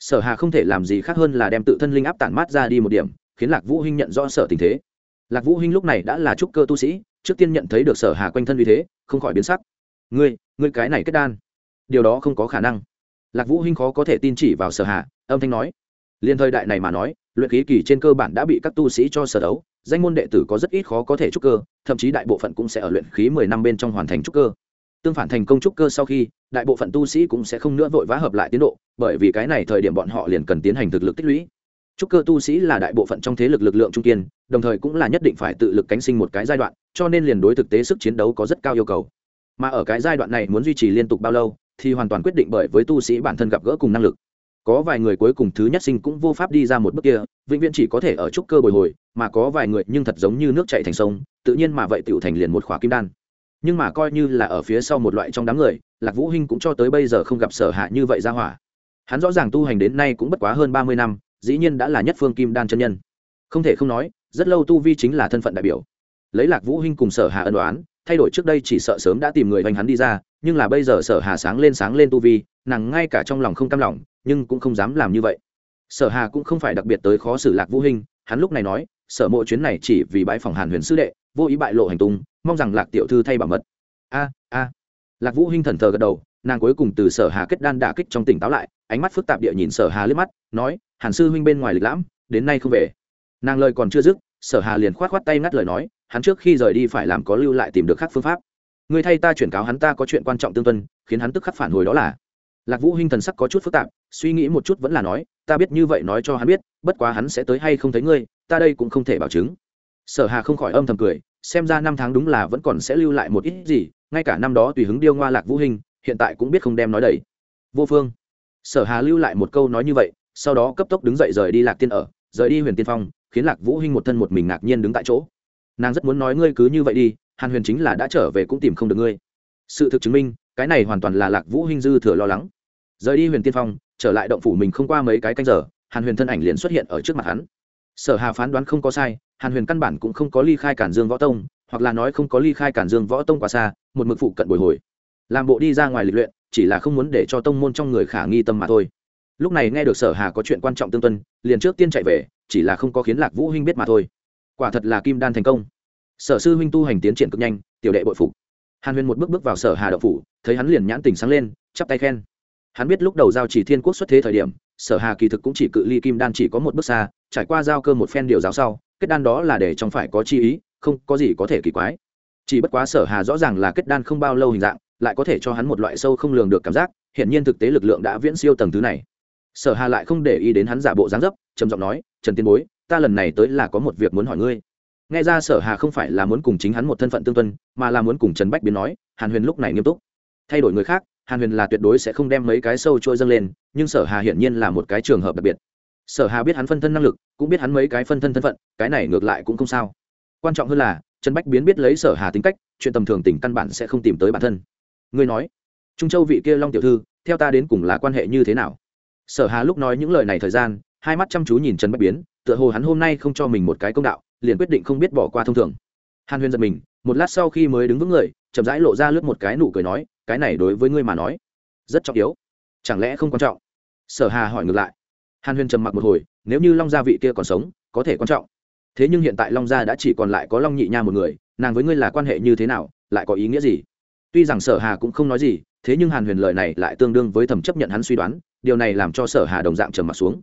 Sở hà không thể làm gì khác hơn là đem tự thân linh áp tản mát ra đi một điểm, khiến lạc vũ hinh nhận rõ sở tình thế lạc vũ hinh lúc này đã là trúc cơ tu sĩ, trước tiên nhận thấy được sở hà quanh thân vì thế, không khỏi biến sắc. Ngươi ngươi cái này kết đan. Điều đó không có khả năng. Lạc vũ hinh khó có thể tin chỉ vào sở hà, âm thanh nói. Liên thời đại này mà nói, luyện khí kỳ trên cơ bản đã bị các tu sĩ cho sở đấu, danh môn đệ tử có rất ít khó có thể trúc cơ, thậm chí đại bộ phận cũng sẽ ở luyện khí mười năm bên trong hoàn thành trúc cơ. Tương phản thành công trúc cơ sau khi, đại bộ phận tu sĩ cũng sẽ không nữa vội vã hợp lại tiến độ, bởi vì cái này thời điểm bọn họ liền cần tiến hành thực lực tích lũy trúc cơ tu sĩ là đại bộ phận trong thế lực lực lượng trung kiên, đồng thời cũng là nhất định phải tự lực cánh sinh một cái giai đoạn, cho nên liền đối thực tế sức chiến đấu có rất cao yêu cầu. Mà ở cái giai đoạn này muốn duy trì liên tục bao lâu, thì hoàn toàn quyết định bởi với tu sĩ bản thân gặp gỡ cùng năng lực. Có vài người cuối cùng thứ nhất sinh cũng vô pháp đi ra một bước kia, vĩnh viễn chỉ có thể ở trúc cơ bồi hồi, mà có vài người nhưng thật giống như nước chạy thành sông, tự nhiên mà vậy tựu thành liền một khỏa kim đan. Nhưng mà coi như là ở phía sau một loại trong đám người, lạc vũ hinh cũng cho tới bây giờ không gặp sở hạ như vậy ra hỏa. Hắn rõ ràng tu hành đến nay cũng bất quá hơn ba mươi năm dĩ nhiên đã là nhất phương kim đan chân nhân. Không thể không nói, rất lâu tu vi chính là thân phận đại biểu. Lấy lạc vũ huynh cùng sở hà ân đoán thay đổi trước đây chỉ sợ sớm đã tìm người vành hắn đi ra, nhưng là bây giờ sở hà sáng lên sáng lên tu vi, nàng ngay cả trong lòng không cam lòng, nhưng cũng không dám làm như vậy. Sở hà cũng không phải đặc biệt tới khó xử lạc vũ huynh hắn lúc này nói, sở mộ chuyến này chỉ vì bãi phòng hàn huyền sư đệ, vô ý bại lộ hành tung, mong rằng lạc tiểu thư thay bảo mật. A a. Lạc vũ huynh thần thờ gật đầu, nàng cuối cùng từ sở hà kết đan đả kích trong tỉnh táo lại, ánh mắt phức tạp địa nhìn sở hà liếc mắt, nói hàn sư huynh bên ngoài lịch lãm, đến nay không về. Nàng lời còn chưa dứt, sở hà liền khoát khoát tay ngắt lời nói, hắn trước khi rời đi phải làm có lưu lại tìm được khác phương pháp. Người thay ta chuyển cáo hắn ta có chuyện quan trọng tương tuân, khiến hắn tức khắc phản hồi đó là. Lạc vũ hinh thần sắc có chút phức tạp, suy nghĩ một chút vẫn là nói, ta biết như vậy nói cho hắn biết, bất quá hắn sẽ tới hay không thấy ngươi, ta đây cũng không thể bảo chứng. Sở hà không khỏi âm thầm cười, xem ra năm tháng đúng là vẫn còn sẽ lưu lại một ít gì, ngay cả năm đó tùy hứng điêu ngoa lạc vũ hinh, hiện tại cũng biết không đem nói đầy. Vô phương. Sở hà lưu lại một câu nói như vậy sau đó cấp tốc đứng dậy rời đi lạc tiên ở, rời đi huyền tiên phong, khiến lạc vũ hinh một thân một mình ngạc nhiên đứng tại chỗ. Nàng rất muốn nói ngươi cứ như vậy đi, hàn huyền chính là đã trở về cũng tìm không được ngươi. Sự thực chứng minh, cái này hoàn toàn là lạc vũ hinh dư thừa lo lắng. Rời đi huyền tiên phong, trở lại động phủ mình không qua mấy cái canh giờ, hàn huyền thân ảnh liền xuất hiện ở trước mặt hắn. Sở hà phán đoán không có sai, hàn huyền căn bản cũng không có ly khai cản dương võ tông, hoặc là nói không có ly khai cản dương võ tông quá xa, một mực phụ cận bồi hồi. Làm bộ đi ra ngoài lịch luyện, chỉ là không muốn để cho tông môn trong người khả nghi tâm mà thôi lúc này nghe được sở hà có chuyện quan trọng tương tuân, liền trước tiên chạy về, chỉ là không có khiến lạc vũ huynh biết mà thôi. Quả thật là kim đan thành công. Sở sư huynh tu hành tiến triển cực nhanh, tiểu đệ bội phục. Hàn huyền một bước bước vào sở hà đậu phủ, thấy hắn liền nhãn tình sáng lên, chắp tay khen. Hắn biết lúc đầu giao chỉ thiên quốc xuất thế thời điểm, sở hà kỳ thực cũng chỉ cự ly kim đan chỉ có một bước xa, trải qua giao cơ một phen điều giáo sau, kết đan đó là để trong phải có chi ý, không có gì có thể kỳ quái. Chỉ bất quá sở hà rõ ràng là kết đan không bao lâu hình dạng, lại có thể cho hắn một loại sâu không lường được cảm giác hiện nhiên thực tế lực lượng đã viễn siêu tầng thứ này sở hà lại không để ý đến hắn giả bộ dáng dấp, trầm giọng nói, trần tiên bối, ta lần này tới là có một việc muốn hỏi ngươi. Nghe ra sở hà không phải là muốn cùng chính hắn một thân phận tương tuân, mà là muốn cùng trần bách biến nói, hàn huyền lúc này nghiêm túc. Thay đổi người khác, hàn huyền là tuyệt đối sẽ không đem mấy cái sâu trôi dâng lên, nhưng sở hà hiển nhiên là một cái trường hợp đặc biệt. Sở hà biết hắn phân thân năng lực, cũng biết hắn mấy cái phân thân thân phận, cái này ngược lại cũng không sao. Quan trọng hơn là, trần bách biến biết lấy sở hà tính cách, chuyện tầm thường tỉnh căn bản sẽ không tìm tới bản thân. Ngươi nói, trung châu vị kia long tiểu thư, theo ta đến cùng là quan hệ như thế nào? Sở hà lúc nói những lời này thời gian, hai mắt chăm chú nhìn trần bách biến, tựa hồ hắn hôm nay không cho mình một cái công đạo, liền quyết định không biết bỏ qua thông thường. Hàn huyền giật mình, một lát sau khi mới đứng vững người, chậm rãi lộ ra lướt một cái nụ cười nói, cái này đối với ngươi mà nói, rất trọng yếu. Chẳng lẽ không quan trọng? Sở hà hỏi ngược lại. Hàn huyền trầm mặc một hồi, nếu như long gia vị kia còn sống, có thể quan trọng. Thế nhưng hiện tại long gia đã chỉ còn lại có long nhị nha một người, nàng với ngươi là quan hệ như thế nào, lại có ý nghĩa gì? Tuy rằng sở hà cũng không nói gì thế nhưng hàn huyền lời này lại tương đương với thầm chấp nhận hắn suy đoán, điều này làm cho sở hà đồng dạng trầm mặt xuống.